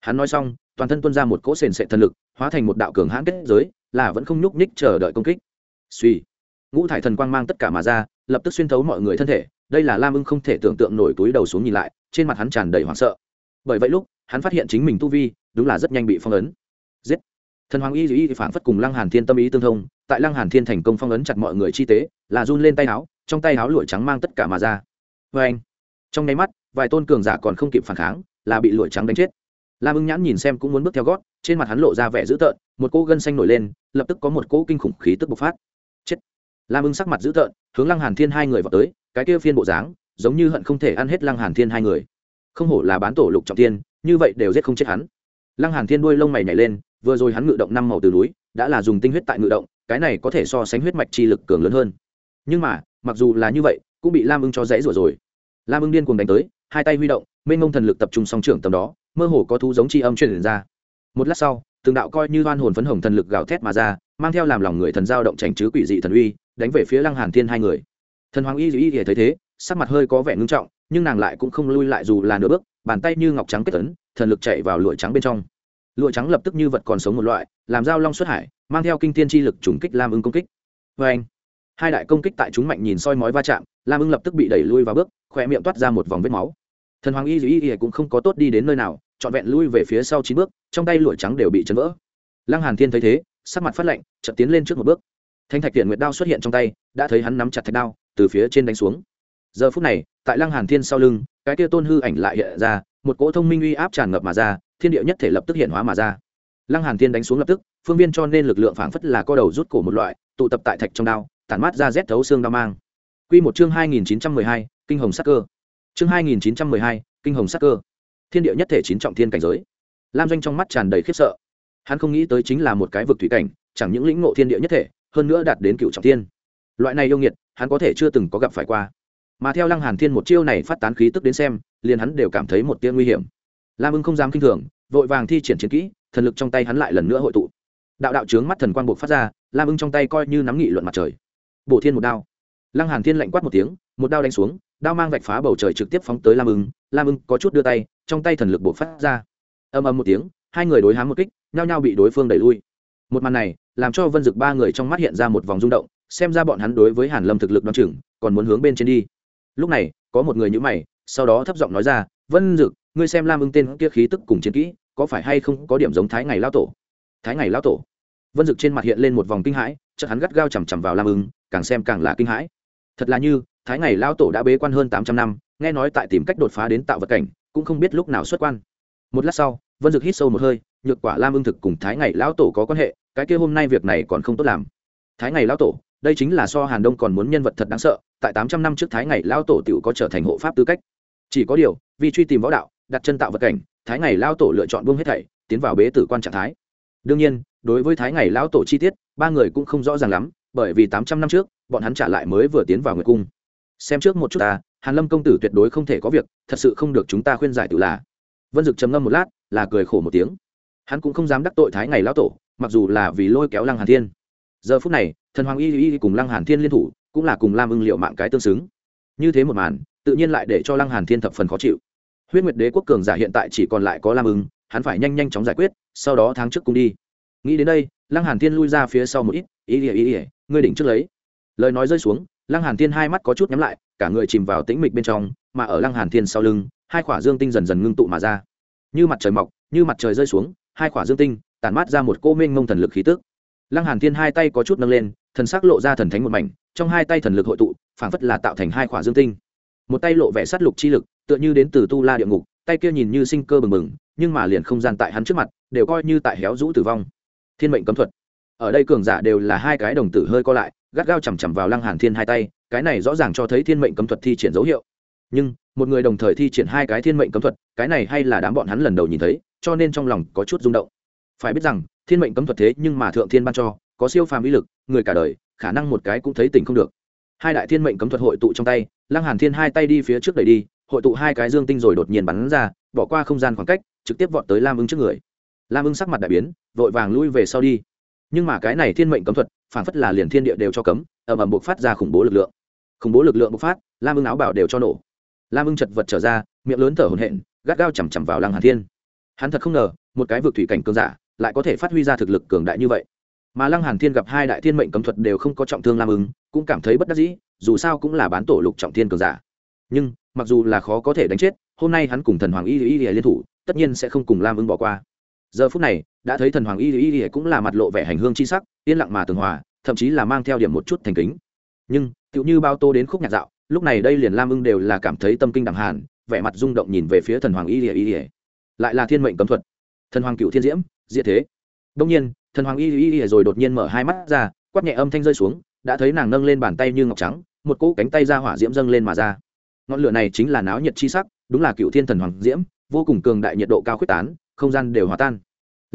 Hắn nói xong, toàn thân tuôn ra một cỗ sền sệ thần lực, hóa thành một đạo cường hãn kết giới, là vẫn không nhúc nhích chờ đợi công kích. Suy. Ngũ thải thần quang mang tất cả mà ra, lập tức xuyên thấu mọi người thân thể, đây là lam ưng không thể tưởng tượng nổi túi đầu xuống nhìn lại, trên mặt hắn tràn đầy hoảng sợ. Bởi vậy lúc, hắn phát hiện chính mình tu vi, đúng là rất nhanh bị phong ấn. Giết. Thần hoàng y y phản phất cùng lăng hàn thiên tâm ý tương thông, tại lăng hàn thiên thành công phong ấn chặt mọi người chi tế, là run lên tay áo, trong tay áo lụa trắng mang tất cả mà ra. Vê anh trong nháy mắt, vài tôn cường giả còn không kịp phản kháng, là bị lụi trắng đánh chết. Lam ưng nhãn nhìn xem cũng muốn bước theo gót, trên mặt hắn lộ ra vẻ dữ tợn, một cỗ gân xanh nổi lên, lập tức có một cỗ kinh khủng khí tức bộc phát. Chết! Lam ưng sắc mặt dữ tợn, hướng lăng hàn thiên hai người vào tới, cái kia phiên bộ dáng, giống như hận không thể ăn hết lăng hàn thiên hai người. Không hổ là bán tổ lục trọng thiên, như vậy đều giết không chết hắn. Lăng hàn thiên đuôi lông mày nhảy lên, vừa rồi hắn ngự động năm màu từ núi, đã là dùng tinh huyết tại ngự động, cái này có thể so sánh huyết mạch chi lực cường lớn hơn. Nhưng mà, mặc dù là như vậy, cũng bị lam ưng cho dãy rủa rồi lam ưng điên cuồng đánh tới, hai tay huy động, mênh mông thần lực tập trung song trưởng tầm đó, mơ hồ có thú giống chi âm truyền ra. Một lát sau, từng đạo coi như oan hồn phấn hồng thần lực gào thét mà ra, mang theo làm lòng người thần giao động chảnh chứ quỷ dị thần uy, đánh về phía lăng hàn thiên hai người. Thần hoàng y y thì thấy thế, sắc mặt hơi có vẻ ngưng trọng, nhưng nàng lại cũng không lui lại dù là nửa bước, bàn tay như ngọc trắng kết tấn thần lực chạy vào lụa trắng bên trong. Lụa trắng lập tức như vật còn sống một loại, làm dao long xuất hải, mang theo kinh thiên chi lực trùng kích lam ưng công kích. Vê anh hai đại công kích tại chúng mạnh nhìn soi mói va chạm, lam ưng lập tức bị đẩy lui vào bước khỏe miệng toát ra một vòng vết máu. Thần hoàng y y y cũng không có tốt đi đến nơi nào, trọn vẹn lui về phía sau chín bước, trong tay lụa trắng đều bị chấn vỡ. Lăng hàn thiên thấy thế, sắc mặt phát lạnh, chợt tiến lên trước một bước. Thanh thạch tiện nguyệt đao xuất hiện trong tay, đã thấy hắn nắm chặt thạch đao, từ phía trên đánh xuống. Giờ phút này, tại lăng hàn thiên sau lưng, cái kia tôn hư ảnh lại hiện ra, một cỗ thông minh uy áp tràn ngập mà ra, thiên địa nhất thể lập tức hiện hóa mà ra. Lăng hàn thiên đánh xuống lập tức, phương viên cho nên lực lượng phảng phất là co đầu rút cổ một loại, tụ tập tại thạch trong đao tản mát ra rét thấu xương đao mang. Quy một chương 2912, kinh hồng sắc cơ. Chương 2912, kinh hồng sắc cơ. Thiên địa nhất thể chín trọng thiên cảnh giới. Lam doanh trong mắt tràn đầy khiếp sợ. Hắn không nghĩ tới chính là một cái vực thủy cảnh chẳng những lĩnh ngộ thiên địa nhất thể hơn nữa đạt đến cựu trọng thiên. Loại này yêu nghiệt hắn có thể chưa từng có gặp phải qua. Mà theo lăng hàn thiên một chiêu này phát tán khí tức đến xem liền hắn đều cảm thấy một tia nguy hiểm. Lam ưng không dám kinh thường vội vàng thi triển chiến kỹ thần lực trong tay hắn lại lần nữa hội tụ. Đạo đạo chướng mắt thần quang buộc phát ra lam ưng trong tay coi như nắm nghị luận mặt trời bổ thiên một đao. Lăng hàn thiên lạnh quát một tiếng, một đao đánh xuống, đao mang vạch phá bầu trời trực tiếp phóng tới lam ưng. Lam ưng có chút đưa tay, trong tay thần lực bộc phát ra. Âm âm một tiếng, hai người đối hám một kích, nhao nhao bị đối phương đẩy lui. Một màn này, làm cho vân dực ba người trong mắt hiện ra một vòng rung động, xem ra bọn hắn đối với hàn lâm thực lực đoan chừng, còn muốn hướng bên trên đi. Lúc này, có một người nhữ mày, sau đó thấp giọng nói ra, vân dực, ngươi xem lam ưng tên kia khí tức cùng chiến kỹ, có phải hay không có điểm giống thái ngày lao tổ? Thái ngày lao tổ. Vân dực trên mặt hiện lên một vòng kinh hãi, chợt hắn gắt gao chằm chằm vào lam ưng càng xem càng là kinh hãi. Thật là như, thái ngày lao tổ đã bế quan hơn tám trăm năm, nghe nói tại tìm cách đột phá đến tạo vật cảnh, cũng không biết lúc nào xuất quan. Một lát sau, vân dực hít sâu một hơi, nhược quả lam ưng thực cùng thái ngày lão tổ có quan hệ, cái kia hôm nay việc này còn không tốt làm. Thái ngày lão tổ, đây chính là so hàn đông còn muốn nhân vật thật đáng sợ, tại tám trăm năm trước thái ngày lão tổ t có trở thành hộ pháp tư cách. Chỉ có điều, vì truy tìm võ đạo, đặt chân tạo vật cảnh, thái ngày lão tổ lựa chọn buông hết thảy, tiến vào bế tử quan trạng thái. Đương nhiên, đối với thái ngày lão tổ chi tiết ba người cũng không rõ ràng lắm, bởi vì tám trăm năm trước, bọn hắn trả lại mới vừa tiến vào nguyệt cung. Xem trước một chút ta, hàn lâm công tử tuyệt đối không thể có việc, thật sự không được chúng ta khuyên giải tự là. Vân dực trầm ngâm một lát, là cười khổ một tiếng. Hắn cũng không dám đắc tội thái ngày lão tổ, mặc dù là vì lôi kéo lăng hàn thiên. Giờ phút này, thần hoàng y y cùng lăng hàn thiên liên thủ, cũng là cùng lam ưng liệu mạng cái tương xứng. Như thế một màn, tự nhiên lại để cho lăng hàn thiên thập phần khó chịu. Huyết nguyệt đế quốc cường giả hiện tại chỉ còn lại có lam ưng, hắn phải nhanh nhanh chóng giải quyết, sau đó tháng trước cùng đi. Nghĩ đến đây lăng hàn thiên lui ra phía sau một ít, ý ỉa ý ỉa ngươi đỉnh trước lấy. Lời nói rơi xuống, lăng hàn thiên hai mắt có chút nhắm lại, cả người chìm vào tĩnh mịch bên trong, mà ở lăng hàn thiên sau lưng, hai khỏa dương tinh dần dần ngưng tụ mà ra. Như mặt trời mọc, như mặt trời rơi xuống, hai khỏa dương tinh tản mát ra một cô mênh mông thần lực khí tức. Lăng hàn thiên hai tay có chút nâng lên, thần sắc lộ ra thần thánh một mảnh, trong hai tay thần lực hội tụ, phảng phất là tạo thành hai khỏa dương tinh. Một tay lộ vẻ sát lục chi lực, tựa như đến từ tu la địa ngục, tay kia nhìn như sinh cơ bừng bừng, nhưng mà liền không gian tại hắn trước mặt, đều coi như tại héo rũ tử vong thiên mệnh cấm thuật. Ở đây cường giả đều là hai cái đồng tử hơi co lại, gắt gao chằm chằm vào lăng hàn thiên hai tay, cái này rõ ràng cho thấy thiên mệnh cấm thuật thi triển dấu hiệu. Nhưng, một người đồng thời thi triển hai cái thiên mệnh cấm thuật, cái này hay là đám bọn hắn lần đầu nhìn thấy, cho nên trong lòng có chút rung động. Phải biết rằng, thiên mệnh cấm thuật thế nhưng mà thượng thiên ban cho, có siêu phàm uy lực, người cả đời, khả năng một cái cũng thấy tình không được. Hai đại thiên mệnh cấm thuật hội tụ trong tay, lăng hàn thiên hai tay đi phía trước đẩy đi, hội tụ hai cái dương tinh rồi đột nhiên bắn ra, bỏ qua không gian khoảng cách, trực tiếp vọt tới lam ưng trước người lam ưng sắc mặt đại biến vội vàng lui về sau đi nhưng mà cái này thiên mệnh cấm thuật phản phất là liền thiên địa đều cho cấm ầm ầm buộc phát ra khủng bố lực lượng khủng bố lực lượng bộc phát lam ưng áo bảo đều cho nổ lam ưng chật vật trở ra miệng lớn thở hổn hển gắt gao chằm chằm vào lăng hàn thiên hắn thật không ngờ một cái vực thủy cảnh cường giả lại có thể phát huy ra thực lực cường đại như vậy mà lăng hàn thiên gặp hai đại thiên mệnh cấm thuật đều không có trọng thương lam ưng cũng cảm thấy bất đắc dĩ dù sao cũng là bán tổ lục trọng thiên cường giả nhưng mặc dù là khó có thể đánh chết hôm nay hắn cùng thần hoàng y y y liên thủ tất nhiên sẽ không cùng lam ưng bỏ qua giờ phút này, đã thấy thần hoàng y y y cũng là mặt lộ vẻ hành hương chi sắc, yên lặng mà tường hòa, thậm chí là mang theo điểm một chút thành kính. Nhưng, tựu như bao tô đến khúc nhạc dạo, lúc này đây liền lam ưng đều là cảm thấy tâm kinh đẳng hàn vẻ mặt rung động nhìn về phía thần hoàng y y y. Lại là thiên mệnh cấm thuật. Thần hoàng cựu thiên diễm, diệt thế. Đông nhiên, thần hoàng y y y rồi đột nhiên mở hai mắt ra, quát nhẹ âm thanh rơi xuống, đã thấy nàng nâng lên bàn tay như ngọc trắng, một cỗ cánh tay ra hỏa diễm dâng lên mà ra. Ngọn lửa này chính là náo nhiệt chi sắc, đúng là cựu thiên thần hoàng diễm, vô cùng cường đại nhiệt độ cao khuyết tán, không gian đều hòa tan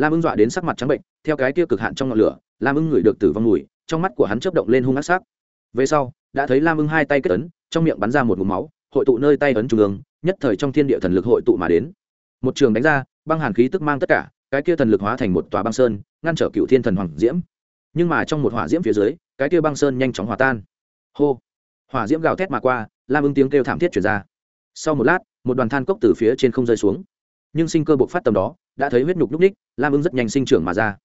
lam ưng dọa đến sắc mặt trắng bệnh, theo cái kia cực hạn trong ngọn lửa, lam ưng ngửi được tử vong mùi, trong mắt của hắn chớp động lên hung ác sắc. Về sau, đã thấy lam ưng hai tay kết ấn, trong miệng bắn ra một mũ máu, hội tụ nơi tay ấn trung ương, nhất thời trong thiên địa thần lực hội tụ mà đến. Một trường đánh ra, băng hàn khí tức mang tất cả, cái kia thần lực hóa thành một tòa băng sơn, ngăn trở cựu thiên thần hoàng diễm. Nhưng mà trong một hỏa diễm phía dưới, cái kia băng sơn nhanh chóng hòa tan. Hô! Hỏa diễm gào thét mà qua, lam ưng tiếng kêu thảm thiết chuyển ra. Sau một lát, một đoàn than cốc từ phía trên không rơi xuống nhưng sinh cơ bộc phát tầm đó, đã thấy huyết nhục núc ních lam ưng rất nhanh sinh trưởng mà ra.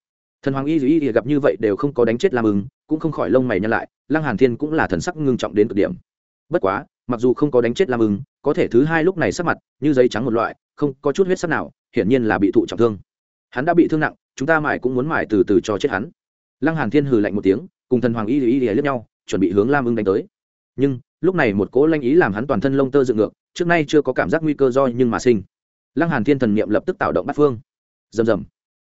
Thần hoàng y dù y gặp như vậy đều không có đánh chết lam ưng, cũng không khỏi lông mày nhăn lại, lăng hàn thiên cũng là thần sắc ngưng trọng đến cực điểm. Bất quá, mặc dù không có đánh chết lam ưng, có thể thứ hai lúc này sắc mặt như giấy trắng một loại, không có chút huyết sắc nào, hiển nhiên là bị thụ trọng thương. Hắn đã bị thương nặng, chúng ta mãi cũng muốn mãi từ từ cho chết hắn. Lăng hàn thiên hừ lạnh một tiếng, cùng thần hoàng y dù y liếc nhau, chuẩn bị hướng lam ưng đánh tới. Nhưng, lúc này một cỗ lanh ý làm hắn toàn thân lông tơ dựng ngược, trước nay chưa có cảm giác nguy cơ do nhưng mà sinh lăng hàn thiên thần niệm lập tức tạo động bắt phương. Rầm rầm.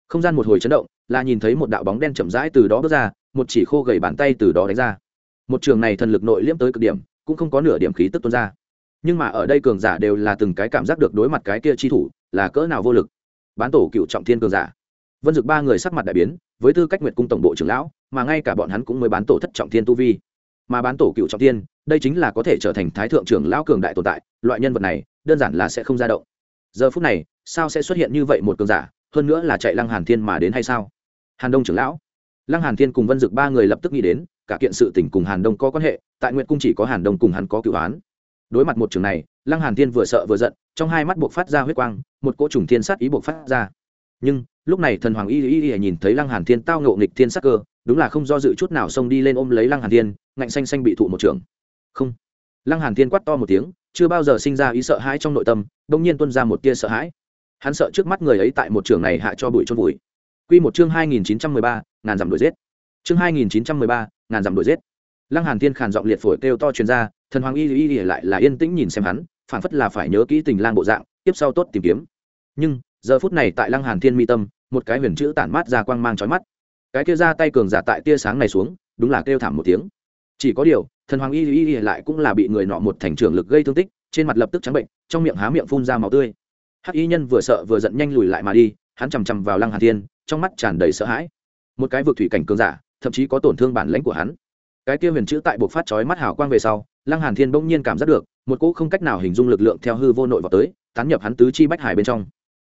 Không gian một hồi chấn động, là nhìn thấy một đạo bóng đen chậm rãi từ đó bước ra, một chỉ khô gầy bàn tay từ đó đánh ra. Một trường này thần lực nội liễm tới cực điểm, cũng không có nửa điểm khí tức tuôn ra. Nhưng mà ở đây cường giả đều là từng cái cảm giác được đối mặt cái kia chi thủ, là cỡ nào vô lực. Bán tổ cựu trọng thiên cường giả. Vân dực ba người sắc mặt đại biến, với tư cách nguyệt cung tổng bộ trưởng lão, mà ngay cả bọn hắn cũng mới bán tổ thất trọng thiên tu vi. Mà bán tổ cựu trọng thiên, đây chính là có thể trở thành thái thượng trưởng lão cường đại tồn tại, loại nhân vật này, đơn giản là sẽ không ra động giờ phút này, sao sẽ xuất hiện như vậy một cường giả, hơn nữa là chạy lăng hàn thiên mà đến hay sao? Hàn đông trưởng lão. Lăng hàn thiên cùng vân dực ba người lập tức nghĩ đến, cả kiện sự tình cùng hàn đông có quan hệ, tại nguyệt cung chỉ có hàn đông cùng hắn có cựu án đối mặt một trường này, lăng hàn thiên vừa sợ vừa giận, trong hai mắt buộc phát ra huyết quang, một cỗ trùng thiên sát ý buộc phát ra. Nhưng, lúc này thần hoàng y y y nhìn thấy lăng hàn thiên tao ngộ nghịch thiên sắc cơ, đúng là không do dự chút nào xông đi lên ôm lấy lăng hàn thiên, ngạnh xanh xanh bị thụ một trường. Không. Lăng hàn thiên quát to một tiếng chưa bao giờ sinh ra ý sợ hãi trong nội tâm đông nhiên tuôn ra một tia sợ hãi. Hắn sợ trước mắt người ấy tại một trường này hạ cho bụi chôn bụi quy một chương hai nghìn chín trăm mười ba, ngàn dặm đuổi giết. Chương hai nghìn chín trăm mười ba, ngàn dặm đuổi giết. Lăng hàn thiên khàn giọng liệt phổi kêu to truyền ra, thần hoàng y y y lại là yên tĩnh nhìn xem hắn phản phất là phải nhớ kỹ tình lang bộ dạng, tiếp sau tốt tìm kiếm. Nhưng, giờ phút này tại lăng hàn thiên mi tâm, một cái huyền chữ tản mát ra quang mang trói mắt. Cái kia ra tay cường giả tại tia sáng này xuống, đúng là kêu thảm một tiếng chỉ có điều, thần hoàng y y y lại cũng là bị người nọ một thành trưởng lực gây thương tích, trên mặt lập tức trắng bệnh, trong miệng há miệng phun ra máu tươi. Hắc y nhân vừa sợ vừa giận nhanh lùi lại mà đi, hắn chằm chằm vào lăng hàn thiên, trong mắt tràn đầy sợ hãi. Một cái vực thủy cảnh cường giả, thậm chí có tổn thương bản lãnh của hắn. Cái kia huyền chữ tại buộc phát chói mắt hào quang về sau, lăng hàn thiên bỗng nhiên cảm giác được, một cỗ không cách nào hình dung lực lượng theo hư vô nội vào tới, tán nhập hắn tứ chi bách hải bên trong.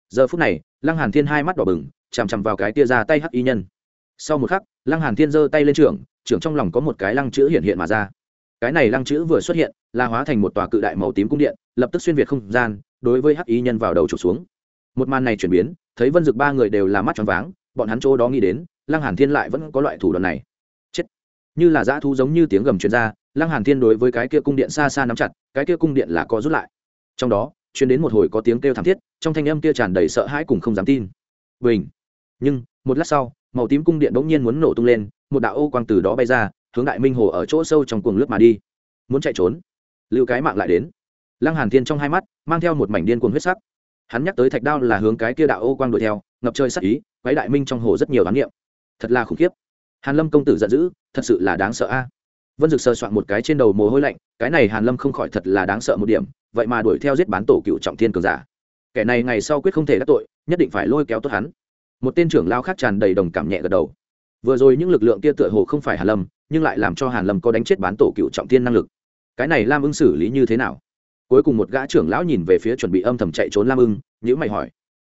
Giờ phút này, lăng hàn thiên hai mắt đỏ bừng, chằm chằm vào cái kia ra tay hắc y nhân. Sau một khắc, lăng hàn thiên giơ tay lên trưởng trưởng trong lòng có một cái lăng chữ hiện hiện mà ra. Cái này lăng chữ vừa xuất hiện, là hóa thành một tòa cự đại màu tím cung điện, lập tức xuyên việt không gian, đối với hắc y nhân vào đầu trục xuống. Một màn này chuyển biến, thấy vân dực ba người đều là mắt tròn váng, bọn hắn chỗ đó nghĩ đến, lăng hàn thiên lại vẫn có loại thủ đoạn này. Chết! Như là dã thú giống như tiếng gầm truyền ra, lăng hàn thiên đối với cái kia cung điện xa xa nắm chặt, cái kia cung điện là có rút lại. Trong đó, truyền đến một hồi có tiếng kêu thảm thiết, trong thanh âm kia tràn đầy sợ hãi cùng không dám tin. Bình! Nhưng, một lát sau, màu tím cung điện bỗng nhiên muốn nổ tung lên một đạo ô quang từ đó bay ra, hướng đại minh hồ ở chỗ sâu trong cuồng lướt mà đi. Muốn chạy trốn, lưu cái mạng lại đến. Lăng hàn thiên trong hai mắt, mang theo một mảnh điên cuồng huyết sắc. Hắn nhắc tới thạch đao là hướng cái kia đạo ô quang đuổi theo, ngập trời sắc ý quái đại minh trong hồ rất nhiều đoán niệm. Thật là khủng khiếp. Hàn lâm công tử giận dữ, thật sự là đáng sợ a. Vân dực sờ soạn một cái trên đầu mồ hôi lạnh, cái này hàn lâm không khỏi thật là đáng sợ một điểm, vậy mà đuổi theo giết bán tổ cựu trọng thiên cường giả. Kẻ này ngày sau quyết không thể đắc tội, nhất định phải lôi kéo tốt hắn. Một tên trưởng lao khác tràn đầy đồng cảm nhẹ gật đầu vừa rồi những lực lượng kia tựa hồ không phải hàn lâm, nhưng lại làm cho hàn lâm có đánh chết bán tổ cựu trọng thiên năng lực. Cái này lam ưng xử lý như thế nào? Cuối cùng một gã trưởng lão nhìn về phía chuẩn bị âm thầm chạy trốn lam ưng nhữ mày hỏi.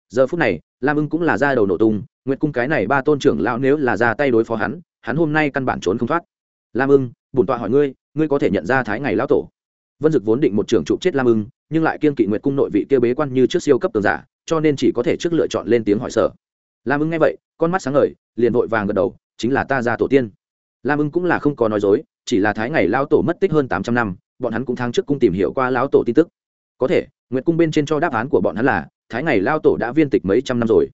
Giờ phút này, lam ưng cũng là ra đầu nổ tung, nguyệt cung cái này ba tôn trưởng lão nếu là ra tay đối phó hắn hắn hôm nay căn bản trốn không thoát. Lam ưng, bổn tọa hỏi ngươi ngươi có thể nhận ra thái ngày lão tổ? Vân dực vốn định một trưởng trụ chết lam ưng, nhưng lại kiên kỵ nguyệt cung nội vị kia bế quan như trước siêu cấp tường giả, cho nên chỉ có thể trước lựa chọn lên tiếng hỏi sở. Lam ưng nghe vậy, con mắt sáng ngời liền vội vàng gật đầu, chính là ta ra tổ tiên. Lam ưng cũng là không có nói dối, chỉ là thái ngày lao tổ mất tích hơn tám trăm năm, bọn hắn cũng tháng trước cung tìm hiểu qua lão tổ tin tức. Có thể, nguyệt cung bên trên cho đáp án của bọn hắn là, thái ngày lao tổ đã viên tịch mấy trăm năm rồi.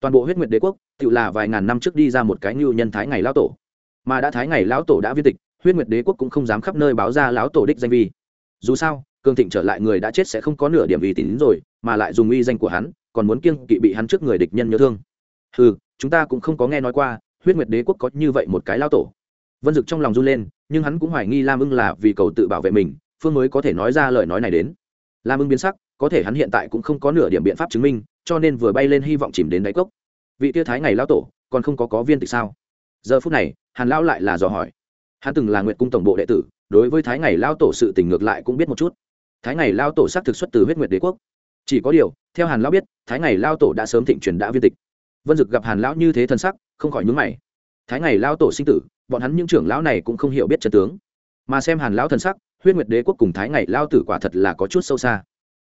Toàn bộ huyết nguyệt đế quốc, tự là vài ngàn năm trước đi ra một cái ngưu nhân thái ngày lao tổ. Mà đã thái ngày lão tổ đã viên tịch, huyết nguyệt đế quốc cũng không dám khắp nơi báo ra lão tổ đích danh vi. Dù sao, cường thịnh trở lại người đã chết sẽ không có nửa điểm vì tín rồi, mà lại dùng uy danh của hắn, còn muốn kiêng kỵ bị hắn trước người địch nhân nhớ thương. Ừ chúng ta cũng không có nghe nói qua, huyết nguyệt đế quốc có như vậy một cái lao tổ. Vân dực trong lòng run lên, nhưng hắn cũng hoài nghi lam ưng là vì cầu tự bảo vệ mình, phương mới có thể nói ra lời nói này đến. Lam ưng biến sắc, có thể hắn hiện tại cũng không có nửa điểm biện pháp chứng minh, cho nên vừa bay lên hy vọng chìm đến đáy cốc. Vị tia thái ngày lao tổ, còn không có có viên tịch sao? Giờ phút này, hàn lão lại là dò hỏi. Hắn từng là nguyệt cung tổng bộ đệ tử, đối với thái ngày lao tổ sự tình ngược lại cũng biết một chút. Thái ngày lao tổ xác thực xuất từ huyết nguyệt đế quốc. Chỉ có điều, theo hàn lao biết, thái ngày lao tổ đã sớm thịnh truyền đã viên tịch vân dực gặp hàn lão như thế thân sắc, không khỏi nhúng mày. Thái ngày lao tổ sinh tử, bọn hắn những trưởng lão này cũng không hiểu biết trận tướng. Mà xem hàn lão thân sắc, huyết nguyệt đế quốc cùng thái ngày lao tử quả thật là có chút sâu xa.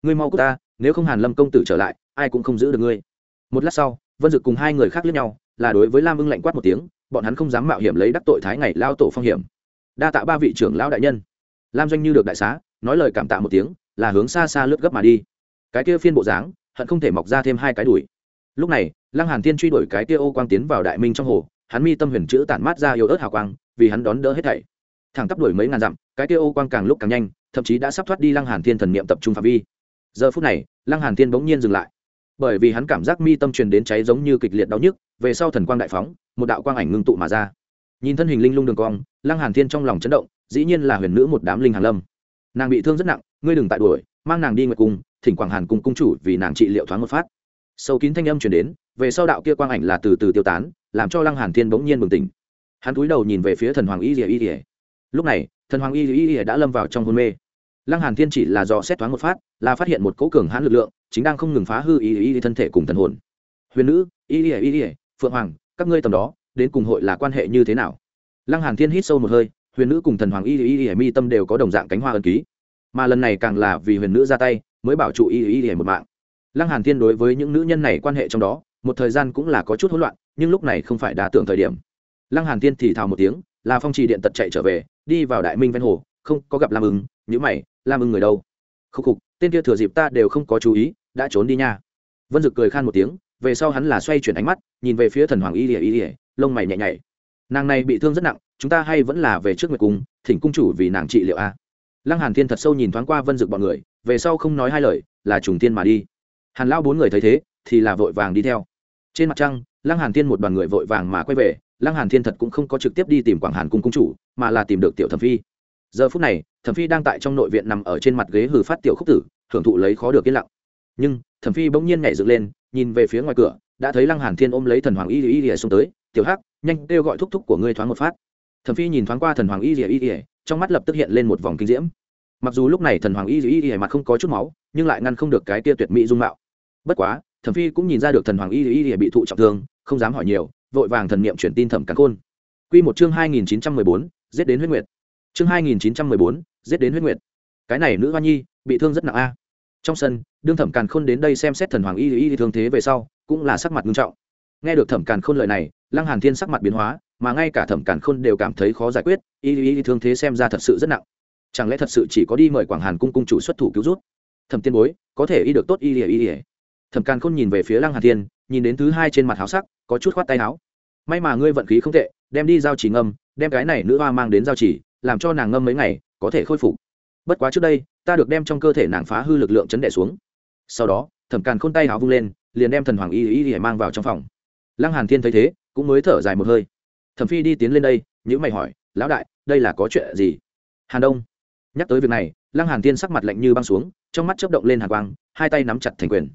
Ngươi mau cút ta, nếu không hàn lâm công tử trở lại, ai cũng không giữ được ngươi. Một lát sau, vân dực cùng hai người khác lướt nhau, là đối với lam ưng lạnh quát một tiếng, bọn hắn không dám mạo hiểm lấy đắc tội thái ngày lao tổ phong hiểm. Đa tạ ba vị trưởng lão đại nhân. Lam doanh như được đại xá, nói lời cảm tạ một tiếng, là hướng xa xa lướt gấp mà đi. Cái kia phiên bộ dáng, hận không thể mọc ra thêm hai cái đùi lúc này, lăng hàn thiên truy đuổi cái kia ô quang tiến vào đại minh trong hồ, hắn mi tâm huyền chữ tản mát ra yếu ớt hào quang, vì hắn đón đỡ hết thảy. Thẳng tắp đuổi mấy ngàn dặm, cái kia ô quang càng lúc càng nhanh, thậm chí đã sắp thoát đi lăng hàn thiên thần niệm tập trung phạm vi. Giờ phút này, lăng hàn thiên bỗng nhiên dừng lại. Bởi vì hắn cảm giác mi tâm truyền đến cháy giống như kịch liệt đau nhức, về sau thần quang đại phóng, một đạo quang ảnh ngưng tụ mà ra. Nhìn thân hình linh lung đường cong, lăng hàn thiên trong lòng chấn động, dĩ nhiên là huyền nữ một đám linh hàn lâm. Nàng bị thương rất nặng, ngươi đừng tại đuổi, mang nàng đi nguyệt cung, thỉnh quảng hàn cung cung chủ vì nàng trị liệu thoáng một phát sâu kín thanh âm truyền đến, về sau đạo kia quang ảnh là từ từ tiêu tán, làm cho lăng hàn thiên bỗng nhiên bừng tỉnh. Hắn cúi đầu nhìn về phía thần hoàng y lìa y lìa. Lúc này, thần hoàng y lìa y lìa đã lâm vào trong hôn mê. Lăng hàn thiên chỉ là dò xét thoáng một phát, là phát hiện một cỗ cường hãn lực lượng, chính đang không ngừng phá hư y y thân thể cùng thần hồn. Huyền nữ, y lìa y lìa, phượng hoàng, các ngươi tầm đó, đến cùng hội là quan hệ như thế nào? Lăng hàn thiên hít sâu một hơi, huyền nữ cùng thần hoàng y y lìa mi tâm đều có đồng dạng cánh hoa ân ký. Mà lần này càng là vì huyền nữ ra tay, mới bảo trụ y y lìa một mạng lăng hàn thiên đối với những nữ nhân này quan hệ trong đó, một thời gian cũng là có chút hỗn loạn, nhưng lúc này không phải đả tưởng thời điểm. Lăng hàn thiên thì thào một tiếng, là phong trì điện tật chạy trở về, đi vào đại minh ven hồ, không có gặp lam ưng nhữ mày, lam ưng người đâu? Khúc khục, tên kia thừa dịp ta đều không có chú ý, đã trốn đi nha. Vân dực cười khan một tiếng, về sau hắn là xoay chuyển ánh mắt, nhìn về phía thần hoàng y lìa y lìa, lông mày nhẹ nhảy nàng này bị thương rất nặng, chúng ta hay vẫn là về trước nguyệt cung, thỉnh cung chủ vì nàng trị liệu a. Lăng hàn thiên thật sâu nhìn thoáng qua vân dực bọn người, về sau không nói hai lời, là trùng tiên mà đi hàn lao bốn người thấy thế, thì là vội vàng đi theo. Trên mặt trăng, lăng hàn thiên một đoàn người vội vàng mà quay về. Lăng hàn thiên thật cũng không có trực tiếp đi tìm quảng hàn cung cung chủ, mà là tìm được tiểu thẩm phi. Giờ phút này, thẩm phi đang tại trong nội viện nằm ở trên mặt ghế hử phát tiểu khúc tử, hưởng thụ lấy khó được yên lặng. Nhưng, thẩm phi bỗng nhiên nhảy dựng lên, nhìn về phía ngoài cửa, đã thấy lăng hàn thiên ôm lấy thần hoàng y y y xuống tới. Tiểu hắc, nhanh kêu gọi thúc thúc của ngươi thoáng một phát. Thẩm phi nhìn thoáng qua thần hoàng y y y, trong mắt lập tức hiện lên một vòng kinh diễm. Mặc dù lúc này thần hoàng y y y mặt không có chút máu nhưng lại ngăn không được cái kia tuyệt mỹ dung mạo. Bất quá, thẩm phi cũng nhìn ra được thần hoàng y y y bị thụ trọng thương, không dám hỏi nhiều, vội vàng thần niệm truyền tin thẩm cắn khôn. Quy một chương hai nghìn chín trăm mười bốn, giết đến huyết nguyệt. Chương hai nghìn chín trăm mười bốn, giết đến huyết nguyệt. Cái này nữ hoa nhi, bị thương rất nặng a. Trong sân, đương thẩm càn khôn đến đây xem xét thần hoàng y y thương thế về sau, cũng là sắc mặt nghiêm trọng. Nghe được thẩm càn khôn lời này, lăng hàn thiên sắc mặt biến hóa, mà ngay cả thẩm càn khôn đều cảm thấy khó giải quyết, y y thương thế xem ra thật sự rất nặng. Chẳng lẽ thật sự chỉ có đi mời quảng hàn cung cung chủ xuất thủ cứu giúp? Thẩm tiên bối, có thể y được tốt y y lìa. thẩm càn khôn nhìn về phía lăng hàn thiên, nhìn đến thứ hai trên mặt háo sắc, có chút khoát tay háo may mà ngươi vận khí không tệ, đem đi giao chỉ ngâm, đem cái này nữ hoa mang đến giao chỉ, làm cho nàng ngâm mấy ngày, có thể khôi phục. Bất quá trước đây, ta được đem trong cơ thể nàng phá hư lực lượng chấn đẻ xuống. Sau đó, thẩm càn khôn tay áo vung lên, liền đem thần hoàng y y y mang vào trong phòng. Lăng hàn thiên thấy thế, cũng mới thở dài một hơi. Thẩm phi đi tiến lên đây nhữ mày hỏi, lão đại, đây là có chuyện gì? Hàn đông. Nhắc tới việc này, lăng hàn thiên sắc mặt lạnh như băng xuống trong mắt chớp động lên hàn quang, hai tay nắm chặt thành quyền.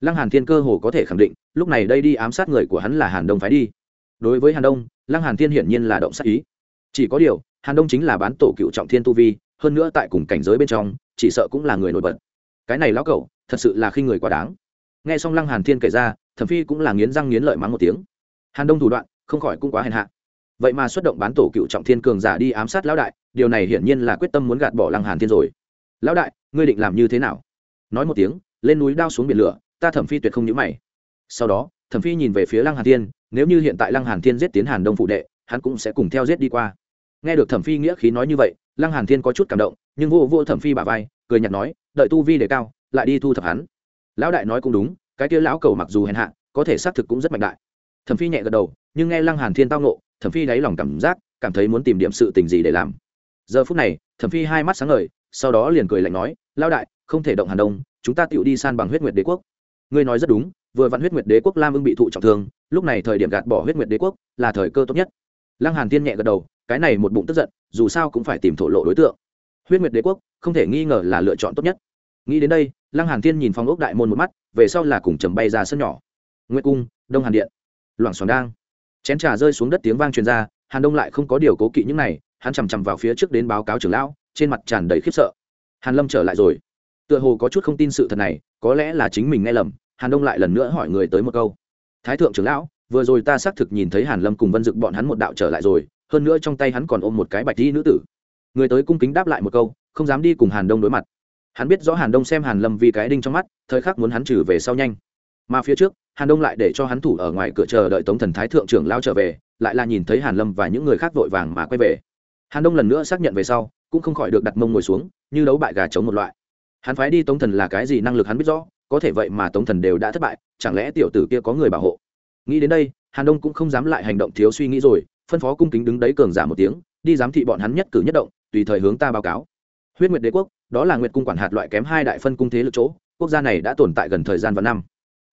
Lăng hàn thiên cơ hồ có thể khẳng định, lúc này đây đi ám sát người của hắn là hàn đông phái đi. Đối với hàn đông, lăng hàn thiên hiển nhiên là động sát ý. Chỉ có điều, hàn đông chính là bán tổ cựu trọng thiên tu vi, hơn nữa tại cùng cảnh giới bên trong, chỉ sợ cũng là người nổi bật. Cái này lão cẩu, thật sự là khi người quá đáng. Nghe xong lăng hàn thiên kể ra, thẩm phi cũng là nghiến răng nghiến lợi mắng một tiếng. Hàn đông thủ đoạn, không khỏi cũng quá hèn hạ. Vậy mà xuất động bán tổ cựu trọng thiên cường giả đi ám sát lão đại, điều này hiển nhiên là quyết tâm muốn gạt bỏ lăng hàn thiên rồi lão đại, ngươi định làm như thế nào? Nói một tiếng, lên núi đao xuống biển lửa, ta thẩm phi tuyệt không nhữ mày. Sau đó, thẩm phi nhìn về phía lăng hàn thiên, nếu như hiện tại lăng hàn thiên giết tiến hàn đông phụ đệ, hắn cũng sẽ cùng theo giết đi qua. Nghe được thẩm phi nghĩa khí nói như vậy, lăng hàn thiên có chút cảm động, nhưng vô vô thẩm phi bả vai, cười nhạt nói, đợi tu vi để cao, lại đi thu thập hắn. Lão đại nói cũng đúng, cái kia lão cầu mặc dù hèn hạ, có thể xác thực cũng rất mạnh đại. Thẩm phi nhẹ gật đầu, nhưng nghe lăng hàn thiên tao nộ thẩm phi đáy lòng cảm giác, cảm thấy muốn tìm điểm sự tình gì để làm. Giờ phút này, thẩm phi hai mắt sáng ngời sau đó liền cười lạnh nói, lão đại, không thể động hàn đông, chúng ta tựu đi san bằng huyết nguyệt đế quốc. Ngươi nói rất đúng, vừa vặn huyết nguyệt đế quốc lam ưng bị thụ trọng thương, lúc này thời điểm gạt bỏ huyết nguyệt đế quốc là thời cơ tốt nhất. Lăng hàn tiên nhẹ gật đầu, cái này một bụng tức giận, dù sao cũng phải tìm thổ lộ đối tượng. Huyết nguyệt đế quốc, không thể nghi ngờ là lựa chọn tốt nhất. Nghĩ đến đây, lăng hàn tiên nhìn phong ốc đại môn một mắt, về sau là cùng trầm bay ra sân nhỏ. Nguyệt cung, đông hàn điện. Loảng xoảng đang. Chén trà rơi xuống đất tiếng vang truyền ra, hàn đông lại không có điều cố kỵ những này, hắn chằm chằm vào phía trước đến báo cáo trưởng lão trên mặt tràn đầy khiếp sợ. Hàn lâm trở lại rồi. Tựa hồ có chút không tin sự thật này, có lẽ là chính mình nghe lầm, hàn đông lại lần nữa hỏi người tới một câu. Thái thượng trưởng lão, vừa rồi ta xác thực nhìn thấy hàn lâm cùng vân dực bọn hắn một đạo trở lại rồi, hơn nữa trong tay hắn còn ôm một cái bạch di nữ tử. Người tới cung kính đáp lại một câu, không dám đi cùng hàn đông đối mặt. Hắn biết rõ hàn đông xem hàn lâm vì cái đinh trong mắt, thời khắc muốn hắn trừ về sau nhanh. Mà phía trước, hàn đông lại để cho hắn thủ ở ngoài cửa chờ đợi tống thần thái thượng trưởng lao trở về, lại là nhìn thấy hàn lâm và những người khác vội vàng mà quay về. Hàn đông lần nữa xác nhận về sau cũng không khỏi được đặt mông ngồi xuống, như đấu bại gà chống một loại. Hắn phái đi tống thần là cái gì năng lực hắn biết rõ, có thể vậy mà tống thần đều đã thất bại, chẳng lẽ tiểu tử kia có người bảo hộ? Nghĩ đến đây, hàn đông cũng không dám lại hành động thiếu suy nghĩ rồi, phân phó cung kính đứng đấy cường giả một tiếng, đi giám thị bọn hắn nhất cử nhất động, tùy thời hướng ta báo cáo. Huyết nguyệt đế quốc, đó là nguyệt cung quản hạt loại kém hai đại phân cung thế lực chỗ, quốc gia này đã tồn tại gần thời gian và năm.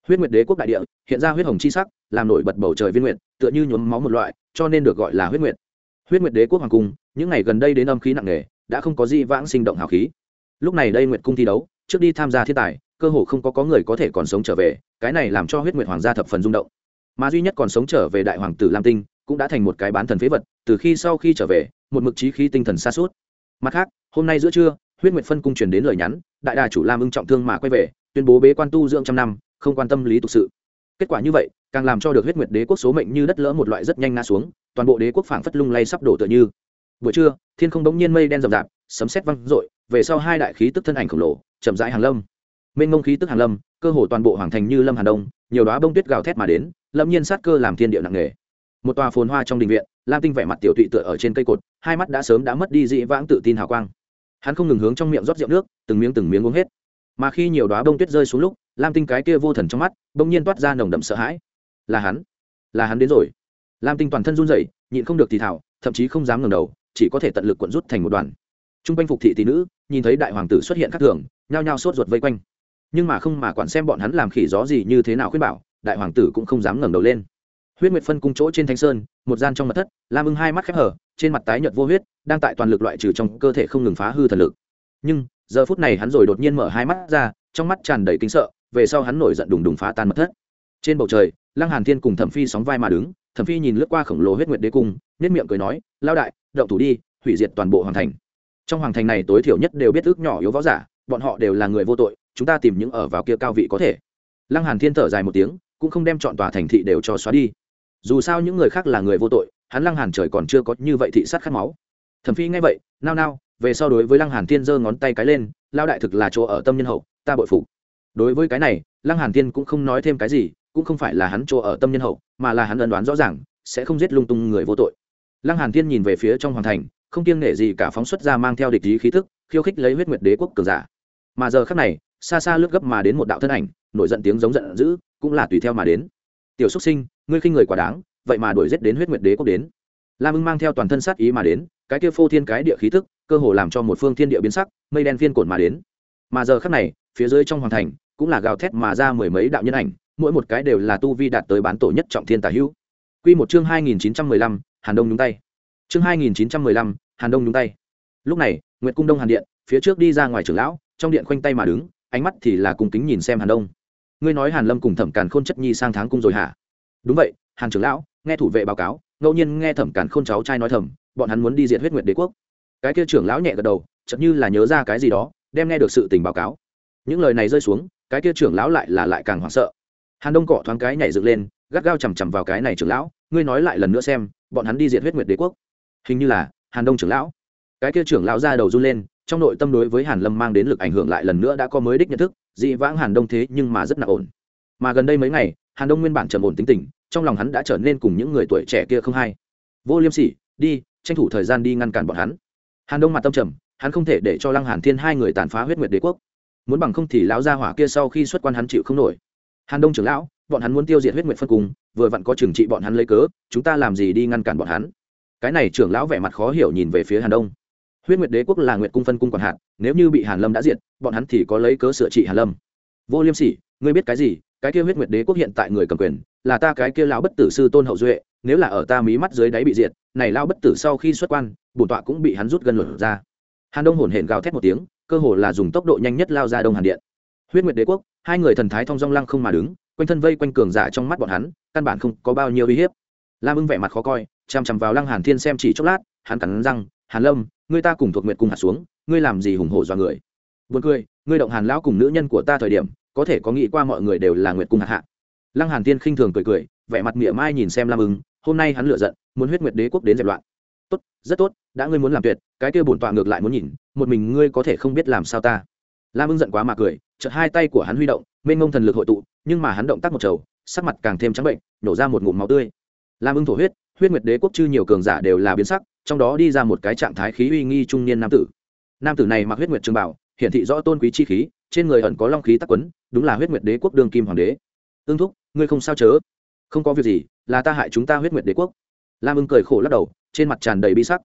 Huyết nguyệt đế quốc đại địa, hiện ra huyết hồng chi sắc, làm nổi bật bầu trời viên nguyệt, tựa như nhuốm máu một loại, cho nên được gọi là huyết nguyệt huyết nguyệt đế quốc hoàng cung, những ngày gần đây đến âm khí nặng nề, đã không có gì vãng sinh động hào khí. Lúc này đây nguyệt cung thi đấu, trước đi tham gia thiên tài, cơ hồ không có có người có thể còn sống trở về, cái này làm cho huyết nguyệt hoàng gia thập phần rung động. Mà duy nhất còn sống trở về đại hoàng tử lam tinh, cũng đã thành một cái bán thần phế vật, từ khi sau khi trở về, một mực trí khí tinh thần xa suốt. Mặt khác, hôm nay giữa trưa, huyết nguyệt phân cung truyền đến lời nhắn, đại đà chủ lam ưng trọng thương mà quay về, tuyên bố bế quan tu dưỡng trăm năm, không quan tâm lý tục sự. Kết quả như vậy, càng làm cho được huyết nguyệt đế quốc số mệnh như đất lỡ một loại rất nhanh ngã xuống toàn bộ đế quốc phảng phất lung lay sắp đổ tựa như. Buổi trưa, thiên không bỗng nhiên mây đen rậm rạp, sấm sét văng rội về sau hai đại khí tức thân ảnh khổng lồ, chậm rãi hàng lâm. Mênh mông khí tức hàng lâm, cơ hồ toàn bộ hoàng thành như lâm hàn đông, nhiều đóa bông tuyết gào thét mà đến, lâm nhiên sát cơ làm thiên địa nặng nề. Một tòa phồn hoa trong đình viện, lam tinh vẻ mặt tiểu tụy tựa ở trên cây cột, hai mắt đã sớm đã mất đi dị vãng tự tin hào quang. Hắn không ngừng hướng trong miệng rót rượu nước, từng miếng từng miếng uống hết. Mà khi nhiều đóa bông tuyết rơi xuống lúc, lam tinh cái kia vô thần trong mắt, bỗng nhiên toát ra nồng đậm sợ hãi. Là hắn là hắn đến rồi lam tinh toàn thân run rẩy, nhịn không được thì thảo thậm chí không dám ngẩng đầu, chỉ có thể tận lực cuộn rút thành một đoàn. T r u n g quanh phục thị tỷ nữ, nhìn thấy đại hoàng tử xuất hiện khắc thường, nhao nhao sốt ruột vây quanh. Nhưng mà không mà quản xem bọn hắn làm khỉ gió gì như thế nào khuyên bảo, đại hoàng tử cũng không dám ngẩng đầu lên. Huyết nguyệt phân cung chỗ trên thanh sơn, một gian trong mật thất, lam ưng hai mắt khép hở trên mặt tái nhợt vô huyết, đang tại toàn lực loại trừ trong cơ thể không ngừng phá hư thần lực. Nhưng, giờ phút này hắn rồi đột nhiên mở hai mắt ra, trong mắt tràn đầy kính sợ, về sau hắn nổi giận đùng đùng phá tan mật thất. Trên bầu trời, lăng hàn thiên cùng thẩm phi sóng vai mà đứng thẩm phi nhìn lướt qua khổng lồ huyết nguyệt đế cung nhất miệng cười nói lao đại, động thủ đi, hủy diệt toàn bộ hoàng thành. Trong hoàng thành này tối thiểu nhất đều biết ước nhỏ yếu võ giả, bọn họ đều là người vô tội, chúng ta tìm những ở vào kia cao vị có thể. Lăng hàn thiên thở dài một tiếng, cũng không đem chọn tòa thành thị đều cho xóa đi. Dù sao những người khác là người vô tội, hắn lăng hàn trời còn chưa có như vậy thị sát khát máu. Thẩm phi nghe vậy, nao nao, về sau đối với lăng hàn thiên giơ ngón tay cái lên lao đại thực là chỗ ở tâm nhân hậu, ta bội phục. Đối với cái này, lăng hàn thiên cũng không nói thêm cái gì cũng không phải là hắn chỗ ở tâm nhân hậu, mà là hắn ân đoán rõ ràng, sẽ không giết lung tung người vô tội. Lăng hàn thiên nhìn về phía trong hoàng thành, không kiêng nể gì cả phóng xuất ra mang theo địch ý khí tức khiêu khích lấy huyết nguyệt đế quốc cường giả. Mà giờ khắc này, xa xa lướt gấp mà đến một đạo thân ảnh, nổi giận tiếng giống giận dữ, cũng là tùy theo mà đến. Tiểu xuất sinh, ngươi khinh người quá đáng, vậy mà đuổi giết đến huyết nguyệt đế quốc đến. Lam ưng mang theo toàn thân sát ý mà đến, cái kia phô thiên cái địa khí tức cơ hồ làm cho một phương thiên địa biến sắc, mây đen phiên cổn mà đến. Mà giờ khắc này, phía dưới trong hoàng thành, cũng là gào thét mà ra mười mấy đạo nhân ảnh mỗi một cái đều là tu vi đạt tới bán tổ nhất trọng thiên tà hữu. Quy một chương hai nghìn chín trăm mười lăm, hàn đông nhúng tay. Chương hai nghìn chín trăm mười lăm, hàn đông nhúng tay. Lúc này, nguyệt cung đông hàn điện, phía trước đi ra ngoài trưởng lão, trong điện khoanh tay mà đứng, ánh mắt thì là cùng kính nhìn xem hàn đông. Ngươi nói hàn lâm cùng thẩm càn khôn chất nhi sang tháng cung rồi hả? Đúng vậy, hàn trưởng lão, nghe thủ vệ báo cáo, ngẫu nhiên nghe thẩm càn khôn cháu trai nói thầm, bọn hắn muốn đi diệt huyết nguyệt đế quốc. Cái kia trưởng lão nhẹ gật đầu, chợt như là nhớ ra cái gì đó, đem nghe được sự tình báo cáo. Những lời này rơi xuống, cái kia trưởng lão lại là lại càng hoảng sợ hàn đông cọ thoáng cái nhảy dựng lên, gắt gao chằm chằm vào cái này trưởng lão, ngươi nói lại lần nữa xem, bọn hắn đi diệt huyết nguyệt đế quốc. Hình như là, hàn đông trưởng lão. Cái kia trưởng lão ra đầu run lên, trong nội tâm đối với hàn lâm mang đến lực ảnh hưởng lại lần nữa đã có mới đích nhận thức, dị vãng hàn đông thế nhưng mà rất nặng ổn. Mà gần đây mấy ngày, hàn đông nguyên bản trầm ổn tính tình, trong lòng hắn đã trở nên cùng những người tuổi trẻ kia không hay vô liêm sỉ, đi, tranh thủ thời gian đi ngăn cản bọn hắn. Hàn đông mặt tâm trầm, hắn không thể để cho lăng hàn thiên hai người tàn phá huyết nguyệt đế quốc. Muốn bằng không thì lão gia hỏa kia sau khi xuất quan hắn chịu không nổi hàn đông trưởng lão, bọn hắn muốn tiêu diệt huyết nguyệt phân cung vừa vặn có trừng trị bọn hắn lấy cớ, chúng ta làm gì đi ngăn cản bọn hắn? Cái này trưởng lão vẻ mặt khó hiểu nhìn về phía hàn đông. Huyết nguyệt đế quốc là nguyệt cung phân cung quản hạt nếu như bị hàn lâm đã diệt, bọn hắn thì có lấy cớ sửa trị hàn lâm. Vô liêm sỉ, ngươi biết cái gì? Cái kia huyết nguyệt đế quốc hiện tại người cầm quyền, là ta cái kia lão bất tử sư tôn hậu duệ, nếu là ở ta mí mắt dưới đáy bị diệt, này lão bất tử sau khi xuất quan, bổn tọa cũng bị hắn rút gân luận ra. Hàn đông hồn hển gào thét một tiếng, cơ hồ là dùng tốc độ nhanh nhất lao ra đông hàn điện huyết nguyệt đế quốc, hai người thần thái thong dong lăng không mà đứng, quanh thân vây quanh cường giả trong mắt bọn hắn, căn bản không có bao nhiêu uy hiếp. Lam ưng vẻ mặt khó coi chằm chằm vào lăng hàn thiên xem chỉ chốc lát, hắn cắn răng, hàn lâm, ngươi ta cùng thuộc nguyệt cùng hạ xuống, ngươi làm gì hùng hổ do người? Buồn cười, ngươi động hàn lão cùng nữ nhân của ta thời điểm, có thể có nghĩ qua mọi người đều là nguyệt cung hạ hạ. Lăng hàn thiên khinh thường cười cười, vẻ mặt mỉa mai nhìn xem lam ưng, hôm nay hắn lựa giận, muốn huyết nguyệt đế quốc đến dẹp loạn. Tốt, rất tốt, đã ngươi muốn làm tuyệt, cái kia bổn tọa ngược lại muốn nhìn, một mình ngươi có thể không biết làm sao ta. Lam ưng giận quá mà cười chợt hai tay của hắn huy động, mênh mông thần lực hội tụ, nhưng mà hắn động tác một trầu, sắc mặt càng thêm trắng bệnh, nổ ra một ngụm máu tươi. Lam ưng thổ huyết huyết nguyệt đế quốc chư nhiều cường giả đều là biến sắc, trong đó đi ra một cái trạng thái khí uy nghi trung niên nam tử. Nam tử này mặc huyết nguyệt trường bảo, hiển thị rõ tôn quý chi khí, trên người ẩn có long khí tắc quấn, đúng là huyết nguyệt đế quốc đương kim hoàng đế. Ưng thúc, ngươi không sao chớ? Không có việc gì, là ta hại chúng ta huyết nguyệt đế quốc. Lam ưng cười khổ lắc đầu, trên mặt tràn đầy bi sắc.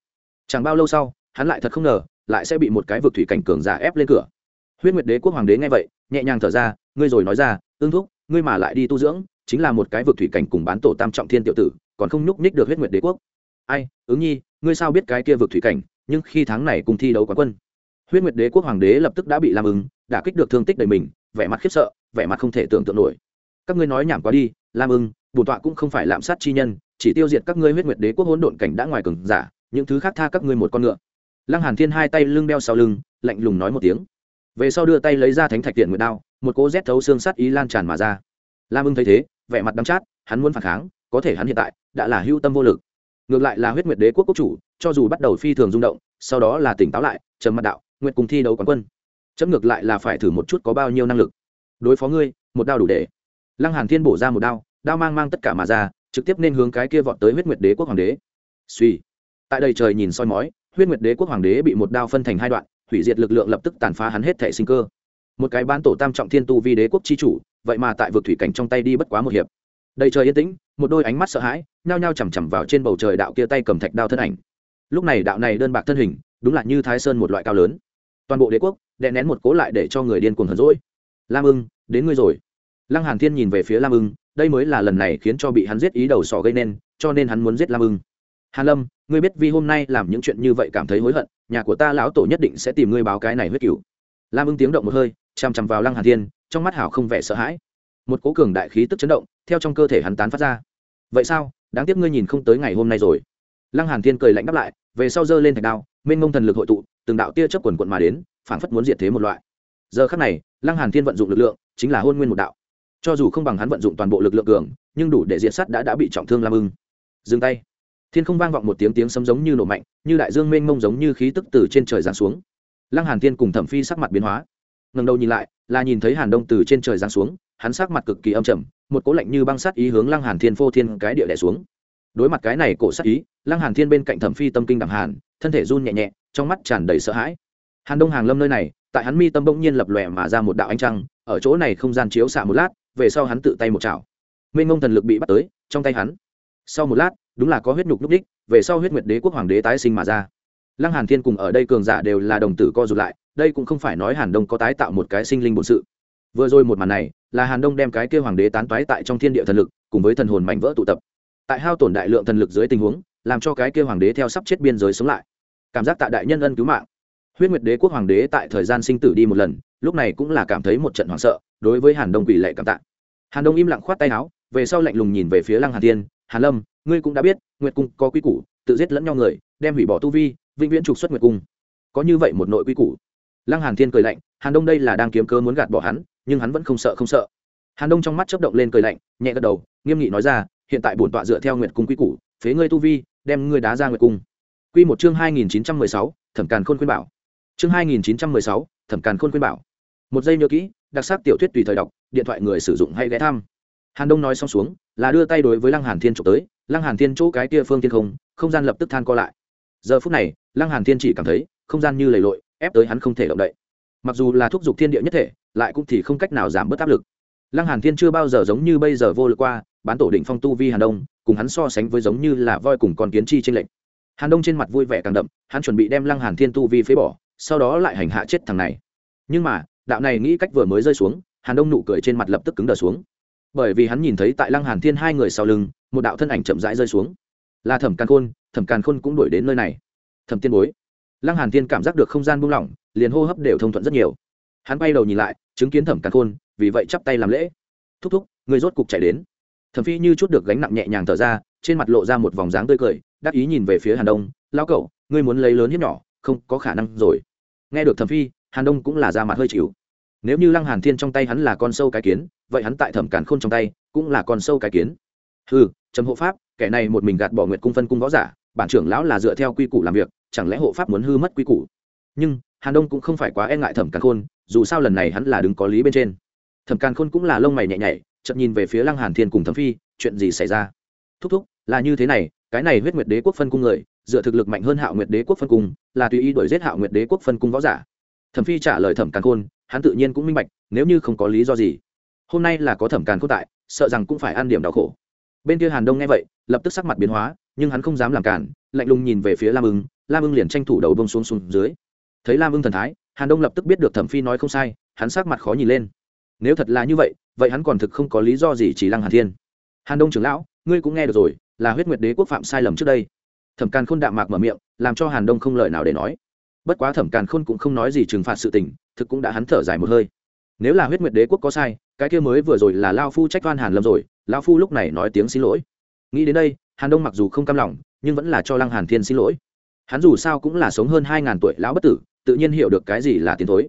Chẳng bao lâu sau, hắn lại thật không ngờ, lại sẽ bị một cái vực thủy cảnh cường giả ép lên cửa huyết nguyệt đế quốc hoàng đế nghe vậy, nhẹ nhàng thở ra, ngươi rồi nói ra ương thúc, ngươi mà lại đi tu dưỡng, chính là một cái vực thủy cảnh cùng bán tổ tam trọng thiên tiểu tử, còn không nhúc nhích được huyết nguyệt đế quốc. Ai, ứng nhi, ngươi sao biết cái kia vực thủy cảnh, nhưng khi tháng này cùng thi đấu quán quân, huyết nguyệt đế quốc hoàng đế lập tức đã bị làm ứng, đã kích được thương tích đầy mình, vẻ mặt khiếp sợ, vẻ mặt không thể tưởng tượng nổi. Các ngươi nói nhảm quá đi lam ưng bổn tọa cũng không phải lạm sát chi nhân, chỉ tiêu diệt các ngươi huyết nguyệt đế quốc hỗn độn cảnh đã ngoài cường giả, những thứ khác tha các ngươi một con ngựa. Lăng hàn thiên hai tay lưng đeo sau lưng, lạnh lùng nói một tiếng về sau đưa tay lấy ra thánh thạch tiện nguyệt đao, một cỗ rét thấu xương sắt ý lan tràn mà ra. Lam ưng thấy thế, vẻ mặt đắm chát, hắn muốn phản kháng, có thể hắn hiện tại đã là hưu tâm vô lực. Ngược lại là huyết nguyệt đế quốc quốc chủ, cho dù bắt đầu phi thường rung động, sau đó là tỉnh táo lại, trầm mặt đạo, nguyệt cùng thi đấu quán quân. Chấm ngược lại là phải thử một chút có bao nhiêu năng lực. Đối phó ngươi, một đao đủ để. Lăng hàn thiên bổ ra một đao đao mang mang tất cả mà ra, trực tiếp nên hướng cái kia vọt tới huyết nguyệt đế quốc hoàng đế. Suy tại đây trời nhìn soi mói, huyết nguyệt đế quốc hoàng đế bị một đao phân thành hai đoạn hủy diệt lực lượng lập tức tàn phá hắn hết thể sinh cơ. Một cái ban tổ tam trọng thiên tu vi đế quốc chi chủ, vậy mà tại vực thủy cảnh trong tay đi bất quá một hiệp. Đầy trời yên tĩnh, một đôi ánh mắt sợ hãi, nhao nhao chằm chằm vào trên bầu trời đạo kia tay cầm thạch đao thân ảnh. Lúc này đạo này đơn bạc thân hình, đúng là như thái sơn một loại cao lớn. Toàn bộ đế quốc, đè nén một cố lại để cho người điên cuồng hờn rỗi lam ưng, đến ngươi rồi. Lăng hàn thiên nhìn về phía lam ưng, đây mới là lần này khiến cho bị hắn giết ý đầu sỏ gây nên, cho nên hắn muốn giết lam ưng hàn lâm, ngươi biết vì hôm nay làm những chuyện như vậy cảm thấy hối hận, nhà của ta lão tổ nhất định sẽ tìm ngươi báo cái này huyết cửu. Lam ưng tiếng động một hơi chằm chằm vào lăng hàn thiên, trong mắt hảo không vẻ sợ hãi. Một cố cường đại khí tức chấn động, theo trong cơ thể hắn tán phát ra. Vậy sao? Đáng tiếc ngươi nhìn không tới ngày hôm nay rồi. Lăng hàn thiên cười lạnh đáp lại, về sau giơ lên thạch đao, mênh mông thần lực hội tụ, từng đạo tia chớp quần quận mà đến, phảng phất muốn diệt thế một loại. Giờ khắc này, lăng hàn thiên vận dụng lực lượng, chính là hôn nguyên một đạo. Cho dù không bằng hắn vận dụng toàn bộ lực lượng cường, nhưng đủ để diệt sát đã đã bị trọng thương lam ưng. Dừng tay thiên không vang vọng một tiếng tiếng sấm giống như nổ mạnh, như đại dương mênh mông giống như khí tức từ trên trời giáng xuống. Lăng hàn thiên cùng thẩm phi sắc mặt biến hóa. Ngẩng đầu nhìn lại, là nhìn thấy hàn đông từ trên trời giáng xuống, hắn sắc mặt cực kỳ âm trầm, một cỗ lạnh như băng sát ý hướng lăng hàn thiên phô thiên cái địa đè xuống. Đối mặt cái này cổ sát ý, lăng hàn thiên bên cạnh thẩm phi tâm kinh đẳng hàn, thân thể run nhẹ nhẹ, trong mắt tràn đầy sợ hãi. Hàn đông hàng lâm nơi này, tại hắn mi tâm bỗng nhiên lập lòe mà ra một đạo ánh trăng, ở chỗ này không gian chiếu xạ một lát, về sau hắn tự tay một chảo. Mênh ngông thần lực bị bắt tới, trong tay hắn. Sau một lát đúng là có huyết nhục núc đích về sau huyết nguyệt đế quốc hoàng đế tái sinh mà ra. Lăng hàn thiên cùng ở đây cường giả đều là đồng tử co rụt lại đây cũng không phải nói hàn đông có tái tạo một cái sinh linh bổn sự. Vừa rồi một màn này là hàn đông đem cái kêu hoàng đế tán toái tại trong thiên địa thần lực cùng với thần hồn mảnh vỡ tụ tập. Tại hao tổn đại lượng thần lực dưới tình huống làm cho cái kêu hoàng đế theo sắp chết biên giới sống lại. Cảm giác tại đại nhân ân cứu mạng. Huyết nguyệt đế quốc hoàng đế tại thời gian sinh tử đi một lần lúc này cũng là cảm thấy một trận hoảng sợ đối với hàn đông quỷ lệ cảm tạ. Hàn đông im lặng khoát tay áo về sau lạnh lùng nhìn về phía lăng hàn thiên, hàn lâm ngươi cũng đã biết nguyệt cung có quy củ tự giết lẫn nhau người đem hủy bỏ tu vi vĩnh viễn trục xuất nguyệt cung. Có như vậy một nội quy củ. Lăng hàn thiên cười lạnh hàn đông đây là đang kiếm cơ muốn gạt bỏ hắn nhưng hắn vẫn không sợ không sợ. Hàn đông trong mắt chớp động lên cười lạnh nhẹ gật đầu nghiêm nghị nói ra hiện tại bổn tọa dựa theo nguyệt cung quy củ phế ngươi tu vi đem ngươi đá ra nguyệt cung. Quy một chương hai nghìn chín trăm mười sáu, thẩm càn khôn khuyên bảo. Chương hai nghìn chín trăm mười sáu, thẩm càn khôn khuyên bảo. Một giây nhớ kỹ đặc sắc tiểu thuyết tùy thời đọc điện thoại người sử dụng hay ghé thăm. Hàn đông nói xong xuống là đưa tay đối với lăng hàn thiên trộm tới lăng hàn thiên chỗ cái kia phương thiên không không gian lập tức than co lại. Giờ phút này, lăng hàn thiên chỉ cảm thấy, không gian như lầy lội, ép tới hắn không thể động đậy. Mặc dù là thúc giục thiên địa nhất thể, lại cũng thì không cách nào giảm bớt áp lực. Lăng hàn thiên chưa bao giờ giống như bây giờ vô lực qua, bán tổ định phong tu vi hàn đông, cùng hắn so sánh với giống như là voi cùng con kiến chi trên lệnh hàn đông trên mặt vui vẻ càng đậm, hắn chuẩn bị đem lăng hàn thiên tu vi phế bỏ, sau đó lại hành hạ chết thằng này. Nhưng mà, đạo này nghĩ cách vừa mới rơi xuống, hàn đông nụ cười trên mặt lập tức cứng đờ xuống. Bởi vì hắn nhìn thấy tại lăng hàn thiên hai người sau lưng một đạo thân ảnh chậm rãi rơi xuống. Là thẩm càn khôn, thẩm càn khôn cũng đuổi đến nơi này. Thẩm tiên bối. Lăng hàn thiên cảm giác được không gian buông lỏng, liền hô hấp đều thông thuận rất nhiều. Hắn bay đầu nhìn lại, chứng kiến thẩm càn khôn, vì vậy chắp tay làm lễ. Thúc thúc, người rốt cục chạy đến. Thẩm phi như chút được gánh nặng nhẹ nhàng thở ra, trên mặt lộ ra một vòng dáng tươi cười, đắc ý nhìn về phía hàn đông lao cậu, ngươi muốn lấy lớn hiếp nhỏ, không có khả năng rồi. Nghe được thẩm phi, hàn đông cũng là ra mặt hơi chịu. Nếu như lăng hàn thiên trong tay hắn là con sâu cái kiến, vậy hắn tại thẩm càn khôn trong tay cũng là con sâu cái kiến. Hừ trầm hộ pháp, kẻ này một mình gạt bỏ nguyệt cung phân cung võ giả, bản trưởng lão là dựa theo quy củ làm việc, chẳng lẽ hộ pháp muốn hư mất quy củ? Nhưng, hàn đông cũng không phải quá e ngại thẩm càn khôn, dù sao lần này hắn là đứng có lý bên trên. Thẩm càn khôn cũng là lông mày nhẹ nhảy chậm nhìn về phía lăng hàn thiên cùng thẩm phi, chuyện gì xảy ra? Thúc thúc, là như thế này, cái này huyết nguyệt đế quốc phân cung người, dựa thực lực mạnh hơn hạo nguyệt đế quốc phân cung, là tùy ý đuổi giết hạo nguyệt đế quốc phân cung võ giả. Thẩm phi trả lời thẩm càn khôn, hắn tự nhiên cũng minh bạch, nếu như không có lý do gì, hôm nay là có thẩm càn khôn tại, sợ rằng cũng phải ăn điểm đau khổ bên kia hàn đông nghe vậy, lập tức sắc mặt biến hóa, nhưng hắn không dám làm cản, lạnh lùng nhìn về phía lam ưng lam ưng liền tranh thủ đầu bông xuống xuống dưới. Thấy lam ưng thần thái, hàn đông lập tức biết được thẩm phi nói không sai, hắn sắc mặt khó nhìn lên. Nếu thật là như vậy vậy hắn còn thực không có lý do gì chỉ lăng hàn thiên. Hàn đông trưởng lão, ngươi cũng nghe được rồi, là huyết nguyệt đế quốc phạm sai lầm trước đây. Thẩm càn khôn đạm mạc mở miệng, làm cho hàn đông không lời nào để nói. Bất quá thẩm càn khôn cũng không nói gì trừng phạt sự tình, thực cũng đã hắn thở dài một hơi. Nếu là huyết nguyệt đế quốc có sai cái kia mới vừa rồi là lao phu trách oan hàn lâm rồi, lao phu lúc này nói tiếng xin lỗi. Nghĩ đến đây, hàn đông mặc dù không cam lòng, nhưng vẫn là cho lăng hàn thiên xin lỗi. Hắn dù sao cũng là sống hơn hai ngàn tuổi lão bất tử, tự nhiên hiểu được cái gì là tiến thối.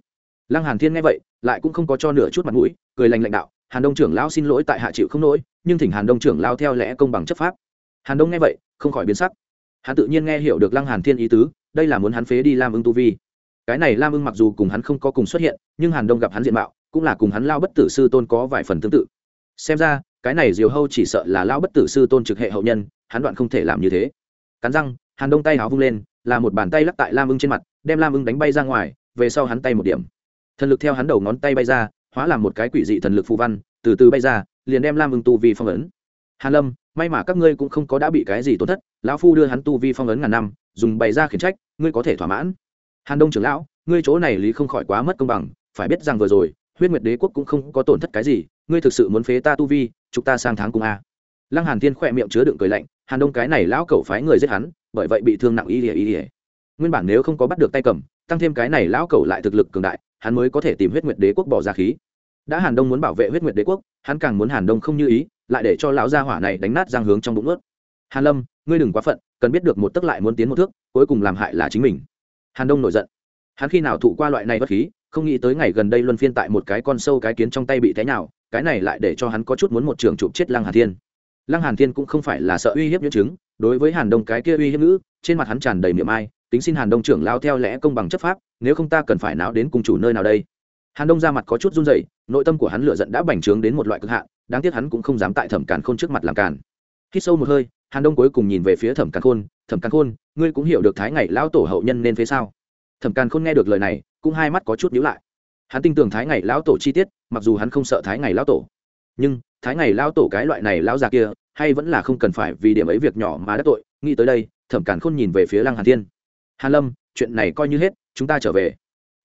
Lăng hàn thiên nghe vậy, lại cũng không có cho nửa chút mặt mũi, cười lành lãnh đạo, hàn đông trưởng lão xin lỗi tại hạ chịu không nỗi nhưng thỉnh hàn đông trưởng lao theo lẽ công bằng chấp pháp. Hàn đông nghe vậy, không khỏi biến sắc. Hắn tự nhiên nghe hiểu được lăng hàn thiên ý tứ, đây là muốn hắn phế đi lam ưng tu vi. Cái này lam ưng mặc dù cùng hắn không có cùng xuất hiện, nhưng hàn đông gặp hắn diện mạo cũng là cùng hắn lao bất tử sư tôn có vài phần tương tự. Xem ra, cái này diều hâu chỉ sợ là lao bất tử sư tôn trực hệ hậu nhân, hắn đoạn không thể làm như thế. Cắn răng, hàn đông tay háo vung lên, là một bàn tay lắc tại lam ưng trên mặt, đem lam ưng đánh bay ra ngoài, về sau hắn tay một điểm. Thần lực theo hắn đầu ngón tay bay ra, hóa làm một cái quỷ dị thần lực phù văn, từ từ bay ra, liền đem lam ưng tu vi phong ấn. Hàn lâm, may mà các ngươi cũng không có đã bị cái gì tổn thất, lão phu đưa hắn tu vi phong ấn ngàn năm, dùng bày ra khiển trách, ngươi có thể thỏa mãn. Hàn đông trưởng lão, ngươi chỗ này lý không khỏi quá mất công bằng, phải biết rằng vừa rồi huyết nguyệt đế quốc cũng không có tổn thất cái gì, ngươi thực sự muốn phế ta tu vi, chụp ta sang tháng cùng a. Lăng hàn thiên khỏe miệng chứa đựng cười lạnh, hàn đông cái này lão cẩu phái người giết hắn, bởi vậy bị thương nặng y ỉa y ỉa nguyên bản nếu không có bắt được tay cầm, tăng thêm cái này lão cẩu lại thực lực cường đại, hắn mới có thể tìm huyết nguyệt đế quốc bỏ ra khí. Đã hàn đông muốn bảo vệ huyết nguyệt đế quốc, hắn càng muốn hàn đông không như ý, lại để cho lão gia hỏa này đánh nát giang hướng trong bụng ướt hàn lâm, ngươi đừng quá phận, cần biết được một tức lại muốn tiến một thước, cuối cùng làm hại là chính mình. Hàn đông nổi giận. Hắn khi nào thụ qua loại này bất khí không nghĩ tới ngày gần đây luân phiên tại một cái con sâu cái kiến trong tay bị thế nào, cái này lại để cho hắn có chút muốn một trường chụp chết lăng hàn thiên. Lăng hàn thiên cũng không phải là sợ uy hiếp nhuyễn chứng đối với hàn đông cái kia uy hiếp ngữ trên mặt hắn tràn đầy miệng ai tính xin hàn đông trưởng lao theo lẽ công bằng chấp pháp nếu không ta cần phải náo đến cùng chủ nơi nào đây. Hàn đông ra mặt có chút run rẩy nội tâm của hắn lửa giận đã bành trướng đến một loại cực hạn đáng tiếc hắn cũng không dám tại thẩm càn khôn trước mặt làm càn. Hít sâu một hơi hàn đông cuối cùng nhìn về phía thẩm càn khôn thẩm càn khôn ngươi cũng hiểu được thái ngày lão tổ hậu nhân nên phế sao? Thẩm càn khôn nghe được lời này cũng hai mắt có chút nhíu lại. Hắn tin tưởng thái ngày lão tổ chi tiết, mặc dù hắn không sợ thái ngày lão tổ. Nhưng, thái ngày lão tổ cái loại này lão già kia, hay vẫn là không cần phải vì điểm ấy việc nhỏ mà đắc tội. Nghĩ tới đây, thẩm càn khôn nhìn về phía lăng hàn thiên. Hàn lâm, chuyện này coi như hết, chúng ta trở về.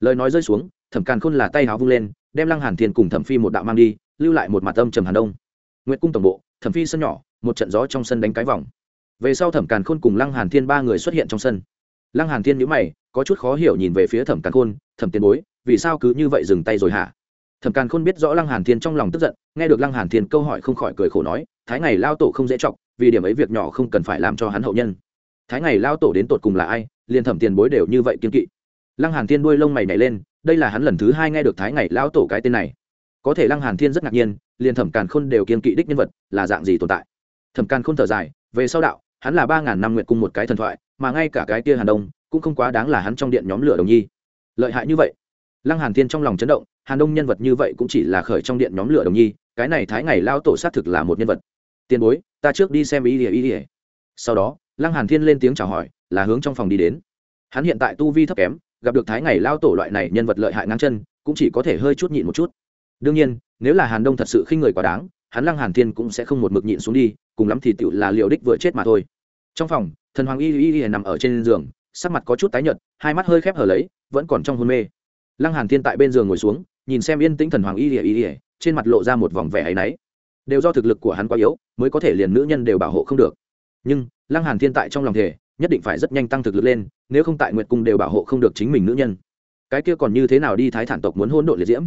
Lời nói rơi xuống, thẩm càn khôn là tay háo vung lên, đem lăng hàn thiên cùng thẩm phi một đạo mang đi, lưu lại một mặt âm trầm hàn đông. Nguyệt cung tổng bộ, thẩm phi sân nhỏ, một trận gió trong sân đánh cái vòng. Về sau thẩm càn khôn cùng lăng hàn thiên ba người xuất hiện trong sân. Lăng hàn thiên nhíu mày, có chút khó hiểu nhìn về phía thẩm càn khôn thẩm tiền bối, vì sao cứ như vậy dừng tay rồi hả? Thẩm càn khôn biết rõ lăng hàn thiên trong lòng tức giận, nghe được lăng hàn thiên câu hỏi không khỏi cười khổ nói, thái ngày lao tổ không dễ chọc, vì điểm ấy việc nhỏ không cần phải làm cho hắn hậu nhân. Thái ngày lao tổ đến tột cùng là ai? Liền thẩm tiền bối đều như vậy kiên kỵ. Lăng hàn thiên đuôi lông mày nhảy lên, đây là hắn lần thứ hai nghe được thái ngày lao tổ cái tên này. Có thể lăng hàn thiên rất ngạc nhiên, liền thẩm càn khôn đều kiên kỵ đích nhân vật, là dạng gì tồn tại? Thẩm càn khôn thở dài, về sau đạo, hắn là ba ngàn năm nguyện cung một cái thần thoại, mà ngay cả cái kia hàn đông, cũng không quá đáng là hắn trong điện nhóm lửa đồng nhi lợi hại như vậy? Lăng hàn thiên trong lòng chấn động, hàn đông nhân vật như vậy cũng chỉ là khởi trong điện nhóm lửa đồng nhi, cái này thái ngày lao tổ xác thực là một nhân vật. Tiền bối, ta trước đi xem ý ỉa ý ỉa sau đó, lăng hàn thiên lên tiếng chào hỏi, là hướng trong phòng đi đến. Hắn hiện tại tu vi thấp kém, gặp được thái ngày lao tổ loại này nhân vật lợi hại ngang chân, cũng chỉ có thể hơi chút nhịn một chút. Đương nhiên, nếu là hàn đông thật sự khinh người quá đáng, hắn lăng hàn thiên cũng sẽ không một mực nhịn xuống đi, cùng lắm thì tựu là liệu đích vừa chết mà thôi. Trong phòng, thần hoàng y y y nằm ở trên giường sắc mặt có chút tái nhợt hai mắt hơi khép hờ lấy vẫn còn trong hôn mê. Lăng hàn thiên tại bên giường ngồi xuống nhìn xem yên tĩnh thần hoàng y y lìa, trên mặt lộ ra một vòng vẻ ấy náy. Đều do thực lực của hắn quá yếu mới có thể liền nữ nhân đều bảo hộ không được. Nhưng lăng hàn thiên tại trong lòng thể nhất định phải rất nhanh tăng thực lực lên nếu không tại nguyệt cung đều bảo hộ không được chính mình nữ nhân. Cái kia còn như thế nào đi thái thản tộc muốn hôn độ liệt diễm?